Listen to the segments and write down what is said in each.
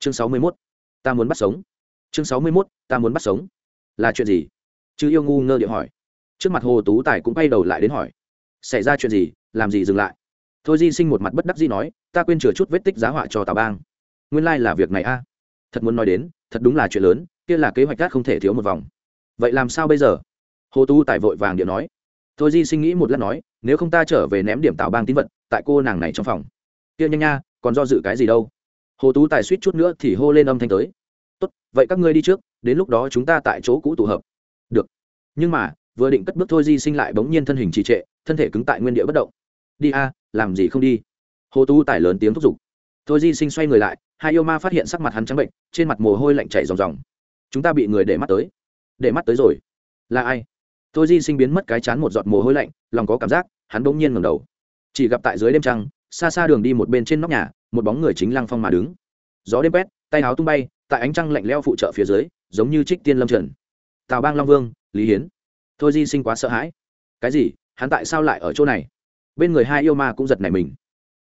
chương sáu mươi mốt, ta muốn bắt sống. Chương sáu mươi mốt, ta muốn bắt sống. Là chuyện gì? Chứ yêu ngu ngơ địa hỏi. Trước mặt hồ tú tài cũng quay đầu lại đến hỏi. Xảy ra chuyện gì? Làm gì dừng lại? Thôi di sinh một mặt bất đắc dĩ nói, ta quên chừa chút vết tích giá họa cho tào bang. Nguyên lai、like、là việc này a. Thật muốn nói đến, thật đúng là chuyện lớn, kia là kế hoạch cát không thể thiếu một vòng. Vậy làm sao bây giờ? Hồ tú tài vội vàng điện nói. Thôi di sinh nghĩ một lát nói, nếu không ta trở về ném điểm tào bang tín vật tại cô nàng này trong phòng. Kia nhanh nha, còn do dự cái gì đâu? Hồ tú tài suýt chút nữa thì hô lên âm thanh tới. Tốt, vậy các ngươi đi trước, đến lúc đó chúng ta tại chỗ cũ tụ hợp. Được. Nhưng mà, vừa định cất bước thôi, di sinh lại bỗng nhiên thân hình trì trệ, thân thể cứng tại nguyên địa bất động. Đi a, làm gì không đi? Hồ tú tài lớn tiếng thúc giục. Thôi, di sinh xoay người lại, hai yêu ma phát hiện sắc mặt hắn trắng bệnh, trên mặt mồ hôi lạnh chảy ròng ròng. Chúng ta bị người để mắt tới. Để mắt tới rồi. Là ai? Thôi, di sinh biến mất cái chán một giọt mồ hôi lạnh, lòng có cảm giác, hắn bỗng nhiên ngầm đầu. Chỉ gặp tại dưới đêm trăng xa xa đường đi một bên trên nóc nhà, một bóng người chính lăng phong mà đứng. Gió đêm quét, tay áo tung bay, tại ánh trăng lạnh leo phụ trợ phía dưới, giống như trích tiên lâm trần. Tào bang long vương, lý hiến. Thôi di sinh quá sợ hãi. Cái gì? Hắn tại sao lại ở chỗ này? Bên người hai yêu ma cũng giật nảy mình.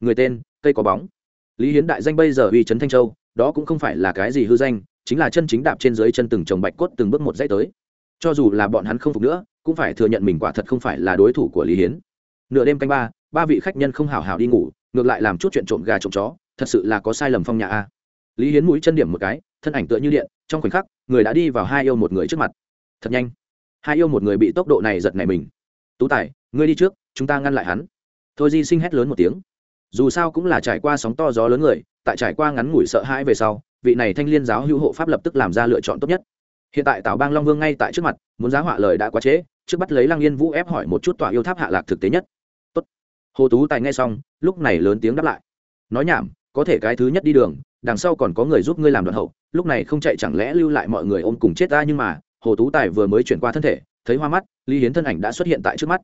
Người tên, cây có bóng. Lý hiến đại danh bây giờ uy trấn thanh châu, đó cũng không phải là cái gì hư danh, chính là chân chính đạp trên dưới chân từng trồng bạch cốt từng bước một dãy tới. Cho dù là bọn hắn không phục nữa, cũng phải thừa nhận mình quả thật không phải là đối thủ của lý hiến. Nửa đêm canh ba ba vị khách nhân không hào hào đi ngủ ngược lại làm chút chuyện trộm gà trộm chó, thật sự là có sai lầm phong nhà a. Lý hiến mũi chân điểm một cái, thân ảnh tựa như điện, trong khoảnh khắc, người đã đi vào hai yêu một người trước mặt. Thật nhanh. Hai yêu một người bị tốc độ này giật này mình. Tú tài, ngươi đi trước, chúng ta ngăn lại hắn. Thôi di sinh hét lớn một tiếng. Dù sao cũng là trải qua sóng to gió lớn người, tại trải qua ngắn ngủi sợ hãi về sau, vị này thanh liên giáo hữu hộ pháp lập tức làm ra lựa chọn tốt nhất. Hiện tại tào bang long vương ngay tại trước mặt, muốn giá họa lời đã quá trễ, trước bắt lấy lăng yên vũ ép hỏi một chút tòa yêu tháp hạ lạc thực tế nhất hồ tú tài nghe xong, lúc này lớn tiếng đáp lại. Nói nhảm, có thể cái thứ nhất đi đường, đằng sau còn có người giúp ngươi làm đoạn hậu, lúc này không chạy chẳng lẽ lưu lại mọi người ôm cùng chết ta nhưng mà, hồ tú tài vừa mới chuyển qua thân thể, thấy hoa mắt, lý hiến thân ảnh đã xuất hiện tại trước mắt.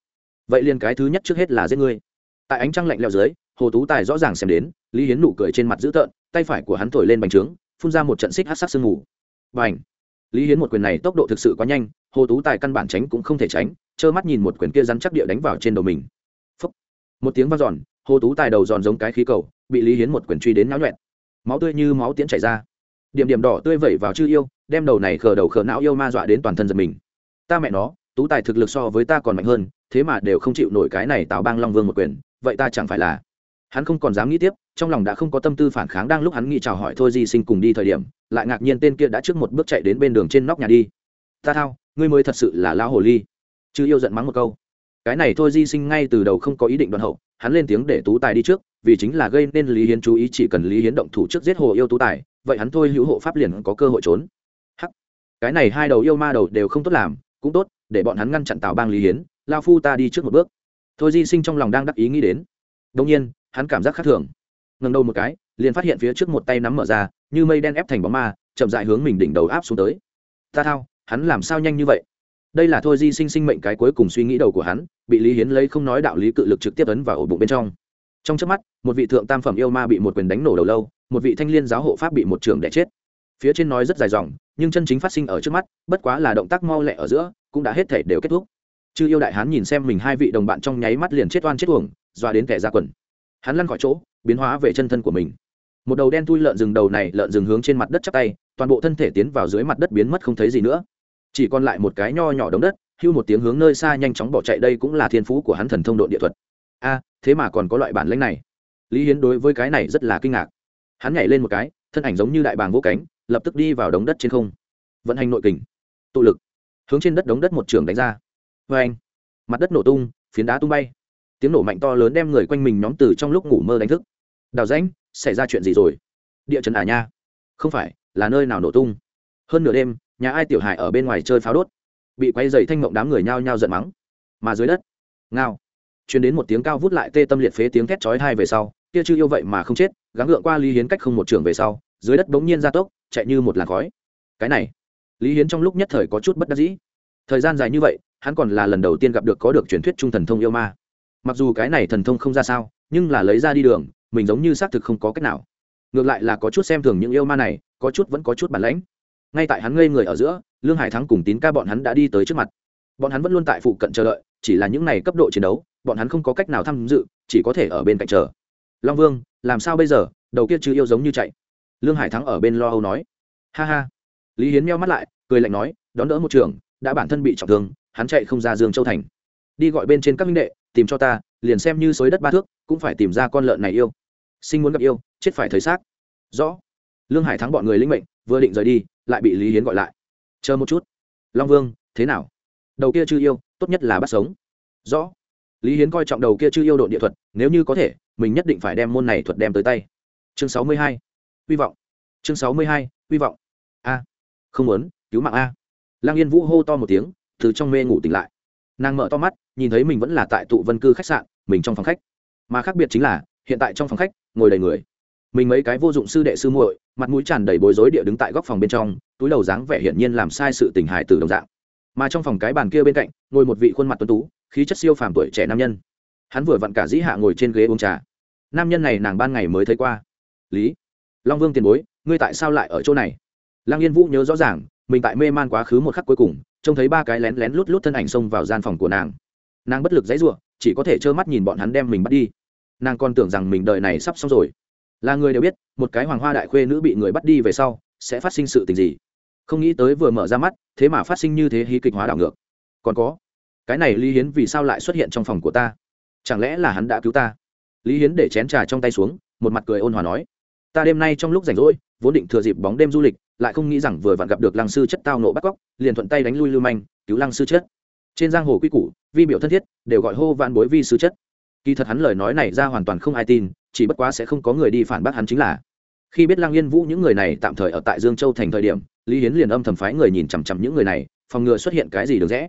Vậy liền cái thứ nhất trước hết là giết ngươi. Tại ánh trăng lạnh leo dưới, hồ tú tài rõ ràng xem đến, lý hiến nụ cười trên mặt dữ tợn, tay phải của hắn thổi lên bành trướng, phun ra một trận xích hát sắc sương mù. Bành! lý hiến một quyền này tốc độ thực sự quá nhanh, hồ tú tài căn bản tránh cũng không thể tránh, trơ mắt nhìn một quyền kia rắn chắc địa đánh vào trên đầu mình một tiếng v a n giòn hồ tú tài đầu giòn giống cái khí cầu, bị lý hiến một quyền truy đến náo nhuẹn. Máu tươi như máu tiễn chảy ra. Điểm điểm đỏ tươi vẩy vào chư yêu, đem đầu này khờ đầu khờ não yêu ma dọa đến toàn thân giật mình. Ta mẹ nó, tú tài thực lực so với ta còn mạnh hơn, thế mà đều không chịu nổi cái này tào bang long vương một quyền, vậy ta chẳng phải là? Hắn không còn dám nghĩ tiếp, trong lòng đã không có tâm tư phản kháng đang lúc hắn nghĩ chào hỏi thôi di sinh cùng đi thời điểm, lại ngạc nhiên tên kia đã trước một bước chạy đến bên đường trên nóc nhà đi. Ta thao, ngươi mới thật sự là lão hồ ly. Chứ yêu giận mắng một câu cái này thôi di sinh ngay từ đầu không có ý định đoạn hậu, hắn lên tiếng để tú tài đi trước, vì chính là gây nên lý hiến chú ý, chỉ cần lý hiến động thủ trước giết hồ yêu tú tài, vậy hắn thôi hữu hộ pháp liền có cơ hội trốn. Hắc. Cái này hai đầu yêu ma đầu đều không tốt làm, cũng tốt, để bọn hắn ngăn chặn tào bang lý hiến, lao phu ta đi trước một bước. Thôi di sinh trong lòng đang đắc ý nghĩ đến. Đông nhiên, hắn cảm giác khác thường. Ngần đầu một cái, liền phát hiện phía trước một tay nắm mở ra, như mây đen ép thành bóng ma, chậm dại hướng mình đỉnh đầu áp xuống tới. Ta thao, hắn làm sao nhanh như vậy? Đây là thôi di sinh sinh mệnh cái cuối cùng suy nghĩ đầu của hắn, bị lý hiến lấy không nói đạo lý cự lực trực tiếp ấn vào ổ bụng bên trong. Trong trước mắt, một vị thượng tam phẩm yêu ma bị một quyền đánh nổ đầu lâu, một vị thanh liên giáo hộ pháp bị một trường đẻ chết. Phía trên nói rất dài dòng, nhưng chân chính phát sinh ở trước mắt, bất quá là động tác mau lẹ ở giữa, cũng đã hết thể đều kết thúc. Chư yêu đại hán nhìn xem mình hai vị đồng bạn trong nháy mắt liền chết oan chết uổng doa đến kẻ ra quần. Hắn lăn khỏi chỗ, biến hóa về chân thân của mình. Một đầu đen thui lợn rừng đầu này lợn rừng hướng trên mặt đất chắc tay, toàn bộ thân thể tiến vào dưới mặt đất biến mất không thấy gì nữa chỉ còn lại một cái nho nhỏ đống đất, hưu một tiếng hướng nơi xa nhanh chóng bỏ chạy, đây cũng là thiên phú của hắn thần thông độ địa thuật. A, thế mà còn có loại bản lãnh này. Lý hiến đối với cái này rất là kinh ngạc. Hắn nhảy lên một cái, thân ảnh giống như đại bàng vô cánh, lập tức đi vào đống đất trên không. Vận hành nội kình. Tụ lực. Hướng trên đất đống đất một trường đánh ra. Vê anh, mặt đất nổ tung, phiến đá tung bay. Tiếng nổ mạnh to lớn đem người quanh mình nhóm từ trong lúc ngủ mơ đánh thức. Đào rãnh, xảy ra chuyện gì rồi? Địa chấn à nha? Không phải, là nơi nào nổ tung? Hơn nửa đêm nhà ai tiểu hài ở bên ngoài chơi pháo đốt? Bị quay dày thanh mộng đám người nhao nhao giận mắng. Mà dưới đất, ngao. Chuyển đến một tiếng cao vút lại tê tâm liệt phế tiếng thét chói hai về sau, kia chưa yêu vậy mà không chết, gắng gượng qua lý hiến cách không một trường về sau, dưới đất bỗng nhiên ra tốc, chạy như một làn khói. Cái này, lý hiến trong lúc nhất thời có chút bất đắc dĩ. Thời gian dài như vậy, hắn còn là lần đầu tiên gặp được có được truyền thuyết trung thần thông yêu ma. Mặc dù cái này thần thông không ra sao, nhưng là lấy ra đi đường, mình giống như xác thực không có cách nào. Ngược lại là có chút xem thường những yêu ma này, có chút vẫn có chút bản lãnh ngay tại hắn ngây người ở giữa, lương hải thắng cùng tín ca bọn hắn đã đi tới trước mặt. Bọn hắn vẫn luôn tại phụ cận chờ đợi, chỉ là những n à y cấp độ chiến đấu, bọn hắn không có cách nào tham dự, chỉ có thể ở bên cạnh chờ. Long vương, làm sao bây giờ? Đầu kia chứ yêu giống như chạy. Lương hải thắng ở bên lo âu nói. Ha ha. Lý hiến meo mắt lại, cười lạnh nói, đón đỡ một trường, đã bản thân bị trọng thương, hắn chạy không ra dương châu thành. Đi gọi bên trên các minh đệ, tìm cho ta, liền xem như xối đất ba thước, cũng phải tìm ra con lợn này yêu. Sinh muốn gặp yêu, chết phải thấy xác. Rõ lương hải thắng bọn người linh mệnh, vừa định rời đi, lại bị lý hiến gọi lại. Chờ một chút. Long vương, thế nào? Đầu kia chưa yêu, tốt nhất là bắt sống. Rõ. Lý hiến coi trọng đầu kia chưa yêu độ địa thuật, nếu như có thể, mình nhất định phải đem môn này thuật đem tới tay. Chương sáu mươi hai. Hy vọng. Chương sáu mươi hai, hy vọng. A. Không muốn, cứu mạng a. Lang yên vũ hô to một tiếng, từ trong mê ngủ tỉnh lại. Nàng mở to mắt, nhìn thấy mình vẫn là tại tụ vân cư khách sạn, mình trong phòng khách. Mà khác biệt chính là, hiện tại trong phòng khách, ngồi đầy người mình mấy cái vô dụng sư đệ sư muội, mặt mũi tràn đầy bối rối địa đứng tại góc phòng bên trong, túi đầu dáng vẻ hiển nhiên làm sai sự tình hài từ đồng dạng. Mà trong phòng cái bàn kia bên cạnh, ngồi một vị khuôn mặt tuấn tú, khí chất siêu phàm tuổi trẻ nam nhân. Hắn vừa vặn cả dĩ hạ ngồi trên ghế uống trà. Nam nhân này nàng ban ngày mới thấy qua. Lý, long vương tiền bối, ngươi tại sao lại ở chỗ này? Lăng yên vũ nhớ rõ ràng, mình tại mê man quá khứ một khắc cuối cùng, trông thấy ba cái lén lén lút lút thân ảnh xông vào gian phòng của nàng. Nàng bất lực dãy ruộng chỉ có thể trơ mắt nhìn bọn hắn đem mình bắt đi. Nàng còn tưởng rằng mình đời này sắp xong rồi là người đều biết, một cái hoàng hoa đại khuê nữ bị người bắt đi về sau, sẽ phát sinh sự tình gì? Không nghĩ tới vừa mở ra mắt, thế mà phát sinh như thế hí kịch hóa đảo ngược. Còn có, cái này lý hiến vì sao lại xuất hiện trong phòng của ta? Chẳng lẽ là hắn đã cứu ta? Lý hiến để chén trà trong tay xuống, một mặt cười ôn hòa nói, ta đêm nay trong lúc rảnh rỗi, vốn định thừa dịp bóng đêm du lịch, lại không nghĩ rằng vừa vặn gặp được lăng sư chất tao nộ bắt cóc, liền thuận tay đánh lui lưu manh, cứu lăng sư chất. Trên giang hồ quy củ, vi biểu thân thiết, đều gọi hô vạn bối vi sư chất. Kỳ thật hắn lời nói này ra hoàn toàn không ai tin chỉ bất quá sẽ không có người đi phản bác hắn chính là. Khi biết lăng yên vũ những người này tạm thời ở tại dương châu thành thời điểm, lý hiến liền âm thầm phái người nhìn chằm chằm những người này, phòng ngừa xuất hiện cái gì được rẽ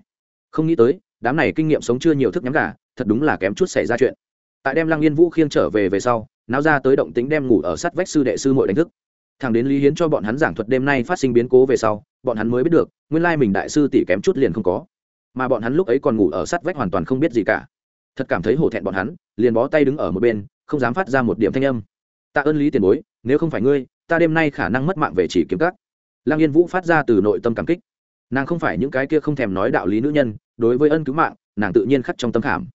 không nghĩ tới, đám này kinh nghiệm sống chưa nhiều thức nhắm gà, thật đúng là kém chút xảy ra chuyện. Tại đem lăng yên vũ khiêng trở về về sau, náo ra tới động tính đem ngủ ở sát vách sư đệ sư mội đánh thức. Thằng đến lý hiến cho bọn hắn giảng thuật đêm nay phát sinh biến cố về sau, bọn hắn mới biết được, nguyên lai mình đại sư tỷ kém chút liền không có. Mà bọn hắn lúc ấy còn ngủ ở sát vách hoàn toàn không biết gì cả. Thật cảm thấy hổ thẹn bọn hắn, liền bó tay đứng ở một bên không dám phát ra một điểm thanh âm. Tạ ơn lý tiền bối, nếu không phải ngươi, ta đêm nay khả năng mất mạng về chỉ kiếm cắt lăng yên vũ phát ra từ nội tâm cảm kích. Nàng không phải những cái kia không thèm nói đạo lý nữ nhân, đối với ân cứu mạng, nàng tự nhiên khắc trong tâm khảm.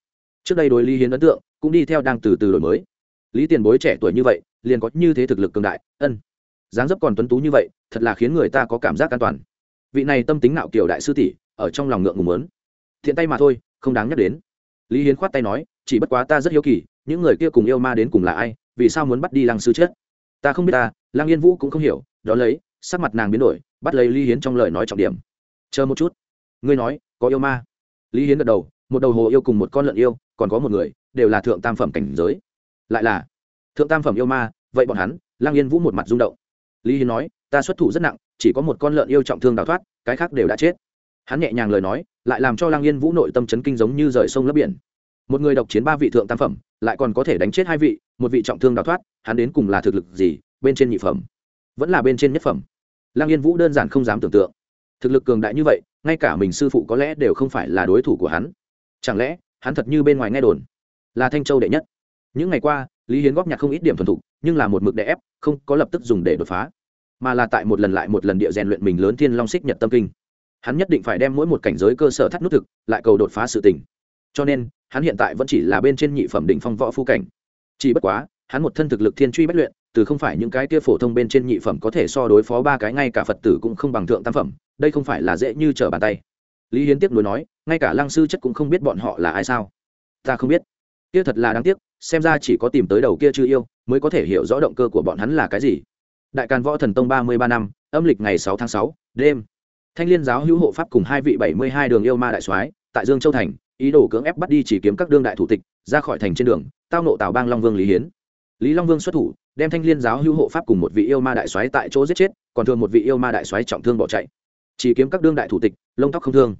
Trước đây đối lý hiến ấn tượng, cũng đi theo đang từ từ đổi mới. Lý tiền bối trẻ tuổi như vậy, liền có như thế thực lực cường đại, ân. Dáng dấp còn tuấn tú như vậy, thật là khiến người ta có cảm giác an toàn. Vị này tâm tính nạo kiểu đại sư tỷ, ở trong lòng ngượng ngùng lớn thiện tay mà thôi, không đáng nhắc đến. Lý hiến khoát tay nói chỉ bất quá ta rất hiếu kỳ, những người kia cùng yêu ma đến cùng là ai, vì sao muốn bắt đi lăng sư chết? Ta không biết ta, lăng yên vũ cũng không hiểu, đó lấy, sắc mặt nàng biến đổi, bắt lấy lý hiến trong lời nói trọng điểm. Chờ một chút. Ngươi nói, có yêu ma. Lý hiến gật đầu, một đầu hồ yêu cùng một con lợn yêu, còn có một người, đều là thượng tam phẩm cảnh giới. Lại là thượng tam phẩm yêu ma, vậy bọn hắn, lăng yên vũ một mặt rung động. Lý hiến nói, ta xuất thủ rất nặng, chỉ có một con lợn yêu trọng thương đào thoát, cái khác đều đã chết. Hắn nhẹ nhàng lời nói, lại làm cho lăng yên vũ nội tâm chấn kinh giống như rời sông lấp biển một người độc chiến ba vị thượng tam phẩm, lại còn có thể đánh chết hai vị, một vị trọng thương đào thoát, hắn đến cùng là thực lực gì, bên trên nhị phẩm, vẫn là bên trên nhất phẩm. Lăng yên vũ đơn giản không dám tưởng tượng. Thực lực cường đại như vậy, ngay cả mình sư phụ có lẽ đều không phải là đối thủ của hắn. Chẳng lẽ, hắn thật như bên ngoài nghe đồn, là thanh châu đệ nhất? Những ngày qua, lý hiến góp nhặt không ít điểm thuần thục, nhưng là một mực đè ép, không có lập tức dùng để đột phá. Mà là tại một lần lại một lần địa rèn luyện mình lớn thiên long xích nhật tâm kinh. Hắn nhất định phải đem mỗi một cảnh giới cơ sở thắt nút thực, lại cầu đột phá sự tình cho nên, hắn hiện tại vẫn chỉ là bên trên nhị phẩm đỉnh phong võ phu cảnh. Chỉ bất quá, hắn một thân thực lực thiên truy bất luyện, từ không phải những cái kia phổ thông bên trên nhị phẩm có thể so đối phó ba cái, ngay cả phật tử cũng không bằng thượng tam phẩm, đây không phải là dễ như trở bàn tay. Lý hiến tiếp nối nói, ngay cả lăng sư chất cũng không biết bọn họ là ai sao? Ta không biết. Kia thật là đáng tiếc, xem ra chỉ có tìm tới đầu kia chưa yêu, mới có thể hiểu rõ động cơ của bọn hắn là cái gì. Đại càn võ thần tông ba mươi ba năm, âm lịch ngày sáu tháng sáu, đêm. Thanh liên giáo hữu hộ pháp cùng hai vị bảy mươi hai đường yêu ma đại soái, tại dương châu thành ý đồ cưỡng ép bắt đi chỉ kiếm các đương đại thủ tịch, ra khỏi thành trên đường, tao nộ tào bang long vương lý hiến. Lý long vương xuất thủ, đem thanh liên giáo hữu hộ pháp cùng một vị yêu ma đại soái tại chỗ giết chết, còn thường một vị yêu ma đại soái trọng thương bỏ chạy. Chỉ kiếm các đương đại thủ tịch, lông tóc không thương.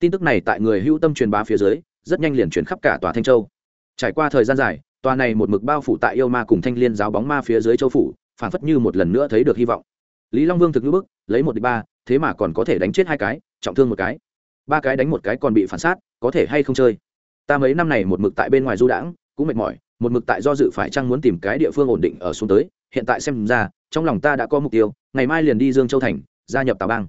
Tin tức này tại người hữu tâm truyền bá phía dưới, rất nhanh liền chuyển khắp cả tòa thanh châu. Trải qua thời gian dài, tòa này một mực bao phủ tại yêu ma cùng thanh liên giáo bóng ma phía dưới châu phủ phản phất như một lần nữa thấy được hy vọng. Lý long vương thực ngữ bức, lấy một đi ba, thế mà còn có thể đánh chết hai cái, trọng thương một cái ba cái đánh một cái còn bị phản sát, có thể hay không chơi? Ta mấy năm này một mực tại bên ngoài du đãng, cũng mệt mỏi, một mực tại do dự phải chăng muốn tìm cái địa phương ổn định ở xuống tới. Hiện tại xem ra, trong lòng ta đã có mục tiêu, ngày mai liền đi dương châu thành, gia nhập tào bang.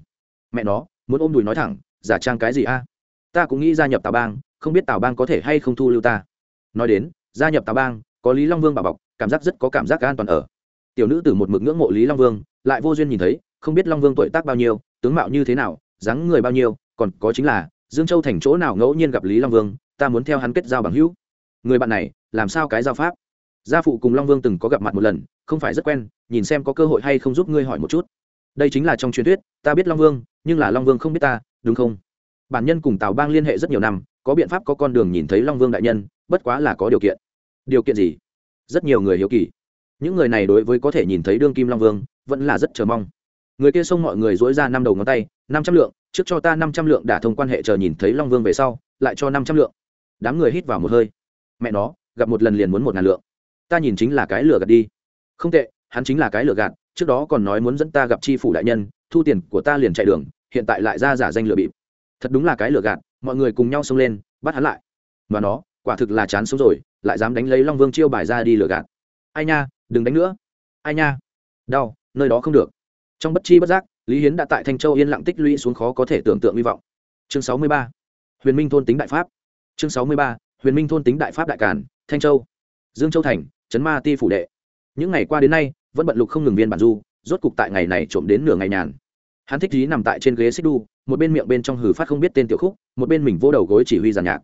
Mẹ nó, muốn ôm đùi nói thẳng, giả trang cái gì a? Ta cũng nghĩ gia nhập tào bang, không biết tào bang có thể hay không thu lưu ta. Nói đến, gia nhập tào bang, có lý long vương bảo bọc, cảm giác rất có cảm giác an toàn ở. Tiểu nữ từ một mực ngưỡng mộ lý long vương, lại vô duyên nhìn thấy, không biết long vương tuổi tác bao nhiêu, tướng mạo như thế nào, dáng người bao nhiêu còn có chính là, dương châu thành chỗ nào ngẫu nhiên gặp lý long vương, ta muốn theo hắn kết giao bằng hữu. Người bạn này, làm sao cái giao pháp? Gia phụ cùng long vương từng có gặp mặt một lần, không phải rất quen, nhìn xem có cơ hội hay không giúp ngươi hỏi một chút. Đây chính là trong truyền thuyết, ta biết long vương, nhưng là long vương không biết ta, đúng không? Bản nhân cùng tào bang liên hệ rất nhiều năm, có biện pháp có con đường nhìn thấy long vương đại nhân, bất quá là có điều kiện. Điều kiện gì? Rất nhiều người hiếu kỳ. Những người này đối với có thể nhìn thấy đương kim long vương, vẫn là rất chờ mong. Người kia xông mọi người dối ra năm đầu ngón tay, năm trăm lượng trước cho ta năm trăm lượng đả thông quan hệ chờ nhìn thấy long vương về sau, lại cho năm trăm lượng. Đám người hít vào một hơi. Mẹ nó, gặp một lần liền muốn một ngàn lượng. Ta nhìn chính là cái lừa gạt đi. Không tệ, hắn chính là cái lừa gạt, trước đó còn nói muốn dẫn ta gặp tri phủ đại nhân, thu tiền của ta liền chạy đường, hiện tại lại ra giả danh lừa bịp. Thật đúng là cái lừa gạt, mọi người cùng nhau xông lên, bắt hắn lại. Mà nó, quả thực là chán sống rồi, lại dám đánh lấy long vương chiêu bài ra đi lừa gạt. Ai nha, đừng đánh nữa. Ai nha, đau, nơi đó không được. Trong bất chi bất giác lý hiến đã tại thanh châu yên lặng tích lũy xuống khó có thể tưởng tượng hy vọng. Chương sáu mươi ba. Huyền minh thôn tính đại pháp. Chương sáu mươi ba. Huyền minh thôn tính đại pháp đại cản thanh châu. Dương châu thành, trấn ma ti phủ đệ. Những ngày qua đến nay, vẫn bận lục không ngừng viên bản du, rốt cục tại ngày này trộm đến nửa ngày nhàn. Hắn thích trí nằm tại trên ghế xích đu, một bên miệng bên trong hử phát không biết tên tiểu khúc, một bên mình vô đầu gối chỉ huy giàn nhạc.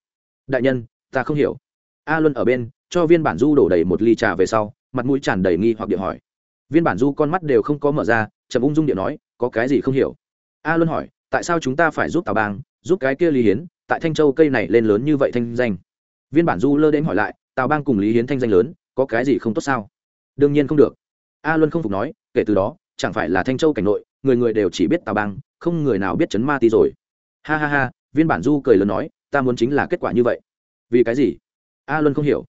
Đại nhân, ta không hiểu. A luân ở bên, cho viên bản du đổ đầy một ly trà về sau, mặt mũi tràn đầy nghi hoặc điện hỏi. Viên bản du con mắt đều không có mở ra, chậm ung dung điện nói có cái gì không hiểu? A luân hỏi, tại sao chúng ta phải giúp tào bang, giúp cái kia lý hiến, tại thanh châu cây này lên lớn như vậy thanh danh? Viên bản du lơ đến hỏi lại, tào bang cùng lý hiến thanh danh lớn, có cái gì không tốt sao? Đương nhiên không được. A luân không phục nói, kể từ đó, chẳng phải là thanh châu cảnh nội, người người đều chỉ biết tào bang, không người nào biết chấn ma ti rồi. Ha ha ha, viên bản du cười lớn nói, ta muốn chính là kết quả như vậy. Vì cái gì? A luân không hiểu.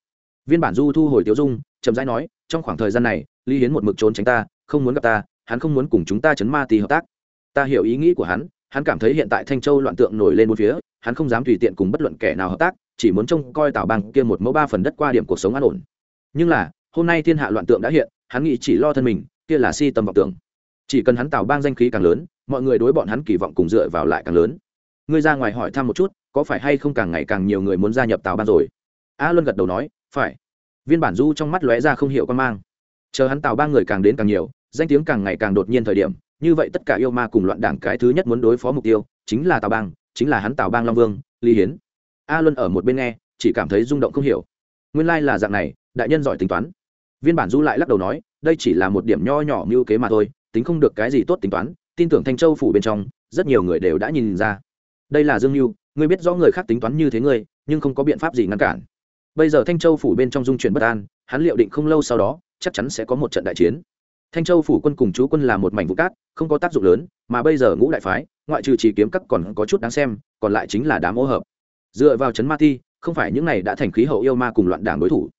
Viên bản du thu hồi tiêu dung, chậm rãi nói, trong khoảng thời gian này, lý hiến một mực trốn tránh ta, không muốn gặp ta hắn không muốn cùng chúng ta chấn ma ti hợp tác. Ta hiểu ý nghĩ của hắn hắn cảm thấy hiện tại thanh châu loạn tượng nổi lên một phía, hắn không dám tùy tiện cùng bất luận kẻ nào hợp tác, chỉ muốn trông coi tào bang kia một mẫu ba phần đất qua điểm cuộc sống an ổn. Nhưng là, hôm nay thiên hạ loạn tượng đã hiện, hắn nghĩ chỉ lo thân mình, kia là si tâm vọng tưởng. Chỉ cần hắn tào bang danh khí càng lớn, mọi người đối bọn hắn kỳ vọng cùng dựa vào lại càng lớn. Ngươi ra ngoài hỏi thăm một chút, có phải hay không càng ngày càng nhiều người muốn gia nhập tào bang rồi? A luân gật đầu nói, phải. Viên bản du trong mắt lóe ra không hiểu quan mang. Chờ hắn tào bang người càng đến càng nhiều danh tiếng càng ngày càng đột nhiên thời điểm, như vậy tất cả yêu ma cùng loạn đảng cái thứ nhất muốn đối phó mục tiêu, chính là tào bang, chính là hắn tào bang long vương, lý hiến. A luân ở một bên nghe, chỉ cảm thấy rung động không hiểu. Nguyên lai là dạng này, đại nhân giỏi tính toán. Viên bản du lại lắc đầu nói, đây chỉ là một điểm nho nhỏ mưu kế mà thôi, tính không được cái gì tốt tính toán, tin tưởng thanh châu phủ bên trong, rất nhiều người đều đã nhìn ra. Đây là dương mưu ngươi biết rõ người khác tính toán như thế ngươi, nhưng không có biện pháp gì ngăn cản. Bây giờ thanh châu phủ bên trong dung chuyển bất an, hắn liệu định không lâu sau đó, chắc chắn sẽ có một trận đại chiến thanh châu phủ quân cùng chú quân là một mảnh vụ cát, không có tác dụng lớn, mà bây giờ ngũ đại phái, ngoại trừ chỉ kiếm các còn có chút đáng xem, còn lại chính là đám ô hợp. Dựa vào chấn ma thi, không phải những này đã thành khí hậu yêu ma cùng loạn đảng đối thủ.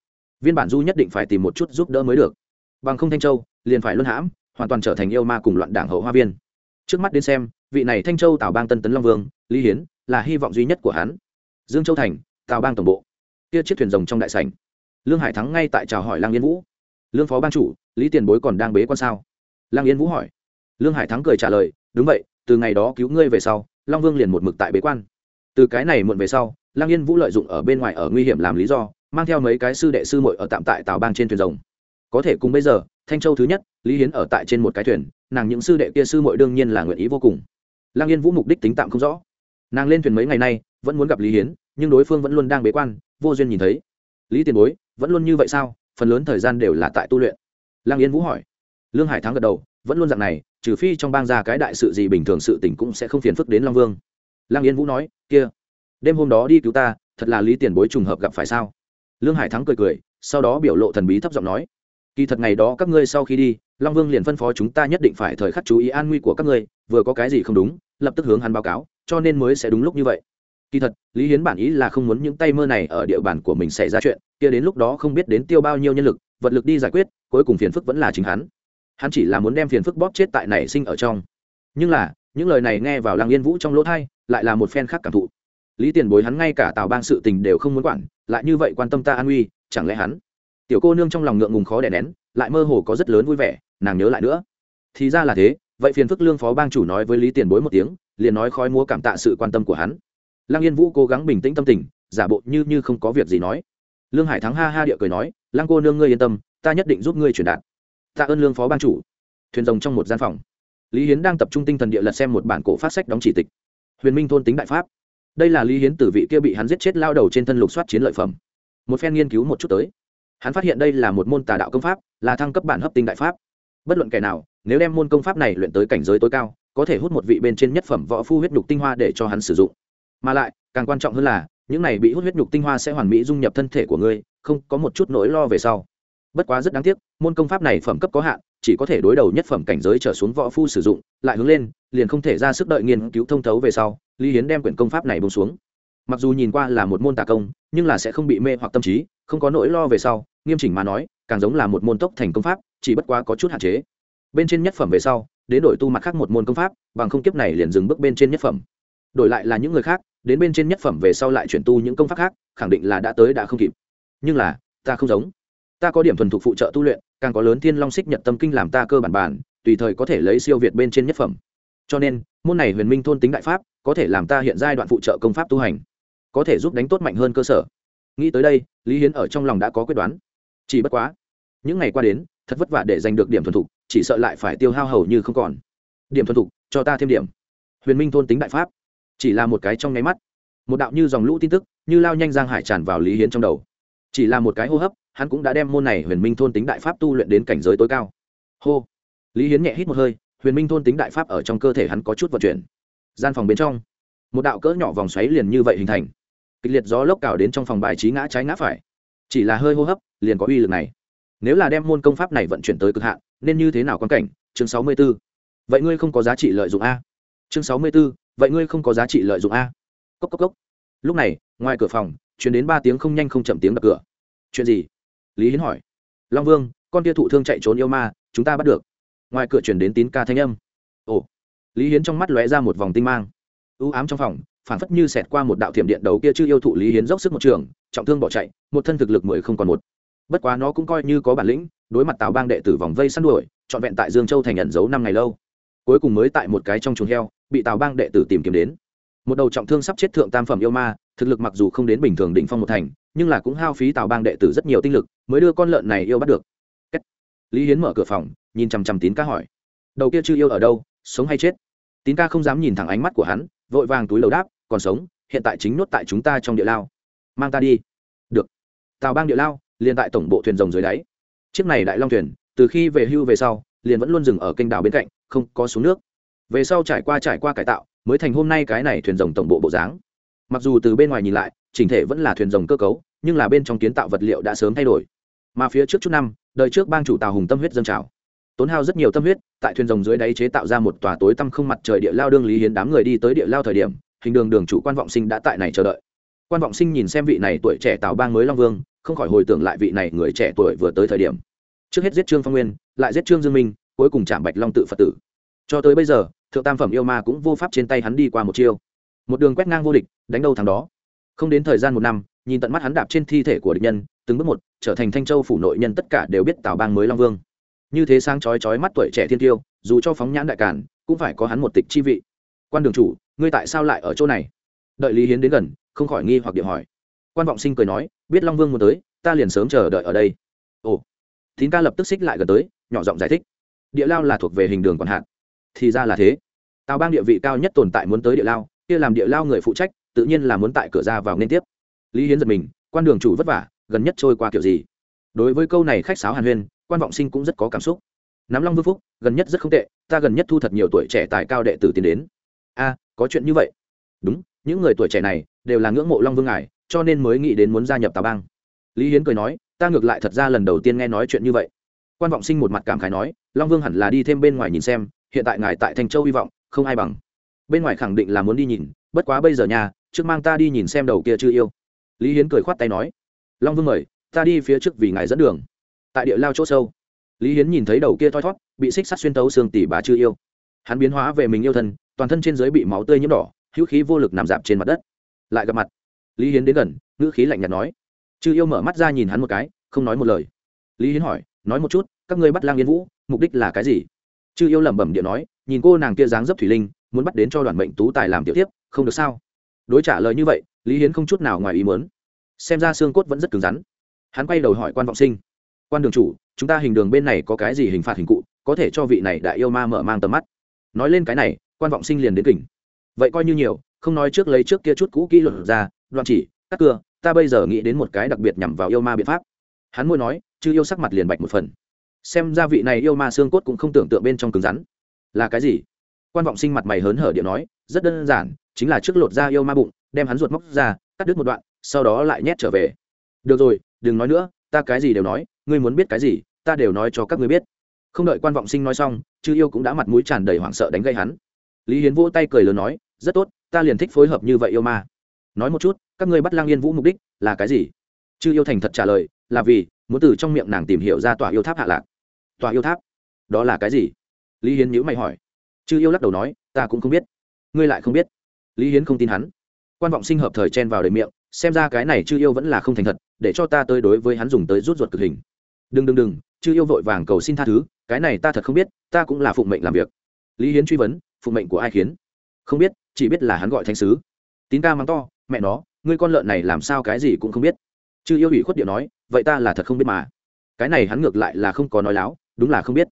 Viên bản du nhất định phải tìm một chút giúp đỡ mới được. Bằng không thanh châu, liền phải luân hãm, hoàn toàn trở thành yêu ma cùng loạn đảng hậu hoa viên. Trước mắt đến xem, vị này thanh châu tào bang tân tấn long vương, lý hiến, là hy vọng duy nhất của hắn. Dương châu thành, tào bang tổng bộ. Kia chiếc thuyền rồng trong đại sảnh. Lương hải thắng ngay tại chào hỏi lang yên vũ. Lương phó ban chủ lý tiền bối còn đang bế quan sao? Lang yên vũ hỏi. Lương hải thắng cười trả lời, đúng vậy, từ ngày đó cứu ngươi về sau, long vương liền một mực tại bế quan. Từ cái này muộn về sau lang yên vũ lợi dụng ở bên ngoài ở nguy hiểm làm lý do, mang theo mấy cái sư đệ sư muội ở tạm tại tào bang trên thuyền rồng. Có thể cùng bây giờ, thanh châu thứ nhất, lý hiến ở tại trên một cái thuyền, nàng những sư đệ kia sư muội đương nhiên là nguyện ý vô cùng. Lang yên vũ mục đích tính tạm không rõ. Nàng lên thuyền mấy ngày nay, vẫn muốn gặp lý hiến, nhưng đối phương vẫn luôn đang bế quan, vô duyên nhìn thấy. Lý tiền bối, vẫn luôn như vậy sao? Phần lớn thời gian đều là tại tu luyện lang yên vũ hỏi. Lương hải thắng gật đầu, vẫn luôn dạng này, trừ phi trong bang ra cái đại sự gì bình thường sự tình cũng sẽ không phiền phức đến long vương. Lang yên vũ nói, kia, đêm hôm đó đi cứu ta, thật là lý tiền bối trùng hợp gặp phải sao? Lương hải thắng cười cười, sau đó biểu lộ thần bí thấp giọng nói, kỳ thật ngày đó các ngươi sau khi đi, long vương liền phân phó chúng ta nhất định phải thời khắc chú ý an nguy của các ngươi, vừa có cái gì không đúng, lập tức hướng hắn báo cáo, cho nên mới sẽ đúng lúc như vậy. Kỳ thật, lý hiến bản ý là không muốn những tay mơ này ở địa bàn của mình xảy ra chuyện, kia đến lúc đó không biết đến tiêu bao nhiêu nhân lực vật lực đi giải quyết, cuối cùng phiền phức vẫn là chính hắn. Hắn chỉ là muốn đem phiền phức bóp chết tại nảy sinh ở trong. Nhưng là, những lời này nghe vào làng yên vũ trong lỗ thai lại là một phen khác cảm thụ. Lý tiền bối hắn ngay cả tào bang sự tình đều không muốn quản, lại như vậy quan tâm ta an nguy, chẳng lẽ hắn? Tiểu cô nương trong lòng ngượng ngùng khó đè nén, lại mơ hồ có rất lớn vui vẻ, nàng nhớ lại nữa. Thì ra là thế, vậy phiền phức lương phó bang chủ nói với lý tiền bối một tiếng, liền nói khói múa cảm tạ sự quan tâm của hắn. Lăng yên vũ cố gắng bình tĩnh tâm tình, giả bộ như như không có việc gì nói lương hải thắng ha ha địa cười nói, lăng cô nương ngươi yên tâm, ta nhất định giúp ngươi truyền đạt. Tạ ơn lương phó ban chủ. Thuyền rồng trong một gian phòng. Lý hiến đang tập trung tinh thần địa lật xem một bản cổ phát sách đóng chỉ tịch. Huyền minh thôn tính đại pháp. Đây là lý hiến từ vị kia bị hắn giết chết lao đầu trên thân lục soát chiến lợi phẩm. Một phen nghiên cứu một chút tới, hắn phát hiện đây là một môn tà đạo công pháp, là thăng cấp bản hấp tinh đại pháp. Bất luận kẻ nào, nếu đem môn công pháp này luyện tới cảnh giới tối cao, có thể hút một vị bên trên nhất phẩm võ phu huyết nhục tinh hoa để cho hắn sử dụng. Mà lại, càng quan trọng hơn là những này bị hút huyết nhục tinh hoa sẽ hoàn mỹ dung nhập thân thể của ngươi, không có một chút nỗi lo về sau. Bất quá rất đáng tiếc, môn công pháp này phẩm cấp có hạn, chỉ có thể đối đầu nhất phẩm cảnh giới trở xuống võ phu sử dụng, lại hướng lên, liền không thể ra sức đợi nghiên cứu thông thấu về sau, lý hiến đem quyển công pháp này bông xuống. Mặc dù nhìn qua là một môn tà công, nhưng là sẽ không bị mê hoặc tâm trí, không có nỗi lo về sau, nghiêm chỉnh mà nói, càng giống là một môn tốc thành công pháp, chỉ bất quá có chút hạn chế. Bên trên nhất phẩm về sau, đến đổi tu mặt khác một môn công pháp, bằng không kiếp này liền dừng bước bên trên nhất phẩm đổi lại là những người khác, đến bên trên nhất phẩm về sau lại chuyển tu những công pháp khác, khẳng định là đã tới đã không kịp. Nhưng là, ta không giống. Ta có điểm thuần thục phụ trợ tu luyện, càng có lớn thiên long xích nhận tâm kinh làm ta cơ bản bản, tùy thời có thể lấy siêu việt bên trên nhất phẩm. Cho nên, môn này huyền minh thôn tính đại pháp, có thể làm ta hiện giai đoạn phụ trợ công pháp tu hành. Có thể giúp đánh tốt mạnh hơn cơ sở. Nghĩ tới đây, lý hiến ở trong lòng đã có quyết đoán. Chỉ bất quá, những ngày qua đến, thật vất vả để giành được điểm thuần thục, chỉ sợ lại phải tiêu hao hầu như không còn. Điểm thuần thục, cho ta thêm điểm. Huyền minh thôn tính đại pháp chỉ là một cái trong nháy mắt. Một đạo như dòng lũ tin tức, như lao nhanh giang hải tràn vào lý hiến trong đầu. Chỉ là một cái hô hấp, hắn cũng đã đem môn này huyền minh thôn tính đại pháp tu luyện đến cảnh giới tối cao. Hô. Lý hiến nhẹ hít một hơi, huyền minh thôn tính đại pháp ở trong cơ thể hắn có chút vận chuyển. Gian phòng bên trong, một đạo cỡ nhỏ vòng xoáy liền như vậy hình thành. Kịch liệt gió lốc cào đến trong phòng bài trí ngã trái ngã phải. Chỉ là hơi hô hấp, liền có uy lực này. Nếu là đem môn công pháp này vận chuyển tới cực hạn, nên như thế nào quan cảnh? Chương sáu mươi b ố vậy ngươi không có giá trị lợi dụng a. Chương sáu mươi b ố vậy ngươi không có giá trị lợi dụng a? Cốc cốc cốc. Lúc này, ngoài cửa phòng chuyển đến ba tiếng không nhanh không chậm tiếng đập cửa. Chuyện gì? Lý hiến hỏi. Long vương, con tia thụ thương chạy trốn yêu ma, chúng ta bắt được. Ngoài cửa chuyển đến tín ca thanh âm. Ồ. Lý hiến trong mắt lóe ra một vòng tinh mang. Ưu ám trong phòng phản phất như xẹt qua một đạo thiểm điện đầu kia chưa yêu thụ lý hiến dốc sức một trường, trọng thương bỏ chạy, một thân thực lực mười không còn một. Bất quá nó cũng coi như có bản lĩnh, đối mặt tào bang đệ tử vòng vây săn đuổi, trọn vẹn tại dương châu thành nhận dấu năm ngày lâu. Cuối cùng mới tại một cái trong chuồng heo bị tào bang đệ tử tìm kiếm đến. Một đầu trọng thương sắp chết thượng tam phẩm yêu ma, thực lực mặc dù không đến bình thường đỉnh phong một thành, nhưng là cũng hao phí tào bang đệ tử rất nhiều tinh lực mới đưa con lợn này yêu bắt được. Lý hiến mở cửa phòng, nhìn chằm chằm tín ca hỏi. Đầu kia chưa yêu ở đâu, sống hay chết? Tín ca không dám nhìn thẳng ánh mắt của hắn, vội vàng túi lầu đáp, còn sống, hiện tại chính nốt tại chúng ta trong địa lao. Mang ta đi. Được. Tào bang địa lao, liền tại tổng bộ thuyền rồng dưới đáy. Chiếc này đại long thuyền, từ khi về hưu về sau, liền vẫn luôn dừng ở kênh đảo bên cạnh, không có xuống nước về sau trải qua trải qua cải tạo, mới thành hôm nay cái này thuyền rồng tổng bộ bộ dáng. Mặc dù từ bên ngoài nhìn lại, chỉnh thể vẫn là thuyền rồng cơ cấu, nhưng là bên trong kiến tạo vật liệu đã sớm thay đổi. Mà phía trước chút năm, đời trước bang chủ tàu hùng tâm huyết dân trào. Tốn hao rất nhiều tâm huyết, tại thuyền rồng dưới đáy chế tạo ra một tòa tối tăm không mặt trời địa lao đương lý hiến đám người đi tới địa lao thời điểm, hình đường đường chủ quan vọng sinh đã tại này chờ đợi. Quan vọng sinh nhìn xem vị này tuổi trẻ tào bang mới long vương, không khỏi hồi tưởng lại vị này người trẻ tuổi vừa tới thời điểm. Trước hết giết trương phong nguyên, lại giết trương dương minh, cuối cùng chạm bạch long tự phật tử. Cho tới bây giờ thượng tam phẩm yêu ma cũng vô pháp trên tay hắn đi qua một chiêu. Một đường quét ngang vô địch, đánh đâu thằng đó. Không đến thời gian một năm, nhìn tận mắt hắn đạp trên thi thể của địch nhân, từng bước một, trở thành thanh châu phủ nội nhân tất cả đều biết tào bang mới long vương. Như thế sang chói chói mắt tuổi trẻ thiên tiêu, dù cho phóng nhãn đại cản cũng phải có hắn một tịch chi vị. Quan đường chủ, ngươi tại sao lại ở chỗ này? Đợi lý hiến đến gần, không khỏi nghi hoặc điệu hỏi. Quan vọng sinh cười nói, biết long vương muốn tới, ta liền sớm chờ đợi ở đây. Ồ, tín ca lập tức xích lại gần tới, nhỏ giọng giải thích. Địa lao là thuộc về hình đường còn hạn thì ra là thế. Tào bang địa vị cao nhất tồn tại muốn tới địa lao, kia làm địa lao người phụ trách, tự nhiên là muốn tại cửa ra vào nên tiếp. Lý hiến giật mình, quan đường chủ vất vả, gần nhất trôi qua kiểu gì? Đối với câu này khách sáo hàn huyên, quan vọng sinh cũng rất có cảm xúc. Nắm long vương phúc, gần nhất rất không tệ, ta gần nhất thu thật nhiều tuổi trẻ tài cao đệ tử tiến đến. A, có chuyện như vậy. Đúng, những người tuổi trẻ này đều là ngưỡng mộ long vương ngài, cho nên mới nghĩ đến muốn gia nhập tào bang. Lý hiến cười nói, ta ngược lại thật ra lần đầu tiên nghe nói chuyện như vậy. Quan vọng sinh một mặt cảm khái nói, long vương hẳn là đi thêm bên ngoài nhìn xem hiện tại ngài tại thành châu hy vọng, không ai bằng. Bên ngoài khẳng định là muốn đi nhìn, bất quá bây giờ nhà trước mang ta đi nhìn xem đầu kia chưa yêu. Lý hiến cười khoát tay nói, long vương mời, ta đi phía trước vì ngài dẫn đường. Tại địa lao chỗ sâu, lý hiến nhìn thấy đầu kia thoi thót, bị xích sắt xuyên tấu xương tỷ bá chưa yêu. Hắn biến hóa về mình yêu thân, toàn thân trên dưới bị máu tươi nhiễm đỏ, hữu khí vô lực nằm dạp trên mặt đất. Lại gặp mặt, lý hiến đến gần, ngữ khí lạnh nhạt nói, chư yêu mở mắt ra nhìn hắn một cái, không nói một lời. Lý hiến hỏi, nói một chút, các ngươi bắt lang yên vũ, mục đích là cái gì? Chư yêu lẩm bẩm điện nói, nhìn cô nàng kia dáng dấp thủy linh, muốn bắt đến cho đoàn mệnh tú tài làm tiểu tiếp, không được sao? Đối trả lời như vậy, lý hiến không chút nào ngoài ý muốn. Xem ra xương cốt vẫn rất cứng rắn. Hắn quay đầu hỏi quan vọng sinh. Quan đường chủ, chúng ta hình đường bên này có cái gì hình phạt hình cụ, có thể cho vị này đại yêu ma mở mang tầm mắt. Nói lên cái này, quan vọng sinh liền đến kỉnh. Vậy coi như nhiều, không nói trước lấy trước kia chút cũ kỹ luật ra, đoạn chỉ, cắt cưa, ta bây giờ nghĩ đến một cái đặc biệt nhằm vào yêu ma biện pháp. Hắn môi nói chứ yêu sắc mặt liền bạch một phần xem ra vị này yêu ma xương cốt cũng không tưởng tượng bên trong cứng rắn. Là cái gì? Quan vọng sinh mặt mày hớn hở điện nói, rất đơn giản, chính là trước lột ra yêu ma bụng, đem hắn ruột móc ra, cắt đứt một đoạn, sau đó lại nhét trở về. Được rồi, đừng nói nữa, ta cái gì đều nói, ngươi muốn biết cái gì, ta đều nói cho các ngươi biết. Không đợi quan vọng sinh nói xong, chư yêu cũng đã mặt mũi tràn đầy hoảng sợ đánh gây hắn. Lý hiến vỗ tay cười lớn nói, rất tốt, ta liền thích phối hợp như vậy yêu ma. Nói một chút, các ngươi bắt lang yên vũ mục đích là cái gì? Chư yêu thành thật trả lời, là vì, muốn từ trong miệng nàng tìm hiểu ra tòa yêu tháp hạ lạc tòa yêu tháp. Đó là cái gì? Lý hiến nhữ mày hỏi. Chư yêu lắc đầu nói, ta cũng không biết. Ngươi lại không biết. Lý hiến không tin hắn. Quan vọng sinh hợp thời chen vào đầy miệng, xem ra cái này chư yêu vẫn là không thành thật, để cho ta tới đối với hắn dùng tới rút ruột cực hình. Đừng đừng đừng, chư yêu vội vàng cầu xin tha thứ, cái này ta thật không biết, ta cũng là phụng mệnh làm việc. Lý hiến truy vấn, phụng mệnh của ai khiến? Không biết, chỉ biết là hắn gọi thanh sứ. Tín ca mắng to, mẹ nó, ngươi con lợn này làm sao cái gì cũng không biết. Chư yêu ủy khuất điệu nói, vậy ta là thật không biết mà. Cái này hắn ngược lại là không có nói láo đúng là không biết.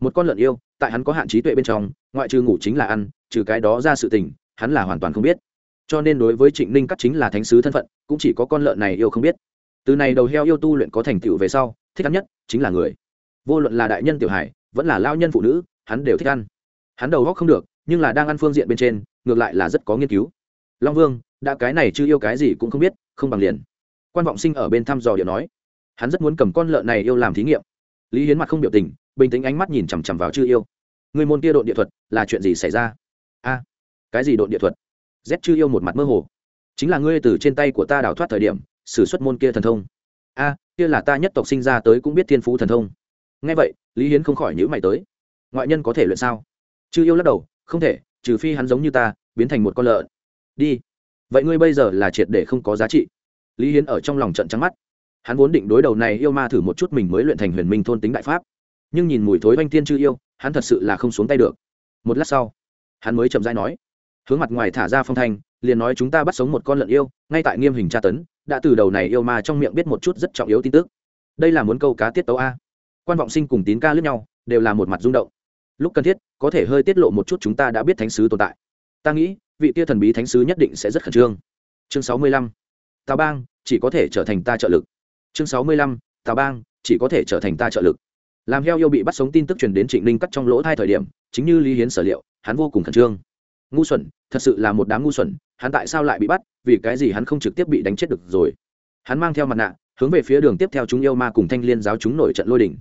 Một con lợn yêu, tại hắn có hạn trí tuệ bên trong, ngoại trừ ngủ chính là ăn, trừ cái đó ra sự tình, hắn là hoàn toàn không biết. Cho nên đối với trịnh ninh cắt chính là thánh sứ thân phận, cũng chỉ có con lợn này yêu không biết. Từ này đầu heo yêu tu luyện có thành tựu về sau, thích ăn nhất chính là người. Vô luận là đại nhân tiểu hải, vẫn là lao nhân phụ nữ, hắn đều thích ăn. Hắn đầu góc không được, nhưng là đang ăn phương diện bên trên, ngược lại là rất có nghiên cứu. Long vương, đã cái này chưa yêu cái gì cũng không biết, không bằng liền. Quan vọng sinh ở bên thăm dò điệu nói, hắn rất muốn cầm con lợn này yêu làm thí nghiệm lý hiến mặt không biểu tình, bình tĩnh ánh mắt nhìn chằm chằm vào chư yêu. Người môn kia đội địa thuật là chuyện gì xảy ra? A, cái gì đội địa thuật? Z chư yêu một mặt mơ hồ. Chính là ngươi từ trên tay của ta đào thoát thời điểm xử suất môn kia thần thông. A, kia là ta nhất tộc sinh ra tới cũng biết thiên phú thần thông. Ngay vậy, lý hiến không khỏi nhữ mày tới. Ngoại nhân có thể luyện sao? Chư yêu lắc đầu, không thể, trừ phi hắn giống như ta, biến thành một con lợn. Đi. Vậy ngươi bây giờ là triệt để không có giá trị. Lý hiến ở trong lòng trận trắng mắt hắn vốn định đối đầu này yêu ma thử một chút mình mới luyện thành huyền minh thôn tính đại pháp. Nhưng nhìn mùi thối oanh thiên chư yêu, hắn thật sự là không xuống tay được. Một lát sau, hắn mới chậm dãi nói, hướng mặt ngoài thả ra phong thanh, liền nói chúng ta bắt sống một con lợn yêu, ngay tại nghiêm hình tra tấn, đã từ đầu này yêu ma trong miệng biết một chút rất trọng yếu tin tức. Đây là muốn câu cá tiết tấu a. Quan vọng sinh cùng tín ca lướt nhau, đều là một mặt rung động. Lúc cần thiết, có thể hơi tiết lộ một chút chúng ta đã biết thánh sứ tồn tại. Ta nghĩ, vị tia thần bí thánh sứ nhất định sẽ rất khẩn trương. Chương sáu mươi lăm. Tào bang, chỉ có thể trở thành ta trợ lực chương sáu mươi lăm, tào bang, chỉ có thể trở thành ta trợ lực. Làm heo yêu bị bắt sống tin tức truyền đến trịnh ninh cắt trong lỗ hai thời điểm, chính như lý hiến sở liệu, hắn vô cùng khẩn trương. Ngu xuẩn, thật sự là một đám ngu xuẩn, hắn tại sao lại bị bắt, vì cái gì hắn không trực tiếp bị đánh chết được rồi? Hắn mang theo mặt nạ, hướng về phía đường tiếp theo chúng yêu ma cùng thanh liên giáo chúng nổi trận lôi đỉnh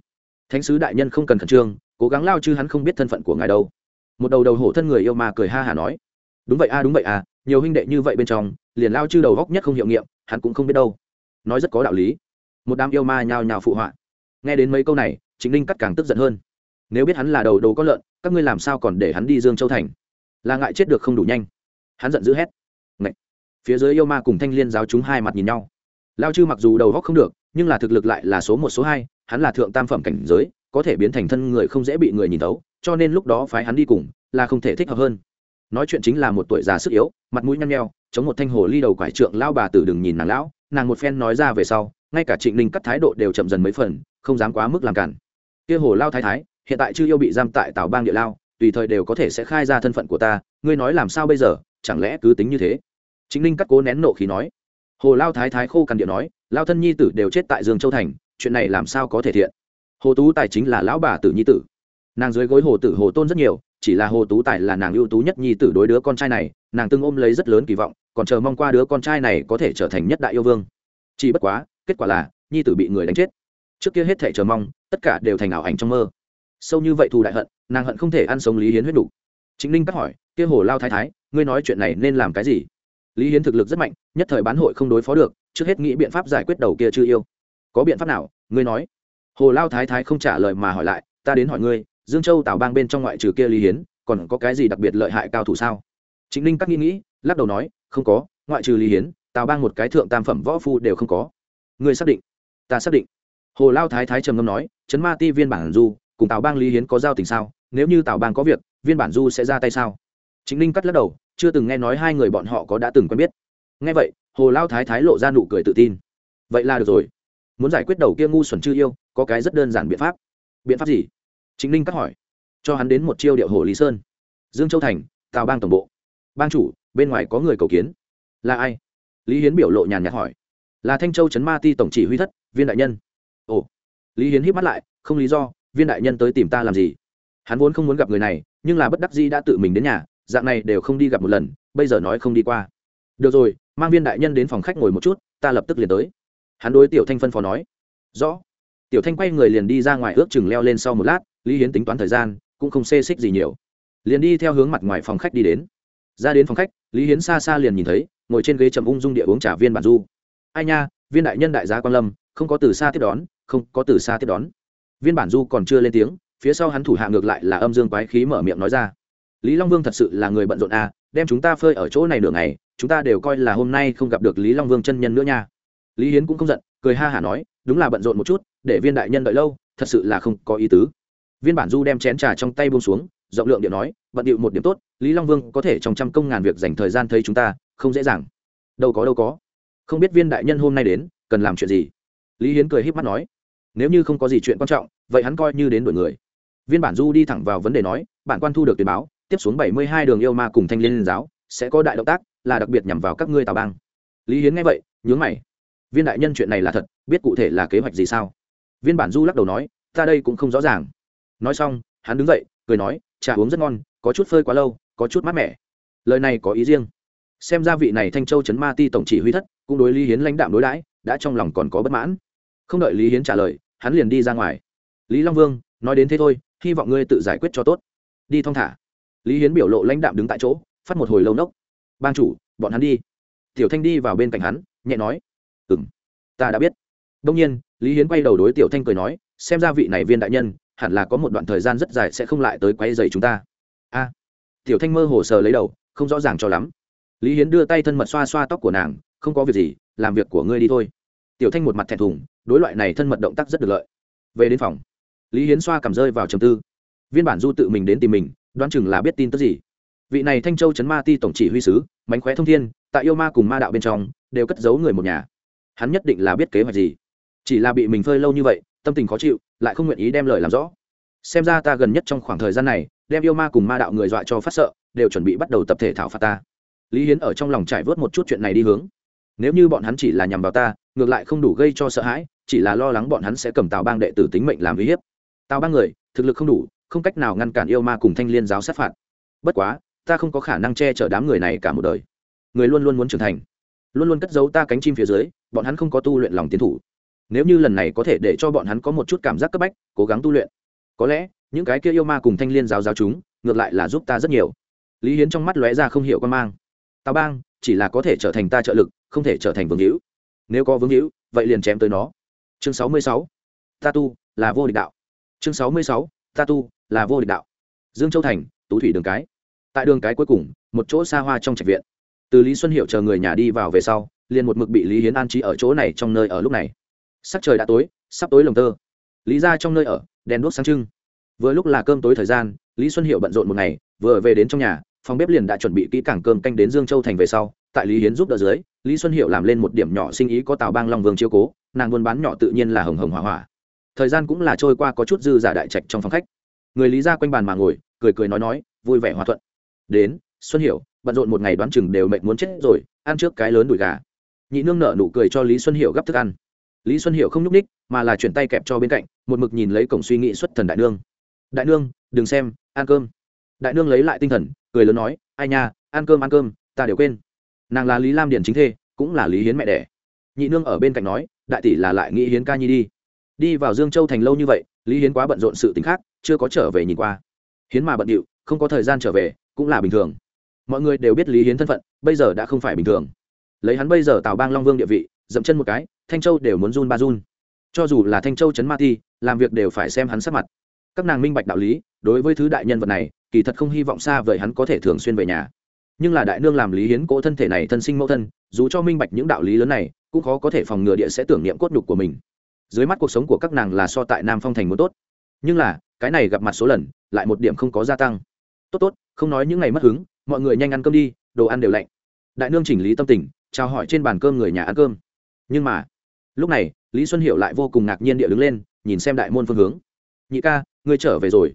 thánh sứ đại nhân không cần khẩn trương, cố gắng lao chứ hắn không biết thân phận của ngài đâu. Một đầu đầu hổ thân người yêu ma cười ha hả nói, đúng vậy a, đúng vậy à nhiều huynh đệ như vậy bên trong, liền lao chư đầu góc nhất không hiệu nghiệm, hắn cũng không biết đâu. Nói rất có đạo lý một đám yêu ma nhào nhào phụ họa. Nghe đến mấy câu này chính linh cắt càng tức giận hơn. Nếu biết hắn là đầu đầu có lợn, các ngươi làm sao còn để hắn đi dương châu thành? Là ngại chết được không đủ nhanh. Hắn giận dữ hét. Ngậy. phía dưới yêu ma cùng thanh liên giáo chúng hai mặt nhìn nhau. Lao chư mặc dù đầu góc không được, nhưng là thực lực lại là số một, số hai, hắn là thượng tam phẩm cảnh giới, có thể biến thành thân người không dễ bị người nhìn thấu, cho nên lúc đó phái hắn đi cùng, là không thể thích hợp hơn. Nói chuyện chính là một tuổi già sức yếu, mặt mũi nhăn nheo, chống một thanh hồ ly đầu quải trượng lao bà tử đừng nhìn nàng lão, nàng một phen nói ra về sau ngay cả trịnh ninh cắt thái độ đều chậm dần mấy phần, không dám quá mức làm cản. Kia hồ lao thái thái, hiện tại chưa yêu bị giam tại tảo bang địa lao, tùy thời đều có thể sẽ khai ra thân phận của ta, ngươi nói làm sao bây giờ, chẳng lẽ cứ tính như thế? Chính ninh cắt cố nén nộ khí nói. Hồ lao thái thái khô cằn điện nói, lao thân nhi tử đều chết tại dương châu thành, chuyện này làm sao có thể thiện? Hồ tú tài chính là lão bà tử nhi tử. Nàng dưới gối hồ tử hồ tôn rất nhiều, chỉ là hồ tú tài là nàng ưu tú nhất nhi tử đối đứa con trai này, nàng từng ôm lấy rất lớn kỳ vọng, còn chờ mong qua đứa con trai này có thể trở thành nhất đại yêu vương. Chỉ bất quá kết quả là, nhi tử bị người đánh chết. Trước kia hết thể chờ mong, tất cả đều thành ảo ảnh trong mơ. Sâu như vậy thù đại hận, nàng hận không thể ăn sống lý hiến huyết đủ. Chính Linh bắt hỏi, kia hồ lao thái thái, ngươi nói chuyện này nên làm cái gì? Lý hiến thực lực rất mạnh, nhất thời bán hội không đối phó được, trước hết nghĩ biện pháp giải quyết đầu kia chưa yêu. Có biện pháp nào? Ngươi nói. Hồ lao thái thái không trả lời mà hỏi lại, ta đến hỏi ngươi, dương châu tào bang bên trong ngoại trừ kia lý hiến, còn có cái gì đặc biệt lợi hại cao thủ sao? Chính Linh các nghĩ nghĩ, lắc đầu nói, không có, ngoại trừ lý hiến tào bang một cái thượng tam phẩm võ phu đều không có ngươi xác định. Ta xác định. Hồ lao thái thái trầm ngâm nói, chấn ma ti viên bản du, cùng tào bang lý hiến có giao tình sao? Nếu như tào bang có việc, viên bản du sẽ ra tay sao? Chính ninh cắt lắc đầu, chưa từng nghe nói hai người bọn họ có đã từng quen biết. Nghe vậy, hồ lao thái thái lộ ra nụ cười tự tin. Vậy là được rồi. Muốn giải quyết đầu kia ngu xuẩn chư yêu, có cái rất đơn giản biện pháp. Biện pháp gì? Chính ninh cắt hỏi. Cho hắn đến một chiêu điệu hồ lý sơn. Dương châu thành, tào bang tổng bộ. Bang chủ, bên ngoài có người cầu kiến. Là ai? Lý hiến biểu lộ nhàn nhạt hỏi là thanh châu trấn ma ti tổng chỉ huy thất, viên đại nhân. Ồ. Lý hiến hít mắt lại, không lý do, viên đại nhân tới tìm ta làm gì? Hắn vốn không muốn gặp người này, nhưng là bất đắc dĩ đã tự mình đến nhà, dạng này đều không đi gặp một lần, bây giờ nói không đi qua. Được rồi, mang viên đại nhân đến phòng khách ngồi một chút, ta lập tức liền tới. Hắn đối tiểu thanh phân phó nói. Rõ. Tiểu thanh quay người liền đi ra ngoài ước chừng leo lên sau một lát, lý hiến tính toán thời gian, cũng không xê xích gì nhiều. Liền đi theo hướng mặt ngoài phòng khách đi đến. Ra đến phòng khách, lý hiến xa xa liền nhìn thấy, ngồi trên ghế trầm ung dung địa uống trả viên bản du ai nha, viên đại nhân đại gia quan lâm, không có từ xa tiếp đón, không có từ xa tiếp đón. Viên bản du còn chưa lên tiếng, phía sau hắn thủ hạ ngược lại là âm dương quái khí mở miệng nói ra. Lý long vương thật sự là người bận rộn à đem chúng ta phơi ở chỗ này nửa ngày, chúng ta đều coi là hôm nay không gặp được lý long vương chân nhân nữa nha. Lý hiến cũng không giận, cười ha hả nói, đúng là bận rộn một chút, để viên đại nhân đợi lâu, thật sự là không có ý tứ. Viên bản du đem chén trà trong tay buông xuống, rộng lượng điện nói, bận điệu một điểm tốt, lý long vương có thể trong trăm công ngàn việc dành thời gian thấy chúng ta, không dễ dàng. Đâu có đâu có không biết viên đại nhân hôm nay đến, cần làm chuyện gì? Lý hiến cười h í p mắt nói, nếu như không có gì chuyện quan trọng, vậy hắn coi như đến đổi người. Viên bản du đi thẳng vào vấn đề nói, bản quan thu được tiền báo, tiếp xuống bảy mươi hai đường yêu ma cùng thanh liên giáo, sẽ có đại động tác, là đặc biệt nhằm vào các ngươi tào bang. Lý hiến nghe vậy, nhướng mày. Viên đại nhân chuyện này là thật, biết cụ thể là kế hoạch gì sao? Viên bản du lắc đầu nói, ta đây cũng không rõ ràng. Nói xong, hắn đứng dậy, cười nói, trà uống rất ngon, có chút phơi quá lâu, có chút mát mẻ. Lời này có ý riêng xem ra vị này thanh châu chấn ma ti tổng chỉ huy thất, cũng đối lý hiến lãnh đạm đối đãi, đã trong lòng còn có bất mãn. Không đợi lý hiến trả lời, hắn liền đi ra ngoài. Lý long vương, nói đến thế thôi, hy vọng ngươi tự giải quyết cho tốt. Đi thong thả. Lý hiến biểu lộ lãnh đạm đứng tại chỗ, phát một hồi lâu nốc. Ban chủ, bọn hắn đi. Tiểu thanh đi vào bên cạnh hắn, nhẹ nói. Ừ m ta đã biết. Đông nhiên, lý hiến quay đầu đối tiểu thanh cười nói, xem ra vị này viên đại nhân, hẳn là có một đoạn thời gian rất dài sẽ không lại tới quay dày chúng ta. A. Tiểu thanh mơ hồ sờ lấy đầu, không rõ ràng cho lắm lý hiến đưa tay thân mật xoa xoa tóc của nàng, không có việc gì, làm việc của ngươi đi thôi. Tiểu thanh một mặt thẹn thùng, đối loại này thân mật động tác rất được lợi. Về đến phòng, lý hiến xoa cầm rơi vào trầm tư. Viên bản du tự mình đến tìm mình, đoán chừng là biết tin tức gì. Vị này thanh châu chấn ma ti tổng chỉ huy sứ, mánh khóe thông thiên, tại yêu ma cùng ma đạo bên trong, đều cất giấu người một nhà. Hắn nhất định là biết kế hoạch gì. Chỉ là bị mình phơi lâu như vậy, tâm tình khó chịu, lại không nguyện ý đem lời làm rõ. Xem ra ta gần nhất trong khoảng thời gian này, đem yêu ma cùng ma đạo người dọa cho phát sợ, đều chuẩn bị bắt đầu tập thể thảo phạt ta lý hiến ở trong lòng trải vớt một chút chuyện này đi hướng. Nếu như bọn hắn chỉ là nhằm vào ta, ngược lại không đủ gây cho sợ hãi, chỉ là lo lắng bọn hắn sẽ cầm tào bang đệ tử tính mệnh làm uy hiếp. Tào bang người, thực lực không đủ, không cách nào ngăn cản yêu ma cùng thanh liên giáo sát phạt. Bất quá, ta không có khả năng che chở đám người này cả một đời. Người luôn luôn muốn trưởng thành. Luôn luôn cất giấu ta cánh chim phía dưới, bọn hắn không có tu luyện lòng tiến thủ. Nếu như lần này có thể để cho bọn hắn có một chút cảm giác cấp bách, cố gắng tu luyện. Có lẽ, những cái kia yêu ma cùng thanh liên giáo giáo chúng, ngược lại là giúp ta rất nhiều. Lý hiến trong mắt lóe ra không hiểu quan mang tào bang, chỉ là có thể trở thành ta trợ lực, không thể trở thành vương hữu. Nếu có vương hữu, vậy liền chém tới nó. Chương sáu mươi sáu. Ta tu là vô địch đạo. Chương sáu mươi sáu. Ta tu là vô địch đạo. Dương châu thành, tú thủy đường cái. Tại đường cái cuối cùng, một chỗ xa hoa trong trạch viện. Từ lý xuân hiệu chờ người nhà đi vào về sau, liền một mực bị lý hiến an trí ở chỗ này trong nơi ở lúc này. Sắc trời đã tối, sắp tối lồng tơ. Lý ra trong nơi ở, đèn đuốc sáng trưng. Vừa lúc là cơm tối thời gian, lý xuân hiệu bận rộn một ngày, vừa về đến trong nhà phòng bếp liền đã chuẩn bị kỹ cảng cơm canh đến dương châu thành về sau, tại lý hiến giúp đỡ dưới, lý xuân hiệu làm lên một điểm nhỏ sinh ý có tào bang long vương chiếu cố, nàng buôn bán nhỏ tự nhiên là hồng hồng hỏa hỏa. Thời gian cũng là trôi qua có chút dư giả đại trạch trong phòng khách. Người lý ra quanh bàn mà ngồi, cười cười nói nói, vui vẻ hòa thuận. Đến, xuân hiểu bận rộn một ngày đoán chừng đều mệnh muốn chết rồi, ăn trước cái lớn đùi gà. Nhị nương nở nụ cười cho lý xuân hiểu gấp thức ăn. Lý xuân hiểu không nhúc ních mà là chuyển tay kẹp cho bên cạnh, một mực nhìn lấy cổng suy nghĩ xuất thần đại nương. Đại nương, đừng xem, ăn cơm đại nương lấy lại tinh thần, cười lớn nói, ai nha, ăn cơm ăn cơm, ta đều quên. Nàng là lý lam điền chính thê, cũng là lý hiến mẹ đẻ. Nhị nương ở bên cạnh nói, đại tỷ là lại nghĩ hiến ca nhi đi. Đi vào dương châu thành lâu như vậy, lý hiến quá bận rộn sự t ì n h khác, chưa có trở về nhìn qua. Hiến mà bận điệu, không có thời gian trở về, cũng là bình thường. Mọi người đều biết lý hiến thân phận, bây giờ đã không phải bình thường. Lấy hắn bây giờ tào bang long vương địa vị, dậm chân một cái, thanh châu đều muốn run ba run. Cho dù là thanh châu Trấn ma thi, làm việc đều phải xem hắn sắc mặt. Các nàng minh bạch đạo lý, đối với thứ đại nhân vật này kỳ thật không hy vọng xa vời hắn có thể thường xuyên về nhà. Nhưng là đại nương làm lý hiến cỗ thân thể này thân sinh mẫu thân, dù cho minh bạch những đạo lý lớn này, cũng khó có thể phòng ngừa địa sẽ tưởng niệm cốt nhục của mình. Dưới mắt cuộc sống của các nàng là so tại nam phong thành muốn tốt. Nhưng là, cái này gặp mặt số lần, lại một điểm không có gia tăng. Tốt tốt, không nói những ngày mất hứng, mọi người nhanh ăn cơm đi, đồ ăn đều lạnh. Đại nương chỉnh lý tâm tình, chào hỏi trên bàn cơm người nhà ăn cơm. Nhưng mà, lúc này, lý xuân hiệu lại vô cùng ngạc nhiên địa đứng lên, nhìn xem đại môn phương hướng. Nhị ca, ngươi trở về rồi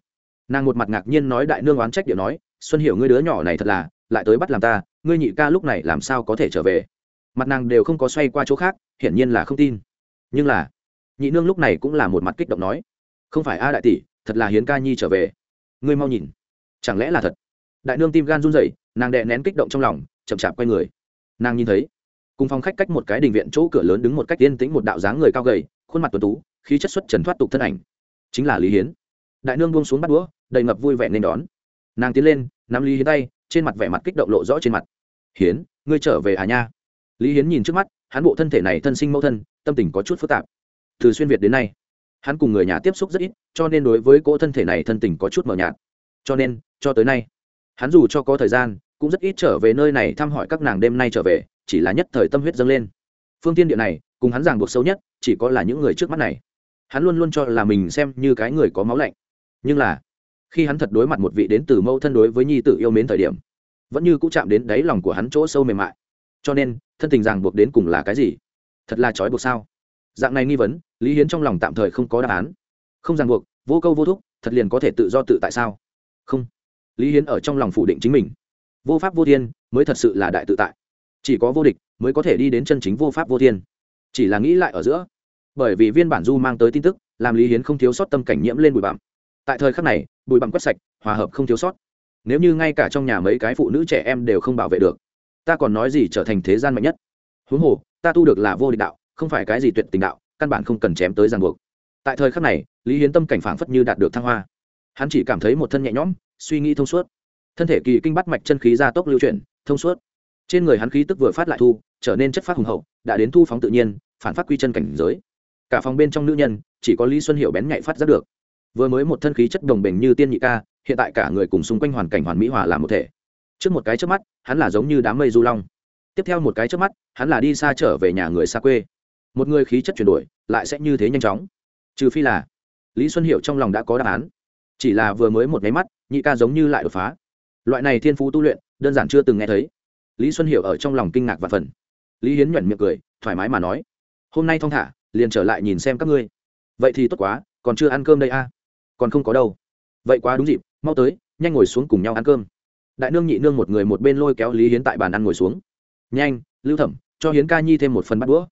nàng một mặt ngạc nhiên nói đại nương oán trách điệu nói, xuân hiểu ngươi đứa nhỏ này thật là, lại tới bắt làm ta, ngươi nhị ca lúc này làm sao có thể trở về? Mặt nàng đều không có xoay qua chỗ khác, hiển nhiên là không tin. Nhưng là, nhị nương lúc này cũng là một mặt kích động nói, không phải a đại tỷ, thật là hiến ca nhi trở về. Ngươi mau nhìn. Chẳng lẽ là thật? Đại nương tim gan run rẩy, nàng đè nén kích động trong lòng, chậm chạp quay người. Nàng nhìn thấy, cùng phòng khách cách một cái đình viện chỗ cửa lớn đứng một cách yên tĩnh một đạo dáng người cao gầy, khuôn mặt tuấn tú, khí chất xuất trần thoát tục thân ảnh. Chính là lý hiến. Đại nương buông xuống bắt đũa đầy ngập vui vẻ nên đón. Nàng tiến lên, nắm lý hiến tay, trên mặt vẻ mặt kích động lộ rõ trên mặt. Hiến, ngươi trở về à nha? Lý hiến nhìn trước mắt, hắn bộ thân thể này thân sinh mẫu thân, tâm tình có chút phức tạp. Từ xuyên việt đến nay, hắn cùng người nhà tiếp xúc rất ít, cho nên đối với cỗ thân thể này thân tình có chút mờ nhạt. Cho nên, cho tới nay, hắn dù cho có thời gian, cũng rất ít trở về nơi này thăm hỏi các nàng đêm nay trở về, chỉ là nhất thời tâm huyết dâng lên. Phương tiên địa này, cùng hắn ràng buộc sâu nhất, chỉ có là những người trước mắt này. Hắn luôn luôn cho là mình xem như cái người có máu lạnh. Nhưng là khi hắn thật đối mặt một vị đến từ mâu thân đối với nhi tử yêu mến thời điểm, vẫn như cũng chạm đến đáy lòng của hắn chỗ sâu mềm mại. Cho nên, thân tình ràng buộc đến cùng là cái gì? Thật là trói buộc sao? Dạng này nghi vấn, lý hiến trong lòng tạm thời không có đáp án. Không ràng buộc, vô câu vô thúc, thật liền có thể tự do tự tại sao? Không. Lý hiến ở trong lòng phủ định chính mình. Vô pháp vô thiên, mới thật sự là đại tự tại. Chỉ có vô địch, mới có thể đi đến chân chính vô pháp vô thiên. Chỉ là nghĩ lại ở giữa. Bởi vì viên bản du mang tới tin tức, làm lý hiến không thiếu sót tâm cảnh nhiễm lên bụi bặm. Tại thời khắc này bụi bặm quét sạch, hòa hợp không thiếu sót. Nếu như ngay cả trong nhà mấy cái phụ nữ trẻ em đều không bảo vệ được, ta còn nói gì trở thành thế gian mạnh nhất? Huống hồ, ta tu được là vô địch đạo, không phải cái gì tuyệt tình đạo, căn bản không cần chém tới ràng buộc. Tại thời khắc này, lý hiến tâm cảnh phảng phất như đạt được thăng hoa. Hắn chỉ cảm thấy một thân nhẹ nhõm, suy nghĩ thông suốt. Thân thể kỳ kinh bắt mạch chân khí ra tốc lưu chuyển, thông suốt. Trên người hắn khí tức vừa phát lại thu, trở nên chất phát hùng hậu, đã đến thu phóng tự nhiên, phản phát quy chân cảnh giới. Cả phòng bên trong nữ nhân, chỉ có lý xuân Hiểu bén nhạy phát giác được vừa mới một thân khí chất đồng bình như tiên nhị ca, hiện tại cả người cùng xung quanh hoàn cảnh hoàn mỹ hòa làm một thể. Trước một cái trước mắt, hắn là giống như đám mây du long. Tiếp theo một cái trước mắt, hắn là đi xa trở về nhà người xa quê. Một người khí chất chuyển đổi, lại sẽ như thế nhanh chóng. Trừ phi là, lý xuân hiệu trong lòng đã có đáp án. Chỉ là vừa mới một nháy mắt, nhị ca giống như lại đột phá. Loại này thiên phú tu luyện, đơn giản chưa từng nghe thấy. Lý xuân hiệu ở trong lòng kinh ngạc và phần lý hiến nhuận miệng cười, thoải mái mà nói, hôm nay thong thả, liền trở lại nhìn xem các ngươi. Vậy thì tốt quá, còn chưa ăn cơm đây a? à? Còn không có đâu. Vậy quá đúng dịp, mau tới, nhanh ngồi xuống cùng nhau ăn cơm. Đại nương nhị nương một người một bên lôi kéo lý hiến tại bàn ăn ngồi xuống. Nhanh, lưu thẩm, cho hiến ca nhi thêm một phần bát đũa.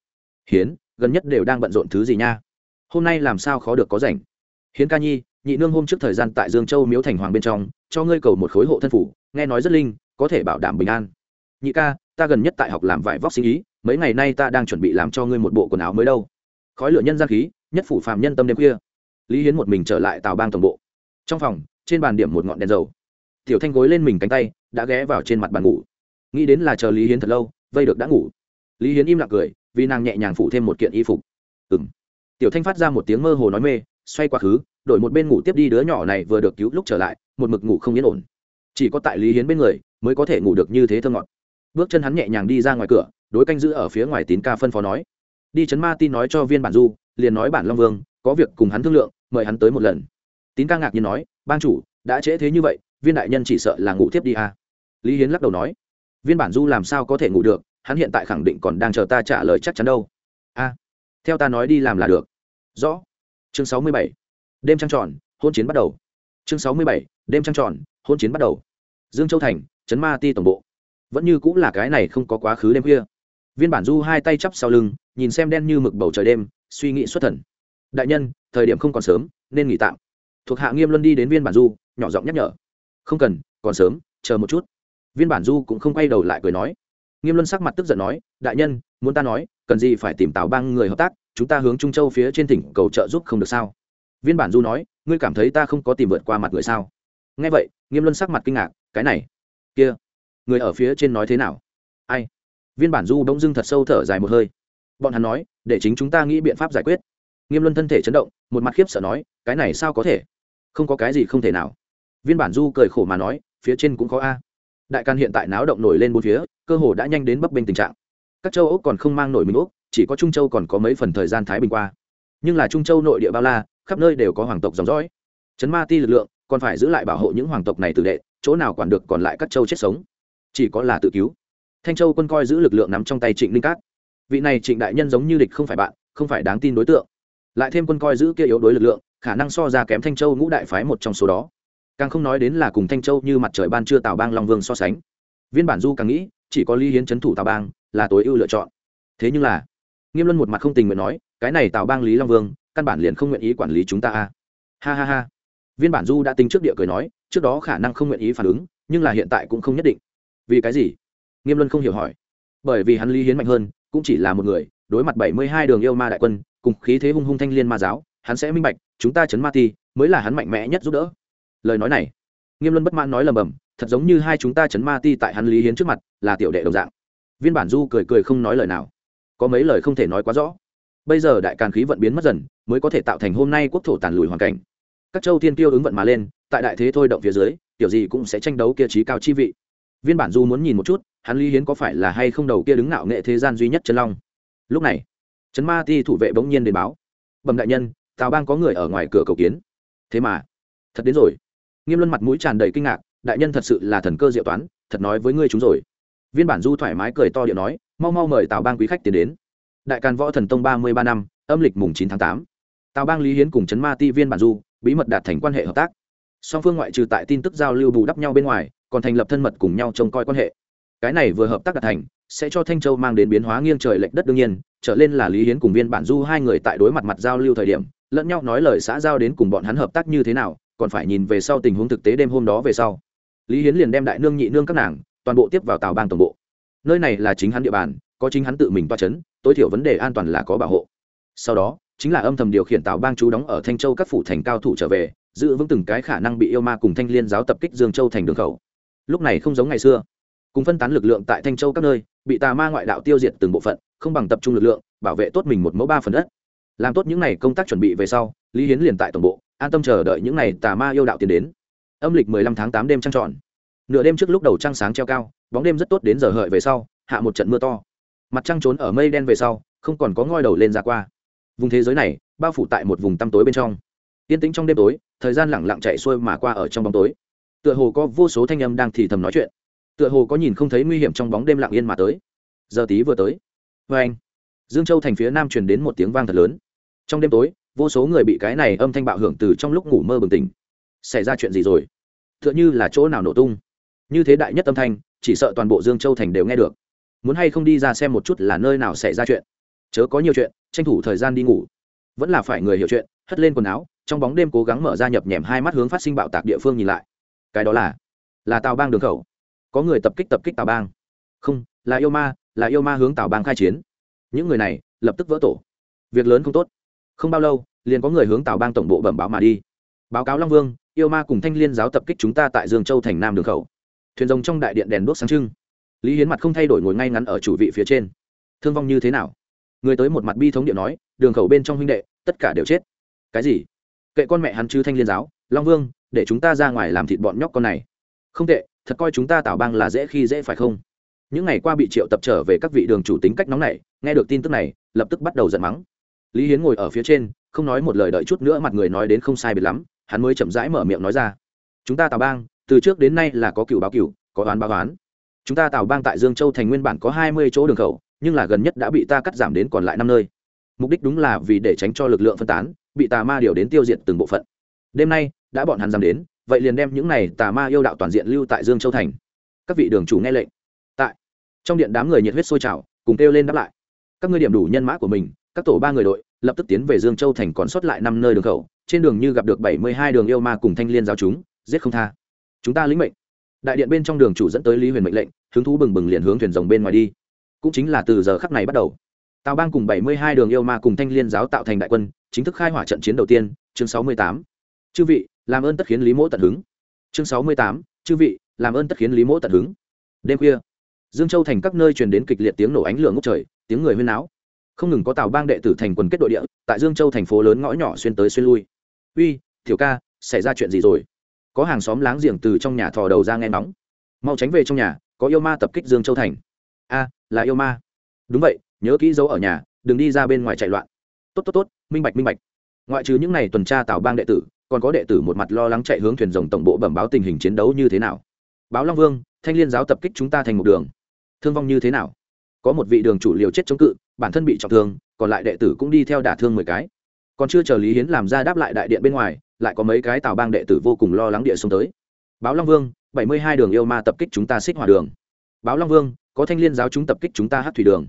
Hiến, gần nhất đều đang bận rộn thứ gì nha? Hôm nay làm sao khó được có rảnh? Hiến ca nhi, nhị nương hôm trước thời gian tại dương châu miếu thành hoàng bên trong, cho ngươi cầu một khối hộ thân phủ, nghe nói rất linh, có thể bảo đảm bình an. Nhị ca, ta gần nhất tại học làm vải vóc sinh ý, mấy ngày nay ta đang chuẩn bị làm cho ngươi một bộ quần áo mới đâu. Khói lửa nhân gian khí, nhất phủ phàm nhân tâm đêm khuya lý hiến một mình trở lại tàu bang tổng bộ. Trong phòng, trên bàn điểm một ngọn đèn dầu. Tiểu thanh gối lên mình cánh tay, đã ghé vào trên mặt bàn ngủ. Nghĩ đến là chờ lý hiến thật lâu, vây được đã ngủ. Lý hiến im lặng cười, vì nàng nhẹ nhàng phủ thêm một kiện y phục. Ừ m tiểu thanh phát ra một tiếng mơ hồ nói mê, xoay quá khứ đổi một bên ngủ tiếp đi đứa nhỏ này vừa được cứu lúc trở lại, một mực ngủ không yên ổn. Chỉ có tại lý hiến bên người, mới có thể ngủ được như thế thơ ngọt. Bước chân hắn nhẹ nhàng đi ra ngoài cửa, đối canh giữ ở phía ngoài tín ca phân phó nói. Đi chấn ma tin nói cho viên bản du, liền nói bản long vương có việc cùng hắn thương lượng, mời hắn tới một lần. Tín ca ngạc nhiên nói ban chủ, đã trễ thế như vậy, viên đại nhân chỉ sợ là ngủ tiếp đi à. lý hiến lắc đầu nói, viên bản du làm sao có thể ngủ được, hắn hiện tại khẳng định còn đang chờ ta trả lời chắc chắn đâu. A, theo ta nói đi làm là được. Rõ. Chương sáu mươi bảy, đêm trăng tròn, hôn chiến bắt đầu. Chương sáu mươi bảy, đêm trăng tròn, hôn chiến bắt đầu. Dương châu thành, trấn ma ti tổng bộ. Vẫn như cũng là cái này không có quá khứ đêm khuya. Viên bản du hai tay chắp sau lưng, nhìn xem đen như mực bầu trời đêm, suy nghĩ xuất thần đại nhân, thời điểm không còn sớm, nên nghỉ tạm. Thuộc hạ nghiêm luân đi đến viên bản du, nhỏ giọng nhắc nhở. Không cần, còn sớm, chờ một chút. Viên bản du cũng không quay đầu lại cười nói. Nghiêm luân sắc mặt tức giận nói, đại nhân, muốn ta nói, cần gì phải tìm tào bang người hợp tác, chúng ta hướng trung châu phía trên tỉnh cầu trợ giúp không được sao? Viên bản du nói, ngươi cảm thấy ta không có tìm vượt qua mặt người sao? Nghe vậy, nghiêm luân sắc mặt kinh ngạc, cái này, kia, người ở phía trên nói thế nào? Ai? Viên bản du bỗng dưng thật sâu thở dài một hơi. Bọn hắn nói, để chính chúng ta nghĩ biện pháp giải quyết nghiêm luân thân thể chấn động, một mặt khiếp sợ nói, cái này sao có thể? Không có cái gì không thể nào. Viên bản du cười khổ mà nói, phía trên cũng có a. Đại can hiện tại náo động nổi lên bốn phía, cơ hồ đã nhanh đến bấp bênh tình trạng. Các châu ốc còn không mang nổi mình ốc chỉ có trung châu còn có mấy phần thời gian thái bình qua. Nhưng là trung châu nội địa bao la, khắp nơi đều có hoàng tộc dòng dõi. Chấn ma ti lực lượng, còn phải giữ lại bảo hộ những hoàng tộc này từ đệ, chỗ nào quản được còn lại các châu chết sống. Chỉ có là tự cứu. Thanh châu quân coi giữ lực lượng nắm trong tay trịnh linh cát. Vị này trịnh đại nhân giống như địch không phải bạn, không phải đáng tin đối tượng lại thêm quân coi giữ kia yếu đối lực lượng, khả năng so ra kém thanh châu ngũ đại phái một trong số đó. Càng không nói đến là cùng thanh châu như mặt trời ban trưa tào bang long vương so sánh. Viên bản du càng nghĩ, chỉ có lý hiến c thủ tào bang là tối ưu lựa chọn. Thế nhưng là, nghiêm luân một mặt không tình nguyện nói, cái này tào bang lý long vương, căn bản liền không nguyện ý quản lý chúng ta a. Ha ha ha. Viên bản du đã tính trước địa cười nói, trước đó khả năng không nguyện ý phản ứng, nhưng là hiện tại cũng không nhất định. Vì cái gì? Nghiêm luân không hiểu hỏi. Bởi vì hắn lý hiến mạnh hơn, cũng chỉ là một người, đối mặt bảy mươi hai đường yêu ma đại quân cùng khí thế hung hung thanh liên ma giáo, hắn sẽ minh bạch, chúng ta chấn ma ti mới là hắn mạnh mẽ nhất giúp đỡ. Lời nói này, nghiêm luân bất mãn nói lầm bầm, thật giống như hai chúng ta chấn ma ti tại hắn lý hiến trước mặt là tiểu đệ đồng dạng. Viên bản du cười cười không nói lời nào. Có mấy lời không thể nói quá rõ. Bây giờ đại càn khí vận biến mất dần, mới có thể tạo thành hôm nay quốc thổ tàn lùi hoàn cảnh. Các châu thiên tiêu ứng vận mà lên, tại đại thế thôi động phía dưới, tiểu gì cũng sẽ tranh đấu kia trí cao chi vị. Viên bản du muốn nhìn một chút, hắn lý hiến có phải là hay không đầu kia đứng ngạo nghệ thế gian duy nhất chân long. Lúc này trấn ma ti thủ vệ bỗng nhiên đến báo. Bẩm đại nhân, tào bang có người ở ngoài cửa cầu kiến. Thế mà, thật đến rồi. Nghiêm luân mặt mũi tràn đầy kinh ngạc, đại nhân thật sự là thần cơ diệu toán, thật nói với ngươi chúng rồi. Viên bản du thoải mái cười to điện nói, mau mau mời tào bang quý khách tiến đến. Đại càn võ thần tông ba mươi ba năm, âm lịch mùng chín tháng tám. Tào bang lý hiến cùng trấn ma ti viên bản du, bí mật đạt thành quan hệ hợp tác. Song phương ngoại trừ tại tin tức giao lưu bù đắp nhau bên ngoài, còn thành lập thân mật cùng nhau trông coi quan hệ cái này vừa hợp tác đạt thành, sẽ cho thanh châu mang đến biến hóa nghiêng trời lệch đất đương nhiên, trở lên là lý hiến cùng viên bản du hai người tại đối mặt mặt giao lưu thời điểm, lẫn nhau nói lời xã giao đến cùng bọn hắn hợp tác như thế nào, còn phải nhìn về sau tình huống thực tế đêm hôm đó về sau. Lý hiến liền đem đại nương nhị nương các nàng, toàn bộ tiếp vào tàu bang tổng bộ. Nơi này là chính hắn địa bàn, có chính hắn tự mình toa c h ấ n tối thiểu vấn đề an toàn là có bảo hộ. Sau đó, chính là âm thầm điều khiển tàu bang chú đóng ở thanh châu các phủ thành cao thủ trở về, giữ vững từng cái khả năng bị yêu ma cùng thanh liên giáo tập kích dương châu thành đường khẩu. Lúc này không giống ngày xưa cùng phân tán lực lượng tại thanh châu các nơi, bị tà ma ngoại đạo tiêu diệt từng bộ phận, không bằng tập trung lực lượng, bảo vệ tốt mình một mẫu ba phần đất. Làm tốt những n à y công tác chuẩn bị về sau, lý hiến liền tại tổng bộ, an tâm chờ đợi những n à y tà ma yêu đạo tiến đến. Âm lịch mười lăm tháng tám đêm trăng trọn nửa đêm trước lúc đầu trăng sáng treo cao, bóng đêm rất tốt đến giờ hợi về sau, hạ một trận mưa to. Mặt trăng trốn ở mây đen về sau, không còn có ngoi đầu lên ra qua. Vùng thế giới này, bao phủ tại một vùng tăm tối bên trong. Yên tĩnh trong đêm tối, thời gian lẳng lặng chạy xuôi mà qua ở trong bóng tối. Tựa hồ có vô số thanh âm đang thì thầm nói chuyện tựa hồ có nhìn không thấy nguy hiểm trong bóng đêm lặng yên mà tới. Giờ tí vừa tới. Vê anh, dương châu thành phía nam truyền đến một tiếng vang thật lớn. Trong đêm tối, vô số người bị cái này âm thanh bạo hưởng từ trong lúc ngủ mơ bừng tỉnh. Xảy ra chuyện gì rồi? Tựa như là chỗ nào nổ tung. Như thế đại nhất âm thanh, chỉ sợ toàn bộ dương châu thành đều nghe được. Muốn hay không đi ra xem một chút là nơi nào xảy ra chuyện. Chớ có nhiều chuyện, tranh thủ thời gian đi ngủ. Vẫn là phải người hiểu chuyện, hất lên quần áo, trong bóng đêm cố gắng mở ra nhập nhèm hai mắt hướng phát sinh bạo tạc địa phương nhìn lại. Cái đó là là tàu bang đường khẩu có người tập kích tập kích tào bang. Không, là yêu ma, là yêu ma hướng tào bang khai chiến. Những người này lập tức vỡ tổ. Việc lớn không tốt. Không bao lâu, liền có người hướng tào bang tổng bộ bẩm báo mà đi. Báo cáo long vương, yêu ma cùng thanh liên giáo tập kích chúng ta tại dương châu thành nam đường khẩu. Thuyền rồng trong đại điện đèn đuốc sáng trưng. Lý hiến mặt không thay đổi ngồi ngay ngắn ở chủ vị phía trên. Thương vong như thế nào? Người tới một mặt bi thống điện nói, đường khẩu bên trong huynh đệ, tất cả đều chết. Cái gì? Kệ con mẹ hắn chứ thanh liên giáo, long vương, để chúng ta ra ngoài làm thịt bọn nhóc con này. Không tệ thật coi chúng ta tạo bang là dễ khi dễ phải không? Những ngày qua bị triệu tập trở về các vị đường chủ tính cách nóng này nghe được tin tức này, lập tức bắt đầu giận mắng. Lý hiến ngồi ở phía trên, không nói một lời đợi chút nữa mặt người nói đến không sai biệt lắm, hắn mới chậm rãi mở miệng nói ra. Chúng ta tào bang, từ trước đến nay là có cựu báo cựu, có oán báo oán. Chúng ta tào bang tại dương châu thành nguyên bản có hai mươi chỗ đường khẩu, nhưng là gần nhất đã bị ta cắt giảm đến còn lại năm nơi. Mục đích đúng là vì để tránh cho lực lượng phân tán, bị tà ma điều đến tiêu diệt từng bộ phận. Đêm nay, đã bọn hắn dám đến vậy liền đem những này tà ma yêu đạo toàn diện lưu tại dương châu thành. Các vị đường chủ nghe lệnh. Tại. Trong điện đám người nhiệt huyết sôi trào, cùng kêu lên đáp lại. Các ngươi điểm đủ nhân mã của mình, các tổ ba người đội, lập tức tiến về dương châu thành còn sót lại năm nơi đường khẩu, trên đường như gặp được bảy mươi hai đường yêu ma cùng thanh liên giáo chúng, giết không tha. Chúng ta lĩnh mệnh. Đại điện bên trong đường chủ dẫn tới lý huyền mệnh lệnh, hứng thú bừng bừng liền hướng thuyền rồng bên ngoài đi. Cũng chính là từ giờ khắc này bắt đầu, tào bang cùng bảy mươi hai đường yêu ma cùng thanh liên giáo tạo thành đại quân, chính thức khai hỏa trận chiến đầu tiên, chương sáu mươi tám. Chư vị làm ơn tất khiến lý mỗ tận hứng. Chương sáu mươi tám, chư vị, làm ơn tất khiến lý mỗ tận hứng. Đêm khuya, dương châu thành các nơi truyền đến kịch liệt tiếng nổ ánh lửa ngốc trời, tiếng người huyên náo. Không ngừng có tàu bang đệ tử thành quần kết đội địa, tại dương châu thành phố lớn ngõ nhỏ xuyên tới xuyên lui. Uy thiểu ca, xảy ra chuyện gì rồi? Có hàng xóm láng giềng từ trong nhà thò đầu ra nghe nóng mau tránh về trong nhà, có yêu ma tập kích dương châu thành. A, là yêu ma. Đúng vậy, nhớ kỹ dấu ở nhà, đừng đi ra bên ngoài chạy loạn. Tốt tốt tốt, minh bạch minh bạch. Ngoại trừ những n à y tuần tra tảo bang đệ tử còn có đệ tử một mặt lo lắng chạy hướng thuyền rồng tổng bộ bẩm báo tình hình chiến đấu như thế nào. Báo long vương, thanh liên giáo tập kích chúng ta thành một đường. Thương vong như thế nào? Có một vị đường chủ liều chết chống cự, bản thân bị trọng thương, còn lại đệ tử cũng đi theo đả thương mười cái. Còn chưa chờ lý hiến làm ra đáp lại đại điện bên ngoài, lại có mấy cái tào bang đệ tử vô cùng lo lắng địa xông tới. Báo long vương, bảy mươi hai đường yêu ma tập kích chúng ta xích hòa đường. Báo long vương, có thanh liên giáo chúng tập kích chúng ta hát thủy đường.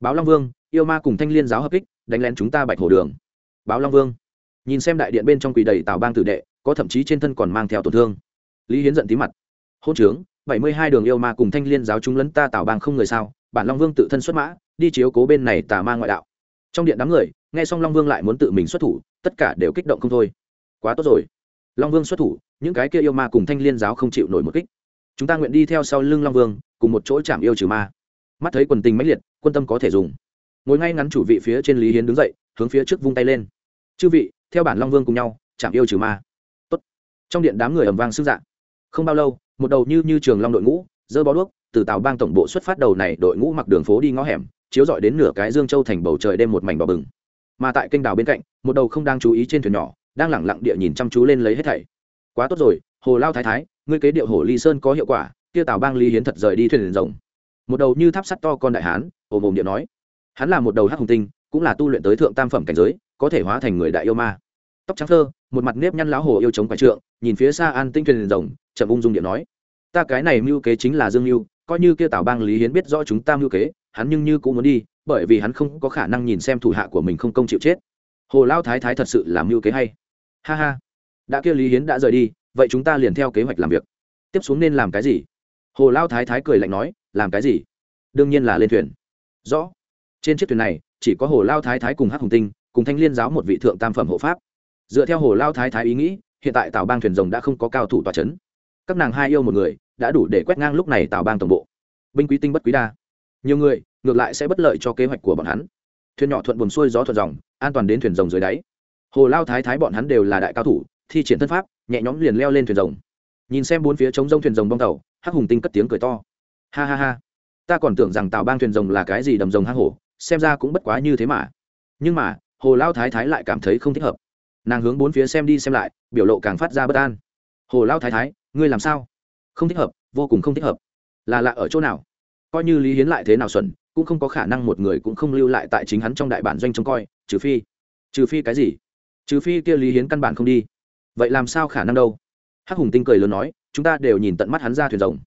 Báo long vương, yêu ma cùng thanh liên giáo hợp kích, đánh lén chúng ta bạch hồ đường. Báo long vương nhìn xem đại điện bên trong quỷ đầy tào bang tử đệ, có thậm chí trên thân còn mang theo tổn thương. Lý hiến giận tí mặt. Hôn trướng, bảy mươi hai đường yêu ma cùng thanh liên giáo chúng lấn ta tào bang không người sao, bản long vương tự thân xuất mã, đi chiếu cố bên này tà ma ngoại đạo. Trong điện đám người, nghe xong long vương lại muốn tự mình xuất thủ, tất cả đều kích động không thôi. Quá tốt rồi. Long vương xuất thủ, những cái kia yêu ma cùng thanh liên giáo không chịu nổi một kích. Chúng ta nguyện đi theo sau lưng long vương, cùng một chỗ chạm yêu trừ ma. Mắt thấy quần tình mãnh liệt, quân tâm có thể dùng. Ngồi ngay ngắn chủ vị phía trên lý hiến đứng dậy, hướng phía trước vung tay lên. Chư vị theo bản long vương cùng nhau, chạm yêu trừ ma. Tốt. trong điện đám người ầm vang sức dạng không bao lâu, một đầu như như trường long đội ngũ dơ bó đuốc, từ tàu bang tổng bộ xuất phát đầu này đội ngũ mặc đường phố đi ngõ hẻm, chiếu dọi đến nửa cái dương châu thành bầu trời đêm một mảnh đỏ bừng. Mà tại kênh đào bên cạnh, một đầu không đang chú ý trên thuyền nhỏ, đang lẳng lặng địa nhìn chăm chú lên lấy hết thảy. Quá tốt rồi, hồ lao thái thái, ngươi kế điệu hồ ly sơn có hiệu quả, kia tào bang lý hiến thật rời đi thuyền rồng. Một đầu như tháp sắt to con đại hán, ồm ồm điện nói. Hắn là một đầu hắc hùng tinh, cũng là tu luyện tới thượng tam phẩm cảnh giới, có thể hóa thành người đại yêu ma tóc trắng thơ, một mặt nếp nhăn lão hồ yêu chống quái trượng, nhìn phía xa an tinh thuyền rồng, chậm ung dung điện nói, ta cái này mưu kế chính là dương mưu, coi như kia tào bang lý hiến biết rõ chúng ta mưu kế, hắn nhưng như cũng muốn đi, bởi vì hắn không có khả năng nhìn xem thủ hạ của mình không công chịu chết. Hồ lao thái thái thật sự làm mưu kế hay. Ha ha. Đã kia lý hiến đã rời đi, vậy chúng ta liền theo kế hoạch làm việc. Tiếp xuống nên làm cái gì? Hồ lao thái thái cười lạnh nói, làm cái gì? Đương nhiên là lên thuyền. Rõ. Trên chiếc thuyền này, chỉ có hồ lao thái thái cùng hắc hùng tinh, cùng thanh liên giáo một vị thượng tam phẩm hộ pháp dựa theo hồ lao thái thái ý nghĩ, hiện tại tàu bang thuyền rồng đã không có cao thủ tòa c h ấ n các nàng hai yêu một người, đã đủ để quét ngang lúc này tàu bang tổng bộ. Binh quý tinh bất quý đa. Nhiều người, ngược lại sẽ bất lợi cho kế hoạch của bọn hắn. Thuyền nhỏ thuận buồm xuôi gió thuận dòng, an toàn đến thuyền rồng dưới đáy. Hồ lao thái thái bọn hắn đều là đại cao thủ, thi triển thân pháp, nhẹ nhõm liền leo lên thuyền rồng. Nhìn xem bốn phía trống rông thuyền rồng bong tàu, hắc hùng tinh cất tiếng cười to. Ha ha ha. Ta còn tưởng rằng tàu bang thuyền rồng là cái gì đầm rồng hang hổ, xem ra cũng bất quá như thế mà. Nhưng mà, hồ lao thái thái lại cảm thấy không thích hợp nàng hướng bốn phía xem đi xem lại, biểu lộ càng phát ra bất an. Hồ lao thái thái, ngươi làm sao? Không thích hợp, vô cùng không thích hợp. Là lạ ở chỗ nào? Coi như lý hiến lại thế nào xuẩn, cũng không có khả năng một người cũng không lưu lại tại chính hắn trong đại bản doanh trông coi, trừ phi trừ phi cái gì? Trừ phi kia lý hiến căn bản không đi. Vậy làm sao khả năng đâu? Hắc hùng tinh cười lớn nói, chúng ta đều nhìn tận mắt hắn ra thuyền rồng.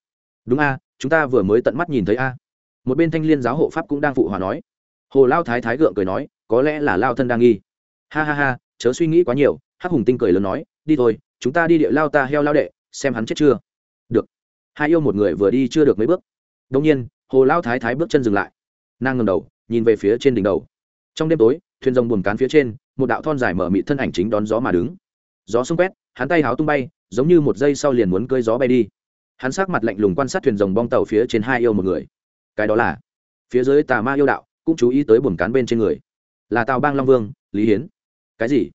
Đúng a, chúng ta vừa mới tận mắt nhìn thấy a. Một bên thanh liên giáo hộ pháp cũng đang phụ hòa nói. Hồ lao thái thái gượng cười nói, có lẽ là lao thân đang nghi. Ha ha ha chớ suy nghĩ quá nhiều, hắc hùng tinh cười lớn nói, đi thôi, chúng ta đi địa lao ta heo lao đệ, xem hắn chết chưa. Được. Hai yêu một người vừa đi chưa được mấy bước. Đông nhiên, hồ lao thái thái bước chân dừng lại. Nàng ngầm đầu, nhìn về phía trên đỉnh đầu. Trong đêm tối, thuyền rồng buồn cán phía trên, một đạo thon dài mở mị thân ảnh chính đón gió mà đứng. Gió xung quét, hắn tay háo tung bay, giống như một giây sau liền muốn cơi gió bay đi. Hắn sát mặt lạnh lùng quan sát thuyền rồng bong tàu phía trên hai yêu một người. Cái đó là, phía dưới tà ma yêu đạo cũng chú ý tới buồn cán bên trên người. Là tào bang long vương, lý hiến cái gì?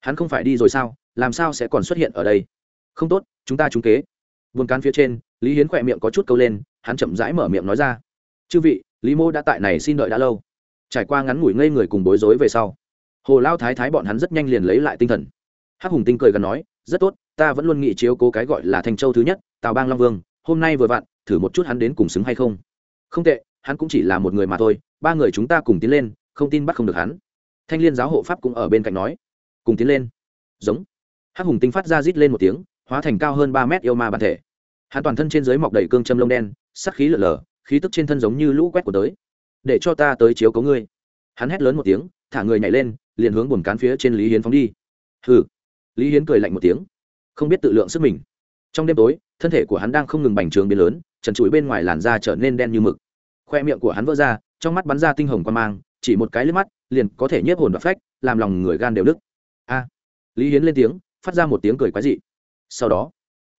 Hắn không phải đi rồi sao? Làm sao sẽ còn xuất hiện ở đây? Không tốt, chúng ta trúng kế. Buồn cán phía trên, lý hiến khỏe miệng có chút câu lên, hắn chậm rãi mở miệng nói ra. Chư vị, lý mô đã tại này xin đợi đã lâu. Trải qua ngắn ngủi ngây người cùng bối rối về sau, hồ lao thái thái bọn hắn rất nhanh liền lấy lại tinh thần. Hắc hùng tinh cười gần nói, rất tốt, ta vẫn luôn nghĩ chiếu cố cái gọi là thanh châu thứ nhất, tào bang long vương, hôm nay vừa vặn, thử một chút hắn đến cùng xứng hay không. Không tệ, hắn cũng chỉ là một người mà thôi, ba người chúng ta cùng tiến lên, không tin bắt không được hắn thanh liên giáo hộ pháp cũng ở bên cạnh nói. Cùng tiến lên. Giống. Hắc hùng tinh phát ra rít lên một tiếng, hóa thành cao hơn ba mét yêu ma bản thể. Hắn toàn thân trên dưới mọc đầy cương châm lông đen, sắc khí lở lở, khí tức trên thân giống như lũ quét của tới. Để cho ta tới chiếu cấu ngươi. Hắn hét lớn một tiếng, thả người nhảy lên, liền hướng buồn cán phía trên lý hiến phóng đi. Hừ. Lý hiến cười lạnh một tiếng, không biết tự lượng sức mình. Trong đêm tối, thân thể của hắn đang không ngừng bành trướng biến lớn, trần trụi bên ngoài làn da trở nên đen như mực. Khoe miệng của hắn vỡ ra, trong mắt bắn ra tinh hồng quan mang, chỉ một cái lướt mắt liền có thể nhiếp hồn và phách, làm lòng người gan đều đức a. Lý hiến lên tiếng, phát ra một tiếng cười quái dị. Sau đó,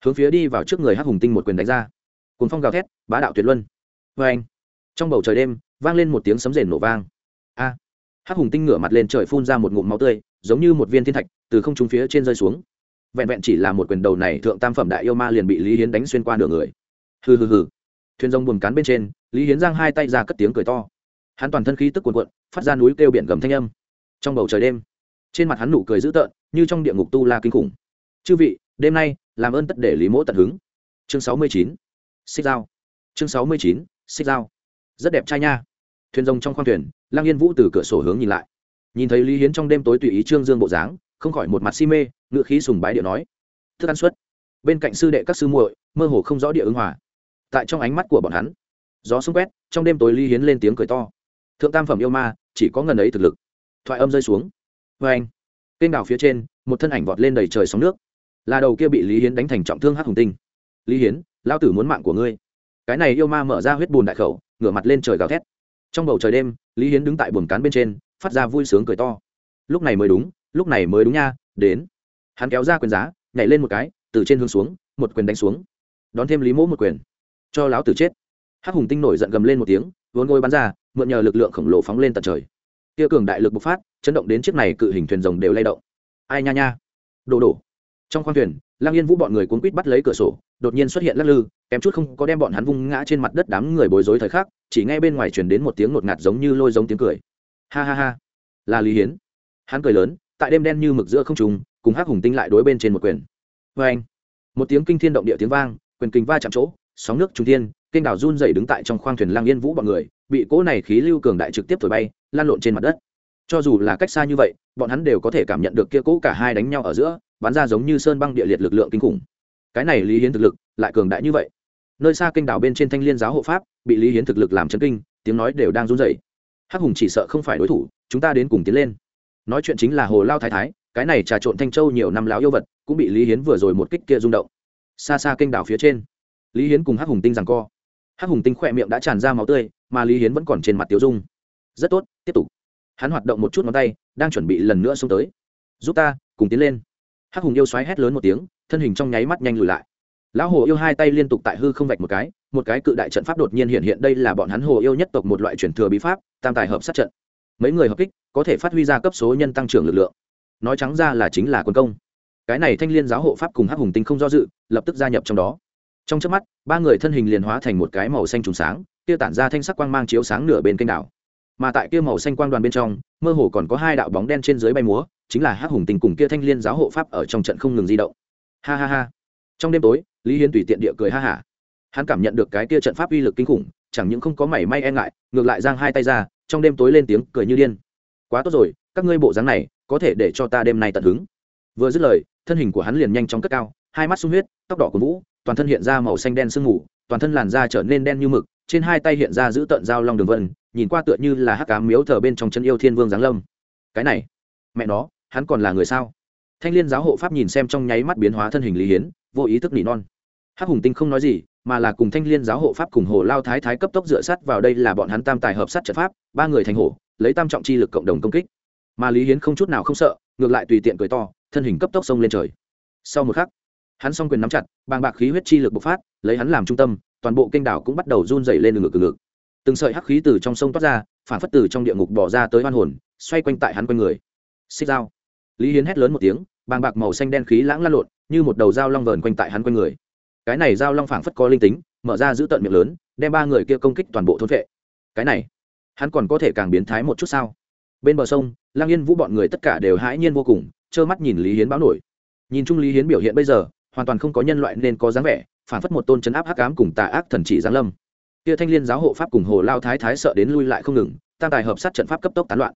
hướng phía đi vào trước người hắc hùng tinh một quyền đánh ra. Cuốn phong gào thét, bá đạo tuyệt luân. Vê anh, trong bầu trời đêm, vang lên một tiếng sấm rền nổ vang. A. Hắc hùng tinh ngửa mặt lên trời phun ra một ngụm máu tươi, giống như một viên thiên thạch, từ không trung phía trên rơi xuống. Vẹn vẹn chỉ là một quyền đầu này thượng tam phẩm đại yêu ma liền bị lý hiến đánh xuyên qua nửa người. Hừ hừ hừ. Thuyền rông buồn cán bên trên, lý hiến giang hai tay ra cất tiếng cười to hắn toàn thân khí tức cuồn cuộn, phát ra núi kêu biển gầm thanh âm. Trong bầu trời đêm, trên mặt hắn nụ cười dữ tợn, như trong địa ngục tu la kinh khủng. Chư vị, đêm nay, làm ơn tất để lý mỗ tận hứng. Chương sáu mươi chín, xích dao chương sáu mươi chín, xích dao rất đẹp trai nha. Thuyền rồng trong khoang thuyền lang yên vũ từ cửa sổ hướng nhìn lại. Nhìn thấy lý hiến trong đêm tối tùy ý trương dương bộ dáng, không khỏi một mặt si mê, ngựa khí sùng bái điệu nói, thức ăn xuất. Bên cạnh sư đệ các sư muội, mơ hồ không rõ địa ứng hòa. Tại trong ánh mắt của bọn hắn, gió sung quét, trong đêm tối lý hiến lên tiếng cười to thượng tam phẩm yêu ma, chỉ có ngần ấy thực lực. Thoại âm rơi xuống. Vê anh, kênh đảo phía trên, một thân ảnh vọt lên đầy trời sóng nước. Là đầu kia bị lý hiến đánh thành trọng thương hắc hùng tinh. Lý hiến, lao tử muốn mạng của ngươi. Cái này yêu ma mở ra huyết bùn đại khẩu, ngửa mặt lên trời gào thét. Trong bầu trời đêm, lý hiến đứng tại buồng cán bên trên, phát ra vui sướng cười to. Lúc này mới đúng, lúc này mới đúng nha, đến. Hắn kéo ra quyền giá, nhảy lên một cái, từ trên hướng xuống, một quyền đánh xuống. Đón thêm lý mỗ một quyền. Cho lão tử chết. Hắc hùng tinh nổi giận gầm lên một tiếng, vốn ngôi bắn ra mượn nhờ lực lượng khổng lồ phóng lên tận trời. Kia cường đại lực bộc phát, chấn động đến chiếc này cự hình thuyền rồng đều lay động. Ai nha nha. Đồ đổ trong khoang thuyền lang yên vũ bọn người cuốn quýt bắt lấy cửa sổ, đột nhiên xuất hiện lắc lư, kém chút không có đem bọn hắn vung ngã trên mặt đất đám người bối rối thời khắc, chỉ nghe bên ngoài chuyển đến một tiếng ngột ngạt giống như lôi giống tiếng cười. Ha ha ha. Là lý hiến. Hắn cười lớn, tại đêm đen như mực giữa không trùng cùng hắc hùng tinh lại đối bên trên một quyền. Vê anh một tiếng kinh thiên động địa tiếng vang, quyền kinh va chạm chỗ, sóng nước trung thiên kênh đảo run dày đứng tại trong khoang thuyền lang yên vũ bọn người, bị cỗ này khí lưu cường đại trực tiếp thổi bay, lan lộn trên mặt đất. Cho dù là cách xa như vậy, bọn hắn đều có thể cảm nhận được kia cỗ cả hai đánh nhau ở giữa, bắn ra giống như sơn băng địa liệt lực lượng kinh khủng. Cái này lý hiến thực lực lại cường đại như vậy. Nơi xa kênh đảo bên trên thanh liên giáo hộ pháp bị lý hiến thực lực làm chấn kinh, tiếng nói đều đang run dày hắc hùng chỉ sợ không phải đối thủ, chúng ta đến cùng tiến lên. Nói chuyện chính là hồ lao thái thái, cái này trà trộn thanh châu nhiều năm láo yêu vật, cũng bị lý hiến vừa rồi một kích kia rung động. Xa xa kênh đảo phía trên, lý hiến cùng hắc hùng tinh rằng co hắc hùng tinh khỏe miệng đã tràn ra máu tươi, mà lý hiến vẫn còn trên mặt tiêu dung. Rất tốt, tiếp tục. Hắn hoạt động một chút ngón tay, đang chuẩn bị lần nữa xông tới. Giúp ta, cùng tiến lên. Hắc hùng yêu xoáy hét lớn một tiếng, thân hình trong nháy mắt nhanh lùi lại. Lão hồ yêu hai tay liên tục tại hư không vạch một cái một cái cự đại trận pháp đột nhiên hiện hiện đây là bọn hắn hồ yêu nhất tộc một loại truyền thừa bí pháp, tam tài hợp sát trận. Mấy người hợp kích, có thể phát huy ra cấp số nhân tăng trưởng lực lượng. Nói trắng ra là chính là quân công. Cái này thanh liên giáo hộ pháp cùng hắc hùng tinh không do dự, lập tức gia nhập trong đó trong trước mắt, ba người thân hình liền hóa thành một cái màu xanh trùng sáng, kia tản ra thanh sắc quang mang chiếu sáng nửa bên kênh đảo. Mà tại kia màu xanh quang đoàn bên trong, mơ hồ còn có hai đạo bóng đen trên dưới bay múa, chính là hắc hùng tinh cùng kia thanh liên giáo hộ pháp ở trong trận không ngừng di động. Ha ha ha. Trong đêm tối, lý hiến tùy tiện địa cười ha hả hắn cảm nhận được cái kia trận pháp uy lực kinh khủng, chẳng những không có mảy may e ngại, ngược lại giang hai tay ra, trong đêm tối lên tiếng cười như điên. Quá tốt rồi, các ngươi bộ dáng này, có thể để cho ta đêm nay tận hứng. Vừa dứt lời, thân hình của hắn liền nhanh chóng cất cao, hai mắt sung huyết, tóc đỏ của vũ toàn thân hiện ra màu xanh đen sương mù, toàn thân làn da trở nên đen như mực, trên hai tay hiện ra giữ tận dao long đường vân, nhìn qua tựa như là hắc cá miếu thờ bên trong chân yêu thiên vương giáng lâm. Cái này, mẹ nó, hắn còn là người sao? Thanh liên giáo hộ pháp nhìn xem trong nháy mắt biến hóa thân hình lý hiến, vô ý thức nỉ non. Hắc hùng tinh không nói gì, mà là cùng thanh liên giáo hộ pháp cùng hồ lao thái thái cấp tốc dựa sát vào đây là bọn hắn tam tài hợp sát trận pháp, ba người thành hổ, lấy tam trọng chi lực cộng đồng công kích. Mà lý hiến không chút nào không sợ, ngược lại tùy tiện cười to, thân hình cấp tốc xông lên trời. Sau một khắc hắn s o n g quyền nắm chặt, bàng bạc khí huyết chi lực bộc phát, lấy hắn làm trung tâm, toàn bộ kênh đảo cũng bắt đầu run dày lên ngực ngực từng sợi hắc khí từ trong sông toát ra, phản phất từ trong địa ngục bỏ ra tới hoan hồn, xoay quanh tại hắn quanh người. Xích dao lý hiến hét lớn một tiếng, bàng bạc màu xanh đen khí lãng lan lộn, như một đầu dao long vờn quanh tại hắn quanh người. Cái này dao long phảng phất có linh tính, mở ra giữ tận miệng lớn, đem ba người kia công kích toàn bộ thôn vệ. Cái này, hắn còn có thể càng biến thái một chút sao? Bên bờ sông lang yên vũ bọn người tất cả đều hãi nhiên vô cùng, trơ mắt nhìn lý hiến báo nổi. Nhìn chung lý hiến biểu hiện bây giờ hoàn toàn không có nhân loại nên có dáng vẻ, phản phất một tôn chấn áp hắc ám cùng tà ác thần chỉ giáng lâm. Kia thanh liên giáo hộ pháp cùng hồ lao thái thái sợ đến lui lại không ngừng, tam tài hợp sát trận pháp cấp tốc tán loạn.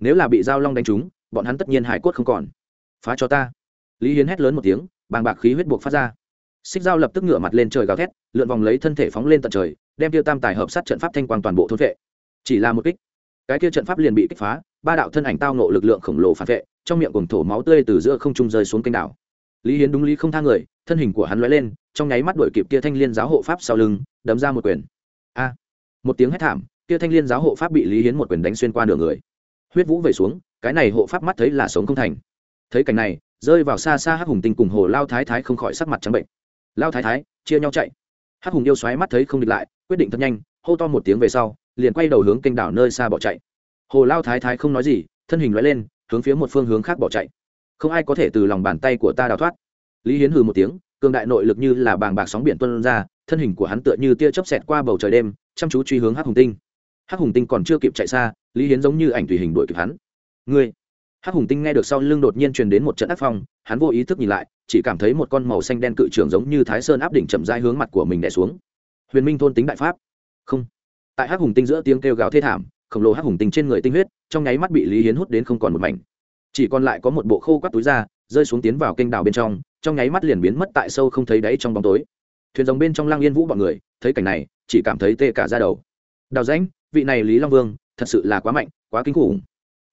Nếu là bị giao long đánh trúng, bọn hắn tất nhiên hải cốt không còn. Phá cho ta. Lý hiến hét lớn một tiếng, bàng bạc khí huyết buộc phát ra. Xích dao lập tức ngửa mặt lên trời gào thét, lượn vòng lấy thân thể phóng lên tận trời, đem tiêu tam tài hợp sát trận pháp thanh quang toàn bộ thôn vệ. Chỉ là một kích, cái kia trận pháp liền bị kích phá, ba đạo thân ảnh tao nộ lực lượng khổng lồ phản vệ, trong miệng cùng thổ máu tươi từ giữa không trung rơi xuống kênh đảo lý hiến đúng lý không tha người, thân hình của hắn lóe lên, trong nháy mắt đuổi kịp kia thanh liên giáo hộ pháp sau lưng, đấm ra một quyền. A! Một tiếng hét thảm, kia thanh liên giáo hộ pháp bị lý hiến một quyền đánh xuyên qua nửa người. Huyết vũ về xuống, cái này hộ pháp mắt thấy là sống không thành. Thấy cảnh này, rơi vào xa xa hắc hùng tinh cùng hồ lao thái thái không khỏi sắc mặt trắng bệnh. Lao thái thái, chia nhau chạy. Hắc hùng yêu xoáy mắt thấy không địch lại, quyết định thật nhanh, hô to một tiếng về sau, liền quay đầu hướng kênh đảo nơi xa bỏ chạy. Hồ lao thái thái không nói gì, thân hình loại lên, hướng phía một phương hướng khác bỏ chạy không ai có thể từ lòng bàn tay của ta đào thoát. Lý hiến hừ một tiếng, cường đại nội lực như là bàng bạc sóng biển tuân ra, thân hình của hắn tựa như tia chớp xẹt qua bầu trời đêm, chăm chú truy hướng hắc hùng tinh. Hắc hùng tinh còn chưa kịp chạy xa, lý hiến giống như ảnh tùy hình đuổi kịp hắn. Ngươi! Hắc hùng tinh nghe được sau lưng đột nhiên truyền đến một trận ác phong, hắn vô ý thức nhìn lại, chỉ cảm thấy một con màu xanh đen cự trưởng giống như thái sơn áp đỉnh chậm rãi hướng mặt của mình đè xuống. Huyền minh thôn tính đại pháp. Không. Tại hắc hùng tinh giữa tiếng kêu gào thê thảm, khổng lồ hắc hùng tinh trên người tinh huyết, trong nháy mắt bị lý hiến hút đến không còn một mảnh chỉ còn lại có một bộ khô quắt túi ra rơi xuống tiến vào kênh đào bên trong trong nháy mắt liền biến mất tại sâu không thấy đáy trong bóng tối. Thuyền rồng bên trong lăng yên vũ bọn người, thấy cảnh này, chỉ cảm thấy tê cả ra đầu. Đào rãnh, vị này lý long vương, thật sự là quá mạnh, quá kinh khủng.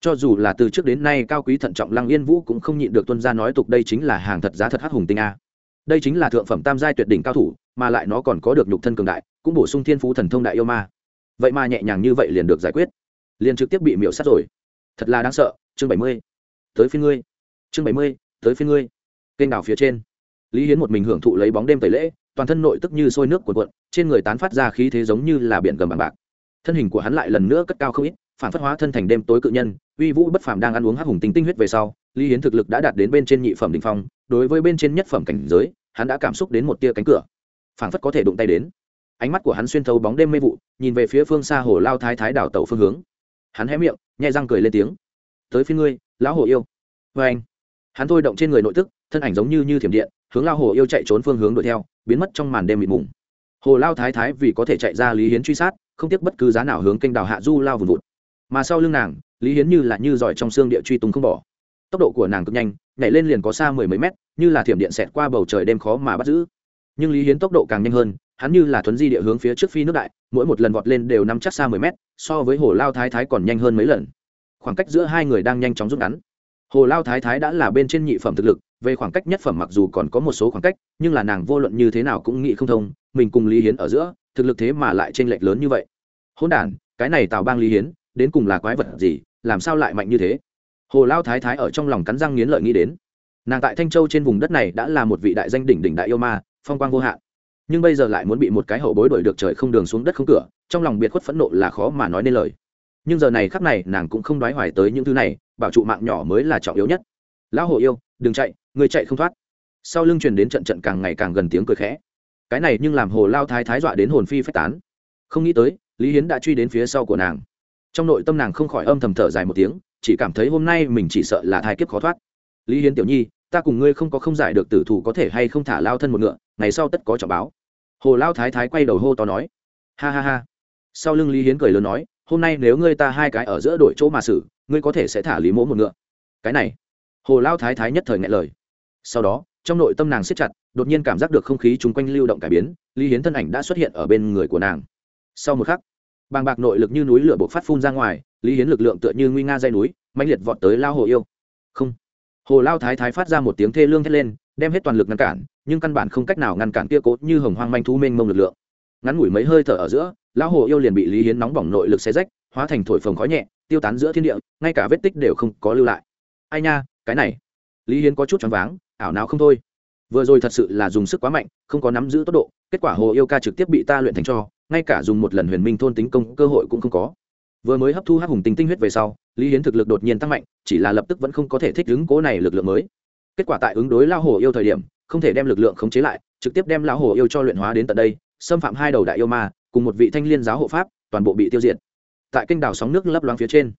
Cho dù là từ trước đến nay cao quý thận trọng lăng yên vũ cũng không nhịn được tuân ra nói tục đây chính là hàng thật giá thật hắc hùng tinh a. Đây chính là thượng phẩm tam giai tuyệt đỉnh cao thủ, mà lại nó còn có được nhục thân cường đại, cũng bổ sung thiên phú thần thông đại yêu ma. Vậy mà nhẹ nhàng như vậy liền được giải quyết. Liền trực tiếp bị miễu sát rồi. Thật là đáng sợ, chương bảy mươi tới phía ngươi. Chương bảy mươi, tới phía ngươi. Kênh đảo phía trên. Lý hiến một mình hưởng thụ lấy bóng đêm tẩy lễ, toàn thân nội tức như sôi nước cuộn cuộn, trên người tán phát ra khí thế giống như là biển gầm bằng bạc. Thân hình của hắn lại lần nữa cất cao không ít, phản phất hóa thân thành đêm tối cự nhân, uy vũ bất phàm đang ăn uống hắc hùng tinh tinh huyết về sau, lý hiến thực lực đã đạt đến bên trên nhị phẩm đ ỉ n h phong, đối với bên trên nhất phẩm cảnh giới, hắn đã cảm xúc đến một tia cánh cửa. Phản phất có thể đụng tay đến. Ánh mắt của hắn xuyên thấu bóng đêm mê vụ, nhìn về phía phương xa hồ lao thái thái đảo tàu phương hướng. Hắn hé miệng nhai răng cười lên tiếng. Tới phía ngươi lão hồ yêu. Vê anh, hắn thôi động trên người nội tức, thân ảnh giống như như thiểm điện, hướng lao hồ yêu chạy trốn phương hướng đuổi theo, biến mất trong màn đêm mịt mùng. Hồ lao thái thái vì có thể chạy ra lý hiến truy sát, không tiếc bất cứ giá nào hướng kênh đào hạ du lao vùn vụt. Mà sau lưng nàng, lý hiến như là như giỏi trong xương địa truy tung không bỏ. Tốc độ của nàng cực nhanh, nhảy lên liền có xa mười mấy mét, như là thiểm điện xẹt qua bầu trời đêm khó mà bắt giữ. Nhưng lý hiến tốc độ càng nhanh hơn, hắn như là thuấn di địa hướng phía trước phi nước đại, mỗi một lần vọt lên đều nắm chắc xa mười mét, so với hồ lao thái thái còn nhanh hơn mấy lần khoảng cách giữa hai người đang nhanh chóng rút ngắn. Hồ lao thái thái đã là bên trên nhị phẩm thực lực, về khoảng cách nhất phẩm mặc dù còn có một số khoảng cách, nhưng là nàng vô luận như thế nào cũng nghĩ không thông, mình cùng lý hiến ở giữa, thực lực thế mà lại t r ê n lệch lớn như vậy. Hôn đ cái này tào bang lý hiến, đến cùng là quái vật gì, làm sao lại mạnh như thế? Hồ lao thái thái ở trong lòng cắn răng nghiến lợi nghĩ đến. Nàng tại thanh châu trên vùng đất này đã là một vị đại danh đỉnh đỉnh đại yêu ma, phong quang vô hạn. Nhưng bây giờ lại muốn bị một cái hậu bối đổi được trời không đường xuống đất không cửa, trong lòng biệt khuất phẫn nộ là khó mà nói nên lời nhưng giờ này khắc này nàng cũng không đoái hoài tới những thứ này, bảo trụ mạng nhỏ mới là trọng yếu nhất. Lão hồ yêu, đừng chạy, người chạy không thoát. Sau lưng truyền đến trận trận càng ngày càng gần tiếng cười khẽ. Cái này nhưng làm hồ lao thái thái dọa đến hồn phi phách tán. Không nghĩ tới, lý hiến đã truy đến phía sau của nàng. Trong nội tâm nàng không khỏi âm thầm thở dài một tiếng, chỉ cảm thấy hôm nay mình chỉ sợ là thai kiếp khó thoát. Lý hiến tiểu nhi, ta cùng ngươi không có không giải được tử thủ có thể hay không thả lao thân một ngựa, ngày sau tất có trọng báo. Hồ lao thái thái quay đầu hô to nói. Ha ha ha. Sau lưng lý hiến cười lớn nói hôm nay nếu ngươi ta hai cái ở giữa đội chỗ mà xử, ngươi có thể sẽ thả lý mỗ một ngựa. Cái này. Hồ lao thái thái nhất thời ngại lời. Sau đó, trong nội tâm nàng siết chặt, đột nhiên cảm giác được không khí chung quanh lưu động cải biến, lý hiến thân ảnh đã xuất hiện ở bên người của nàng. Sau một khắc, bàng bạc nội lực như núi lửa bộc phát phun ra ngoài, lý hiến lực lượng tựa như nguy nga dây núi mạnh liệt vọt tới lao hồ yêu. Không. Hồ lao thái thái phát ra một tiếng thê lương thét lên, đem hết toàn lực ngăn cản, nhưng căn bản không cách nào ngăn cản kia cố như hồng hoang manh thu mênh mông lực lượng. Ngắn ngủi mấy hơi thở ở giữa lão hồ yêu liền bị lý hiến nóng bỏng nội lực xé rách, hóa thành thổi phồng khói nhẹ, tiêu tán giữa thiên địa, ngay cả vết tích đều không có lưu lại. Ai nha, cái này. Lý hiến có chút choáng váng, ảo nào không thôi. Vừa rồi thật sự là dùng sức quá mạnh, không có nắm giữ tốc độ, kết quả hồ yêu ca trực tiếp bị ta luyện thành cho, ngay cả dùng một lần huyền minh thôn tính công cơ hội cũng không có. Vừa mới hấp thu hắc hùng tinh tinh huyết về sau, lý hiến thực lực đột nhiên tăng mạnh, chỉ là lập tức vẫn không có thể thích ứng cố này lực lượng mới. Kết quả tại ứng đối lao hồ yêu thời điểm, không thể đem lực lượng khống chế lại, trực tiếp đem lao hồ yêu cho luyện hóa đến tận đây, xâm phạm hai đầu đại yêu ma cùng một vị thanh liên giáo hộ pháp, toàn bộ bị tiêu diệt. Tại kênh đảo sóng nước lấp loáng phía trên,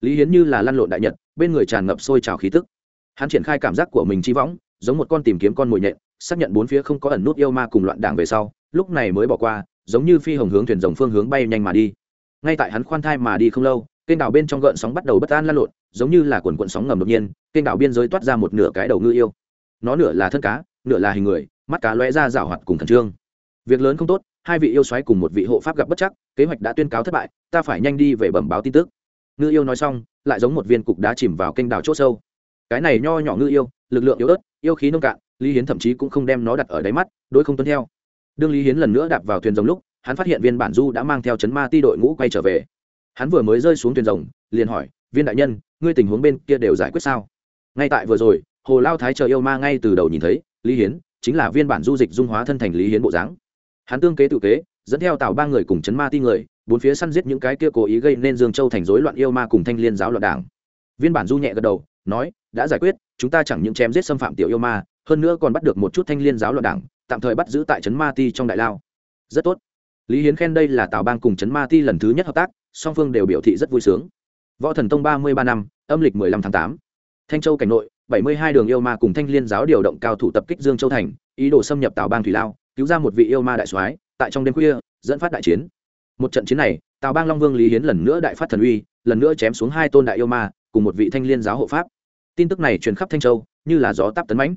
lý hiến như là lăn lộn đại nhật, bên người tràn ngập sôi trào khí tức. Hắn triển khai cảm giác của mình chi võng, giống một con tìm kiếm con mồi nhện, xác nhận bốn phía không có ẩn nút yêu ma cùng loạn đảng về sau, lúc này mới bỏ qua, giống như phi hồng hướng thuyền rồng phương hướng bay nhanh mà đi. Ngay tại hắn khoan thai mà đi không lâu, kênh đảo bên trong gợn sóng bắt đầu bất an lăn lộn, giống như là quần quận sóng ngầm đột nhiên, kênh đảo biên giới toát ra một nửa cái đầu ngư yêu. Nó nửa là thân cá, nửa là hình người, mắt cá lóe ra rảo hoạt cùng khẩn trương. Việc lớn không tốt hai vị yêu xoáy cùng một vị hộ pháp gặp bất chắc, kế hoạch đã tuyên cáo thất bại, ta phải nhanh đi về bẩm báo tin tức. Ngư yêu nói xong, lại giống một viên cục đá chìm vào kênh đào c h ỗ sâu. Cái này nho nhỏ ngư yêu, lực lượng yếu ớt, yêu khí nông cạn, lý hiến thậm chí cũng không đem nó đặt ở đáy mắt, đối không tuân theo. Đương lý hiến lần nữa đạp vào thuyền rồng lúc, hắn phát hiện viên bản du đã mang theo chấn ma ti đội ngũ quay trở về. Hắn vừa mới rơi xuống thuyền rồng, liền hỏi, viên đại nhân, ngươi tình huống bên kia đều giải quyết sao? Ngay tại vừa rồi, hồ lao thái chờ yêu ma ngay từ đầu nhìn thấy, lý hiến, chính là viên bản du dịch dung hóa thân thành lý hiến bộ dáng hắn tương kế tự kế, dẫn theo tạo ba người cùng chấn ma ti người, bốn phía săn giết những cái kia cố ý gây nên dương châu thành rối loạn yêu ma cùng thanh liên giáo loạn đảng. Viên bản du nhẹ gật đầu, nói, đã giải quyết, chúng ta chẳng những chém giết xâm phạm tiểu yêu ma, hơn nữa còn bắt được một chút thanh liên giáo loạn đảng, tạm thời bắt giữ tại trấn ma ti trong đại lao. Rất tốt. Lý hiến khen đây là tào bang cùng trấn ma ti lần thứ nhất hợp tác, song phương đều biểu thị rất vui sướng. Võ thần tông ba mươi ba năm, âm lịch mười lăm tháng tám. Thanh châu cảnh nội, bảy mươi hai đường yêu ma cùng thanh liên giáo điều động cao thủ tập kích dương châu thành, ý đồ xâm nhập tào bang thủy lao cứu ra một vị yêu ma đại soái, tại trong đêm khuya, dẫn phát đại chiến. Một trận chiến này, tào bang long vương lý hiến lần nữa đại phát thần uy, lần nữa chém xuống hai tôn đại yêu ma, cùng một vị thanh liên giáo hộ pháp. Tin tức này truyền khắp thanh châu, như là gió táp tấn mãnh.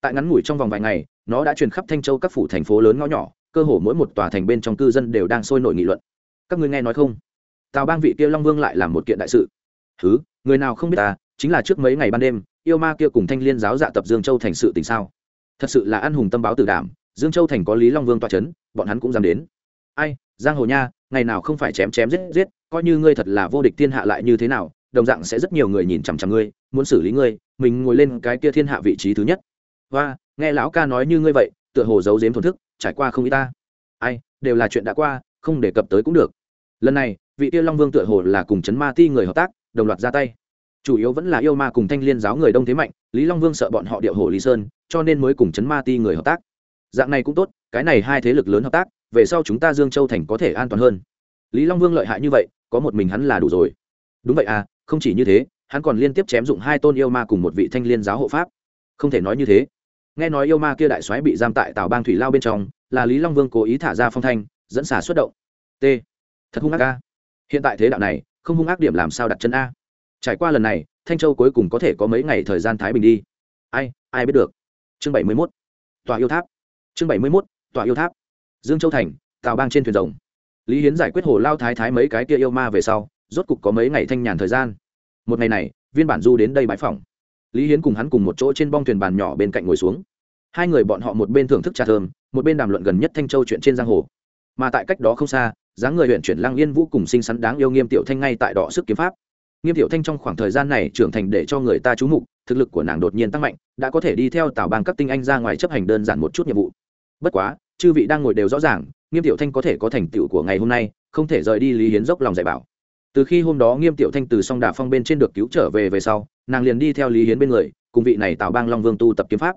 Tại ngắn ngủi trong vòng vài ngày, nó đã truyền khắp thanh châu các phủ thành phố lớn ngõ nhỏ, cơ hồ mỗi một tòa thành bên trong cư dân đều đang sôi nổi nghị luận. Các ngươi nghe nói không? Tào bang vị kia long vương lại làm một kiện đại sự. Thứ người nào không biết ta, chính là trước mấy ngày ban đêm, yêu ma kia cùng thanh liên giáo dạ tập dương châu thành sự tình sao? Thật sự là ăn hùng tâm báo tử đảm dương châu thành có lý long vương toa c h ấ n bọn hắn cũng dám đến. Ai, giang hồ nha, ngày nào không phải chém chém giết giết, coi như ngươi thật là vô địch thiên hạ lại như thế nào, đồng dạng sẽ rất nhiều người nhìn chằm chằm ngươi, muốn xử lý ngươi, mình ngồi lên cái kia thiên hạ vị trí thứ nhất. Và, nghe lão ca nói như ngươi vậy, tựa hồ giấu giếm thổn thức, trải qua không ý ta. Ai, đều là chuyện đã qua, không đề cập tới cũng được. Lần này, vị kia long vương tựa hồ là cùng chấn ma ti người hợp tác, đồng loạt ra tay. Chủ yếu vẫn là yêu ma cùng thanh liên giáo người đông thế mạnh, lý long vương sợ bọn họ điệu hồ lý sơn, cho nên mới cùng chấn ma ti người hợp tác dạng này cũng tốt, cái này hai thế lực lớn hợp tác, về sau chúng ta dương châu thành có thể an toàn hơn. Lý long vương lợi hại như vậy, có một mình hắn là đủ rồi. Đúng vậy à không chỉ như thế, hắn còn liên tiếp chém dụng hai tôn yêu ma cùng một vị thanh liên giáo hộ pháp. Không thể nói như thế. Nghe nói yêu ma kia đại soái bị giam tại tàu bang thủy lao bên trong, là lý long vương cố ý thả ra phong thanh, dẫn xả xuất động. T. Thật hung ác a. Hiện tại thế đạo này, không hung ác điểm làm sao đặt chân a. Trải qua lần này, thanh châu cuối cùng có thể có mấy ngày thời gian thái bình đi. Ai ai biết được. Chương bảy mươi mốt. Tòa yêu tháp chương bảy mươi mốt, tòa yêu tháp. Dương châu thành, tào bang trên thuyền rồng. Lý hiến giải quyết hồ lao thái thái mấy cái kia yêu ma về sau, rốt cục có mấy ngày thanh nhàn thời gian. Một ngày này, viên bản du đến đây bãi phòng. Lý hiến cùng hắn cùng một chỗ trên bong thuyền bàn nhỏ bên cạnh ngồi xuống. Hai người bọn họ một bên thưởng thức trà thơm, một bên đàm luận gần nhất thanh châu chuyện trên giang hồ. Mà tại cách đó không xa, dáng người huyện chuyển lang yên vũ cùng xinh xắn đáng yêu nghiêm tiểu thanh ngay tại đọ sức kiếm pháp. Nghiêm tiểu thanh trong khoảng thời gian này trưởng thành để cho người ta chú mục, thực lực của nàng đột nhiên tăng mạnh, đã có thể đi theo tào bang các tinh anh ra ngoài chấp hành đơn giản một chút nhiệm vụ bất quá, chư vị đang ngồi đều rõ ràng, nghiêm tiểu thanh có thể có thành tựu của ngày hôm nay, không thể rời đi lý hiến dốc lòng dạy bảo. Từ khi hôm đó nghiêm tiểu thanh từ song đà phong bên trên được cứu trở về về sau, nàng liền đi theo lý hiến bên người, cùng vị này tạo bang long vương tu tập kiếm pháp.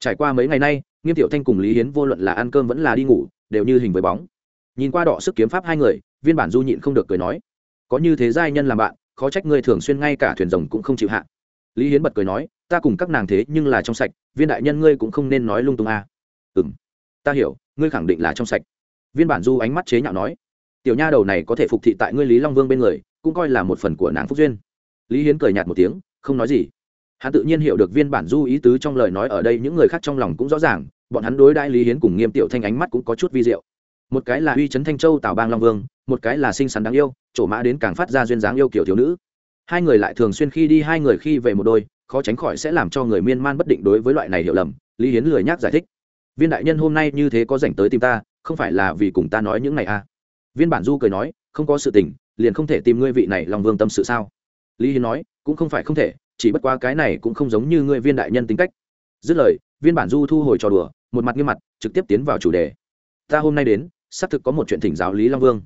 Trải qua mấy ngày nay, nghiêm tiểu thanh cùng lý hiến vô luận là ăn cơm vẫn là đi ngủ, đều như hình với bóng. Nhìn qua đọ sức kiếm pháp hai người, viên bản du nhịn không được cười nói, có như thế giai nhân làm bạn, khó trách ngươi thường xuyên ngay cả thuyền rồng cũng không chịu hạ. Lý hiến bật cười nói, ta cùng các nàng thế nhưng là trong sạch, viên đại nhân ngươi cũng không nên nói lung tung a. À. ừ m ta hiểu, ngươi khẳng định là trong sạch. Viên bản du ánh mắt chế nhạo nói, tiểu nha đầu này có thể phục thị tại ngươi lý long vương bên người, cũng coi là một phần của nàng phúc duyên. Lý hiến cười nhạt một tiếng, không nói gì. Hắn tự nhiên hiểu được viên bản du ý tứ trong lời nói ở đây, những người khác trong lòng cũng rõ ràng, bọn hắn đối đãi lý hiến cùng nghiêm tiểu thanh ánh mắt cũng có chút vi diệu. Một cái là uy trấn thanh châu tào bang long vương, một cái là xinh xắn đáng yêu trổ mã đến càng phát ra duyên dáng yêu kiểu thiếu nữ. Hai người lại thường xuyên khi đi, hai người khi về một đôi, khó tránh khỏi sẽ làm cho người miên man bất định đối với loại này hiểu lầm, lý hiến lười nhác giải thích viên đại nhân hôm nay như thế có dành tới tìm ta, không phải là vì cùng ta nói những này à? Viên bản du cười nói, không có sự tình, liền không thể tìm ngươi vị này lòng vương tâm sự sao? Lý hiến nói, cũng không phải không thể, chỉ bất quá cái này cũng không giống như ngươi viên đại nhân tính cách. Dứt lời, viên bản du thu hồi trò đùa, một mặt nghiêm mặt, trực tiếp tiến vào chủ đề. Ta hôm nay đến, xác thực có một chuyện thỉnh giáo lý long vương.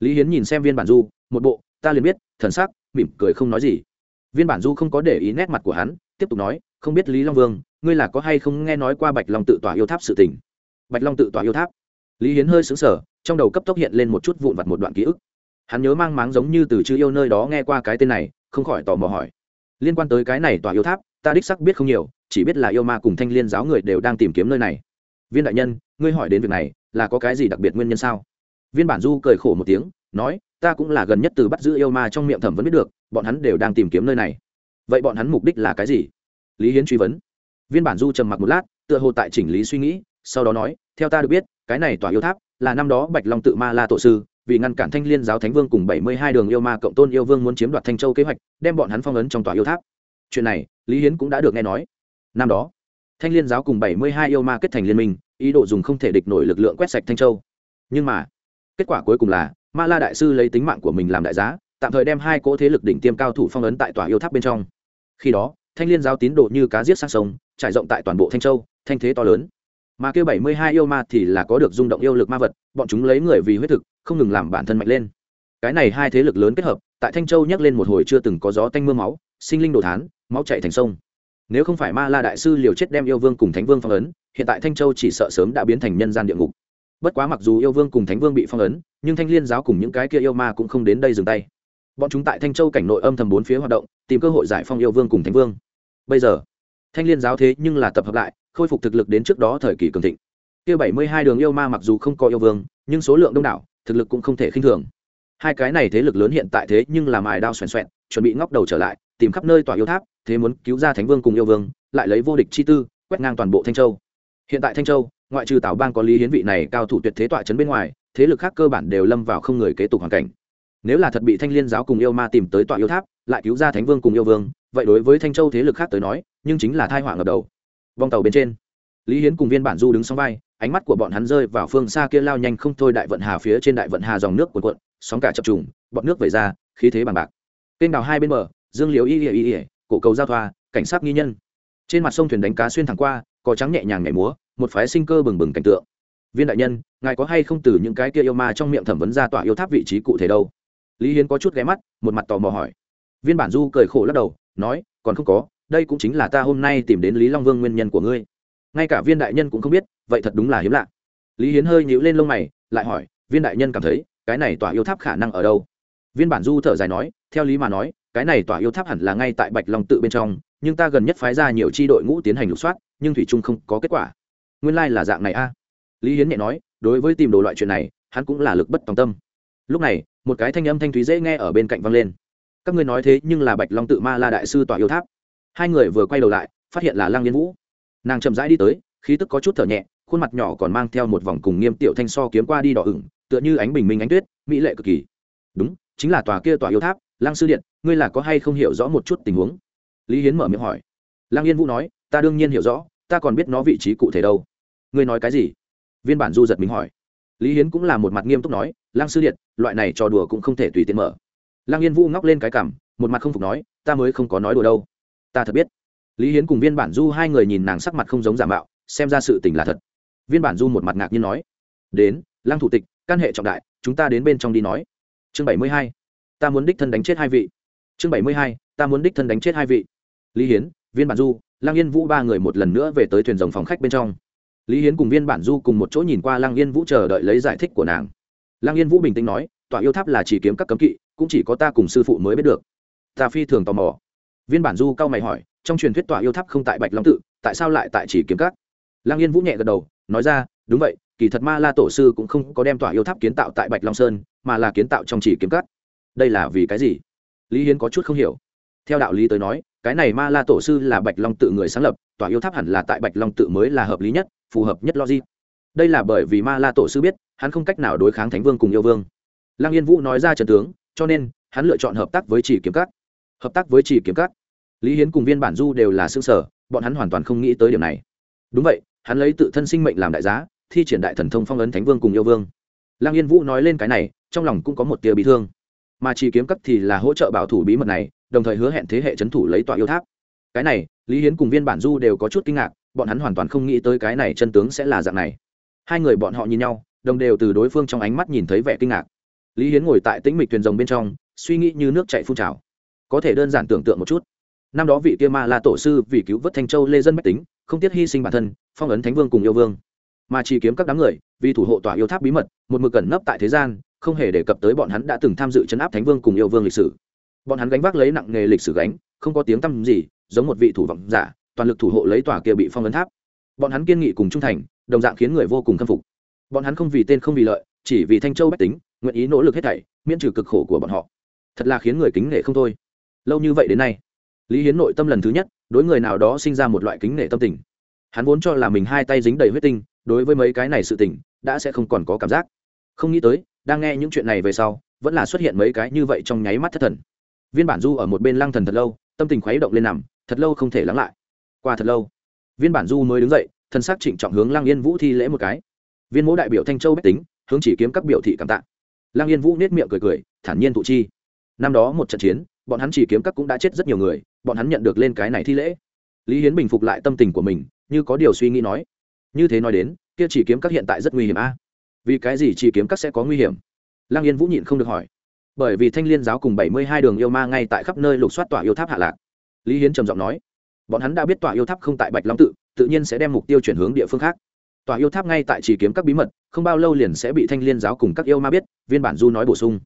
Lý hiến nhìn xem viên bản du, một bộ, ta liền biết, thần sắc, mỉm cười không nói gì. Viên bản du không có để ý nét mặt của hắn, tiếp tục nói, không biết lý long vương ngươi là có hay không nghe nói qua bạch long tự tỏa yêu tháp sự tình? Bạch long tự tỏa yêu tháp? Lý hiến hơi xứng sở trong đầu cấp tốc hiện lên một chút vụn vặt một đoạn ký ức. Hắn nhớ mang máng giống như từ chữ yêu nơi đó nghe qua cái tên này, không khỏi tò mò hỏi. Liên quan tới cái này tòa yêu tháp, ta đích sắc biết không nhiều, chỉ biết là yêu ma cùng thanh liên giáo người đều đang tìm kiếm nơi này. Viên đại nhân, ngươi hỏi đến việc này, là có cái gì đặc biệt nguyên nhân sao? Viên bản du cười khổ một tiếng, nói, ta cũng là gần nhất từ bắt giữ yêu ma trong miệng thẩm vẫn biết được, bọn hắn đều đang tìm kiếm nơi này. Vậy bọn hắn mục đích là cái gì? Lý hiến truy vấn viên bản du trầm mặc một lát, tựa hồ tại chỉnh lý suy nghĩ, sau đó nói, theo ta được biết, cái này tòa yêu tháp là năm đó bạch long tự ma la tổ sư, vì ngăn cản thanh liên giáo thánh vương cùng bảy mươi hai đường yêu ma cộng tôn yêu vương muốn chiếm đoạt thanh châu kế hoạch, đem bọn hắn phong ấn trong tòa yêu tháp. Chuyện này, lý hiến cũng đã được nghe nói. Năm đó, thanh liên giáo cùng bảy mươi hai yêu ma kết thành liên minh, ý đồ dùng không thể địch nổi lực lượng quét sạch thanh châu. Nhưng mà, kết quả cuối cùng là, ma la đại sư lấy tính mạng của mình làm đại giá, tạm thời đem hai cỗ thế lực đỉnh tiêm cao thủ phong ấn tại tòa yêu tháp bên trong. Khi đó thanh liên giáo tín đồ như cá giết sang sông, trải rộng tại toàn bộ thanh châu, thanh thế to lớn. Mà kêu bảy mươi hai yêu ma thì là có được rung động yêu lực ma vật, bọn chúng lấy người vì huyết thực, không ngừng làm bản thân mạnh lên. Cái này hai thế lực lớn kết hợp, tại thanh châu nhắc lên một hồi chưa từng có gió tanh m ư a máu, sinh linh đồ thán, máu chạy thành sông. Nếu không phải ma la đại sư liều chết đem yêu vương cùng thánh vương phong ấn, hiện tại thanh châu chỉ sợ sớm đã biến thành nhân gian địa ngục. Bất quá mặc dù yêu vương cùng thánh vương bị phong ấn, nhưng thanh liên giáo cùng những cái kia yêu ma cũng không đến đây dừng tay bọn chúng tại thanh châu cảnh nội âm thầm bốn phía hoạt động, tìm cơ hội giải phong yêu vương cùng thánh vương. Bây giờ, thanh liên giáo thế nhưng là tập hợp lại, khôi phục thực lực đến trước đó thời kỳ cường thịnh. Kia bảy mươi hai đường yêu ma mặc dù không có yêu vương, nhưng số lượng đông đảo, thực lực cũng không thể khinh thường. Hai cái này thế lực lớn hiện tại thế nhưng là mài đao xoèn xoẹn, chuẩn bị ngóc đầu trở lại, tìm khắp nơi tỏa yêu tháp, thế muốn cứu ra thánh vương cùng yêu vương, lại lấy vô địch chi tư, quét ngang toàn bộ thanh châu. Hiện tại thanh châu, ngoại trừ tào bang có lý hiến vị này cao thủ tuyệt thế tọa trấn bên ngoài, thế lực khác cơ bản đều lâm vào không người kế tục hoàn cảnh nếu là thật bị thanh liên giáo cùng yêu ma tìm tới tọa yêu tháp, lại cứu ra thánh vương cùng yêu vương, vậy đối với thanh châu thế lực khác tới nói, nhưng chính là thai họa ngập đầu. Vòng tàu bên trên, lý hiến cùng viên bản du đứng sóng vai, ánh mắt của bọn hắn rơi vào phương xa kia lao nhanh không thôi đại vận hà phía trên đại vận hà dòng nước cuộn cuộn, sóng cả chập trùng, bọn nước vẩy ra, khí thế bằng bạc. Kênh đào hai bên bờ, dương liễu y ỉa y ỉa cổ cầu giao thoa, cảnh sát nghi nhân. Trên mặt sông thuyền đánh cá xuyên thẳng qua có trắng nhẹ nhàng nhảy múa, một phái sinh cơ bừng bừng cảnh tượng. Viên đại nhân, ngài có hay không từ những cái kia yêu ma trong miệng thẩm vấn ra tỏa yêu tháp vị trí cụ thể đâu? Lý hiến có chút ghé mắt, một mặt tò mò hỏi. Viên bản du cười khổ lắc đầu, nói, còn không có, đây cũng chính là ta hôm nay tìm đến lý long vương nguyên nhân của ngươi. Ngay cả viên đại nhân cũng không biết, vậy thật đúng là hiếm lạ. Lý hiến hơi nhíu lên lông mày, lại hỏi, viên đại nhân cảm thấy, cái này tòa yêu tháp khả năng ở đâu? Viên bản du thở dài nói, theo lý mà nói, cái này tòa yêu tháp hẳn là ngay tại bạch long tự bên trong, nhưng ta gần nhất phái ra nhiều chi đội ngũ tiến hành lục soát, nhưng thủy trung không có kết quả. Nguyên lai、like、là dạng này a. Lý hiến nhẹ nói, đối với tìm đồ loại chuyện này, hắn cũng là lực bất tòng tâm. Lúc này một cái thanh âm thanh thúy dễ nghe ở bên cạnh vang lên. Các ngươi nói thế nhưng là bạch long tự ma la đại sư tòa yêu tháp. Hai người vừa quay đầu lại, phát hiện là lăng yên vũ. Nàng chậm rãi đi tới, khí tức có chút thở nhẹ, khuôn mặt nhỏ còn mang theo một vòng cùng nghiêm tiểu thanh so kiếm qua đi đỏ ửng, tựa như ánh bình minh ánh tuyết, mỹ lệ cực kỳ. Đúng, chính là tòa kia tòa yêu tháp, lăng sư điện, ngươi là có hay không hiểu rõ một chút tình huống? Lý hiến mở miệng hỏi. Lăng yên vũ nói, ta đương nhiên hiểu rõ, ta còn biết nó vị trí cụ thể đâu. Ngươi nói cái gì? Viên bản du giật mình hỏi. Lý hiến cũng là một mặt nghiêm túc nói lăng sư điện, loại này trò đùa cũng không thể tùy tiện mở. Lăng yên vũ ngóc lên cái cảm một mặt không phục nói, ta mới không có nói đùa đâu. Ta thật biết. Lý hiến cùng viên bản du hai người nhìn nàng sắc mặt không giống giả mạo, xem ra sự tình là thật. Viên bản du một mặt ngạc nhiên nói, đến, lăng thủ tịch, căn hệ trọng đại, chúng ta đến bên trong đi nói. Chương bảy mươi hai, ta muốn đích thân đánh chết hai vị. Chương bảy mươi hai, ta muốn đích thân đánh chết hai vị. Lý hiến, viên bản du, lăng yên vũ ba người một lần nữa về tới thuyền rồng phòng khách bên trong. Lý hiến cùng viên bản du cùng một chỗ nhìn qua lăng yên vũ chờ đợi lấy giải thích của nàng lăng yên vũ bình tĩnh nói, Tòa yêu tháp là chỉ kiếm các cấm kỵ, cũng chỉ có ta cùng sư phụ mới biết được. Ta phi thường tò mò. Viên bản du cao mày hỏi, trong truyền thuyết tòa yêu tháp không tại bạch long tự, tại sao lại tại chỉ kiếm các? Lăng yên vũ nhẹ gật đầu, nói ra, đúng vậy, kỳ thật ma la tổ sư cũng không có đem tòa yêu tháp kiến tạo tại bạch long sơn, mà là kiến tạo trong chỉ kiếm các. Đây là vì cái gì? Lý hiến có chút không hiểu. Theo đạo lý tới nói, cái này ma la tổ sư là bạch long tự người sáng lập, tòa yêu tháp hẳn là tại bạch long tự mới là hợp lý nhất, phù hợp nhất logic. Đây là bởi vì ma la tổ sư biết hắn không cách nào đối kháng thánh vương cùng yêu vương. Lăng yên vũ nói ra trần tướng, cho nên, hắn lựa chọn hợp tác với chỉ kiếm cắt hợp tác với chỉ kiếm cắt lý hiến cùng viên bản du đều là xương sở, bọn hắn hoàn toàn không nghĩ tới điểm này. Đúng vậy, hắn lấy tự thân sinh mệnh làm đại giá, thi triển đại thần thông phong ấn thánh vương cùng yêu vương. Lăng yên vũ nói lên cái này, trong lòng cũng có một tia bị thương. Mà chỉ kiếm cắt thì là hỗ trợ bảo thủ bí mật này, đồng thời hứa hẹn thế hệ c thủ lấy tọa yêu tháp. Cái này, lý hiến cùng viên bản du đều có chút kinh ngạc, bọn hắn hoàn toàn không nghĩ tới cái này chân tướng sẽ là dạng này. Hai người bọn họ nhìn nhau đồng đều từ đối phương trong ánh mắt nhìn thấy vẻ kinh ngạc. Lý hiến ngồi tại tĩnh mịch thuyền rồng bên trong, suy nghĩ như nước chạy phun trào. Có thể đơn giản tưởng tượng một chút. Năm đó vị kia ma là tổ sư vì cứu vớt thanh châu lê dân bách tính, không tiếc hy sinh bản thân, phong ấn thánh vương cùng yêu vương. Mà chỉ kiếm các đám người, vì thủ hộ tòa yêu tháp bí mật, một mực cẩn nấp tại thế gian, không hề đề cập tới bọn hắn đã từng tham dự chấn áp thánh vương cùng yêu vương lịch sử. Bọn hắn gánh vác lấy nặng nghề lịch sử gánh, không có tiếng tăm gì, giống một vị thủ vọng giả, toàn lực thủ hộ lấy tòa kia bị phong ấn tháp. Bọn hắn kiên nghị cùng trung thành, đồng dạng khiến người vô cùng khâm phục bọn hắn không vì tên không vì lợi, chỉ vì thanh châu bách tính, nguyện ý nỗ lực hết thảy, miễn trừ cực khổ của bọn họ. Thật là khiến người kính nể không thôi. Lâu như vậy đến nay, lý hiến nội tâm lần thứ nhất, đối người nào đó sinh ra một loại kính nể tâm tình. Hắn vốn cho là mình hai tay dính đầy huyết tinh, đối với mấy cái này sự tình, đã sẽ không còn có cảm giác. Không nghĩ tới, đang nghe những chuyện này về sau, vẫn là xuất hiện mấy cái như vậy trong nháy mắt thất thần. Viên bản du ở một bên lăng thần thật lâu, tâm tình khuấy động lên nằm, thật lâu không thể lắng lại. Qua thật lâu, viên bản du mới đứng dậy thân xác trịnh trọng hướng lăng yên vũ thi lễ một cái viên mỗ đại biểu thanh châu bách tính, hướng chỉ kiếm các biểu thị cảm tạ. Lang yên vũ nết miệng cười cười, thản nhiên thụ chi. Năm đó một trận chiến, bọn hắn chỉ kiếm các cũng đã chết rất nhiều người, bọn hắn nhận được lên cái này thi lễ. Lý hiến bình phục lại tâm tình của mình, như có điều suy nghĩ nói. Như thế nói đến, kia chỉ kiếm các hiện tại rất nguy hiểm a. Vì cái gì chỉ kiếm các sẽ có nguy hiểm? Lang yên vũ nhịn không được hỏi. Bởi vì thanh liên giáo cùng bảy mươi hai đường yêu ma ngay tại khắp nơi lục soát tòa yêu tháp hạ lạc. Lý hiến trầm giọng nói. Bọn hắn đã biết tòa yêu tháp không tại bạch long tự tự nhiên sẽ đem mục tiêu chuyển hướng địa phương khác tòa yêu tháp ngay tại chỉ kiếm các bí mật, không bao lâu liền sẽ bị thanh liên giáo cùng các yêu ma biết, viên bản du nói bổ sung.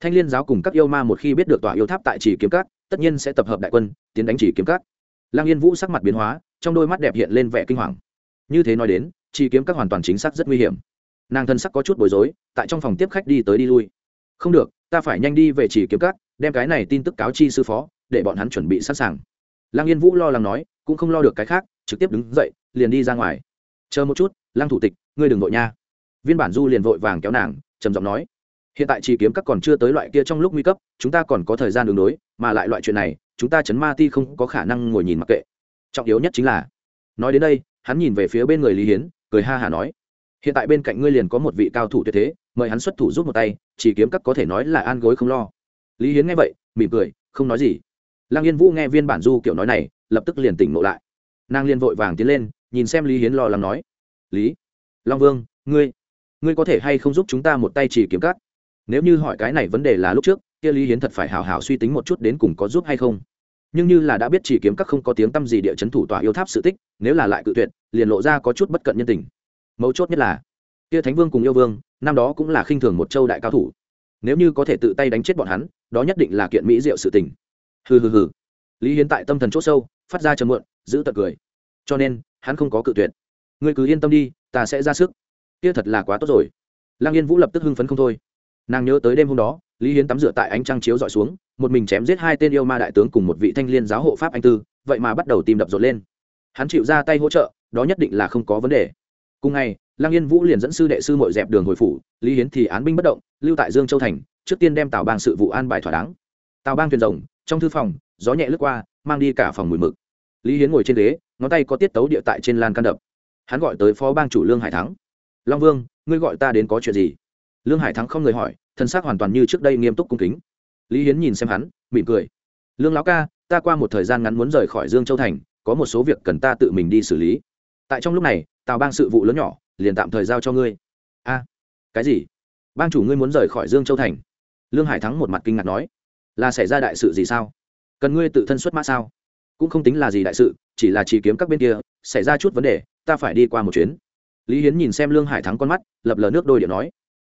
Thanh liên giáo cùng các yêu ma một khi biết được tòa yêu tháp tại chỉ kiếm các, tất nhiên sẽ tập hợp đại quân, tiến đánh chỉ kiếm các. Lang yên vũ sắc mặt biến hóa, trong đôi mắt đẹp hiện lên vẻ kinh hoàng. Như thế nói đến, chỉ kiếm các hoàn toàn chính xác rất nguy hiểm. Nàng thân sắc có chút bối rối, tại trong phòng tiếp khách đi tới đi lui. Không được, ta phải nhanh đi về chỉ kiếm các, đem cái này tin tức cáo chi sư phó, để bọn hắn chuẩn bị sẵn sàng. Lang yên vũ lo lắng nói, cũng không lo được cái khác, trực tiếp đứng dậy, liền đi ra ngoài. Chờ một chút lăng thủ tịch, ngươi đừng vội nha. Viên bản du liền vội vàng kéo nàng, trầm giọng nói. Hiện tại chỉ kiếm các còn chưa tới loại kia trong lúc nguy cấp, chúng ta còn có thời gian đường đối, mà lại loại chuyện này, chúng ta chấn ma ti không có khả năng ngồi nhìn mặc kệ. Trọng yếu nhất chính là, nói đến đây, hắn nhìn về phía bên người lý hiến, cười ha hả nói. Hiện tại bên cạnh ngươi liền có một vị cao thủ tuyệt thế, mời hắn xuất thủ giúp một tay, chỉ kiếm các có thể nói là an gối không lo. Lý hiến nghe vậy, mỉm cười, không nói gì. Lăng yên vũ nghe viên bản du kiểu nói này, lập tức liền tỉnh ngộ lại. Nàng liền vội vàng tiến lên, nhìn xem lý hiến lo lắng nói lý long vương ngươi ngươi có thể hay không giúp chúng ta một tay chỉ kiếm cắt nếu như hỏi cái này vấn đề là lúc trước, kia lý hiến thật phải hào hào suy tính một chút đến cùng có giúp hay không. Nhưng như là đã biết chỉ kiếm các không có tiếng t â m gì địa chấn thủ tòa yêu tháp sự tích, nếu là lại cự tuyệt, liền lộ ra có chút bất cận nhân tình. Mấu chốt nhất là, kia thánh vương cùng yêu vương, năm đó cũng là khinh thường một châu đại cao thủ. Nếu như có thể tự tay đánh chết bọn hắn, đó nhất định là kiện mỹ diệu sự tình. Hừ hừ hừ. Lý hiến tại tâm thần c h ỗ sâu, phát ra chờ mượn giữ tật cười. Cho nên, hắn không có cự tuyệt ngươi cứ yên tâm đi, ta sẽ ra sức. Kia thật là quá tốt rồi. Lang yên vũ lập tức hưng phấn không thôi. Nàng nhớ tới đêm hôm đó, lý hiến tắm rửa tại ánh trăng chiếu dọi xuống, một mình chém giết hai tên yêu ma đại tướng cùng một vị thanh liên giáo hộ pháp anh tư, vậy mà bắt đầu tìm đập rộn lên. Hắn chịu ra tay hỗ trợ, đó nhất định là không có vấn đề. Cùng ngày lang yên vũ liền dẫn sư đệ sư mội dẹp đường hồi phủ, lý hiến thì án binh bất động, lưu tại dương châu thành, trước tiên đem tào bang sự vụ an bài thỏa đáng. Tào bang thuyền rồng, trong thư phòng, gió nhẹ lướt qua, mang đi cả phòng mùi mực. Lý hiến ngồi trên ghế, ngón tay có tiết tấu địa tại trên lan can đập hắn gọi tới phó bang chủ lương hải thắng. Long vương, ngươi gọi ta đến có chuyện gì? Lương hải thắng không người hỏi, thân xác hoàn toàn như trước đây nghiêm túc cung kính. Lý hiến nhìn xem hắn, mỉm cười. Lương lão ca, ta qua một thời gian ngắn muốn rời khỏi dương châu thành, có một số việc cần ta tự mình đi xử lý. Tại trong lúc này, tào bang sự vụ lớn nhỏ, liền tạm thời giao cho ngươi. A, cái gì? Bang chủ ngươi muốn rời khỏi dương châu thành? Lương hải thắng một mặt kinh ngạc nói. Là xảy ra đại sự gì sao? Cần ngươi tự thân xuất mã sao? Cũng không tính là gì đại sự, chỉ là chỉ kiếm các bên kia, xảy ra chút vấn đề ta phải đi qua một chuyến. Lý hiến nhìn xem lương hải thắng con mắt, lập lờ nước đôi điện nói,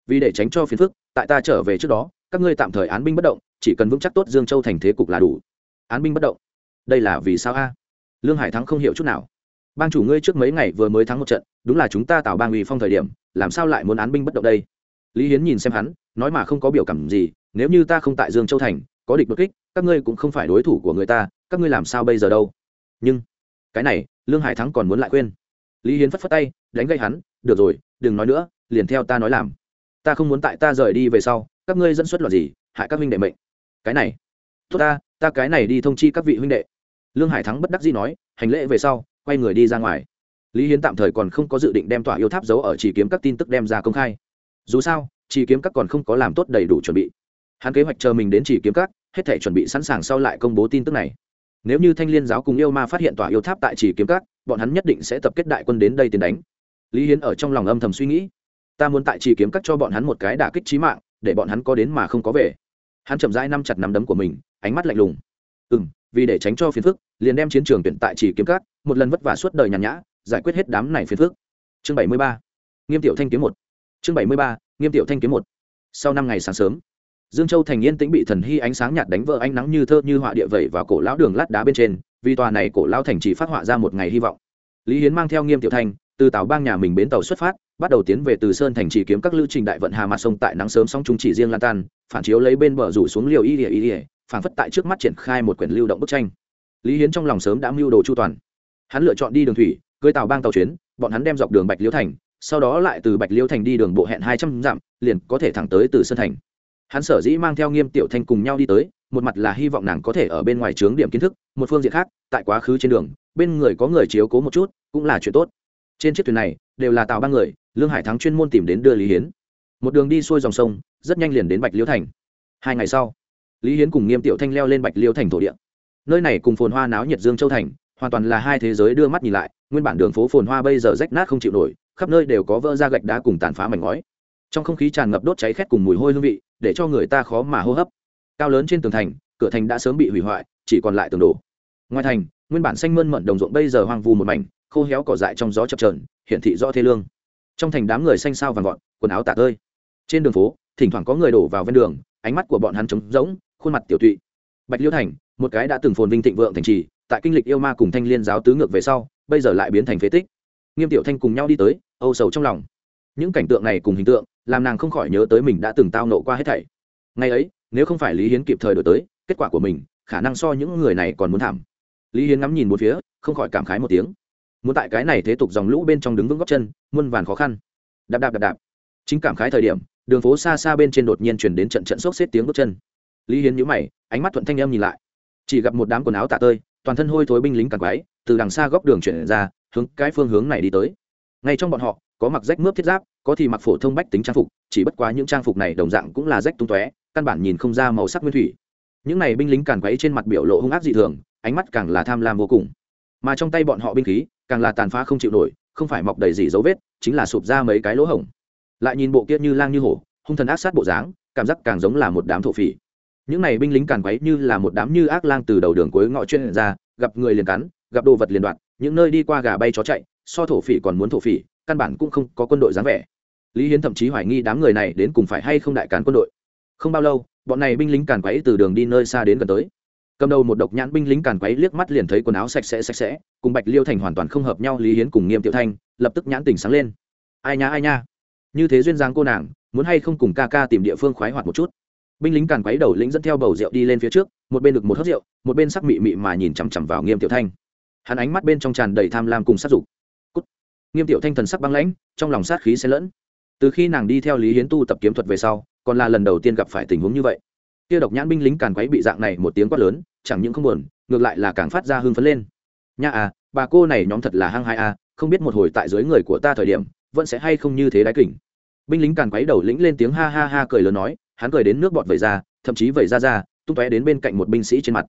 vì để tránh cho phiền phức, tại ta trở về trước đó, các ngươi tạm thời án binh bất động, chỉ cần vững chắc tốt dương châu thành thế cục là đủ. Án binh bất động? Đây là vì sao a? Lương hải thắng không hiểu chút nào. Bang chủ ngươi trước mấy ngày vừa mới thắng một trận, đúng là chúng ta tạo bang ủy phong thời điểm, làm sao lại muốn án binh bất động đây? Lý hiến nhìn xem hắn, nói mà không có biểu cảm gì, nếu như ta không tại dương châu thành, có địch bất kích, các ngươi cũng không phải đối thủ của người ta, các ngươi làm sao bây giờ đâu? Nhưng, cái này, lương hải thắng còn muốn lại khuyên lý hiến phất phất tay, đánh gây hắn, được rồi, đừng nói nữa, liền theo ta nói làm. Ta không muốn tại ta rời đi về sau, các ngươi dẫn xuất loạt gì, hại các huynh đệ mệnh. Cái này, tốt ta ta cái này đi thông chi các vị huynh đệ. Lương hải thắng bất đắc dĩ nói, hành lễ về sau, quay người đi ra ngoài. Lý hiến tạm thời còn không có dự định đem tỏa yêu tháp giấu ở chỉ kiếm các tin tức đem ra công khai. Dù sao, chỉ kiếm các còn không có làm tốt đầy đủ chuẩn bị. Hắn kế hoạch chờ mình đến chỉ kiếm các, hết thể chuẩn bị sẵn sàng sau lại công bố tin tức này. Nếu như thanh liên giáo cùng yêu ma phát hiện tỏa yêu tháp tại chỉ kiếm các bọn hắn nhất định sẽ tập kết đại quân đến đây tiến đánh. Lý hiến ở trong lòng âm thầm suy nghĩ. Ta muốn tại chỉ kiếm cắt cho bọn hắn một cái đả kích trí mạng, để bọn hắn có đến mà không có về. Hắn chậm rãi nắm chặt nắm đấm của mình, ánh mắt lạnh lùng. Ừ m vì để tránh cho phiền phức, liền đem chiến trường tuyển tại chỉ kiếm cắt một lần vất vả suốt đời nhàn nhã, giải quyết hết đám này phiền phức. Chương bảy mươi ba. Nghiêm tiểu thanh kiếm một. Chương bảy mươi ba. Nghiêm tiểu thanh kiếm một. Sau năm ngày sáng sớm dương châu thành yên tĩnh bị thần hy ánh sáng nhạt đánh vỡ ánh nắng như thơ như họa địa vẩy và cổ lão đường lát đá bên trên, vì tòa này cổ lão thành chỉ phát họa ra một ngày hy vọng. Lý hiến mang theo nghiêm tiểu thanh, từ tàu bang nhà mình bến tàu xuất phát, bắt đầu tiến về từ sơn thành chỉ kiếm các lưu trình đại vận hà mặt sông tại nắng sớm song trung chỉ riêng lan tan, phản chiếu lấy bên bờ rủ xuống liều y ỉa y ỉa phản phất tại trước mắt triển khai một quyển lưu động bức tranh. Lý hiến trong lòng sớm đã mưu đồ chu toàn. Hắn lựa chọn đi đường thủy, cưới tàu bang tàu chuyến, bọn hắn đem dọc đường bạch liêu thành, sau đó lại từ bạch liêu thành đi đường bộ hẹn hai trăm dặm, liền có thể thẳng tới từ sơn thành hắn sở dĩ mang theo nghiêm tiểu thanh cùng nhau đi tới, một mặt là hy vọng nàng có thể ở bên ngoài trướng điểm kiến thức, một phương diện khác, tại quá khứ trên đường, bên người có người chiếu cố một chút, cũng là chuyện tốt. Trên chiếc thuyền này, đều là tàu ba người, lương hải thắng chuyên môn tìm đến đưa lý hiến. Một đường đi xuôi dòng sông, rất nhanh liền đến bạch liễu thành. Hai ngày sau, lý hiến cùng nghiêm tiểu thanh leo lên bạch liễu thành thổ địa. Nơi này cùng phồn hoa náo nhiệt dương châu thành, hoàn toàn là hai thế giới đưa mắt nhìn lại, nguyên bản đường phố phồn hoa bây giờ rách nát không chịu nổi, khắp nơi đều có vỡ ra gạch đá cùng tàn phá mảnh ngói. Trong không khí tràn ngập đốt cháy khét cùng mùi hôi hương vị để cho người ta khó mà hô hấp. Cao lớn trên tường thành, cửa thành đã sớm bị hủy hoại, chỉ còn lại tường đổ. Ngoài thành, nguyên bản xanh mơn mận đồng ruộng bây giờ hoang vu một mảnh, khô héo cỏ dại trong gió chập trờn hiển thị rõ thê lương. Trong thành đám người xanh sao vàng gọn quần áo tả tơi. Trên đường phố, thỉnh thoảng có người đổ vào ven đường, ánh mắt của bọn hắn trống rỗng, khuôn mặt tiểu tụy. Bạch liêu thành, một cái đã từng phồn vinh thịnh vượng thành trì, tại kinh lịch yêu ma cùng thanh liên giáo tứ ngược về sau, bây giờ lại biến thành phế tích. Nghiêm tiểu thanh cùng nhau đi tới, âu sầu trong lòng những cảnh tượng này cùng hình tượng, làm nàng không khỏi nhớ tới mình đã từng tao nộ qua hết thảy. Ngày ấy, nếu không phải lý hiến kịp thời đổi tới, kết quả của mình, khả năng so những người này còn muốn thảm. Lý hiến ngắm nhìn một phía, không khỏi cảm khái một tiếng. Muốn tại cái này thế tục dòng lũ bên trong đứng vững góc chân, muôn vàn khó khăn. Đạp đạp đạp đạp. Chính cảm khái thời điểm, đường phố xa xa bên trên đột nhiên chuyển đến trận trận sốc xếp tiếng bước chân. Lý hiến nhíu mày, ánh mắt thuận thanh em nhìn lại. Chỉ gặp một đám quần áo tạ tơi, toàn thân hôi thối binh lính càng quái, từ đằng xa góc đường chuyển ra, hướng cái phương hướng này đi tới. Ngay trong bọn họ, có mặc rách mướp thiết giáp có thì mặc phổ thông bách tính trang phục, chỉ bất quá những trang phục này đồng dạng cũng là rách tung tóe, căn bản nhìn không ra màu sắc nguyên thủy. Những này binh lính càn quấy trên mặt biểu lộ hung ác dị thường, ánh mắt càng là tham lam vô cùng. Mà trong tay bọn họ binh khí, càng là tàn phá không chịu nổi, không phải mọc đầy gì dấu vết, chính là sụp ra mấy cái lỗ hổng. Lại nhìn bộ kia như lang như hổ, hung thần ác sát bộ dáng, cảm giác càng giống là một đám thổ phỉ. Những này binh lính càn quấy như là một đám như ác lang từ đầu đường cuối ngõ chuyên ra, gặp người liền cắn, gặp đồ vật liền đoạn những nơi đi qua gà bay chó chạy, so thổ phỉ còn muốn thổ phỉ căn bản cũng không có quân đội dáng vẻ. Lý hiến thậm chí hoài nghi đám người này đến cùng phải hay không đại cán quân đội. Không bao lâu, bọn này binh lính càn quấy từ đường đi nơi xa đến gần tới. Cầm đầu một độc nhãn binh lính càn quấy liếc mắt liền thấy quần áo sạch sẽ sạch sẽ, cùng bạch liêu thành hoàn toàn không hợp nhau, lý hiến cùng nghiêm tiểu thanh lập tức nhãn tình sáng lên. Ai nha ai nha. Như thế duyên dáng cô nàng, muốn hay không cùng ca ca tìm địa phương khoái hoạt một chút. Binh lính càn quấy đầu lĩnh dẫn theo bầu rượu đi lên phía trước, một bên được một hớt rượu, một bên sắc mị mị mà nhìn chằm chằm vào nghiêm tiểu thanh. Hắn ánh mắt bên trong tràn đầy tham lam cùng sát dục nghiêm tiểu thanh thần sắc băng lãnh, trong lòng sát khí xen lẫn. Từ khi nàng đi theo lý hiến tu tập kiếm thuật về sau, còn là lần đầu tiên gặp phải tình huống như vậy. Kia độc nhãn binh lính càn quấy bị dạng này một tiếng quát lớn, chẳng những không buồn, ngược lại là càng phát ra hưng phấn lên. Nha à bà cô này nhóm thật là hăng hai à không biết một hồi tại dưới người của ta thời điểm, vẫn sẽ hay không như thế đáy kỉnh binh lính càn quấy đầu lĩnh lên tiếng ha ha ha cười lớn nói, hắn cười đến nước bọt vẩy ra, thậm chí vẩy ra ra, tung tóe đến bên cạnh một binh sĩ trên mặt.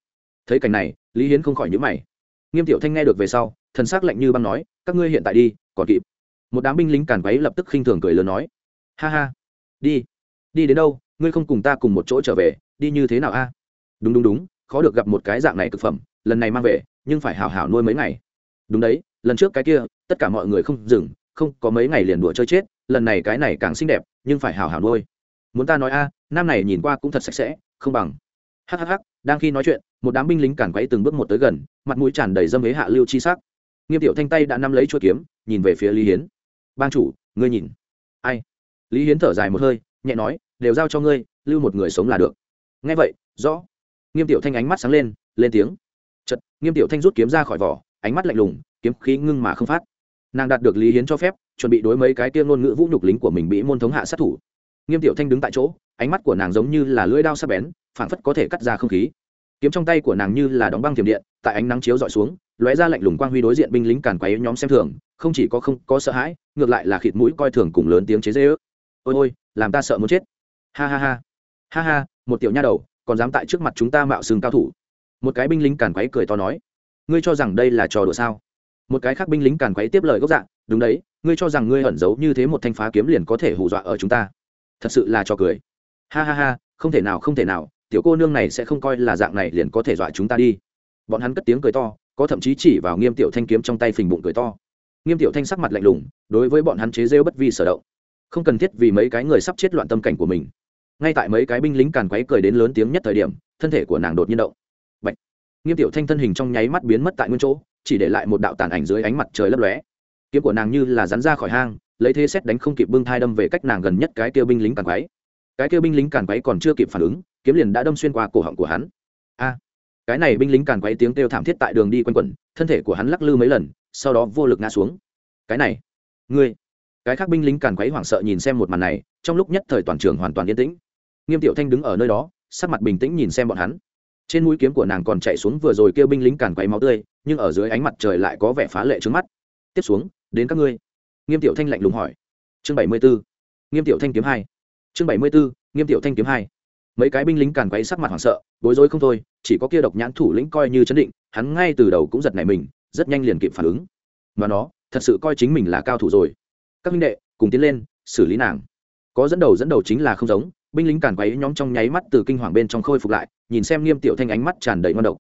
Thấy cảnh này, lý hiến không khỏi nhíu mày nghiêm tiểu thanh nghe được về sau, thần s ắ c lạnh như băng nói, các ngươi hiện tại đi, còn kịp. Một đám binh lính càn váy lập tức khinh thường cười lớn nói, ha ha, đi đi đến đâu, ngươi không cùng ta cùng một chỗ trở về, đi như thế nào a? Đúng đúng đúng, khó được gặp một cái dạng này thực phẩm, lần này mang về, nhưng phải hào hào nuôi mấy ngày. Đúng đấy, lần trước cái kia, tất cả mọi người không dừng, không có mấy ngày liền đùa chơi chết, lần này cái này càng xinh đẹp, nhưng phải hào hào nuôi. Muốn ta nói a, nam này nhìn qua cũng thật sạch sẽ, không bằng. Hhh đang khi nói chuyện, một đám binh lính cản quấy từng bước một tới gần mặt mũi tràn đầy dâm ế hạ lưu chi sắc. Nghiêm tiểu thanh tay đã nắm lấy chuỗi kiếm, nhìn về phía lý hiến. Ban chủ, ngươi nhìn. Ai? Lý hiến thở dài một hơi, nhẹ nói, đều giao cho ngươi, lưu một người sống là được. Nghe vậy, rõ. Nghiêm tiểu thanh ánh mắt sáng lên lên tiếng. Chật nghiêm tiểu thanh rút kiếm ra khỏi vỏ, ánh mắt lạnh lùng, kiếm khí ngưng mà không phát. Nàng đạt được lý hiến cho phép, chuẩn bị đối mấy cái tiên ngôn ngữ vũ nhục lính của mình bị môn thống hạ sát thủ. Nghiêm tiểu thanh đứng tại chỗ, ánh mắt của nàng giống như là lưỡi đao sắc bén, phảng phất có thể cắt ra không khí kiếm trong tay của nàng như là đóng băng thiểm điện, tại ánh nắng chiếu dọi xuống, lóe ra lạnh lùng quang huy đối diện binh lính càn quấy nhóm xem thường, không chỉ có không có sợ hãi, ngược lại là khịt mũi coi thường cùng lớn tiếng chế dễ ước ôi ôi, làm ta sợ muốn chết. Ha ha ha. Ha ha, một tiểu nha đầu, còn dám tại trước mặt chúng ta mạo xương cao thủ. Một cái binh lính càn quấy cười to nói. Ngươi cho rằng đây là trò đùa sao? Một cái khác binh lính càn quấy tiếp lời gốc dạng đúng đấy, ngươi cho rằng ngươi ẩn giấu như thế một thanh phá kiếm liền có thể hù dọa ở chúng ta. Thật sự là trò cười. Ha ha ha, không thể nào, không thể nào tiểu cô nương này sẽ không coi là dạng này liền có thể dọa chúng ta đi. Bọn hắn cất tiếng cười to, có thậm chí chỉ vào nghiêm tiểu thanh kiếm trong tay phình bụng cười to. Nghiêm tiểu thanh sắc mặt lạnh lùng, đối với bọn hắn chế rêu bất vi sở động. Không cần thiết vì mấy cái người sắp chết loạn tâm cảnh của mình. Ngay tại mấy cái binh lính càn quấy cười đến lớn tiếng nhất thời điểm, thân thể của nàng đột nhiên động. Bạch. nghiêm tiểu thanh thân hình trong nháy mắt biến mất tại nguyên chỗ, chỉ để lại một đạo tàn ảnh dưới ánh mặt trời lấp lóe. Kiếm của nàng như là rắn ra khỏi hang, lấy thế xét đánh không kịp bưng thai đâm về cách nàng gần nhất cái kia binh lính càn quấy cái kia binh lính càn quấy còn chưa kịp phản ứng, kiếm liền đã đâm xuyên qua cổ họng của hắn. A, cái này binh lính càn quấy tiếng kêu thảm thiết tại đường đi quanh quẩn, thân thể của hắn lắc lư mấy lần, sau đó vô lực ngã xuống. Cái này, ngươi, cái khác binh lính càn quấy hoảng sợ nhìn xem một màn này, trong lúc nhất thời toàn trường hoàn toàn yên tĩnh. Nghiêm tiểu thanh đứng ở nơi đó, sắc mặt bình tĩnh nhìn xem bọn hắn. Trên mũi kiếm của nàng còn chạy xuống vừa rồi kêu binh lính càn quấy máu tươi, nhưng ở dưới ánh mặt trời lại có vẻ phá lệ trước mắt. Tiếp xuống, đến các ngươi. Nghiêm tiểu thanh lạnh lùng hỏi. Chương bảy mươi b ố nghiêm tiểu thanh kiếm hai chương bảy mươi b ố nghiêm tiểu thanh kiếm hai. Mấy cái binh lính càn quấy sắc mặt hoảng sợ, bối rối không thôi, chỉ có kia độc nhãn thủ lĩnh coi như chấn định, hắn ngay từ đầu cũng giật nảy mình, rất nhanh liền kịp phản ứng. Và nó, thật sự coi chính mình là cao thủ rồi. Các minh đệ, cùng tiến lên, xử lý nàng. Có dẫn đầu dẫn đầu chính là không giống, binh lính càn quấy nhóm trong nháy mắt từ kinh hoàng bên trong khôi phục lại, nhìn xem nghiêm tiểu thanh ánh mắt tràn đầy ngon độc.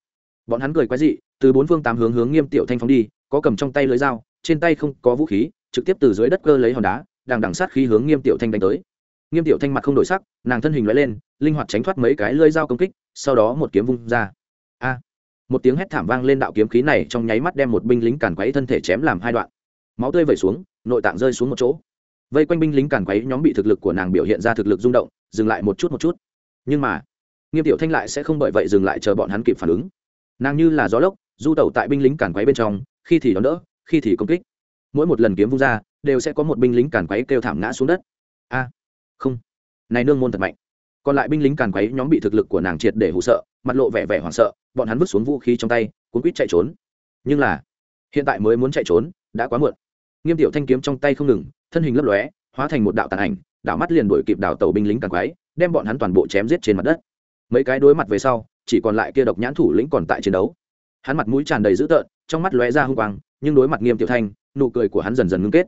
Bọn hắn cười quái dị, từ bốn phương tám hướng hướng nghiêm tiểu thanh phóng đi, có cầm trong tay lưới dao, trên tay không có vũ khí, trực tiếp từ dưới đất cơ lấy hòn đá, đang đằng sát khí hướng nghiêm tiểu thanh đánh tới nghiêm tiểu thanh mặt không đổi sắc, nàng thân hình loại lên, linh hoạt tránh thoát mấy cái lưỡi dao công kích, sau đó một kiếm vung ra. A! Một tiếng hét thảm vang lên đạo kiếm khí này trong nháy mắt đem một binh lính càn quấy thân thể chém làm hai đoạn. Máu tươi vẩy xuống, nội tạng rơi xuống một chỗ. Vây quanh binh lính càn quấy nhóm bị thực lực của nàng biểu hiện ra thực lực rung động, dừng lại một chút một chút. Nhưng mà, nghiêm tiểu thanh lại sẽ không bởi vậy dừng lại chờ bọn hắn kịp phản ứng. Nàng như là gió lốc, du tẩu tại binh lính cản quấy bên trong, khi thì đón đỡ, khi thì công kích. Mỗi một lần kiếm vung ra, đều sẽ có một binh lính cản quấy kêu thảm ngã xuống đất. A! Không. Này nương môn thật mạnh. Còn lại binh lính càn quấy nhóm bị thực lực của nàng triệt để hụ sợ, mặt lộ vẻ vẻ hoảng sợ, bọn hắn vứt xuống vũ khí trong tay, cuốn quýt chạy trốn. Nhưng là, hiện tại mới muốn chạy trốn, đã quá muộn. Nghiêm tiểu thanh kiếm trong tay không ngừng, thân hình lấp lóe, hóa thành một đạo tàn ảnh, đảo mắt liền đuổi kịp đảo tàu binh lính càn quấy, đem bọn hắn toàn bộ chém giết trên mặt đất. Mấy cái đối mặt về sau, chỉ còn lại kia độc nhãn thủ lĩnh còn tại chiến đấu. Hắn mặt mũi tràn đầy dữ tợn, trong mắt lóe ra hung quang, nhưng đối mặt nghiêm tiểu thanh, nụ cười của hắn dần dần ngưng kết.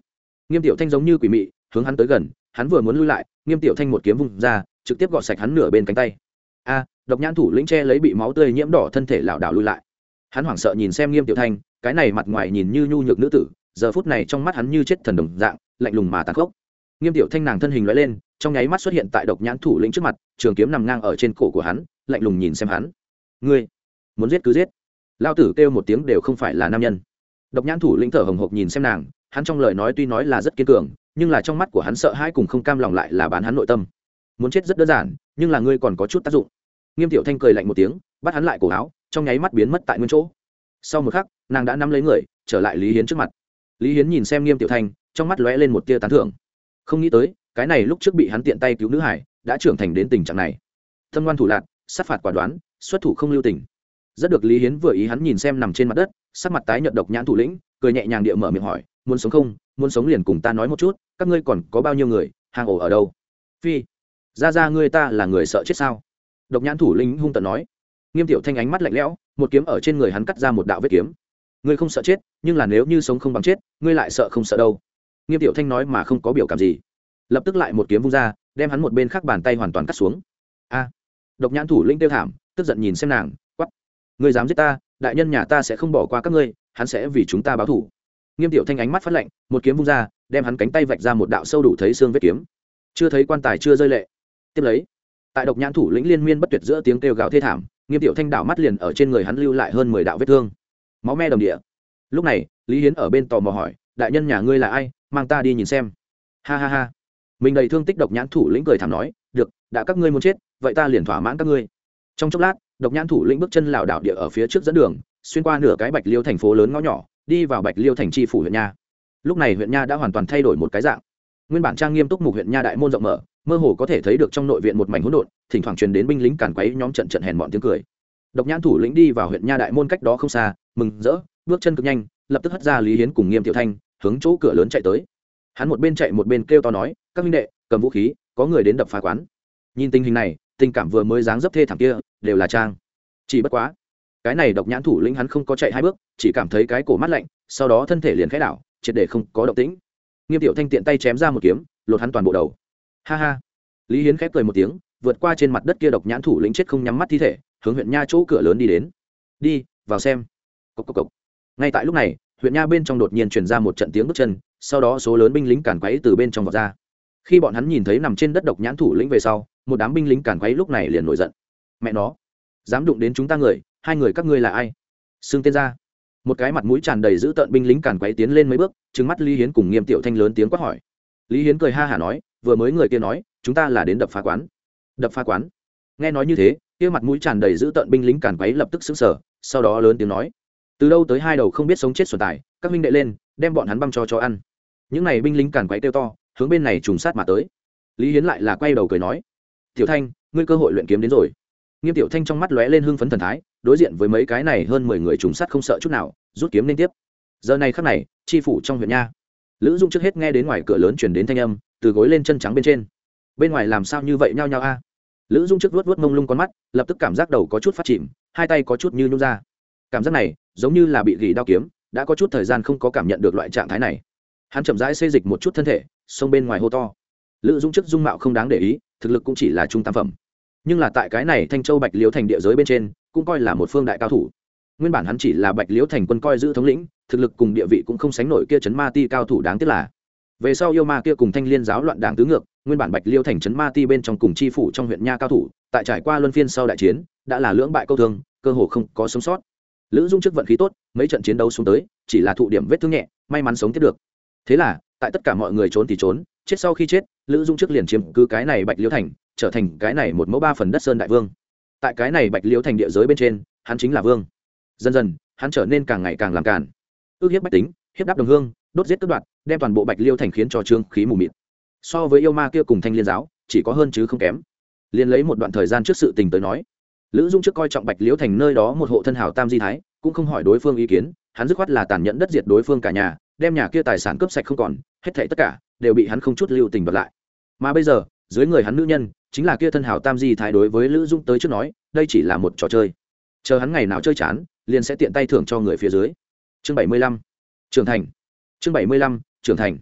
Nghiêm tiểu thanh giống như quỷ mị, hướng hắn tới gần hắn vừa muốn lui lại, nghiêm tiểu thanh một kiếm vung ra, trực tiếp gọt sạch hắn nửa bên cánh tay. A, độc nhãn thủ lĩnh che lấy bị máu tươi nhiễm đỏ thân thể lảo đảo lui lại. Hắn hoảng sợ nhìn xem nghiêm tiểu thanh, cái này mặt ngoài nhìn như nhu nhược nữ tử, giờ phút này trong mắt hắn như chết thần đồng dạng, lạnh lùng mà tàn khốc. Nghiêm tiểu thanh nàng thân hình loại lên, trong nháy mắt xuất hiện tại độc nhãn thủ lĩnh trước mặt, trường kiếm nằm ngang ở trên cổ của hắn, lạnh lùng nhìn xem hắn. Ngươi, muốn giết cứ giết. Lao tử kêu một tiếng đều không phải là nam nhân. Độc nhãn thủ lĩnh thở hồng hộc nhìn xem nàng, hắn trong lời nói tuy nói là rất kiên cường nhưng là trong mắt của hắn sợ hãi cùng không cam lòng lại là bán hắn nội tâm. Muốn chết rất đơn giản, nhưng là ngươi còn có chút tác dụng. Nghiêm tiểu thanh cười lạnh một tiếng, bắt hắn lại cổ áo, trong nháy mắt biến mất tại nguyên chỗ. Sau một khắc, nàng đã nắm lấy người, trở lại lý hiến trước mặt. Lý hiến nhìn xem nghiêm tiểu thanh, trong mắt lóe lên một tia tán thưởng. Không nghĩ tới, cái này lúc trước bị hắn tiện tay cứu nữ hải, đã trưởng thành đến tình trạng này. Thâm ngoan thủ lạc sát phạt quả đoán, xuất thủ không lưu tình. Rất được lý hiến vừa ý hắn nhìn xem nằm trên mặt đất, sắc mặt tái nhợt độc nhãn thủ lĩnh, cười nhẹ nhàng địa mở miệng hỏi muốn sống không, muốn sống liền cùng ta nói một chút, các ngươi còn có bao nhiêu người hàng ổ ở đâu? Phi, ra ra ngươi ta là người sợ chết sao? Độc nhãn thủ lĩnh hung tận nói. Nghiêm tiểu thanh ánh mắt lạnh lẽo, một kiếm ở trên người hắn cắt ra một đạo vết kiếm. Ngươi không sợ chết, nhưng là nếu như sống không bằng chết, ngươi lại sợ không sợ đâu. Nghiêm tiểu thanh nói mà không có biểu cảm gì. Lập tức lại một kiếm vung ra, đem hắn một bên khác bàn tay hoàn toàn cắt xuống. A. Độc nhãn thủ lĩnh tiêu thảm, tức giận nhìn xem nàng quắp ngươi dám giết ta, đại nhân nhà ta sẽ không bỏ qua các ngươi, hắn sẽ vì chúng ta báo thủ nghiêm tiểu thanh ánh mắt phát lạnh, một kiếm vung ra, đem hắn cánh tay vạch ra một đạo sâu đủ thấy xương vết kiếm. Chưa thấy quan tài chưa rơi lệ. Tiếp lấy, tại độc nhãn thủ lĩnh liên miên bất tuyệt giữa tiếng kêu gào thê thảm, nghiêm tiểu thanh đảo mắt liền ở trên người hắn lưu lại hơn mười đạo vết thương. Máu me đồng địa. Lúc này, lý hiến ở bên tò mò hỏi, đại nhân nhà ngươi là ai? Mang ta đi nhìn xem. Ha ha ha. Mình đầy thương tích độc nhãn thủ lĩnh cười thảm nói, được, đã các ngươi muốn chết, vậy ta liền thỏa mãn các ngươi. Trong chốc lát, độc nhãn thủ lĩnh bước chân lảo đảo địa ở phía trước dẫn đường, xuyên qua nửa cái bạch liêu thành phố lớn ngõ nhỏ đi vào bạch liêu thành tri phủ huyện nha. Lúc này huyện nha đã hoàn toàn thay đổi một cái dạng. Nguyên bản trang nghiêm túc mục huyện nha đại môn rộng mở, mơ hồ có thể thấy được trong nội viện một mảnh hỗn độn, thỉnh thoảng truyền đến binh lính càn quấy nhóm trận trận hèn bọn tiếng cười. Độc nhãn thủ lĩnh đi vào huyện nha đại môn cách đó không xa, mừng rỡ, bước chân cực nhanh, lập tức hất ra lý hiến cùng nghiêm tiểu thanh, hướng chỗ cửa lớn chạy tới. Hắn một bên chạy một bên kêu to nói, các minh đệ, cầm vũ khí, có người đến đập phá quán. Nhìn tình hình này, tình cảm vừa mới dáng dấp thê thảm kia, đều là trang. Chỉ bất quá cái này độc nhãn thủ lĩnh hắn không có chạy hai bước, chỉ cảm thấy cái cổ mắt lạnh, sau đó thân thể liền khẽ đảo, triệt để không có động tĩnh. Nghiêm tiểu thanh tiện tay chém ra một kiếm, lột hắn toàn bộ đầu. Ha ha. Lý hiến khép cười một tiếng, vượt qua trên mặt đất kia độc nhãn thủ lĩnh chết không nhắm mắt thi thể, hướng huyện nha chỗ cửa lớn đi đến. Đi, vào xem. Cốc cốc cốc. ngay tại lúc này, huyện nha bên trong đột nhiên truyền ra một trận tiếng bước chân, sau đó số lớn binh lính càn quấy từ bên trong vọt ra. Khi bọn hắn nhìn thấy nằm trên đất độc nhãn thủ lĩnh về sau, một đám binh lính càn quấy lúc này liền nổi giận. Mẹ nó, dám đụng đến chúng ta người hai người các ngươi là ai? Xưng tên ra một cái mặt mũi tràn đầy dữ tợn binh lính càn quấy tiến lên mấy bước, trừng mắt lý hiến cùng nghiêm tiểu thanh lớn tiếng quát hỏi. Lý hiến cười ha hả nói, vừa mới người kia nói, chúng ta là đến đập phá quán. Đập phá quán? Nghe nói như thế, kia mặt mũi tràn đầy dữ tợn binh lính càn quấy lập tức xứng sở sau đó lớn tiếng nói, từ đâu tới hai đầu không biết sống chết sổ tài, các huynh đệ lên, đem bọn hắn băm cho cho ăn. Những này binh lính càn quấy kêu to, hướng bên này trùng sát mà tới. Lý hiến lại là quay đầu cười nói, tiểu thanh, ngươi cơ hội luyện kiếm đến rồi. Nghiêm tiểu thanh trong mắt lóe lên hưng phấn thần thái đối diện với mấy cái này hơn mười người trùng sát không sợ chút nào, rút kiếm liên tiếp. Giờ này khắc này, chi phủ trong huyện nha. Lữ dung trước hết nghe đến ngoài cửa lớn chuyển đến thanh âm, từ gối lên chân trắng bên trên. Bên ngoài làm sao như vậy nhao nhao a? Lữ dung trước vuốt vuốt mông lung con mắt, lập tức cảm giác đầu có chút phát chìm, hai tay có chút như nhung ra. Cảm giác này, giống như là bị gỉ đao kiếm, đã có chút thời gian không có cảm nhận được loại trạng thái này. Hắn chậm rãi xây dịch một chút thân thể, xông bên ngoài hô to. Lữ dung trước dung mạo không đáng để ý, thực lực cũng chỉ là trung tam phẩm. Nhưng là tại cái này thanh châu bạch liễu thành địa giới bên trên cũng coi là một phương đại cao thủ. Nguyên bản hắn chỉ là bạch liễu thành quân coi giữ thống lĩnh, thực lực cùng địa vị cũng không sánh nổi kia chấn ma ti cao thủ đáng tiếc là. Về sau yêu ma kia cùng thanh liên giáo loạn đảng tứ ngược, nguyên bản bạch liêu thành trấn ma ti bên trong cùng chi phủ trong huyện nha cao thủ, tại trải qua luân phiên sau đại chiến, đã là lưỡng bại câu thương, cơ hồ không có sống sót. Lữ dung trước vận khí tốt, mấy trận chiến đấu xuống tới, chỉ là thụ điểm vết thương nhẹ, may mắn sống tiếp được. Thế là, tại tất cả mọi người trốn thì trốn, chết sau khi chết, lữ dung trước liền chiếm cứ cái này bạch liêu thành, trở thành cái này một mẫu ba phần đất sơn đại vương tại cái này bạch liễu thành địa giới bên trên, hắn chính là vương. Dần dần, hắn trở nên càng ngày càng làm càn. Ước hiếp bách tính, hiếp đáp đồng hương, đốt giết cướp đoạt, đem toàn bộ bạch liêu thành khiến cho trương khí mù mịt. So với yêu ma kia cùng thanh liên giáo, chỉ có hơn chứ không kém. Liền lấy một đoạn thời gian trước sự tình tới nói, lữ dung trước coi trọng bạch liễu thành nơi đó một hộ thân hảo tam di thái, cũng không hỏi đối phương ý kiến, hắn dứt khoát là tàn nhẫn đất diệt đối phương cả nhà, đem nhà kia tài sản cướp sạch không còn, hết thảy tất cả đều bị hắn không chút lưu tình bật lại. Mà bây giờ, dưới người hắn nữ nhân chính là kia thân hảo tam di thái đối với lữ dung tới trước nói, đây chỉ là một trò chơi. Chờ hắn ngày nào chơi chán, liền sẽ tiện tay thưởng cho người phía dưới. Chương bảy mươi lăm, trưởng thành. Chương bảy mươi lăm, trưởng thành.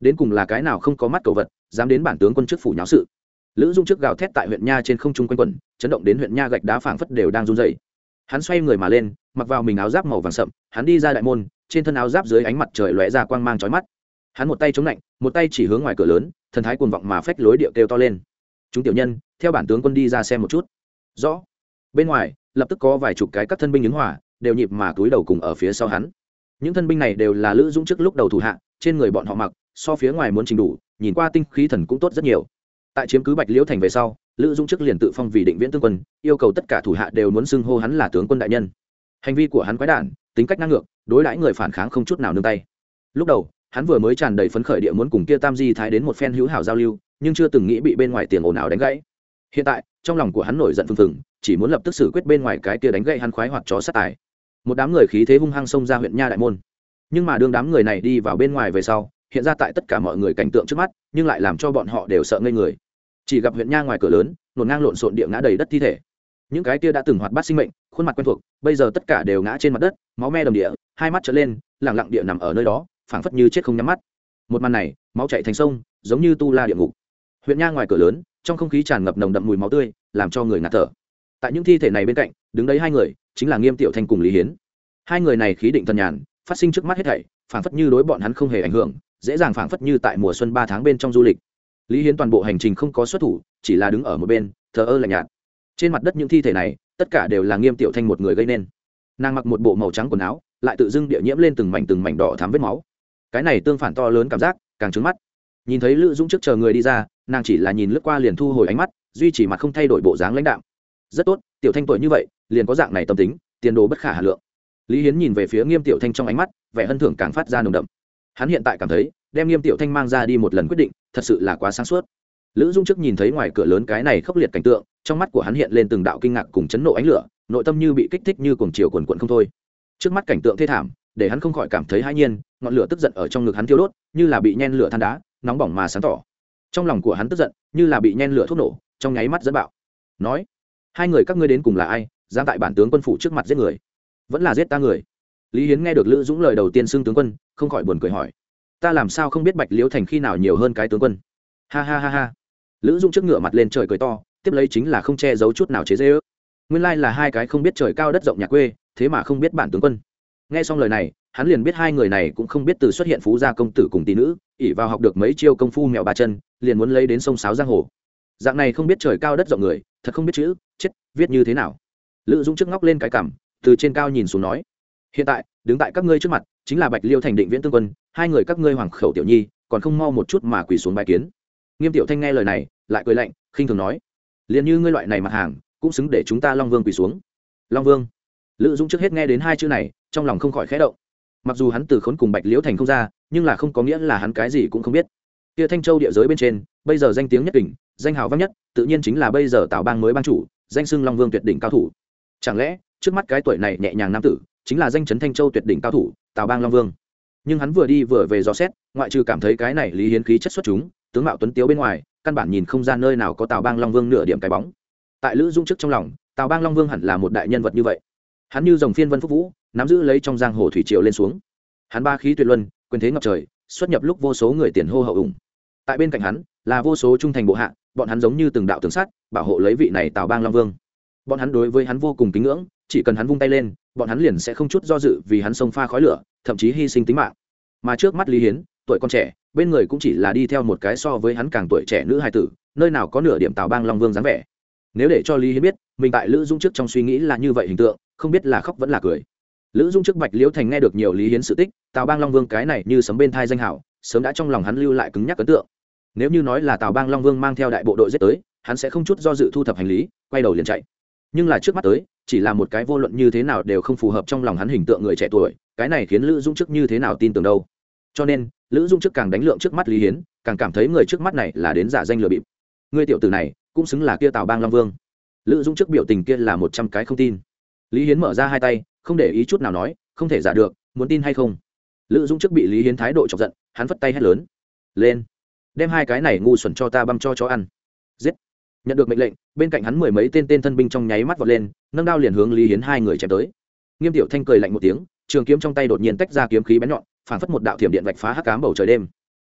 Đến cùng là cái nào không có mắt cầu vật, dám đến bản tướng quân chức phủ nháo sự. Lữ dung trước gào thét tại huyện nha trên không trung quanh quẩn, chấn động đến huyện nha gạch đá phảng phất đều đang run dày hắn xoay người mà lên, mặc vào mình áo giáp màu vàng sậm, hắn đi ra đại môn, trên thân áo giáp dưới ánh mặt trời lóe ra quang mang trói mắt. Hắn một tay chống lạnh, một tay chỉ hướng ngoài cửa lớn, thần thái cuồng vọng mà phách lối điệu kêu to lên chúng tiểu nhân, theo bản tướng quân đi ra xem một chút. Rõ. Bên ngoài, lập tức có vài chục cái các thân binh ứng hỏa đều nhịp mà túi đầu cùng ở phía sau hắn. Những thân binh này đều là lữ dũng trước lúc đầu thủ hạ, trên người bọn họ mặc, so phía ngoài muốn trình đủ, nhìn qua tinh khí thần cũng tốt rất nhiều. Tại chiếm cứ bạch liễu thành về sau, lữ dũng trước liền tự phong vì định viễn tướng quân, yêu cầu tất cả thủ hạ đều muốn xưng hô hắn là tướng quân đại nhân. Hành vi của hắn quái đản, tính cách ngang ngược, đối đãi người phản kháng không chút nào nương tay. Lúc đầu, hắn vừa mới tràn đầy phấn khởi địa muốn cùng kia tam di thái đến một phen hữu hảo giao lưu nhưng chưa từng nghĩ bị bên ngoài tiền ồn ào đánh gãy. Hiện tại, trong lòng của hắn nổi giận phừng phừng, chỉ muốn lập tức xử quyết bên ngoài cái kia đánh gãy hắn khoái hoặc chó sát tài. Một đám người khí thế hung hăng xông ra huyện nha đại môn. Nhưng mà đương đám người này đi vào bên ngoài về sau, hiện ra tại tất cả mọi người cảnh tượng trước mắt, nhưng lại làm cho bọn họ đều sợ ngây người. Chỉ gặp huyện nha ngoài cửa lớn, nổn ngang lộn xộn địa ngã đầy đất thi thể. Những cái kia đã từng hoạt bát sinh mệnh, khuôn mặt quen thuộc, bây giờ tất cả đều ngã trên mặt đất, máu me đầm địa, hai mắt trở lên, lẳng lặng địa nằm ở nơi đó, phảng phất như chết không nhắm mắt. Một màn này, máu chạy thành sông, giống như tu la địa ngục huyện nha ngoài cửa lớn, trong không khí tràn ngập nồng đậm mùi máu tươi, làm cho người ngạt thở. Tại những thi thể này bên cạnh, đứng đấy hai người, chính là nghiêm tiểu thanh cùng lý hiến. Hai người này khí định thần nhàn, phát sinh trước mắt hết thảy, phảng phất như đối bọn hắn không hề ảnh hưởng, dễ dàng phảng phất như tại mùa xuân ba tháng bên trong du lịch. Lý hiến toàn bộ hành trình không có xuất thủ, chỉ là đứng ở một bên, thờ ơ lạnh nhạt. Trên mặt đất những thi thể này, tất cả đều là nghiêm tiểu thanh một người gây nên. Nàng mặc một bộ màu trắng quần áo, lại tự dưng địa nhiễm lên từng mảnh từng mảnh đỏ thám vết máu. Cái này tương phản to lớn cảm giác, càng trứng mắt. Nhìn thấy lữ dũng trước chờ người đi ra nàng chỉ là nhìn lướt qua liền thu hồi ánh mắt, duy chỉ mặt không thay đổi bộ dáng lãnh đạo rất tốt, tiểu thanh tuổi như vậy, liền có dạng này tâm tính, tiền đồ bất khả hà lượng. Lý hiến nhìn về phía nghiêm tiểu thanh trong ánh mắt, vẻ hân thưởng càng phát ra nồng đậm. Hắn hiện tại cảm thấy, đem nghiêm tiểu thanh mang ra đi một lần quyết định, thật sự là quá sáng suốt. Lữ dung trước nhìn thấy ngoài cửa lớn cái này khốc liệt cảnh tượng, trong mắt của hắn hiện lên từng đạo kinh ngạc cùng chấn nộ ánh lửa, nội tâm như bị kích thích như cuồng chiều quần quận không thôi. Trước mắt cảnh tượng thê thảm, để hắn không khỏi cảm thấy hãi nhiên, ngọn lửa tức giận ở trong ngực hắn thiêu đốt, như là bị nhen lửa than đá, nóng bỏng mà sáng tỏ trong lòng của hắn tức giận, như là bị nhen lửa thuốc nổ, trong nháy mắt dẫn bạo. Nói, hai người các ngươi đến cùng là ai, dám tại bản tướng quân phủ trước mặt giết người? Vẫn là giết ta người? Lý hiến nghe được lữ dũng lời đầu tiên xưng tướng quân, không khỏi buồn cười hỏi, ta làm sao không biết bạch liễu thành khi nào nhiều hơn cái tướng quân? Ha ha ha ha. Lữ dũng trước ngựa mặt lên trời cười to, tiếp lấy chính là không che giấu chút nào chế dễ ước nguyên lai là hai cái không biết trời cao đất rộng nhà quê, thế mà không biết bản tướng quân. Nghe xong lời này hắn liền biết hai người này cũng không biết từ xuất hiện phú gia công tử cùng tỷ nữ ỉ vào học được mấy chiêu công phu mèo ba chân, liền muốn lấy đến sông sáo giang hồ. Dạng này không biết trời cao đất rộng người, thật không biết chữ, chết, viết như thế nào. Lữ dũng trước ngóc lên cái cảm từ trên cao nhìn xuống nói, hiện tại, đứng tại các ngươi trước mặt, chính là bạch liêu thành định viễn tương quân, hai người các ngươi hoàng khẩu tiểu nhi, còn không mau một chút mà quỳ xuống bài kiến. Nghiêm tiểu thanh nghe lời này, lại cười lạnh, khinh thường nói, liền như ngươi loại này mặt hàng, cũng xứng để chúng ta long vương quỳ xuống. Long vương? Lữ dũng trước hết nghe đến hai chữ này, trong lòng không khỏi khẽ động mặc dù hắn từ khốn cùng bạch liễu thành không ra, nhưng là không có nghĩa là hắn cái gì cũng không biết. Kia thanh châu địa giới bên trên, bây giờ danh tiếng nhất đỉnh, danh hào vang nhất, tự nhiên chính là bây giờ tào bang mới ban chủ, danh xưng long vương tuyệt đỉnh cao thủ. Chẳng lẽ, trước mắt cái tuổi này nhẹ nhàng nam tử, chính là danh chấn thanh châu tuyệt đỉnh cao thủ, tào bang long vương? Nhưng hắn vừa đi vừa về dò xét, ngoại trừ cảm thấy cái này lý hiến khí chất xuất chúng, tướng mạo tuấn tiếu bên ngoài, căn bản nhìn không ra nơi nào có tào bang long vương nửa điểm cái bóng. Tại lữ dung chức trong lòng, tào bang long vương hẳn là một đại nhân vật như vậy. Hắn như dòng phiên vân phúc vũ nắm giữ lấy trong giang hồ thủy triều lên xuống. Hắn ba khí tuyệt luân, quyền thế ngập trời, xuất nhập lúc vô số người tiền hô hậu ủng. Tại bên cạnh hắn, là vô số trung thành bộ hạ, bọn hắn giống như từng đạo tường sát bảo hộ lấy vị này tào bang long vương. Bọn hắn đối với hắn vô cùng kính ngưỡng, chỉ cần hắn vung tay lên, bọn hắn liền sẽ không chút do dự vì hắn xông pha khói lửa, thậm chí hy sinh tính mạng. Mà trước mắt lý hiến, tuổi con trẻ, bên người cũng chỉ là đi theo một cái so với hắn càng tuổi trẻ nữ hài tử, nơi nào có nửa điểm tào bang long vương dáng vẻ. Nếu để cho lý hiến biết, mình tại lữ dung trước trong suy nghĩ là như vậy hình tượng, không biết là khóc vẫn là cười lữ dung trước bạch liễu thành nghe được nhiều lý hiến sự tích, tào bang long vương cái này như sấm bên thai danh hảo, sớm đã trong lòng hắn lưu lại cứng nhắc ấn tượng. Nếu như nói là tào bang long vương mang theo đại bộ đội giết tới, hắn sẽ không chút do dự thu thập hành lý, quay đầu liền chạy. Nhưng là trước mắt tới, chỉ là một cái vô luận như thế nào đều không phù hợp trong lòng hắn hình tượng người trẻ tuổi, cái này khiến lữ Dung trước như thế nào tin tưởng đâu. Cho nên, lữ Dung trước càng đánh lượng trước mắt lý hiến, càng cảm thấy người trước mắt này là đến giả danh lừa bịp. Người tiểu tử này, cũng xứng là kia tào bang long vương. Lữ Dung trước biểu tình kia là một trăm cái không tin. Lý hiến mở ra hai tay không để ý chút nào nói, không thể giả được, muốn tin hay không. Lữ dũng trước bị lý hiến thái độ chọc giận, hắn phất tay hét lớn. Lên, đem hai cái này ngu xuẩn cho ta băm cho chó ăn. Giết. Nhận được mệnh lệnh, bên cạnh hắn mười mấy tên tên thân binh trong nháy mắt vọt lên, nâng đao liền hướng lý hiến hai người chém tới. Nghiêm tiểu thanh cười lạnh một tiếng, trường kiếm trong tay đột nhiên tách ra kiếm khí bén nhọn phản phất một đạo thiểm điện vạch phá hắc cám bầu trời đêm.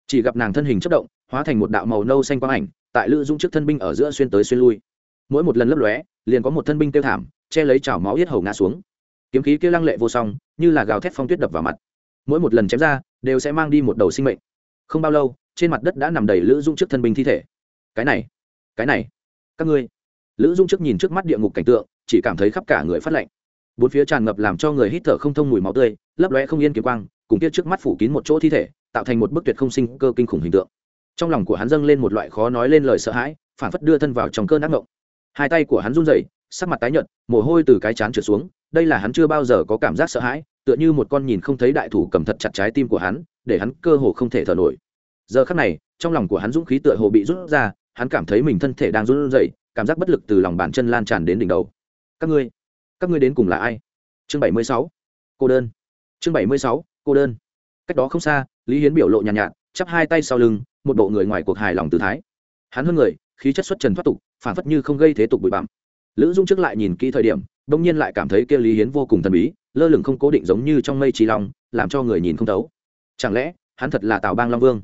Chỉ gặp nàng thân hình chất động, hóa thành một đạo màu nâu xanh quang ảnh, tại lữ dũng trước thân binh ở giữa xuyên tới xuyên lui. Mỗi một lần lấp lóe, liền có một thân binh tiêu thảm, che lấy chảo máu yết hầu ngã xuống kiếm khí kia lăng lệ vô song, như là gào thét phong tuyết đập vào mặt. Mỗi một lần chém ra, đều sẽ mang đi một đầu sinh mệnh. Không bao lâu, trên mặt đất đã nằm đầy lữ Dung trước thân binh thi thể. Cái này cái này, các ngươi. Lữ Dung trước nhìn trước mắt địa ngục cảnh tượng, chỉ cảm thấy khắp cả người phát lạnh. Bốn phía tràn ngập làm cho người hít thở không thông mùi máu tươi, lấp lóe không yên kiếm quang, cùng kia trước mắt phủ kín một chỗ thi thể, tạo thành một bức tuyệt không sinh cơ kinh khủng hình tượng. Trong lòng của hắn dâng lên một loại khó nói lên lời sợ hãi, phản phất đưa thân vào trong cơn ác ngộng hai tay của hắn run rẩy sắc mặt tái nhợt mồ hôi từ cái chán trượt xuống đây là hắn chưa bao giờ có cảm giác sợ hãi tựa như một con nhìn không thấy đại thủ cầm thật chặt trái tim của hắn để hắn cơ hồ không thể thở nổi. Giờ khắc này trong lòng của hắn dũng khí tựa hồ bị rút ra hắn cảm thấy mình thân thể đang run rẩy cảm giác bất lực từ lòng bàn chân lan tràn đến đỉnh đầu. Các ngươi các ngươi đến cùng là ai? Chương bảy mươi sáu. Cô đơn. Chương bảy mươi sáu cô đơn. Cách đó không xa lý hiến biểu lộ nhàn nhạt, nhạt chắp hai tay sau lưng một bộ người ngoài cuộc hài lòng tự thái. Hắn hơn người khí chất xuất trần thoát tục phản phất như không gây thế tục bụi bặm lữ dung trước lại nhìn kỹ thời điểm đông nhiên lại cảm thấy kia lý hiến vô cùng thần bí, lơ lửng không cố định giống như trong mây trí long, làm cho người nhìn không thấu. Chẳng lẽ, hắn thật là tào bang long vương?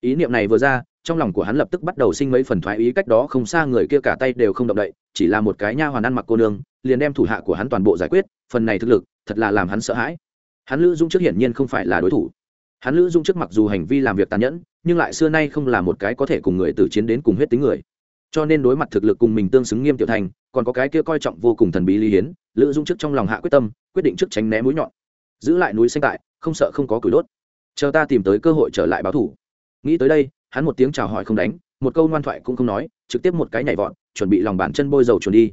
Ý niệm này vừa ra, trong lòng của hắn lập tức bắt đầu sinh mấy phần thoái ý cách đó không xa người kia cả tay đều không động đậy, chỉ là một cái nha hoàn ăn mặc cô nương, liền đem thủ hạ của hắn toàn bộ giải quyết, phần này thực lực, thật là làm hắn sợ hãi. Hắn lữ dung trước hiển nhiên không phải là đối thủ. Hắn lữ dung trước mặc dù hành vi làm việc tàn nhẫn, nhưng lại xưa nay không là một cái có thể cùng người tử chiến đến cùng huyết tính người cho nên đối mặt thực lực cùng mình tương xứng nghiêm tiểu thành, còn có cái kia coi trọng vô cùng thần bí lý hiến, lữ dung trước trong lòng hạ quyết tâm, quyết định trước tránh né mũi nhọn. Giữ lại núi xanh tại, không sợ không có củi đốt. Chờ ta tìm tới cơ hội trở lại báo thủ. Nghĩ tới đây, hắn một tiếng chào hỏi không đánh, một câu ngoan thoại cũng không nói, trực tiếp một cái nhảy vọt, chuẩn bị lòng bàn chân bôi dầu chuẩn đi.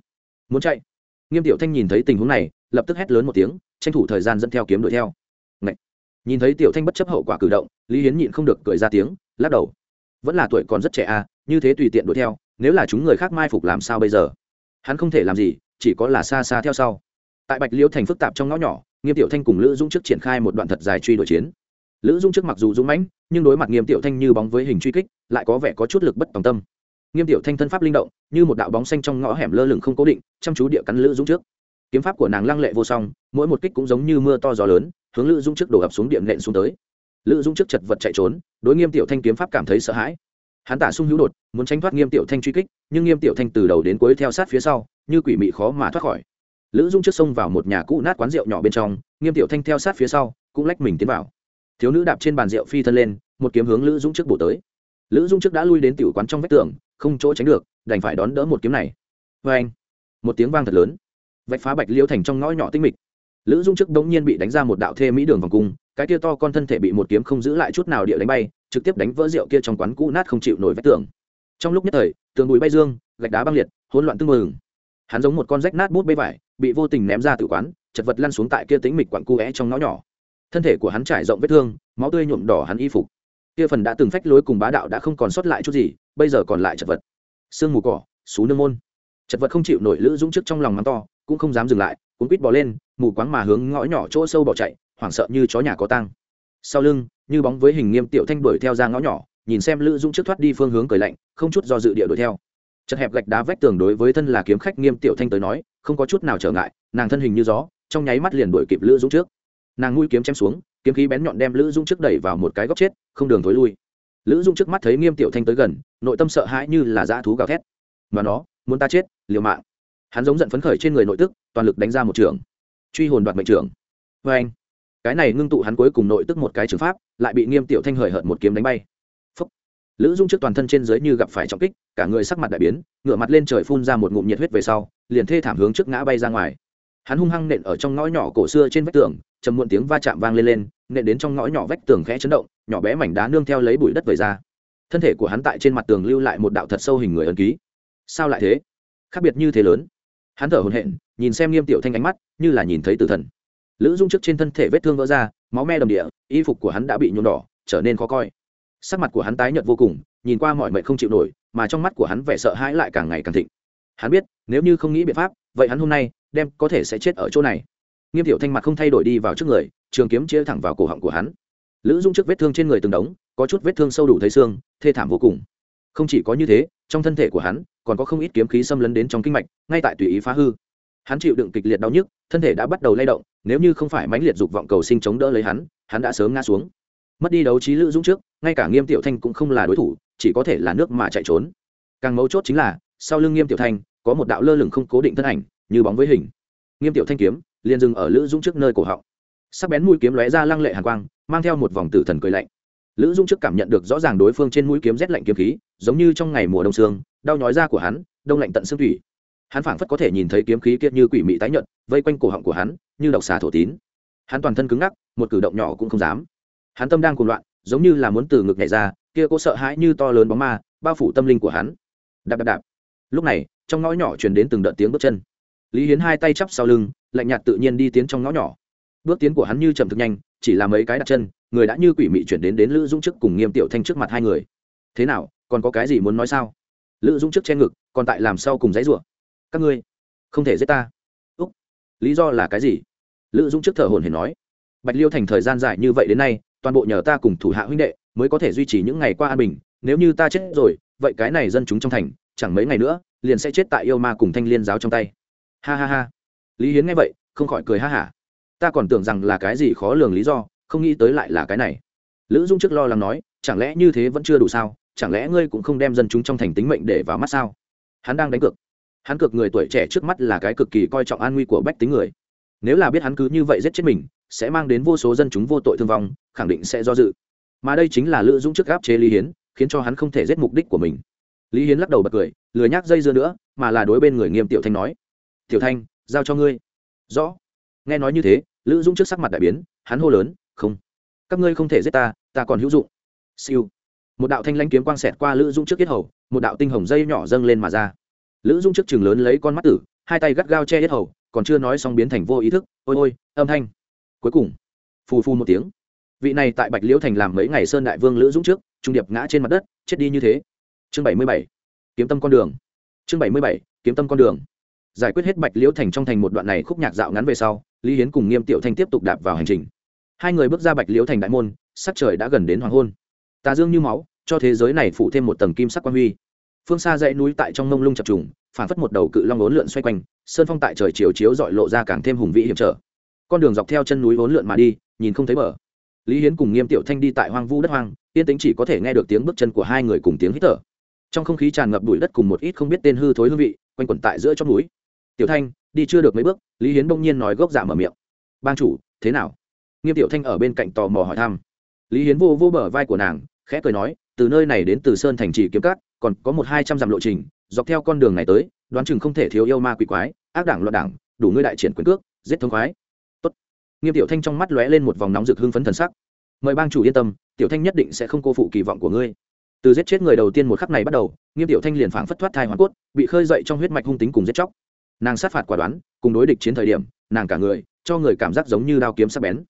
Muốn chạy? Nghiêm tiểu thanh nhìn thấy tình huống này, lập tức hét lớn một tiếng, tranh thủ thời gian dẫn theo kiếm đuổi theo. Ngậy! nhìn thấy tiểu thanh bất chấp hậu quả cử động, lý hiến nhịn không được cười ra tiếng, lắc đầu. Vẫn là tuổi còn rất trẻ à như thế tùy tiện đuổi theo nếu là chúng người khác mai phục làm sao bây giờ? Hắn không thể làm gì, chỉ có là xa xa theo sau. Tại bạch liễu thành phức tạp trong ngõ nhỏ, nghiêm tiểu thanh cùng lữ dũng trước triển khai một đoạn thật dài truy đuổi chiến. Lữ dũng trước mặc dù dũng mãnh, nhưng đối mặt nghiêm tiểu thanh như bóng với hình truy kích, lại có vẻ có chút lực bất tòng tâm. Nghiêm tiểu thanh thân pháp linh động, như một đạo bóng xanh trong ngõ hẻm lơ lửng không cố định, chăm chú địa cắn lữ dũng trước. Kiếm pháp của nàng lăng lệ vô song, mỗi một kích cũng giống như mưa to gió lớn, hướng lữ dũng trước đổ ập xuống điện nện xuống tới. Lữ dũng trước chật vật chạy trốn, đối nghiêm tiểu thanh kiếm pháp cảm thấy sợ hãi hắn tả sung hữu đột, muốn tránh thoát nghiêm tiểu thanh truy kích, nhưng nghiêm tiểu thanh từ đầu đến cuối theo sát phía sau, như quỷ mị khó mà thoát khỏi. Lữ dung trước sông vào một nhà cũ nát quán rượu nhỏ bên trong, nghiêm tiểu thanh theo sát phía sau, cũng lách mình tiến vào. Thiếu nữ đạp trên bàn rượu phi thân lên, một kiếm hướng lữ dung trước bổ tới. Lữ dung trước đã lui đến tiểu quán trong vách tường, không chỗ tránh được, đành phải đón đỡ một kiếm này. Vê anh, một tiếng vang thật lớn. Vạch phá bạch liêu thành trong ngõ nhỏ tinh mịch. Lữ dung trước đống nhiên bị đánh ra một đạo thê mỹ đường vòng cung, cái kia to con thân thể bị một kiếm không giữ lại chút nào địa đánh bay trực tiếp đánh vỡ rượu kia trong quán cũ nát không chịu nổi vách tường. Trong lúc nhất thời, tường bụi bay dương, gạch đá băng liệt, hỗn loạn tưng mừng hắn giống một con rách nát bút bê vải, bị vô tình ném ra tự quán, chật vật lăn xuống tại kia tính mịch quặn cu é trong ngõ nhỏ. Thân thể của hắn trải rộng vết thương, máu tươi nhuộm đỏ hắn y phục. Kia phần đã từng phách lối cùng bá đạo đã không còn sót lại chút gì, bây giờ còn lại chật vật. Sương mù cỏ, xú nương môn. Chật vật không chịu nổi lữ dũng trước trong lòng mắng to, cũng không dám dừng lại, cuốn quýt bò lên, mù quáng mà hướng ngõ nhỏ chỗ sâu bỏ chạy, hoảng sợ như chó nhà có tăng sau lưng như bóng với hình nghiêm tiểu thanh đuổi theo ra ngõ nhỏ, nhìn xem lữ dũng trước thoát đi phương hướng cười lạnh, không chút do dự địa đuổi theo. Chật hẹp gạch đá vách tường đối với thân là kiếm khách nghiêm tiểu thanh tới nói, không có chút nào trở ngại, nàng thân hình như gió, trong nháy mắt liền đuổi kịp lữ dũng trước. Nàng mũi kiếm chém xuống, kiếm khí bén nhọn đem lữ dũng trước đẩy vào một cái góc chết, không đường thối lui. Lữ dũng trước mắt thấy nghiêm tiểu thanh tới gần, nội tâm sợ hãi như là dã thú gào thét. Mà nó, muốn ta chết, liều mạng. Hắn giống giận phấn khởi trên người nội tức, toàn lực đánh ra một trường. Truy hồn đoạt mệnh trưởng vê vâng. anh cái này ngưng tụ hắn cuối cùng nội tức một cái trừng pháp, lại bị nghiêm tiểu thanh hời hợt một kiếm đánh bay. Phúc. lữ dung trước toàn thân trên dưới như gặp phải trọng kích, cả người sắc mặt đại biến, ngửa mặt lên trời phun ra một ngụm nhiệt huyết về sau, liền thê thảm hướng trước ngã bay ra ngoài. Hắn hung hăng nện ở trong ngõ nhỏ cổ xưa trên vách tường, trầm muộn tiếng va chạm vang lên lên, nện đến trong ngõ nhỏ vách tường khẽ chấn động, nhỏ bé mảnh đá nương theo lấy bụi đất về ra. Thân thể của hắn tại trên mặt tường lưu lại một đạo thật sâu hình người ấn ký. Sao lại thế? Khác biệt như thế lớn. Hắn thở hồn hện nhìn xem nghiêm tiểu thanh ánh mắt, như là nhìn thấy tử thần lữ dung trước trên thân thể vết thương vỡ ra, máu me đầm địa, y phục của hắn đã bị nhuộm đỏ, trở nên khó coi. Sắc mặt của hắn tái nhợt vô cùng, nhìn qua mọi mệnh không chịu nổi, mà trong mắt của hắn vẻ sợ hãi lại càng ngày càng thịnh. Hắn biết, nếu như không nghĩ biện pháp, vậy hắn hôm nay, đem có thể sẽ chết ở chỗ này. Nghiêm tiểu thanh mặt không thay đổi đi vào trước người, trường kiếm chia thẳng vào cổ họng của hắn. Lữ dung trước vết thương trên người từng đống, có chút vết thương sâu đủ thấy xương, thê thảm vô cùng. Không chỉ có như thế, trong thân thể của hắn, còn có không ít kiếm khí xâm lấn đến trong kinh mạch, ngay tại tùy ý phá hư hắn chịu đựng kịch liệt đau nhức, thân thể đã bắt đầu lay động, nếu như không phải mãnh liệt dục vọng cầu sinh chống đỡ lấy hắn hắn đã sớm ngã xuống. Mất đi đấu trí lữ dũng trước, ngay cả nghiêm tiểu thanh cũng không là đối thủ, chỉ có thể là nước mà chạy trốn. Càng mấu chốt chính là, sau lưng nghiêm tiểu thanh, có một đạo lơ lửng không cố định thân ảnh, như bóng với hình. Nghiêm tiểu thanh kiếm, liền dừng ở lữ dũng trước nơi cổ họng. Sắc bén mũi kiếm lóe ra lăng lệ hàn quang, mang theo một vòng tử thần cười lạnh. Lữ dũng trước cảm nhận được rõ ràng đối phương trên mũi kiếm rét lạnh kiếm khí, giống như trong ngày mùa đông sương, đau nhói da của hắn, đông lạnh tận xương thủy hắn phảng phất có thể nhìn thấy kiếm khí kia như quỷ mị tái nhợt, vây quanh cổ họng của hắn, như độc xà thổ tín. Hắn toàn thân cứng ngắc, một cử động nhỏ cũng không dám. Hắn tâm đang cuồng loạn, giống như là muốn từ ngực nhảy ra, kia cô sợ hãi như to lớn bóng ma, bao phủ tâm linh của hắn. Đạp đạp đạp. Lúc này, trong ngõ nhỏ truyền đến từng đợt tiếng bước chân. Lý hiến hai tay chắp sau lưng, lạnh nhạt tự nhiên đi tiến trong ngõ nhỏ. Bước tiến của hắn như chậm thực nhanh, chỉ là mấy cái đặt chân, người đã như quỷ mị chuyển đến đến lữ dũng trước cùng nghiêm tiểu thanh trước mặt hai người. Thế nào, còn có cái gì muốn nói sao? Lữ dũng trước che ngực, còn tại làm sao cùng dãy rủa các ngươi không thể giết ta úc lý do là cái gì lữ dũng trước thở hồn hển nói bạch liêu thành thời gian dài như vậy đến nay toàn bộ nhờ ta cùng thủ hạ huynh đệ mới có thể duy trì những ngày qua an bình nếu như ta chết rồi vậy cái này dân chúng trong thành chẳng mấy ngày nữa liền sẽ chết tại yêu ma cùng thanh liên giáo trong tay ha ha ha lý hiến nghe vậy không khỏi cười ha hả ta còn tưởng rằng là cái gì khó lường lý do không nghĩ tới lại là cái này lữ dung trước lo lắng nói chẳng lẽ như thế vẫn chưa đủ sao chẳng lẽ ngươi cũng không đem dân chúng trong thành tính mệnh để vào mắt sao hắn đang đánh cược hắn cược người tuổi trẻ trước mắt là cái cực kỳ coi trọng an nguy của bách tính người. Nếu là biết hắn cứ như vậy giết chết mình, sẽ mang đến vô số dân chúng vô tội thương vong, khẳng định sẽ do dự. Mà đây chính là lữ dũng trước gáp chế lý hiến, khiến cho hắn không thể giết mục đích của mình. Lý hiến lắc đầu bật cười, lười nhác dây dưa nữa, mà là đối bên người nghiêm tiểu thanh nói, tiểu thanh, giao cho ngươi. Rõ. Nghe nói như thế, lữ dũng trước sắc mặt đại biến, hắn hô lớn, không, các ngươi không thể giết ta ta còn hữu dụng. Siêu. Một đạo thanh lãnh kiếm quang xẹt qua lữ dũng trước kết hầu, một đạo tinh hồng dây nhỏ dâng lên mà ra lữ Dung trước chừng lớn lấy con mắt tử, hai tay gắt gao che hết hầu, còn chưa nói xong biến thành vô ý thức, ôi ôi, âm thanh. Cuối cùng, phù phù một tiếng. Vị này tại bạch liễu thành làm mấy ngày sơn đại vương lữ dũng trước, trung điệp ngã trên mặt đất, chết đi như thế. Chương bảy mươi bảy, kiếm tâm con đường. Chương bảy mươi bảy, kiếm tâm con đường. Giải quyết hết bạch liễu thành trong thành một đoạn này khúc nhạc dạo ngắn về sau, lý hiến cùng nghiêm tiểu thanh tiếp tục đạp vào hành trình. Hai người bước ra bạch liễu thành đại môn, sắc trời đã gần đến hoàng hôn. Tà dương như máu, cho thế giới này phụ thêm một tầng kim sắc quan huy phương xa dãy núi tại trong mông lung chập trùng phản phất một đầu cự long ốn lượn xoay quanh, sơn phong tại trời chiều chiếu dọi lộ ra càng thêm hùng vĩ hiểm trở. Con đường dọc theo chân núi ốn lượn mà đi, nhìn không thấy bờ. Lý hiến cùng nghiêm tiểu thanh đi tại hoang vu đất hoang, yên tĩnh chỉ có thể nghe được tiếng bước chân của hai người cùng tiếng hít thở. Trong không khí tràn ngập bụi đất cùng một ít không biết tên hư thối hương vị, quanh quẩn tại giữa trong núi. Tiểu thanh, đi chưa được mấy bước? Lý hiến bỗng nhiên nói gốc dạ mở miệng. Ban chủ, thế nào? Nghiêm tiểu thanh ở bên cạnh tò mò hỏi thăm. Lý hiến vô vô bờ vai của nàng, khẽ cười nói, từ nơi này đến từ sơn thành trì kiếm cát còn có một hai trăm dặm lộ trình, dọc theo con đường này tới, đoán chừng không thể thiếu yêu ma quỷ quái, ác đảng loạn đảng, đủ ngươi đại triển quyền cước, giết thống khoái. Tốt. nghiêm tiểu thanh trong mắt lóe lên một vòng nóng rực hưng phấn thần sắc. Mời bang chủ yên tâm, tiểu thanh nhất định sẽ không cô phụ kỳ vọng của ngươi. Từ giết chết người đầu tiên một khắc này bắt đầu, nghiêm tiểu thanh liền phảng phất thoát thai hoàn cốt, bị khơi dậy trong huyết mạch hung tính cùng giết chóc. Nàng sát phạt quả đoán, cùng đối địch chiến thời điểm, nàng cả người, cho người cảm giác giống như đao kiếm sắc bén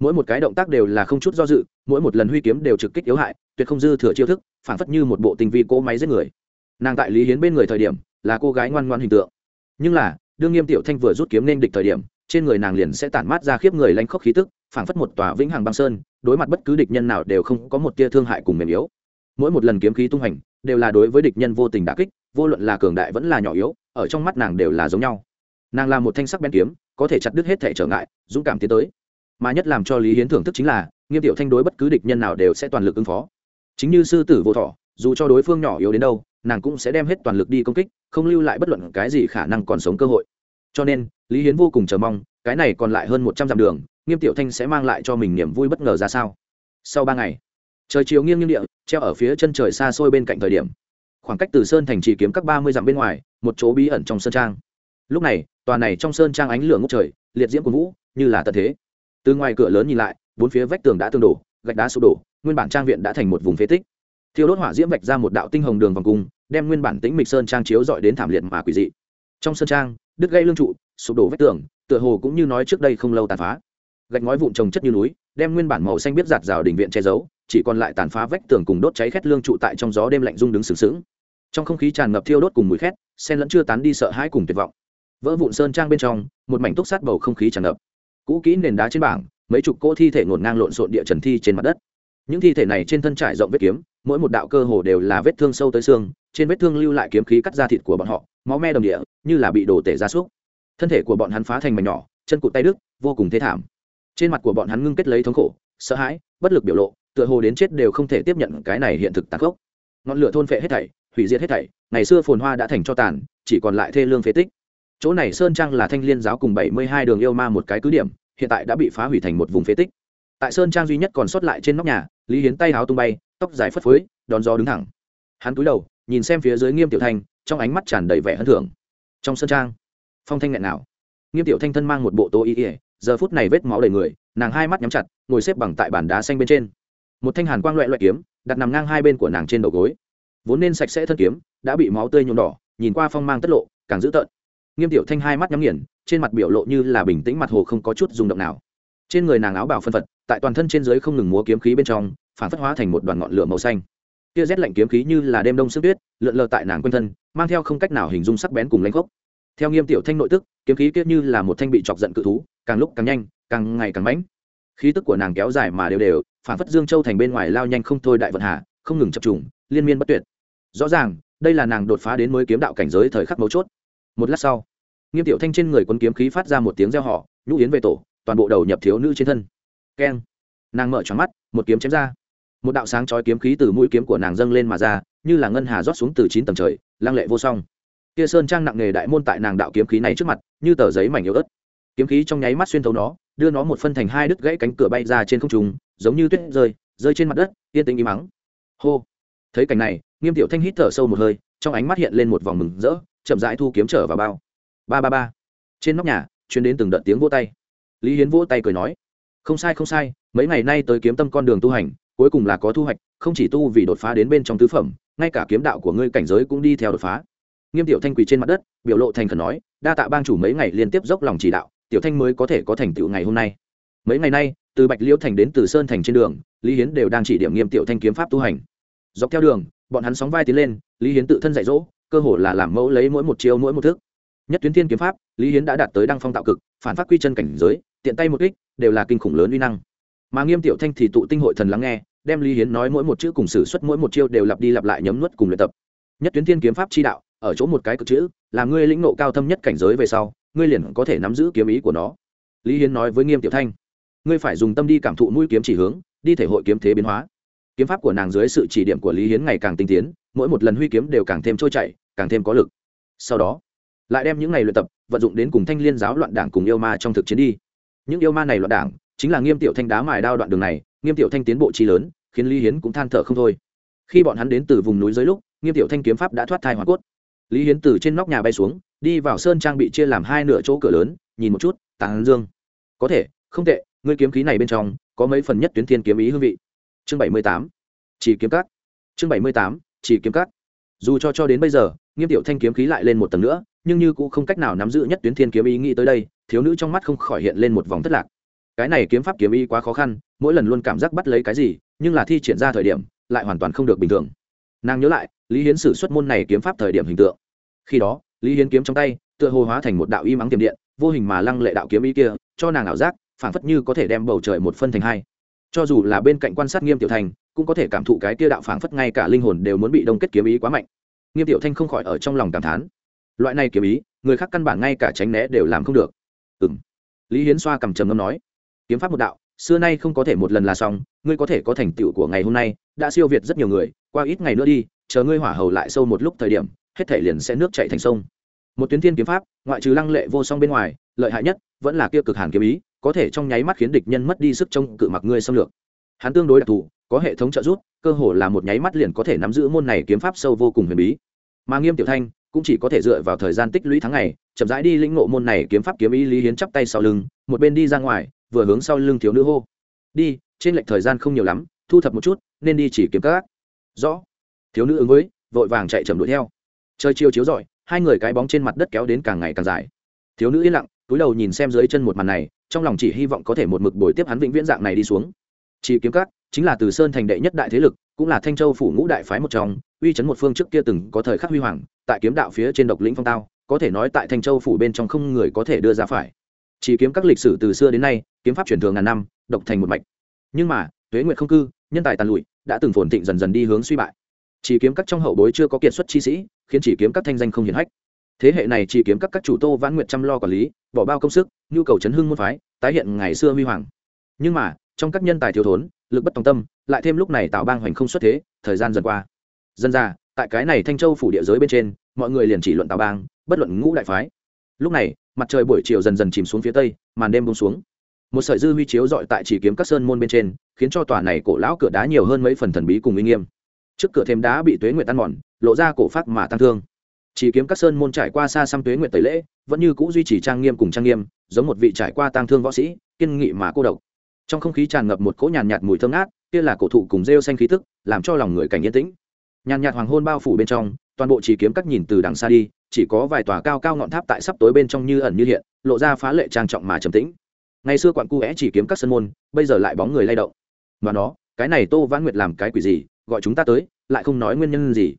mỗi một cái động tác đều là không chút do dự, mỗi một lần huy kiếm đều trực kích yếu hại, tuyệt không dư thừa chiêu thức, phản phất như một bộ tình vi cỗ máy giết người. Nàng tại lý hiến bên người thời điểm, là cô gái ngoan ngoan hình tượng. Nhưng là, đương nghiêm tiểu thanh vừa rút kiếm nên địch thời điểm, trên người nàng liền sẽ tản mát ra khiếp người lanh khóc khí tức phảng phất một tòa vĩnh hằng băng sơn, đối mặt bất cứ địch nhân nào đều không có một tia thương hại cùng mềm yếu. Mỗi một lần kiếm khí tung hành, đều là đối với địch nhân vô tình đả kích, vô luận là cường đại vẫn là nhỏ yếu, ở trong mắt nàng đều là giống nhau. Nàng là một thanh sắc bén kiếm, có thể chặt đứt hết thể trở ngại, dũng cảm tiến tới mà nhất làm cho lý hiến thưởng thức chính là, nghiêm tiểu thanh đối bất cứ địch nhân nào đều sẽ toàn lực ứng phó. Chính như sư tử vô thọ, dù cho đối phương nhỏ yếu đến đâu, nàng cũng sẽ đem hết toàn lực đi công kích, không lưu lại bất luận cái gì khả năng còn sống cơ hội. Cho nên, lý hiến vô cùng chờ mong, cái này còn lại hơn một trăm dặm đường, nghiêm tiểu thanh sẽ mang lại cho mình niềm vui bất ngờ ra sao? Sau ba ngày, trời chiều nghiêng nghiêng địa, treo ở phía chân trời xa xôi bên cạnh thời điểm. Khoảng cách từ sơn thành trì kiếm các ba mươi dặm bên ngoài, một chỗ bí ẩn trong sơn trang. Lúc này, tòa này trong sơn trang ánh lửa ngốc trời, liệt diễm của vũ, như là tận thế từ ngoài cửa lớn nhìn lại, bốn phía vách tường đã tương đổ, gạch đá sụp đổ, nguyên bản trang viện đã thành một vùng phế tích. Thiêu đốt hỏa diễm vạch ra một đạo tinh hồng đường vòng cung, đem nguyên bản tĩnh mịch sơn trang chiếu dọi đến thảm liệt mà quỷ dị. Trong sơn trang, đứt gây lương trụ, sụp đổ vách tường, tựa hồ cũng như nói trước đây không lâu tàn phá. Gạch ngói vụn trồng chất như núi, đem nguyên bản màu xanh biết giạt rào đình viện che giấu, chỉ còn lại tàn phá vách tường cùng đốt cháy khét lương trụ tại trong gió đêm lạnh rung đứng sừng sững. Trong không khí tràn ngập thiêu đốt cùng mùi khét sen lẫn chưa tán đi sợ hãi cùng tuyệt vọng. Vỡ vụn sơn trang bên trong, một mảnh túc sát bầu không khí tràn ngập cũ kỹ nền đá trên bảng, mấy chục cỗ thi thể ngổn ngang lộn xộn địa trần thi trên mặt đất. Những thi thể này trên thân trải rộng vết kiếm, mỗi một đạo cơ hồ đều là vết thương sâu tới xương, trên vết thương lưu lại kiếm khí cắt ra thịt của bọn họ, máu me đồng địa, như là bị đổ tể ra súc. Thân thể của bọn hắn phá thành mảnh nhỏ, chân cụt tay đứt, vô cùng thế thảm. Trên mặt của bọn hắn ngưng kết lấy thống khổ, sợ hãi, bất lực biểu lộ, tựa hồ đến chết đều không thể tiếp nhận cái này hiện thực tàn khốc. Ngọn lửa thôn phệ hết thảy, hủy diệt hết thảy, ngày xưa phồn hoa đã thành cho tàn, chỉ còn lại thê lương phế tích chỗ này sơn trang là thanh liên giáo cùng bảy mươi hai đường yêu ma một cái cứ điểm, hiện tại đã bị phá hủy thành một vùng phế tích. Tại sơn trang duy nhất còn sót lại trên nóc nhà, lý hiến tay háo tung bay, tóc dài phất phới, đón gió đứng thẳng. Hắn cúi đầu, nhìn xem phía dưới nghiêm tiểu thanh, trong ánh mắt tràn đầy vẻ hân thưởng. Trong sơn trang, phong thanh nghẹn nào nghiêm tiểu thanh thân mang một bộ tô y ỉa giờ phút này vết máu đầy người, nàng hai mắt nhắm chặt, ngồi xếp bằng tại bàn đá xanh bên trên. Một thanh hàn quang loại loại kiếm, đặt nằm ngang hai bên của nàng trên đầu gối. Vốn nên sạch sẽ thân kiếm, đã bị máu tươi nhuộm đỏ, nhìn qua phong mang tất lộ, càng dữ tợn nghiêm tiểu thanh hai mắt nhắm nghiền, trên mặt biểu lộ như là bình tĩnh mặt hồ không có chút rung động nào. Trên người nàng áo bảo phân phật, tại toàn thân trên dưới không ngừng múa kiếm khí bên trong, phản phất hóa thành một đoàn ngọn lửa màu xanh. Kia rét lạnh kiếm khí như là đêm đông sương tuyết, lượn lờ tại nàng quanh thân, mang theo không cách nào hình dung sắc bén cùng lãnh khốc. Theo nghiêm tiểu thanh nội tức, kiếm khí kia như là một thanh bị chọc giận cự thú, càng lúc càng nhanh, càng ngày càng mãnh. Khí tức của nàng kéo dài mà đều đều, phản phất dương châu thành bên ngoài lao nhanh không thôi đại vận hà, không ngừng chập trùng, liên miên bất tuyệt. Rõ ràng, đây là nàng đột phá đến mới kiếm đạo cảnh giới thời khắc mấu chốt một lát sau, nghiêm tiểu thanh trên người quân kiếm khí phát ra một tiếng reo họ nhũ yến về tổ, toàn bộ đầu nhập thiếu nữ trên thân. Keng. Nàng mở tròn mắt, một kiếm chém ra. Một đạo sáng chói kiếm khí từ mũi kiếm của nàng dâng lên mà ra, như là ngân hà rót xuống từ chín tầng trời, lăng lệ vô song. Kia sơn trang nặng nghề đại môn tại nàng đạo kiếm khí này trước mặt, như tờ giấy mảnh yếu ớt. Kiếm khí trong nháy mắt xuyên thấu nó, đưa nó một phân thành hai đứt gãy cánh cửa bay ra trên không trung, giống như tuyết rơi rơi trên mặt đất, yên tĩnh im mắng hô. Thấy cảnh này, nghiêm tiểu thanh hít thở sâu một hơi, trong ánh mắt hiện lên một vòng mừng rỡ chậm rãi thu kiếm trở vào bao. Ba ba ba. Trên nóc nhà chuyến đến từng đợt tiếng vỗ tay. Lý hiến vỗ tay cười nói, không sai không sai, mấy ngày nay tới kiếm tâm con đường tu hành, cuối cùng là có thu hoạch, không chỉ tu vì đột phá đến bên trong tứ phẩm, ngay cả kiếm đạo của ngươi cảnh giới cũng đi theo đột phá. Nghiêm tiểu thanh quỳ trên mặt đất, biểu lộ thành khẩn nói, đa tạ bang chủ mấy ngày liên tiếp dốc lòng chỉ đạo, tiểu thanh mới có thể có thành tựu ngày hôm nay. Mấy ngày nay, từ bạch liễu thành đến từ sơn thành trên đường, lý hiến đều đang chỉ điểm nghiêm tiểu thanh kiếm pháp tu hành. Dọc theo đường, bọn hắn sóng vai tiến lên, lý hiến tự thân dạy dỗ cơ hồ là làm mẫu lấy mỗi một chiêu mỗi một thức. Nhất tuyến thiên kiếm pháp, lý hiến đã đạt tới đăng phong tạo cực, phản phát quy chân cảnh giới, tiện tay một kích, đều là kinh khủng lớn uy năng. Mà nghiêm tiểu thanh thì tụ tinh hội thần lắng nghe, đem lý hiến nói mỗi một chữ cùng sử xuất mỗi một chiêu đều lặp đi lặp lại nhấm nuốt cùng luyện tập. Nhất tuyến thiên kiếm pháp chi đạo, ở chỗ một cái cực chữ, là ngươi lĩnh nộ cao thâm nhất cảnh giới về sau, ngươi liền có thể nắm giữ kiếm ý của nó. Lý hiến nói với nghiêm tiểu thanh, ngươi phải dùng tâm đi cảm thụ mũi kiếm chỉ hướng, đi thể hội kiếm thế biến hóa. Kiếm pháp của nàng dưới sự chỉ điểm của lý hiến ngày càng tinh tiến mỗi một lần huy kiếm đều càng thêm trôi chảy, càng thêm có lực. Sau đó, lại đem những ngày luyện tập, vận dụng đến cùng thanh liên giáo loạn đảng cùng yêu ma trong thực chiến đi. Những yêu ma này loạn đảng, chính là nghiêm tiểu thanh đá mài đao đoạn đường này, nghiêm tiểu thanh tiến bộ chí lớn, khiến lý hiến cũng than thở không thôi. Khi bọn hắn đến từ vùng núi dưới lúc, nghiêm tiểu thanh kiếm pháp đã thoát thai hoa cốt. Lý hiến từ trên nóc nhà bay xuống, đi vào sơn trang bị chia làm hai nửa chỗ cửa lớn, nhìn một chút tàng dương. Có thể, không tệ, ngươi kiếm khí này bên trong, có mấy phần nhất tuyến thiên kiếm ý hương vị. Chương bảy mươi tám. Chỉ kiếm cắt chương bảy mươi tám chỉ kiếm cắt dù cho cho đến bây giờ, nghiêm tiểu thanh kiếm khí lại lên một tầng nữa, nhưng như cũng không cách nào nắm giữ nhất tuyến thiên kiếm ý nghĩ tới đây, thiếu nữ trong mắt không khỏi hiện lên một vòng thất lạc. Cái này kiếm pháp kiếm ý quá khó khăn, mỗi lần luôn cảm giác bắt lấy cái gì, nhưng là thi triển ra thời điểm, lại hoàn toàn không được bình thường. Nàng nhớ lại, lý hiến sử xuất môn này kiếm pháp thời điểm hình tượng. Khi đó, lý hiến kiếm trong tay, tựa hồ hóa thành một đạo y mắng tiềm điện, vô hình mà lăng lệ đạo kiếm ý kia, cho nàng ảo giác, phảng phất như có thể đem bầu trời một phân thành hai. Cho dù là bên cạnh quan sát nghiêm tiểu thành cũng có thể cảm thụ cái kia đạo phảng phất ngay cả linh hồn đều muốn bị đông kết kiếm ý quá mạnh. Nghiêm tiểu thanh không khỏi ở trong lòng cảm thán. Loại này kiếm ý người khác căn bản ngay cả tránh né đều làm không được. Ừ m lý hiến xoa cầm trầm ngâm nói kiếm pháp một đạo xưa nay không có thể một lần là xong ngươi có thể có thành tựu của ngày hôm nay đã siêu việt rất nhiều người qua ít ngày nữa đi chờ ngươi hỏa hầu lại sâu một lúc thời điểm hết thể liền sẽ nước chạy thành sông. Một tuyến thiên kiếm pháp ngoại trừ lăng lệ vô song bên ngoài lợi hại nhất vẫn là kia cực hàn kiếm ý có thể trong nháy mắt khiến địch nhân mất đi sức chống, cự mặc ngươi xâm lược. Hắn tương đối đặc thù có hệ thống trợ giúp, cơ hồ là một nháy mắt liền có thể nắm giữ môn này kiếm pháp sâu vô cùng huyền bí. Mà nghiêm tiểu thanh cũng chỉ có thể dựa vào thời gian tích lũy tháng ngày, chậm rãi đi lĩnh ngộ môn này kiếm pháp kiếm ý lý hiến chắp tay sau lưng, một bên đi ra ngoài, vừa hướng sau lưng thiếu nữ hô. Đi, trên lệch thời gian không nhiều lắm, thu thập một chút, nên đi chỉ kiếm các rõ. Thiếu nữ ứng với, vội vàng chạy chậm đuổi theo. Trời chiều chiếu rọi, hai người cái bóng trên mặt đất kéo đến càng ngày càng dài. Thiếu nữ yên lặng, túi đầu nhìn xem dưới chân một màn này, trong lòng chỉ hy vọng có thể một mực bồi tiếp hắn vĩnh viễn dạng này đi xuống. Chỉ kiếm cắt chính là từ sơn thành đệ nhất đại thế lực, cũng là thanh châu phủ ngũ đại phái một trong, uy chấn một phương trước kia từng có thời khắc huy hoàng, tại kiếm đạo phía trên độc lĩnh phong tao, có thể nói tại thanh châu phủ bên trong không người có thể đưa ra phải. Chỉ kiếm các lịch sử từ xưa đến nay, kiếm pháp truyền thường ngàn năm, độc thành một mạch. Nhưng mà, tuế nguyệt không cư, nhân tài tàn lụi, đã từng phồn thịnh dần dần đi hướng suy bại. Chỉ kiếm các trong hậu bối chưa có kiệt xuất chi sĩ, khiến chỉ kiếm các thanh danh không hiển hách. Thế hệ này chỉ kiếm các các chủ tô vãn nguyệt chăm lo quản lý, bỏ bao công sức, nhu cầu chấn hưng môn phái, tái hiện ngày xưa huy hoàng. Nhưng mà, trong các nhân tài thiếu thốn lực bất tòng tâm, lại thêm lúc này tào bang hoành không xuất thế, thời gian dần qua. Dân ra, tại cái này thanh châu phủ địa giới bên trên, mọi người liền chỉ luận tào bang, bất luận ngũ đại phái. Lúc này, mặt trời buổi chiều dần dần chìm xuống phía tây, màn đêm bông xuống. Một sợi dư huy chiếu dọi tại chỉ kiếm các sơn môn bên trên, khiến cho tòa này cổ lão cửa đá nhiều hơn mấy phần thần bí cùng uy nghiêm. Trước cửa thêm đá bị tuế nguyệt tan mòn, lộ ra cổ phát mà tăng thương. Chỉ kiếm các sơn môn trải qua xa xăm tuế nguyệt tẩy lễ, vẫn như cũ duy trì trang nghiêm cùng trang nghiêm, giống một vị trải qua tăng thương võ sĩ, kiên nghị mà cô độc trong không khí tràn ngập một cỗ nhàn nhạt mùi thơm ngát, kia là cổ thụ cùng rêu xanh khí tức, làm cho lòng người cảnh yên tĩnh. Nhàn nhạt hoàng hôn bao phủ bên trong, toàn bộ chỉ kiếm các nhìn từ đằng xa đi, chỉ có vài tòa cao cao ngọn tháp tại sắp tối bên trong như ẩn như hiện, lộ ra phá lệ trang trọng mà trầm tĩnh. Ngày xưa quặn cu é chỉ kiếm các sân môn, bây giờ lại bóng người lay động. Và nó, cái này tô vãn nguyệt làm cái quỷ gì, gọi chúng ta tới, lại không nói nguyên nhân gì.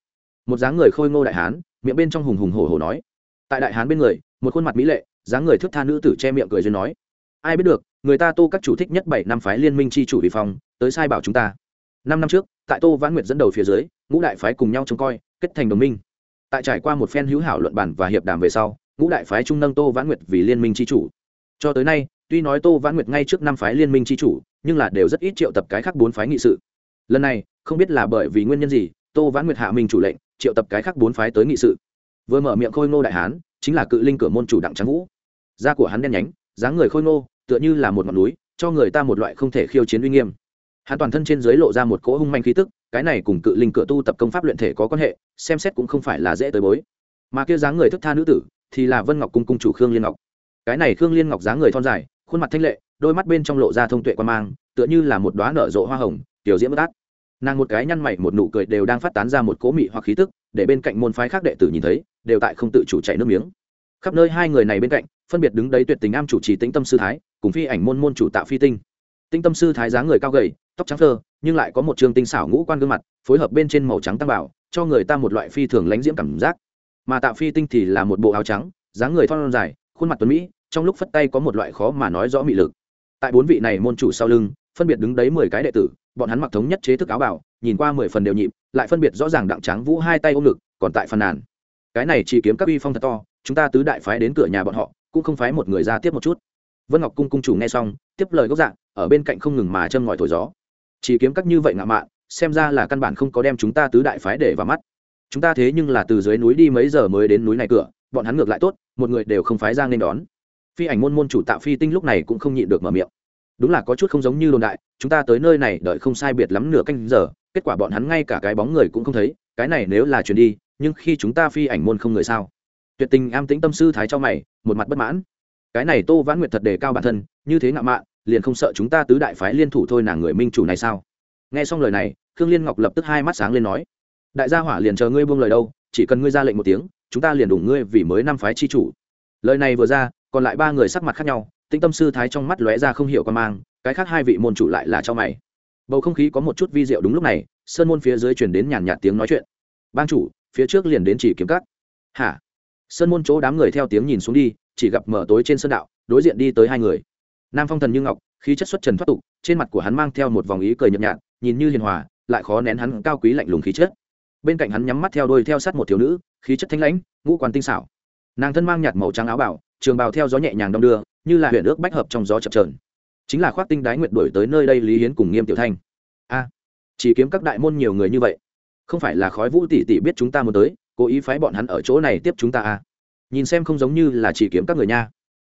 Một dáng người khôi ngô đại hán, miệng bên trong hùng hùng hổ hổ nói. Tại đại hán bên người, một khuôn mặt mỹ lệ, dáng người thước tha nữ tử che miệng cười duyên nói. Ai biết được người ta tô các chủ thích nhất bảy năm phái liên minh chi chủ vì phòng tới sai bảo chúng ta. Năm năm trước, tại tô vãn nguyệt dẫn đầu phía dưới, ngũ đại phái cùng nhau trông coi, kết thành đồng minh. Tại trải qua một phen hữu hảo luận bản và hiệp đàm về sau, ngũ đại phái trung nâng tô vãn nguyệt vì liên minh chi chủ. Cho tới nay, tuy nói tô vãn nguyệt ngay trước năm phái liên minh chi chủ, nhưng là đều rất ít triệu tập cái khác bốn phái nghị sự. Lần này, không biết là bởi vì nguyên nhân gì, tô vãn nguyệt hạ minh chủ lệnh, triệu tập cái khác bốn phái tới nghị sự. Vừa mở miệng khôi ngô đại hán, chính là cự linh cửa môn chủ đặng trắng vũ. Da của hắn đen nhánh, dáng người khôi ngô tựa như là một ngọn núi, cho người ta một loại không thể khiêu chiến uy nghiêm. Hắn toàn thân trên dưới lộ ra một cỗ hung manh khí tức, cái này cùng cự linh cửa tu tập công pháp luyện thể có quan hệ, xem xét cũng không phải là dễ tới bối. Mà kia dáng người thức tha nữ tử, thì là vân ngọc cung cung chủ khương liên ngọc. Cái này khương liên ngọc dáng người thon dài, khuôn mặt thanh lệ, đôi mắt bên trong lộ ra thông tuệ quan mang, tựa như là một đoá nở rộ hoa hồng, tiểu diễm bất át nàng một cái nhăn mày một nụ cười đều đang phát tán ra một cỗ mị hoặc khí tức, để bên cạnh môn phái khác đệ tử nhìn thấy, đều tại không tự chủ chạy nước miếng khắp nơi hai người này bên cạnh, phân biệt đứng đấy tuyệt tình am chủ trì tĩnh tâm sư thái, cùng phi ảnh môn môn chủ tạo phi tinh. Tĩnh tâm sư thái dáng người cao gầy, tóc trắng thơ nhưng lại có một trường tinh xảo ngũ quan gương mặt, phối hợp bên trên màu trắng tăng bảo, cho người ta một loại phi thường lánh diễm cảm giác. Mà tạo phi tinh thì là một bộ áo trắng, dáng người thon dài, khuôn mặt tuấn mỹ, trong lúc phất tay có một loại khó mà nói rõ mị lực. Tại bốn vị này môn chủ sau lưng, phân biệt đứng đấy mười cái đệ tử, bọn hắn mặc thống nhất chế thức áo bảo nhìn qua mười phần đều nhịp, lại phân biệt rõ ràng đặng tráng vũ hai tay ôm ngực, còn tại phần nàn. Cái này chỉ kiếm các uy phong thật to chúng ta tứ đại phái đến cửa nhà bọn họ, cũng không phái một người ra tiếp một chút. Vân ngọc cung cung chủ nghe xong, tiếp lời gốc dạng, ở bên cạnh không ngừng mà châm ngòi thổi gió. Chỉ kiếm các như vậy ngạo mạn, xem ra là căn bản không có đem chúng ta tứ đại phái để vào mắt. Chúng ta thế nhưng là từ dưới núi đi mấy giờ mới đến núi này cửa, bọn hắn ngược lại tốt, một người đều không phái ra nên đón. Phi ảnh môn môn chủ tạo phi tinh lúc này cũng không nhịn được mở miệng. Đúng là có chút không giống như đồn đại, chúng ta tới nơi này đợi không sai biệt lắm nửa canh giờ, kết quả bọn hắn ngay cả cái bóng người cũng không thấy, cái này nếu là chuyển đi, nhưng khi chúng ta phi ảnh môn không người sao? Tuyệt tình am tĩnh tâm sư thái cho mày, một mặt bất mãn. Cái này tô vãn nguyệt thật đề cao bản thân, như thế ngạo mạn, liền không sợ chúng ta tứ đại phái liên thủ thôi nàng người minh chủ này sao? Nghe xong lời này, khương liên ngọc lập tức hai mắt sáng lên nói, đại gia hỏa liền chờ ngươi buông lời đâu, chỉ cần ngươi ra lệnh một tiếng, chúng ta liền đủ ngươi vì mới năm phái chi chủ. Lời này vừa ra, còn lại ba người sắc mặt khác nhau, tĩnh tâm sư thái trong mắt lóe ra không hiểu con mang, cái khác hai vị môn chủ lại là cho mày. Bầu không khí có một chút vi diệu đúng lúc này, sơn môn phía dưới truyền đến nhàn nhạt tiếng nói chuyện. Bang chủ, phía trước liền đến chỉ kiếm cắt hả? Sơn môn chỗ đám người theo tiếng nhìn xuống đi, chỉ gặp mở tối trên sơn đạo, đối diện đi tới hai người. Nam phong thần như ngọc, khí chất xuất trần thoát tục, trên mặt của hắn mang theo một vòng ý cười nhợt nhạt, nhìn như hiền hòa, lại khó nén hắn cao quý lạnh lùng khí chất. Bên cạnh hắn nhắm mắt theo đôi theo sát một thiếu nữ, khí chất thanh lãnh, ngũ quan tinh xảo. Nàng thân mang nhạt màu trắng áo bảo trường bào theo gió nhẹ nhàng đong đưa, như là huyện ước bách hợp trong gió chập trờn chính là khoác tinh đái nguyện đổi tới nơi đây lý hiến cùng nghiêm tiểu thanh. A, chỉ kiếm các đại môn nhiều người như vậy, không phải là khói vũ tỷ tỷ biết chúng ta muốn tới cố ý phái bọn hắn ở chỗ này tiếp chúng ta à? nhìn xem không giống như là chỉ kiếm các người nha.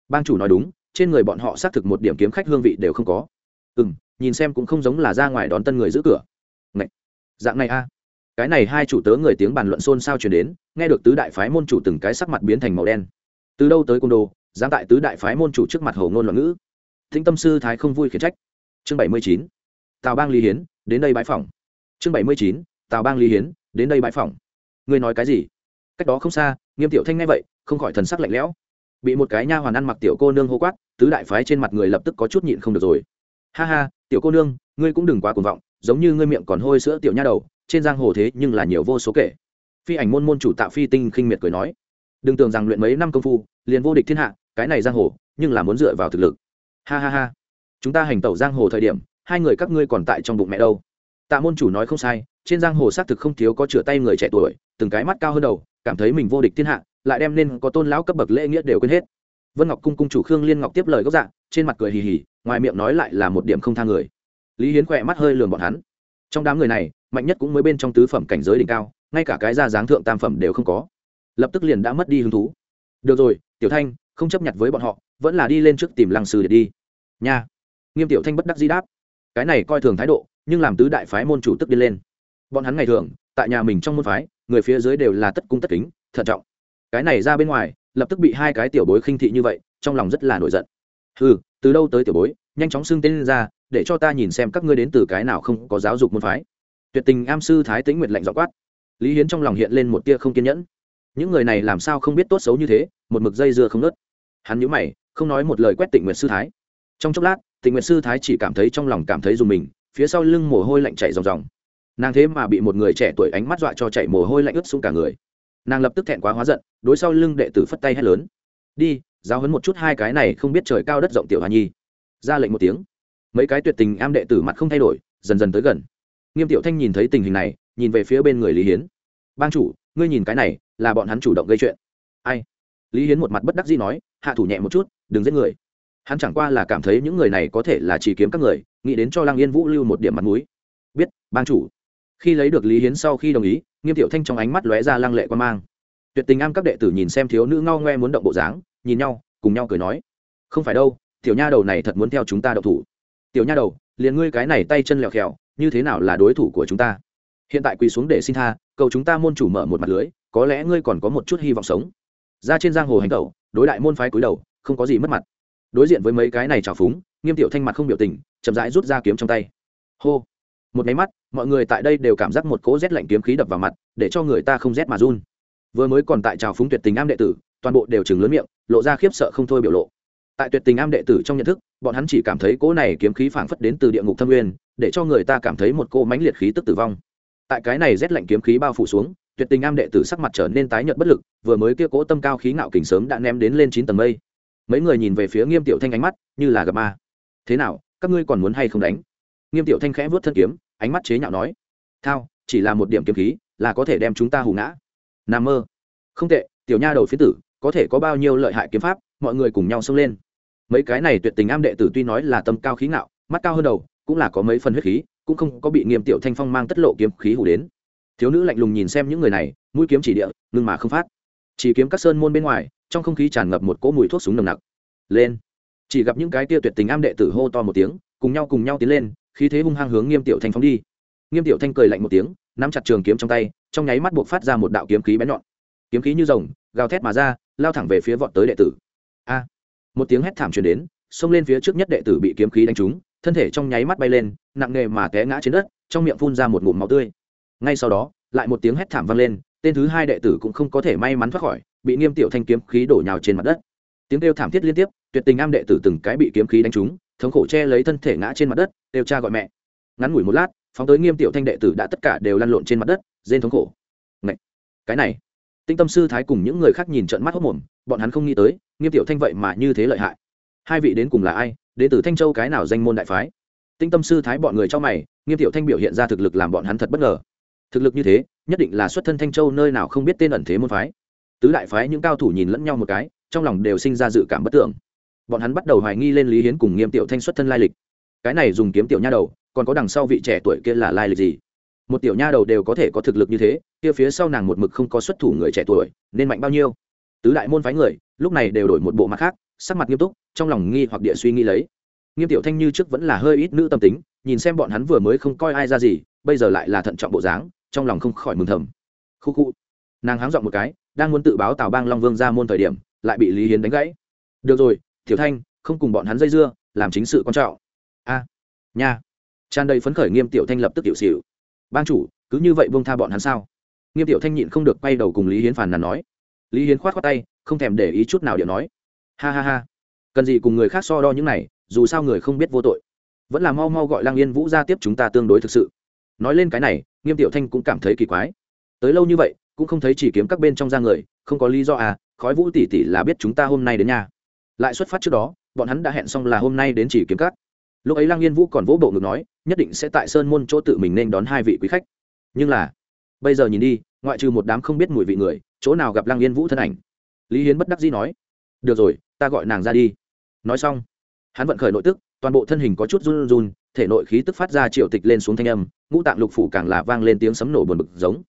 Bang chủ nói đúng, trên người bọn họ xác thực một điểm kiếm khách hương vị đều không có. Ừ m nhìn xem cũng không giống là ra ngoài đón tân người giữ cửa. Ngậy! dạng này a cái này hai chủ tớ người tiếng bàn luận xôn xao chuyển đến, nghe được tứ đại phái môn chủ từng cái sắc mặt biến thành màu đen. Từ đâu tới côn đồ, dám tại tứ đại phái môn chủ trước mặt hầu ngôn loạn ngữ? Thính tâm sư thái không vui khiển trách. Chương bảy mươi chín. Tào bang lý hiến, đến đây bãi phòng. Chương bảy mươi chín. Tào bang lý hiến, đến đây bãi phòng ngươi nói cái gì? Cách đó không xa, nghiêm tiểu thanh nghe vậy, không khỏi thần sắc lạnh lẽo. Bị một cái nha hoàn ăn mặc tiểu cô nương hô quát, tứ đại phái trên mặt người lập tức có chút nhịn không được rồi. Ha ha, tiểu cô nương, ngươi cũng đừng quá cuồng vọng, giống như ngươi miệng còn hôi sữa tiểu nha đầu, trên giang hồ thế nhưng là nhiều vô số kể. Phi ảnh môn môn chủ tạo phi tinh khinh miệt cười nói, đừng tưởng rằng luyện mấy năm công phu, liền vô địch thiên hạ, cái này giang hồ, nhưng là muốn dựa vào thực lực. Ha ha ha, chúng ta hành tẩu giang hồ thời điểm, hai người các ngươi còn tại trong bụng mẹ đâu? Tạ môn chủ nói không sai trên giang hồ xác thực không thiếu có chửa tay người trẻ tuổi, từng cái mắt cao hơn đầu, cảm thấy mình vô địch thiên hạ, lại đem nên có tôn lão cấp bậc lễ nghĩa đều quên hết. Vân ngọc cung cung chủ khương liên ngọc tiếp lời gốc dạng trên mặt cười hì hì, ngoài miệng nói lại là một điểm không tha người. Lý hiến khỏe mắt hơi lườm bọn hắn. Trong đám người này, mạnh nhất cũng mới bên trong tứ phẩm cảnh giới đỉnh cao, ngay cả cái ra dáng thượng tam phẩm đều không có. Lập tức liền đã mất đi hứng thú. Được rồi, tiểu thanh, không chấp nhận với bọn họ, vẫn là đi lên trước tìm lăng sư để đi. Nha. Nghiêm tiểu thanh bất đắc di đáp. Cái này coi thường thái độ, nhưng làm tứ đại phái môn chủ tức đi lên bọn hắn ngày thường, tại nhà mình trong môn phái, người phía dưới đều là tất cung tất kính, thận trọng. Cái này ra bên ngoài, lập tức bị hai cái tiểu bối khinh thị như vậy, trong lòng rất là nổi giận. Ừ từ đâu tới tiểu bối, nhanh chóng xưng tên lên ra, để cho ta nhìn xem các ngươi đến từ cái nào không có giáo dục môn phái. Tuyệt tình am sư thái tĩnh nguyệt lạnh dọ quát. Lý hiến trong lòng hiện lên một tia không kiên nhẫn. Những người này làm sao không biết tốt xấu như thế, một mực dây dưa không nớt hắn nhũ mày, không nói một lời quét tịnh nguyệt sư thái. Trong chốc lát, tịnh nguyệt sư thái chỉ cảm thấy trong lòng cảm thấy dùng mình, phía sau lưng mồ hôi lạnh chảy ròng ròng nàng thế mà bị một người trẻ tuổi ánh mắt dọa cho chạy mồ hôi lạnh ướt xuống cả người. Nàng lập tức thẹn quá hóa giận, đối sau lưng đệ tử phất tay hét lớn. Đi, giáo hấn một chút hai cái này không biết trời cao đất rộng tiểu hoa nhi. Ra lệnh một tiếng. Mấy cái tuyệt tình am đệ tử mặt không thay đổi, dần dần tới gần. Nghiêm tiểu thanh nhìn thấy tình hình này, nhìn về phía bên người lý hiến. Ban chủ, ngươi nhìn cái này, là bọn hắn chủ động gây chuyện. Ai? Lý hiến một mặt bất đắc dĩ nói, hạ thủ nhẹ một chút, đừng giết người. Hắn chẳng qua là cảm thấy những người này có thể là chỉ kiếm các người, nghĩ đến cho lăng yên vũ lưu một điểm mặt mũi. Biết ban chủ khi lấy được lý hiến sau khi đồng ý, nghiêm tiểu thanh trong ánh mắt lóe ra lăng lệ quan mang. Tuyệt tình am các đệ tử nhìn xem thiếu nữ ngao ngoe muốn động bộ dáng, nhìn nhau, cùng nhau cười nói, không phải đâu, tiểu nha đầu này thật muốn theo chúng ta đậu thủ. Tiểu nha đầu, liền ngươi cái này tay chân lẹo khèo như thế nào là đối thủ của chúng ta? Hiện tại quỳ xuống để xin tha, cầu chúng ta môn chủ mở một mặt lưới, có lẽ ngươi còn có một chút hy vọng sống. Ra trên giang hồ hành tẩu, đối đại môn phái cúi đầu, không có gì mất mặt. Đối diện với mấy cái này trào phúng, nghiêm tiểu thanh mặt không biểu tình, chậm rãi rút ra kiếm trong tay. Hô một máy mắt, mọi người tại đây đều cảm giác một cỗ rét lạnh kiếm khí đập vào mặt, để cho người ta không rét mà run. Vừa mới còn tại trào phúng tuyệt tình am đệ tử, toàn bộ đều chừng lớn miệng, lộ ra khiếp sợ không thôi biểu lộ. Tại tuyệt tình am đệ tử trong nhận thức, bọn hắn chỉ cảm thấy cỗ này kiếm khí phảng phất đến từ địa ngục thâm nguyên, để cho người ta cảm thấy một cỗ mãnh liệt khí tức tử vong. Tại cái này rét lạnh kiếm khí bao phủ xuống, tuyệt tình am đệ tử sắc mặt trở nên tái nhợt bất lực, vừa mới kia cỗ tâm cao khí ngạo kình sớm đã ném đến lên chín tầng mây. Mấy người nhìn về phía nghiêm tiểu thanh ánh mắt, như là gặp ma. Thế nào, các ngươi còn muốn hay không đánh? Nghiêm tiểu thanh khẽ vớt thân kiếm, ánh mắt chế nhạo nói, thao, chỉ là một điểm kiếm khí, là có thể đem chúng ta hù ngã. N a mơ. Không tệ, tiểu nha đầu phía tử, có thể có bao nhiêu lợi hại kiếm pháp, mọi người cùng nhau xông lên. Mấy cái này tuyệt tình am đệ tử tuy nói là tâm cao khí ngạo, mắt cao hơn đầu, cũng là có mấy phần huyết khí, cũng không có bị nghiêm tiểu thanh phong mang tất lộ kiếm khí hủ đến. Thiếu nữ lạnh lùng nhìn xem những người này, mũi kiếm chỉ địa, ngưng mà không phát. Chỉ kiếm các sơn môn bên ngoài, trong không khí tràn ngập một cỗ mùi thuốc súng nồng nặc. Lên. Chỉ gặp những cái tia tuyệt tình am đệ tử hô to một tiếng, cùng nhau cùng nhau tiến lên khí thế hung hăng hướng nghiêm tiểu thanh phóng đi. Nghiêm tiểu thanh cười lạnh một tiếng, nắm chặt trường kiếm trong tay, trong nháy mắt buộc phát ra một đạo kiếm khí bén nhọn. Kiếm khí như rồng, gào thét mà ra, lao thẳng về phía vọt tới đệ tử. A! Một tiếng hét thảm truyền đến, xông lên phía trước nhất đệ tử bị kiếm khí đánh trúng, thân thể trong nháy mắt bay lên, nặng nề mà té ngã trên đất, trong miệng phun ra một ngụm máu tươi. Ngay sau đó, lại một tiếng hét thảm vang lên, tên thứ hai đệ tử cũng không có thể may mắn thoát khỏi, bị nghiêm tiểu thanh kiếm khí đổ nhào trên mặt đất. Tiếng kêu thảm thiết liên tiếp, tuyệt tình am đệ tử từng cái bị kiếm khí đánh trúng thống khổ che lấy thân thể ngã trên mặt đất đều cha gọi mẹ. Ngắn ngủi một lát, phóng tới nghiêm tiểu thanh đệ tử đã tất cả đều lăn lộn trên mặt đất, rên thống khổ. Ngậy! cái này. Tinh tâm sư thái cùng những người khác nhìn trận mắt hốc mồm, bọn hắn không nghĩ tới, nghiêm tiểu thanh vậy mà như thế lợi hại. Hai vị đến cùng là ai? Đến từ thanh châu cái nào danh môn đại phái? Tinh tâm sư thái bọn người cho mày, nghiêm tiểu thanh biểu hiện ra thực lực làm bọn hắn thật bất ngờ. Thực lực như thế, nhất định là xuất thân thanh châu nơi nào không biết tên ẩn thế môn phái. Tứ đại phái những cao thủ nhìn lẫn nhau một cái, trong lòng đều sinh ra dự cảm bất tưởng bọn hắn bắt đầu hoài nghi lên lý hiến cùng nghiêm tiểu thanh xuất thân lai lịch. Cái này dùng kiếm tiểu nha đầu, còn có đằng sau vị trẻ tuổi kia là lai lịch gì? Một tiểu nha đầu đều có thể có thực lực như thế, kia phía sau nàng một mực không có xuất thủ người trẻ tuổi, nên mạnh bao nhiêu? Tứ đại môn phái người, lúc này đều đổi một bộ mặt khác, sắc mặt nghiêm túc, trong lòng nghi hoặc địa suy nghĩ lấy. Nghiêm tiểu thanh như trước vẫn là hơi ít nữ tâm tính, nhìn xem bọn hắn vừa mới không coi ai ra gì, bây giờ lại là thận trọng bộ dáng, trong lòng không khỏi mừng thầm. Khu khu. Nàng háng dọn một cái, đang muốn tự báo tào bang long vương ra môn thời điểm, lại bị lý hiến đánh gãy. Được rồi tiểu thanh, không cùng bọn hắn dây dưa, làm chính sự quan trọng. A, nha. Tràn đầy phấn khởi nghiêm tiểu thanh lập tức tiểu xỉu. Ban chủ, cứ như vậy buông tha bọn hắn sao? Nghiêm tiểu thanh nhịn không được quay đầu cùng lý hiến phàn nàn nói. Lý hiến khoát khoát tay, không thèm để ý chút nào điệu nói. Ha ha ha. Cần gì cùng người khác so đo những này, dù sao người không biết vô tội. Vẫn là mau mau gọi lang yên vũ ra tiếp chúng ta tương đối thực sự. Nói lên cái này, nghiêm tiểu thanh cũng cảm thấy kỳ quái. Tới lâu như vậy, cũng không thấy chỉ kiếm các bên trong ra người, không có lý do à khói vũ tỷ tỷ là biết chúng ta hôm nay đến nhà lại xuất phát trước đó, bọn hắn đã hẹn xong là hôm nay đến chỉ kiếm cắt. lúc ấy Lăng yên vũ còn vỗ bộ ngực nói, nhất định sẽ tại sơn môn chỗ tự mình nên đón hai vị quý khách. Nhưng là, bây giờ nhìn đi, ngoại trừ một đám không biết mùi vị người, chỗ nào gặp Lăng yên vũ thân ảnh? Lý hiến bất đắc dĩ nói, được rồi, ta gọi nàng ra đi. Nói xong, hắn vận khởi nội tức, toàn bộ thân hình có chút run run, thể nội khí tức phát ra triệu tịch lên xuống thanh âm, ngũ tạng lục phủ càng là vang lên tiếng sấm nổ buồn bực giống.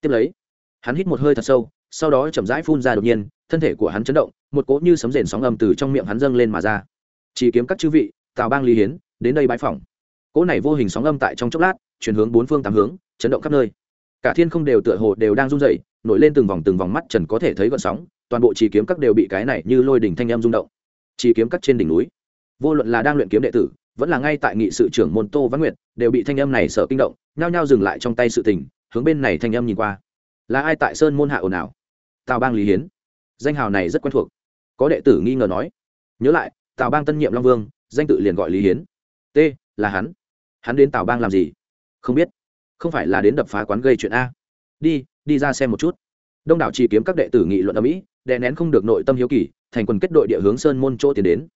Tiếp lấy, hắn hít một hơi thật sâu, sau đó chậm rãi phun ra đột nhiên, thân thể của hắn chấn động một cỗ như sấm rền sóng âm từ trong miệng hắn dâng lên mà ra. Chỉ kiếm các chư vị, tào bang lý hiến, đến đây bãi phòng cỗ này vô hình sóng âm tại trong chốc lát, chuyển hướng bốn phương tám hướng, chấn động khắp nơi. Cả thiên không đều tựa hồ đều đang run rẩy, nổi lên từng vòng từng vòng mắt trần có thể thấy gọn sóng, toàn bộ chỉ kiếm các đều bị cái này như lôi đỉnh thanh âm rung động. Chỉ kiếm các trên đỉnh núi. Vô luận là đang luyện kiếm đệ tử, vẫn là ngay tại nghị sự trưởng môn tô văn nguyệt, đều bị thanh âm này sợ kinh động, nhao nhao dừng lại trong tay sự tình, hướng bên này thanh âm nhìn qua. Là ai tại sơn môn hạ ồn ào? Tào bang lý hiến. Danh hào này rất quen thuộc có đệ tử nghi ngờ nói, nhớ lại, tào bang tân nhiệm long vương, danh tự liền gọi lý hiến. T, là hắn. Hắn đến tào bang làm gì? Không biết. Không phải là đến đập phá quán gây chuyện a. Đi đi ra xem một chút. Đông đảo chỉ kiếm các đệ tử nghị luận ở mỹ đè nén không được nội tâm hiếu kỳ, thành quần kết đội địa hướng sơn môn chỗ tiến đến.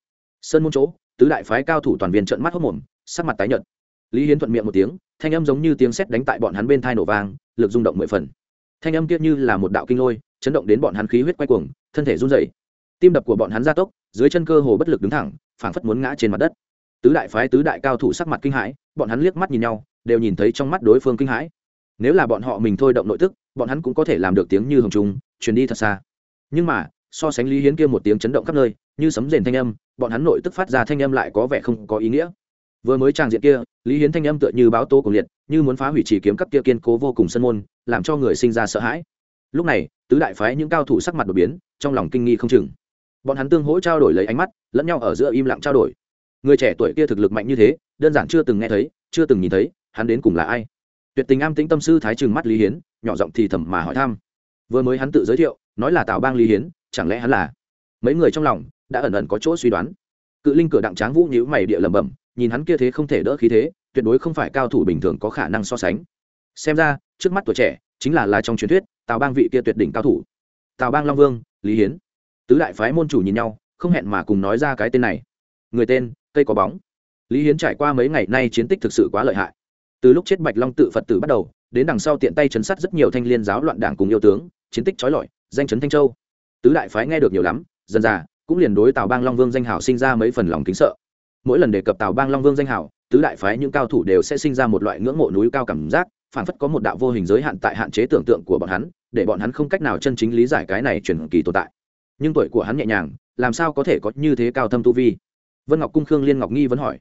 Sơn môn chỗ, tứ đại phái cao thủ toàn viên trận mắt hốc mồm, sắc mặt tái nhợt. Lý hiến thuận miệng một tiếng, thanh âm giống như tiếng sét đánh tại bọn hắn bên thai nổ vang, lực rung động mười phần. Thanh âm kia như là một đạo kinh lôi, chấn động đến bọn hắn khí huyết quay cuồng, thân thể run rẩy tim đập của bọn hắn gia tốc, dưới chân cơ hồ bất lực đứng thẳng, phảng phất muốn ngã trên mặt đất. Tứ đại phái, tứ đại cao thủ sắc mặt kinh hãi, bọn hắn liếc mắt nhìn nhau, đều nhìn thấy trong mắt đối phương kinh hãi. Nếu là bọn họ mình thôi động nội tức, bọn hắn cũng có thể làm được tiếng như hồng trung truyền đi thật xa. Nhưng mà, so sánh lý hiến kia một tiếng chấn động khắp nơi, như sấm rền thanh âm, bọn hắn nội tức phát ra thanh âm lại có vẻ không có ý nghĩa. Vừa mới tràng diện kia, lý hiến thanh âm tựa như báo tố cùng liệt, như muốn phá hủy chỉ kiếm cấp kia kiên cố vô cùng sân môn, làm cho người sinh ra sợ hãi. Lúc này, tứ đại phái những cao thủ sắc mặt đột biến, trong lòng kinh nghi không chừng bọn hắn tương hỗ trao đổi lấy ánh mắt, lẫn nhau ở giữa im lặng trao đổi. Người trẻ tuổi kia thực lực mạnh như thế, đơn giản chưa từng nghe thấy, chưa từng nhìn thấy, hắn đến cùng là ai? Tuyệt tình am tĩnh tâm sư thái trừng mắt lý hiến, nhỏ giọng thì thầm mà hỏi thăm. Vừa mới hắn tự giới thiệu, nói là tào bang lý hiến, chẳng lẽ hắn là? Mấy người trong lòng đã ẩn ẩn có chỗ suy đoán. Cự linh cửa đặng tráng vũ nhữ mày địa lẩm bẩm, nhìn hắn kia thế không thể đỡ khí thế, tuyệt đối không phải cao thủ bình thường có khả năng so sánh. Xem ra, trước mắt tuổi trẻ, chính là là trong truyền thuyết, tào bang vị kia tuyệt đỉnh cao thủ. Tào bang long vương, lý hiến tứ đại phái môn chủ nhìn nhau, không hẹn mà cùng nói ra cái tên này. Người tên, cây có bóng. Lý hiến trải qua mấy ngày nay chiến tích thực sự quá lợi hại. Từ lúc chết bạch long tự phật tử bắt đầu, đến đằng sau tiện tay chấn sát rất nhiều thanh liên giáo loạn đảng cùng yêu tướng, chiến tích trói lọi, danh chấn thanh châu. Tứ đại phái nghe được nhiều lắm, dần dà, cũng liền đối tào bang long vương danh hảo sinh ra mấy phần lòng kính sợ. Mỗi lần đề cập tào bang long vương danh hảo tứ đại phái những cao thủ đều sẽ sinh ra một loại ngưỡng mộ núi cao cảm giác, phản phất có một đạo vô hình giới hạn tại hạn chế tưởng tượng của bọn hắn, để bọn hắn không cách nào chân chính lý giải cái này truyền kỳ tồn tại nhưng tuổi của hắn nhẹ nhàng, làm sao có thể có như thế cao thâm tu vi? Vân ngọc cung khương liên ngọc nghi vẫn hỏi.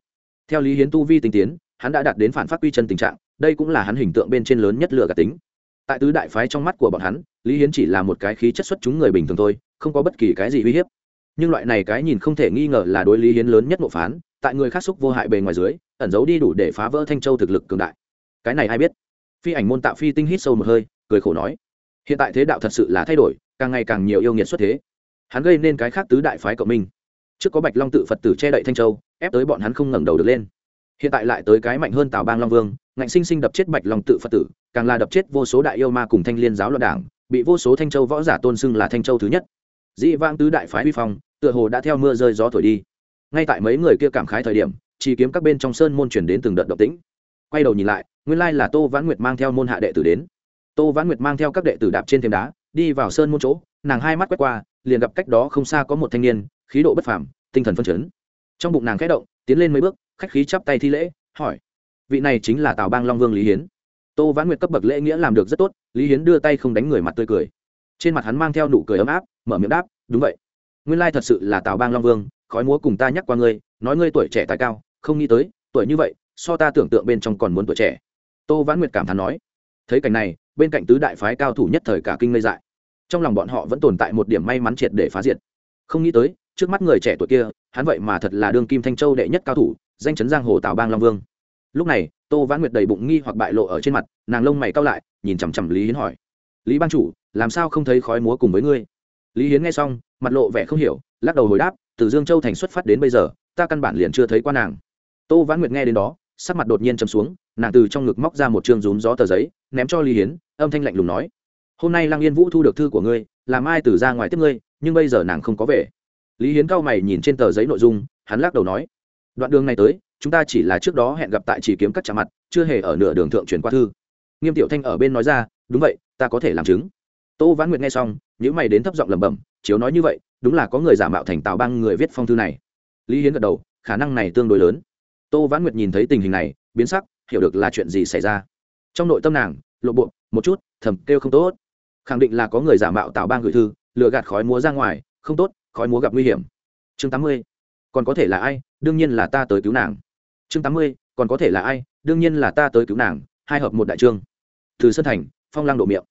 Theo lý hiến tu vi tinh tiến, hắn đã đạt đến phản phát quy chân tình trạng, đây cũng là hắn hình tượng bên trên lớn nhất lựa cả tính. Tại tứ đại phái trong mắt của bọn hắn, lý hiến chỉ là một cái khí chất xuất chúng người bình thường thôi, không có bất kỳ cái gì uy hiếp. Nhưng loại này cái nhìn không thể nghi ngờ là đối lý hiến lớn nhất mộ phán, tại người khác xúc vô hại bề ngoài dưới, ẩn giấu đi đủ để phá vỡ thanh châu thực lực cường đại. Cái này ai biết? Phi ảnh môn tạo phi tinh hít sâu một hơi, cười khổ nói. Hiện tại thế đạo thật sự là thay đổi, càng ngày càng nhiều yêu nghiệt xuất thế hắn gây nên cái khác tứ đại phái cộng minh. Trước có bạch long tự phật tử che đậy thanh châu, ép tới bọn hắn không ngẩng đầu được lên. Hiện tại lại tới cái mạnh hơn tào bang long vương, ngạnh sinh sinh đập chết bạch long tự phật tử, càng là đập chết vô số đại yêu ma cùng thanh liên giáo loạn đảng, bị vô số thanh châu võ giả tôn xưng là thanh châu thứ nhất. Dĩ vang tứ đại phái vi phong, tựa hồ đã theo mưa rơi gió thổi đi. Ngay tại mấy người kia cảm khái thời điểm chỉ kiếm các bên trong sơn môn chuyển đến từng đợt động tĩnh. Quay đầu nhìn lại, nguyên lai là tô vãn nguyệt mang theo môn hạ đệ tử đến. Tô vãn nguyệt mang theo các đệ tử đạp trên thềm đá, đi vào sơn môn chỗ, nàng hai mắt quét qua liền gặp cách đó không xa có một thanh niên, khí độ bất phàm, tinh thần phân chấn. Trong bụng nàng khẽ động, tiến lên mấy bước, khách khí chắp tay thi lễ, hỏi, vị này chính là tào bang long vương lý hiến. Tô vãn nguyệt cấp bậc lễ nghĩa làm được rất tốt, lý hiến đưa tay không đánh người mặt tươi cười. Trên mặt hắn mang theo nụ cười ấm áp, mở miệng đáp, đúng vậy. Nguyên lai thật sự là tào bang long vương, khói múa cùng ta nhắc qua ngươi, nói ngươi tuổi trẻ tài cao, không nghĩ tới, tuổi như vậy, so ta tưởng tượng bên trong còn muốn tuổi trẻ. Tô vãn nguyệt cảm thán nói, thấy cảnh này, bên cạnh tứ đại phái cao thủ nhất thời cả kinh ngây dại trong lòng bọn họ vẫn tồn tại một điểm may mắn triệt để phá diệt. Không nghĩ tới, trước mắt người trẻ tuổi kia, hắn vậy mà thật là đương kim thanh châu đệ nhất cao thủ, danh chấn giang hồ tào bang long vương. Lúc này, tô vãn nguyệt đầy bụng nghi hoặc bại lộ ở trên mặt, nàng lông mày cao lại, nhìn chằm chằm lý hiến hỏi. Lý ban chủ, làm sao không thấy khói múa cùng với ngươi? Lý hiến nghe xong, mặt lộ vẻ không hiểu, lắc đầu hồi đáp, từ dương châu thành xuất phát đến bây giờ, ta căn bản liền chưa thấy qua nàng. Tô vãn nguyệt nghe đến đó, sắc mặt đột nhiên chấm xuống, nàng từ trong ngực móc ra một chương rúm gió tờ giấy, ném cho lý hiến, âm thanh lạnh lùng nói hôm nay lăng yên vũ thu được thư của ngươi làm ai từ ra ngoài tiếp ngươi, nhưng bây giờ nàng không có về. Lý hiến cao mày nhìn trên tờ giấy nội dung, hắn lắc đầu nói, đoạn đường này tới, chúng ta chỉ là trước đó hẹn gặp tại chỉ kiếm cắt trả mặt, chưa hề ở nửa đường thượng truyền qua thư. Nghiêm tiểu thanh ở bên nói ra, đúng vậy, ta có thể làm chứng. Tô vãn nguyệt nghe xong những mày đến thấp giọng lẩm bẩm, chiếu nói như vậy, đúng là có người giả mạo thành tào bang người viết phong thư này. Lý hiến gật đầu, khả năng này tương đối lớn. Tô vãn nguyệt nhìn thấy tình hình này, biến sắc, hiểu được là chuyện gì xảy ra. Trong nội tâm nàng, lộ bộ, một chút, thầm kêu không tốt khẳng định là có người giả mạo tạo bang gửi thư lựa gạt khói múa ra ngoài, không tốt, khói múa gặp nguy hiểm. Chương tám mươi, còn có thể là ai? Đương nhiên là ta tới cứu nàng. Chương tám mươi, còn có thể là ai? Đương nhiên là ta tới cứu nàng, hai hợp một đại trương. Từ sân thành, phong lăng độ miệng.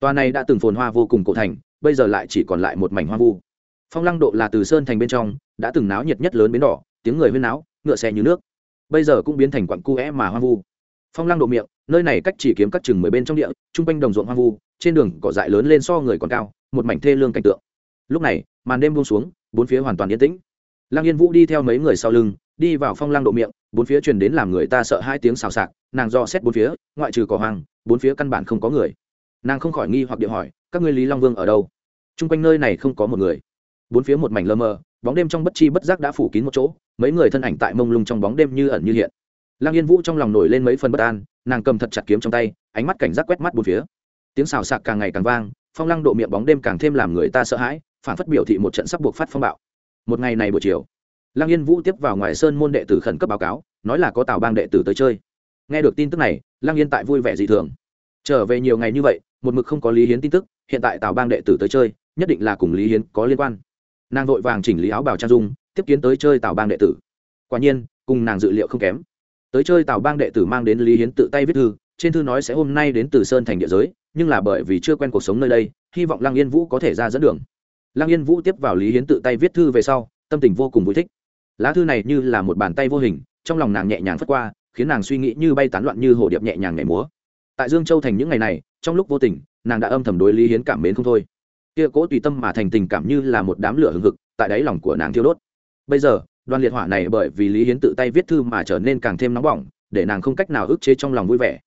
Tòa này đã từng phồn hoa vô cùng cổ thành, bây giờ lại chỉ còn lại một mảnh hoa vu. Phong lăng độ là từ sơn thành bên trong, đã từng náo nhiệt nhất lớn bến đỏ, tiếng người huyên náo, ngựa xe như nước. Bây giờ cũng biến thành quặng cu é mà hoang vu. Phong lăng độ miệng, nơi này cách chỉ kiếm các chừng mười bên trong địa chung quanh đồng ruộng hoang vu trên đường cỏ dại lớn lên so người còn cao, một mảnh thê lương cảnh tượng. Lúc này, màn đêm buông xuống, bốn phía hoàn toàn yên tĩnh. Lăng yên vũ đi theo mấy người sau lưng, đi vào phong lăng độ miệng, bốn phía truyền đến làm người ta sợ hai tiếng xào xạc, nàng do xét bốn phía, ngoại trừ cỏ hoang, bốn phía căn bản không có người. Nàng không khỏi nghi hoặc điện hỏi, các ngươi lý long vương ở đâu? Chung quanh nơi này không có một người. Bốn phía một mảnh lơ mơ bóng đêm trong bất chi bất giác đã phủ kín một chỗ, mấy người thân ảnh tại mông lung trong bóng đêm như ẩn như hiện. Lăng yên vũ trong lòng nổi lên mấy phần bất an, nàng cầm thật chặt kiếm trong tay, ánh mắt cảnh giác quét mắt bốn phía tiếng xào xạc càng ngày càng vang, phong lăng độ miệng bóng đêm càng thêm làm người ta sợ hãi phản phất biểu thị một trận sắp buộc phát phong bạo. Một ngày này buổi chiều, lăng yên vũ tiếp vào ngoài sơn môn đệ tử khẩn cấp báo cáo, nói là có tào bang đệ tử tới chơi. Nghe được tin tức này, lăng yên tại vui vẻ dị thường. Trở về nhiều ngày như vậy, một mực không có lý hiến tin tức, hiện tại tào bang đệ tử tới chơi, nhất định là cùng lý hiến có liên quan. Nàng vội vàng chỉnh lý áo bào trang dung, tiếp kiến tới chơi tào bang đệ tử. Quả nhiên, cùng nàng dự liệu không kém. Tới chơi tào bang đệ tử mang đến lý hiến tự tay viết thư trên thư nói sẽ hôm nay đến từ sơn thành địa giới, nhưng là bởi vì chưa quen cuộc sống nơi đây, hy vọng lăng yên vũ có thể ra dẫn đường. Lăng yên vũ tiếp vào lý hiến tự tay viết thư về sau, tâm tình vô cùng vui thích. Lá thư này như là một bàn tay vô hình, trong lòng nàng nhẹ nhàng phất qua, khiến nàng suy nghĩ như bay tán loạn như hồ điệp nhẹ nhàng nhảy múa. Tại dương châu thành những ngày này, trong lúc vô tình, nàng đã âm thầm đối lý hiến cảm mến không thôi. Kia cố tùy tâm mà thành tình cảm như là một đám lửa hừng hực, tại đáy lòng của nàng thiêu đốt. Bây giờ, đoàn liệt hỏa này bởi vì lý hiến tự tay viết thư mà trở nên càng thêm nóng bỏng, để nàng không cách nào ức chế trong lòng vui vẻ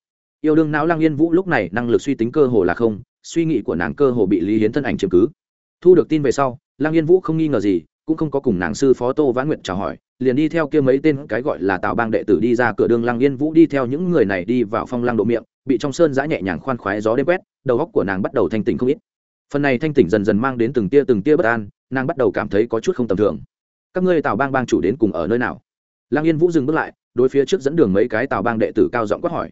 yêu đương não lăng yên vũ lúc này năng lực suy tính cơ hồ là không, suy nghĩ của nàng cơ hồ bị lý hiến thân ảnh chiếm cứ. Thu được tin về sau, lăng yên vũ không nghi ngờ gì, cũng không có cùng nàng sư phó tô vãn nguyện chào hỏi, liền đi theo kia mấy tên cái gọi là tào bang đệ tử đi ra cửa đường lăng yên vũ đi theo những người này đi vào phong lăng độ miệng, bị trong sơn giã nhẹ nhàng khoan khoái gió đêm quét, đầu góc của nàng bắt đầu thanh tỉnh không ít. Phần này thanh tỉnh dần dần mang đến từng tia từng tia bất an, nàng bắt đầu cảm thấy có chút không tầm thường. Các ngươi tào bang bang chủ đến cùng ở nơi nào? Lăng yên vũ dừng bước lại, đối phía trước dẫn đường mấy cái tào bang đệ tử cao giọng quát hỏi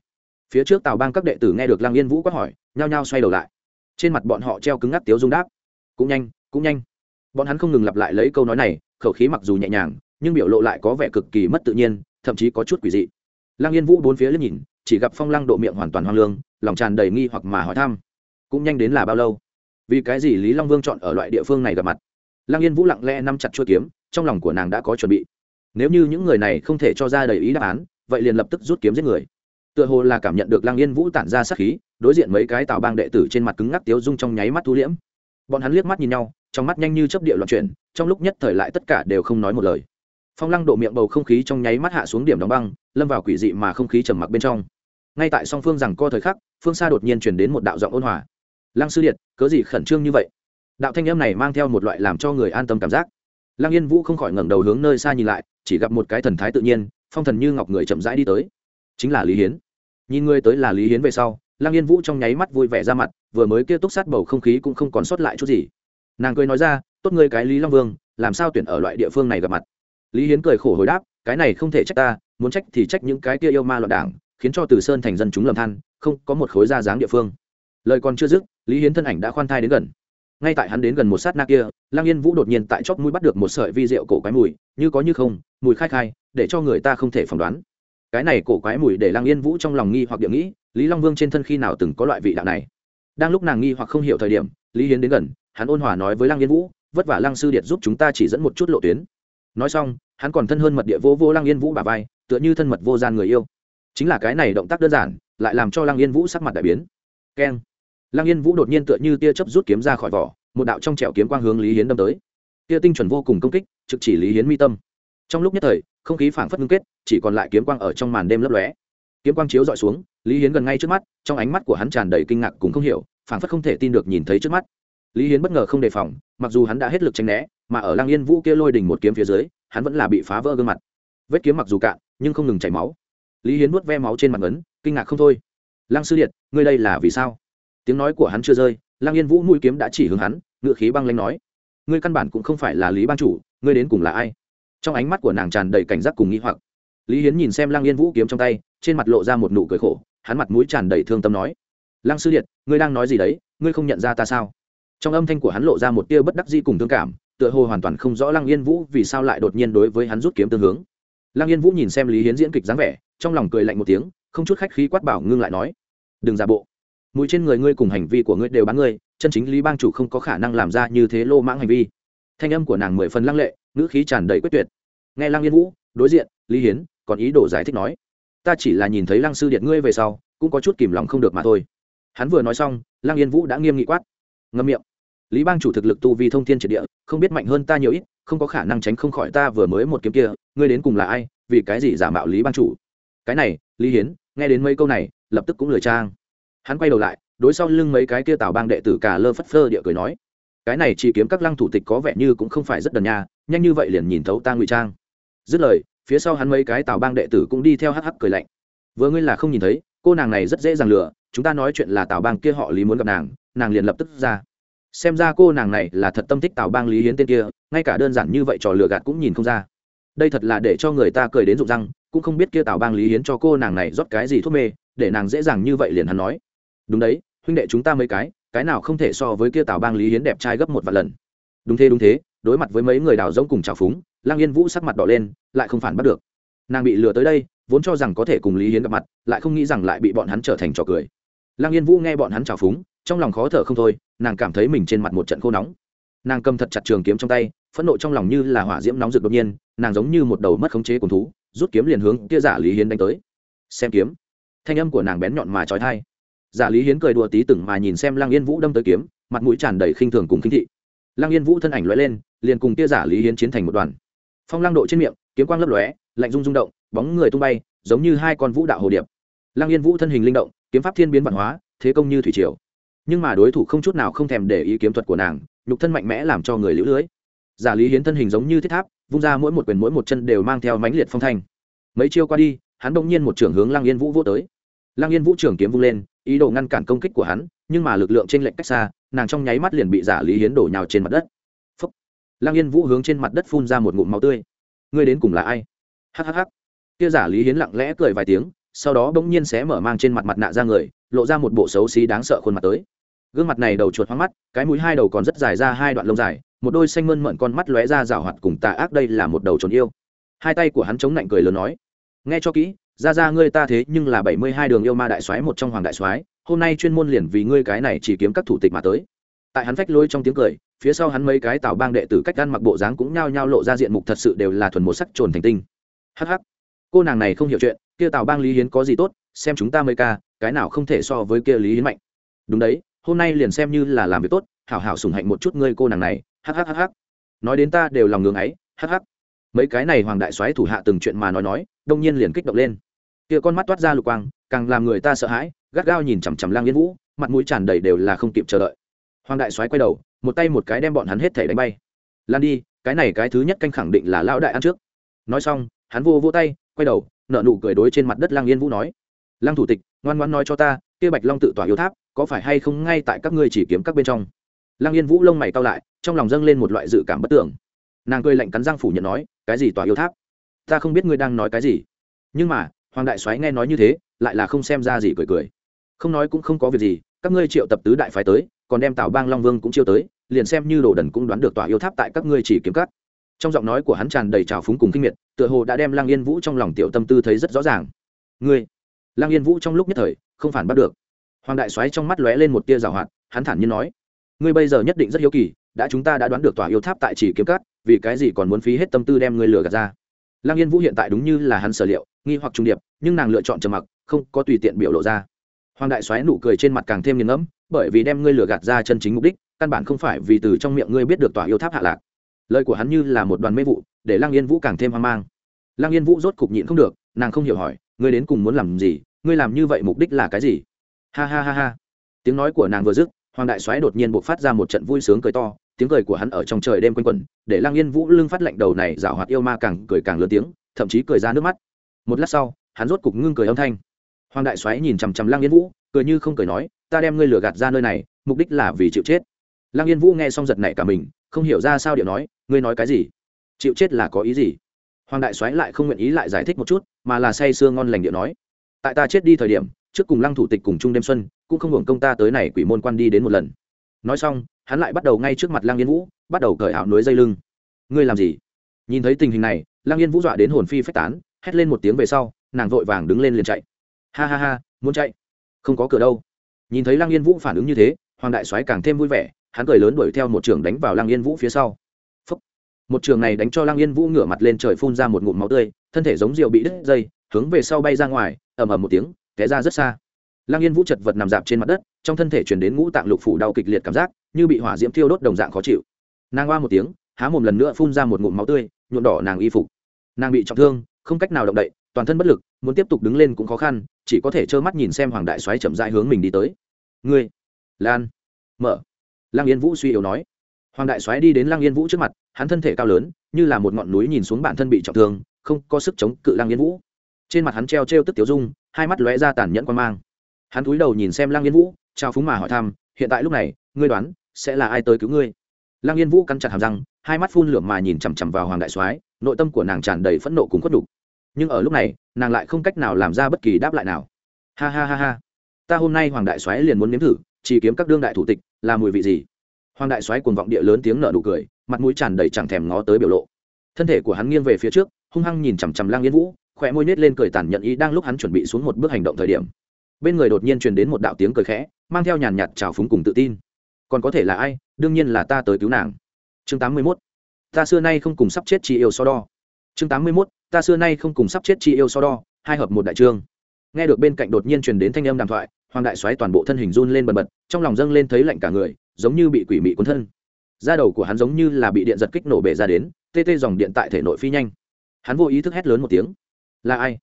phía trước tào bang các đệ tử nghe được lăng yên vũ quát hỏi, nhao nhao xoay đầu lại. Trên mặt bọn họ treo cứng ngắc tiếu dung đáp. Cũng nhanh cũng nhanh. Bọn hắn không ngừng lặp lại lấy câu nói này, khẩu khí mặc dù nhẹ nhàng, nhưng biểu lộ lại có vẻ cực kỳ mất tự nhiên, thậm chí có chút quỷ dị. Lăng yên vũ bốn phía liếc nhìn, chỉ gặp phong lăng độ miệng hoàn toàn hoang lương, lòng tràn đầy nghi hoặc mà hỏi thăm. Cũng nhanh đến là bao lâu? Vì cái gì lý long vương chọn ở loại địa phương này gặp mặt? Lăng yên vũ lặng lẽ nắm chặt chuôi kiếm, trong lòng của nàng đã có chuẩn bị. Nếu như những người này không thể cho ra đầy ý đáp án, vậy liền lập tức rút kiếm giết người tựa hồ là cảm nhận được lăng yên vũ tản ra sát khí, đối diện mấy cái tào bang đệ tử trên mặt cứng ngắc tiếu dung trong nháy mắt thu liễm. Bọn hắn liếc mắt nhìn nhau, trong mắt nhanh như chấp địa loạn chuyển, trong lúc nhất thời lại tất cả đều không nói một lời. Phong lăng độ miệng bầu không khí trong nháy mắt hạ xuống điểm đóng băng, lâm vào quỷ dị mà không khí trầm mặc bên trong. Ngay tại song phương rằng co thời khắc, phương xa đột nhiên chuyển đến một đạo giọng ôn hòa. Lăng sư điện cớ gì khẩn trương như vậy? Đạo thanh âm này mang theo một loại làm cho người an tâm cảm giác. Lăng yên vũ không khỏi ngẩng đầu hướng nơi xa nhìn lại, chỉ gặp một cái thần thái tự nhiên, phong thần như ngọc người chậm rãi đi tới chính là lý hiến. Nhìn ngươi tới là lý hiến về sau, lăng yên vũ trong nháy mắt vui vẻ ra mặt, vừa mới kia túc sát bầu không khí cũng không còn sót lại chút gì. Nàng cười nói ra, tốt ngươi cái lý long vương, làm sao tuyển ở loại địa phương này gặp mặt? Lý hiến cười khổ hồi đáp, cái này không thể trách ta, muốn trách thì trách những cái kia yêu ma loạn đảng, khiến cho từ sơn thành dân chúng lầm than, không có một khối da dáng địa phương. Lời còn chưa dứt, lý hiến thân ảnh đã khoan thai đến gần. Ngay tại hắn đến gần một sát na kia lang yên vũ đột nhiên tại chóp mũi bắt được một sợi vi rượu cổ cái mùi, như có như không, mùi khai khai, để cho người ta không thể phỏng đoán cái này cổ quái mùi để lang yên vũ trong lòng nghi hoặc địa nghĩ, lý long vương trên thân khi nào từng có loại vị đạo này? Đang lúc nàng nghi hoặc không hiểu thời điểm, lý hiến đến gần, hắn ôn hòa nói với lang yên vũ, vất vả lăng sư điệt giúp chúng ta chỉ dẫn một chút lộ tuyến. Nói xong, hắn còn thân hơn mật địa vô vô lăng yên vũ bà vai, tựa như thân mật vô gian người yêu. Chính là cái này động tác đơn giản, lại làm cho lăng yên vũ sắc mặt đại biến. Keng. Lăng yên vũ đột nhiên tựa như tia chớp rút kiếm ra khỏi vỏ, một đạo trong trẹo kiếm quang hướng lý hiến đâm tới. Tia tinh chuẩn vô cùng công kích, trực chỉ lý hiến mi tâm. Trong lúc nhất thời không khí phảng phất ngưng kết, chỉ còn lại kiếm quang ở trong màn đêm lấp lóe. Kiếm quang chiếu dọi xuống, lý hiến gần ngay trước mắt, trong ánh mắt của hắn tràn đầy kinh ngạc cùng không hiểu, phảng phất không thể tin được nhìn thấy trước mắt. Lý hiến bất ngờ không đề phòng, mặc dù hắn đã hết lực tranh né, mà ở Lang yên vũ kia lôi đỉnh một kiếm phía dưới, hắn vẫn là bị phá vỡ gương mặt. Vết kiếm mặc dù cạn, nhưng không ngừng chảy máu. Lý hiến nuốt ve máu trên mặt ấn, kinh ngạc không thôi. Lăng sư điện ngươi đây là vì sao? Tiếng nói của hắn chưa rơi, lăng yên vũ mũi kiếm đã chỉ hướng hắn, ngựa khí băng lanh nói. Ngươi căn bản cũng không phải là lý ban chủ, ngươi đến cùng là ai? Trong ánh mắt của nàng tràn đầy cảnh giác cùng nghĩ hoặc. Lý hiến nhìn xem lăng yên vũ kiếm trong tay, trên mặt lộ ra một nụ cười khổ, hắn mặt mũi tràn đầy thương tâm nói, lăng sư điện ngươi đang nói gì đấy? Ngươi không nhận ra ta sao? Trong âm thanh của hắn lộ ra một tia bất đắc di cùng thương cảm, tựa hồ hoàn toàn không rõ lăng yên vũ vì sao lại đột nhiên đối với hắn rút kiếm tương hướng. Lăng yên vũ nhìn xem lý hiến diễn kịch dáng vẻ, trong lòng cười lạnh một tiếng, không chút khách khí quát bảo ngưng lại nói, đừng giả bộ. Mũi trên người ngươi cùng hành vi của ngươi đều bán ngươi, chân chính lý bang chủ không có khả năng làm ra như thế lô mãng hành vi. Thanh âm của nàng mười phần lăng lệ ngữ khí tràn đầy quyết tuyệt. Nghe lăng yên vũ đối diện, lý hiến còn ý đồ giải thích nói, ta chỉ là nhìn thấy lăng sư điện ngươi về sau, cũng có chút kìm lòng không được mà thôi. Hắn vừa nói xong, lăng yên vũ đã nghiêm nghị quát, ngâm miệng. Lý bang chủ thực lực tu vi thông thiên triệt địa, không biết mạnh hơn ta nhiều ít, không có khả năng tránh không khỏi ta vừa mới một kiếm kia, ngươi đến cùng là ai, vì cái gì giả mạo lý bang chủ? Cái này, lý hiến nghe đến mấy câu này, lập tức cũng lời trang. Hắn quay đầu lại, đối sau lưng mấy cái kia tào bang đệ tử cả lơ phất phơ địa cười nói, cái này chỉ kiếm các lăng thủ tịch có vẻ như cũng không phải rất đần nha nhanh như vậy liền nhìn thấu ta ngụy trang. Dứt lời, phía sau hắn mấy cái tào bang đệ tử cũng đi theo hắc hắc cười lạnh. Vừa ngươi là không nhìn thấy, cô nàng này rất dễ dàng lừa, chúng ta nói chuyện là tào bang kia họ lý muốn gặp nàng nàng liền lập tức ra. Xem ra cô nàng này là thật tâm thích tào bang lý hiến tên kia, ngay cả đơn giản như vậy trò lừa gạt cũng nhìn không ra. Đây thật là để cho người ta cười đến rụng răng, cũng không biết kia tào bang lý hiến cho cô nàng này rót cái gì thuốc mê, để nàng dễ dàng như vậy liền hắn nói. Đúng đấy, huynh đệ chúng ta mấy cái cái nào không thể so với kia tào bang lý hiến đẹp trai gấp một vài lần. Đúng thế đúng thế đối mặt với mấy người đào rỗng cùng trào phúng lang yên vũ sắc mặt đỏ lên, lại không phản bắt được. Nàng bị lừa tới đây, vốn cho rằng có thể cùng lý hiến gặp mặt, lại không nghĩ rằng lại bị bọn hắn trở thành trò cười. Lang yên vũ nghe bọn hắn trào phúng, trong lòng khó thở không thôi, nàng cảm thấy mình trên mặt một trận khô nóng. Nàng cầm thật chặt trường kiếm trong tay, phẫn nộ trong lòng như là hỏa diễm nóng rực đột nhiên, nàng giống như một đầu mất khống chế cùng thú, rút kiếm liền hướng kia giả lý hiến đánh tới. Xem kiếm. Thanh âm của nàng bén nhọn mà trói thai giả lý hiến cười đùa tí từng mà nhìn xem lang yên vũ đâm tới kiếm, mặt mũi tràn đầy khinh thường cùng khinh thị. Lang yên vũ thân ảnh lóe lên liền cùng kia giả lý hiến chiến thành một đoàn. Phong lang độ trên miệng, kiếm quang lấp lóe, lạnh rung rung động, bóng người tung bay, giống như hai con vũ đạo hồ điệp. Lang yên vũ thân hình linh động, kiếm pháp thiên biến văn hóa, thế công như thủy triều. Nhưng mà đối thủ không chút nào không thèm để ý kiếm thuật của nàng, nhục thân mạnh mẽ làm cho người lũ lưới. Giả lý hiến thân hình giống như thiết tháp, vung ra mỗi một quyền mỗi một chân đều mang theo mãnh liệt phong thanh. Mấy chiêu qua đi, hắn bỗng nhiên một trưởng hướng lang yên vũ vô tới. Lang yên vũ trưởng kiếm vung lên, ý đồ ngăn cản công kích của hắn, nhưng mà lực lượng trên lệnh cách xa, nàng trong nháy mắt liền bị giả lý hiến đổ nhào trên mặt đất lăng lang yên vũ hướng trên mặt đất phun ra một ngụm máu tươi. Ngươi đến cùng là ai? Hhh kia giả lý hiến lặng lẽ cười vài tiếng, sau đó bỗng nhiên xé mở mang trên mặt mặt nạ ra người, lộ ra một bộ xấu xí đáng sợ khuôn mặt tới. Gương mặt này đầu chuột hoang mắt, cái mũi hai đầu còn rất dài ra hai đoạn lông dài, một đôi xanh mơn mận con mắt lóe ra rào hoạt cùng tà ác đây là một đầu trốn yêu. Hai tay của hắn chống lạnh cười lớn nói, nghe cho kỹ, ra ra ngươi ta thế nhưng là bảy mươi hai đường yêu ma đại soái một trong hoàng đại soái, hôm nay chuyên môn liền vì ngươi cái này chỉ kiếm các thủ tịch mà tới. Tại hắn phách lôi trong tiếng cười phía sau hắn mấy cái tào bang đệ tử cách ăn mặc bộ dáng cũng nhao nhao lộ ra diện mục thật sự đều là thuần một sắc trồn thành tinh. Hh cô nàng này không hiểu chuyện, kia tào bang lý hiến có gì tốt, xem chúng ta mấy ca, cái nào không thể so với kia lý hiến mạnh. Đúng đấy, hôm nay liền xem như là làm việc tốt, hảo hảo sủng hạnh một chút ngươi cô nàng này hhhh nói đến ta đều lòng ngưng ấy hh mấy cái này hoàng đại soái thủ hạ từng chuyện mà nói nói, đông nhiên liền kích động lên. Kia con mắt toát ra lục quang, càng làm người ta sợ hãi, gắt gao nhìn chằm chằm lang yên vũ, mặt mũi tràn đầy đều là không kịp chờ đợi. Hoàng đại soái quay đầu một tay một cái đem bọn hắn hết thể đánh bay. Lan đi, cái này cái thứ nhất canh khẳng định là lão đại ăn trước. Nói xong, hắn vô vô tay, quay đầu nợ nụ cười đối trên mặt đất lang yên vũ nói. Lăng thủ tịch, ngoan ngoan nói cho ta, kia bạch long tự tỏa yêu tháp, có phải hay không ngay tại các ngươi chỉ kiếm các bên trong? Lăng yên vũ lông mày cao lại, trong lòng dâng lên một loại dự cảm bất tưởng. Nàng cười lạnh cắn răng phủ nhận nói, cái gì tỏa yêu tháp? Ta không biết ngươi đang nói cái gì. Nhưng mà, hoàng đại soái nghe nói như thế, lại là không xem ra gì cười cười. Không nói cũng không có việc gì các ngươi triệu tập tứ đại phái tới, còn đem tào bang long vương cũng chiêu tới, liền xem như đồ đần cũng đoán được tòa yêu tháp tại các ngươi chỉ kiếm cắt trong giọng nói của hắn tràn đầy trào phúng cùng kinh miệt, tựa hồ đã đem lang yên vũ trong lòng tiểu tâm tư thấy rất rõ ràng. Ngươi? Lang yên vũ trong lúc nhất thời, không phản bắt được. Hoàng đại soái trong mắt lóe lên một tia rào hoạt, hắn thản nhiên nói, ngươi bây giờ nhất định rất hiếu kỳ, đã chúng ta đã đoán được tòa yêu tháp tại chỉ kiếm cắt vì cái gì còn muốn phí hết tâm tư đem ngươi lừa gạt ra? Lang yên vũ hiện tại đúng như là hắn sở liệu, nghi hoặc trung điệp, nhưng nàng lựa chọn trầm mặc, không có tùy tiện biểu lộ ra hoàng đại soái nụ cười trên mặt càng thêm nghiền ngẫm, bởi vì đem ngươi lừa gạt ra chân chính mục đích, căn bản không phải vì từ trong miệng ngươi biết được tòa yêu tháp hạ lạc. Lời của hắn như là một đoàn mê vụ, để lăng yên vũ càng thêm hoang mang. Lăng yên vũ rốt cục nhịn không được, nàng không hiểu hỏi, ngươi đến cùng muốn làm gì? Ngươi làm như vậy mục đích là cái gì? Ha ha ha ha. Tiếng nói của nàng vừa dứt, hoàng đại soái đột nhiên buộc phát ra một trận vui sướng cười to, tiếng cười của hắn ở trong trời đêm quanh quẩn, để lăng yên vũ lưng phát lạnh đầu này rảo hoạt yêu ma càng cười càng lớn tiếng, thậm chí cười ra nước mắt. Một lát sau, hắn rốt cục ngưng cười âm thanh hoàng đại soái nhìn chằm chằm lăng yên vũ, cười như không cười nói, ta đem ngươi lừa gạt ra nơi này, mục đích là vì chịu chết. Lăng yên vũ nghe xong giật nảy cả mình, không hiểu ra sao điệu nói, ngươi nói cái gì? Chịu chết là có ý gì? Hoàng đại soái lại không nguyện ý lại giải thích một chút, mà là say sưa ngon lành điệu nói, tại ta chết đi thời điểm, trước cùng lăng thủ tịch cùng chung đêm xuân, cũng không hưởng công ta tới này quỷ môn quan đi đến một lần. Nói xong, hắn lại bắt đầu ngay trước mặt lăng yên vũ, bắt đầu cởi áo núi dây lưng. Ngươi làm gì? Nhìn thấy tình hình này, lăng yên vũ dọa đến hồn phi phách tán, hét lên một tiếng về sau, nàng vội vàng đứng lên liền chạy ha ha ha, muốn chạy? Không có cửa đâu. Nhìn thấy lăng yên vũ phản ứng như thế, hoàng đại soái càng thêm vui vẻ, hắn cười lớn đuổi theo một trường đánh vào lăng yên vũ phía sau. Phúc. một trường này đánh cho lăng yên vũ ngửa mặt lên trời phun ra một ngụm máu tươi, thân thể giống rượu bị đứt dây, hướng về sau bay ra ngoài, ầm ầm một tiếng, té ra rất xa. Lăng yên vũ chật vật nằm dạp trên mặt đất, trong thân thể chuyển đến ngũ tạng lục phủ đau kịch liệt cảm giác, như bị hỏa diễm thiêu đốt đồng dạng khó chịu. Nàng hoa một tiếng, há mồm lần nữa phun ra một ngụm máu tươi, nhuộm đỏ nàng y phục. Nàng bị trọng thương, không cách nào động đậy, toàn thân bất lực, muốn tiếp tục đứng lên cũng khó khăn chỉ có thể trơ mắt nhìn xem hoàng đại xoáy chậm rãi hướng mình đi tới. Ngươi, lan. Mở. Lăng yên vũ suy yếu nói. Hoàng đại xoáy đi đến lăng yên vũ trước mặt, hắn thân thể cao lớn, như là một ngọn núi nhìn xuống bản thân bị trọng thương, không có sức chống cự lăng yên vũ. Trên mặt hắn treo treo tức tiểu dung, hai mắt lóe ra tàn nhẫn quan mang. Hắn cúi đầu nhìn xem lăng yên vũ, trao phúng mà hỏi thăm, hiện tại lúc này, ngươi đoán sẽ là ai tới cứu ngươi? Lăng yên vũ cắn chặt hàm răng, hai mắt phun lửa mà nhìn chằm chằm vào hoàng đại soái, nội tâm của nàng tràn đầy phẫn nộ cùng khuất đục nhưng ở lúc này, nàng lại không cách nào làm ra bất kỳ đáp lại nào. Ha ha ha ha. Ta hôm nay hoàng đại soái liền muốn nếm thử, chỉ kiếm các đương đại thủ tịch, là mùi vị gì? Hoàng đại soái cuồng vọng địa lớn tiếng nở nụ cười, mặt mũi tràn đầy chẳng thèm ngó tới biểu lộ. Thân thể của hắn nghiêng về phía trước, hung hăng nhìn chằm chằm lang yên vũ khỏe môi nết lên cười tàn nhận ý đang lúc hắn chuẩn bị xuống một bước hành động thời điểm. Bên người đột nhiên truyền đến một đạo tiếng cười khẽ, mang theo nhàn nhạt trào phúng cùng tự tin. Còn có thể là ai? Đương nhiên là ta tới cứu nàng. Chương tám mươi 81. ta xưa nay không cùng sắp chết chi yêu so đo. Chương tám mươi 81 ta xưa nay không cùng sắp chết chi yêu so đo, hai hợp một đại trương. Nghe được bên cạnh đột nhiên truyền đến thanh âm đàm thoại, hoàng đại xoáy toàn bộ thân hình run lên bần bật, trong lòng dâng lên thấy lạnh cả người, giống như bị quỷ mị cuốn thân. Da đầu của hắn giống như là bị điện giật kích nổ bể ra đến, tê tê dòng điện tại thể nội phi nhanh. Hắn vô ý thức hét lớn một tiếng. Là ai?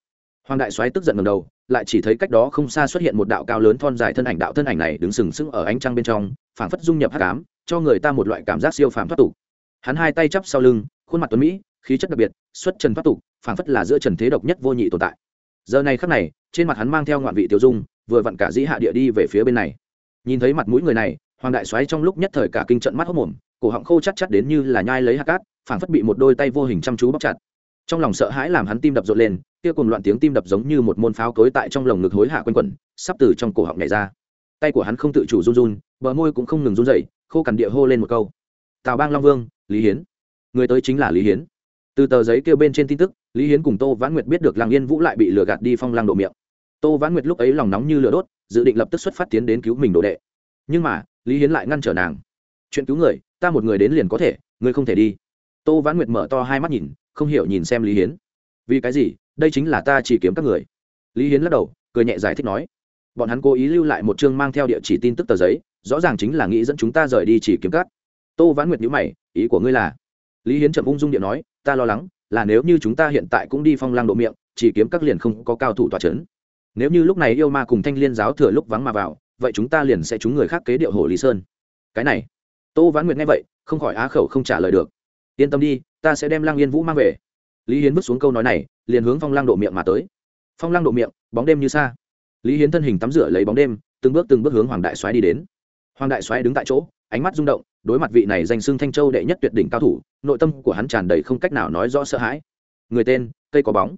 Hoàng đại xoáy tức giận ngầm đầu, lại chỉ thấy cách đó không xa xuất hiện một đạo cao lớn thon dài thân ảnh đạo thân ảnh này đứng sừng sững ở ánh trăng bên trong, phảng phất dung nhập hắc ám, cho người ta một loại cảm giác siêu phàm thoát tục. Hắn hai tay chắp sau lưng, khuôn mặt tuấn mỹ khí chất đặc biệt, xuất trần thoát tục, phảng phất là giữa trần thế độc nhất vô nhị tồn tại. Giờ này khắc này, trên mặt hắn mang theo ngoạn vị tiêu dung, vừa vặn cả dĩ hạ địa đi về phía bên này. Nhìn thấy mặt mũi người này, hoàng đại soái trong lúc nhất thời cả kinh trận mắt hốc mồm, cổ họng khô chắc chắc đến như là nhai lấy hạt cát, phảng phất bị một đôi tay vô hình chăm chú bóc chặt. Trong lòng sợ hãi làm hắn tim đập rộn lên, kia cùng loạn tiếng tim đập giống như một môn pháo cối tại trong lồng ngực hối hạ quanh quẩn, sắp từ trong cổ họng nhảy ra. Tay của hắn không tự chủ run run, bờ môi cũng không ngừng run dậy khô cằn địa hô lên một câu. Tào bang long vương, lý hiến. Người tới chính là lý hiến từ tờ giấy kêu bên trên tin tức, lý hiến cùng tô vãn nguyệt biết được làng yên vũ lại bị lừa gạt đi phong lang độ miệng. Tô vãn nguyệt lúc ấy lòng nóng như lửa đốt, dự định lập tức xuất phát tiến đến cứu mình đồ đệ. Nhưng mà, lý hiến lại ngăn trở nàng. Chuyện cứu người, ta một người đến liền có thể ngươi không thể đi. Tô vãn nguyệt mở to hai mắt nhìn, không hiểu nhìn xem lý hiến. Vì cái gì? Đây chính là ta chỉ kiếm các người. Lý hiến lắc đầu, cười nhẹ giải thích nói. Bọn hắn cố ý lưu lại một chương mang theo địa chỉ tin tức tờ giấy, rõ ràng chính là nghĩ dẫn chúng ta rời đi chỉ kiếm cắt tô vãn nguyệt nhữ mày, ý của ngươi là? Lý hiến chậm ung dung điện nói ta lo lắng, là nếu như chúng ta hiện tại cũng đi phong lang độ miệng, chỉ kiếm các liền không có cao thủ tòa c h ấ n nếu như lúc này yêu ma cùng thanh liên giáo thừa lúc vắng mà vào, vậy chúng ta liền sẽ chúng người khác kế điệu hồ lý sơn. Cái này, tô vãn nguyệt nghe vậy, không khỏi á khẩu không trả lời được. Yên tâm đi, ta sẽ đem lang yên vũ mang về. Lý hiến bước xuống câu nói này, liền hướng phong lang độ miệng mà tới. Phong lang độ miệng, bóng đêm như xa lý hiến thân hình tắm rửa lấy bóng đêm, từng bước từng bước hướng hoàng đại soái đi đến hoàng đại soái đứng tại chỗ, ánh mắt rung động, đối mặt vị này danh xưng thanh châu đệ nhất tuyệt đỉnh cao thủ, nội tâm của hắn tràn đầy không cách nào nói rõ sợ hãi. Người tên, cây có bóng.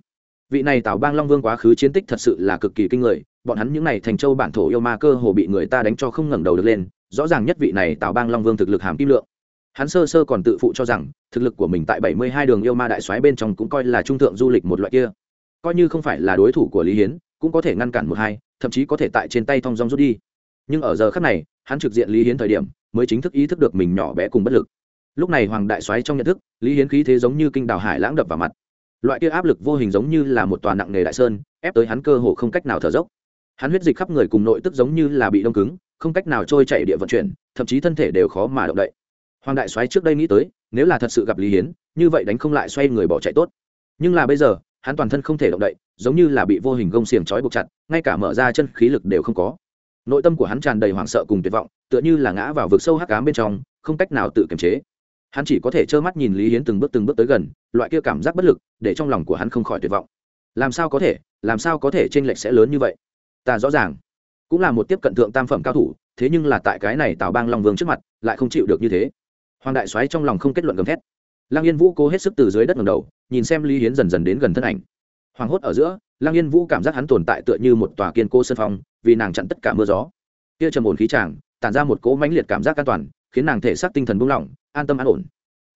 Vị này tào bang long vương quá khứ chiến tích thật sự là cực kỳ kinh người, bọn hắn những n à y thành châu bản thổ yêu ma cơ hồ bị người ta đánh cho không ngẩng đầu được lên, rõ ràng nhất vị này tào bang long vương thực lực hàm kim lượng. Hắn sơ sơ còn tự phụ cho rằng, thực lực của mình tại bảy mươi hai đường yêu ma đại soái bên trong cũng coi là trung thượng du lịch một loại kia. Coi như không phải là đối thủ của lý hiến, cũng có thể ngăn cản một hai, thậm chí có thể tại trên tay thong dong rút đi nhưng ở giờ khắc này, hắn trực diện lý hiến thời điểm, mới chính thức ý thức được mình nhỏ bé cùng bất lực. Lúc này hoàng đại soái trong nhận thức, lý hiến khí thế giống như kinh đào hải lãng đập vào mặt. Loại kia áp lực vô hình giống như là một tòa nặng nề đại sơn, ép tới hắn cơ hồ không cách nào thở dốc. Hắn huyết dịch khắp người cùng nội tức giống như là bị đông cứng, không cách nào trôi chạy địa vận chuyển, thậm chí thân thể đều khó mà động đậy. Hoàng đại soái trước đây nghĩ tới, nếu là thật sự gặp lý hiến, như vậy đánh không lại xoay người bỏ chạy tốt. Nhưng là bây giờ, hắn toàn thân không thể động đậy, giống như là bị vô hình gông xiềng trói buộc chặt, ngay cả mở ra chân khí lực đều không có nội tâm của hắn tràn đầy hoảng sợ cùng tuyệt vọng, tựa như là ngã vào vực sâu hắc cám bên trong, không cách nào tự kiềm chế. Hắn chỉ có thể trơ mắt nhìn lý hiến từng bước từng bước tới gần, loại kia cảm giác bất lực để trong lòng của hắn không khỏi tuyệt vọng. Làm sao có thể, làm sao có thể t r ê n lệch sẽ lớn như vậy? Ta rõ ràng, cũng là một tiếp cận thượng tam phẩm cao thủ, thế nhưng là tại cái này tào bang long vương trước mặt, lại không chịu được như thế. Hoàng đại soái trong lòng không kết luận gầm thét. Lăng yên vũ cố hết sức từ dưới đất ngầm đầu, nhìn xem lý hiến dần dần đến gần thân ảnh hoàng hốt ở giữa, lăng yên vũ cảm giác hắn tồn tại tựa như một tòa kiên cô sân phong, vì nàng chặn tất cả mưa gió. Kia trầm ổn khí tràng tản ra một cỗ mãnh liệt cảm giác an toàn, khiến nàng thể xác tinh thần buông lỏng, an tâm an ổn.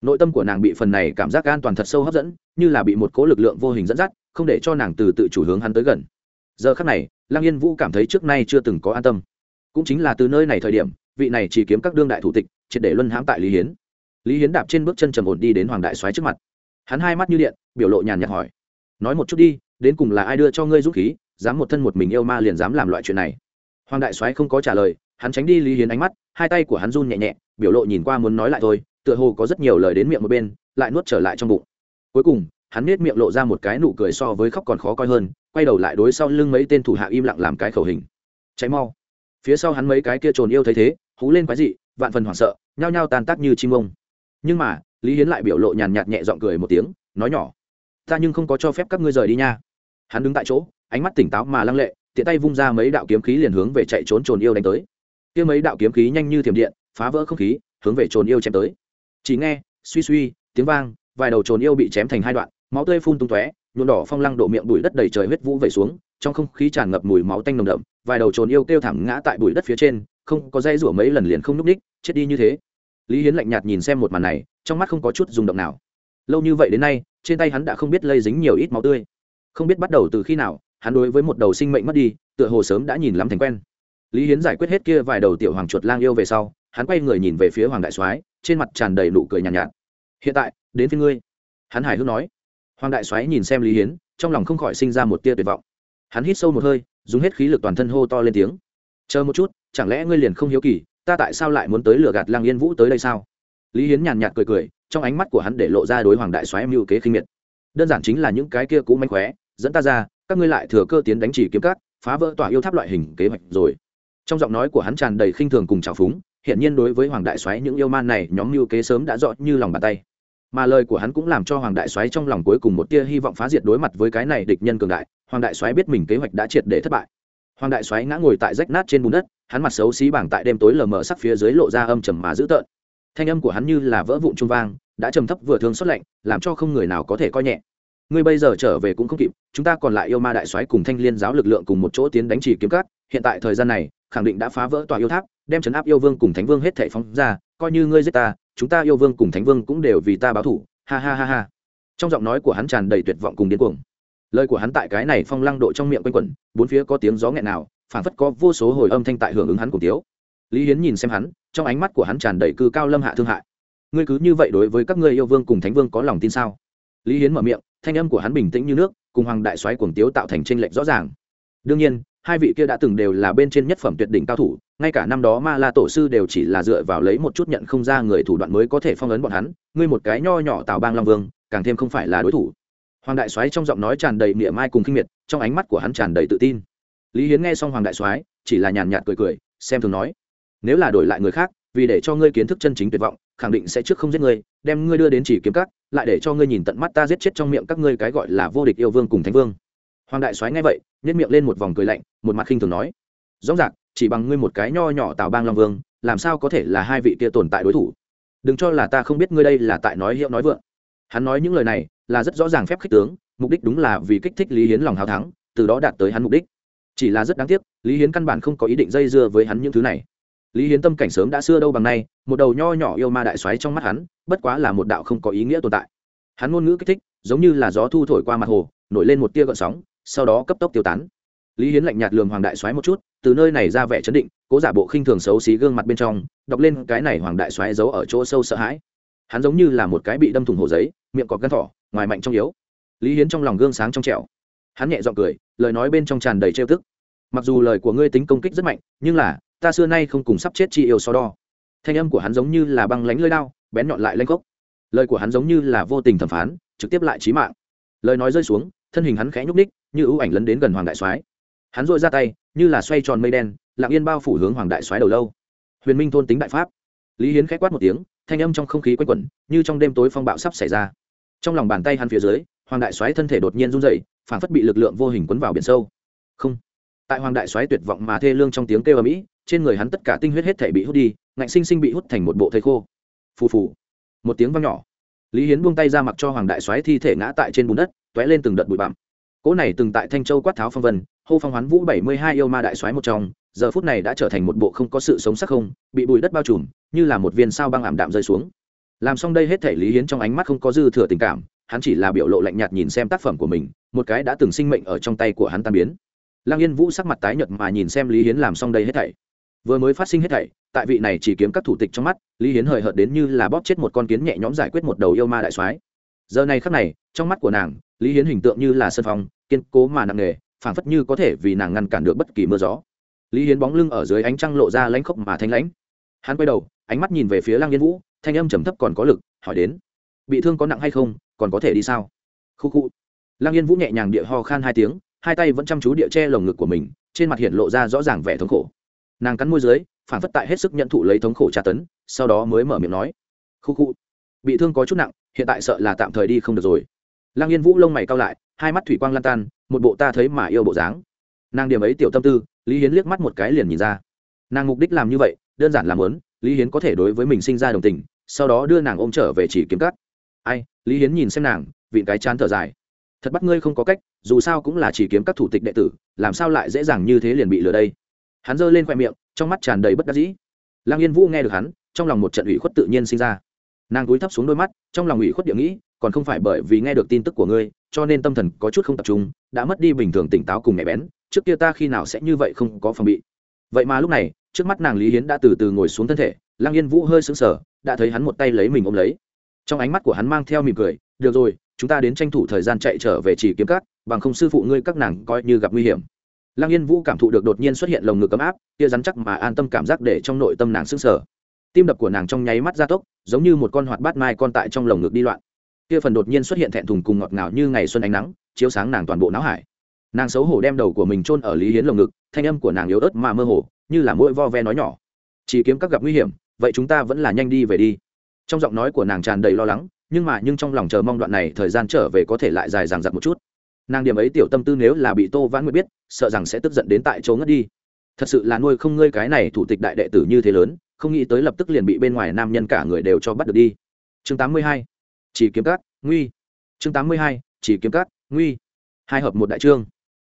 Nội tâm của nàng bị phần này cảm giác an toàn thật sâu hấp dẫn, như là bị một cỗ lực lượng vô hình dẫn dắt, không để cho nàng từ tự chủ hướng hắn tới gần. Giờ khắc này, lăng yên vũ cảm thấy trước nay chưa từng có an tâm. Cũng chính là từ nơi này thời điểm, vị này chỉ kiếm các đương đại thủ tịch, triệt để luân hãm tại lý hiến. Lý hiến đạp trên bước chân trầm ổn đi đến hoàng đại soái trước mặt. Hắn hai mắt như điện, biểu lộ nhàn nhạt hỏi nói một chút đi, đến cùng là ai đưa cho ngươi dũng khí, dám một thân một mình yêu ma liền dám làm loại chuyện này. Hoàng đại soái không có trả lời, hắn tránh đi lý hiến ánh mắt, hai tay của hắn run nhẹ nhẹ, biểu lộ nhìn qua muốn nói lại thôi, tựa hồ có rất nhiều lời đến miệng một bên, lại nuốt trở lại trong bụng. Cuối cùng, hắn nết miệng lộ ra một cái nụ cười so với khóc còn khó coi hơn, quay đầu lại đối sau lưng mấy tên thủ hạ im lặng làm cái khẩu hình. Cháy mau. Phía sau hắn mấy cái kia trồn yêu thấy thế, hú lên quái dị, vạn phần hoảng sợ, nhao nhao tan tác như chim ông. Nhưng mà, lý hiến lại biểu lộ nhàn nhạt nhẹ giọng cười một tiếng, nói nhỏ ta nhưng không có cho phép các ngươi rời đi nha. Hắn đứng tại chỗ, ánh mắt tỉnh táo mà lăng lệ, tiện tay vung ra mấy đạo kiếm khí liền hướng về chạy trốn trồn yêu đánh tới. Kia mấy đạo kiếm khí nhanh như thiểm điện, phá vỡ không khí, hướng về trồn yêu chém tới. Chỉ nghe, suy suy, tiếng vang, vài đầu trồn yêu bị chém thành hai đoạn, máu tươi phun tung tóe, nhuộm đỏ phong lăng độ miệng bụi đất đầy trời huyết vũ vẩy xuống, trong không khí tràn ngập mùi máu tanh nồng đậm, vài đầu trồn yêu kêu thảm ngã tại bụi đất phía trên, không có dây rủa mấy lần liền không núp ních, chết đi như thế. Lý hiến lạnh nhạt nhìn xem một màn này, trong mắt không có chút rung động nào. Lâu như vậy đến nay trên tay hắn đã không biết lây dính nhiều ít máu tươi. Không biết bắt đầu từ khi nào hắn đối với một đầu sinh mệnh mất đi tựa hồ sớm đã nhìn lắm thành quen. Lý hiến giải quyết hết kia vài đầu tiểu hoàng chuột lang yêu về sau hắn quay người nhìn về phía hoàng đại soái trên mặt tràn đầy nụ cười nhàn nhạt, nhạt. Hiện tại đến phía ngươi. Hắn hài hước nói. Hoàng đại soái nhìn xem lý hiến trong lòng không khỏi sinh ra một tia tuyệt vọng. Hắn hít sâu một hơi dùng hết khí lực toàn thân hô to lên tiếng. Chờ một chút chẳng lẽ ngươi liền không hiếu kỳ ta tại sao lại muốn tới lừa gạt lang yên vũ tới đây sao? Lý hiến nhàn nhạt cười cười trong ánh mắt của hắn để lộ ra đối hoàng đại soái mưu kế khinh miệt. Đơn giản chính là những cái kia cũ mánh khóe, dẫn ta ra, các ngươi lại thừa cơ tiến đánh chỉ kiếm cắt phá vỡ tòa yêu tháp loại hình kế hoạch rồi. Trong giọng nói của hắn tràn đầy khinh thường cùng trào phúng hiện nhiên đối với hoàng đại soái những yêu man này, nhóm mưu kế sớm đã rõ như lòng bàn tay. Mà lời của hắn cũng làm cho hoàng đại soái trong lòng cuối cùng một tia hy vọng phá diệt đối mặt với cái này địch nhân cường đại, hoàng đại soái biết mình kế hoạch đã triệt để thất bại. Hoàng đại soái ngã ngồi tại rách nát trên bùn đất, hắn mặt xấu xí bảng tại đêm tối lờ mờ sắc phía dưới lộ ra âm trầm mà dữ tợn thanh âm của hắn như là vỡ vụn trung vang, đã trầm thấp vừa thương xuất lạnh, làm cho không người nào có thể coi nhẹ. Ngươi bây giờ trở về cũng không kịp, chúng ta còn lại yêu ma đại soái cùng thanh liên giáo lực lượng cùng một chỗ tiến đánh chỉ kiếm cát hiện tại thời gian này, khẳng định đã phá vỡ tòa yêu tháp, đem chấn áp yêu vương cùng thánh vương hết thể phóng ra, coi như ngươi giết ta, chúng ta yêu vương cùng thánh vương cũng đều vì ta báo thủ, ha ha ha ha. Trong giọng nói của hắn tràn đầy tuyệt vọng cùng điên cuồng. Lời của hắn tại cái này phong lăng độ trong miệng quanh quẩn, bốn phía có tiếng gió nghẹn nào phản phất có vô số hồi âm thanh tại hưởng ứng hắn cùng tiếu lý hiến nhìn xem hắn, trong ánh mắt của hắn tràn đầy cư cao lâm hạ thương hại. Ngươi cứ như vậy đối với các ngươi yêu vương cùng thánh vương có lòng tin sao? Lý hiến mở miệng, thanh âm của hắn bình tĩnh như nước, cùng hoàng đại soái cuồng tiếu tạo thành tranh lệch rõ ràng. Đương nhiên, hai vị kia đã từng đều là bên trên nhất phẩm tuyệt đỉnh cao thủ, ngay cả năm đó ma la tổ sư đều chỉ là dựa vào lấy một chút nhận không ra người thủ đoạn mới có thể phong ấn bọn hắn, ngươi một cái nho nhỏ tào bang long vương, càng thêm không phải là đối thủ. Hoàng đại soái trong giọng nói tràn đầy niệm mai cùng kinh miệt, trong ánh mắt của hắn tràn đầy tự tin. Lý hiến nghe xong hoàng đại soái, chỉ là nhàn nhạt cười cười, xem thường nói nếu là đổi lại người khác, vì để cho ngươi kiến thức chân chính tuyệt vọng, khẳng định sẽ trước không giết ngươi, đem ngươi đưa đến chỉ kiếm cắt lại để cho ngươi nhìn tận mắt ta giết chết trong miệng các ngươi cái gọi là vô địch yêu vương cùng thánh vương. Hoàng đại soái nghe vậy nhét miệng lên một vòng cười lạnh, một mặt khinh thường nói, rõ ràng, chỉ bằng ngươi một cái nho nhỏ tào bang long vương, làm sao có thể là hai vị kia tồn tại đối thủ? Đừng cho là ta không biết ngươi đây là tại nói hiệu nói vượng. Hắn nói những lời này là rất rõ ràng phép khích tướng, mục đích đúng là vì kích thích lý hiến lòng hào thắng, từ đó đạt tới hắn mục đích. Chỉ là rất đáng tiếc, lý hiến căn bản không có ý định dây dưa với hắn những thứ này lý hiến tâm cảnh sớm đã xưa đâu bằng nay, một đầu nho nhỏ yêu ma đại xoáy trong mắt hắn, bất quá là một đạo không có ý nghĩa tồn tại. Hắn ngôn ngữ kích thích, giống như là gió thu thổi qua mặt hồ, nổi lên một tia gợn sóng, sau đó cấp tốc tiêu tán. Lý hiến lạnh nhạt lường hoàng đại xoáy một chút, từ nơi này ra vẻ chấn định, cố giả bộ khinh thường xấu xí gương mặt bên trong, đọc lên cái này hoàng đại xoáy giấu ở chỗ sâu sợ hãi. Hắn giống như là một cái bị đâm thủng hồ giấy, miệng cọt gân thỏ, ngoài mạnh trong yếu. Lý hiến trong lòng gương sáng trong trẻo. Hắn nhẹ g i ọ n g cười, lời nói bên trong tràn đầy trêu tức. Mặc dù lời của ngươi tính công kích rất mạnh, nhưng là ta xưa nay không cùng sắp chết chi yêu so đo. Thanh âm của hắn giống như là băng lánh lơi đao, bén nhọn lại lanh cốc. lời của hắn giống như là vô tình thẩm phán, trực tiếp lại trí mạng. Lời nói rơi xuống, thân hình hắn khẽ nhúc ních như ưu ảnh lấn đến gần hoàng đại soái. Hắn dội ra tay, như là xoay tròn mây đen, lặng yên bao phủ hướng hoàng đại soái đầu lâu. Huyền minh thôn tính đại pháp. Lý hiến k h á quát một tiếng, thanh âm trong không khí quanh quẩn, như trong đêm tối phong bạo sắp xảy ra. Trong lòng bàn tay hắn phía dưới, hoàng đại soái thân thể đột nhiên run dậy phản phất bị lực lượng vô hình quấn vào biển sâu. Không. Tại hoàng đại soái tuyệt vọng mà thê lương trong tiếng kêu ở mỹ trên người hắn tất cả tinh huyết hết thể bị hút đi, ngạnh sinh sinh bị hút thành một bộ thây khô. Phù phù. Một tiếng vang nhỏ. Lý hiến buông tay ra mặc cho hoàng đại soái thi thể ngã tại trên bùn đất t ó é lên từng đợt bụi bặm. Cỗ này từng tại thanh châu quát tháo phong vân, hô phong hoán vũ bảy mươi hai yêu ma đại soái một trong, giờ phút này đã trở thành một bộ không có sự sống sắc không, bị bụi đất bao trùm, như là một viên sao băng ảm đạm rơi xuống. Làm xong đây hết thể lý hiến trong ánh mắt không có dư thừa tình cảm, hắn chỉ là biểu lộ lạnh nhạt nhìn xem tác phẩm của mình, một cái đã từng sinh mệnh ở trong tay của hắn tan biến. Lăng yên vũ sắc mặt tái nhợt mà nhìn xem lý hiến làm xong đây hết thảy vừa mới phát sinh hết thảy, tại vị này chỉ kiếm các thủ tịch trong mắt, lý hiến hời hợt đến như là bóp chết một con kiến nhẹ nhõm giải quyết một đầu yêu ma đại soái. Giờ này khắc này, trong mắt của nàng, lý hiến hình tượng như là sân phong, kiên cố mà nặng nề, phảng phất như có thể vì nàng ngăn cản được bất kỳ mưa gió. Lý hiến bóng lưng ở dưới ánh trăng lộ ra lãnh khốc mà thanh lãnh. Hắn quay đầu, ánh mắt nhìn về phía lăng yên vũ, thanh âm trầm thấp còn có lực, hỏi đến, bị thương có nặng hay không, còn có thể đi sao? Khu khu. Lăng yên vũ nhẹ nhàng địa ho khan hai tiếng, hai tay vẫn chăm chú địa che lồng ngực của mình, trên mặt hiện lộ ra rõ ràng vẻ thống khổ nàng cắn môi dưới, phản phất tại hết sức nhận thụ lấy thống khổ tra tấn, sau đó mới mở miệng nói, khu khu, bị thương có chút nặng, hiện tại sợ là tạm thời đi không được rồi. Lăng yên vũ lông mày cao lại, hai mắt thủy quang lan tan, một bộ ta thấy mà yêu bộ dáng. Nàng điểm ấy tiểu tâm tư, lý hiến liếc mắt một cái liền nhìn ra. Nàng mục đích làm như vậy, đơn giản làm lớn lý hiến có thể đối với mình sinh ra đồng tình, sau đó đưa nàng ôm trở về chỉ kiếm cắt ai? Lý hiến nhìn xem nàng, vịn cái chán thở dài. Thật bắt ngươi không có cách, dù sao cũng là chỉ kiếm các thủ tịch đệ tử, làm sao lại dễ dàng như thế liền bị lừa đây? Hắn giơ lên khoe miệng trong mắt tràn đầy bất đắc dĩ. Lăng yên vũ nghe được hắn, trong lòng một trận ủy khuất tự nhiên sinh ra. Nàng cúi thấp xuống đôi mắt, trong lòng ủy khuất địa nghĩ, còn không phải bởi vì nghe được tin tức của ngươi, cho nên tâm thần có chút không tập trung, đã mất đi bình thường tỉnh táo cùng mẹ bén, trước kia ta khi nào sẽ như vậy không có phòng bị. Vậy mà lúc này, trước mắt nàng lý hiến đã từ từ ngồi xuống thân thể, lăng yên vũ hơi sững sờ, đã thấy hắn một tay lấy mình ôm lấy. Trong ánh mắt của hắn mang theo mỉm cười, được rồi, chúng ta đến tranh thủ thời gian chạy trở về chỉ kiếm cát bằng không sư phụ ngươi các nàng coi như gặp nguy hiểm lăng yên vũ cảm thụ được đột nhiên xuất hiện lồng ngực ấm áp, kia rắn chắc mà an tâm cảm giác để trong nội tâm nàng sững sờ. Tim đập của nàng trong nháy mắt gia tốc, giống như một con hoạt bát mai con tại trong lồng ngực đi loạn. Kia phần đột nhiên xuất hiện thẹn thùng cùng ngọt ngào như ngày xuân ánh nắng, chiếu sáng nàng toàn bộ não hải. Nàng xấu hổ đem đầu của mình chôn ở lý hiến lồng ngực, thanh âm của nàng yếu ớt mà mơ hồ, như là mỗi vo ve nói nhỏ. Chỉ kiếm các gặp nguy hiểm, vậy chúng ta vẫn là nhanh đi về đi. Trong giọng nói của nàng tràn đầy lo lắng, nhưng mà nhưng trong lòng chờ mong đoạn này thời gian trở về có thể lại dài dằng dặc một chút nàng điểm ấy tiểu tâm tư nếu là bị tô vãn nguyệt biết, sợ rằng sẽ tức giận đến tại chỗ ngất đi thật sự là nuôi không ngươi cái này thủ tịch đại đệ tử như thế lớn, không nghĩ tới lập tức liền bị bên ngoài nam nhân cả người đều cho bắt được đi chương 82. chỉ kiếm cát nguy chương 82. chỉ kiếm cát nguy hai hợp một đại trương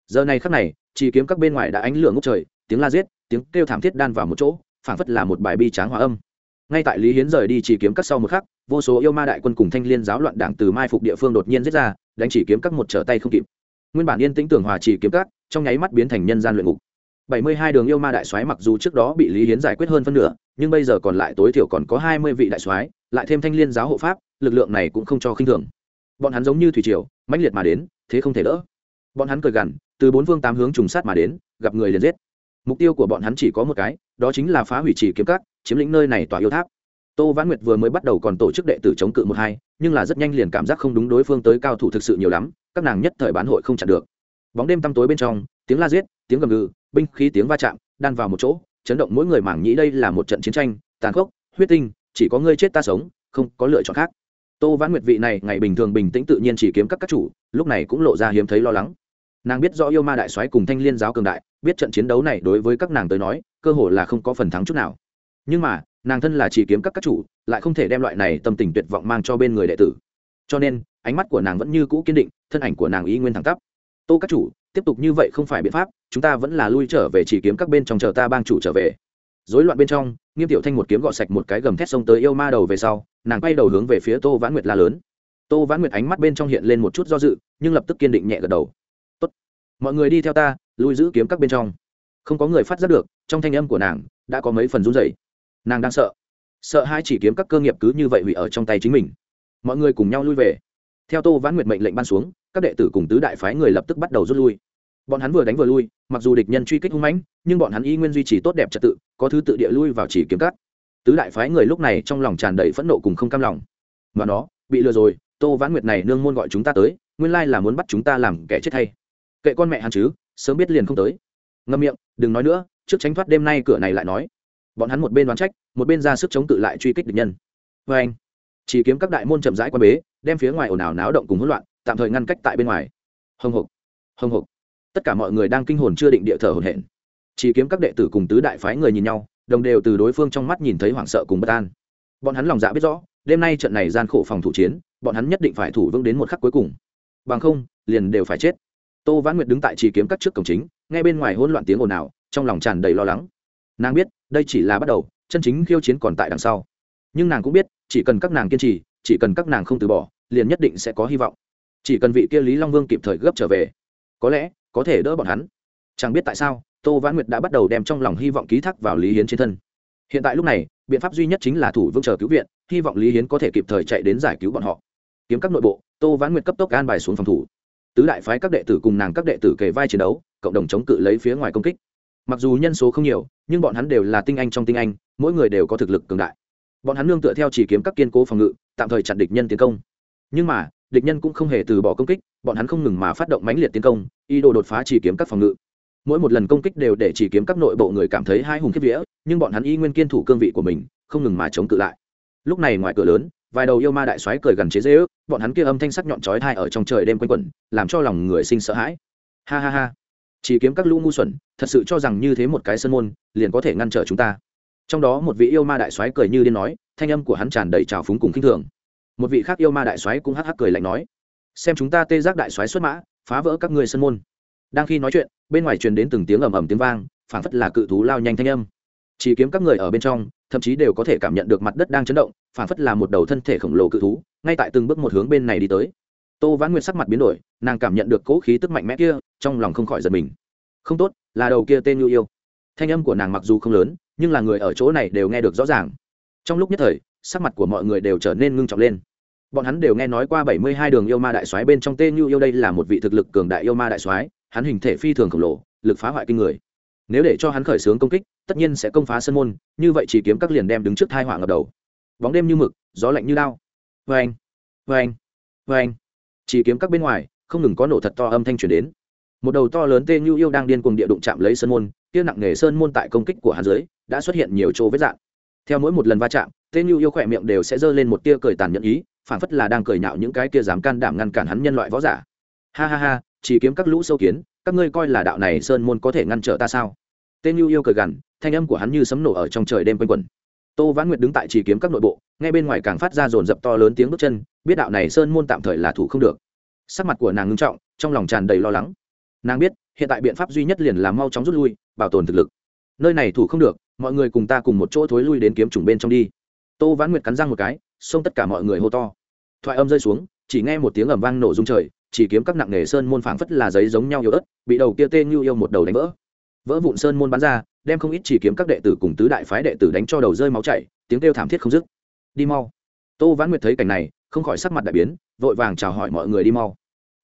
giờ này khắc này, chỉ kiếm các bên ngoài đã ánh lửa ngốc trời, tiếng la giết, tiếng kêu thảm thiết đan vào một chỗ, phảng phất là một bài bi tráng hòa âm ngay tại lý hiến rời đi chỉ kiếm các sau một khắc, vô số yêu ma đại quân cùng thanh liên giáo loạn đảng từ mai phục địa phương đột nhiên giết ra đánh chỉ kiếm các một trở tay không kịp. Nguyên bản yên tĩnh tưởng hòa chỉ kiếm các trong nháy mắt biến thành nhân gian luyện ngục. Bảy mươi hai đường yêu ma đại soái mặc dù trước đó bị lý hiến giải quyết hơn phân nửa nhưng bây giờ còn lại tối thiểu còn có hai mươi vị đại soái lại thêm thanh liên giáo hộ pháp lực lượng này cũng không cho khinh thường. Bọn hắn giống như thủy triều mãnh liệt mà đến thế không thể đỡ. Bọn hắn cười gằn từ bốn phương tám hướng trùng sát mà đến gặp người liền giết. Mục tiêu của bọn hắn chỉ có một cái đó chính là phá hủy chỉ kiếm các, chiếm lĩnh nơi này tòa yêu tháp tô vãn nguyệt vừa mới bắt đầu còn tổ chức đệ tử chống cự một hai, nhưng là rất nhanh liền cảm giác không đúng đối phương tới cao thủ thực sự nhiều lắm, các nàng nhất thời bán hội không chặn được. Bóng đêm tăm tối bên trong, tiếng la giết, tiếng gầm gừ, binh khí tiếng va chạm, đan vào một chỗ, chấn động mỗi người mảng nhĩ đây là một trận chiến tranh, tàn khốc, huyết tinh, chỉ có ngươi chết ta sống, không có lựa chọn khác. Tô vãn nguyệt vị này ngày bình thường bình tĩnh tự nhiên chỉ kiếm các các chủ, lúc này cũng lộ ra hiếm thấy lo lắng. Nàng biết rõ yêu ma đại soái cùng thanh liên giáo cường đại, biết trận chiến đấu này đối với các nàng tới nói, cơ hội là không có phần thắng chút nào. Nhưng mà nàng thân là chỉ kiếm các các chủ, lại không thể đem loại này tâm tình tuyệt vọng mang cho bên người đệ tử. Cho nên, ánh mắt của nàng vẫn như cũ kiên định, thân ảnh của nàng ý nguyên thẳng tắp. Tô các chủ, tiếp tục như vậy không phải biện pháp, chúng ta vẫn là lui trở về chỉ kiếm các bên trong chờ ta bang chủ trở về. Dối loạn bên trong, nghiêm tiểu thanh một kiếm gọt sạch một cái gầm thét sông tới yêu ma đầu về sau, nàng quay đầu hướng về phía tô vãn nguyệt la lớn. Tô vãn nguyệt ánh mắt bên trong hiện lên một chút do dự, nhưng lập tức kiên định nhẹ gật đầu. Tốt. mọi người đi theo ta, lui giữ kiếm các bên trong. Không có người phát giác được, trong thanh âm của nàng đã có mấy phần run rẩy nàng đang sợ. Sợ hai chỉ kiếm các cơ nghiệp cứ như vậy hủy ở trong tay chính mình. Mọi người cùng nhau lui về. Theo tô vãn nguyệt mệnh lệnh ban xuống, các đệ tử cùng tứ đại phái người lập tức bắt đầu rút lui. Bọn hắn vừa đánh vừa lui, mặc dù địch nhân truy kích hung mãnh, nhưng bọn hắn y nguyên duy trì tốt đẹp trật tự, có thứ tự địa lui vào chỉ kiếm cắt tứ đại phái người lúc này trong lòng tràn đầy phẫn nộ cùng không cam lòng. Mà nó, bị lừa rồi, tô vãn nguyệt này nương môn gọi chúng ta tới, nguyên lai là muốn bắt chúng ta làm kẻ chết hay. Kệ con mẹ hắn chứ, sớm biết liền không tới. Ngâm miệng, đừng nói nữa, trước tránh thoát đêm nay cửa này lại nói bọn hắn một bên đoán trách, một bên ra sức chống cự lại truy kích địch nhân. Vê anh, chỉ kiếm các đại môn chậm rãi qua bế, đem phía ngoài ồn ào náo động cùng hỗn loạn, tạm thời ngăn cách tại bên ngoài. Hồng hộc hồng hộc. Tất cả mọi người đang kinh hồn chưa định địa thở hồn hển. Chỉ kiếm các đệ tử cùng tứ đại phái người nhìn nhau, đồng đều từ đối phương trong mắt nhìn thấy hoảng sợ cùng bất an. Bọn hắn lòng dạ biết rõ, đêm nay trận này gian khổ phòng thủ chiến, bọn hắn nhất định phải thủ vững đến một khắc cuối cùng. Bằng không, liền đều phải chết. Tô vãn nguyệt đứng tại chỉ kiếm các trước cổng chính ngay bên ngoài hỗn loạn tiếng ồn ào, trong lòng tràn đầy lo lắng. Nàng biết đây chỉ là bắt đầu, chân chính khiêu chiến còn tại đằng sau. Nhưng nàng cũng biết, chỉ cần các nàng kiên trì, chỉ cần các nàng không từ bỏ, liền nhất định sẽ có hy vọng. Chỉ cần vị kia lý long vương kịp thời gấp trở về, có lẽ có thể đỡ bọn hắn. Chẳng biết tại sao, tô vãn nguyệt đã bắt đầu đem trong lòng hy vọng ký thác vào lý hiến trên thân. Hiện tại lúc này, biện pháp duy nhất chính là thủ vương chờ cứu viện, hy vọng lý hiến có thể kịp thời chạy đến giải cứu bọn họ. Kiếm các nội bộ, tô vãn nguyệt cấp tốc an bài xuống phòng thủ. Tứ đại phái các đệ tử cùng nàng các đệ tử kề vai chiến đấu, cộng đồng chống cự lấy phía ngoài công kích mặc dù nhân số không nhiều, nhưng bọn hắn đều là tinh anh trong tinh anh, mỗi người đều có thực lực cường đại. Bọn hắn nương tựa theo chỉ kiếm các kiên cố phòng ngự, tạm thời chặn địch nhân tiến công. Nhưng mà, địch nhân cũng không hề từ bỏ công kích, bọn hắn không ngừng mà phát động mãnh liệt tiến công, ý đồ đột phá chỉ kiếm các phòng ngự. Mỗi một lần công kích đều để chỉ kiếm các nội bộ người cảm thấy hai hùng kiếp vía, nhưng bọn hắn y nguyên kiên thủ cương vị của mình, không ngừng mà chống cự lại. Lúc này ngoài cửa lớn, vài đầu yêu ma đại xoáy cười gần chế dễ ước bọn hắn kia âm thanh sắc nhọn chói thai ở trong trời đêm quanh quẩn, làm cho lòng người sinh sợ hãi. Ha ha ha chỉ kiếm các lũ ngu xuẩn, thật sự cho rằng như thế một cái sân môn, liền có thể ngăn trở chúng ta. Trong đó một vị yêu ma đại soái cười như điên nói, thanh âm của hắn tràn đầy trào phúng cùng khinh thường. Một vị khác yêu ma đại soái cũng hắc hắc cười lạnh nói, xem chúng ta tê giác đại soái xuất mã, phá vỡ các ngươi sân môn. Đang khi nói chuyện, bên ngoài truyền đến từng tiếng ầm ầm tiếng vang, phảng phất là cự thú lao nhanh thanh âm. Chỉ kiếm các người ở bên trong, thậm chí đều có thể cảm nhận được mặt đất đang chấn động, phảng phất là một đầu thân thể khổng lồ cự thú, ngay tại từng bước một hướng bên này đi tới. Tô vãn nguyệt sắc mặt biến đổi, nàng cảm nhận được cỗ khí tức mạnh mẽ kia trong lòng không khỏi giật mình. Không tốt, là đầu kia tên nhu yêu. Thanh âm của nàng mặc dù không lớn, nhưng là người ở chỗ này đều nghe được rõ ràng. Trong lúc nhất thời, sắc mặt của mọi người đều trở nên ngưng trọng lên. Bọn hắn đều nghe nói qua bảy mươi hai đường yêu ma đại soái bên trong tên nhu yêu đây là một vị thực lực cường đại yêu ma đại soái, hắn hình thể phi thường khổng lồ, lực phá hoại kinh người. Nếu để cho hắn khởi xướng công kích, tất nhiên sẽ công phá sân môn, như vậy chỉ kiếm các liền đem đứng trước thai họa ngập đầu. Bóng đêm như mực, gió lạnh như lao vê anh vâng, vê anh vâng, vê vâng. anh chỉ kiếm các bên ngoài, không ngừng có nổ thật to âm thanh truyền đến một đầu to lớn tê như yêu đang điên cuồng địa đụng chạm lấy sơn môn, kia nặng nghề sơn môn tại công kích của hắn dưới, đã xuất hiện nhiều chỗ vết dạng. Theo mỗi một lần va chạm, tê như yêu khỏe miệng đều sẽ giơ lên một tia cười tàn nhẫn ý phản phất là đang cười nhạo những cái kia dám can đảm ngăn cản hắn nhân loại võ giả. Ha ha ha, chỉ kiếm các lũ sâu kiến, các ngươi coi là đạo này sơn môn có thể ngăn trở ta sao? Tên như yêu cười gằn, thanh âm của hắn như sấm nổ ở trong trời đêm quanh quẩn. Tô vãn nguyệt đứng tại chỉ kiếm các nội bộ ngay bên ngoài càng phát ra dồn dập to lớn tiếng bước chân, biết đạo này sơn môn tạm thời là thủ không được. Sắc mặt của nàng ngưng trọng, trong lòng tràn đầy lo lắng nàng biết, hiện tại biện pháp duy nhất liền là mau chóng rút lui, bảo tồn thực lực. Nơi này thủ không được, mọi người cùng ta cùng một chỗ thối lui đến kiếm trùng bên trong đi. Tô vãn nguyệt cắn răng một cái, xông tất cả mọi người hô to. Thoại âm rơi xuống, chỉ nghe một tiếng ầm vang nổ rung trời, chỉ kiếm các nặng nghề sơn môn phảng phất là giấy giống nhau yếu ớt, bị đầu kia tên như yêu một đầu đánh vỡ. Vỡ vụn sơn môn bắn ra, đem không ít chỉ kiếm các đệ tử cùng tứ đại phái đệ tử đánh cho đầu rơi máu chảy, tiếng kêu thảm thiết không dứt. Đi mau. Tô vãn nguyệt thấy cảnh này, không khỏi sắc mặt đại biến, vội vàng chào hỏi mọi người đi mau.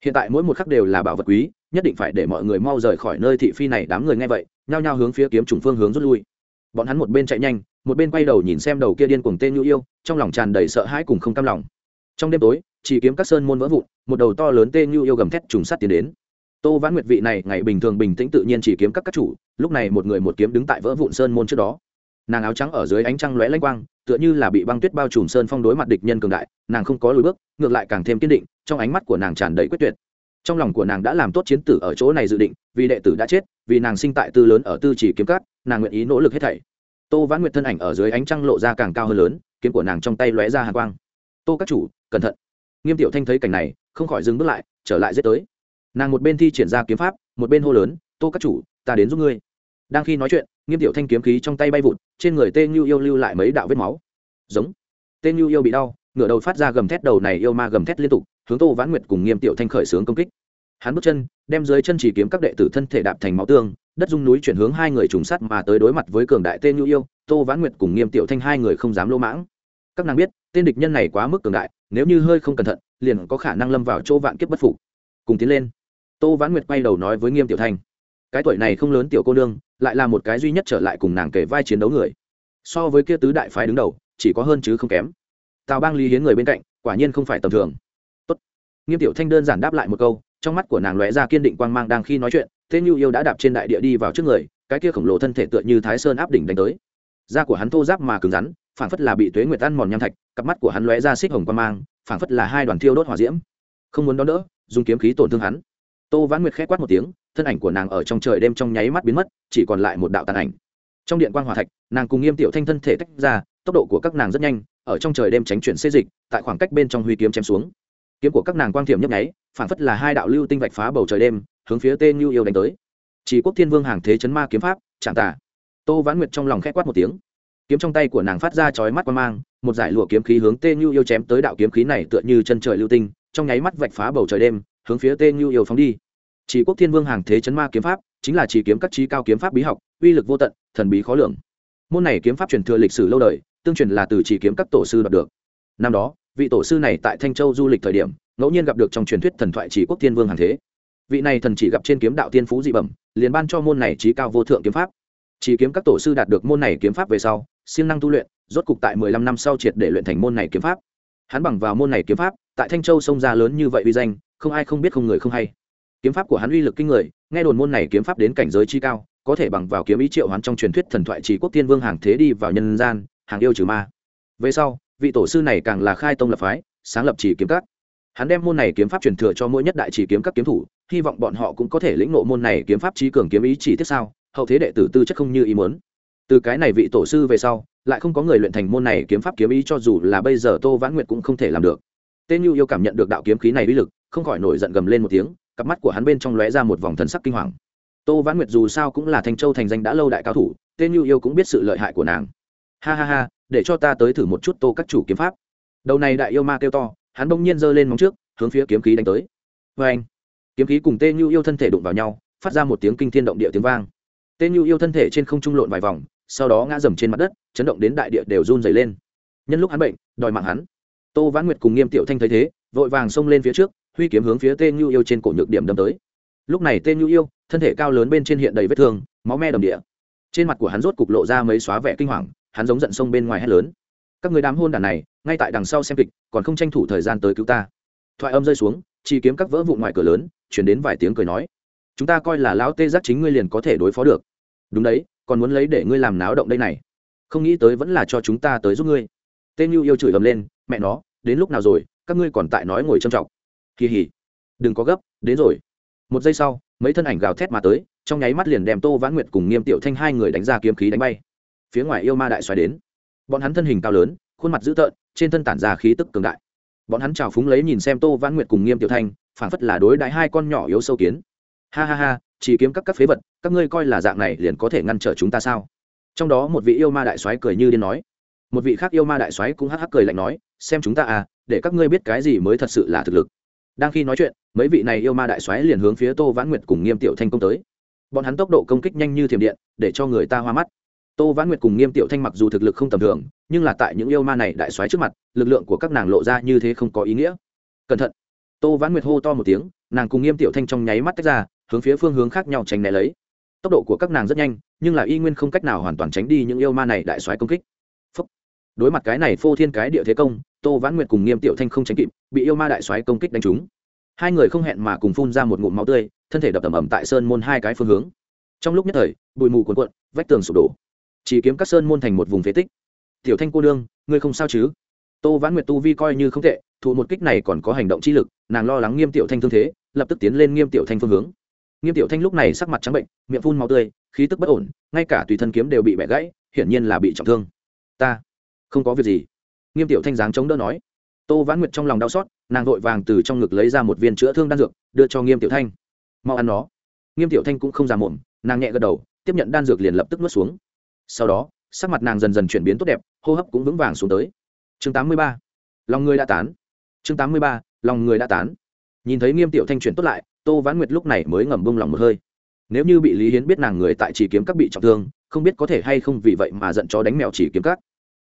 Hiện tại mỗi một khắc đều là bảo vật quý nhất định phải để mọi người mau rời khỏi nơi thị phi này, đám người nghe vậy, nhao nhao hướng phía kiếm trùng phương hướng rút lui. Bọn hắn một bên chạy nhanh, một bên quay đầu nhìn xem đầu kia điên cuồng tên nhu yêu, trong lòng tràn đầy sợ hãi cùng không cam lòng. Trong đêm tối, chỉ kiếm các sơn môn vỡ vụn, một đầu to lớn tên nhu yêu gầm thét trùng sát tiến đến. Tô vãn nguyệt vị này, ngày bình thường bình tĩnh tự nhiên chỉ kiếm các các chủ, lúc này một người một kiếm đứng tại vỡ vụn sơn môn trước đó. Nàng áo trắng ở dưới ánh trăng lóe lanh quang, tựa như là bị băng tuyết bao trùm sơn phong đối mặt địch nhân cường đại, nàng không có lùi bước, ngược lại càng thêm kiên định, trong ánh mắt của nàng tràn đầy quyết tuyệt trong lòng của nàng đã làm tốt chiến tử ở chỗ này dự định, vì đệ tử đã chết, vì nàng sinh tại tư lớn ở tư chỉ kiếm cắt nàng nguyện ý nỗ lực hết thảy. Tô vãn nguyệt thân ảnh ở dưới ánh trăng lộ ra càng cao hơn lớn, kiếm của nàng trong tay lóe ra hàng quang. Tô các chủ, cẩn thận. Nghiêm tiểu thanh thấy cảnh này, không khỏi dừng bước lại, trở lại giết tới. Nàng một bên thi triển ra kiếm pháp, một bên hô lớn, tô các chủ, ta đến giúp ngươi. Đang khi nói chuyện, nghiêm tiểu thanh kiếm khí trong tay bay vụt, trên người tê nhu yêu lưu lại mấy đạo vết máu. Giống. Tê nhu yêu bị đau, ngửa đầu phát ra gầm thét, đầu này yêu ma gầm thét liên tục, hướng tô vãn nguyệt cùng nghiêm tiểu thanh khởi xướng công kích hắn bước chân, đem dưới chân chỉ kiếm các đệ tử thân thể đạp thành máu tương, đất dung núi chuyển hướng hai người trùng sắt mà tới đối mặt với cường đại tên nhu yêu, tô vãn nguyệt cùng nghiêm tiểu thanh hai người không dám lỗ mãng. Các nàng biết, tên địch nhân này quá mức cường đại, nếu như hơi không cẩn thận, liền có khả năng lâm vào chỗ vạn kiếp bất phục. Cùng tiến lên, tô vãn nguyệt quay đầu nói với nghiêm tiểu thanh, cái tuổi này không lớn tiểu cô nương, lại là một cái duy nhất trở lại cùng nàng kể vai chiến đấu người. So với kia tứ đại phái đứng đầu, chỉ có hơn chứ không kém. Tào bang lý hiến người bên cạnh, quả nhiên không phải tầm thường. Tốt. nghiêm tiểu thanh đơn giản đáp lại một câu trong mắt của nàng lóe ra kiên định quang mang đang khi nói chuyện, thế như yêu đã đạp trên đại địa đi vào trước người, cái kia khổng lồ thân thể tựa như thái sơn áp đỉnh đánh tới. Da của hắn thô giáp mà cứng rắn, phảng phất là bị tuế nguyệt ăn mòn nham thạch, cặp mắt của hắn lóe ra xích hồng quang mang, phảng phất là hai đoàn thiêu đốt hỏa diễm. Không muốn đón đỡ, dùng kiếm khí tổn thương hắn. Tô vãn nguyệt khẽ quát một tiếng, thân ảnh của nàng ở trong trời đêm trong nháy mắt biến mất, chỉ còn lại một đạo tàn ảnh. Trong điện quan hòa thạch, nàng cùng nghiêm tiểu thanh thân thể tách ra, tốc độ của các nàng rất nhanh, ở trong trời đêm tránh chuyển xê dịch, tại khoảng cách bên trong huy kiếm chém xuống kiếm của các nàng quang thiểm nhấp nháy phản phất là hai đạo lưu tinh vạch phá bầu trời đêm, hướng phía tên như yêu đánh tới. Chỉ quốc thiên vương hàng thế chấn ma kiếm pháp chạm tả. Tô vãn nguyệt trong lòng khẽ quát một tiếng. Kiếm trong tay của nàng phát ra chói mắt quan mang, một giải lụa kiếm khí hướng tên như yêu chém tới đạo kiếm khí này tựa như chân trời lưu tinh, trong nháy mắt vạch phá bầu trời đêm, hướng phía tên như yêu phóng đi. Chỉ quốc thiên vương hàng thế chấn ma kiếm pháp, chính là chỉ kiếm các trí cao kiếm pháp bí học, uy lực vô tận, thần bí khó lường. Môn này kiếm pháp truyền thừa lịch sử lâu đời, tương truyền là từ chỉ kiếm các tổ sư đoạt được. Năm đó vị tổ sư này tại thanh châu du lịch thời điểm, ngẫu nhiên gặp được trong truyền thuyết thần thoại chỉ quốc thiên vương hàng thế. Vị này thần chỉ gặp trên kiếm đạo tiên phú dị bẩm, liền ban cho môn này trí cao vô thượng kiếm pháp. Chỉ kiếm các tổ sư đạt được môn này kiếm pháp về sau, siêng năng tu luyện, rốt cục tại mười lăm năm sau triệt để luyện thành môn này kiếm pháp. Hắn bằng vào môn này kiếm pháp, tại thanh châu sông ra lớn như vậy uy danh, không ai không biết không người không hay. Kiếm pháp của hắn uy lực kinh người, nghe đồn môn này kiếm pháp đến cảnh giới chi cao, có thể bằng vào kiếm ý triệu hắn trong truyền thuyết thần thoại chỉ quốc tiên vương hàng thế đi vào nhân gian, hàng yêu trừ ma. Về sau vị tổ sư này càng là khai tông lập phái, sáng lập chỉ kiếm các. Hắn đem môn này kiếm pháp truyền thừa cho mỗi nhất đại chỉ kiếm các kiếm thủ, hy vọng bọn họ cũng có thể lĩnh ngộ môn này kiếm pháp trí cường kiếm ý chỉ tiếp sau hậu thế đệ tử tư chất không như ý muốn. Từ cái này vị tổ sư về sau, lại không có người luyện thành môn này kiếm pháp kiếm ý cho dù là bây giờ tô vãn nguyệt cũng không thể làm được. Tên nhu yêu cảm nhận được đạo kiếm khí này uy lực, không khỏi nổi giận gầm lên một tiếng, cặp mắt của hắn bên trong lóe ra một vòng thần sắc kinh hoàng. Tô vãn nguyệt dù sao cũng là thanh châu thành danh đã lâu đại cao thủ, tên nhu yêu cũng biết sự lợi hại của nàng. Ha ha ha để cho ta tới thử một chút tô các chủ kiếm pháp. Đầu này đại yêu ma kêu to, hắn bỗng nhiên giơ lên móng trước, hướng phía kiếm khí đánh tới. Vê anh, kiếm khí cùng tên nhu yêu thân thể đụng vào nhau, phát ra một tiếng kinh thiên động địa tiếng vang. Tên nhu yêu thân thể trên không trung lộn vài vòng, sau đó ngã dầm trên mặt đất, chấn động đến đại địa đều run dày lên. Nhân lúc hắn bệnh, đòi mạng hắn. Tô vãn nguyệt cùng nghiêm tiểu thanh thấy thế, vội vàng xông lên phía trước, huy kiếm hướng phía tên nhu yêu trên cổ nhược điểm đâm tới. Lúc này tên nhu yêu, thân thể cao lớn bên trên hiện đầy vết thương, máu me đầm địa. Trên mặt của hắn rốt cục lộ ra mấy xóa vẻ kinh hoàng hắn giống giận sông bên ngoài hét lớn. Các người đám hôn đàn này, ngay tại đằng sau xem kịch, còn không tranh thủ thời gian tới cứu ta. Thoại âm rơi xuống chỉ kiếm các vỡ vụ ngoài cửa lớn, chuyển đến vài tiếng cười nói. Chúng ta coi là lão tê giác chính ngươi liền có thể đối phó được. Đúng đấy, còn muốn lấy để ngươi làm náo động đây này. Không nghĩ tới vẫn là cho chúng ta tới giúp ngươi. Tên như yêu chửi ầm lên, mẹ nó, đến lúc nào rồi, các ngươi còn tại nói ngồi trầm trọng. Kỳ hỉ đừng có gấp, đến rồi. Một giây sau, mấy thân ảnh gào thét mà tới, trong nháy mắt liền đem tô vãn nguyệt cùng nghiêm tiểu thanh hai người đánh ra kiếm khí đánh bay phía ngoài yêu ma đại xoáy đến. Bọn hắn thân hình cao lớn, khuôn mặt dữ tợn, trên thân tản ra khí tức cường đại. Bọn hắn trào phúng lấy nhìn xem tô vãn nguyệt cùng nghiêm tiểu thanh, phảng phất là đối đãi hai con nhỏ yếu sâu kiến. Ha ha ha, chỉ kiếm các các phế vật, các ngươi coi là dạng này liền có thể ngăn trở chúng ta sao? Trong đó một vị yêu ma đại soái cười như điên nói. Một vị khác yêu ma đại soái cũng hắc hắc cười lạnh nói, xem chúng ta à để các ngươi biết cái gì mới thật sự là thực lực. Đang khi nói chuyện, mấy vị này yêu ma đại soái liền hướng phía tô vãn nguyệt cùng nghiêm tiểu thanh công tới. Bọn hắn tốc độ công kích nhanh như thiểm điện, để cho người ta hoa mắt tô vãn nguyệt cùng nghiêm tiểu thanh mặc dù thực lực không tầm thường, nhưng là tại những yêu ma này đại xoáy trước mặt, lực lượng của các nàng lộ ra như thế không có ý nghĩa. Cẩn thận. Tô vãn nguyệt hô to một tiếng, nàng cùng nghiêm tiểu thanh trong nháy mắt tách ra, hướng phía phương hướng khác nhau tránh né lấy. Tốc độ của các nàng rất nhanh, nhưng là y nguyên không cách nào hoàn toàn tránh đi những yêu ma này đại xoáy công kích. Phúc. đối mặt cái này phô thiên cái địa thế công, tô vãn nguyệt cùng nghiêm tiểu thanh không tránh kịp, bị yêu ma đại xoáy công kích đánh trúng. Hai người không hẹn mà cùng phun ra một ngụm máu tươi, thân thể đập tầm ẩm tại sơn môn hai cái phương hướng. Trong lúc nhất thời, bụi mù cuồn cuộn, vách tường sụp đổ chỉ kiếm các sơn môn thành một vùng phế tích. Tiểu thanh cô đương ngươi không sao chứ? Tô vãn nguyệt tu vi coi như không tệ, thụ một kích này còn có hành động chi lực, nàng lo lắng nghiêm tiểu thanh thương thế, lập tức tiến lên nghiêm tiểu thanh phương hướng. Nghiêm tiểu thanh lúc này sắc mặt trắng bệnh, miệng phun máu tươi, khí tức bất ổn, ngay cả tùy thân kiếm đều bị bẻ gãy, hiển nhiên là bị trọng thương. Ta không có việc gì. Nghiêm tiểu thanh dáng chống đỡ nói. Tô vãn nguyệt trong lòng đau xót, nàng vội vàng từ trong ngực lấy ra một viên chữa thương đan dược, đưa cho nghiêm tiểu thanh. Mau ăn nó. Nghiêm tiểu thanh cũng không già mồm nàng nhẹ gật đầu, tiếp nhận đan dược liền lập tức nuốt xuống sau đó, sắc mặt nàng dần dần chuyển biến tốt đẹp, hô hấp cũng vững vàng xuống tới. Chương 83. lòng người đã tán. Chương 83. lòng người đã tán. Nhìn thấy nghiêm tiểu thanh chuyển tốt lại, tô vãn nguyệt lúc này mới ngầm bông lòng một hơi. Nếu như bị lý hiến biết nàng người tại chỉ kiếm các bị trọng thương, không biết có thể hay không vì vậy mà giận chó đánh mèo chỉ kiếm các.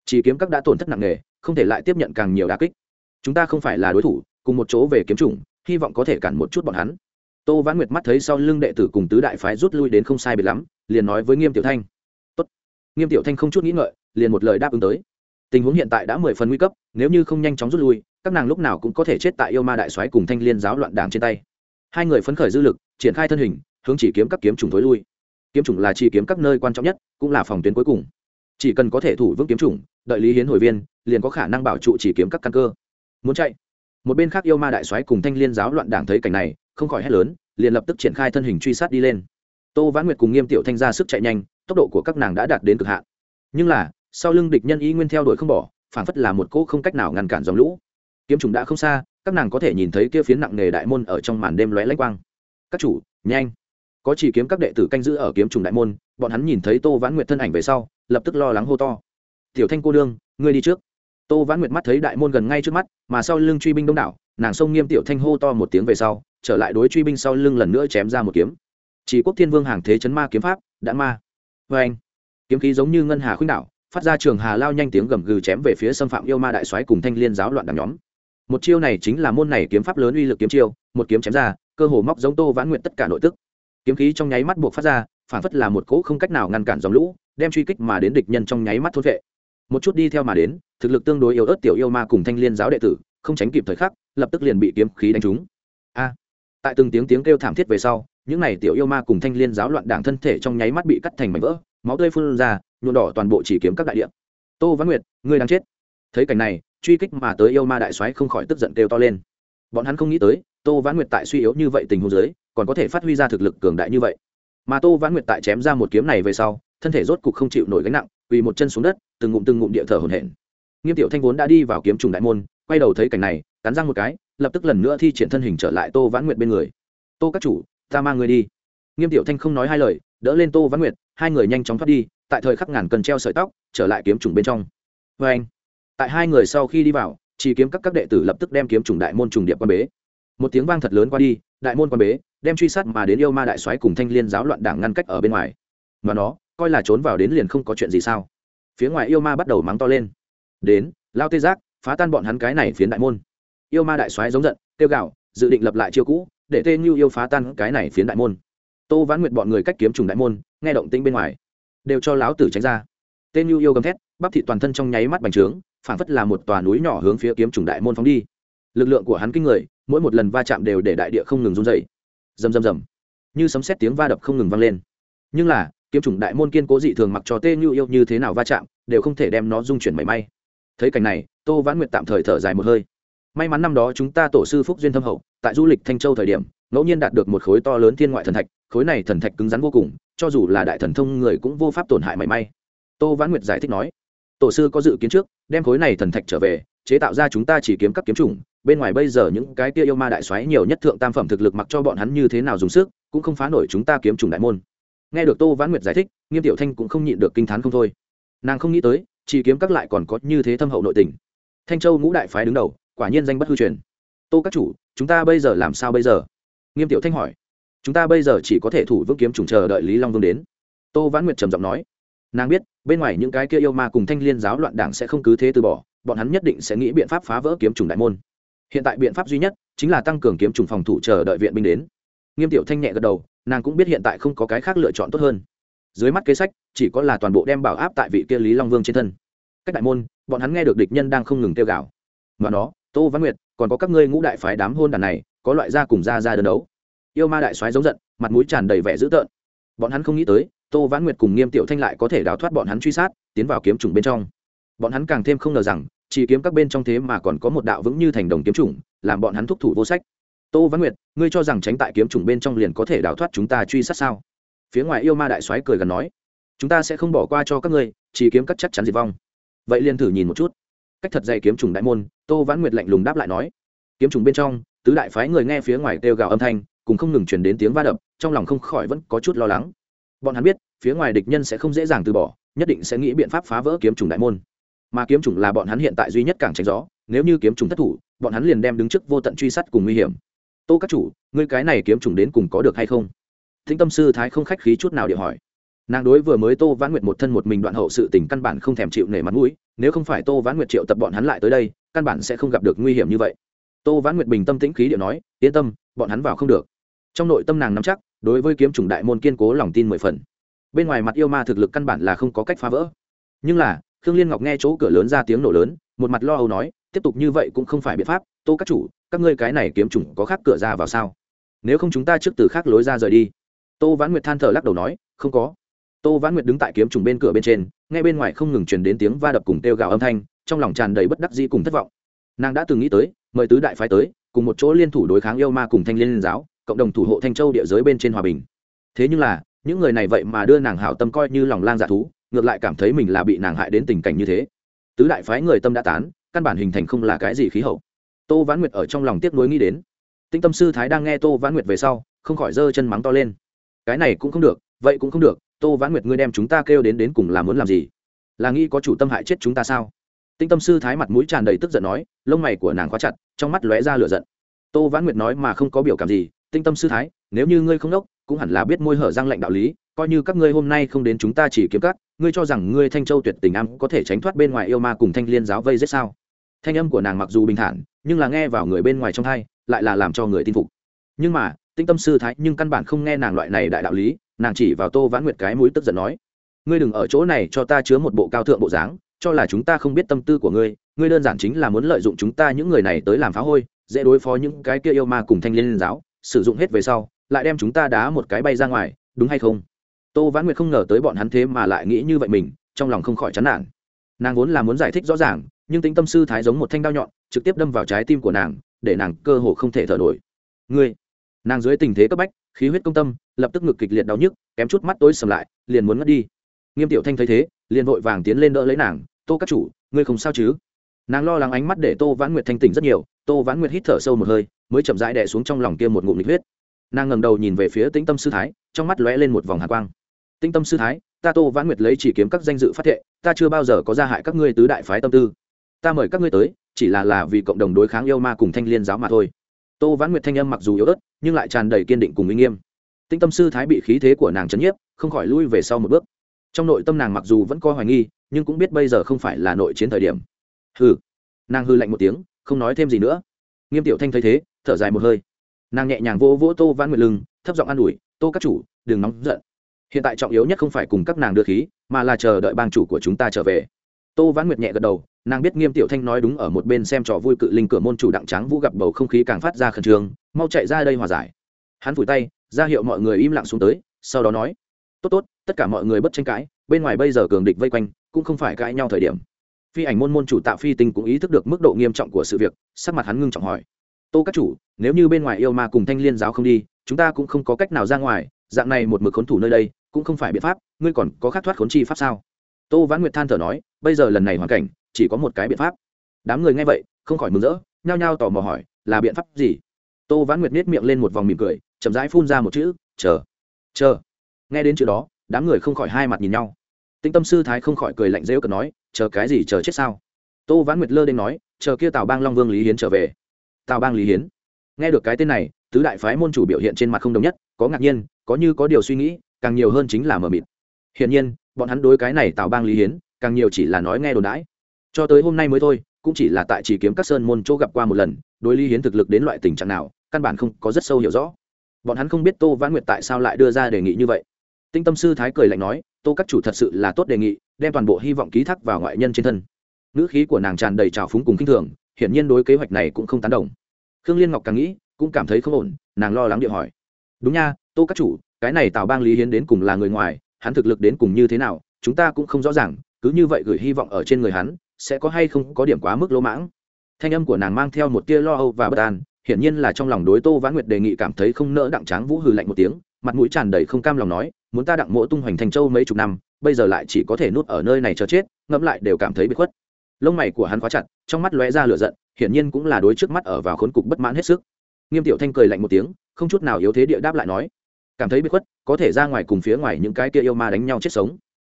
Chỉ kiếm các đã tổn thất nặng nề, không thể lại tiếp nhận càng nhiều đà kích. Chúng ta không phải là đối thủ, cùng một chỗ về kiếm chủng, hy vọng có thể cản một chút bọn hắn. Tô vãn nguyệt mắt thấy sau lưng đệ tử cùng tứ đại phái rút lui đến không sai biệt lắm, liền nói với nghiêm tiểu thanh nghiêm tiểu thanh không chút nghĩ ngợi, liền một lời đáp ứng tới. Tình huống hiện tại đã mười phần nguy cấp, nếu như không nhanh chóng rút lui, các nàng lúc nào cũng có thể chết tại yêu ma đại soái cùng thanh liên giáo loạn đảng trên tay. Hai người phấn khởi dư lực, triển khai thân hình, hướng chỉ kiếm các kiếm trùng thối lui. Kiếm trùng là chỉ kiếm các nơi quan trọng nhất, cũng là phòng tuyến cuối cùng. Chỉ cần có thể thủ vững kiếm trùng đợi lý hiến hồi viên, liền có khả năng bảo trụ chỉ kiếm các căn cơ. Muốn chạy? Một bên khác yêu ma đại soái cùng thanh liên giáo loạn đảng thấy cảnh này, không khỏi hét lớn, liền lập tức triển khai thân hình truy sát đi lên. Tô vãn nguyệt cùng nghiêm tiểu thanh ra sức chạy nhanh tốc độ của các nàng đã đạt đến cực hạn. Nhưng là, sau lưng địch nhân y nguyên theo đuổi không bỏ, phản phất là một cỗ không cách nào ngăn cản dòng lũ. Kiếm trùng đã không xa, các nàng có thể nhìn thấy kia phiến nặng nghề đại môn ở trong màn đêm lóe lách quang. Các chủ, nhanh. Có chỉ kiếm các đệ tử canh giữ ở kiếm trùng đại môn, bọn hắn nhìn thấy tô vãn nguyệt thân ảnh về sau, lập tức lo lắng hô to. Tiểu thanh cô đương, ngươi đi trước. Tô vãn nguyệt mắt thấy đại môn gần ngay trước mắt, mà sau lưng truy binh đông đảo, nàng sông nghiêm tiểu thanh hô to một tiếng về sau, trở lại đối truy binh sau lưng lần nữa chém ra một kiếm. Chỉ quốc thiên vương hàng thế chấn ma kiếm pháp đã ma vê anh, kiếm khí giống như ngân hà khuynh đảo, phát ra trường hà lao nhanh tiếng gầm gừ chém về phía xâm phạm yêu ma đại soái cùng thanh liên giáo loạn đảng nhóm. Một chiêu này chính là môn này kiếm pháp lớn uy lực kiếm chiêu, một kiếm chém ra, cơ hồ móc giống tô vãn nguyện tất cả nội tức. Kiếm khí trong nháy mắt buộc phát ra, phản phất là một cỗ không cách nào ngăn cản dòng lũ, đem truy kích mà đến địch nhân trong nháy mắt thốt vệ. Một chút đi theo mà đến, thực lực tương đối yếu ớt tiểu yêu ma cùng thanh liên giáo đệ tử, không tránh kịp thời khắc, lập tức liền bị kiếm khí đánh trúng. A! Tại từng tiếng tiếng kêu thảm thiết về sau, những n à y tiểu yêu ma cùng thanh liên giáo loạn đảng thân thể trong nháy mắt bị cắt thành mảnh vỡ, máu tươi phun ra nhuộn đỏ toàn bộ chỉ kiếm các đại điện tô văn nguyệt, ngươi đang chết. Thấy cảnh này, truy kích mà tới yêu ma đại soái không khỏi tức giận kêu to lên. Bọn hắn không nghĩ tới, tô văn nguyệt tại suy yếu như vậy tình huống giới còn có thể phát huy ra thực lực cường đại như vậy. Mà tô văn nguyệt tại chém ra một kiếm này về sau, thân thể rốt cục không chịu nổi gánh nặng vì một chân xuống đất, từng ngụm từng ngụm địa thở hổn hển. Nghiêm tiểu thanh vốn đã đi vào kiếm trùng đại môn, quay đầu thấy cảnh này, cắn răng một cái lập tức lần nữa thi triển thân hình trở lại tô vãn nguyệt bên người. Tô các chủ, ta mang người đi. Nghiêm tiểu thanh không nói hai lời, đỡ lên tô vãn nguyệt, hai người nhanh chóng thoát đi, tại thời khắc ngàn cần treo sợi tóc, trở lại kiếm trùng bên trong. Vê anh. Tại hai người sau khi đi vào chỉ kiếm các các đệ tử lập tức đem kiếm trùng đại môn trùng điệp quan bế. Một tiếng vang thật lớn qua đi, đại môn quan bế, đem truy sát mà đến yêu ma đại soái cùng thanh liên giáo loạn đảng ngăn cách ở bên ngoài. Mà nó, coi là trốn vào đến liền không có chuyện gì sao? Phía ngoài yêu ma bắt đầu mắng to lên. Đến, lao tê giác, phá tan bọn hắn cái này phiến đại môn yêu ma đại soái giống giận tiêu gạo dự định lập lại chiêu cũ, để tê như yêu phá tan cái này phiến đại môn. Tô vãn nguyệt bọn người cách kiếm trùng đại môn, nghe động tĩnh bên ngoài, đều cho láo tử tránh ra. Tên như yêu gầm thét, bắp thị toàn thân trong nháy mắt bành trướng, phảng phất là một tòa núi nhỏ hướng phía kiếm trùng đại môn phóng đi. Lực lượng của hắn kinh người, mỗi một lần va chạm đều để đại địa không ngừng run dày rầm rầm rầm. Như sấm xét tiếng va đập không ngừng vang lên. Nhưng là, kiếm trùng đại môn kiên cố dị thường mặc cho tê như yêu như thế nào va chạm, đều không thể đem nó dung chuyển mảy may. Thấy cảnh này, tô vãn nguyệt tạm thời thở dài một hơi may mắn năm đó chúng ta tổ sư phúc duyên thâm hậu, tại du lịch thanh châu thời điểm, ngẫu nhiên đạt được một khối to lớn thiên ngoại thần thạch, khối này thần thạch cứng rắn vô cùng, cho dù là đại thần thông người cũng vô pháp tổn hại mảy may. Tô vãn nguyệt giải thích nói, tổ sư có dự kiến trước, đem khối này thần thạch trở về, chế tạo ra chúng ta chỉ kiếm các kiếm chủng, bên ngoài bây giờ những cái kia yêu ma đại xoáy nhiều nhất thượng tam phẩm thực lực mặc cho bọn hắn như thế nào dùng sức, cũng không phá nổi chúng ta kiếm chủng đại môn. Nghe được tô vãn nguyệt giải thích, nghiêm tiểu thanh cũng không nhịn được kinh t h á n không thôi. Nàng không nghĩ tới, chỉ kiếm các lại còn có như thế thâm hậu nội tình. Thanh châu ngũ đại phái đứng đầu quả nhiên danh bất hư truyền. Tô các chủ, chúng ta bây giờ làm sao bây giờ? Nghiêm tiểu thanh hỏi. Chúng ta bây giờ chỉ có thể thủ vững kiếm trùng chờ đợi lý long vương đến. Tô vãn nguyệt trầm giọng nói. Nàng biết, bên ngoài những cái kia yêu ma cùng thanh liên giáo loạn đảng sẽ không cứ thế từ bỏ, bọn hắn nhất định sẽ nghĩ biện pháp phá vỡ kiếm trùng đại môn. Hiện tại biện pháp duy nhất chính là tăng cường kiếm trùng phòng thủ chờ đợi viện binh đến. Nghiêm tiểu thanh nhẹ gật đầu, nàng cũng biết hiện tại không có cái khác lựa chọn tốt hơn. Dưới mắt kế sách, chỉ có là toàn bộ đem bảo áp tại vị kia lý long vương trên thân. Cách đại môn, bọn hắn nghe được địch nhân đang không ngừng tiêu gạo và nó tô văn nguyệt, còn có các ngươi ngũ đại phái đám hôn đàn này, có loại ra cùng ra ra đơn đấu. Yêu ma đại soái giống giận, mặt mũi tràn đầy vẻ dữ tợn. Bọn hắn không nghĩ tới, tô Văn nguyệt cùng nghiêm tiểu thanh lại có thể đào thoát bọn hắn truy sát, tiến vào kiếm trùng bên trong. Bọn hắn càng thêm không ngờ rằng, chỉ kiếm các bên trong thế mà còn có một đạo vững như thành đồng kiếm trùng làm bọn hắn thúc thủ vô sách. Tô Văn nguyệt, ngươi cho rằng tránh tại kiếm trùng bên trong liền có thể đào thoát chúng ta truy sát sao? Phía ngoài yêu ma đại soái cười gần nói, chúng ta sẽ không bỏ qua cho các ngươi, chỉ kiếm các chắc chắn diệt vong. Vậy liền thử nhìn một chút cách thật dày kiếm trùng đại môn, tô vãn nguyệt lạnh lùng đáp lại nói. Kiếm trùng bên trong, tứ đại phái người nghe phía ngoài kêu gào âm thanh, cùng không ngừng chuyển đến tiếng va đập, trong lòng không khỏi vẫn có chút lo lắng. Bọn hắn biết, phía ngoài địch nhân sẽ không dễ dàng từ bỏ, nhất định sẽ nghĩ biện pháp phá vỡ kiếm trùng đại môn. Mà kiếm trùng là bọn hắn hiện tại duy nhất càng tránh gió, nếu như kiếm trùng thất thủ, bọn hắn liền đem đứng trước vô tận truy sát cùng nguy hiểm. Tô các chủ, ngươi cái này kiếm trùng đến cùng có được hay không? Thính tâm sư thái không khách khí chút nào để hỏi nàng đối vừa mới tô vãn nguyệt một thân một mình đoạn hậu sự tình căn bản không thèm chịu nể mặt mũi, nếu không phải tô vãn nguyệt triệu tập bọn hắn lại tới đây, căn bản sẽ không gặp được nguy hiểm như vậy. Tô vãn nguyệt bình tâm tĩnh khí điệu nói, yên tâm, bọn hắn vào không được. Trong nội tâm nàng nắm chắc, đối với kiếm chủng đại môn kiên cố lòng tin mười phần. Bên ngoài mặt yêu ma thực lực căn bản là không có cách phá vỡ. Nhưng là, khương liên ngọc nghe chỗ cửa lớn ra tiếng nổ lớn, một mặt lo âu nói, tiếp tục như vậy cũng không phải biện pháp, tô các chủ, các ngươi cái này kiếm chủng có khác cửa ra vào sao? Nếu không chúng ta trước từ khác lối ra rời đi. Tô vãn nguyệt than thở lắc đầu nói, không có tô vãn nguyệt đứng tại kiếm trùng bên cửa bên trên ngay bên ngoài không ngừng truyền đến tiếng va đập cùng kêu gào âm thanh, trong lòng tràn đầy bất đắc dĩ cùng thất vọng. Nàng đã từng nghĩ tới, mời tứ đại phái tới, cùng một chỗ liên thủ đối kháng yêu ma cùng thanh liên giáo, cộng đồng thủ hộ thanh châu địa giới bên trên hòa bình. Thế nhưng là, những người này vậy mà đưa nàng hảo tâm coi như lòng lang dạ thú, ngược lại cảm thấy mình là bị nàng hại đến tình cảnh như thế. Tứ đại phái người tâm đã tán, căn bản hình thành không là cái gì khí hậu. Tô vãn nguyệt ở trong lòng tiếc nuối nghĩ đến. Tinh tâm sư thái đang nghe tô vãn nguyệt về sau, không khỏi giơ chân mắng to lên. Cái này cũng không được, vậy cũng không được tô vãn nguyệt ngươi đem chúng ta kêu đến đến cùng là muốn làm gì? Là nghĩ có chủ tâm hại chết chúng ta sao? Tinh tâm sư thái mặt mũi tràn đầy tức giận nói lông mày của nàng khóa chặt trong mắt lóe ra lửa giận. Tô vãn nguyệt nói mà không có biểu cảm gì tinh tâm sư thái nếu như ngươi không đốc cũng hẳn là biết môi hở răng lệnh đạo lý coi như các ngươi hôm nay không đến chúng ta chỉ kiếm cắt ngươi cho rằng ngươi thanh châu tuyệt tình am có thể tránh thoát bên ngoài yêu ma cùng thanh liên giáo vây giết sao? Thanh âm của nàng mặc dù bình thản nhưng là nghe vào người bên ngoài trong thay, lại là làm cho người tin phục. Nhưng mà tinh tâm sư thái nhưng căn bản không nghe nàng loại này đại đạo lý nàng chỉ vào tô vãn nguyệt cái mũi tức giận nói, ngươi đừng ở chỗ này cho ta chứa một bộ cao thượng bộ dáng, cho là chúng ta không biết tâm tư của ngươi ngươi đơn giản chính là muốn lợi dụng chúng ta những người này tới làm phá hôi, dễ đối phó những cái kia yêu ma cùng thanh liên giáo, sử dụng hết về sau, lại đem chúng ta đá một cái bay ra ngoài, đúng hay không? Tô vãn nguyệt không ngờ tới bọn hắn thế mà lại nghĩ như vậy mình, trong lòng không khỏi chán nản. Nàng vốn là muốn giải thích rõ ràng, nhưng tính tâm sư thái giống một thanh đao nhọn, trực tiếp đâm vào trái tim của nàng, để nàng cơ hồ không thể thở nổi. Ngươi! Nàng dưới tình thế cấp bách khí huyết công tâm, lập tức ngực kịch liệt đau nhức, kém chút mắt tối sầm lại, liền muốn ngất đi. Nghiêm tiểu thanh thấy thế, liền vội vàng tiến lên đỡ lấy nàng, tô các chủ, ngươi không sao chứ? Nàng lo lắng ánh mắt để tô vãn nguyệt thanh tỉnh rất nhiều, tô vãn nguyệt hít thở sâu một hơi, mới chậm rãi đẻ xuống trong lòng kia một ngụm lịch huyết. Nàng ngẩng đầu nhìn về phía tĩnh tâm sư thái, trong mắt lóe lên một vòng hạ quang. Tĩnh tâm sư thái, ta tô vãn nguyệt lấy chỉ kiếm các danh dự phát thệ, ta chưa bao giờ có ra hại các ngươi tứ đại phái tâm tư. Ta mời các ngươi tới, chỉ là là vì cộng đồng đối kháng yêu ma cùng thanh liên giáo mà thôi. Tô vãn nguyệt thanh âm mặc dù yếu ớt nhưng lại tràn đầy kiên định cùng uy nghiêm. Tinh tâm sư thái bị khí thế của nàng chấn nhiếp, không khỏi lui về sau một bước. Trong nội tâm nàng mặc dù vẫn có hoài nghi, nhưng cũng biết bây giờ không phải là nội chiến thời điểm. Hừ. Nàng hư lạnh một tiếng, không nói thêm gì nữa. Nghiêm tiểu thanh thấy thế, thở dài một hơi. Nàng nhẹ nhàng vỗ vỗ tô vãn nguyệt lưng, thấp giọng an ủi, tô các chủ, đừng nóng giận. Hiện tại trọng yếu nhất không phải cùng các nàng đưa khí, mà là chờ đợi bang chủ của chúng ta trở về. Tô vãn nguyệt nhẹ gật đầu nàng biết nghiêm tiểu thanh nói đúng ở một bên xem trò vui cự linh cửa môn chủ đặng tráng vũ gặp bầu không khí càng phát ra khẩn trương, mau chạy ra đây hòa giải. Hắn vùi tay, ra hiệu mọi người im lặng xuống tới, sau đó nói, tốt tốt, tất cả mọi người bất tranh cãi, bên ngoài bây giờ cường địch vây quanh, cũng không phải cãi nhau thời điểm. Phi ảnh môn môn chủ Tạ phi tinh cũng ý thức được mức độ nghiêm trọng của sự việc, sắc mặt hắn ngưng trọng hỏi, tô các chủ, nếu như bên ngoài yêu ma cùng thanh liên giáo không đi, chúng ta cũng không có cách nào ra ngoài, dạng này một mực khốn thủ nơi đây, cũng không phải biện pháp, ngươi còn có khát thoát khốn chi pháp sao? Tô vãn nguyệt than thở nói, bây giờ lần này hoàn cảnh chỉ có một cái biện pháp. Đám người nghe vậy, không khỏi mừng rỡ, nhao nhao tò mò hỏi, là biện pháp gì? Tô vãn nguyệt nết miệng lên một vòng mỉm cười, chậm rãi phun ra một chữ, chờ chờ. Nghe đến chữ đó, đám người không khỏi hai mặt nhìn nhau. Tinh tâm sư thái không khỏi cười lạnh rêu cờ nói, chờ cái gì, chờ chết sao? Tô vãn nguyệt lơ đến nói, chờ kia tào bang long vương lý hiến trở về. Tào bang lý hiến. Nghe được cái tên này, tứ đại phái môn chủ biểu hiện trên mặt không đồng nhất, có ngạc nhiên, có như có điều suy nghĩ, càng nhiều hơn chính là mờ mịt. Hiển nhiên, bọn hắn đối cái này tào bang lý hiến, càng nhiều chỉ là nói nghe đồn đãi cho tới hôm nay mới thôi, cũng chỉ là tại chỉ kiếm các sơn môn chỗ gặp qua một lần, đối lý hiến thực lực đến loại tình trạng nào, căn bản không có rất sâu hiểu rõ. Bọn hắn không biết tô vãn nguyệt tại sao lại đưa ra đề nghị như vậy. Tinh tâm sư thái cười lạnh nói, tô các chủ thật sự là tốt đề nghị, đem toàn bộ hy vọng ký thác vào ngoại nhân trên thân. Ngữ khí của nàng tràn đầy trào phúng cùng k i n h thường, hiển nhiên đối kế hoạch này cũng không tán đồng. Khương liên ngọc càng nghĩ, cũng cảm thấy không ổn, nàng lo lắng điện hỏi, đúng nha, tô các chủ, cái này tào bang lý hiến đến cùng là người ngoài, hắn thực lực đến cùng như thế nào, chúng ta cũng không rõ ràng, cứ như vậy gửi hy vọng ở trên người hắn sẽ có hay không có điểm quá mức lỗ mãng. Thanh âm của nàng mang theo một tia lo âu và bất an, hiển nhiên là trong lòng đối tô vãn nguyệt đề nghị cảm thấy không nỡ đặng tráng vũ hừ lạnh một tiếng, mặt mũi tràn đầy không cam lòng nói, muốn ta đặng mỗ tung hoành thành châu mấy chục năm, bây giờ lại chỉ có thể nuốt ở nơi này cho chết, ngẫm lại đều cảm thấy bị khuất. Lông mày của hắn khóa chặt, trong mắt lóe ra lửa giận, hiển nhiên cũng là đối trước mắt ở vào khốn cục bất mãn hết sức. Nghiêm tiểu thanh cười lạnh một tiếng, không chút nào yếu thế địa đáp lại nói, cảm thấy bị khuất, có thể ra ngoài cùng phía ngoài những cái kia yêu ma đánh nhau chết sống.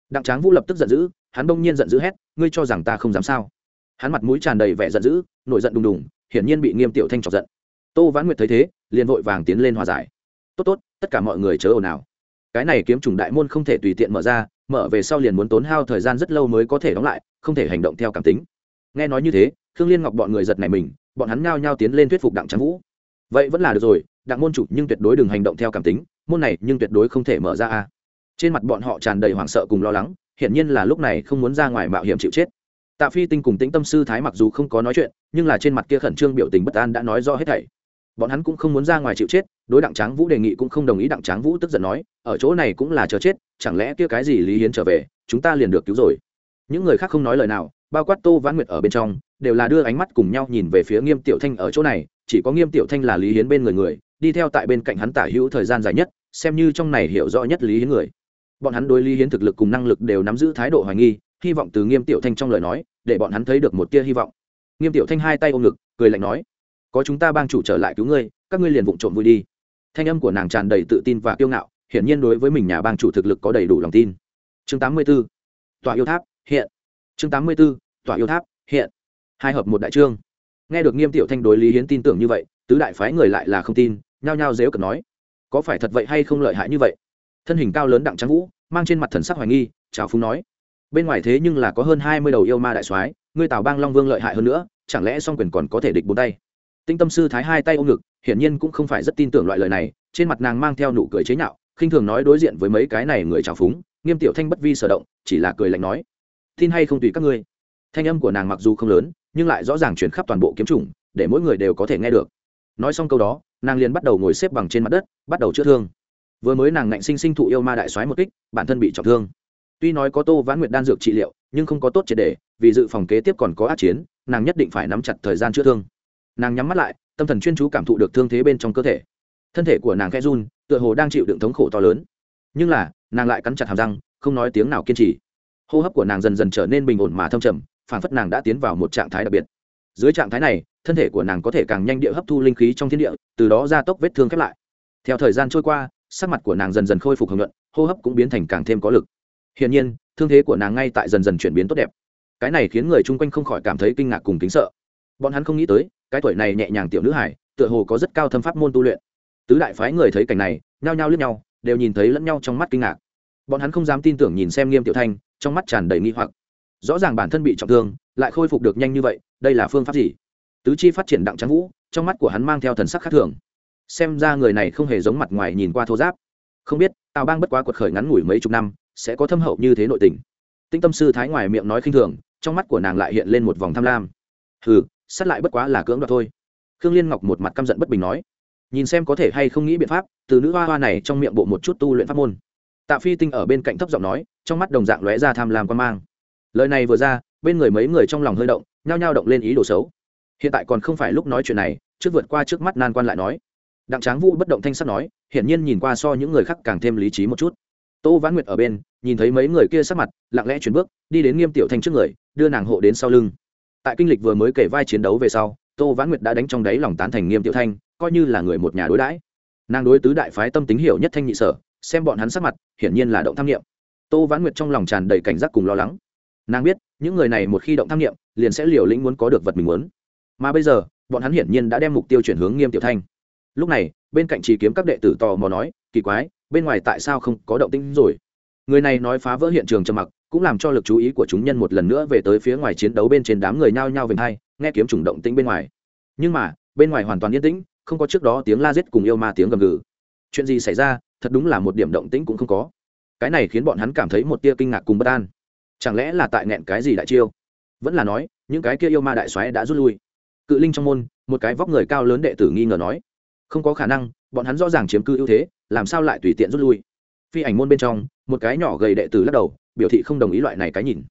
Đặng tráng vũ lập tức giận dữ hắn Đông nhiên giận dữ hét, ngươi cho rằng ta không dám sao? Hắn mặt mũi tràn đầy vẻ giận dữ, nổi giận đùng đùng, hiển nhiên bị nghiêm tiểu thanh chọc giận. Tô vãn nguyệt thấy thế, liền vội vàng tiến lên hòa giải. Tốt tốt, tất cả mọi người chớ ồn ào. Cái này kiếm trùng đại môn không thể tùy tiện mở ra, mở về sau liền muốn tốn hao thời gian rất lâu mới có thể đóng lại, không thể hành động theo cảm tính. Nghe nói như thế, khương liên ngọc bọn người giật này mình, bọn hắn nhao nhao tiến lên thuyết phục đặng trắng vũ. Vậy vẫn là được rồi, đặng môn chủ nhưng tuyệt đối đừng hành động theo cảm tính, môn này nhưng tuyệt đối không thể mở ra a. Trên mặt bọn họ tràn đầy hoảng sợ cùng lo lắng hiển nhiên là lúc này không muốn ra ngoài mạo hiểm chịu chết. Tạ phi tinh cùng tĩnh tâm sư thái mặc dù không có nói chuyện, nhưng là trên mặt kia khẩn trương biểu tình bất an đã nói rõ hết thảy. Bọn hắn cũng không muốn ra ngoài chịu chết, đối đặng tráng vũ đề nghị cũng không đồng ý đặng tráng vũ tức giận nói, ở chỗ này cũng là chờ chết, chẳng lẽ kia cái gì lý hiến trở về, chúng ta liền được cứu rồi. Những người khác không nói lời nào, bao quát tô vãn nguyệt ở bên trong, đều là đưa ánh mắt cùng nhau nhìn về phía nghiêm tiểu thanh ở chỗ này, chỉ có nghiêm tiểu thanh là lý hiến bên người người, đi theo tại bên cạnh hắn tả hữu thời gian dài nhất, xem như trong này hiểu rõ nhất lý hiến người bọn hắn đối lý hiến thực lực cùng năng lực đều nắm giữ thái độ hoài nghi, hy vọng từ nghiêm tiểu thanh trong lời nói, để bọn hắn thấy được một tia hy vọng. Nghiêm tiểu thanh hai tay ôm ngực, cười lạnh nói, có chúng ta bang chủ trở lại cứu ngươi, các ngươi liền vụng trộm vui đi. Thanh âm của nàng tràn đầy tự tin và kiêu ngạo, hiển nhiên đối với mình nhà bang chủ thực lực có đầy đủ lòng tin. Chương 84. tòa yêu tháp, hiện. Chương 84. tòa yêu tháp, hiện. Hai hợp một đại trương. Nghe được nghiêm tiểu thanh đối lý hiến tin tưởng như vậy, tứ đại phái người lại là không tin, nhao nhao dếu cần nói, có phải thật vậy hay không lợi hại như vậy? Thân hình cao lớn đặng trắng vũ mang trên mặt thần sắc hoài nghi, chào phúng nói, bên ngoài thế nhưng là có hơn hai mươi đầu yêu ma đại soái, ngươi tào bang long vương lợi hại hơn nữa, chẳng lẽ song quyền còn có thể địch bốn tay? Tinh tâm sư thái hai tay ôm ngực, hiển nhiên cũng không phải rất tin tưởng loại lời này, trên mặt nàng mang theo nụ cười chế nhạo, khinh thường nói đối diện với mấy cái này người trào phúng, nghiêm tiểu thanh bất vi sở động, chỉ là cười lạnh nói, tin hay không tùy các ngươi. Thanh âm của nàng mặc dù không lớn, nhưng lại rõ ràng chuyển khắp toàn bộ kiếm chủng, để mỗi người đều có thể nghe được. Nói xong câu đó, nàng liền bắt đầu ngồi xếp bằng trên mặt đất, bắt đầu chữa thương vừa mới nàng ngạnh sinh sinh thụ yêu ma đại soái một kích, bản thân bị trọng thương. Tuy nói có tô vãn nguyệt đan dược trị liệu, nhưng không có tốt triệt để, vì dự phòng kế tiếp còn có át chiến, nàng nhất định phải nắm chặt thời gian chữa thương. Nàng nhắm mắt lại, tâm thần chuyên chú cảm thụ được thương thế bên trong cơ thể. Thân thể của nàng khe run, tựa hồ đang chịu đựng thống khổ to lớn. Nhưng là, nàng lại cắn chặt hàm răng, không nói tiếng nào kiên trì. Hô hấp của nàng dần dần trở nên bình ổn mà thâm trầm, phản phất nàng đã tiến vào một trạng thái đặc biệt. Dưới trạng thái này, thân thể của nàng có thể càng nhanh địa hấp thu linh khí trong thiên địa, từ đó ra tốc vết thương khép lại. Theo thời gian trôi qua sắc mặt của nàng dần dần khôi phục hồng nhuận, hô hấp cũng biến thành càng thêm có lực. Hiển nhiên, thương thế của nàng ngay tại dần dần chuyển biến tốt đẹp. Cái này khiến người chung quanh không khỏi cảm thấy kinh ngạc cùng kính sợ. Bọn hắn không nghĩ tới, cái tuổi này nhẹ nhàng tiểu nữ hải tựa hồ có rất cao thâm pháp môn tu luyện. Tứ đại phái người thấy cảnh này, nhao nhao lướt nhau, đều nhìn thấy lẫn nhau trong mắt kinh ngạc. Bọn hắn không dám tin tưởng nhìn xem nghiêm tiểu thanh, trong mắt tràn đầy nghi hoặc. Rõ ràng bản thân bị trọng thương, lại khôi phục được nhanh như vậy, đây là phương pháp gì? Tứ chi phát triển đặng trắng vũ, trong mắt của hắn mang theo thần sắc khác thường xem ra người này không hề giống mặt ngoài nhìn qua thô giáp. Không biết, tào bang bất quá quật khởi ngắn ngủi mấy chục năm, sẽ có thâm hậu như thế nội tình. Tinh tâm sư thái ngoài miệng nói khinh thường, trong mắt của nàng lại hiện lên một vòng tham lam. Hừ, sát lại bất quá là cưỡng đoạt thôi. Khương liên ngọc một mặt căm giận bất bình nói, nhìn xem có thể hay không nghĩ biện pháp, từ nữ hoa hoa này trong miệng bộ một chút tu luyện pháp môn. Tạ phi tinh ở bên cạnh thấp giọng nói, trong mắt đồng dạng lóe ra tham lam quan mang. Lời này vừa ra, bên người mấy người trong lòng hơi động, nhao nhao động lên ý đồ xấu. Hiện tại còn không phải lúc nói chuyện này, trước vượt qua trước mắt nan quan lại nói đặng tráng vũ bất động thanh sắt nói, hiển nhiên nhìn qua so những người khác càng thêm lý trí một chút. Tô vãn nguyệt ở bên, nhìn thấy mấy người kia sắc mặt, lặng lẽ chuyển bước, đi đến nghiêm tiểu thanh trước người, đưa nàng hộ đến sau lưng. Tại kinh lịch vừa mới kể vai chiến đấu về sau, tô vãn nguyệt đã đánh trong đáy lòng tán thành nghiêm tiểu thanh, coi như là người một nhà đối đãi. Nàng đối tứ đại phái tâm tính hiểu nhất thanh nhị sở, xem bọn hắn sắc mặt, hiển nhiên là động tham nghiệm tô vãn nguyệt trong lòng tràn đầy cảnh giác cùng lo lắng. Nàng biết, những người này một khi động tham nghiệm liền sẽ liều lĩnh muốn có được vật mình muốn. Mà bây giờ, bọn hắn hiển nhiên đã đem mục tiêu chuyển hướng nghiêm tiểu thanh lúc này, bên cạnh chỉ kiếm các đệ tử tò mò nói, kỳ quái, bên ngoài tại sao không có động tĩnh rồi? Người này nói phá vỡ hiện trường trầm mặc, cũng làm cho lực chú ý của chúng nhân một lần nữa về tới phía ngoài chiến đấu bên trên đám người nhao nhao về hai, nghe kiếm trùng động tĩnh bên ngoài. Nhưng mà, bên ngoài hoàn toàn yên tĩnh, không có trước đó tiếng la giết cùng yêu ma tiếng gầm gừ. Chuyện gì xảy ra, thật đúng là một điểm động tĩnh cũng không có. Cái này khiến bọn hắn cảm thấy một tia kinh ngạc cùng bất an. Chẳng lẽ là tại nghẹn cái gì đại chiêu? Vẫn là nói, những cái kia yêu ma đại xoáy đã rút lui. Cự linh trong môn, một cái vóc người cao lớn đệ tử nghi ngờ nói không có khả năng, bọn hắn rõ ràng chiếm cư ưu thế, làm sao lại tùy tiện rút lui? Phi ảnh môn bên trong, một cái nhỏ gầy đệ tử lắc đầu, biểu thị không đồng ý loại này cái nhìn.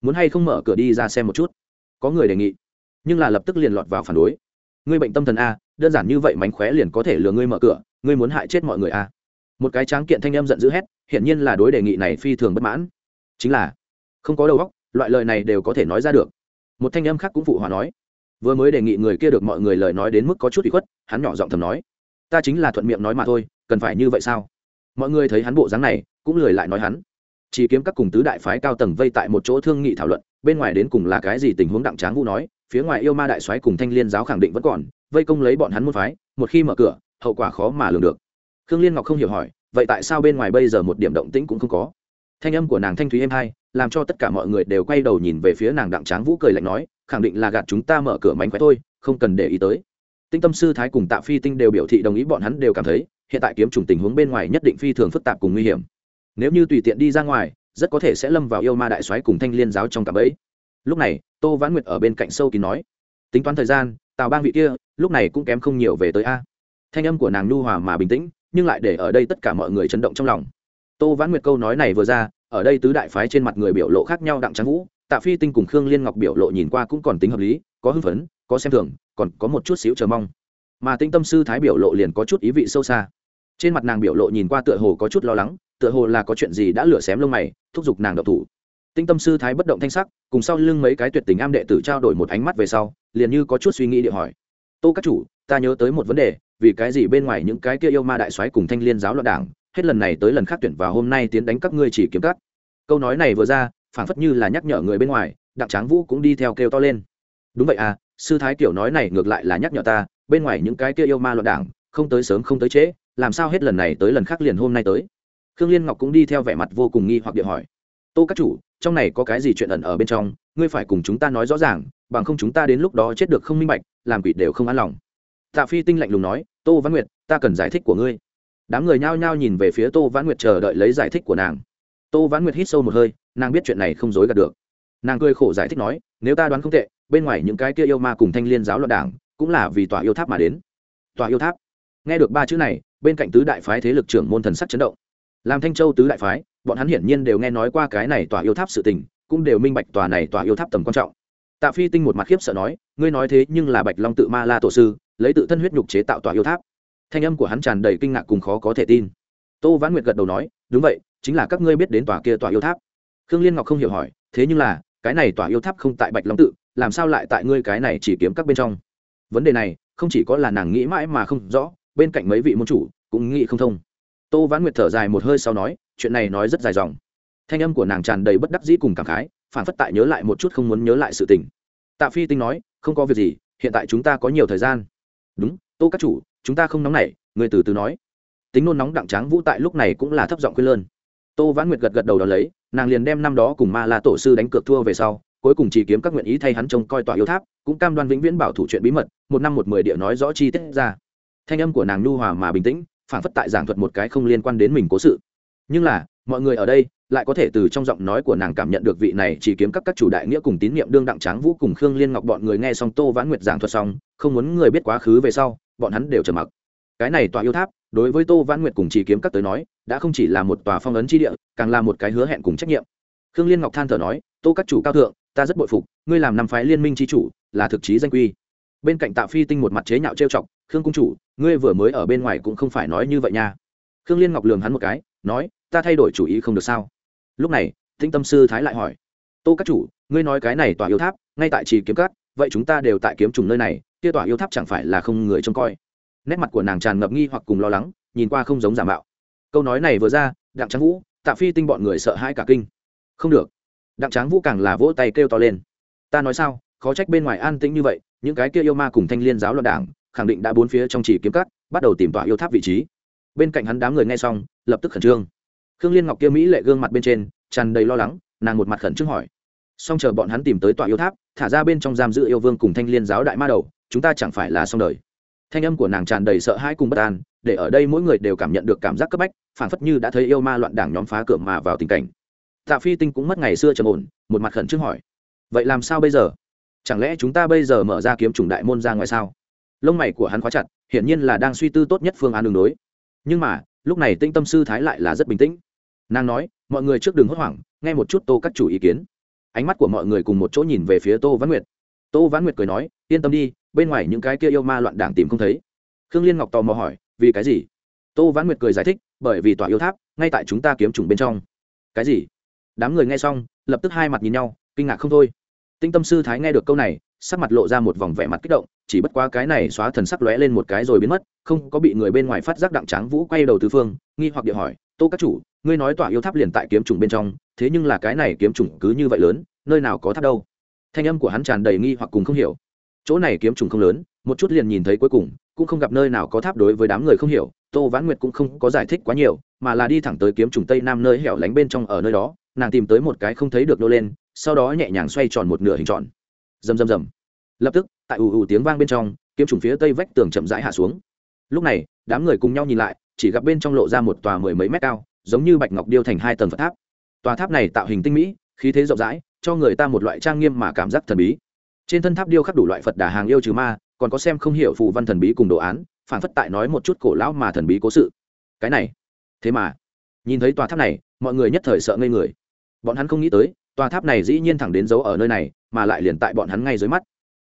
Muốn hay không mở cửa đi ra xem một chút? Có người đề nghị, nhưng là lập tức liền lọt vào phản đối. Ngươi bệnh tâm thần a, đơn giản như vậy mánh khóe liền có thể lừa ngươi mở cửa, ngươi muốn hại chết mọi người a. Một cái tráng kiện thanh âm giận dữ hét, hiển nhiên là đối đề nghị này phi thường bất mãn. Chính là, không có đầu óc, loại lời này đều có thể nói ra được. Một thanh âm khác cũng phụ hòa nói vừa mới đề nghị người kia được mọi người lời nói đến mức có chút bị khuất, hắn nhỏ giọng thầm nói, ta chính là thuận miệng nói mà thôi, cần phải như vậy sao? Mọi người thấy hắn bộ dáng này, cũng lười lại nói hắn. Chỉ kiếm các cùng tứ đại phái cao tầng vây tại một chỗ thương nghị thảo luận, bên ngoài đến cùng là cái gì tình huống đặng tráng vũ nói, phía ngoài yêu ma đại soái cùng thanh liên giáo khẳng định vẫn còn, vây công lấy bọn hắn môn phái, một khi mở cửa, hậu quả khó mà lường được. Khương liên ngọc không hiểu hỏi, vậy tại sao bên ngoài bây giờ một điểm động tĩnh cũng không có? Thanh âm của nàng thanh thúy êm hai, làm cho tất cả mọi người đều quay đầu nhìn về phía nàng đặng tráng vũ cười lạnh nói khẳng định là gạt chúng ta mở cửa mánh khóe thôi, không cần để ý tới. Tinh tâm sư thái cùng tạ phi tinh đều biểu thị đồng ý, bọn hắn đều cảm thấy, hiện tại kiếm trùng tình huống bên ngoài nhất định phi thường phức tạp cùng nguy hiểm. Nếu như tùy tiện đi ra ngoài, rất có thể sẽ lâm vào yêu ma đại soái cùng thanh liên giáo trong cả bẫy. Lúc này, tô vãn nguyệt ở bên cạnh sâu kín nói, tính toán thời gian, tào bang vị kia, lúc này cũng kém không nhiều về tới a. Thanh âm của nàng nu hòa mà bình tĩnh, nhưng lại để ở đây tất cả mọi người chấn động trong lòng. Tô vãn nguyệt câu nói này vừa ra, ở đây tứ đại phái trên mặt người biểu lộ khác nhau đặng trắng vũ tạ phi tinh cùng khương liên ngọc biểu lộ nhìn qua cũng còn tính hợp lý, có hưng phấn, có xem thường, còn có một chút xíu chờ mong. Mà tinh tâm sư thái biểu lộ liền có chút ý vị sâu xa. Trên mặt nàng biểu lộ nhìn qua tựa hồ có chút lo lắng, tựa hồ là có chuyện gì đã lửa xém lông mày, thúc giục nàng độc thủ. Tinh tâm sư thái bất động thanh sắc, cùng sau lưng mấy cái tuyệt tình am đệ tử trao đổi một ánh mắt về sau, liền như có chút suy nghĩ địa hỏi. Tô các chủ, ta nhớ tới một vấn đề, vì cái gì bên ngoài những cái kia yêu ma đại soái cùng thanh liên giáo loạn đảng, hết lần này tới lần khác tuyển vào hôm nay tiến đánh các ngươi chỉ kiếm cắt câu nói này vừa ra phảng phất như là nhắc nhở người bên ngoài, đặng tráng vũ cũng đi theo kêu to lên. Đúng vậy à sư thái kiểu nói này ngược lại là nhắc nhở ta, bên ngoài những cái kia yêu ma loạn đảng, không tới sớm không tới trễ, làm sao hết lần này tới lần khác liền hôm nay tới? Khương liên ngọc cũng đi theo vẻ mặt vô cùng nghi hoặc địa hỏi. Tô các chủ, trong này có cái gì chuyện ẩn ở bên trong, ngươi phải cùng chúng ta nói rõ ràng, bằng không chúng ta đến lúc đó chết được không minh bạch, làm quỷ đều không an lòng. Tạ phi tinh lạnh lùng nói, tô văn nguyệt, ta cần giải thích của ngươi. Đám người nhao nhao nhìn về phía tô văn nguyệt chờ đợi lấy giải thích của nàng tô Vãn nguyệt hít sâu một hơi, nàng biết chuyện này không dối gạt được. Nàng cười khổ giải thích nói, nếu ta đoán không tệ, bên ngoài những cái kia yêu ma cùng thanh liên giáo loạn đảng, cũng là vì tòa yêu tháp mà đến. Tòa yêu tháp. Nghe được ba chữ này, bên cạnh tứ đại phái thế lực trưởng môn thần sắc chấn động. Làm thanh châu tứ đại phái, bọn hắn hiển nhiên đều nghe nói qua cái này tòa yêu tháp sự tình, cũng đều minh bạch tòa này tòa yêu tháp tầm quan trọng. Tạ phi tinh một mặt khiếp sợ nói, ngươi nói thế nhưng là bạch long tự ma la tổ sư, lấy tự thân huyết nhục chế tạo tòa yêu tháp. Thanh âm của hắn tràn đầy kinh ngạc cùng khó có thể tin tô vãn nguyệt gật đầu nói, đúng vậy, chính là các ngươi biết đến tòa kia tòa yêu tháp. Khương liên ngọc không hiểu hỏi, thế nhưng là, cái này tòa yêu tháp không tại bạch long tự, làm sao lại tại ngươi cái này chỉ kiếm các bên trong? Vấn đề này, không chỉ có là nàng nghĩ mãi mà không rõ, bên cạnh mấy vị môn chủ cũng nghĩ không thông. Tô vãn nguyệt thở dài một hơi sau nói, chuyện này nói rất dài dòng. Thanh âm của nàng tràn đầy bất đắc dĩ cùng cảm khái, phản phất tại nhớ lại một chút không muốn nhớ lại sự tình. Tạ phi tinh nói, không có việc gì, hiện tại chúng ta có nhiều thời gian. Đúng, tô các chủ, chúng ta không nóng nảy, người từ từ nói tính nôn nóng đặng tráng vũ tại lúc này cũng là thấp giọng khuyên lơn. Tô vãn nguyệt gật gật đầu đó lấy, nàng liền đem năm đó cùng ma la tổ sư đánh cược thua về sau, cuối cùng chỉ kiếm các nguyện ý thay hắn trông coi tòa yêu tháp, cũng cam đoan vĩnh viễn bảo thủ chuyện bí mật, một năm một mười địa nói rõ chi tiết ra. Thanh âm của nàng nhu hòa mà bình tĩnh phản phất tại giảng thuật một cái không liên quan đến mình cố sự. Nhưng là, mọi người ở đây, lại có thể từ trong giọng nói của nàng cảm nhận được vị này chỉ kiếm các các chủ đại nghĩa cùng tín nhiệm đương đặng tráng vũ cùng khương liên ngọc bọn người nghe xong tô vãn nguyệt giảng thuật xong, không muốn người biết quá khứ về sau, bọn hắn đều trầm mặc. Cái này tòa yêu tháp đối với tô văn nguyệt cùng chỉ kiếm các tới nói, đã không chỉ là một tòa phong ấn chi địa, càng là một cái hứa hẹn cùng trách nhiệm. Khương liên ngọc than thở nói, tô các chủ cao thượng, ta rất bội phục, ngươi làm năm phái liên minh chi chủ, là thực chí danh quy. Bên cạnh tạ phi tinh một mặt chế nhạo trêu chọc, khương cung chủ, ngươi vừa mới ở bên ngoài cũng không phải nói như vậy nha. Khương liên ngọc lường hắn một cái, nói, ta thay đổi chủ ý không được sao? Lúc này tinh tâm sư thái lại hỏi, tô các chủ, ngươi nói cái này tòa yêu tháp, ngay tại trì kiếm cát vậy chúng ta đều tại kiếm trùng nơi này, kia tòa yêu tháp chẳng phải là không người trông coi? Nét mặt của nàng tràn ngập nghi hoặc cùng lo lắng, nhìn qua không giống giả mạo. Câu nói này vừa ra, đặng tráng vũ, tạ phi tinh bọn người sợ hãi cả kinh. Không được. Đặng tráng vũ càng là vỗ tay kêu to lên. Ta nói sao, khó trách bên ngoài an tĩnh như vậy, những cái kia yêu ma cùng thanh liên giáo loạn đảng, khẳng định đã bốn phía trong chỉ kiếm cắt bắt đầu tìm tỏa yêu tháp vị trí. Bên cạnh hắn đám người nghe xong, lập tức khẩn trương. Khương liên ngọc kia mỹ lệ gương mặt bên trên, tràn đầy lo lắng, nàng một mặt khẩn trương hỏi. Xong chờ bọn hắn tìm tới tòa yêu tháp, thả ra bên trong giam giữ yêu vương cùng thanh liên giáo đại ma đầu, chúng ta chẳng phải là xong đời thanh âm của nàng tràn đầy sợ hãi cùng bất an, để ở đây mỗi người đều cảm nhận được cảm giác cấp bách phản phất như đã thấy yêu ma loạn đảng nhóm phá cửa mà vào tình cảnh. Tạ phi tinh cũng mất ngày xưa trầm ổn, một mặt khẩn trương hỏi, vậy làm sao bây giờ? Chẳng lẽ chúng ta bây giờ mở ra kiếm chủng đại môn ra ngoài sao? Lông mày của hắn khóa chặt, hiển nhiên là đang suy tư tốt nhất phương án đường đối. Nhưng mà, lúc này tinh tâm sư thái lại là rất bình tĩnh. Nàng nói, mọi người trước đường hốt hoảng, nghe một chút tô các chủ ý kiến. Ánh mắt của mọi người cùng một chỗ nhìn về phía tô văn nguyệt. Tô văn nguyệt cười nói, yên tâm đi bên ngoài những cái kia yêu ma loạn đảng tìm không thấy. Khương liên ngọc tò mò hỏi, vì cái gì? Tô vãn nguyệt cười giải thích, bởi vì tòa yêu tháp, ngay tại chúng ta kiếm trùng bên trong. Cái gì? Đám người nghe xong, lập tức hai mặt nhìn nhau, kinh ngạc không thôi. Tinh tâm sư thái nghe được câu này, sắc mặt lộ ra một vòng vẻ mặt kích động, chỉ bất quá cái này xóa thần sắc lóe lên một cái rồi biến mất, không có bị người bên ngoài phát giác đặng tráng vũ quay đầu tứ phương, nghi hoặc địa hỏi, tô các chủ, ngươi nói tòa yêu tháp liền tại kiếm trùng bên trong, thế nhưng là cái này kiếm trùng cứ như vậy lớn, nơi nào có tháp đâu? Thanh âm của hắn tràn đầy nghi hoặc cùng không hiểu chỗ này kiếm trùng không lớn, một chút liền nhìn thấy cuối cùng, cũng không gặp nơi nào có tháp đối với đám người không hiểu, tô vãn nguyệt cũng không có giải thích quá nhiều, mà là đi thẳng tới kiếm trùng tây nam nơi hẻo lánh bên trong ở nơi đó, nàng tìm tới một cái không thấy được nô lên, sau đó nhẹ nhàng xoay tròn một nửa hình tròn. Rầm rầm rầm. Lập tức, tại ù ù tiếng vang bên trong, kiếm trùng phía tây vách tường chậm rãi hạ xuống. Lúc này, đám người cùng nhau nhìn lại, chỉ gặp bên trong lộ ra một tòa mười mấy mét cao, giống như bạch ngọc điêu thành hai tầng phật tháp. Tòa tháp này tạo hình tinh mỹ, khí thế rộng rãi, cho người ta một loại trang nghiêm mà cảm giác thần bí trên thân tháp điêu khắc đủ loại phật đà hàng yêu trừ ma, còn có xem không hiểu phù văn thần bí cùng đồ án, phản phất tại nói một chút cổ lão mà thần bí cố sự. Cái này, thế mà, nhìn thấy tòa tháp này, mọi người nhất thời sợ ngây người. Bọn hắn không nghĩ tới, tòa tháp này dĩ nhiên thẳng đến giấu ở nơi này, mà lại liền tại bọn hắn ngay dưới mắt.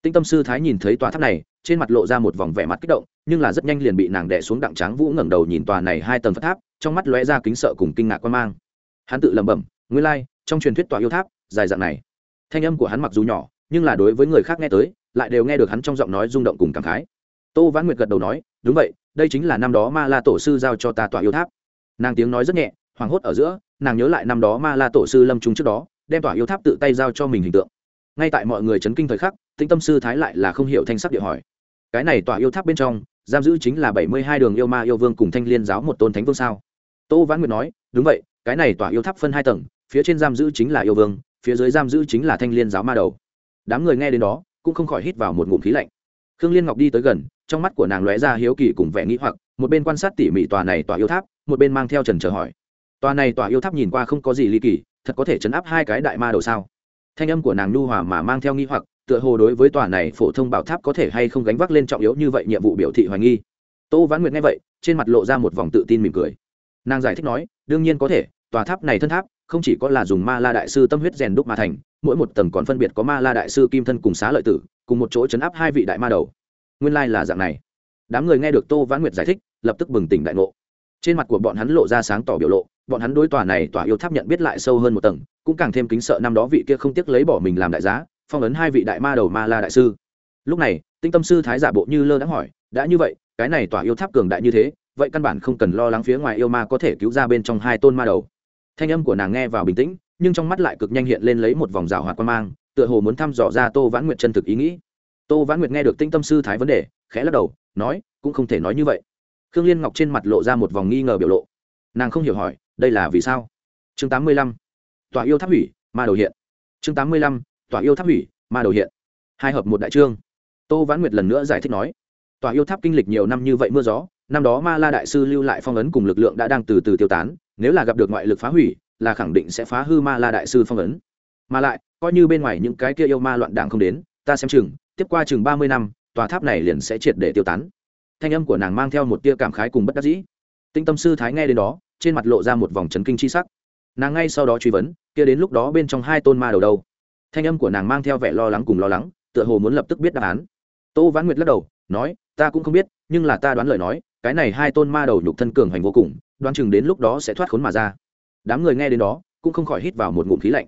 Tinh tâm sư thái nhìn thấy tòa tháp này, trên mặt lộ ra một vòng vẻ mặt kích động, nhưng là rất nhanh liền bị nàng đẻ xuống đặng tráng vũ ngẩng đầu nhìn tòa này hai tầng phật tháp, trong mắt lóe ra kính sợ cùng kinh ngạc quan mang. Hắn tự lẩm bẩm, nguyên lai, trong truyền thuyết tòa yêu tháp, dài dạng này. Thanh âm của hắn mặc dù nhỏ nhưng là đối với người khác nghe tới, lại đều nghe được hắn trong giọng nói rung động cùng cảm khái. Tô vãn nguyệt gật đầu nói, đúng vậy, đây chính là năm đó ma la tổ sư giao cho ta tòa yêu tháp. Nàng tiếng nói rất nhẹ, hoảng hốt ở giữa, nàng nhớ lại năm đó ma la tổ sư lâm trung trước đó, đem tòa yêu tháp tự tay giao cho mình hình tượng. Ngay tại mọi người chấn kinh thời khắc, tĩnh tâm sư thái lại là không hiểu thanh sắc địa hỏi. Cái này tòa yêu tháp bên trong, giam giữ chính là bảy mươi hai đường yêu ma yêu vương cùng thanh liên giáo một tôn thánh vương sao? Tô vãn nguyệt nói, đúng vậy, cái này tòa yêu tháp phân hai tầng, phía trên giam giữ chính là yêu vương, phía dưới giam giữ chính là thanh liên giáo ma đầu đám người nghe đến đó cũng không khỏi hít vào một ngụm khí lạnh. Khương liên ngọc đi tới gần, trong mắt của nàng lóe ra hiếu kỳ cùng vẻ nghĩ hoặc, một bên quan sát tỉ mỉ tòa này tòa yêu tháp, một bên mang theo trần chờ hỏi. Tòa này tòa yêu tháp nhìn qua không có gì ly kỳ, thật có thể chấn áp hai cái đại ma đầu sao? Thanh âm của nàng nhu hòa mà mang theo nghi hoặc, tựa hồ đối với tòa này phổ thông bảo tháp có thể hay không gánh vác lên trọng yếu như vậy nhiệm vụ biểu thị hoài nghi. Tô vãn nguyệt nghe vậy, trên mặt lộ ra một vòng tự tin mỉm cười. Nàng giải thích nói, đương nhiên có thể, tòa tháp này thân tháp không chỉ có là dùng ma la đại sư tâm huyết rèn đúc mà thành mỗi một tầng còn phân biệt có ma la đại sư kim thân cùng xá lợi tử, cùng một chỗ chấn áp hai vị đại ma đầu. Nguyên lai là dạng này. Đám người nghe được tô vãn nguyệt giải thích, lập tức bừng tỉnh đại ngộ. Trên mặt của bọn hắn lộ ra sáng tỏ biểu lộ, bọn hắn đối tòa này tòa yêu tháp nhận biết lại sâu hơn một tầng, cũng càng thêm kính sợ năm đó vị kia không tiếc lấy bỏ mình làm đại giá, phong ấn hai vị đại ma đầu ma la đại sư. Lúc này, tinh tâm sư thái giả bộ như lơ đã hỏi, đã như vậy, cái này tòa yêu tháp cường đại như thế, vậy căn bản không cần lo lắng phía ngoài yêu ma có thể cứu ra bên trong hai tôn ma đầu. Thanh âm của nàng nghe vào bình tĩnh nhưng trong mắt lại cực nhanh hiện lên lấy một vòng rào hoạt quan mang, tựa hồ muốn thăm dò ra tô vãn nguyệt chân thực ý nghĩ. Tô vãn nguyệt nghe được tinh tâm sư thái vấn đề, khẽ lắc đầu, nói, cũng không thể nói như vậy. Khương liên ngọc trên mặt lộ ra một vòng nghi ngờ biểu lộ. Nàng không hiểu hỏi, đây là vì sao? Chương tám mươi lăm. Tòa yêu tháp hủy, ma đầu hiện. Chương tám mươi lăm. Tòa yêu tháp hủy, ma đầu hiện. Hai hợp một đại trương. Tô vãn nguyệt lần nữa giải thích nói, tòa yêu tháp kinh lịch nhiều năm như vậy mưa gió, năm đó ma la đại sư lưu lại phong ấn cùng lực lượng đã đang từ từ tiêu tán, nếu là gặp được ngoại lực phá hủy là khẳng định sẽ phá hư ma la đại sư phong ấn. Mà lại, coi như bên ngoài những cái kia yêu ma loạn đảng không đến, ta xem chừng, tiếp qua chừng ba mươi năm, tòa tháp này liền sẽ triệt để tiêu tán. Thanh âm của nàng mang theo một tia cảm khái cùng bất đắc dĩ. Tinh tâm sư thái nghe đến đó, trên mặt lộ ra một vòng trấn kinh c h i sắc. Nàng ngay sau đó truy vấn, kia đến lúc đó bên trong hai tôn ma đầu đâu? Thanh âm của nàng mang theo vẻ lo lắng cùng lo lắng, tựa hồ muốn lập tức biết đáp án. Tô vãn nguyệt lắc đầu, nói, ta cũng không biết, nhưng là ta đoán lời nói, cái này hai tôn ma đầu nhục thân cường hành vô cùng, đoán chừng đến lúc đó sẽ thoát khốn mà ra đám người nghe đến đó cũng không khỏi hít vào một ngụm khí lạnh.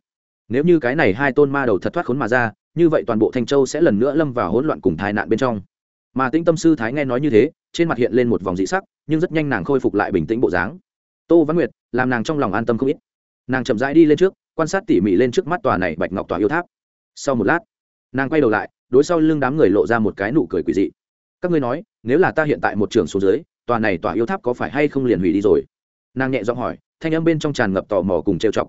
Nếu như cái này hai tôn ma đầu thật thoát khốn mà ra, như vậy toàn bộ thanh châu sẽ lần nữa lâm vào hỗn loạn cùng tai nạn bên trong. Mà tĩnh tâm sư thái nghe nói như thế, trên mặt hiện lên một vòng dị sắc, nhưng rất nhanh nàng khôi phục lại bình tĩnh bộ dáng. Tô văn nguyệt, làm nàng trong lòng an tâm không ít. Nàng chậm rãi đi lên trước, quan sát tỉ mỉ lên trước mắt tòa này bạch ngọc tòa yêu tháp. Sau một lát, nàng quay đầu lại, đối sau lưng đám người lộ ra một cái nụ cười quỷ dị. Các ngươi nói, nếu là ta hiện tại một trường xuống dưới, tòa này tòa yêu tháp có phải hay không liền hủy đi rồi? Nàng nhẹ giọng hỏi thanh âm bên trong tràn ngập tò mò cùng trêu chọc.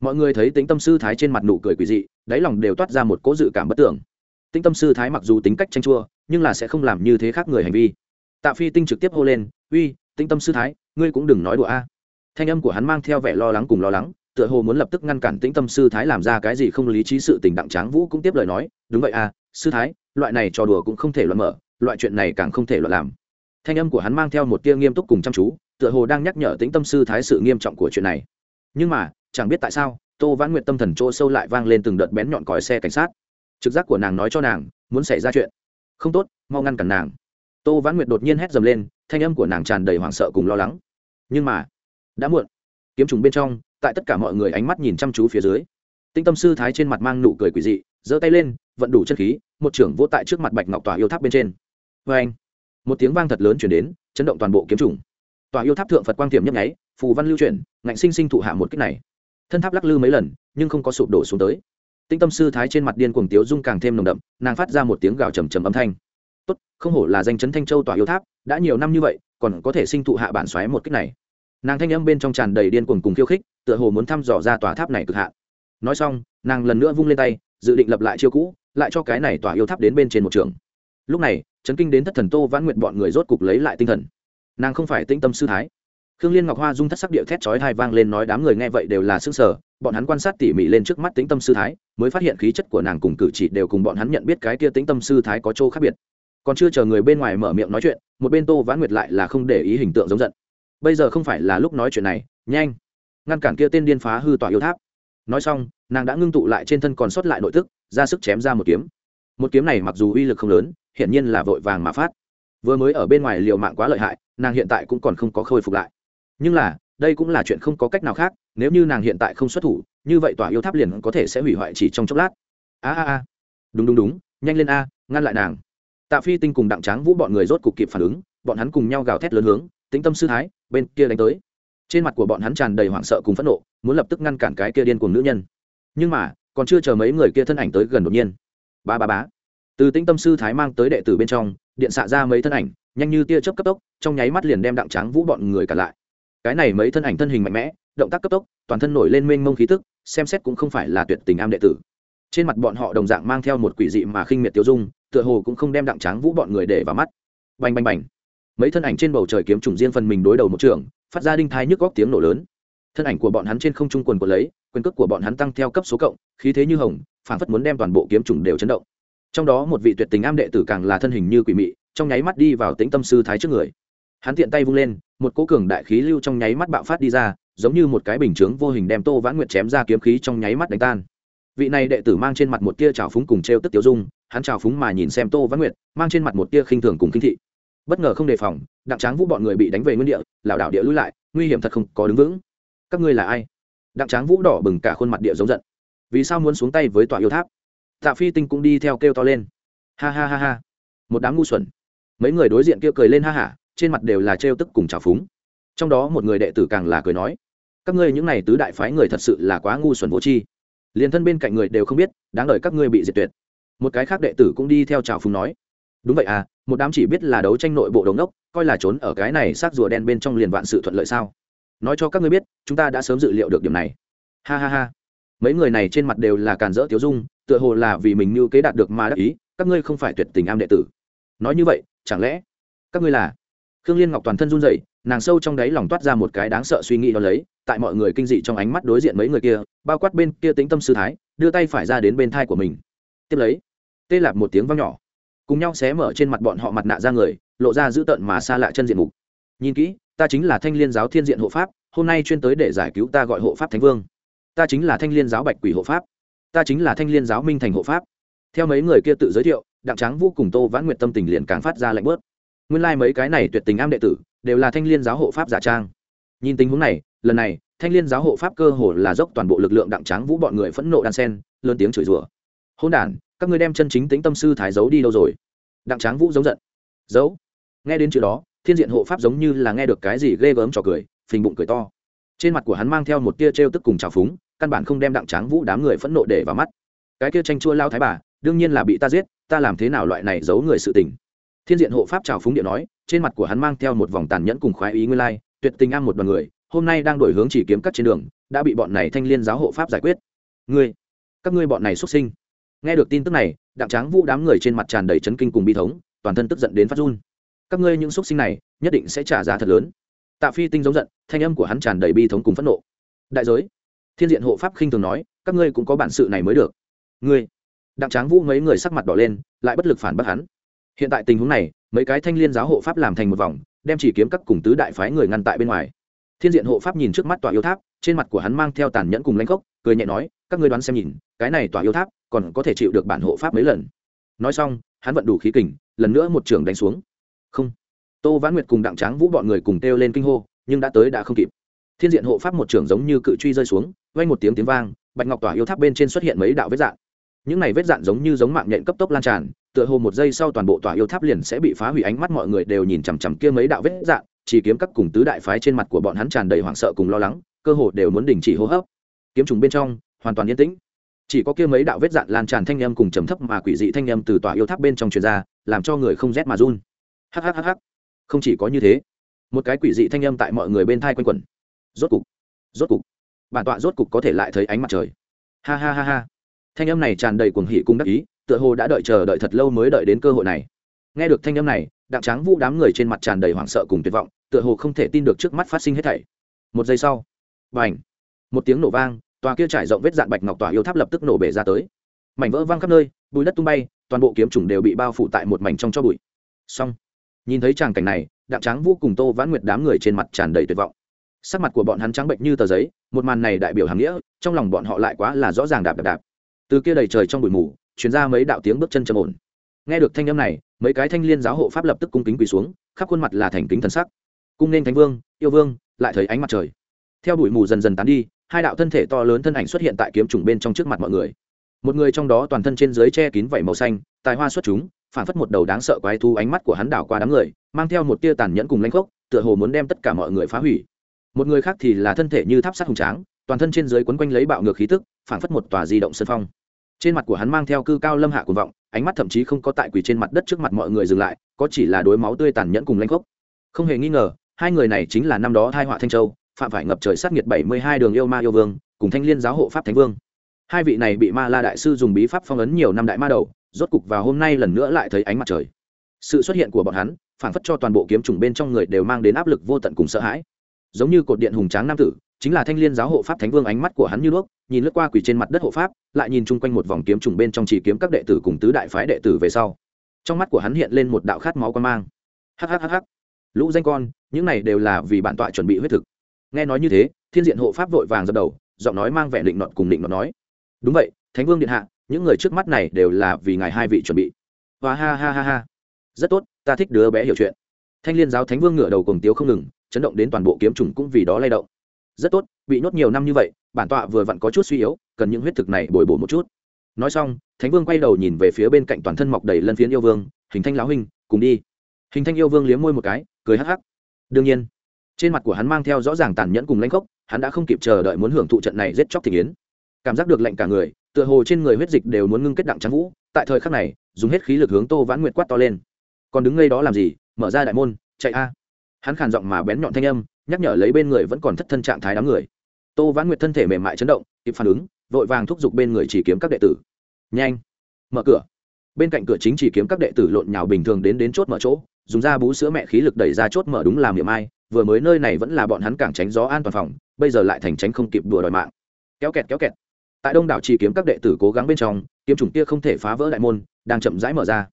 Mọi người thấy tính tâm sư thái trên mặt nụ cười quỷ dị, đáy lòng đều toát ra một cố dự cảm bất tưởng. Tinh tâm sư thái mặc dù tính cách tranh chua, nhưng là sẽ không làm như thế khác người hành vi. Tạ phi tinh trực tiếp hô lên, uy tinh tâm sư thái, ngươi cũng đừng nói đùa a. Thanh âm của hắn mang theo vẻ lo lắng cùng lo lắng, tựa hồ muốn lập tức ngăn cản tĩnh tâm sư thái làm ra cái gì không lý trí sự tình đặng tráng vũ cũng tiếp lời nói, đúng vậy à sư thái, loại này trò đùa cũng không thể luận mở, loại chuyện này càng không thể luận làm. Thanh âm của hắn mang theo một tia nghiêm túc cùng chăm chú tựa hồ đang nhắc nhở tĩnh tâm sư thái sự nghiêm trọng của chuyện này. Nhưng mà, chẳng biết tại sao, tô vãn nguyện tâm thần chỗ sâu lại vang lên từng đợt bén nhọn còi xe cảnh sát. Trực giác của nàng nói cho nàng, muốn xảy ra chuyện. Không tốt, mau ngăn cản nàng. Tô vãn nguyệt đột nhiên hét dầm lên, thanh âm của nàng tràn đầy hoảng sợ cùng lo lắng. Nhưng mà, đã muộn. Kiếm trùng bên trong, tại tất cả mọi người ánh mắt nhìn chăm chú phía dưới. Tinh tâm sư thái trên mặt mang nụ cười quỷ dị, giơ tay lên, vận đủ chân khí, một trưởng vỗ tại trước mặt bạch ngọc tòa yêu tháp bên trên. Vê anh một tiếng vang thật lớn chuyển đến, chấn động toàn bộ kiếm trùng tòa yêu tháp thượng phật quang tiệm nhấp nháy, phù văn lưu chuyển, ngạnh sinh sinh thụ hạ một cách này. Thân tháp lắc lư mấy lần, nhưng không có sụp đổ xuống tới. Tinh tâm sư thái trên mặt điên cuồng tiếu dung càng thêm nồng đậm, nàng phát ra một tiếng gào trầm trầm âm thanh. Tốt, không hổ là danh chấn thanh châu tòa yêu tháp, đã nhiều năm như vậy, còn có thể sinh thụ hạ bản xoáy một cách này. Nàng thanh âm bên trong tràn đầy điên cuồng cùng khiêu khích, tựa hồ muốn thăm dò ra tòa tháp này cực hạ. nói xong, nàng lần nữa vung lên tay, dự định lập lại chiêu cũ, lại cho cái này tòa yêu tháp đến bên trên một trường. Lúc này, chấn kinh đến thất thần tô vãn nguyện bọn người rốt cục lấy lại tinh thần nàng không phải tĩnh tâm sư thái. Khương liên ngọc hoa dung thất sắc điệu thét chói hai vang lên nói đám người nghe vậy đều là xương sở bọn hắn quan sát tỉ mỉ lên trước mắt tĩnh tâm sư thái, mới phát hiện khí chất của nàng cùng cử chỉ đều cùng bọn hắn nhận biết cái kia tĩnh tâm sư thái có chỗ khác biệt. Còn chưa chờ người bên ngoài mở miệng nói chuyện, một bên tô vãn nguyệt lại là không để ý hình tượng giống giận. Bây giờ không phải là lúc nói chuyện này, nhanh, ngăn cản kia tên điên phá hư tòa yêu tháp. Nói xong, nàng đã ngưng tụ lại trên thân còn sót lại nội tức, ra sức chém ra một kiếm. Một kiếm này mặc dù uy lực không lớn, hiển nhiên là vội vàng mà phát vừa mới ở bên ngoài liều mạng quá lợi hại, nàng hiện tại cũng còn không có khôi phục lại. Nhưng là, đây cũng là chuyện không có cách nào khác, nếu như nàng hiện tại không xuất thủ, như vậy tòa yêu tháp liền có thể sẽ hủy hoại chỉ trong chốc lát. A a a. Đúng đúng đúng, nhanh lên a, ngăn lại nàng. Tạ phi tinh cùng đặng tráng vũ bọn người rốt cục kịp phản ứng, bọn hắn cùng nhau gào thét lớn hướng, tĩnh tâm sư thái, bên kia đánh tới. Trên mặt của bọn hắn tràn đầy hoảng sợ cùng phẫn nộ, muốn lập tức ngăn cản cái kia điên cùng nữ nhân. Nhưng mà, còn chưa chờ mấy người kia thân ảnh tới gần đột nhiên. Ba ba bá từ tĩnh tâm sư thái mang tới đệ tử bên trong, điện xạ ra mấy thân ảnh, nhanh như tia chớp cấp tốc, trong nháy mắt liền đem đặng tráng vũ bọn người cả lại. Cái này mấy thân ảnh thân hình mạnh mẽ, động tác cấp tốc, toàn thân nổi lên mênh mông khí tức, xem xét cũng không phải là tuyệt tình am đệ tử. Trên mặt bọn họ đồng dạng mang theo một quỷ dị mà khinh miệt tiêu dung, tựa hồ cũng không đem đặng tráng vũ bọn người để vào mắt. Bành bành bành. Mấy thân ảnh trên bầu trời kiếm trùng riêng phần mình đối đầu một trường, phát ra đinh thái nhức góc tiếng nổ lớn. Thân ảnh của bọn hắn trên không trung quần của lấy, quyền cước của bọn hắn tăng theo cấp số cộng, khí thế như hồng phản phất muốn đem toàn bộ kiếm trùng đều chấn động trong đó một vị tuyệt tình am đệ tử càng là thân hình như quỷ mị, trong nháy mắt đi vào tĩnh tâm sư thái trước người. Hắn tiện tay vung lên, một cỗ cường đại khí lưu trong nháy mắt bạo phát đi ra, giống như một cái bình chướng vô hình đem tô vãn nguyệt chém ra kiếm khí trong nháy mắt đánh tan. Vị này đệ tử mang trên mặt một tia trào phúng cùng t r e o tức tiêu dung, hắn trào phúng mà nhìn xem tô vãn nguyệt, mang trên mặt một tia khinh thường cùng khinh thị. Bất ngờ không đề phòng, đặng tráng vũ bọn người bị đánh về nguyên địa, lảo đảo địa lui lại, nguy hiểm thật không có đứng vững. Các ngươi là ai? Đặng tráng vũ đỏ bừng cả khuôn mặt địa giống giận. Vì sao muốn xuống tay với tòa yêu tháp? Tạ phi tinh cũng đi theo kêu to lên. Ha ha ha ha. Một đám ngu xuẩn. Mấy người đối diện kia cười lên ha hả, trên mặt đều là trêu tức cùng trào phúng. Trong đó một người đệ tử càng là cười nói, các ngươi những n à y tứ đại phái người thật sự là quá ngu xuẩn vô tri. Liền thân bên cạnh người đều không biết, đáng đợi các ngươi bị diệt tuyệt. Một cái khác đệ tử cũng đi theo trào phúng nói, đúng vậy à một đám chỉ biết là đấu tranh nội bộ đống đốc coi là trốn ở cái này xác rùa đen bên trong liền vạn sự thuận lợi sao? Nói cho các ngươi biết, chúng ta đã sớm dự liệu được điểm này. Ha ha ha. Mấy người này trên mặt đều là càn rỡ tiếu dung tựa hồ là vì mình như kế đạt được mà đắc ý, các ngươi không phải tuyệt tình am đệ tử. Nói như vậy, chẳng lẽ các ngươi là? Khương liên ngọc toàn thân run rẩy, nàng sâu trong đáy lòng toát ra một cái đáng sợ suy nghĩ đó lấy, tại mọi người kinh dị trong ánh mắt đối diện mấy người kia, bao quát bên kia tính tâm sư thái, đưa tay phải ra đến bên thai của mình. Tiếp lấy, tê lạp một tiếng vang nhỏ, cùng nhau xé mở trên mặt bọn họ mặt nạ ra người, lộ ra dữ tợn mà xa lạ chân diện mục. Nhìn kỹ, ta chính là thanh liên giáo thiên diện hộ pháp, hôm nay chuyên tới để giải cứu ta gọi hộ pháp thánh vương. Ta chính là thanh liên giáo bạch quỷ hộ pháp ta chính là thanh liên giáo minh thành hộ pháp. Theo mấy người kia tự giới thiệu, đặng tráng Vũ cùng tô vãn nguyện tâm tình liền càng phát ra lạnh bớt. Nguyên lai、like、mấy cái này tuyệt tình am đệ tử, đều là thanh liên giáo hộ pháp giả trang. Nhìn tình huống này, lần này, thanh liên giáo hộ pháp cơ hồ là dốc toàn bộ lực lượng đặng tráng vũ bọn người phẫn nộ đan sen, lớn tiếng chửi rủa. Hôn đ các ngươi đem chân chính tính tâm sư thái giấu đi đâu rồi? Đặng tráng vũ giống giận. Giấu? Nghe đến chữ đó, thiên diện hộ pháp giống như là nghe được cái gì ghê gớm trò cười, phình bụng cười to. Trên mặt của hắn mang theo một tia t r e o tức cùng trào phúng căn bản không đem đặng tráng vũ đám người phẫn nộ để vào mắt. Cái kia tranh chua lao thái bà, đương nhiên là bị ta giết, ta làm thế nào loại này giấu người sự tình? Thiên diện hộ pháp trào phúng điện nói, trên mặt của hắn mang theo một vòng tàn nhẫn cùng khoái ý nguyên lai, tuyệt tình am một đoàn người, hôm nay đang đổi hướng chỉ kiếm cắt trên đường, đã bị bọn này thanh liên giáo hộ pháp giải quyết. Ngươi, các ngươi bọn này xuất sinh. Nghe được tin tức này, đặng tráng vũ đám người trên mặt tràn đầy chấn kinh cùng bi thống, toàn thân tức giận đến phát run. Các ngươi những xuất sinh này, nhất định sẽ trả giá thật lớn. Tạ phi tinh giống giận, thanh âm của hắn tràn đầy bi thống cùng phẫn nộ. Đại giới thiên diện hộ pháp khinh thường nói, các ngươi cũng có bản sự này mới được. Ngươi? Đặng tráng vũ mấy người sắc mặt đỏ lên, lại bất lực phản bác hắn. Hiện tại tình huống này, mấy cái thanh liên giáo hộ pháp làm thành một vòng, đem chỉ kiếm các cùng tứ đại phái người ngăn tại bên ngoài. Thiên diện hộ pháp nhìn trước mắt tòa yêu tháp, trên mặt của hắn mang theo tàn nhẫn cùng lãnh khốc, cười nhẹ nói, các ngươi đoán xem nhìn, cái này tòa yêu tháp còn có thể chịu được bản hộ pháp mấy lần? Nói xong, hắn vận đủ khí kình, lần nữa một trường đánh xuống. Không. Tô vãn nguyệt cùng đặng tráng vũ bọn người cùng kêu lên kinh hô, nhưng đã tới đã không kịp thiên diện hộ pháp một trưởng giống như cự truy rơi xuống, vang một tiếng tiếng vang, bạch ngọc tỏa yêu tháp bên trên xuất hiện mấy đạo vết dạn những này vết dạn giống như giống mạng nhện cấp tốc lan tràn, tựa hồ một giây sau toàn bộ tòa yêu tháp liền sẽ bị phá hủy ánh mắt mọi người đều nhìn chằm chằm kia mấy đạo vết dạn chỉ kiếm các cùng tứ đại phái trên mặt của bọn hắn tràn đầy hoảng sợ cùng lo lắng, cơ hồ đều muốn đình chỉ hô hấp. Kiếm trùng bên trong, hoàn toàn yên tĩnh. Chỉ có kia mấy đạo vết dạn lan tràn thanh âm cùng trầm thấp mà quỷ dị thanh âm từ tòa yêu tháp bên trong truyền ra, làm cho người không rét mà run. Hhhh không chỉ có như thế, một cái quỷ dị thanh âm tại mọi người bên thai quanh quẩn rốt cục. Rốt cục. Bản tọa rốt cục có thể lại thấy ánh mặt trời. Ha ha ha ha. Thanh âm này tràn đầy cuồng hỉ cung đắc ý, tựa hồ đã đợi chờ đợi thật lâu mới đợi đến cơ hội này. Nghe được thanh âm này, đặng tráng vũ đám người trên mặt tràn đầy hoảng sợ cùng tuyệt vọng, tựa hồ không thể tin được trước mắt phát sinh hết thảy. Một giây sau và h một tiếng nổ vang, tòa kia trải rộng vết dạn bạch ngọc tòa yêu tháp lập tức nổ bể ra tới. Mảnh vỡ văng khắp nơi, bùi đất tung bay, toàn bộ kiếm trùng đều bị bao phủ tại một mảnh trong cho bụi. Xong, nhìn thấy tràng cảnh này, đặng tráng vũ cùng tô vãn nguyệt đám người trên mặt tràn đầy tuyệt vọng sắc mặt của bọn hắn trắng bệnh như tờ giấy, một màn này đại biểu hàm nghĩa, trong lòng bọn họ lại quá là rõ ràng đạp đạp đạp. Từ kia đầy trời trong bụi mù chuyển ra mấy đạo tiếng bước chân trầm ổn. Nghe được thanh âm này, mấy cái thanh liên giáo hộ pháp lập tức cung kính quỳ xuống, khắp khuôn mặt là thành kính thần sắc. Cung nên thánh vương, yêu vương, lại thấy ánh mặt trời. Theo bụi mù dần dần tán đi, hai đạo thân thể to lớn thân ảnh xuất hiện tại kiếm trùng bên trong trước mặt mọi người. Một người trong đó toàn thân trên dưới che kín vảy màu xanh, tài hoa xuất chúng, phản phất một đầu đáng sợ quái thu ánh mắt của hắn đảo qua đám người, mang theo một tia tàn nhẫn cùng lanh khốc, tựa hồ muốn đem tất cả mọi người phá hủy một người khác thì là thân thể như tháp sắt hùng tráng, toàn thân trên dưới quấn quanh lấy bạo ngược khí tức, phảng phất một tòa di động sân phong. Trên mặt của hắn mang theo cư cao lâm hạ cuồng vọng, ánh mắt thậm chí không có tại quỳ trên mặt đất trước mặt mọi người dừng lại, có chỉ là đối máu tươi tàn nhẫn cùng lanh khốc. Không hề nghi ngờ, hai người này chính là năm đó thai họa thanh châu, phạm phải ngập trời sát nghiệt bảy mươi hai đường yêu ma yêu vương, cùng thanh liên giáo hộ pháp thánh vương. Hai vị này bị ma la đại sư dùng bí pháp phong ấn nhiều năm đại ma đầu, rốt cục và hôm nay lần nữa lại thấy ánh mặt trời. Sự xuất hiện của bọn hắn phản phất cho toàn bộ kiếm trùng bên trong người đều mang đến áp lực vô tận cùng sợ hãi giống như cột điện hùng tráng nam tử, chính là thanh liên giáo hộ pháp thánh vương ánh mắt của hắn như đuốc, nhìn lướt qua quỷ trên mặt đất hộ pháp, lại nhìn chung quanh một vòng kiếm trùng bên trong chỉ kiếm các đệ tử cùng tứ đại phái đệ tử về sau. Trong mắt của hắn hiện lên một đạo khát máu quan mang. Hhhh lũ danh con, những này đều là vì bản tọa chuẩn bị huyết thực. Nghe nói như thế, thiên diện hộ pháp vội vàng dập đầu, giọng nói mang vẻ định nọt cùng định nọt nói. Đúng vậy, thánh vương điện hạ, những người trước mắt này đều là vì ngài hai vị chuẩn bị. Và ha ha ha ha. Rất tốt, ta thích đứa bé hiểu chuyện. Thanh liên giáo thánh vương ngửa đầu cùng tiếu không ngừng chấn động đến toàn bộ kiếm trùng cũng vì đó lay động. Rất tốt, bị nhốt nhiều năm như vậy, bản tọa vừa vặn có chút suy yếu, cần những huyết thực này bồi bổ một chút. Nói xong, thánh vương quay đầu nhìn về phía bên cạnh toàn thân mọc đầy lân phiến yêu vương, hình thanh lão huynh, cùng đi. Hình thanh yêu vương liếm môi một cái, cười hắc hắc. Đương nhiên, trên mặt của hắn mang theo rõ ràng tàn nhẫn cùng lãnh khốc, hắn đã không kịp chờ đợi muốn hưởng thụ trận này giết chóc thị kiến cảm giác được lạnh cả người, tựa hồ trên người huyết dịch đều muốn ngưng kết đặng trắng vũ, tại thời khắc này, dùng hết khí lực hướng tô vãn nguyệt quát to lên. Còn đứng ngay đó làm gì? Mở ra đại môn, chạy a hắn khàn giọng mà bén nhọn thanh âm, nhắc nhở lấy bên người vẫn còn thất thân trạng thái đám người. Tô vãn nguyệt thân thể mềm mại chấn động, kịp phản ứng, vội vàng thúc giục bên người chỉ kiếm các đệ tử. Nhanh, mở cửa. Bên cạnh cửa chính chỉ kiếm các đệ tử lộn nhào bình thường đến đến chốt mở chỗ, dùng da bú sữa mẹ khí lực đẩy ra chốt mở đúng làm miệng ai, vừa mới nơi này vẫn là bọn hắn càng tránh gió an toàn phòng, bây giờ lại thành tránh không kịp đùa đòi mạng. Kéo kẹt kéo kẹt. Tại đông đảo chỉ kiếm các đệ tử cố gắng bên trong, kiếm chủng kia không thể phá vỡ đại môn, đang chậm rãi mở ra.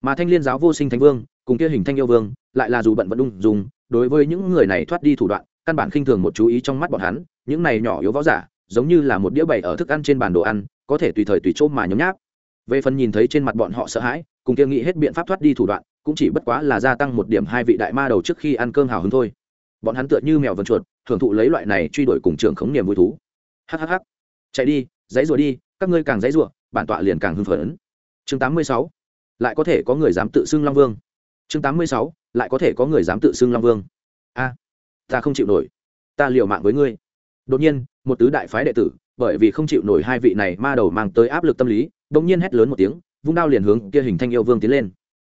Mà thanh liên giáo vô sinh thánh vương, cùng kia hình thanh yêu vương, lại là dù bận vẫn đung dùng đối với những người này thoát đi thủ đoạn, căn bản khinh thường một chú ý trong mắt bọn hắn, những này nhỏ yếu võ giả, giống như là một đĩa bày ở thức ăn trên bàn đồ ăn, có thể tùy thời tùy chỗ mà nhấm nháp. Về phần nhìn thấy trên mặt bọn họ sợ hãi, cùng kia nghĩ hết biện pháp thoát đi thủ đoạn, cũng chỉ bất quá là gia tăng một điểm hai vị đại ma đầu trước khi ăn cơm hào hứng thôi. Bọn hắn tựa như mèo vần chuột, thưởng thụ lấy loại này truy đuổi cùng trường khống niềm vui thú. Hhh chạy đi dãy rùa đi, các ngươi càng dãy rùa bản tọa liền càng hưng phấn. Chương tám mươi sáu. Lại có thể có người dám tự xưng long vương. Chương tám mươi sáu lại có thể có người dám tự xưng long vương. A, ta không chịu nổi. Ta liều mạng với ngươi. Đột nhiên, một tứ đại phái đệ tử, bởi vì không chịu nổi hai vị này ma đầu mang tới áp lực tâm lý, đột nhiên hét lớn một tiếng, vung đao liền hướng kia hình thanh yêu vương tiến lên.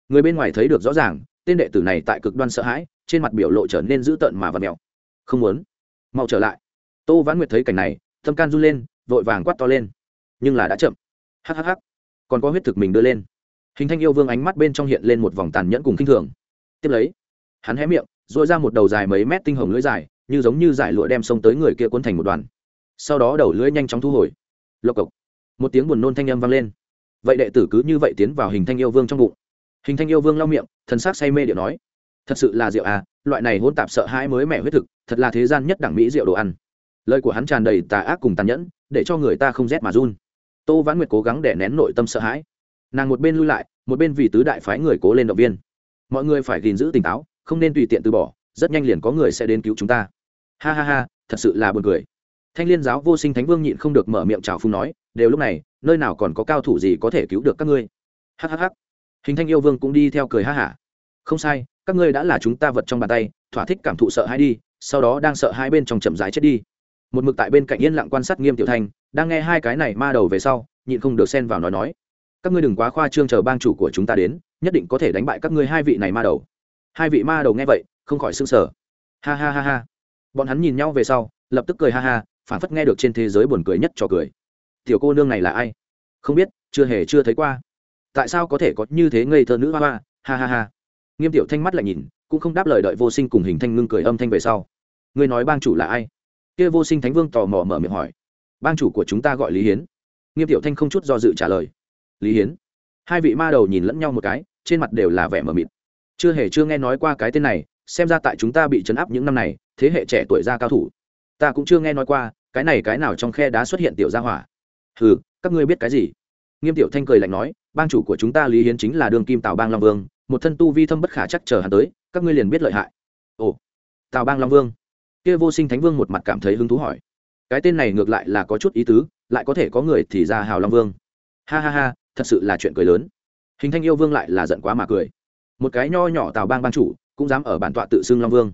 Người bên ngoài thấy được rõ ràng, tên đệ tử này tại cực đoan sợ hãi, trên mặt biểu lộ trở nên dữ tợn mà và mèo. Không muốn. Mau trở lại. Tô vãn nguyệt thấy cảnh này, tâm can run lên, vội vàng quát to lên. Nhưng là đã chậm. Hhh còn có huyết thực mình đưa lên. Hình thanh yêu vương ánh mắt bên trong hiện lên một vòng tàn nhẫn cùng k i n h thường tiếp lấy. Hắn hé miệng dội ra một đầu dài mấy mét tinh hồng lưỡi dài, như giống như giải lụa đem sông tới người kia cuốn thành một đoàn. Sau đó đầu lưỡi nhanh chóng thu hồi. Lộc cộc. Một tiếng buồn nôn thanh âm vang lên. Vậy đệ tử cứ như vậy tiến vào hình thanh yêu vương trong bụng. Hình thanh yêu vương lau miệng, thần sắc say mê điệu nói, thật sự là rượu à loại này hôn tạp sợ hãi mới mẻ huyết thực, thật là thế gian nhất đẳng mỹ rượu đồ ăn. Lời của hắn tràn đầy tà ác cùng tàn nhẫn, để cho người ta không rét mà run. Tô vãn nguyệt cố gắng để nén nội tâm sợ hãi. Nàng một bên lui lại, một bên vì tứ đại phái người cố lên động viên mọi người phải gìn giữ tỉnh táo, không nên tùy tiện từ bỏ, rất nhanh liền có người sẽ đến cứu chúng ta. Ha ha ha, thật sự là buồn cười. Thanh liên giáo vô sinh thánh vương nhịn không được mở miệng chào phung nói, đều lúc này, nơi nào còn có cao thủ gì có thể cứu được các ngươi? Hhh hình thanh yêu vương cũng đi theo cười ha hả. Không sai, các ngươi đã là chúng ta vật trong bàn tay, thỏa thích cảm thụ sợ hãi đi, sau đó đang sợ hai bên trong chậm rãi chết đi. Một mực tại bên cạnh yên lặng quan sát nghiêm tiểu thanh, đang nghe hai cái này ma đầu về sau, nhịn không được xen vào nói nói, các ngươi đừng quá khoa trương chờ bang chủ của chúng ta đến nhất định có thể đánh bại các ngươi hai vị này ma đầu. Hai vị ma đầu nghe vậy, không khỏi s ư n g sở ha ha ha ha. Bọn hắn nhìn nhau về sau, lập tức cười ha ha phản phất nghe được trên thế giới buồn cười nhất trò cười. Tiểu cô nương này là ai? Không biết, chưa hề chưa thấy qua. Tại sao có thể có như thế ngây thơ nữ hoa hoa? Ha ha ha. Nghiêm tiểu thanh mắt lại nhìn, cũng không đáp lời đợi vô sinh cùng hình thanh ngưng cười âm thanh về sau. Ngươi nói bang chủ là ai? Kia vô sinh thánh vương tò mò mở miệng hỏi. Bang chủ của chúng ta gọi lý hiến. Nghiêm tiểu thanh không chút do dự trả lời. Lý hiến. Hai vị ma đầu nhìn lẫn nhau một cái trên mặt đều là vẻ mờ mịt. Chưa hề chưa nghe nói qua cái tên này, xem ra tại chúng ta bị chấn áp những năm này, thế hệ trẻ tuổi ra cao thủ. Ta cũng chưa nghe nói qua, cái này cái nào trong khe đá xuất hiện tiểu gia hỏa. Hừ, các ngươi biết cái gì? Nghiêm tiểu thanh cười lạnh nói, bang chủ của chúng ta lý hiến chính là đường kim tào bang long vương, một thân tu vi thâm bất khả chắc chờ hắn tới, các ngươi liền biết lợi hại. Ồ, tào bang long vương. Kia vô sinh thánh vương một mặt cảm thấy hứng thú hỏi. Cái tên này ngược lại là có chút ý tứ, lại có thể có người thì ra hào long vương. Ha ha ha, thật sự là chuyện cười lớn hình thanh yêu vương lại là giận quá mà cười. Một cái nho nhỏ tào bang ban chủ, cũng dám ở bản tọa tự xưng long vương.